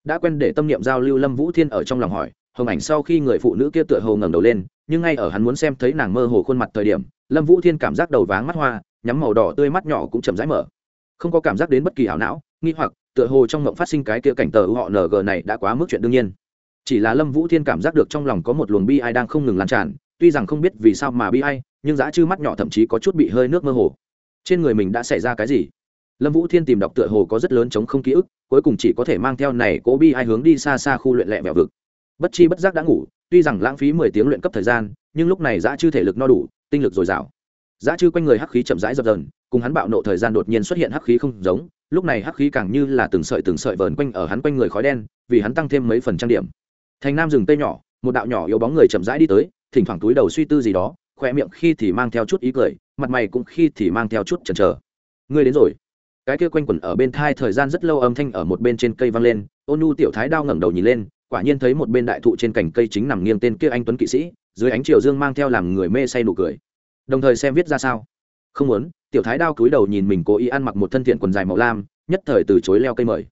Đã quen để tâm niệm giao lưu, lâm vũ thiên ở trong lòng hỏi. Hồng ảnh sau khi người phụ nữ kia tựa hồ ngẩng đầu lên, nhưng ngay ở hắn muốn xem thấy nàng mơ hồ khuôn mặt thời điểm, lâm vũ thiên cảm giác đầu váng mắt hoa, nhắm màu đỏ tươi mắt nhỏ cũng chậm rãi mở. Không có cảm giác đến bất kỳ ảo não, nghi hoặc, tựa hồ trong mộng phát sinh cái kia cảnh tờ họ ng này đã quá mức chuyện đương nhiên. Chỉ là lâm vũ thiên cảm giác được trong lòng có một luồng bi ai đang không ngừng lan tràn, tuy rằng không biết vì sao mà bi ai nhưng giá chư mắt nhỏ thậm chí có chút bị hơi nước mơ hồ. Trên người mình đã xảy ra cái gì? Lâm vũ thiên tìm đọc tựa hồ có rất lớn chống không ký ức, cuối cùng chỉ có thể mang theo này cố bi ai hướng đi xa xa khu luyện lẹ mẹo vực. Bất chi bất giác đã ngủ, tuy rằng lãng phí mười tiếng luyện cấp thời gian, nhưng lúc này giá chư thể lực no đủ, tinh lực dồi dào. Giá chư quanh người hắc khí chậm rãi dập dần cùng hắn bạo nộ thời gian đột nhiên xuất hiện hắc khí không giống, lúc này hắc khí càng như là từng sợi từng sợi vờn quanh ở hắn quanh người khói đen, vì hắn tăng thêm mấy phần trang điểm. Thành nam rừng tây nhỏ, một đạo nhỏ yếu bóng người chậm rãi đi tới, thỉnh thoảng túi đầu suy tư gì đó khoe miệng khi thì mang theo chút ý cười, mặt mày cũng khi thì mang theo chút chần chờ. Ngươi đến rồi. Cái kia quanh quẩn ở bên thai thời gian rất lâu âm thanh ở một bên trên cây vang lên, ôn nhu tiểu thái đao ngẩng đầu nhìn lên, quả nhiên thấy một bên đại thụ trên cành cây chính nằm nghiêng tên kia anh tuấn kỵ sĩ, dưới ánh chiều dương mang theo làm người mê say nụ cười. Đồng thời xem viết ra sao? Không muốn, tiểu thái đao cúi đầu nhìn mình cố ý ăn mặc một thân thiện quần dài màu lam, nhất thời từ chối leo cây mời.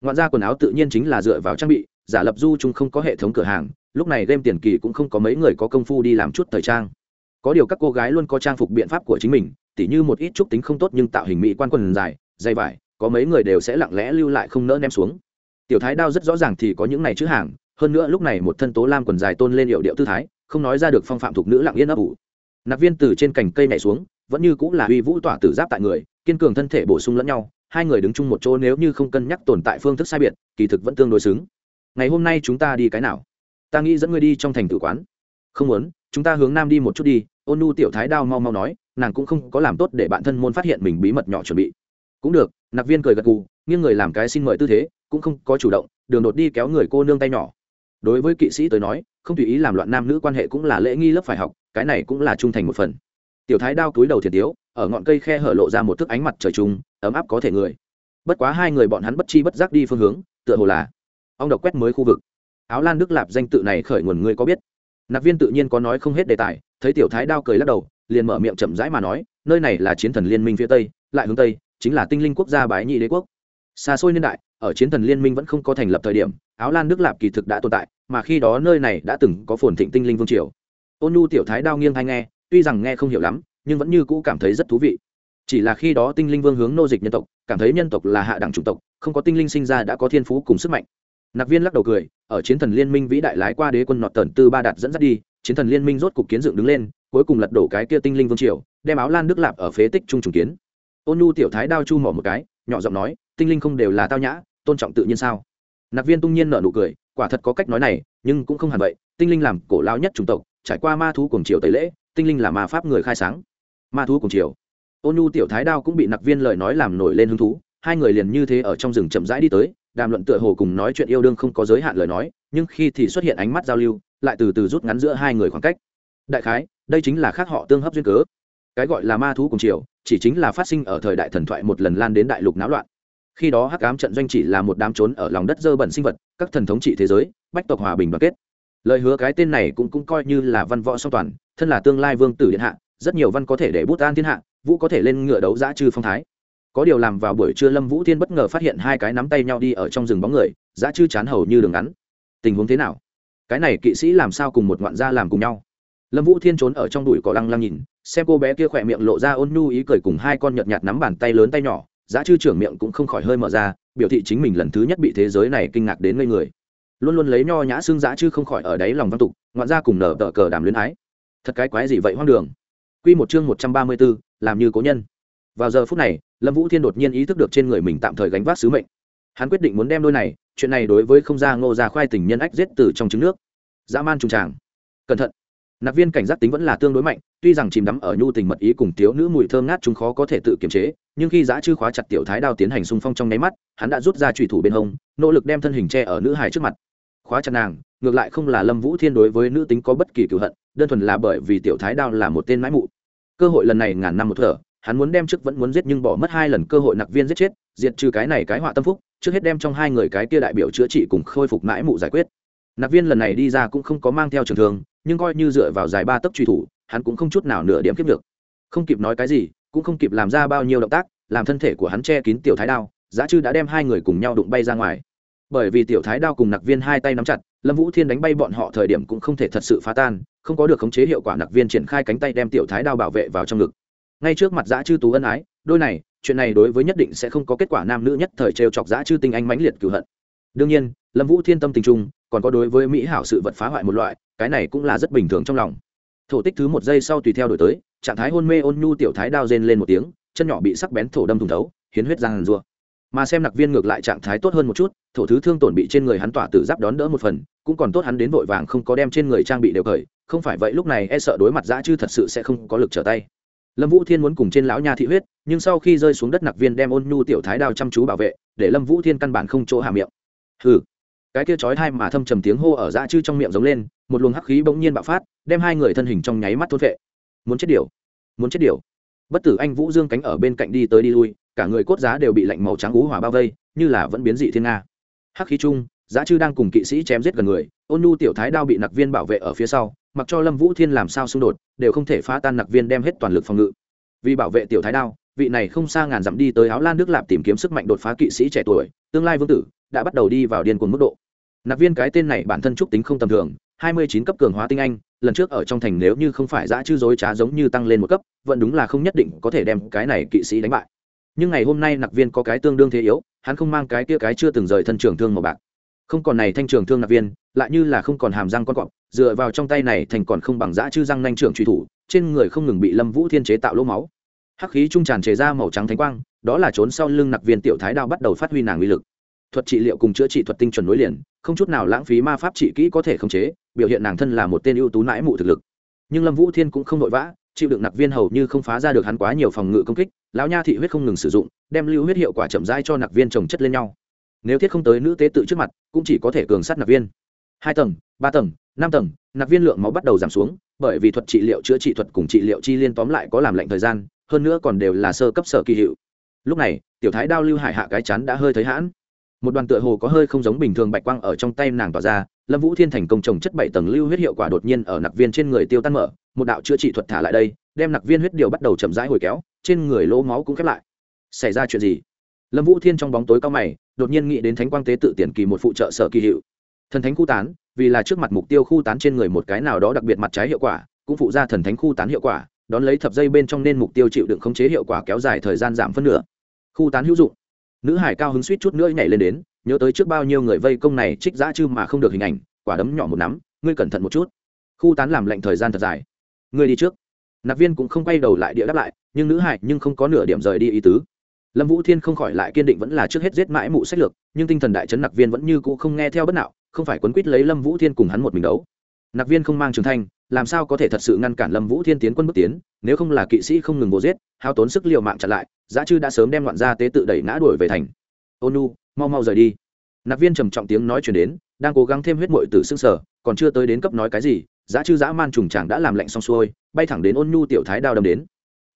Ngoạn ra quần áo tự nhiên chính là dựa vào trang bị, giả lập du chung không có hệ thống cửa hàng, lúc này game tiền kỳ cũng không có mấy người có công phu đi làm chút thời trang có điều các cô gái luôn có trang phục biện pháp của chính mình, tỉ như một ít chút tính không tốt nhưng tạo hình mỹ quan quần dài dây vải, có mấy người đều sẽ lặng lẽ lưu lại không nỡ ném xuống. Tiểu thái đao rất rõ ràng thì có những này chữ hàng, hơn nữa lúc này một thân tố lam quần dài tôn lên hiệu điệu tư thái, không nói ra được phong phạm thuộc nữ lặng yên ấp ủ. Nạp viên từ trên cành cây nhảy xuống, vẫn như cũng là uy vũ tỏa tử giáp tại người, kiên cường thân thể bổ sung lẫn nhau, hai người đứng chung một chỗ nếu như không cân nhắc tồn tại phương thức sai biệt, kỳ thực vẫn tương đối xứng. Ngày hôm nay chúng ta đi cái nào? Ta nghĩ dẫn ngươi đi trong thành tử quán. Không muốn, chúng ta hướng nam đi một chút đi ôn nu tiểu thái đao mau mau nói, nàng cũng không có làm tốt để bạn thân môn phát hiện mình bí mật nhỏ chuẩn bị. Cũng được nạc viên cười gật gù, nghiêng người làm cái xin mời tư thế, cũng không có chủ động, đường đột đi kéo người cô nương tay nhỏ. Đối với kỵ sĩ tới nói, không tùy ý làm loạn nam nữ quan hệ cũng là lễ nghi lớp phải học, cái này cũng là trung thành một phần. Tiểu thái đao túi đầu thiệt tiếu, ở ngọn cây khe hở lộ ra một thức ánh mặt trời trung ấm áp có thể người. Bất quá hai người bọn hắn bất chi bất giác đi phương hướng, tựa hồ là ông độc quét mới khu vực. Áo lan đức lạp danh tự này khởi nguồn ngươi có biết. Nạp viên tự nhiên có nói không hết đề tài thấy tiểu thái đao cười lắc đầu, liền mở miệng chậm rãi mà nói, nơi này là chiến thần liên minh phía tây, lại hướng tây, chính là tinh linh quốc gia bái nhị đế quốc. Xa xôi niên đại, ở chiến thần liên minh vẫn không có thành lập thời điểm, áo lan đức lạp kỳ thực đã tồn tại, mà khi đó nơi này đã từng có phồn thịnh tinh linh vương triều. Ôn nhu tiểu thái đao nghiêng hay nghe, tuy rằng nghe không hiểu lắm, nhưng vẫn như cũ cảm thấy rất thú vị. Chỉ là khi đó tinh linh vương hướng nô dịch nhân tộc, cảm thấy nhân tộc là hạ đẳng chủng tộc, không có tinh linh sinh ra đã có thiên phú cùng sức mạnh. Nạp viên lắc đầu cười, ở chiến thần liên minh vĩ đại lái qua đế quân nọt tần tư ba đạt dẫn dắt đi chiến thần liên minh rốt cục kiến dựng đứng lên, cuối cùng lật đổ cái kia tinh linh vương triều, đem áo lan đức lạp ở phế tích trung trùng kiến. Ôn nhu tiểu thái đao chu mỏ một cái, nhỏ giọng nói, tinh linh không đều là tao nhã, tôn trọng tự nhiên sao? Nạc viên tung nhiên nở nụ cười, quả thật có cách nói này, nhưng cũng không hẳn vậy, tinh linh làm cổ lao nhất chủng tộc, trải qua ma thú cùng triều tẩy lễ, tinh linh là ma pháp người khai sáng. Ma thú cùng triều. Ôn nhu tiểu thái đao cũng bị nặc viên lời nói làm nổi lên hứng thú, hai người liền như thế ở trong rừng chậm rãi đi tới, đàm luận tựa hồ cùng nói chuyện yêu đương không có giới hạn lời nói, nhưng khi thì xuất hiện ánh mắt giao lưu lại từ từ rút ngắn giữa hai người khoảng cách. Đại khái, đây chính là khác họ tương hấp duyên cớ. Cái gọi là ma thú cùng triều, chỉ chính là phát sinh ở thời đại thần thoại một lần lan đến đại lục náo loạn. Khi đó hắc ám trận doanh chỉ là một đám trốn ở lòng đất dơ bẩn sinh vật, các thần thống trị thế giới, bách tộc hòa bình đoàn kết. Lời hứa cái tên này cũng cũng coi như là văn võ song toàn, thân là tương lai vương tử điện hạ, rất nhiều văn có thể để bút an thiên hạ, vũ có thể lên ngựa đấu giã trừ phong thái. Có điều làm vào buổi trưa lâm vũ thiên bất ngờ phát hiện hai cái nắm tay nhau đi ở trong rừng bóng người, giã trừ chán hầu như đường ngắn. Tình huống thế nào? Cái này kỵ sĩ làm sao cùng một ngoạn gia làm cùng nhau lâm vũ thiên trốn ở trong đùi cỏ lăng lăng nhìn xem cô bé kia khỏe miệng lộ ra ôn nhu ý cười cùng hai con nhợt nhạt nắm bàn tay lớn tay nhỏ giá chư trưởng miệng cũng không khỏi hơi mở ra biểu thị chính mình lần thứ nhất bị thế giới này kinh ngạc đến ngây người luôn luôn lấy nho nhã xương giá chư không khỏi ở đáy lòng văn tục ngoạn ra cùng nở tờ cờ đàm luyến ái thật cái quái gì vậy hoang đường Quy một chương một trăm ba mươi 134, làm như cố nhân. Vào giờ phút này, Lâm Vũ Thiên đột nhiên ý thức được trên người mình tạm thời gánh vác sứ mệnh. Hắn quyết định muốn đem đôi này, chuyện này đối với không ra ngô ra khoai tình nhân ách giết từ trong trứng nước. Dã man trùng tràng. Cẩn thận. Nạp viên cảnh giác tính vẫn là tương đối mạnh, tuy rằng chìm đắm ở nhu tình mật ý cùng thiếu nữ mùi thơm ngát chúng khó có thể tự kiềm chế, nhưng khi giã chư khóa chặt tiểu thái đao tiến hành xung phong trong nháy mắt, hắn đã rút ra trùy thủ bên hông, nỗ lực đem thân hình che ở nữ hài trước mặt. Khóa chặt nàng, ngược lại không là Lâm Vũ Thiên đối với nữ tính có bất kỳ cựu hận, đơn thuần là bởi vì tiểu thái đao là một tên mãi mụ cơ hội lần này ngàn năm một thở hắn muốn đem trước vẫn muốn giết nhưng bỏ mất hai lần cơ hội nặc viên giết chết diệt trừ cái này cái họa tâm phúc trước hết đem trong hai người cái kia đại biểu chữa trị cùng khôi phục mãi mụ giải quyết. Nặc viên lần này đi ra cũng không có mang theo trường thường nhưng coi như dựa vào dài ba tấc truy thủ, hắn cũng không chút nào nửa điểm kiếp được. Không kịp nói cái gì, cũng không kịp làm ra bao nhiêu động tác, làm thân thể của hắn che kín tiểu thái đao, giá chư đã đem hai người cùng nhau đụng bay ra ngoài. Bởi vì tiểu thái đao cùng nặc viên hai tay nắm chặt, lâm vũ thiên đánh bay bọn họ thời điểm cũng không thể thật sự phá tan, không có được khống chế hiệu quả nặc viên triển khai cánh tay đem tiểu thái đao bảo vệ vào trong ngực. Ngay trước mặt giã chư tú ân ái, đôi này chuyện này đối với nhất định sẽ không có kết quả nam nữ nhất thời trêu chọc giã chư tinh anh mãnh liệt cửu hận. Đương nhiên, lâm vũ thiên tâm tình trung, còn có đối với mỹ hảo sự vật phá hoại một loại, cái này cũng là rất bình thường trong lòng. Thổ tích thứ một giây sau tùy theo đổi tới, trạng thái hôn mê ôn nhu tiểu thái đao rên lên một tiếng, chân nhỏ bị sắc bén thổ đâm thùng thấu, hiến huyết ra hàn rua mà xem nặc viên ngược lại trạng thái tốt hơn một chút, thổ thứ thương tổn bị trên người hắn tỏa tử giáp đón đỡ một phần, cũng còn tốt hắn đến vội vàng không có đem trên người trang bị đều khởi không phải vậy lúc này e sợ đối mặt dã chư thật sự sẽ không có lực trở tay lâm vũ thiên muốn cùng trên lão nha thị huyết, nhưng sau khi rơi xuống đất nặc viên đem ôn nhu tiểu thái đao chăm chú bảo vệ, để lâm vũ thiên căn bản không chỗ hạ miệng. Hừ. Cái kia chói hai mà thâm trầm tiếng hô ở dã chư trong miệng giống lên, một luồng hắc khí bỗng nhiên bạo phát, đem hai người thân hình trong nháy mắt thốt vệ muốn chết điều. Muốn chết điều. Bất tử anh vũ dương cánh ở bên cạnh đi tới đi lui, cả người cốt giá đều bị lạnh màu trắng ú hỏa bao vây, như là vẫn biến dị thiên nga. Hắc khí chung giá chư đang cùng kỵ sĩ chém giết gần người, ôn nhu tiểu thái đao bị nặc viên bảo vệ ở phía sau, mặc cho lâm vũ thiên làm sao xung đột, đều không thể phá tan nặc viên đem hết toàn lực phòng ngự. Vì bảo vệ tiểu thái đao, vị này không xa ngàn dặm đi tới áo lan nước lạp tìm kiếm sức mạnh đột phá kỵ sĩ trẻ tuổi, tương lai vương tử, đã bắt đầu đi vào điên cuồng mức độ. Nặc viên cái tên này bản thân trúc tính không tầm thường, hai mươi chín cấp cường hóa tinh anh, lần trước ở trong thành nếu như không phải Giã chư dối trá giống như tăng lên một cấp, vẫn đúng là không nhất định có thể đem cái này kỵ sĩ đánh bại. Nhưng ngày hôm nay nặc viên có cái tương đương thế yếu, hắn không mang cái kia cái chưa từng rời thân trường thương màu bạc không còn này thanh trường thương nạp viên, lại như là không còn hàm răng con cọp, dựa vào trong tay này thành còn không bằng dã chư răng nanh trưởng truy thủ, trên người không ngừng bị lâm vũ thiên chế tạo lỗ máu. Hắc khí trung tràn chế ra màu trắng thánh quang, đó là trốn sau lưng nạp viên tiểu thái đao bắt đầu phát huy nàng uy lực. Thuật trị liệu cùng chữa trị thuật tinh chuẩn nối liền, không chút nào lãng phí ma pháp trị kỹ có thể khống chế, biểu hiện nàng thân là một tên ưu tú nãi mụ thực lực. Nhưng lâm vũ thiên cũng không vội vã, chịu đựng nạp viên hầu như không phá ra được hắn quá nhiều phòng ngự công kích, lão nha thị huyết không ngừng sử dụng, đem lưu huyết hiệu quả chậm rãi cho nạp viên trồng chất lên nhau nếu thiết không tới nữ tế tự trước mặt, cũng chỉ có thể cường sát nặc viên. Hai tầng, ba tầng, năm tầng nặc viên lượng máu bắt đầu giảm xuống, bởi vì thuật trị liệu chữa trị thuật cùng trị liệu chi liên tóm lại có làm lệnh thời gian, hơn nữa còn đều là sơ cấp sở kỳ hiệu. Lúc này, tiểu thái đao lưu hải hạ cái chắn đã hơi thấy hãn. Một đoàn tựa hồ có hơi không giống bình thường bạch quang ở trong tay nàng tỏa ra, lâm vũ thiên thành công trồng chất bảy tầng lưu huyết hiệu quả đột nhiên ở nặc viên trên người tiêu tan mở, một đạo chữa trị thuật thả lại đây, đem nặc viên huyết điều bắt đầu chậm rãi hồi kéo, trên người lỗ máu cũng khép lại. Xảy ra chuyện gì? Lâm vũ thiên trong bóng tối cao mày đột nhiên nghĩ đến thánh quang tế tự tiền kỳ một phụ trợ sở kỳ hiệu. Thần thánh khu tán, vì là trước mặt mục tiêu khu tán trên người một cái nào đó đặc biệt mặt trái hiệu quả, cũng phụ ra thần thánh khu tán hiệu quả, đón lấy thập dây bên trong nên mục tiêu chịu đựng khống chế hiệu quả kéo dài thời gian giảm phân nửa. Khu tán hữu dụng. Nữ hải cao hứng suýt chút nữa nhảy lên đến, nhớ tới trước bao nhiêu người vây công này trích giã chư mà không được hình ảnh, quả đấm nhỏ một nắm, ngươi cẩn thận một chút. Khu tán làm lệnh thời gian thật dài. Ngươi đi trước. Nạp viên cũng không quay đầu lại địa đáp lại, nhưng nữ hải nhưng không có nửa điểm rời đi ý tứ lâm vũ thiên không khỏi lại kiên định vẫn là trước hết giết mãi mụ sách lược, nhưng tinh thần đại trấn nặc viên vẫn như cũ không nghe theo bất nào không phải quấn quýt lấy lâm vũ thiên cùng hắn một mình đấu. Nặc viên không mang trường thanh, làm sao có thể thật sự ngăn cản lâm vũ thiên tiến quân bước tiến, nếu không là kỵ sĩ không ngừng bộ giết, hao tốn sức l i ề u mạng chặn lại, giá chư đã sớm đem loạn gia tế tự đẩy ngã đuổi về thành. Ônu mau mau rời đi. Nặc viên trầm trọng tiếng nói chuyển đến, đang cố gắng thêm huyết mội từ xương sở, còn chưa tới đến cấp nói cái gì, giá chư dã man trùng chàng đã làm lạnh xong xuôi, bay thẳng đến ôn nhu tiểu thái đao đâm đến.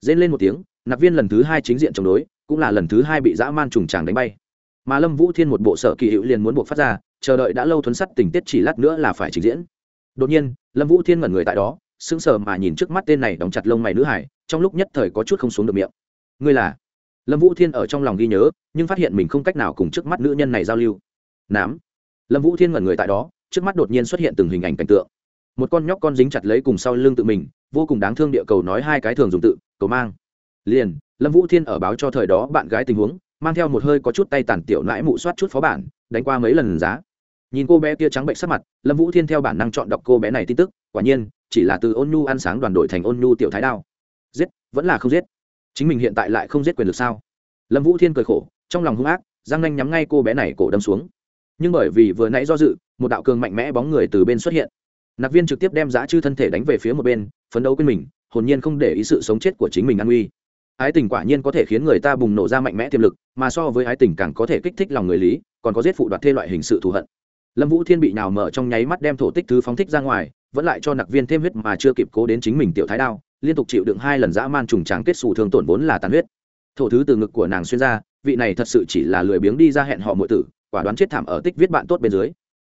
Dên lên một tiếng, nặc viên lần thứ hai chính diện chống đối cũng là lần thứ hai bị dã man trùng chàng đánh bay. Mà lâm vũ thiên một bộ sở kỳ hữu liền muốn buộc phát ra, chờ đợi đã lâu thuấn sắt tình tiết chỉ lát nữa là phải trình diễn. Đột nhiên, lâm vũ thiên ngẩn người tại đó, sững sờ mà nhìn trước mắt tên này đóng chặt lông mày nữ hải, trong lúc nhất thời có chút không xuống được miệng. Ngươi là? Lâm vũ thiên ở trong lòng ghi nhớ, nhưng phát hiện mình không cách nào cùng trước mắt nữ nhân này giao lưu. Nám. Lâm vũ thiên ngẩn người tại đó, trước mắt đột nhiên xuất hiện từng hình ảnh cảnh tượng. Một con nhóc con dính chặt lấy cùng sau lưng tự mình, vô cùng đáng thương địa cầu nói hai cái thường dùng tự, cầu mang. Liền lâm vũ thiên ở báo cho thời đó bạn gái tình huống, mang theo một hơi có chút tay tàn tiểu nãi mụ soát chút phó bản, đánh qua mấy lần giá. Nhìn cô bé kia trắng bệnh sắc mặt, lâm vũ thiên theo bản năng chọn đọc cô bé này tin tức, quả nhiên, chỉ là từ ôn nhu ăn sáng đoàn đội thành ôn nhu tiểu thái đao. Giết, vẫn là không giết. Chính mình hiện tại lại không giết quyền được sao? Lâm vũ thiên cười khổ, trong lòng hung ác giang nanh nhắm ngay cô bé này cổ đâm xuống. Nhưng bởi vì vừa nãy do dự, một đạo cường mạnh mẽ bóng người từ bên xuất hiện. Nạc viên trực tiếp đem giá chư thân thể đánh về phía một bên, phấn đấu quên mình, hồn nhiên không để ý sự sống chết của chính mình an uy ái tình quả nhiên có thể khiến người ta bùng nổ ra mạnh mẽ tiềm lực, mà so với ái tình càng có thể kích thích lòng người lý, còn có giết phụ đoạt thê loại hình sự thù hận. Lâm vũ thiên bị nào mở trong nháy mắt đem thổ tích thứ phóng thích ra ngoài, vẫn lại cho nặc viên thêm huyết mà chưa kịp cố đến chính mình tiểu thái đao, liên tục chịu đựng hai lần dã man trùng tráng kết xù thương tổn vốn là tàn huyết. Thổ thứ từ ngực của nàng xuyên ra, vị này thật sự chỉ là lười biếng đi ra hẹn họ mọi tử, quả đoán chết thảm ở tích viết bạn tốt bên dưới.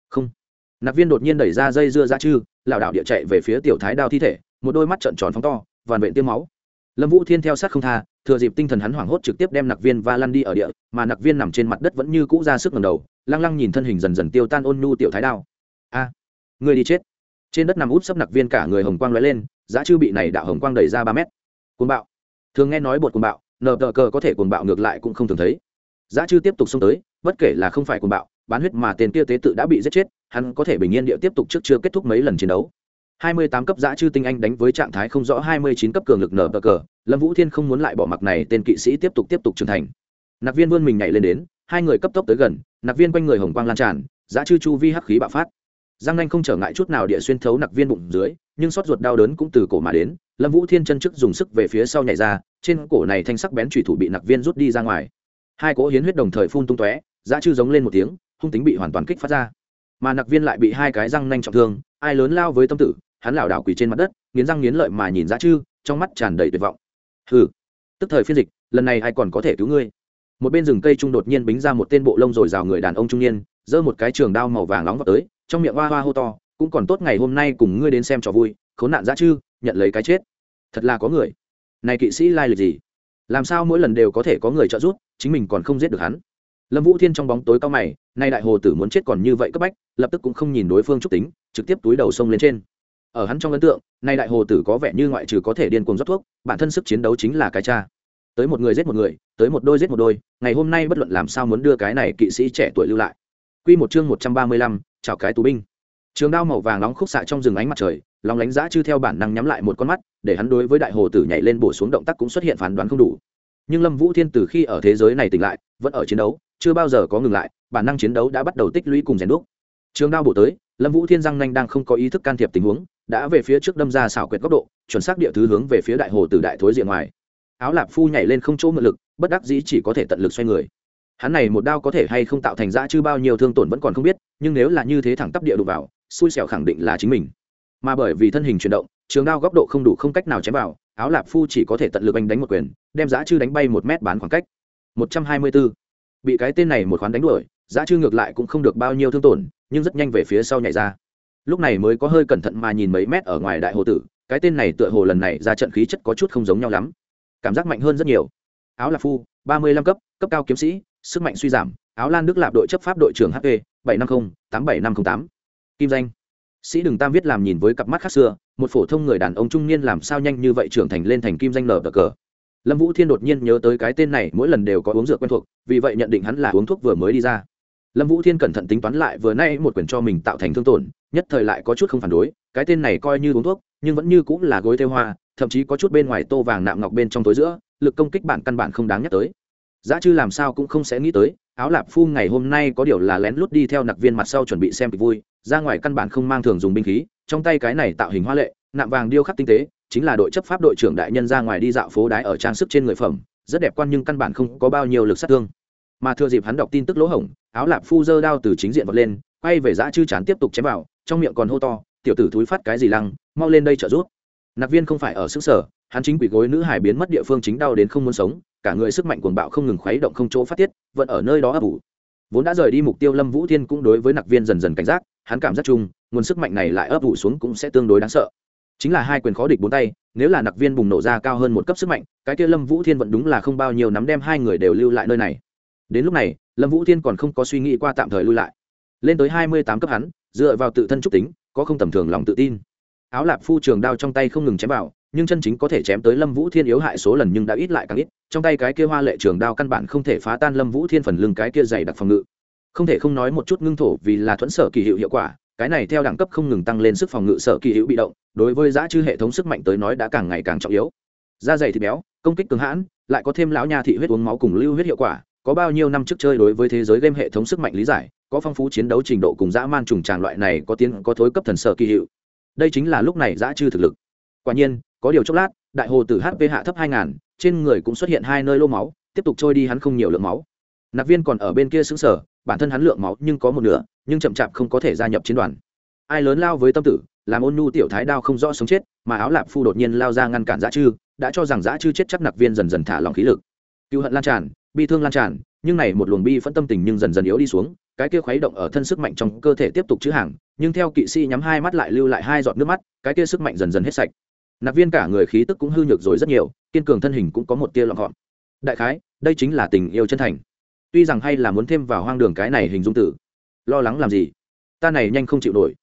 Không. Nặc viên đột nhiên đẩy ra dây dưa ra chư, lảo đảo địa chạy về phía tiểu thái đao thi thể, một đôi mắt trợn tròn phóng to, vằn vện tiêm máu lâm vũ thiên theo sát không tha, thừa dịp tinh thần hắn hoảng hốt trực tiếp đem nặc viên và lăn đi ở địa, mà nặc viên nằm trên mặt đất vẫn như cũ ra sức ngầm đầu, lăng lăng nhìn thân hình dần dần tiêu tan ôn nhu tiểu thái đao. A, người đi chết. Trên đất nằm út sấp nặc viên cả người hồng quang lóe lên, giá chư bị này đạo hồng quang đẩy ra ba mét. Cuồng bạo. Thường nghe nói bột cuồng bạo, nờ tờ cờ có thể cuồng bạo ngược lại cũng không thường thấy. Giá chư tiếp tục xông tới, bất kể là không phải cuồng bạo, bán huyết mà tên kia tế tự đã bị giết chết, hắn có thể bình yên địa tiếp tục trước chưa kết thúc mấy lần chiến đấu. 28 cấp giã chư tinh anh đánh với trạng thái không rõ 29 cấp cường lực nở bờ cờ, lâm vũ thiên không muốn lại bỏ mặc này, tên kỵ sĩ tiếp tục tiếp tục trưởng thành. Nạc viên vươn mình nhảy lên đến, hai người cấp tốc tới gần nạc viên quanh người hồng quang lan tràn, giã chư chu vi hắc khí bạo phát. Giang nanh không trở ngại chút nào địa xuyên thấu nạc viên bụng dưới, nhưng xót ruột đau đớn cũng từ cổ mà đến, lâm vũ thiên chân trước dùng sức về phía sau nhảy ra, trên cổ này thanh sắc bén chủy thủ bị nạc viên rút đi ra ngoài. Hai cỗ hiến huyết đồng thời phun tung tóe, giã chư giống lên một tiếng, hung tính bị hoàn toàn kích phát ra. Mà nạc viên lại bị hai cái răng nanh trọng thương, ai lớn lao với tâm tử hắn lảo đảo quỳ trên mặt đất, nghiến răng nghiến lợi mà nhìn ra chư, trong mắt tràn đầy tuyệt vọng. Hừ, tức thời phiên dịch, lần này ai còn có thể cứu ngươi? Một bên rừng cây trung đột nhiên bính ra một tên bộ lông rồi rào người đàn ông trung niên, giơ một cái trường đao màu vàng nóng vào tới, trong miệng hoa hoa hô to, cũng còn tốt ngày hôm nay cùng ngươi đến xem trò vui, khốn nạn ra chư, nhận lấy cái chết. Thật là có người. Này kỵ sĩ lai lịch gì? Làm sao mỗi lần đều có thể có người trợ giúp, chính mình còn không giết được hắn? Lâm vũ thiên trong bóng tối cao mày, nay đại hồ tử muốn chết còn như vậy cấp bách, lập tức cũng không nhìn đối phương trúc tính, trực tiếp túi đầu sông lên trên ở hắn trong ấn tượng nay đại hồ tử có vẻ như ngoại trừ có thể điên cuồng rót thuốc bản thân sức chiến đấu chính là cái cha. Tới một người giết một người tới một đôi giết một đôi ngày hôm nay bất luận làm sao muốn đưa cái này kỵ sĩ trẻ tuổi lưu lại. Quy một chương một trăm ba mươi lăm, chào cái tù binh. Trường đao màu vàng nóng khúc xạ trong rừng ánh mặt trời lòng lánh giã chư theo bản năng nhắm lại một con mắt để hắn đối với đại hồ tử nhảy lên bổ xuống động tác cũng xuất hiện phán đoán không đủ. Nhưng lâm vũ thiên từ khi ở thế giới này tỉnh lại vẫn ở chiến đấu chưa bao giờ có ngừng lại bản năng chiến đấu đã bắt đầu tích lũy cùng rèn đúc. Trường đao bổ tới lâm vũ thiên răng nhanh đang không có ý thức can thiệp tình huống đã về phía trước đâm ra xảo quyệt góc độ, chuẩn xác địa thứ hướng về phía đại hồ từ đại thối diện ngoài. Áo lạp phu nhảy lên không chỗ mượn lực, bất đắc dĩ chỉ có thể tận lực xoay người. Hắn này một đao có thể hay không tạo thành dã chứ bao nhiêu thương tổn vẫn còn không biết, nhưng nếu là như thế thẳng tắp địa đụng vào, xui xẻo khẳng định là chính mình. Mà bởi vì thân hình chuyển động, trường đao góc độ không đủ không cách nào chém vào, áo lạp phu chỉ có thể tận lực anh đánh một quyền, đem dã chư đánh bay một mét bán khoảng cách. Một trăm hai mươi 124. bị cái tên này một khoán đánh đuổi, dã chư ngược lại cũng không được bao nhiêu thương tổn, nhưng rất nhanh về phía sau nhảy ra lúc này mới có hơi cẩn thận mà nhìn mấy mét ở ngoài đại hồ tử, cái tên này tựa hồ lần này ra trận khí chất có chút không giống nhau lắm. Cảm giác mạnh hơn rất nhiều. Áo lạc phu, ba mươi lăm cấp cấp cao kiếm sĩ, sức mạnh suy giảm, áo lan đức lạp đội chấp pháp đội trưởng hp bảy trăm năm mươi tám bảy năm t r ă n h tám. Kim danh. Sĩ đừng tam viết làm nhìn với cặp mắt khác xưa, một phổ thông người đàn ông trung niên làm sao nhanh như vậy trưởng thành lên thành kim danh nở cờ. Lâm vũ thiên đột nhiên nhớ tới cái tên này, mỗi lần đều có uống rượu quen thuộc, vì vậy nhận định hắn là uống thuốc vừa mới đi ra lâm vũ thiên cẩn thận tính toán lại vừa nay một quyền cho mình tạo thành thương tổn, nhất thời lại có chút không phản đối, cái tên này coi như uống thuốc, nhưng vẫn như cũng là gối theo hoa, thậm chí có chút bên ngoài tô vàng nạm ngọc bên trong tối giữa, lực công kích bản căn bản không đáng nhắc tới. Giá chư làm sao cũng không sẽ nghĩ tới, áo lạp phu ngày hôm nay có điều là lén lút đi theo nặc viên mặt sau chuẩn bị xem kịch vui, ra ngoài căn bản không mang thường dùng binh khí, trong tay cái này tạo hình hoa lệ, nạm vàng điêu khắc tinh tế, chính là đội chấp pháp đội trưởng đại nhân ra ngoài đi dạo phố đái ở trang sức trên người phẩm, rất đẹp quan nhưng căn bản không có bao nhiêu lực sát thương mà thừa dịp hắn đọc tin tức lỗ hổng, áo lạp phu dơ đao từ chính diện vọt lên, quay về dã chư chán tiếp tục chém vào, trong miệng còn hô to, tiểu tử thúi phát cái gì lăng, mau lên đây trợ giúp. Nặc viên không phải ở xứ sở, hắn chính quỷ gối nữ hải biến mất địa phương chính đau đến không muốn sống, cả người sức mạnh cuồng bạo không ngừng khuấy động không chỗ phát tiết, vẫn ở nơi đó ấp ủ. Vốn đã rời đi mục tiêu lâm vũ thiên cũng đối với nặc viên dần dần cảnh giác, hắn cảm giác chung, nguồn sức mạnh này lại ấp ủ xuống cũng sẽ tương đối đáng sợ. Chính là hai quyền khó địch bốn tay, nếu là nặc viên bùng nổ ra cao hơn một cấp sức mạnh, cái kia lâm vũ thiên vẫn đúng là không bao nhiêu nắm đem hai người đều lưu lại nơi này đến lúc này, lâm vũ thiên còn không có suy nghĩ qua tạm thời lưu lại. Lên tới hai mươi tám cấp hắn, dựa vào tự thân trúc tính, có không tầm thường lòng tự tin. Áo lạp phu trường đao trong tay không ngừng chém vào, nhưng chân chính có thể chém tới lâm vũ thiên yếu hại số lần nhưng đã ít lại càng ít, trong tay cái kia hoa lệ trường đao căn bản không thể phá tan lâm vũ thiên phần lưng cái kia dày đặc phòng ngự. Không thể không nói một chút ngưng thổ vì là thuẫn sở kỳ hiệu hiệu quả, cái này theo đẳng cấp không ngừng tăng lên sức phòng ngự sở kỳ hữu bị động, đối với giá chư hệ thống sức mạnh tới nói đã càng ngày càng trọng yếu. Da dày thịt béo, công kích cường hãn, lại có thêm lão nha thị huyết uống máu cùng lưu huyết hiệu quả có bao nhiêu năm trước chơi đối với thế giới game hệ thống sức mạnh lý giải, có phong phú chiến đấu trình độ cùng dã man trùng tràng loại này có tiếng, có thối cấp thần sở kỳ hiệu. Đây chính là lúc này dã chư thực lực. Quả nhiên, có điều chốc lát, đại hồ từ hp hạ thấp hai ngàn, trên người cũng xuất hiện hai nơi lô máu, tiếp tục trôi đi hắn không nhiều lượng máu. Nạp viên còn ở bên kia xứng sở bản thân hắn lượng máu nhưng có một nửa, nhưng chậm chạp không có thể gia nhập chiến đoàn. Ai lớn lao với tâm tử, làm ôn nhu tiểu thái đao không rõ sống chết, mà áo lạp phu đột nhiên lao ra ngăn cản dã chư, đã cho rằng dã chư chết chắc nạp viên dần dần thả lòng khí lực. Cựu hận lan tràn bi thương lan tràn, nhưng này một luồng bi phẫn tâm tình nhưng dần dần yếu đi xuống, cái kia khuấy động ở thân sức mạnh trong cơ thể tiếp tục chữ hàng, nhưng theo kỵ sĩ nhắm hai mắt lại lưu lại hai giọt nước mắt, cái kia sức mạnh dần dần hết sạch. Nạp viên cả người khí tức cũng hư nhược rồi rất nhiều, kiên cường thân hình cũng có một tia lọn gọn đại khái, đây chính là tình yêu chân thành. Tuy rằng hay là muốn thêm vào hoang đường cái này hình dung tử, lo lắng làm gì? Ta này nhanh không chịu nổi.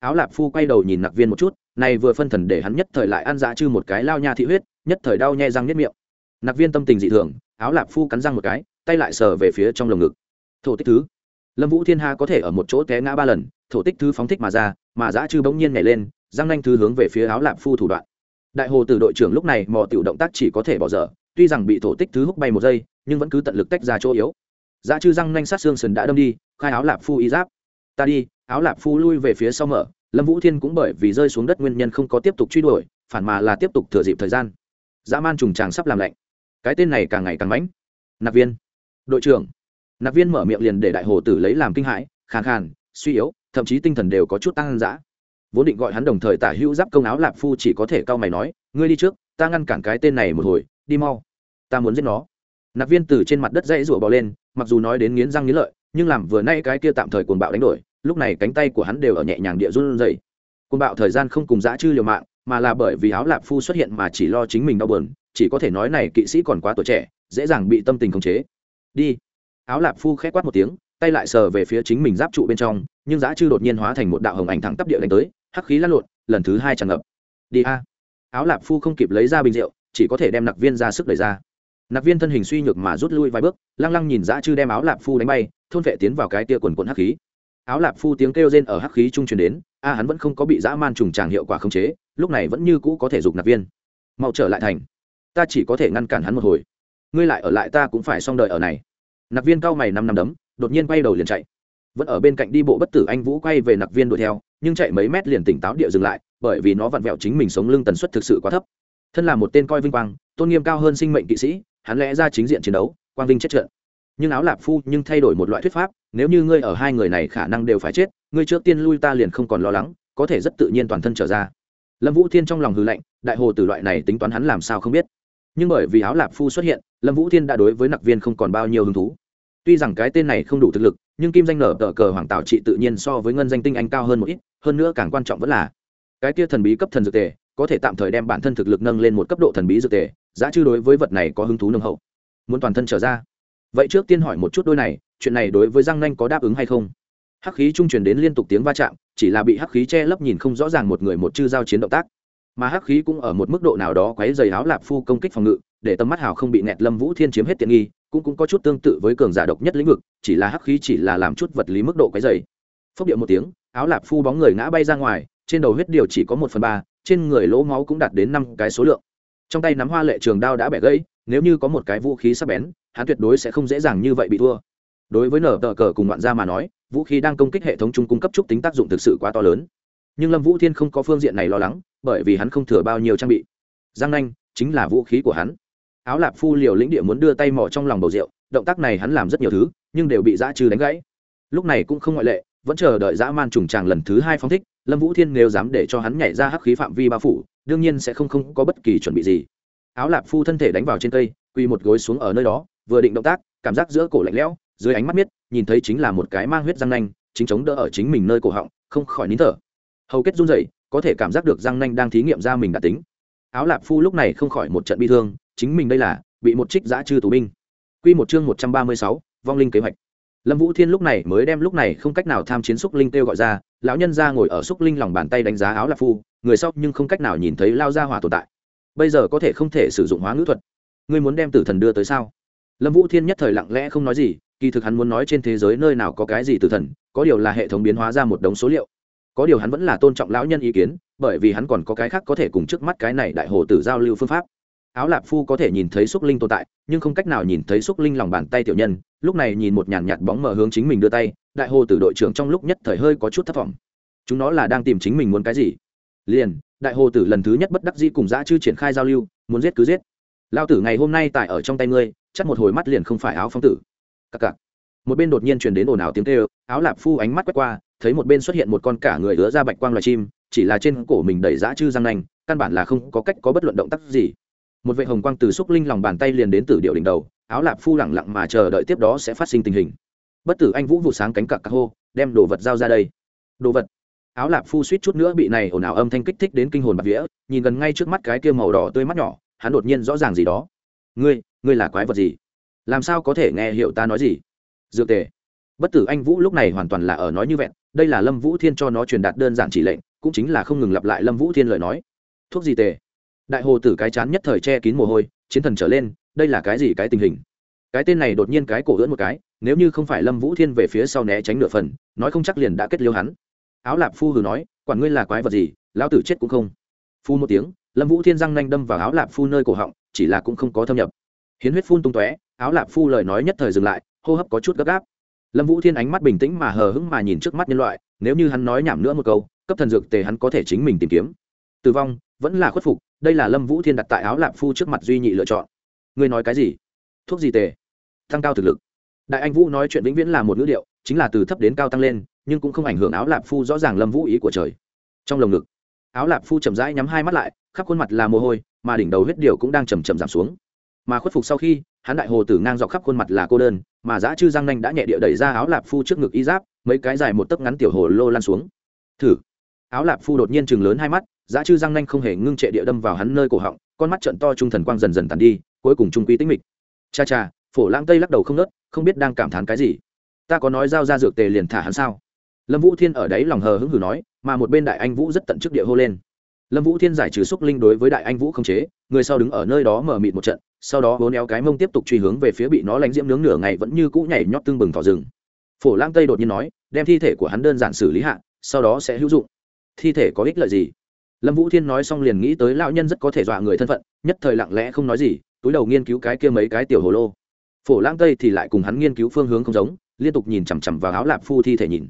Áo lạp phu quay đầu nhìn nặc viên một chút, này vừa phân thần để hắn nhất thời lại ăn dã chư một cái lao nha thị huyết, nhất thời đau nhè răng nhất miệng. Nặc viên tâm tình dị thường áo lạp phu cắn răng một cái, tay lại sờ về phía trong lồng ngực. Thổ tích thứ. Lâm vũ thiên ha có thể ở một chỗ té ngã ba lần, thổ tích thứ phóng thích mà ra, mà dã chư bỗng nhiên nhảy lên răng nanh thứ hướng về phía áo lạp phu thủ đoạn. Đại hồ từ đội trưởng lúc này mò tiểu động tác chỉ có thể bỏ dở, tuy rằng bị thổ tích thứ hút bay một giây, nhưng vẫn cứ tận lực tách ra chỗ yếu. Dã chư răng nanh sát xương sần đã đâm đi, khai áo lạp phu y giáp. Ta đi, áo lạp phu lui về phía sau mở, lâm vũ thiên cũng bởi vì rơi xuống đất nguyên nhân không có tiếp tục truy đuổi, phản mà là tiếp tục thừa dịp thời gian. Dã man trùng tràng sắp làm lạnh cái tên này càng ngày càng mãnh. Nạp viên. Đội trưởng. Nạp viên mở miệng liền để đại hồ tử lấy làm kinh hãi, khàn khàn, suy yếu, thậm chí tinh thần đều có chút tăng dã. Vốn định gọi hắn đồng thời tả hữu giáp công áo lạp phu chỉ có thể cau mày nói, ngươi đi trước, ta ngăn cản cái tên này một hồi, đi mau. Ta muốn giết nó. Nạp viên từ trên mặt đất dãy rủa bò lên, mặc dù nói đến nghiến răng nghiến lợi, nhưng làm vừa nay cái kia tạm thời cuồng bạo đánh đổi, lúc này cánh tay của hắn đều ở nhẹ nhàng địa run dậy cuồng bạo thời gian không cùng dã chư liều mạng, mà là bởi vì áo lạp phu xuất hiện mà chỉ lo chính mình đau bờn chỉ có thể nói này kỵ sĩ còn quá tuổi trẻ, dễ dàng bị tâm tình khống chế. Đi. Áo lạp phu khẽ quát một tiếng, tay lại sờ về phía chính mình giáp trụ bên trong, nhưng dã chư đột nhiên hóa thành một đạo hồng ảnh thẳng tắp địa đánh tới, hắc khí lăn lộn, lần thứ hai tràn ngập. Đi a. Áo lạp phu không kịp lấy ra bình rượu, chỉ có thể đem nặc viên ra sức đẩy ra. Nặc viên thân hình suy nhược mà rút lui vài bước, lăng lăng nhìn dã chư đem áo lạp phu đánh bay, thôn vệ tiến vào cái tia quần quần hắc khí. Áo lạp phu tiếng kêu rên ở hắc khí trung truyền đến, a hắn vẫn không có bị dã man trùng tràng hiệu quả khống chế, lúc này vẫn như cũ có thể dục nặc viên. Mau trở lại thành ta chỉ có thể ngăn cản hắn một hồi. Ngươi lại ở lại ta cũng phải xong đợi ở này. Nặc viên cao mày năm năm đấm, đột nhiên quay đầu liền chạy. Vẫn ở bên cạnh đi bộ bất tử anh vũ quay về nặc viên đuổi theo, nhưng chạy mấy mét liền tỉnh táo địa dừng lại, bởi vì nó vặn vẹo chính mình sống lưng tần suất thực sự quá thấp. Thân là một tên coi vinh quang, tôn nghiêm cao hơn sinh mệnh kỵ sĩ, hắn lẽ ra chính diện chiến đấu, quang vinh chết trận. Nhưng áo lạp phu nhưng thay đổi một loại thuyết pháp, nếu như ngươi ở hai người này khả năng đều phải chết, ngươi trước tiên lui ta liền không còn lo lắng, có thể rất tự nhiên toàn thân trở ra. Lâm vũ thiên trong lòng hư lệnh đại hồ từ loại này tính toán hắn làm sao không biết nhưng bởi vì áo lạp phu xuất hiện, lâm vũ thiên đã đối với nặc viên không còn bao nhiêu hứng thú. Tuy rằng cái tên này không đủ thực lực, nhưng kim danh nở tờ cờ hoàng tạo trị tự nhiên so với ngân danh tinh anh cao hơn một ít, hơn nữa càng quan trọng vẫn là cái kia thần bí cấp thần dược tề, có thể tạm thời đem bản thân thực lực nâng lên một cấp độ thần bí dược tề, giá chư đối với vật này có hứng thú nâng hậu. Muốn toàn thân trở ra. Vậy trước tiên hỏi một chút đôi này, chuyện này đối với giang nanh có đáp ứng hay không? Hắc khí trung truyền đến liên tục tiếng va chạm, chỉ là bị hắc khí che lấp nhìn không rõ ràng một người một chư giao chiến động tác mà hắc khí cũng ở một mức độ nào đó quấy dày áo lạp phu công kích phòng ngự, để tầm mắt hào không bị nẹt lâm vũ thiên chiếm hết tiện nghi, cũng cũng có chút tương tự với cường giả độc nhất lĩnh vực, chỉ là hắc khí chỉ là làm chút vật lý mức độ quấy dày phốc điệu một tiếng, áo lạp phu bóng người ngã bay ra ngoài, trên đầu huyết điều chỉ có một phần ba, trên người lỗ máu cũng đạt đến năm cái số lượng. Trong tay nắm hoa lệ trường đao đã bẻ gãy, nếu như có một cái vũ khí sắc bén, hắn tuyệt đối sẽ không dễ dàng như vậy bị thua. Đối với nở tờ cờ cùng đoạn gia mà nói, vũ khí đang công kích hệ thống chung cung cấp chúc tính tác dụng thực sự quá to lớn. Nhưng lâm vũ thiên không có phương diện này lo lắng bởi vì hắn không thừa bao nhiêu trang bị. Giang nanh chính là vũ khí của hắn. Áo lạp phu liều lĩnh địa muốn đưa tay mỏ trong lòng bầu rượu, động tác này hắn làm rất nhiều thứ, nhưng đều bị dã trừ đánh gãy. Lúc này cũng không ngoại lệ, vẫn chờ đợi dã man trùng tràng lần thứ hai phóng thích, lâm vũ thiên nếu dám để cho hắn nhảy ra hắc khí phạm vi bao phủ, đương nhiên sẽ không không có bất kỳ chuẩn bị gì. Áo lạp phu thân thể đánh vào trên cây, quỳ một gối xuống ở nơi đó, vừa định động tác, cảm giác giữa cổ lạnh lẽo, dưới ánh mắt biết nhìn thấy chính là một cái mang huyết răng nanh, chính chống đỡ ở chính mình nơi cổ họng, không khỏi nín thở. Hầu kết run rẩy có thể cảm giác được răng nanh đang thí nghiệm ra mình đã tính. Áo lạp phu lúc này không khỏi một trận bi thương, chính mình đây là, bị một trích giã chư tù binh. Q một chương một trăm ba mươi sáu, vong linh kế hoạch. Lâm vũ thiên lúc này mới đem lúc này không cách nào tham chiến xúc linh kêu gọi ra, lão nhân ra ngồi ở xúc linh lòng bàn tay đánh giá áo lạp phu, người sau nhưng không cách nào nhìn thấy lao ra hỏa tồn tại. Bây giờ có thể không thể sử dụng hóa ngữ thuật. Ngươi muốn đem tử thần đưa tới sao? Lâm vũ thiên nhất thời lặng lẽ không nói gì, kỳ thực hắn muốn nói trên thế giới nơi nào có cái gì tử thần, có điều là hệ thống biến hóa ra một đống số liệu có điều hắn vẫn là tôn trọng lão nhân ý kiến, bởi vì hắn còn có cái khác có thể cùng trước mắt cái này đại hồ tử giao lưu phương pháp. Áo lạp phu có thể nhìn thấy xúc linh tồn tại, nhưng không cách nào nhìn thấy xúc linh lòng bàn tay tiểu nhân, lúc này nhìn một nhàn nhạt bóng mở hướng chính mình đưa tay, đại hồ tử đội trưởng trong lúc nhất thời hơi có chút thất vọng. Chúng nó là đang tìm chính mình muốn cái gì? Liền, đại hồ tử lần thứ nhất bất đắc dĩ cùng dã chư triển khai giao lưu, muốn giết cứ giết. Lao tử ngày hôm nay tại ở trong tay ngươi, chắc một hồi mắt liền không phải áo phong tử. Cặc cặc. Một bên đột nhiên truyền đến ồn ào tiếng kêu, áo lạp phu ánh mắt quét qua thấy một bên xuất hiện một con cả người ứa ra bạch quang loài chim, chỉ là trên cổ mình đẩy dã chư răng nanh, căn bản là không có cách có bất luận động tác gì. Một vệ hồng quang từ xúc linh lòng bàn tay liền đến từ điệu đỉnh đầu, áo lạp phu lẳng lặng mà chờ đợi tiếp đó sẽ phát sinh tình hình. Bất tử anh vũ vụ sáng cánh cặc cà hô, đem đồ vật giao ra đây. Đồ vật. Áo lạp phu suýt chút nữa bị này ồn ào âm thanh kích thích đến kinh hồn bạc vía, nhìn gần ngay trước mắt cái kia màu đỏ tươi mắt nhỏ, hắn đột nhiên rõ ràng gì đó. Ngươi ngươi là quái vật gì? Làm sao có thể nghe hiểu ta nói gì? Dược tề bất tử anh vũ lúc này hoàn toàn là ở nói như vẹn, đây là lâm vũ thiên cho nó truyền đạt đơn giản chỉ lệnh, cũng chính là không ngừng lặp lại lâm vũ thiên lời nói. Thuốc gì tề? Đại hồ tử cái chán nhất thời che kín mồ hôi, chiến thần trở lên, đây là cái gì cái tình hình? Cái tên này đột nhiên cái cổ ưỡn một cái, nếu như không phải lâm vũ thiên về phía sau né tránh nửa phần, nói không chắc liền đã kết liêu hắn. Áo lạp phu hừ nói, quản ngươi là quái vật gì, lão tử chết cũng không. Phu một tiếng, lâm vũ thiên răng nanh đâm vào áo lạp phu nơi cổ họng, chỉ là cũng không có thâm nhập. Hiến huyết phun tung tóe, áo lạp phu lời nói nhất thời dừng lại, hô hấp có chút gấp gáp lâm vũ thiên ánh mắt bình tĩnh mà hờ hững mà nhìn trước mắt nhân loại, nếu như hắn nói nhảm nữa một câu, cấp thần dược tề hắn có thể chính mình tìm kiếm. Tử vong, vẫn là khuất phục, đây là lâm vũ thiên đặt tại áo lạp phu trước mặt duy nhị lựa chọn. Ngươi nói cái gì? Thuốc gì tề? Tăng cao thực lực. Đại anh vũ nói chuyện vĩnh viễn là một ngữ điệu, chính là từ thấp đến cao tăng lên, nhưng cũng không ảnh hưởng áo lạp phu rõ ràng lâm vũ ý của trời. Trong lồng ngực, áo lạp phu chậm rãi nhắm hai mắt lại, khắp khuôn mặt là mồ hôi, mà đỉnh đầu huyết điều cũng đang chầm chậm giảm xuống. Mà khuất phục sau khi hắn đại hồ tử ngang dọc khắp khuôn mặt là cô đơn, mà dã chư giang nanh đã nhẹ địa đẩy ra áo lạp phu trước ngực y giáp, mấy cái dài một tấc ngắn tiểu hồ lô lan xuống. Thử. Áo lạp phu đột nhiên chừng lớn hai mắt, dã chư giang nanh không hề ngưng trệ địa đâm vào hắn nơi cổ họng, con mắt trận to trung thần quang dần dần tàn đi, cuối cùng trung quy tĩnh mịch. Cha cha, phổ lãng tây lắc đầu không nớt, không biết đang cảm thán cái gì. Ta có nói giao ra dược tề liền thả hắn sao? Lâm vũ thiên ở đấy lòng hờ hững hử nói, mà một bên đại anh vũ rất tận chức địa hô lên lâm vũ thiên giải trừ xúc linh đối với đại anh vũ không chế, người sau đứng ở nơi đó mở mịt một trận, sau đó vốn éo cái mông tiếp tục truy hướng về phía bị nó lánh diễm nướng nửa ngày vẫn như cũ nhảy nhót tương bừng thỏ rừng. Phổ lang tây đột nhiên nói, đem thi thể của hắn đơn giản xử lý hạ, sau đó sẽ hữu dụng. Thi thể có ích lợi gì? Lâm vũ thiên nói xong liền nghĩ tới lão nhân rất có thể dọa người thân phận, nhất thời lặng lẽ không nói gì, túi đầu nghiên cứu cái kia mấy cái tiểu hồ lô. Phổ lang tây thì lại cùng hắn nghiên cứu phương hướng không giống, liên tục nhìn chằm chằm vào áo lạp phu thi thể nhìn.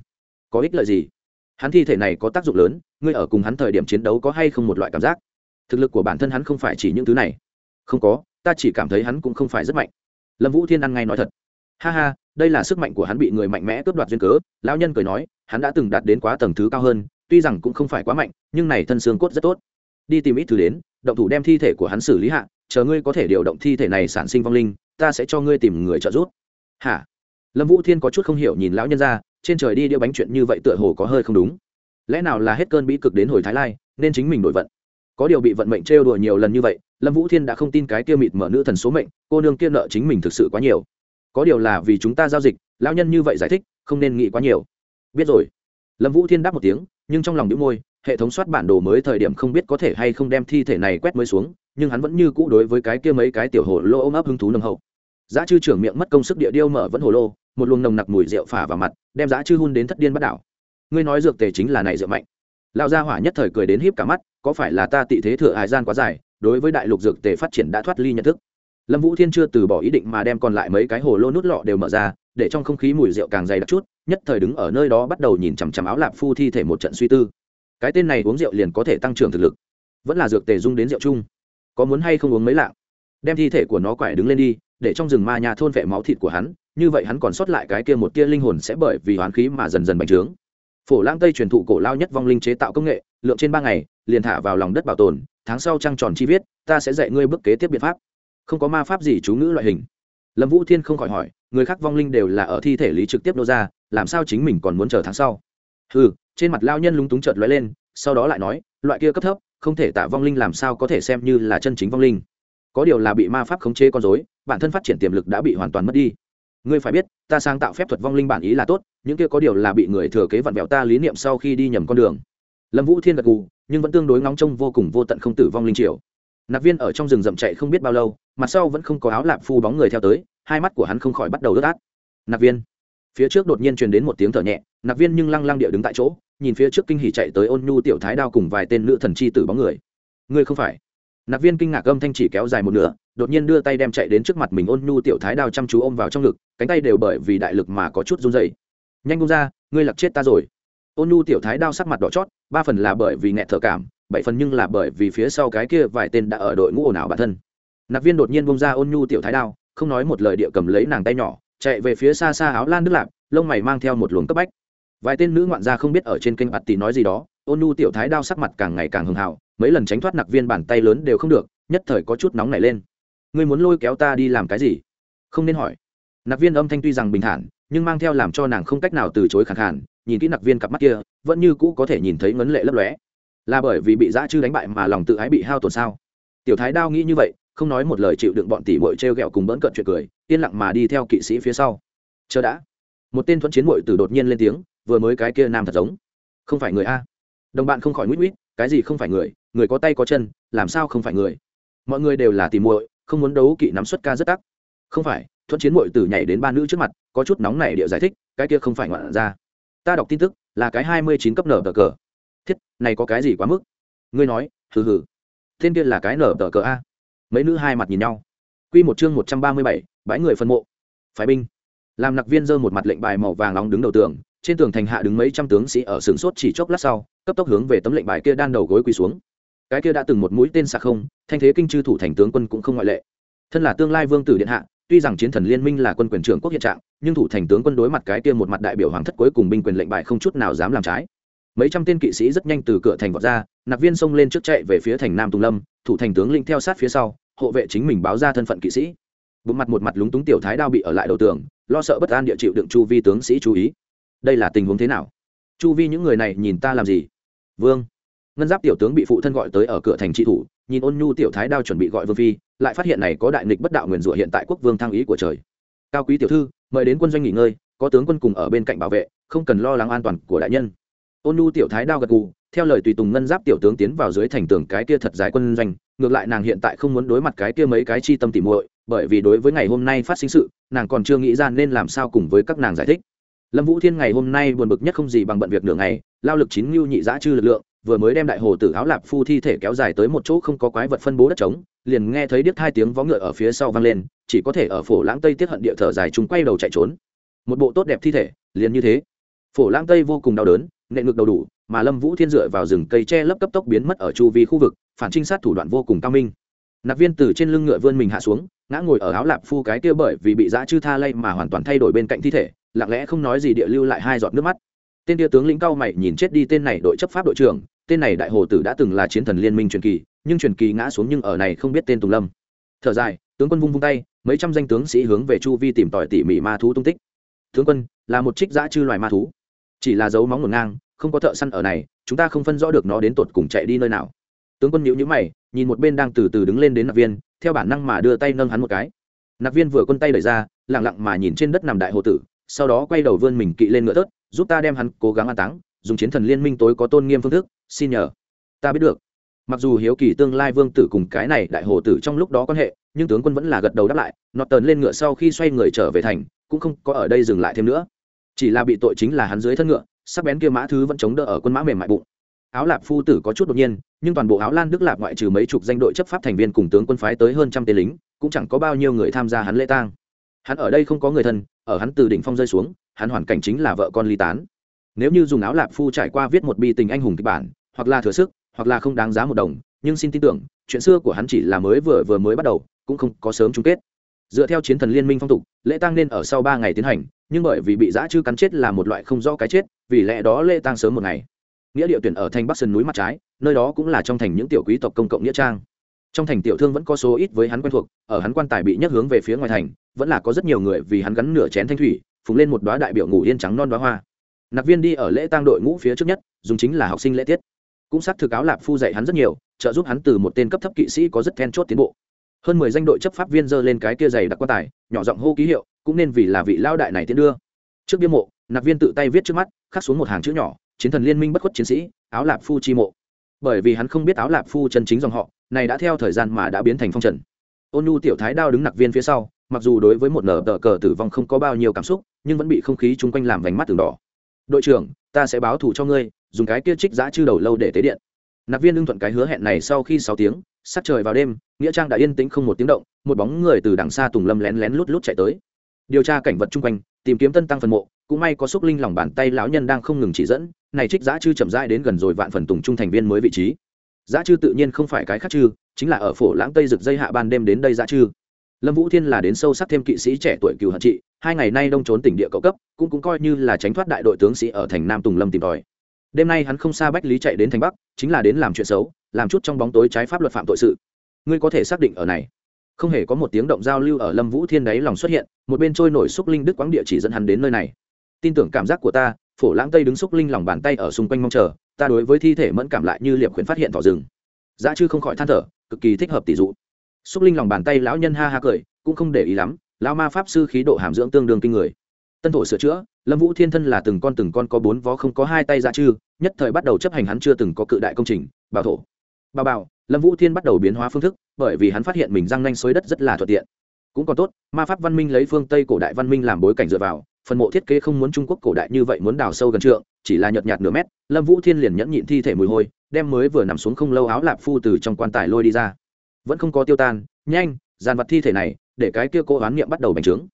Có ích lợi gì? Hắn thi thể này có tác dụng lớn, ngươi ở cùng hắn thời điểm chiến đấu có hay không một loại cảm giác? Thực lực của bản thân hắn không phải chỉ những thứ này. Không có, ta chỉ cảm thấy hắn cũng không phải rất mạnh. Lâm vũ thiên ăn ngay nói thật. Ha ha, đây là sức mạnh của hắn bị người mạnh mẽ cướp đoạt duyên cớ. Lão nhân cười nói, hắn đã từng đạt đến quá tầng thứ cao hơn, tuy rằng cũng không phải quá mạnh, nhưng này thân xương cốt rất tốt. Đi tìm ít thứ đến, động thủ đem thi thể của hắn xử lý hạ, chờ ngươi có thể điều động thi thể này sản sinh vong linh, ta sẽ cho ngươi tìm người trợ giúp. Hả? Lâm vũ thiên có chút không hiểu nhìn lão nhân ra trên trời đi đĩa bánh chuyện như vậy tựa hồ có hơi không đúng. Lẽ nào là hết cơn bí cực đến hồi thái lai, nên chính mình đổi vận? Có điều bị vận mệnh trêu đùa nhiều lần như vậy, lâm vũ thiên đã không tin cái kia mịt mở nữ thần số mệnh, cô nương kia nợ chính mình thực sự quá nhiều. Có điều là vì chúng ta giao dịch, lão nhân như vậy giải thích, không nên nghĩ quá nhiều. Biết rồi. Lâm vũ thiên đáp một tiếng, nhưng trong lòng đĩu môi, hệ thống soát bản đồ mới thời điểm không biết có thể hay không đem thi thể này quét mới xuống, nhưng hắn vẫn như cũ đối với cái kia mấy cái tiểu hồ lô ôm ấp hứng thú nồng hậu. Giá chư trưởng miệng mất công sức địa điêu mở vẫn hồ lô một luồng nồng nặc mùi rượu phả vào mặt, đem giá chư hun đến thất điên bắt đảo. Ngươi nói dược tề chính là này rượu mạnh. Lão gia hỏa nhất thời cười đến híp cả mắt, có phải là ta tị thế thừa hải gian quá dài, đối với đại lục dược tề phát triển đã thoát ly nhận thức? Lâm vũ thiên chưa từ bỏ ý định mà đem còn lại mấy cái hồ lô nút lọ đều mở ra, để trong không khí mùi rượu càng dày đặc chút, nhất thời đứng ở nơi đó bắt đầu nhìn chằm chằm áo lạp phu thi thể một trận suy tư. Cái tên này uống rượu liền có thể tăng trưởng thực lực. Vẫn là dược tề dung đến rượu chung. Có muốn hay không uống mấy lạng? Đem thi thể của nó quải đứng lên đi, để trong rừng ma nhà thôn vệ máu thịt của hắn như vậy hắn còn sót lại cái kia một tia linh hồn sẽ bởi vì hoán khí mà dần dần bành trướng. Phổ lang tây truyền thụ cổ lao nhất vong linh chế tạo công nghệ, lượng trên ba ngày, liền thả vào lòng đất bảo tồn, tháng sau trăng tròn chi viết, ta sẽ dạy ngươi bước kế tiếp biện pháp. Không có ma pháp gì chú ngữ loại hình. Lâm vũ thiên không khỏi hỏi, người khác vong linh đều là ở thi thể lý trực tiếp nô ra, làm sao chính mình còn muốn chờ tháng sau? Ừ trên mặt lao nhân lúng túng chợt lóe lên, sau đó lại nói, loại kia cấp thấp, không thể tạ vong linh làm sao có thể xem như là chân chính vong linh. Có điều là bị ma pháp khống chế con dối bản thân phát triển tiềm lực đã bị hoàn toàn mất đi ngươi phải biết, ta sáng tạo phép thuật vong linh bản ý là tốt, những kia có điều là bị người thừa kế vặn vẹo ta lý niệm sau khi đi nhầm con đường. Lâm vũ thiên gật gù, nhưng vẫn tương đối ngóng trông vô cùng vô tận không tử vong linh triều. Nạp viên ở trong rừng rậm chạy không biết bao lâu, mặt sau vẫn không có áo lạp phu bóng người theo tới, hai mắt của hắn không khỏi bắt đầu ướt át. Nạp viên, phía trước đột nhiên truyền đến một tiếng thở nhẹ, nạp viên nhưng lăng lăng địa đứng tại chỗ, nhìn phía trước kinh hỉ chạy tới ôn nhu tiểu thái đao cùng vài tên nữ thần chi tử bóng người. Ngươi không phải. Nạp viên kinh ngạc âm thanh chỉ kéo dài một nửa đột nhiên đưa tay đem chạy đến trước mặt mình ôn nhu tiểu thái đao chăm chú ôm vào trong ngực, cánh tay đều bởi vì đại lực mà có chút run dày nhanh bông ra, ngươi lặc chết ta rồi. Ôn nhu tiểu thái đao sắc mặt đỏ chót, ba phần là bởi vì nghẹt thở cảm, bảy phần nhưng là bởi vì phía sau cái kia vài tên đã ở đội ngũ ồn ào bản thân. Nạp viên đột nhiên bông ra ôn nhu tiểu thái đao, không nói một lời địa cầm lấy nàng tay nhỏ, chạy về phía xa xa áo lan nước lạp, lông mày mang theo một luồng cấp bách. Vài tên nữ ngoạn gia không biết ở trên kênh bạt tì nói gì đó, ôn nhu tiểu thái đao sắc mặt càng ngày càng hưng hào, mấy lần tránh thoát nặc viên bàn tay lớn đều không được, nhất thời có chút nóng nảy lên ngươi muốn lôi kéo ta đi làm cái gì? Không nên hỏi. Nặc viên âm thanh tuy rằng bình thản, nhưng mang theo làm cho nàng không cách nào từ chối khẳng hạn nhìn kỹ nặc viên cặp mắt kia, vẫn như cũ có thể nhìn thấy ngấn lệ lấp lóe. Là bởi vì bị dã chư đánh bại mà lòng tự ái bị hao tổn sao? Tiểu thái đao nghĩ như vậy, không nói một lời chịu đựng bọn tỷ bội t r e o g ẹ o cùng bỡn cận chuyện cười, yên lặng mà đi theo kỵ sĩ phía sau. Chờ đã. Một tên thuận chiến bội từ đột nhiên lên tiếng, vừa mới cái kia nam thật giống. Không phải người a. Đồng bạn không khỏi nguyết nguyễn cái gì không phải người người có tay có chân, làm sao không phải người? Mọi người đều là tìm muội không muốn đấu kỵ nắm xuất ca rất tắc. Không phải, thuận chiến muội tử nhảy đến ba nữ trước mặt, có chút nóng này địa giải thích, cái kia không phải ngoạn ra ta đọc tin tức, là cái hai mươi chín cấp nở tờ cờ. Thiết, này có cái gì quá mức? Ngươi nói, hừ hừ. Tên kia là cái nở tờ cờ a. Mấy nữ hai mặt nhìn nhau. Quy một chương một trăm ba mươi bảy, bãi người phân mộ. Phái binh. Làm nặc viên dơ một mặt lệnh bài màu vàng nóng đứng đầu tường, trên tường thành hạ đứng mấy trăm tướng sĩ ở sừng sốt chỉ chốc lát sau, cấp tốc hướng về tấm lệnh bài kia đan đầu gối quỳ xuống cái kia đã từng một mũi tên sạc không, thanh thế kinh chư thủ thành tướng quân cũng không ngoại lệ. Thân là tương lai vương tử điện hạ, tuy rằng chiến thần liên minh là quân quyền trưởng quốc hiện trạng, nhưng thủ thành tướng quân đối mặt cái kia một mặt đại biểu hoàng thất cuối cùng binh quyền lệnh bại không chút nào dám làm trái. Mấy trăm tên kỵ sĩ rất nhanh từ cửa thành vọt ra, nạp viên xông lên trước chạy về phía thành nam tùng lâm, thủ thành tướng linh theo sát phía sau, hộ vệ chính mình báo ra thân phận kỵ sĩ. Bụng mặt một mặt lúng túng tiểu thái đao bị ở lại đầu tường, lo sợ bất an địa chịu đựng chu vi tướng sĩ chú ý. Đây là tình huống thế nào? Chu vi những người này nhìn ta làm gì? Vương ngân giáp tiểu tướng bị phụ thân gọi tới ở cửa thành trị thủ, nhìn ôn nhu tiểu thái đao chuẩn bị gọi vương phi, lại phát hiện này có đại nghịch bất đạo nguyền rủa hiện tại quốc vương thăng ý của trời. Cao quý tiểu thư, mời đến quân doanh nghỉ ngơi, có tướng quân cùng ở bên cạnh bảo vệ, không cần lo lắng an toàn của đại nhân. Ôn nhu tiểu thái đao gật gù, theo lời tùy tùng ngân giáp tiểu tướng tiến vào dưới thành tường cái kia thật dài quân doanh, ngược lại nàng hiện tại không muốn đối mặt cái kia mấy cái chi tâm tỉ muội, bởi vì đối với ngày hôm nay phát sinh sự, nàng còn chưa nghĩ ra nên làm sao cùng với các nàng giải thích. Lâm vũ thiên ngày hôm nay buồn bực nhất không gì bằng bận việc nửa ngày, lao lực chín ngưu nhị giã chư lực lượng vừa mới đem đại hồ tử áo lạp phu thi thể kéo dài tới một chỗ không có quái vật phân bố đất trống, liền nghe thấy điếc hai tiếng vó ngựa ở phía sau vang lên, chỉ có thể ở phổ lãng tây tiết hận địa thở dài chúng quay đầu chạy trốn. Một bộ tốt đẹp thi thể, liền như thế. Phổ lãng tây vô cùng đau đớn, nệ ngực đầu đủ, mà lâm vũ thiên dựa vào rừng cây tre lấp cấp tốc biến mất ở chu vi khu vực, phản trinh sát thủ đoạn vô cùng cao minh. Nạp viên từ trên lưng ngựa vươn mình hạ xuống, ngã ngồi ở áo lạp phu cái kia bởi vì bị dã chư tha lay mà hoàn toàn thay đổi bên cạnh thi thể, lặng lẽ không nói gì địa lưu lại hai giọt nước mắt. Tên tia tướng lĩnh cao mày nhìn chết đi tên này đội chấp pháp đội trưởng tên này đại hồ tử đã từng là chiến thần liên minh truyền kỳ, nhưng truyền kỳ ngã xuống nhưng ở này không biết tên tùng lâm. Thở dài, tướng quân vung vung tay, mấy trăm danh tướng sĩ hướng về chu vi tìm tòi tỉ mỉ ma thú tung tích. Tướng quân, là một trích giã chư loài ma thú. Chỉ là dấu móng ngổn ngang, không có thợ săn ở này, chúng ta không phân rõ được nó đến tột cùng chạy đi nơi nào. Tướng quân nhữ nhữ mày, nhìn một bên đang từ từ đứng lên đến nạp viên, theo bản năng mà đưa tay nâng hắn một cái. Nạp viên vừa quân tay đẩy ra lẳng lặng mà nhìn trên đất nằm đại hồ tử, sau đó quay đầu vươn mình kỵ lên ngựa tớt giúp ta đem hắn cố gắng an táng, dùng chiến thần liên minh tối có tôn nghiêm phương thức xin nhờ. Ta biết được. Mặc dù hiếu kỳ tương lai vương tử cùng cái này đại hồ tử trong lúc đó quan hệ, nhưng tướng quân vẫn là gật đầu đáp lại, nọt tờn lên ngựa sau khi xoay người trở về thành, cũng không có ở đây dừng lại thêm nữa. Chỉ là bị tội chính là hắn dưới thân ngựa, sắc bén kia mã thứ vẫn chống đỡ ở quân mã mềm mại bụng. Áo lạp phu tử có chút đột nhiên, nhưng toàn bộ áo lan đức lạp ngoại trừ mấy chục danh đội chấp pháp thành viên cùng tướng quân phái tới hơn trăm tên lính, cũng chẳng có bao nhiêu người tham gia hắn lễ tang. Hắn ở đây không có người thân, ở hắn từ đỉnh phong rơi xuống, hắn hoàn cảnh chính là vợ con ly tán nếu như dùng áo lạp phu trải qua viết một bi tình anh hùng kịch bản, hoặc là thừa sức, hoặc là không đáng giá một đồng, nhưng xin tin tưởng, chuyện xưa của hắn chỉ là mới vừa vừa mới bắt đầu, cũng không có sớm chung kết. Dựa theo chiến thần liên minh phong tục, lễ tang nên ở sau ba ngày tiến hành, nhưng bởi vì bị giã chư cắn chết là một loại không rõ cái chết, vì lẽ đó lễ tang sớm một ngày. Nghĩa địa tuyển ở thành bắc sơn núi mặt trái, nơi đó cũng là trong thành những tiểu quý tộc công cộng nghĩa trang. Trong thành tiểu thương vẫn có số ít với hắn quen thuộc, ở hắn quan tài bị nhấc hướng về phía ngoài thành, vẫn là có rất nhiều người vì hắn gắn nửa chén thanh thủy, phùng lên một đoá đại biểu ngủ yên trắng non đoá hoa nạc viên đi ở lễ tang đội ngũ phía trước nhất, dùng chính là học sinh lễ tiết. Cũng xác thực áo lạp phu dạy hắn rất nhiều, trợ giúp hắn từ một tên cấp thấp kỵ sĩ có rất then chốt tiến bộ. Hơn mười danh đội chấp pháp viên dơ lên cái kia dày đặc quan tài, nhỏ giọng hô ký hiệu, cũng nên vì là vị lao đại này tiến đưa. Trước bia mộ nạc viên tự tay viết trước mắt, khắc xuống một hàng chữ nhỏ, chiến thần liên minh bất khuất chiến sĩ, áo lạp phu chi mộ. Bởi vì hắn không biết áo lạp phu chân chính dòng họ, này đã theo thời gian mà đã biến thành phong trần. Ôn nhu tiểu thái đao đứng nặc viên phía sau, mặc dù đối với một nở tờ cờ tử vong không có bao nhiêu cảm xúc, nhưng vẫn bị không khí chung quanh làm vành mắt từng đỏ đội trưởng, ta sẽ báo thù cho ngươi, dùng cái kia trích giã chư đầu lâu để tế điện. Nạp viên lương thuận cái hứa hẹn này sau khi sáu tiếng, sát trời vào đêm, nghĩa trang đã yên tĩnh không một tiếng động, một bóng người từ đằng xa tùng lâm lén lén lút lút chạy tới. Điều tra cảnh vật chung quanh, tìm kiếm tân tăng phần mộ, cũng may có xúc linh lòng bàn tay lão nhân đang không ngừng chỉ dẫn, này trích giã chư chậm rãi đến gần rồi vạn phần tùng trung thành viên mới vị trí. Giã chư tự nhiên không phải cái khác chư, chính là ở phổ lãng tây rực dây hạ ban đêm đến đây giã chư lâm vũ thiên là đến sâu sắc thêm kỵ sĩ trẻ tuổi cựu hận trị, hai ngày nay đông trốn tỉnh địa cậu cấp, cũng cũng coi như là tránh thoát đại đội tướng sĩ ở thành nam tùng lâm tìm tòi. Đêm nay hắn không xa bách lý chạy đến thành bắc, chính là đến làm chuyện xấu, làm chút trong bóng tối trái pháp luật phạm tội sự. Ngươi có thể xác định ở này. Không hề có một tiếng động giao lưu ở lâm vũ thiên đáy lòng xuất hiện, một bên trôi nổi xúc linh đức quáng địa chỉ dẫn hắn đến nơi này. Tin tưởng cảm giác của ta, phổ lãng tây đứng xúc linh lòng bàn tay ở xung quanh mong chờ, ta đối với thi thể mẫn cảm lại như liệp khuyến phát hiện thỏ rừng. Giá chư không khỏi than thở, cực kỳ thích hợp tỷ dụ xúc linh lòng bàn tay lão nhân ha ha cười, cũng không để ý lắm, lão ma pháp sư khí độ hàm dưỡng tương đương kinh người. Tân thổ sửa chữa, lâm vũ thiên thân là từng con từng con có bốn vó không có hai tay ra chư, nhất thời bắt đầu chấp hành hắn chưa từng có cự đại công trình, bảo thổ. Bà bảo, lâm vũ thiên bắt đầu biến hóa phương thức, bởi vì hắn phát hiện mình răng nanh xối đất rất là thuận tiện. Cũng còn tốt, ma pháp văn minh lấy phương tây cổ đại văn minh làm bối cảnh dựa vào, phần mộ thiết kế không muốn trung quốc cổ đại như vậy muốn đào sâu gần trượng, chỉ là nhợt nhạt nửa mét, lâm vũ thiên liền nhẫn nhịn thi thể mùi hôi, đem mới vừa nằm xuống không lâu áo lạp phu từ trong quan tài lôi đi ra vẫn không có tiêu tan, nhanh, dàn vật thi thể này, để cái kia cố oán niệm bắt đầu bành trướng.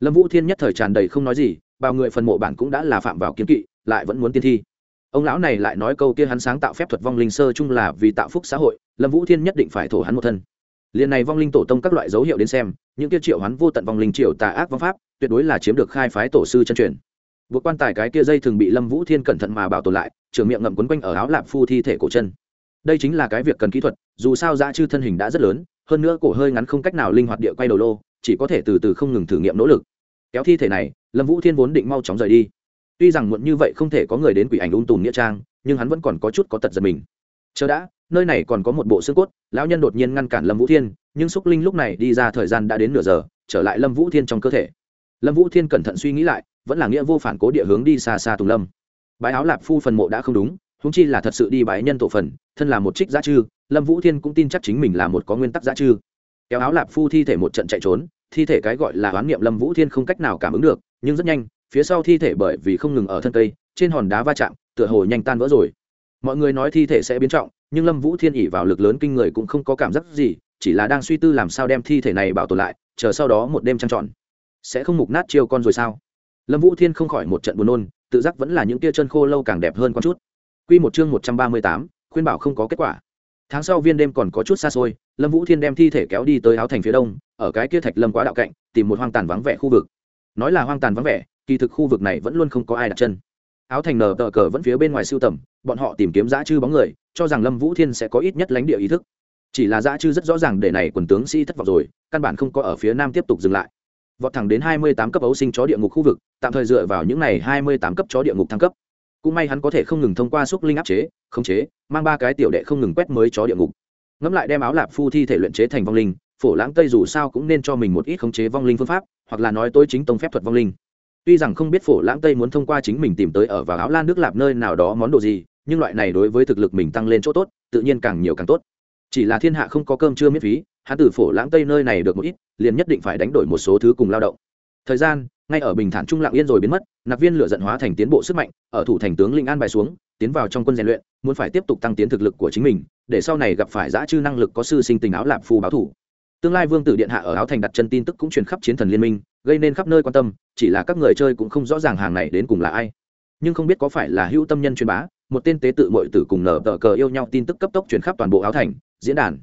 Lâm vũ thiên nhất thời tràn đầy không nói gì, bao người phần mộ bản cũng đã là phạm vào kiếm kỵ, lại vẫn muốn tiên thi. Ông lão này lại nói câu kia hắn sáng tạo phép thuật vong linh sơ chung là vì tạo phúc xã hội, lâm vũ thiên nhất định phải thổ hắn một thân. Liền này vong linh tổ tông các loại dấu hiệu đến xem, những kia triệu hắn vô tận vong linh triệu tà ác vong pháp, tuyệt đối là chiếm được khai phái tổ sư chân truyền. Vượt quan tài cái kia dây thường bị lâm vũ thiên cẩn thận mà bảo tồn lại, trường miệng ngậm quấn quanh ở áo lạp phu thi thể cổ chân đây chính là cái việc cần kỹ thuật, dù sao dã chư thân hình đã rất lớn, hơn nữa cổ hơi ngắn không cách nào linh hoạt địa quay đầu lô, chỉ có thể từ từ không ngừng thử nghiệm nỗ lực. Kéo thi thể này, lâm vũ thiên vốn định mau chóng rời đi. Tuy rằng muộn như vậy không thể có người đến quỷ ảnh ung tùm nghĩa trang, nhưng hắn vẫn còn có chút có tật giật mình. Chờ đã, nơi này còn có một bộ xương cốt, lão nhân đột nhiên ngăn cản lâm vũ thiên, nhưng xúc linh lúc này đi ra thời gian đã đến nửa giờ, trở lại lâm vũ thiên trong cơ thể. Lâm vũ thiên cẩn thận suy nghĩ lại, vẫn là nghĩa vô phản cố địa hướng đi xa xa tùng lâm. Bái áo lạp phu phần mộ đã không đúng huống chi là thật sự đi bái nhân tổ phần, thân là một trích giá chư, lâm vũ thiên cũng tin chắc chính mình là một có nguyên tắc giá chư. Kéo áo lạp phu thi thể một trận chạy trốn, thi thể cái gọi là oán niệm lâm vũ thiên không cách nào cảm ứng được, nhưng rất nhanh, phía sau thi thể bởi vì không ngừng ở thân cây, trên hòn đá va chạm, tựa hồ nhanh tan vỡ rồi. Mọi người nói thi thể sẽ biến trọng, nhưng lâm vũ thiên ỉ vào lực lớn kinh người cũng không có cảm giác gì, chỉ là đang suy tư làm sao đem thi thể này bảo tồn lại, chờ sau đó một đêm trăng tròn. Sẽ không mục nát chiêu con rồi sao? Lâm vũ thiên không khỏi một trận buồn nôn, tự giác vẫn là những tia chân khô lâu càng đẹp hơn con chút. Quy một chương một trăm ba mươi tám, khuyên bảo không có kết quả. Tháng sau viên đêm còn có chút xa xôi, lâm vũ thiên đem thi thể kéo đi tới áo thành phía đông, ở cái kia thạch lâm quá đạo cạnh, tìm một hoang tàn vắng vẻ khu vực. Nói là hoang tàn vắng vẻ, kỳ thực khu vực này vẫn luôn không có ai đặt chân. Áo thành nở tờ cờ vẫn phía bên ngoài siêu tầm, bọn họ tìm kiếm dã chư bóng người, cho rằng lâm vũ thiên sẽ có ít nhất lãnh địa ý thức. Chỉ là dã chư rất rõ ràng để này quần tướng sĩ thất vọng rồi, căn bản không có ở phía nam tiếp tục dừng lại. Vọt thẳng đến hai mươi tám cấp ấu sinh chó địa ngục khu vực, tạm thời dựa vào những này hai mươi tám cấp chó địa ngục thăng cấp cũng may hắn có thể không ngừng thông qua xúc linh áp chế, khống chế, mang ba cái tiểu đệ không ngừng quét mới chó địa ngục. Ngẫm lại đem áo lạp phu thi thể luyện chế thành vong linh, phổ lãng tây dù sao cũng nên cho mình một ít khống chế vong linh phương pháp, hoặc là nói tôi chính tông phép thuật vong linh. Tuy rằng không biết phổ lãng tây muốn thông qua chính mình tìm tới ở vào áo lan nước lạp nơi nào đó món đồ gì, nhưng loại này đối với thực lực mình tăng lên chỗ tốt, tự nhiên càng nhiều càng tốt. Chỉ là thiên hạ không có cơm chưa miễn phí, hắn từ phổ lãng tây nơi này được một ít, liền nhất định phải đánh đổi một số thứ cùng lao động. Thời gian ngay ở bình thản trung lặng yên rồi biến mất, nạp viên lửa giận hóa thành tiến bộ sức mạnh, ở thủ thành tướng linh an bài xuống, tiến vào trong quân rèn luyện, muốn phải tiếp tục tăng tiến thực lực của chính mình, để sau này gặp phải giã chư năng lực có sư sinh tình áo lạp phù báo thủ. Tương lai vương tử điện hạ ở áo thành đặt chân tin tức cũng truyền khắp chiến thần liên minh, gây nên khắp nơi quan tâm, chỉ là các người chơi cũng không rõ ràng hàng này đến cùng là ai. Nhưng không biết có phải là hữu tâm nhân truyền bá, một tên tế tự mội tử cùng nở tờ cờ yêu nhau tin tức cấp tốc truyền khắp toàn bộ áo thành, diễn đàn.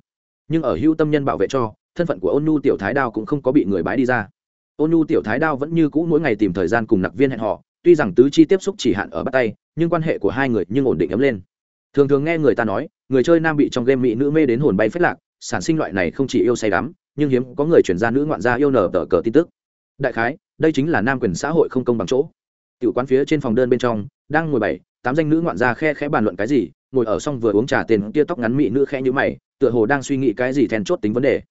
Nhưng ở hữu tâm nhân bảo vệ cho, thân phận của ôn nu tiểu thái đao cũng không có bị người bái đi ra ôn nhu tiểu thái đao vẫn như cũ mỗi ngày tìm thời gian cùng nặc viên hẹn họ tuy rằng tứ chi tiếp xúc chỉ hạn ở bắt tay, nhưng quan hệ của hai người nhưng ổn định ấm lên. Thường thường nghe người ta nói, người chơi nam bị trong game mỹ nữ mê đến hồn bay phết lạc, sản sinh loại này không chỉ yêu say đắm, nhưng hiếm có người chuyển ra nữ ngoạn gia yêu nở tờ cờ tin tức. Đại khái, đây chính là nam quyền xã hội không công bằng chỗ. Tiểu quán phía trên phòng đơn bên trong, đang ngồi bảy, tám danh nữ ngoạn gia khe khẽ bàn luận cái gì, ngồi ở xong vừa uống trà tên kia tóc ngắn mỹ nữ khẽ như mày, tựa hồ đang suy nghĩ cái gì then chốt tính vấn đề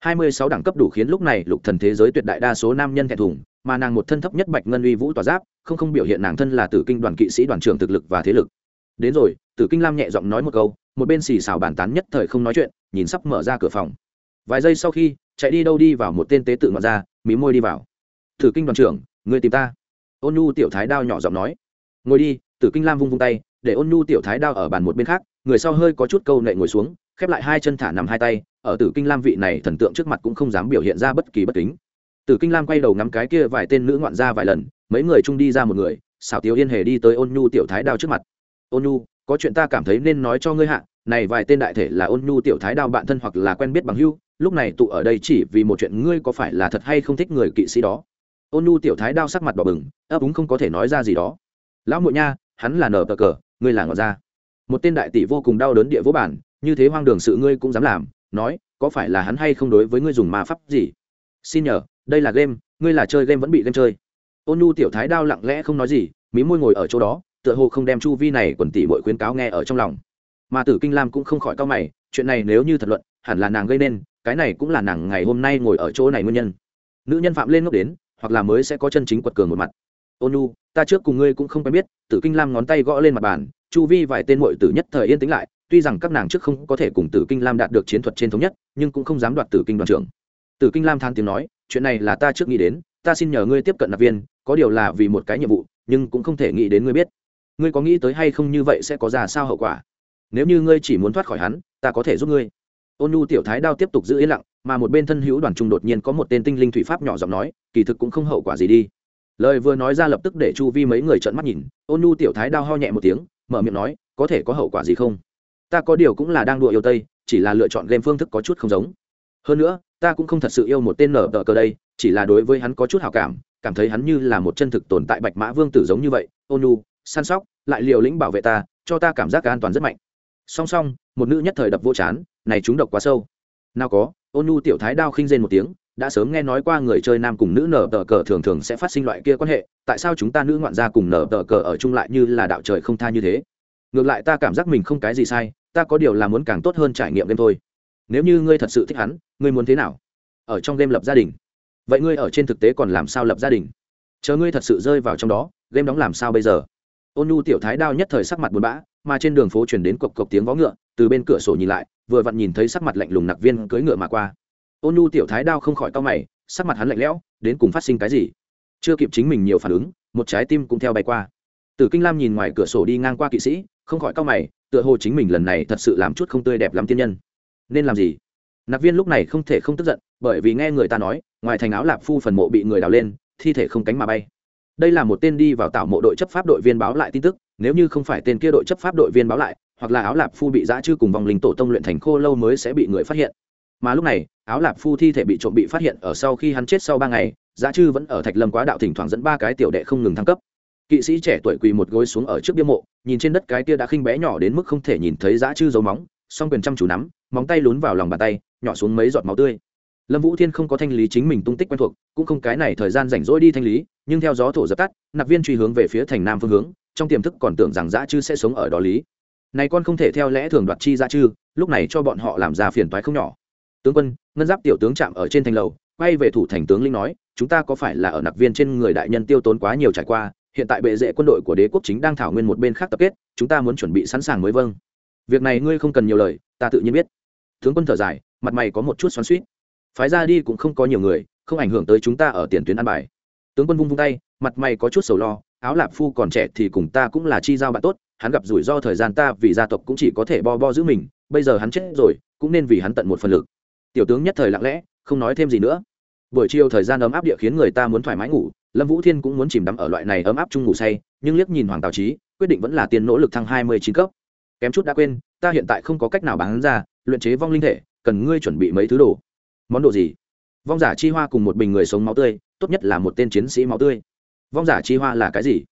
hai mươi sáu đẳng cấp đủ khiến lúc này lục thần thế giới tuyệt đại đa số nam nhân thẹn thùng, mà nàng một thân thấp nhất bạch ngân uy vũ tỏa giáp, không không biểu hiện nàng thân là tử kinh đoàn kỵ sĩ đoàn trưởng thực lực và thế lực. Đến rồi, tử kinh lam nhẹ giọng nói một câu, một bên xì xào bàn tán nhất thời không nói chuyện, nhìn sắp mở ra cửa phòng. Vài giây sau khi, chạy đi đâu đi vào một tên tế tự ngoạn ra mí môi đi vào. Tử kinh đoàn trưởng ngươi tìm ta. Ôn nhu tiểu thái đao nhỏ giọng nói. Ngồi đi. Tử kinh lam vung vung tay, để ôn nhu tiểu thái đao ở bàn một bên khác, người sau hơi có chút câu nệ ngồi xuống khép lại hai chân thả nằm hai tay, ở tử kinh lam vị này thần tượng trước mặt cũng không dám biểu hiện ra bất kỳ bất kính. Tử kinh lam quay đầu ngắm cái kia vài tên nữ ngoạn ra vài lần, mấy người chung đi ra một người, xảo tiếu yên hề đi tới ôn nhu tiểu thái đao trước mặt. Ôn nhu, có chuyện ta cảm thấy nên nói cho ngươi hạ, này vài tên đại thể là ôn nhu tiểu thái đao bạn thân hoặc là quen biết bằng hưu lúc này tụ ở đây chỉ vì một chuyện ngươi có phải là thật hay không thích người kỵ sĩ đó. Ôn nhu tiểu thái đao sắc mặt đỏ bừng, ấp úng không có thể nói ra gì đó. Lão muội nha, hắn là nở cờ cờ ngươi là ngọt ra một tên đại tỷ vô cùng đau đớn địa vô bản như thế hoang đường sự ngươi cũng dám làm, nói, có phải là hắn hay không đối với ngươi dùng ma pháp gì? Xin nhờ, đây là game, ngươi là chơi game vẫn bị game chơi. Ôn nhu tiểu thái đao lặng lẽ không nói gì, mí môi ngồi ở chỗ đó, tựa hồ không đem chu vi này quần tỷ bội khuyến cáo nghe ở trong lòng. Mà tử kinh lam cũng không khỏi cao mày, chuyện này nếu như thật luận, hẳn là nàng gây nên, cái này cũng là nàng ngày hôm nay ngồi ở chỗ này nguyên nhân. Nữ nhân phạm lên ngốc đến, hoặc là mới sẽ có chân chính quật cường một mặt. Ôn nhu, ta trước cùng ngươi cũng không quen biết, tử kinh lam ngón tay gõ lên mặt bàn, chu vi vài tên mội tử nhất thời yên tĩnh lại tuy rằng các nàng trước không có thể cùng tử kinh lam đạt được chiến thuật trên thống nhất, nhưng cũng không dám đoạt tử kinh đoàn trưởng. Tử kinh lam than tiếng nói, chuyện này là ta trước nghĩ đến, ta xin nhờ ngươi tiếp cận nạp viên, có điều là vì một cái nhiệm vụ, nhưng cũng không thể nghĩ đến ngươi biết. Ngươi có nghĩ tới hay không như vậy sẽ có ra sao hậu quả? Nếu như ngươi chỉ muốn thoát khỏi hắn, ta có thể giúp ngươi. Ôn nhu tiểu thái đao tiếp tục giữ yên lặng, mà một bên thân hữu đoàn trung đột nhiên có một tên tinh linh thủy pháp nhỏ giọng nói, kỳ thực cũng không hậu quả gì đi. Lời vừa nói ra lập tức để chu vi mấy người trợn mắt nhìn, ôn nhu tiểu thái đao ho nhẹ một tiếng, mở miệng nói, có thể có hậu quả gì không? Ta có điều cũng là đang đùa yêu tây, chỉ là lựa chọn game phương thức có chút không giống. Hơn nữa, ta cũng không thật sự yêu một tên nở tờ cờ đây, chỉ là đối với hắn có chút hào cảm cảm thấy hắn như là một chân thực tồn tại bạch mã vương tử giống như vậy. Ônu săn sóc, lại liều lĩnh bảo vệ ta, cho ta cảm giác an toàn rất mạnh. Song song, một nữ nhất thời đập vô chán, này chúng độc quá sâu. Nào có ônu tiểu thái đao khinh rên một tiếng, đã sớm nghe nói qua người chơi nam cùng nữ nở tờ cờ thường thường sẽ phát sinh loại kia quan hệ, tại sao chúng ta nữ ngoạn gia cùng nở tờ cờ ở chung lại như là đạo trời không tha như thế? Ngược lại ta cảm giác mình không cái gì sai ta có điều là muốn càng tốt hơn trải nghiệm game thôi. Nếu như ngươi thật sự thích hắn, ngươi muốn thế nào? Ở trong game lập gia đình. Vậy ngươi ở trên thực tế còn làm sao lập gia đình? Chờ ngươi thật sự rơi vào trong đó, game đóng làm sao bây giờ? Ôn nhu tiểu thái đao nhất thời sắc mặt buồn bã, mà trên đường phố chuyển đến cộc cộc tiếng vó ngựa, từ bên cửa sổ nhìn lại, vừa vặn nhìn thấy sắc mặt lạnh lùng nặc viên cưỡi ngựa mà qua. Ôn nhu tiểu thái đao không khỏi to mày, sắc mặt hắn lạnh lẽo, đến cùng phát sinh cái gì? Chưa kịp chính mình nhiều phản ứng, một trái tim cũng theo bay qua. Tử kinh lam nhìn ngoài cửa sổ đi ngang qua kỵ sĩ không khỏi cau mày, tựa hồ chính mình lần này thật sự làm chút không tươi đẹp lắm tiên nhân. Nên làm gì? Nạp viên lúc này không thể không tức giận, bởi vì nghe người ta nói, ngoài thành áo lạp phu phần mộ bị người đào lên, thi thể không cánh mà bay. Đây là một tên đi vào tạo mộ đội chấp pháp đội viên báo lại tin tức, nếu như không phải tên kia đội chấp pháp đội viên báo lại, hoặc là áo lạp phu bị giã chư cùng vòng linh tổ tông luyện thành khô lâu mới sẽ bị người phát hiện. Mà lúc này, áo lạp phu thi thể bị trộm bị phát hiện ở sau khi hắn chết sau ba ngày, giã chư vẫn ở thạch lâm quá đạo thỉnh thoảng dẫn ba cái tiểu đệ không ngừng thăng cấp kỵ sĩ trẻ tuổi quỳ một gối xuống ở trước bia mộ, nhìn trên đất cái kia đã khinh bé nhỏ đến mức không thể nhìn thấy giã chư dấu móng, song quyền chăm chú nắm, móng tay lún vào lòng bàn tay, nhỏ xuống mấy giọt máu tươi. Lâm vũ thiên không có thanh lý chính mình tung tích quen thuộc, cũng không cái này thời gian rảnh rỗi đi thanh lý, nhưng theo gió thổ dập tắt, nạp viên truy hướng về phía thành nam phương hướng, trong tiềm thức còn tưởng rằng dã chư sẽ sống ở đó lý. Này con không thể theo lẽ thường đoạt chi dã chư, lúc này cho bọn họ làm ra phiền toái không nhỏ. Tướng quân, ngân giáp tiểu tướng chạm ở trên thành lầu, quay về thủ thành tướng linh nói, chúng ta có phải là ở nạp viên trên người đại nhân tiêu tốn quá nhiều trải qua hiện tại bệ dễ quân đội của đế quốc chính đang thảo nguyên một bên khác tập kết, chúng ta muốn chuẩn bị sẵn sàng mới vâng. Việc này ngươi không cần nhiều lời, ta tự nhiên biết. Tướng quân thở dài, mặt mày có một chút xoắn suýt phái ra đi cũng không có nhiều người, không ảnh hưởng tới chúng ta ở tiền tuyến an bài. Tướng quân vung vung tay, mặt mày có chút sầu lo, áo lạp phu còn trẻ thì cùng ta cũng là chi giao bạn tốt, hắn gặp rủi ro thời gian ta vì gia tộc cũng chỉ có thể bo bo giữ mình, bây giờ hắn chết rồi, cũng nên vì hắn tận một phần lực. Tiểu tướng nhất thời lặng lẽ, không nói thêm gì nữa. Buổi chiều thời gian ấm áp địa khiến người ta muốn thoải mái ngủ lâm vũ thiên cũng muốn chìm đắm ở loại này ấm áp chung ngủ say, nhưng liếc nhìn hoàng tào trí quyết định vẫn là tiền nỗ lực thăng hai mươi chín cấp. Kém chút đã quên, ta hiện tại không có cách nào bán ra, luyện chế vong linh thể, cần ngươi chuẩn bị mấy thứ đồ. Món đồ gì? Vong giả chi hoa cùng một bình người sống máu tươi, tốt nhất là một tên chiến sĩ máu tươi. Vong giả chi hoa là cái gì?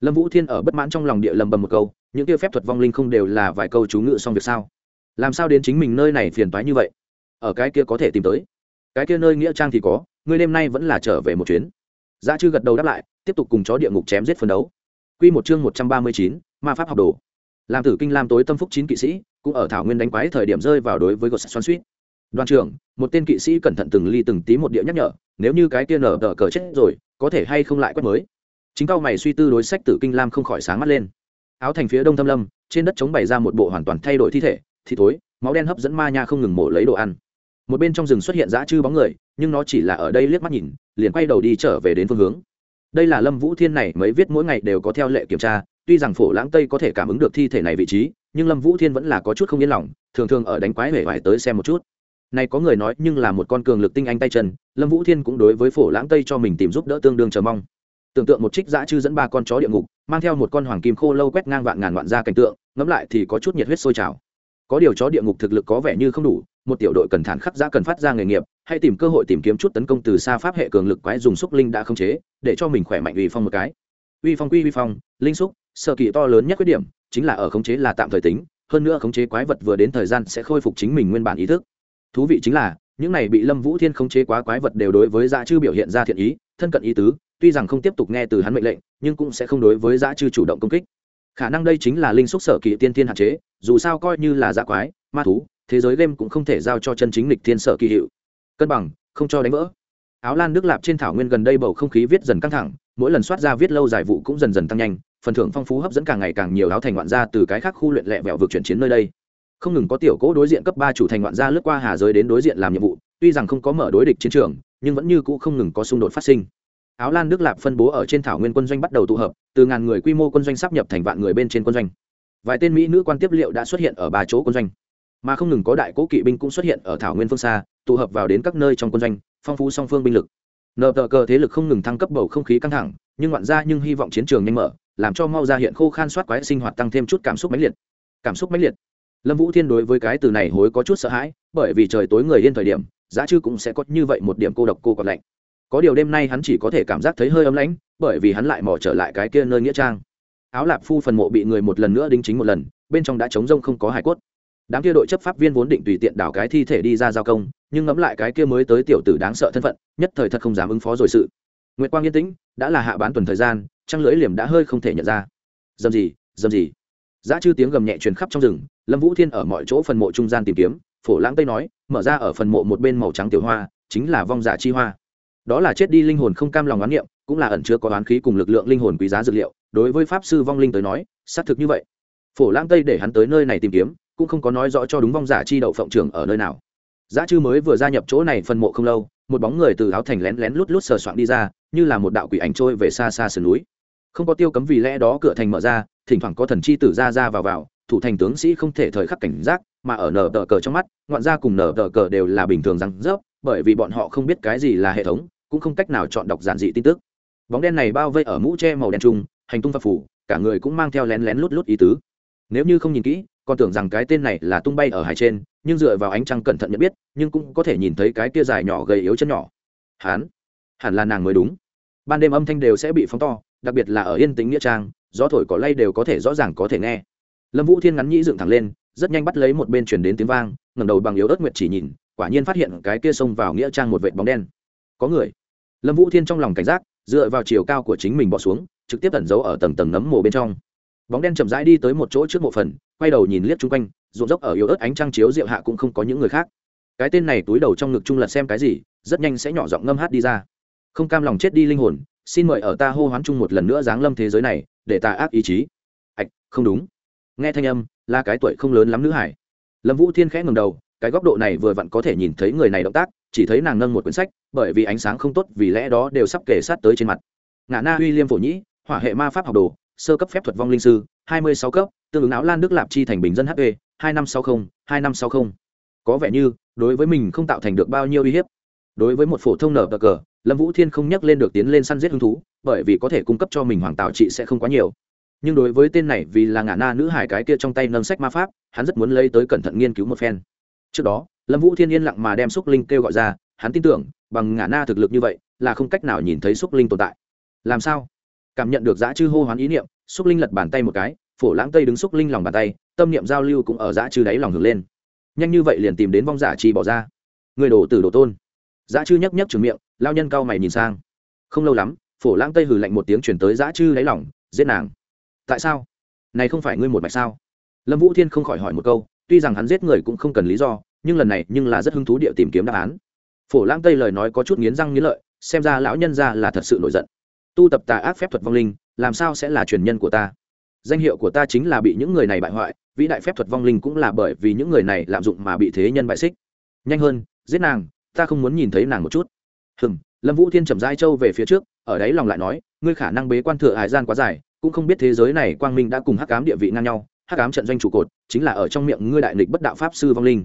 Lâm vũ thiên ở bất mãn trong lòng địa lầm bầm một câu, những kia phép thuật vong linh không đều là vài câu chú ngự xong việc sao? Làm sao đến chính mình nơi này phiền toái như vậy? Ở cái kia có thể tìm tới. Cái kia nơi nghĩa trang thì có, ngươi đêm nay vẫn là trở về một chuyến. Dã chư gật đầu đáp lại, tiếp tục cùng chó địa ngục chém giết phân đấu. Quy một chương một trăm ba mươi chín, ma pháp học đồ. Làm tử kinh lam tối tâm phúc chín kỵ sĩ, cũng ở thảo nguyên đánh quái thời điểm rơi vào đối với gột xoan suýt. Đoàn trưởng, một tên kỵ sĩ cẩn thận từng ly từng tí một địa nhắc nhở, nếu như cái kia nở tờ cờ chết rồi, có thể hay không lại quét mới. Chính cao mày suy tư đối sách tử kinh lam không khỏi sáng mắt lên. Áo thành phía đông thâm lâm, trên đất chống bày ra một bộ hoàn toàn thay đổi thi thể thi thối, máu đen hấp dẫn ma nha không ngừng mổ lấy đồ ăn một bên trong rừng xuất hiện dã chư bóng người, nhưng nó chỉ là ở đây liếc mắt nhìn, liền quay đầu đi trở về đến phương hướng. Đây là lâm vũ thiên này mới viết mỗi ngày đều có theo lệ kiểm tra, tuy rằng phổ lãng tây có thể cảm ứng được thi thể này vị trí, nhưng lâm vũ thiên vẫn là có chút không yên lòng, thường thường ở đánh quái hể vải tới xem một chút. Này có người nói, nhưng là một con cường lực tinh anh tay chân, lâm vũ thiên cũng đối với phổ lãng tây cho mình tìm giúp đỡ tương đương chờ mong. Tưởng tượng một trích dã chư dẫn ba con chó địa ngục, mang theo một con hoàng kim khô lâu quét ngang vạn ngàn vạn ra cảnh tượng, ngẫm lại thì có chút nhiệt huyết sôi trào. Có điều chó địa ngục thực lực có vẻ như không đủ một tiểu đội cần thản khắc giã cần phát ra nghề nghiệp, hay tìm cơ hội tìm kiếm chút tấn công từ xa pháp hệ cường lực quái dùng xúc linh đã không chế, để cho mình khỏe mạnh uy phong một cái. Uy phong quy uy phong, linh xúc sợ kỳ to lớn nhất khuyết điểm, chính là ở khống chế là tạm thời tính, hơn nữa khống chế quái vật vừa đến thời gian sẽ khôi phục chính mình nguyên bản ý thức. Thú vị chính là, những này bị lâm vũ thiên khống chế quá quái vật đều đối với dã chư biểu hiện ra thiện ý, thân cận ý tứ, tuy rằng không tiếp tục nghe từ hắn mệnh lệnh, nhưng cũng sẽ không đối với dã chư chủ động công kích. Khả năng đây chính là linh xúc sở kỳ tiên tiên hạn chế, dù sao coi như là dã quái, ma thú thế giới game cũng không thể giao cho chân chính lịch thiên sở kỳ hiệu. Cân bằng, không cho đánh vỡ. Áo lan nước lạp trên thảo nguyên gần đây bầu không khí viết dần căng thẳng, mỗi lần soát ra viết lâu dài vụ cũng dần dần tăng nhanh, phần thưởng phong phú hấp dẫn càng ngày càng nhiều áo thành ngoạn gia từ cái khác khu luyện lẹ vẹo vực chuyển chiến nơi đây. Không ngừng có tiểu cỗ đối diện cấp ba chủ thành ngoạn gia lướt qua hà giới đến đối diện làm nhiệm vụ, tuy rằng không có mở đối địch chiến trường, nhưng vẫn như cũ không ngừng có xung đột phát sinh. Áo lan nước lạp phân bố ở trên thảo nguyên quân doanh bắt đầu tụ hợp, từ ngàn người quy mô quân doanh sắp nhập thành vạn người bên trên quân doanh. Vài tên mỹ nữ quan tiếp liệu đã xuất hiện ở ba chỗ quân doanh mà không ngừng có đại cố kỵ binh cũng xuất hiện ở thảo nguyên phương xa, tụ hợp vào đến các nơi trong quân doanh, phong phú song phương binh lực. Nợ tờ cờ thế lực không ngừng thăng cấp bầu không khí căng thẳng, nhưng ngoạn ra nhưng hy vọng chiến trường nhanh mở, làm cho mau ra hiện khô khan soát quái sinh hoạt tăng thêm chút cảm xúc mãnh liệt. Cảm xúc mãnh liệt. Lâm vũ thiên đối với cái từ này hối có chút sợ hãi, bởi vì trời tối người yên thời điểm, giá chư cũng sẽ có như vậy một điểm cô độc cô còn lạnh. Có điều đêm nay hắn chỉ có thể cảm giác thấy hơi ấm lãnh, bởi vì hắn lại mò trở lại cái kia nơi nghĩa trang. Áo lạp phu phần mộ bị người một lần nữa đính chính một lần, bên trong đã trống rông không có hải cốt đám kia đội chấp pháp viên vốn định tùy tiện đảo cái thi thể đi ra giao công, nhưng ngẫm lại cái kia mới tới tiểu tử đáng sợ thân phận, nhất thời thật không dám ứng phó rồi sự. Nguyệt quang yên tĩnh, đã là hạ bán tuần thời gian, trăng lưỡi liềm đã hơi không thể nhận ra. Dầm gì dầm gì. Giá chư tiếng gầm nhẹ truyền khắp trong rừng, lâm vũ thiên ở mọi chỗ phần mộ trung gian tìm kiếm, phổ lãng tây nói, mở ra ở phần mộ một bên màu trắng tiểu hoa, chính là vong giả chi hoa. Đó là chết đi linh hồn không cam lòng oán niệm, cũng là ẩn chứa có oán khí cùng lực lượng linh hồn quý giá dược liệu, đối với pháp sư vong linh tới nói, xác thực như vậy. Phổ lãng tây để hắn tới nơi này tìm kiếm cũng không có nói rõ cho đúng vong giả chi đậu phộng trưởng ở nơi nào. Giá chư mới vừa gia nhập chỗ này phần mộ không lâu, một bóng người từ áo thành lén lén lút lút sờ soạn đi ra, như là một đạo quỷ ảnh trôi về xa xa sườn núi. Không có tiêu cấm vì lẽ đó cửa thành mở ra, thỉnh thoảng có thần chi tử ra ra vào vào, thủ thành tướng sĩ không thể thời khắc cảnh giác, mà ở nở tờ cờ trong mắt, ngoạn gia cùng nở tờ cờ đều là bình thường răng rớp, bởi vì bọn họ không biết cái gì là hệ thống, cũng không cách nào chọn đọc giản dị tin tức. Bóng đen này bao vây ở mũ tre màu đen trung, hành tung phập phủ, cả người cũng mang theo lén lén lút lút ý tứ. Nếu như không nhìn kỹ còn tưởng rằng cái tên này là tung bay ở hải trên, nhưng dựa vào ánh trăng cẩn thận nhận biết, nhưng cũng có thể nhìn thấy cái kia dài nhỏ gầy yếu chân nhỏ. Hán, hẳn là nàng mới đúng. Ban đêm âm thanh đều sẽ bị phóng to, đặc biệt là ở yên tĩnh nghĩa trang, gió thổi cỏ lay đều có thể rõ ràng có thể nghe. Lâm vũ thiên ngắn nhĩ dựng thẳng lên, rất nhanh bắt lấy một bên chuyển đến tiếng vang, ngẩng đầu bằng yếu ớt nguyệt chỉ nhìn, quả nhiên phát hiện cái kia xông vào nghĩa trang một vệt bóng đen. Có người. Lâm vũ thiên trong lòng cảnh giác, dựa vào chiều cao của chính mình bỏ xuống, trực tiếp ẩn giấu ở tầng tầng nấm mồ bên trong bóng đen chậm rãi đi tới một chỗ trước mộ phần, quay đầu nhìn liếc chung quanh, ruộng dốc ở yếu ớt ánh trăng chiếu rượu hạ cũng không có những người khác. Cái tên này túi đầu trong ngực trung lật xem cái gì, rất nhanh sẽ nhỏ giọng ngâm hát đi ra. Không cam lòng chết đi linh hồn, xin mời ở ta hô hoán chung một lần nữa giáng lâm thế giới này, để ta ác ý chí. Ạch không đúng. Nghe thanh âm, là cái tuổi không lớn lắm nữ hải. Lâm vũ thiên khẽ ngầm đầu, cái góc độ này vừa vặn có thể nhìn thấy người này động tác, chỉ thấy nàng nâng một quyển sách, bởi vì ánh sáng không tốt, vì lẽ đó đều sắp kể sát tới trên mặt. Ngã na uy liêm phổ nhĩ, hỏa hệ ma pháp học đồ sơ cấp phép thuật vong linh sư, hai mươi sáu cấp, tương ứng áo lan đức lạp chi thành bình dân hp hai năm sáu mươi hai năm sáu mươi có vẻ như, đối với mình không tạo thành được bao nhiêu uy hiếp. Đối với một phổ thông nở bờ cờ, lâm vũ thiên không nhắc lên được tiến lên săn giết hứng thú, bởi vì có thể cung cấp cho mình hoàng tạo trị sẽ không quá nhiều. Nhưng đối với tên này, vì là ngã na nữ hải cái kia trong tay nâng sách ma pháp, hắn rất muốn lấy tới cẩn thận nghiên cứu một phen. Trước đó, lâm vũ thiên yên lặng mà đem xúc linh kêu gọi ra, hắn tin tưởng, bằng ngã na thực lực như vậy, là không cách nào nhìn thấy xúc linh tồn tại. Làm sao? Cảm nhận được dã chư hô hoán ý niệm xúc linh lật bàn tay một cái, phổ lãng tây đứng xúc linh lòng bàn tay, tâm niệm giao lưu cũng ở dã chư đáy lòng ngược lên. Nhanh như vậy liền tìm đến vong giả chi bỏ ra. Người đổ từ đồ tôn. Dã chư nhấc nhấc trừng miệng, lao nhân cao mày nhìn sang. Không lâu lắm, phổ lãng tây hừ lạnh một tiếng chuyển tới dã chư đáy lòng, giết nàng. Tại sao? Này không phải ngươi một mạch sao? Lâm vũ thiên không khỏi hỏi một câu, tuy rằng hắn giết người cũng không cần lý do, nhưng lần này nhưng là rất hứng thú địa tìm kiếm đáp án. Phổ lãng tây lời nói có chút nghiến răng nghiến lợi, xem ra lão nhân ra là thật sự nổi giận tu tập tà ác phép thuật vong linh, làm sao sẽ là truyền nhân của ta? Danh hiệu của ta chính là bị những người này bại hoại, vĩ đại phép thuật vong linh cũng là bởi vì những người này lạm dụng mà bị thế nhân bại xích. Nhanh hơn, giết nàng, ta không muốn nhìn thấy nàng một chút. Hừm, lâm vũ thiên trầm giai châu về phía trước, ở đấy lòng lại nói, ngươi khả năng bế quan thừa hải gian quá dài, cũng không biết thế giới này quang minh đã cùng hắc ám địa vị ngang nhau, hắc ám trận doanh trụ cột chính là ở trong miệng ngươi đại nghịch bất đạo pháp sư vong linh.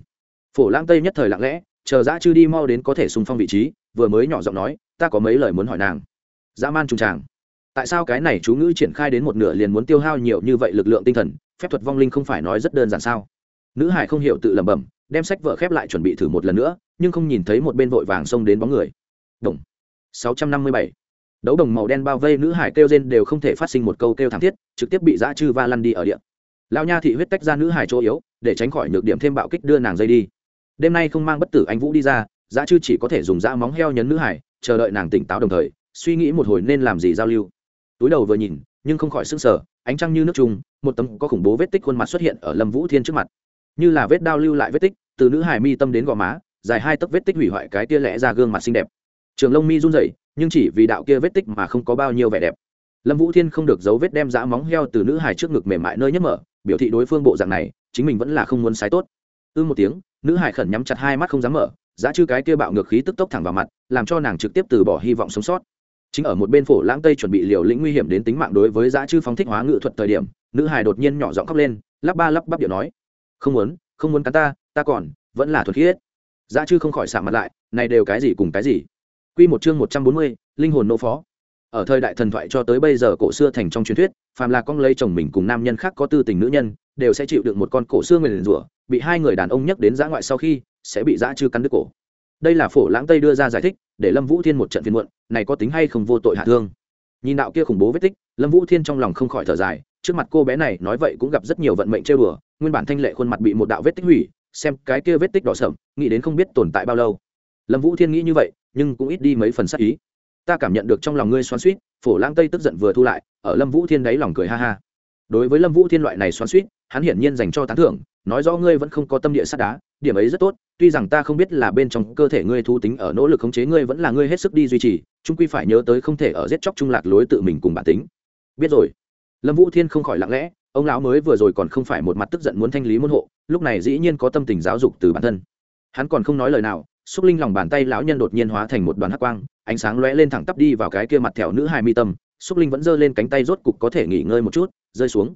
Phổ Lang tây nhất thời lặng lẽ, chờ dã chư đi mau đến có thể xung phong vị trí, vừa mới nhỏ giọng nói, ta có mấy lời muốn hỏi nàng dã man trùng tràng. Tại sao cái này chú ngữ triển khai đến một nửa liền muốn tiêu hao nhiều như vậy lực lượng tinh thần? Phép thuật vong linh không phải nói rất đơn giản sao? Nữ hải không hiểu tự lẩm bẩm, đem sách vợ khép lại chuẩn bị thử một lần nữa, nhưng không nhìn thấy một bên vội vàng xông đến bóng người. Đồng. 657. đấu đồng màu đen bao vây nữ hải kêu rên đều không thể phát sinh một câu kêu thảm thiết, trực tiếp bị dã chư va lăn đi ở địa. lao nha thị huyết tách ra nữ hải chỗ yếu, để tránh khỏi nhược điểm thêm bạo kích đưa nàng dây đi. Đêm nay không mang bất tử anh vũ đi ra, dã chư chỉ có thể dùng dã móng heo nhấn nữ hải, chờ đợi nàng tỉnh táo đồng thời suy nghĩ một hồi nên làm gì giao lưu. Túi đầu vừa nhìn nhưng không khỏi sững sờ, ánh trăng như nước trung một tấm có khủng bố vết tích khuôn mặt xuất hiện ở lâm vũ thiên trước mặt. Như là vết đao lưu lại vết tích từ nữ hải mi tâm đến gò má dài hai tấc vết tích hủy hoại cái tia lẽ ra gương mặt xinh đẹp. Trường lông mi run rẩy nhưng chỉ vì đạo kia vết tích mà không có bao nhiêu vẻ đẹp. Lâm vũ thiên không được giấu vết đem dã móng heo từ nữ hải trước ngực mềm mại nơi nhấp mở biểu thị đối phương bộ dạng này chính mình vẫn là không muốn sái tốt. Ư một tiếng nữ hải khẩn nhắm chặt hai mắt không dám mở giá chư cái kia bạo ngược khí tức tốc thẳng vào mặt làm cho nàng trực tiếp từ bỏ hy vọng sống sót chính ở một bên phổ lãng tây chuẩn bị liều lĩnh nguy hiểm đến tính mạng đối với giã chư phóng thích hóa ngự thuật thời điểm, nữ hài đột nhiên nhỏ giọng khóc lên, lắp ba lắp bắp điệu nói, không muốn không muốn cắn ta ta còn, vẫn là thuật khiết. Giã chư không khỏi xả mặt lại, này đều cái gì cùng cái gì? Quy một chương một trăm bốn mươi, linh hồn nô phó. Ở thời đại thần thoại cho tới bây giờ cổ xưa thành trong truyền thuyết, phàm là con lấy chồng mình cùng nam nhân khác có tư tình nữ nhân, đều sẽ chịu được một con cổ xưa nguyền rủa, bị hai người đàn ông nhắc đến giã ngoại sau khi, sẽ bị giã chư cắn đứt cổ. Đây là phổ lãng tây đưa ra giải thích để lâm vũ thiên một trận phiên muộn, này có tính hay không vô tội hạ thương? Nhìn đạo kia khủng bố vết tích, lâm vũ thiên trong lòng không khỏi thở dài, trước mặt cô bé này nói vậy cũng gặp rất nhiều vận mệnh chơi bừa nguyên bản thanh lệ khuôn mặt bị một đạo vết tích hủy, xem cái kia vết tích đỏ sậm nghĩ đến không biết tồn tại bao lâu. Lâm vũ thiên nghĩ như vậy, nhưng cũng ít đi mấy phần sắc ý. Ta cảm nhận được trong lòng ngươi xoắn suýt phổ Lang tây tức giận vừa thu lại, ở lâm vũ thiên đáy lòng cười ha ha. Đối với lâm vũ thiên loại này xoắn suýt hắn hiển nhiên dành cho tán thưởng, nói rõ ngươi vẫn không có tâm địa sắt đá điểm ấy rất tốt, tuy rằng ta không biết là bên trong cơ thể ngươi thu tính ở nỗ lực khống chế ngươi vẫn là ngươi hết sức đi duy trì trung quy phải nhớ tới không thể ở giết chóc trung lạc lối tự mình cùng bản tính. Biết rồi. Lâm vũ thiên không khỏi lặng lẽ, ông lão mới vừa rồi còn không phải một mặt tức giận muốn thanh lý môn hộ, lúc này dĩ nhiên có tâm tình giáo dục từ bản thân. Hắn còn không nói lời nào, xúc linh lòng bàn tay lão nhân đột nhiên hóa thành một đoàn hắc quang, ánh sáng lóe lên thẳng tắp đi vào cái kia mặt thẹo nữ hài mi tâm, xúc linh vẫn giơ lên cánh tay rốt cục có thể nghỉ ngơi một chút, rơi xuống.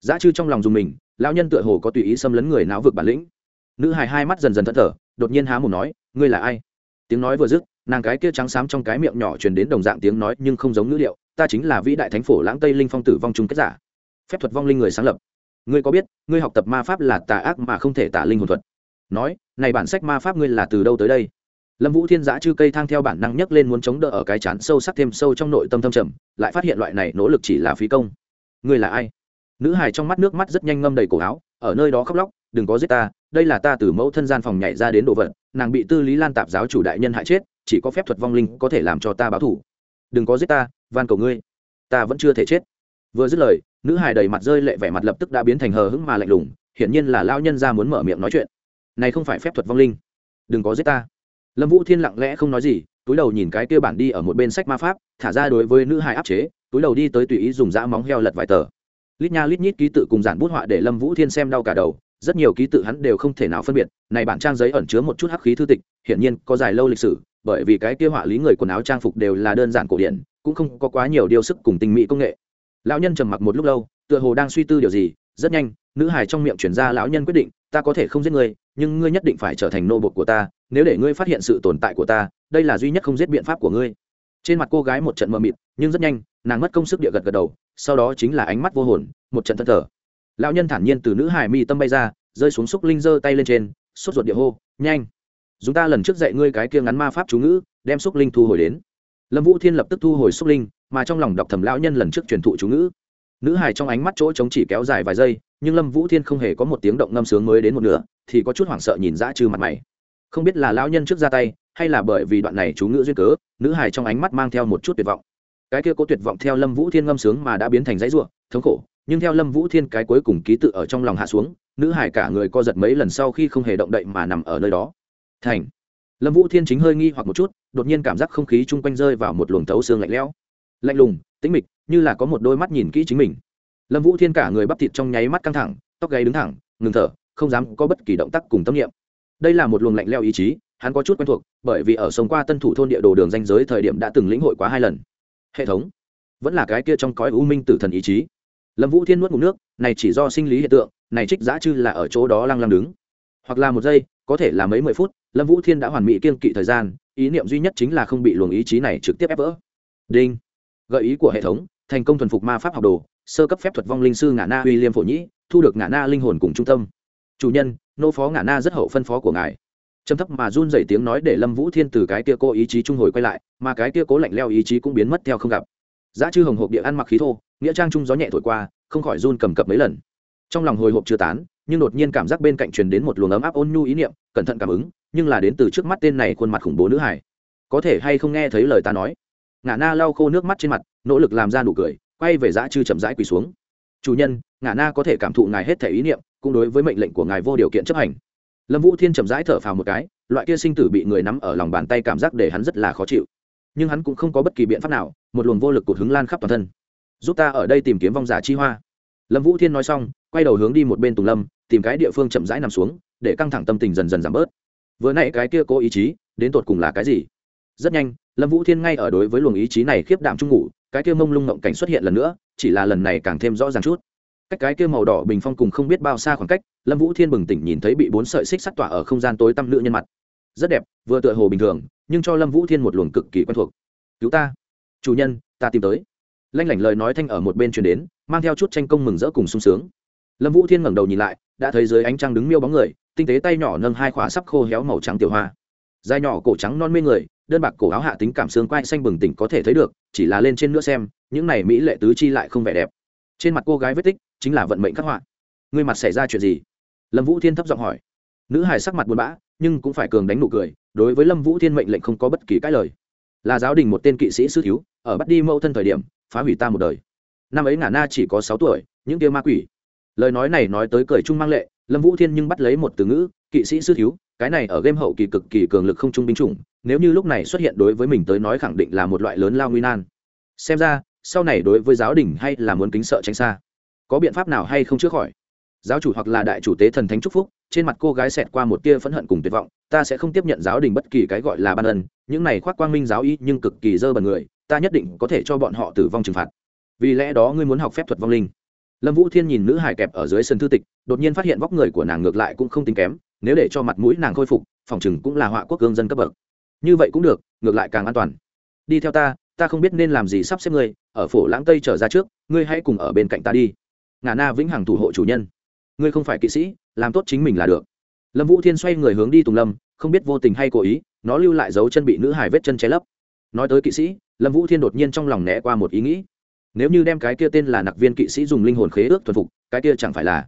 Giá chư trong lòng dùng mình, lão nhân tựa hồ có tùy ý xâm lấn người não vực bản lĩnh nữ hài hai mắt dần dần thẫn thở đột nhiên há mồm nói, ngươi là ai? Tiếng nói vừa dứt, nàng cái kia trắng xám trong cái miệng nhỏ truyền đến đồng dạng tiếng nói nhưng không giống ngữ liệu ta chính là vĩ đại thánh phổ lãng tây linh phong tử vong chung kết giả. Phép thuật vong linh người sáng lập. Ngươi có biết, ngươi học tập ma pháp là tà ác mà không thể tả linh hồn thuật? Nói, này bản sách ma pháp ngươi là từ đâu tới đây? Lâm vũ thiên giã chư cây thang theo bản năng nhấc lên muốn chống đỡ ở cái chán sâu sắc thêm sâu trong nội tâm thâm trầm, lại phát hiện loại này nỗ lực chỉ là phí công. Ngươi là ai? Nữ hài trong mắt nước mắt rất nhanh ngâm đầy cổ áo, ở nơi đó khóc lóc, đừng có giết ta đây là ta từ mẫu thân gian phòng nhảy ra đến đồ vật, nàng bị tư lý lan tạp giáo chủ đại nhân hại chết, chỉ có phép thuật vong linh có thể làm cho ta báo thủ đừng có giết ta, van cầu ngươi. Ta vẫn chưa thể chết. Vừa dứt lời, nữ hài đầy mặt rơi lệ vẻ mặt lập tức đã biến thành hờ hững mà lạnh lùng, hiển nhiên là lao nhân ra muốn mở miệng nói chuyện. Này không phải phép thuật vong linh. Đừng có giết ta. Lâm vũ thiên lặng lẽ không nói gì, túi đầu nhìn cái kia bản đi ở một bên sách ma pháp, thả ra đối với nữ hài áp chế, túi đầu đi tới tùy ý dùng dã móng heo lật vài tờ. Lít nha lít nhít ký tự cùng giản bút họa để lâm vũ thiên xem đau cả đầu rất nhiều ký tự hắn đều không thể nào phân biệt, này bản trang giấy ẩn chứa một chút hắc khí thư tịch, hiển nhiên có dài lâu lịch sử, bởi vì cái kia họa lý người quần áo trang phục đều là đơn giản cổ điển, cũng không có quá nhiều điều sức cùng tinh mỹ công nghệ. Lão nhân trầm mặc một lúc lâu, tựa hồ đang suy tư điều gì, rất nhanh, nữ hài trong miệng chuyển ra lão nhân quyết định, ta có thể không giết ngươi, nhưng ngươi nhất định phải trở thành nô bột của ta, nếu để ngươi phát hiện sự tồn tại của ta, đây là duy nhất không giết biện pháp của ngươi. Trên mặt cô gái một trận mờ mịt, nhưng rất nhanh, nàng mất công sức địa gật gật đầu, sau đó chính là ánh mắt vô hồn, một trận thân thở lão nhân thản nhiên từ nữ hải mi tâm bay ra, rơi xuống xúc linh giơ tay lên trên, sốt ruột địa hô, nhanh! Dùng ta lần trước dạy ngươi cái kia ngắn ma pháp chú ngữ, đem xúc linh thu hồi đến. Lâm vũ thiên lập tức thu hồi xúc linh, mà trong lòng đọc thầm lão nhân lần trước truyền thụ chú ngữ. Nữ hải trong ánh mắt chỗ chống chỉ kéo dài vài giây, nhưng lâm vũ thiên không hề có một tiếng động ngâm sướng mới đến một nửa, thì có chút hoảng sợ nhìn dã trừ mặt mày. Không biết là lão nhân trước ra tay, hay là bởi vì đoạn này chú ngữ duyên cớ, nữ hải trong ánh mắt mang theo một chút tuyệt vọng. Cái kia có tuyệt vọng theo lâm vũ thiên ngâm sướng mà đã biến thành dãy ruộng thống khổ nhưng theo lâm vũ thiên cái cuối cùng ký tự ở trong lòng hạ xuống, nữ hải cả người co giật mấy lần sau khi không hề động đậy mà nằm ở nơi đó. Thành. Lâm vũ thiên chính hơi nghi hoặc một chút, đột nhiên cảm giác không khí chung quanh rơi vào một luồng thấu xương lạnh lẽo. Lạnh lùng, tĩnh mịch, như là có một đôi mắt nhìn kỹ chính mình. Lâm vũ thiên cả người bắp thịt trong nháy mắt căng thẳng, tóc gáy đứng thẳng, ngừng thở, không dám có bất kỳ động tác cùng tâm niệm. Đây là một luồng lạnh leo ý chí, hắn có chút quen thuộc, bởi vì ở sống qua tân thủ thôn địa đồ đường danh giới thời điểm đã từng lĩnh hội quá hai lần. Hệ thống. Vẫn là cái kia trong cõi u minh tử thần ý chí lâm vũ thiên nuốt ngụm nước, này chỉ do sinh lý hiện tượng, này trích giã chư là ở chỗ đó lăng lăng đứng. Hoặc là một giây, có thể là mấy mười phút, lâm vũ thiên đã hoàn mỹ kiên kỵ thời gian, ý niệm duy nhất chính là không bị luồng ý chí này trực tiếp ép vỡ. Đinh. Gợi ý của hệ thống, thành công thuần phục ma pháp học đồ, sơ cấp phép thuật vong linh sư ngã na uy liêm phổ nhĩ, thu được ngã na linh hồn cùng trung tâm. Chủ nhân, nô phó ngã na rất hậu phân phó của ngài. Trầm thấp mà run dày tiếng nói để lâm vũ thiên từ cái kia cô ý chí trung hồi quay lại, mà cái kia cố lạnh leo ý chí cũng biến mất theo không gặp giá chư hồng hộp địa ăn mặc khí thô, nghĩa trang trung gió nhẹ thổi qua, không khỏi run cầm cập mấy lần. Trong lòng hồi hộp chưa tán, nhưng đột nhiên cảm giác bên cạnh truyền đến một luồng ấm áp ôn nhu ý niệm, cẩn thận cảm ứng, nhưng là đến từ trước mắt tên này khuôn mặt khủng bố nữ hải có thể hay không nghe thấy lời ta nói? Ngã na lau khô nước mắt trên mặt, nỗ lực làm ra nụ cười, quay về dã chư chậm rãi quỳ xuống. Chủ nhân ngã na có thể cảm thụ ngài hết thể ý niệm, cũng đối với mệnh lệnh của ngài vô điều kiện chấp hành. Lâm vũ thiên chậm rãi thở phào một cái, loại kia sinh tử bị người nắm ở lòng bàn tay cảm giác để hắn rất là khó chịu nhưng hắn cũng không có bất kỳ biện pháp nào, một luồng vô lực cột hứng lan khắp toàn thân. Giúp ta ở đây tìm kiếm vong giả chi hoa. Lâm vũ thiên nói xong, quay đầu hướng đi một bên tùng lâm, tìm cái địa phương chậm rãi nằm xuống, để căng thẳng tâm tình dần dần giảm bớt. Vừa n ã y cái kia cố ý chí, đến tột cùng là cái gì? Rất nhanh, lâm vũ thiên ngay ở đối với luồng ý chí này khiếp đạm trung ngủ, cái kia mông lung ngộng cảnh xuất hiện lần nữa, chỉ là lần này càng thêm rõ ràng chút. Cách cái kia màu đỏ bình phong cùng không biết bao xa khoảng cách, lâm vũ thiên bừng tỉnh nhìn thấy bị bốn sợi xích sắt tỏa ở không gian tối tăm nữ nhân mặt rất đẹp, vừa tựa hồ bình thường, nhưng cho lâm vũ thiên một luồng cực kỳ quen thuộc. Cứu ta, chủ nhân, ta tìm tới. Lanh lảnh lời nói thanh ở một bên truyền đến, mang theo chút tranh công mừng rỡ cùng sung sướng. Lâm vũ thiên ngẩng đầu nhìn lại, đã thấy dưới ánh trăng đứng miêu bóng người, tinh tế tay nhỏ nâng hai khỏa sắp khô héo màu trắng tiểu hoa. Dài nhỏ cổ trắng non mê người, đơn bạc cổ áo hạ tính cảm xương quai xanh bừng tỉnh có thể thấy được, chỉ là lên trên nữa xem, những này mỹ lệ tứ chi lại không vẻ đẹp. Trên mặt cô gái vết tích, chính là vận mệnh khắc họa. Người mặt xảy ra chuyện gì? Lâm vũ thiên thấp giọng hỏi. Nữ hài sắc mặt buồn bã nhưng cũng phải cường đánh nụ cười, đối với lâm vũ thiên mệnh lệnh không có bất kỳ cãi lời. Là giáo đình một tên kỵ sĩ sư thiếu, ở bắt đi mẫu thân thời điểm, phá hủy ta một đời. Năm ấy ngả na chỉ có sáu tuổi, những kia ma quỷ. Lời nói này nói tới cười trung mang lệ, lâm vũ thiên nhưng bắt lấy một từ ngữ, kỵ sĩ sư thiếu, cái này ở game hậu kỳ cực kỳ cường lực không trung binh chủng, nếu như lúc này xuất hiện đối với mình tới nói khẳng định là một loại lớn lao nguy nan. Xem ra, sau này đối với giáo đình hay là muốn kính sợ tránh xa. Có biện pháp nào hay không chữa khỏi? Giáo chủ hoặc là đại chủ tế thần thánh c phúc trên mặt cô gái xẹt qua một tia phẫn hận cùng tuyệt vọng, ta sẽ không tiếp nhận giáo đình bất kỳ cái gọi là ban ân, những này khoác quang minh giáo y nhưng cực kỳ dơ bẩn người, ta nhất định có thể cho bọn họ tử vong trừng phạt. Vì lẽ đó ngươi muốn học phép thuật vong linh. Lâm vũ thiên nhìn nữ hải kẹp ở dưới sân thư tịch, đột nhiên phát hiện vóc người của nàng ngược lại cũng không tính kém, nếu để cho mặt mũi nàng khôi phục, phòng chừng cũng là họa quốc cương dân cấp bậc. Như vậy cũng được, ngược lại càng an toàn. Đi theo ta ta không biết nên làm gì sắp xếp ngươi, ở phổ lãng tây trở ra trước, ngươi hãy cùng ở bên cạnh ta đi. Ngà na vĩnh hằng thủ hộ chủ nhân ngươi không phải kỵ sĩ, làm tốt chính mình là được. Lâm vũ thiên xoay người hướng đi tùng lâm, không biết vô tình hay cố ý, nó lưu lại dấu chân bị nữ hải vết chân che lấp. Nói tới kỵ sĩ, lâm vũ thiên đột nhiên trong lòng né qua một ý nghĩ. Nếu như đem cái kia tên là nặc viên kỵ sĩ dùng linh hồn khế ước thuần phục, cái kia chẳng phải là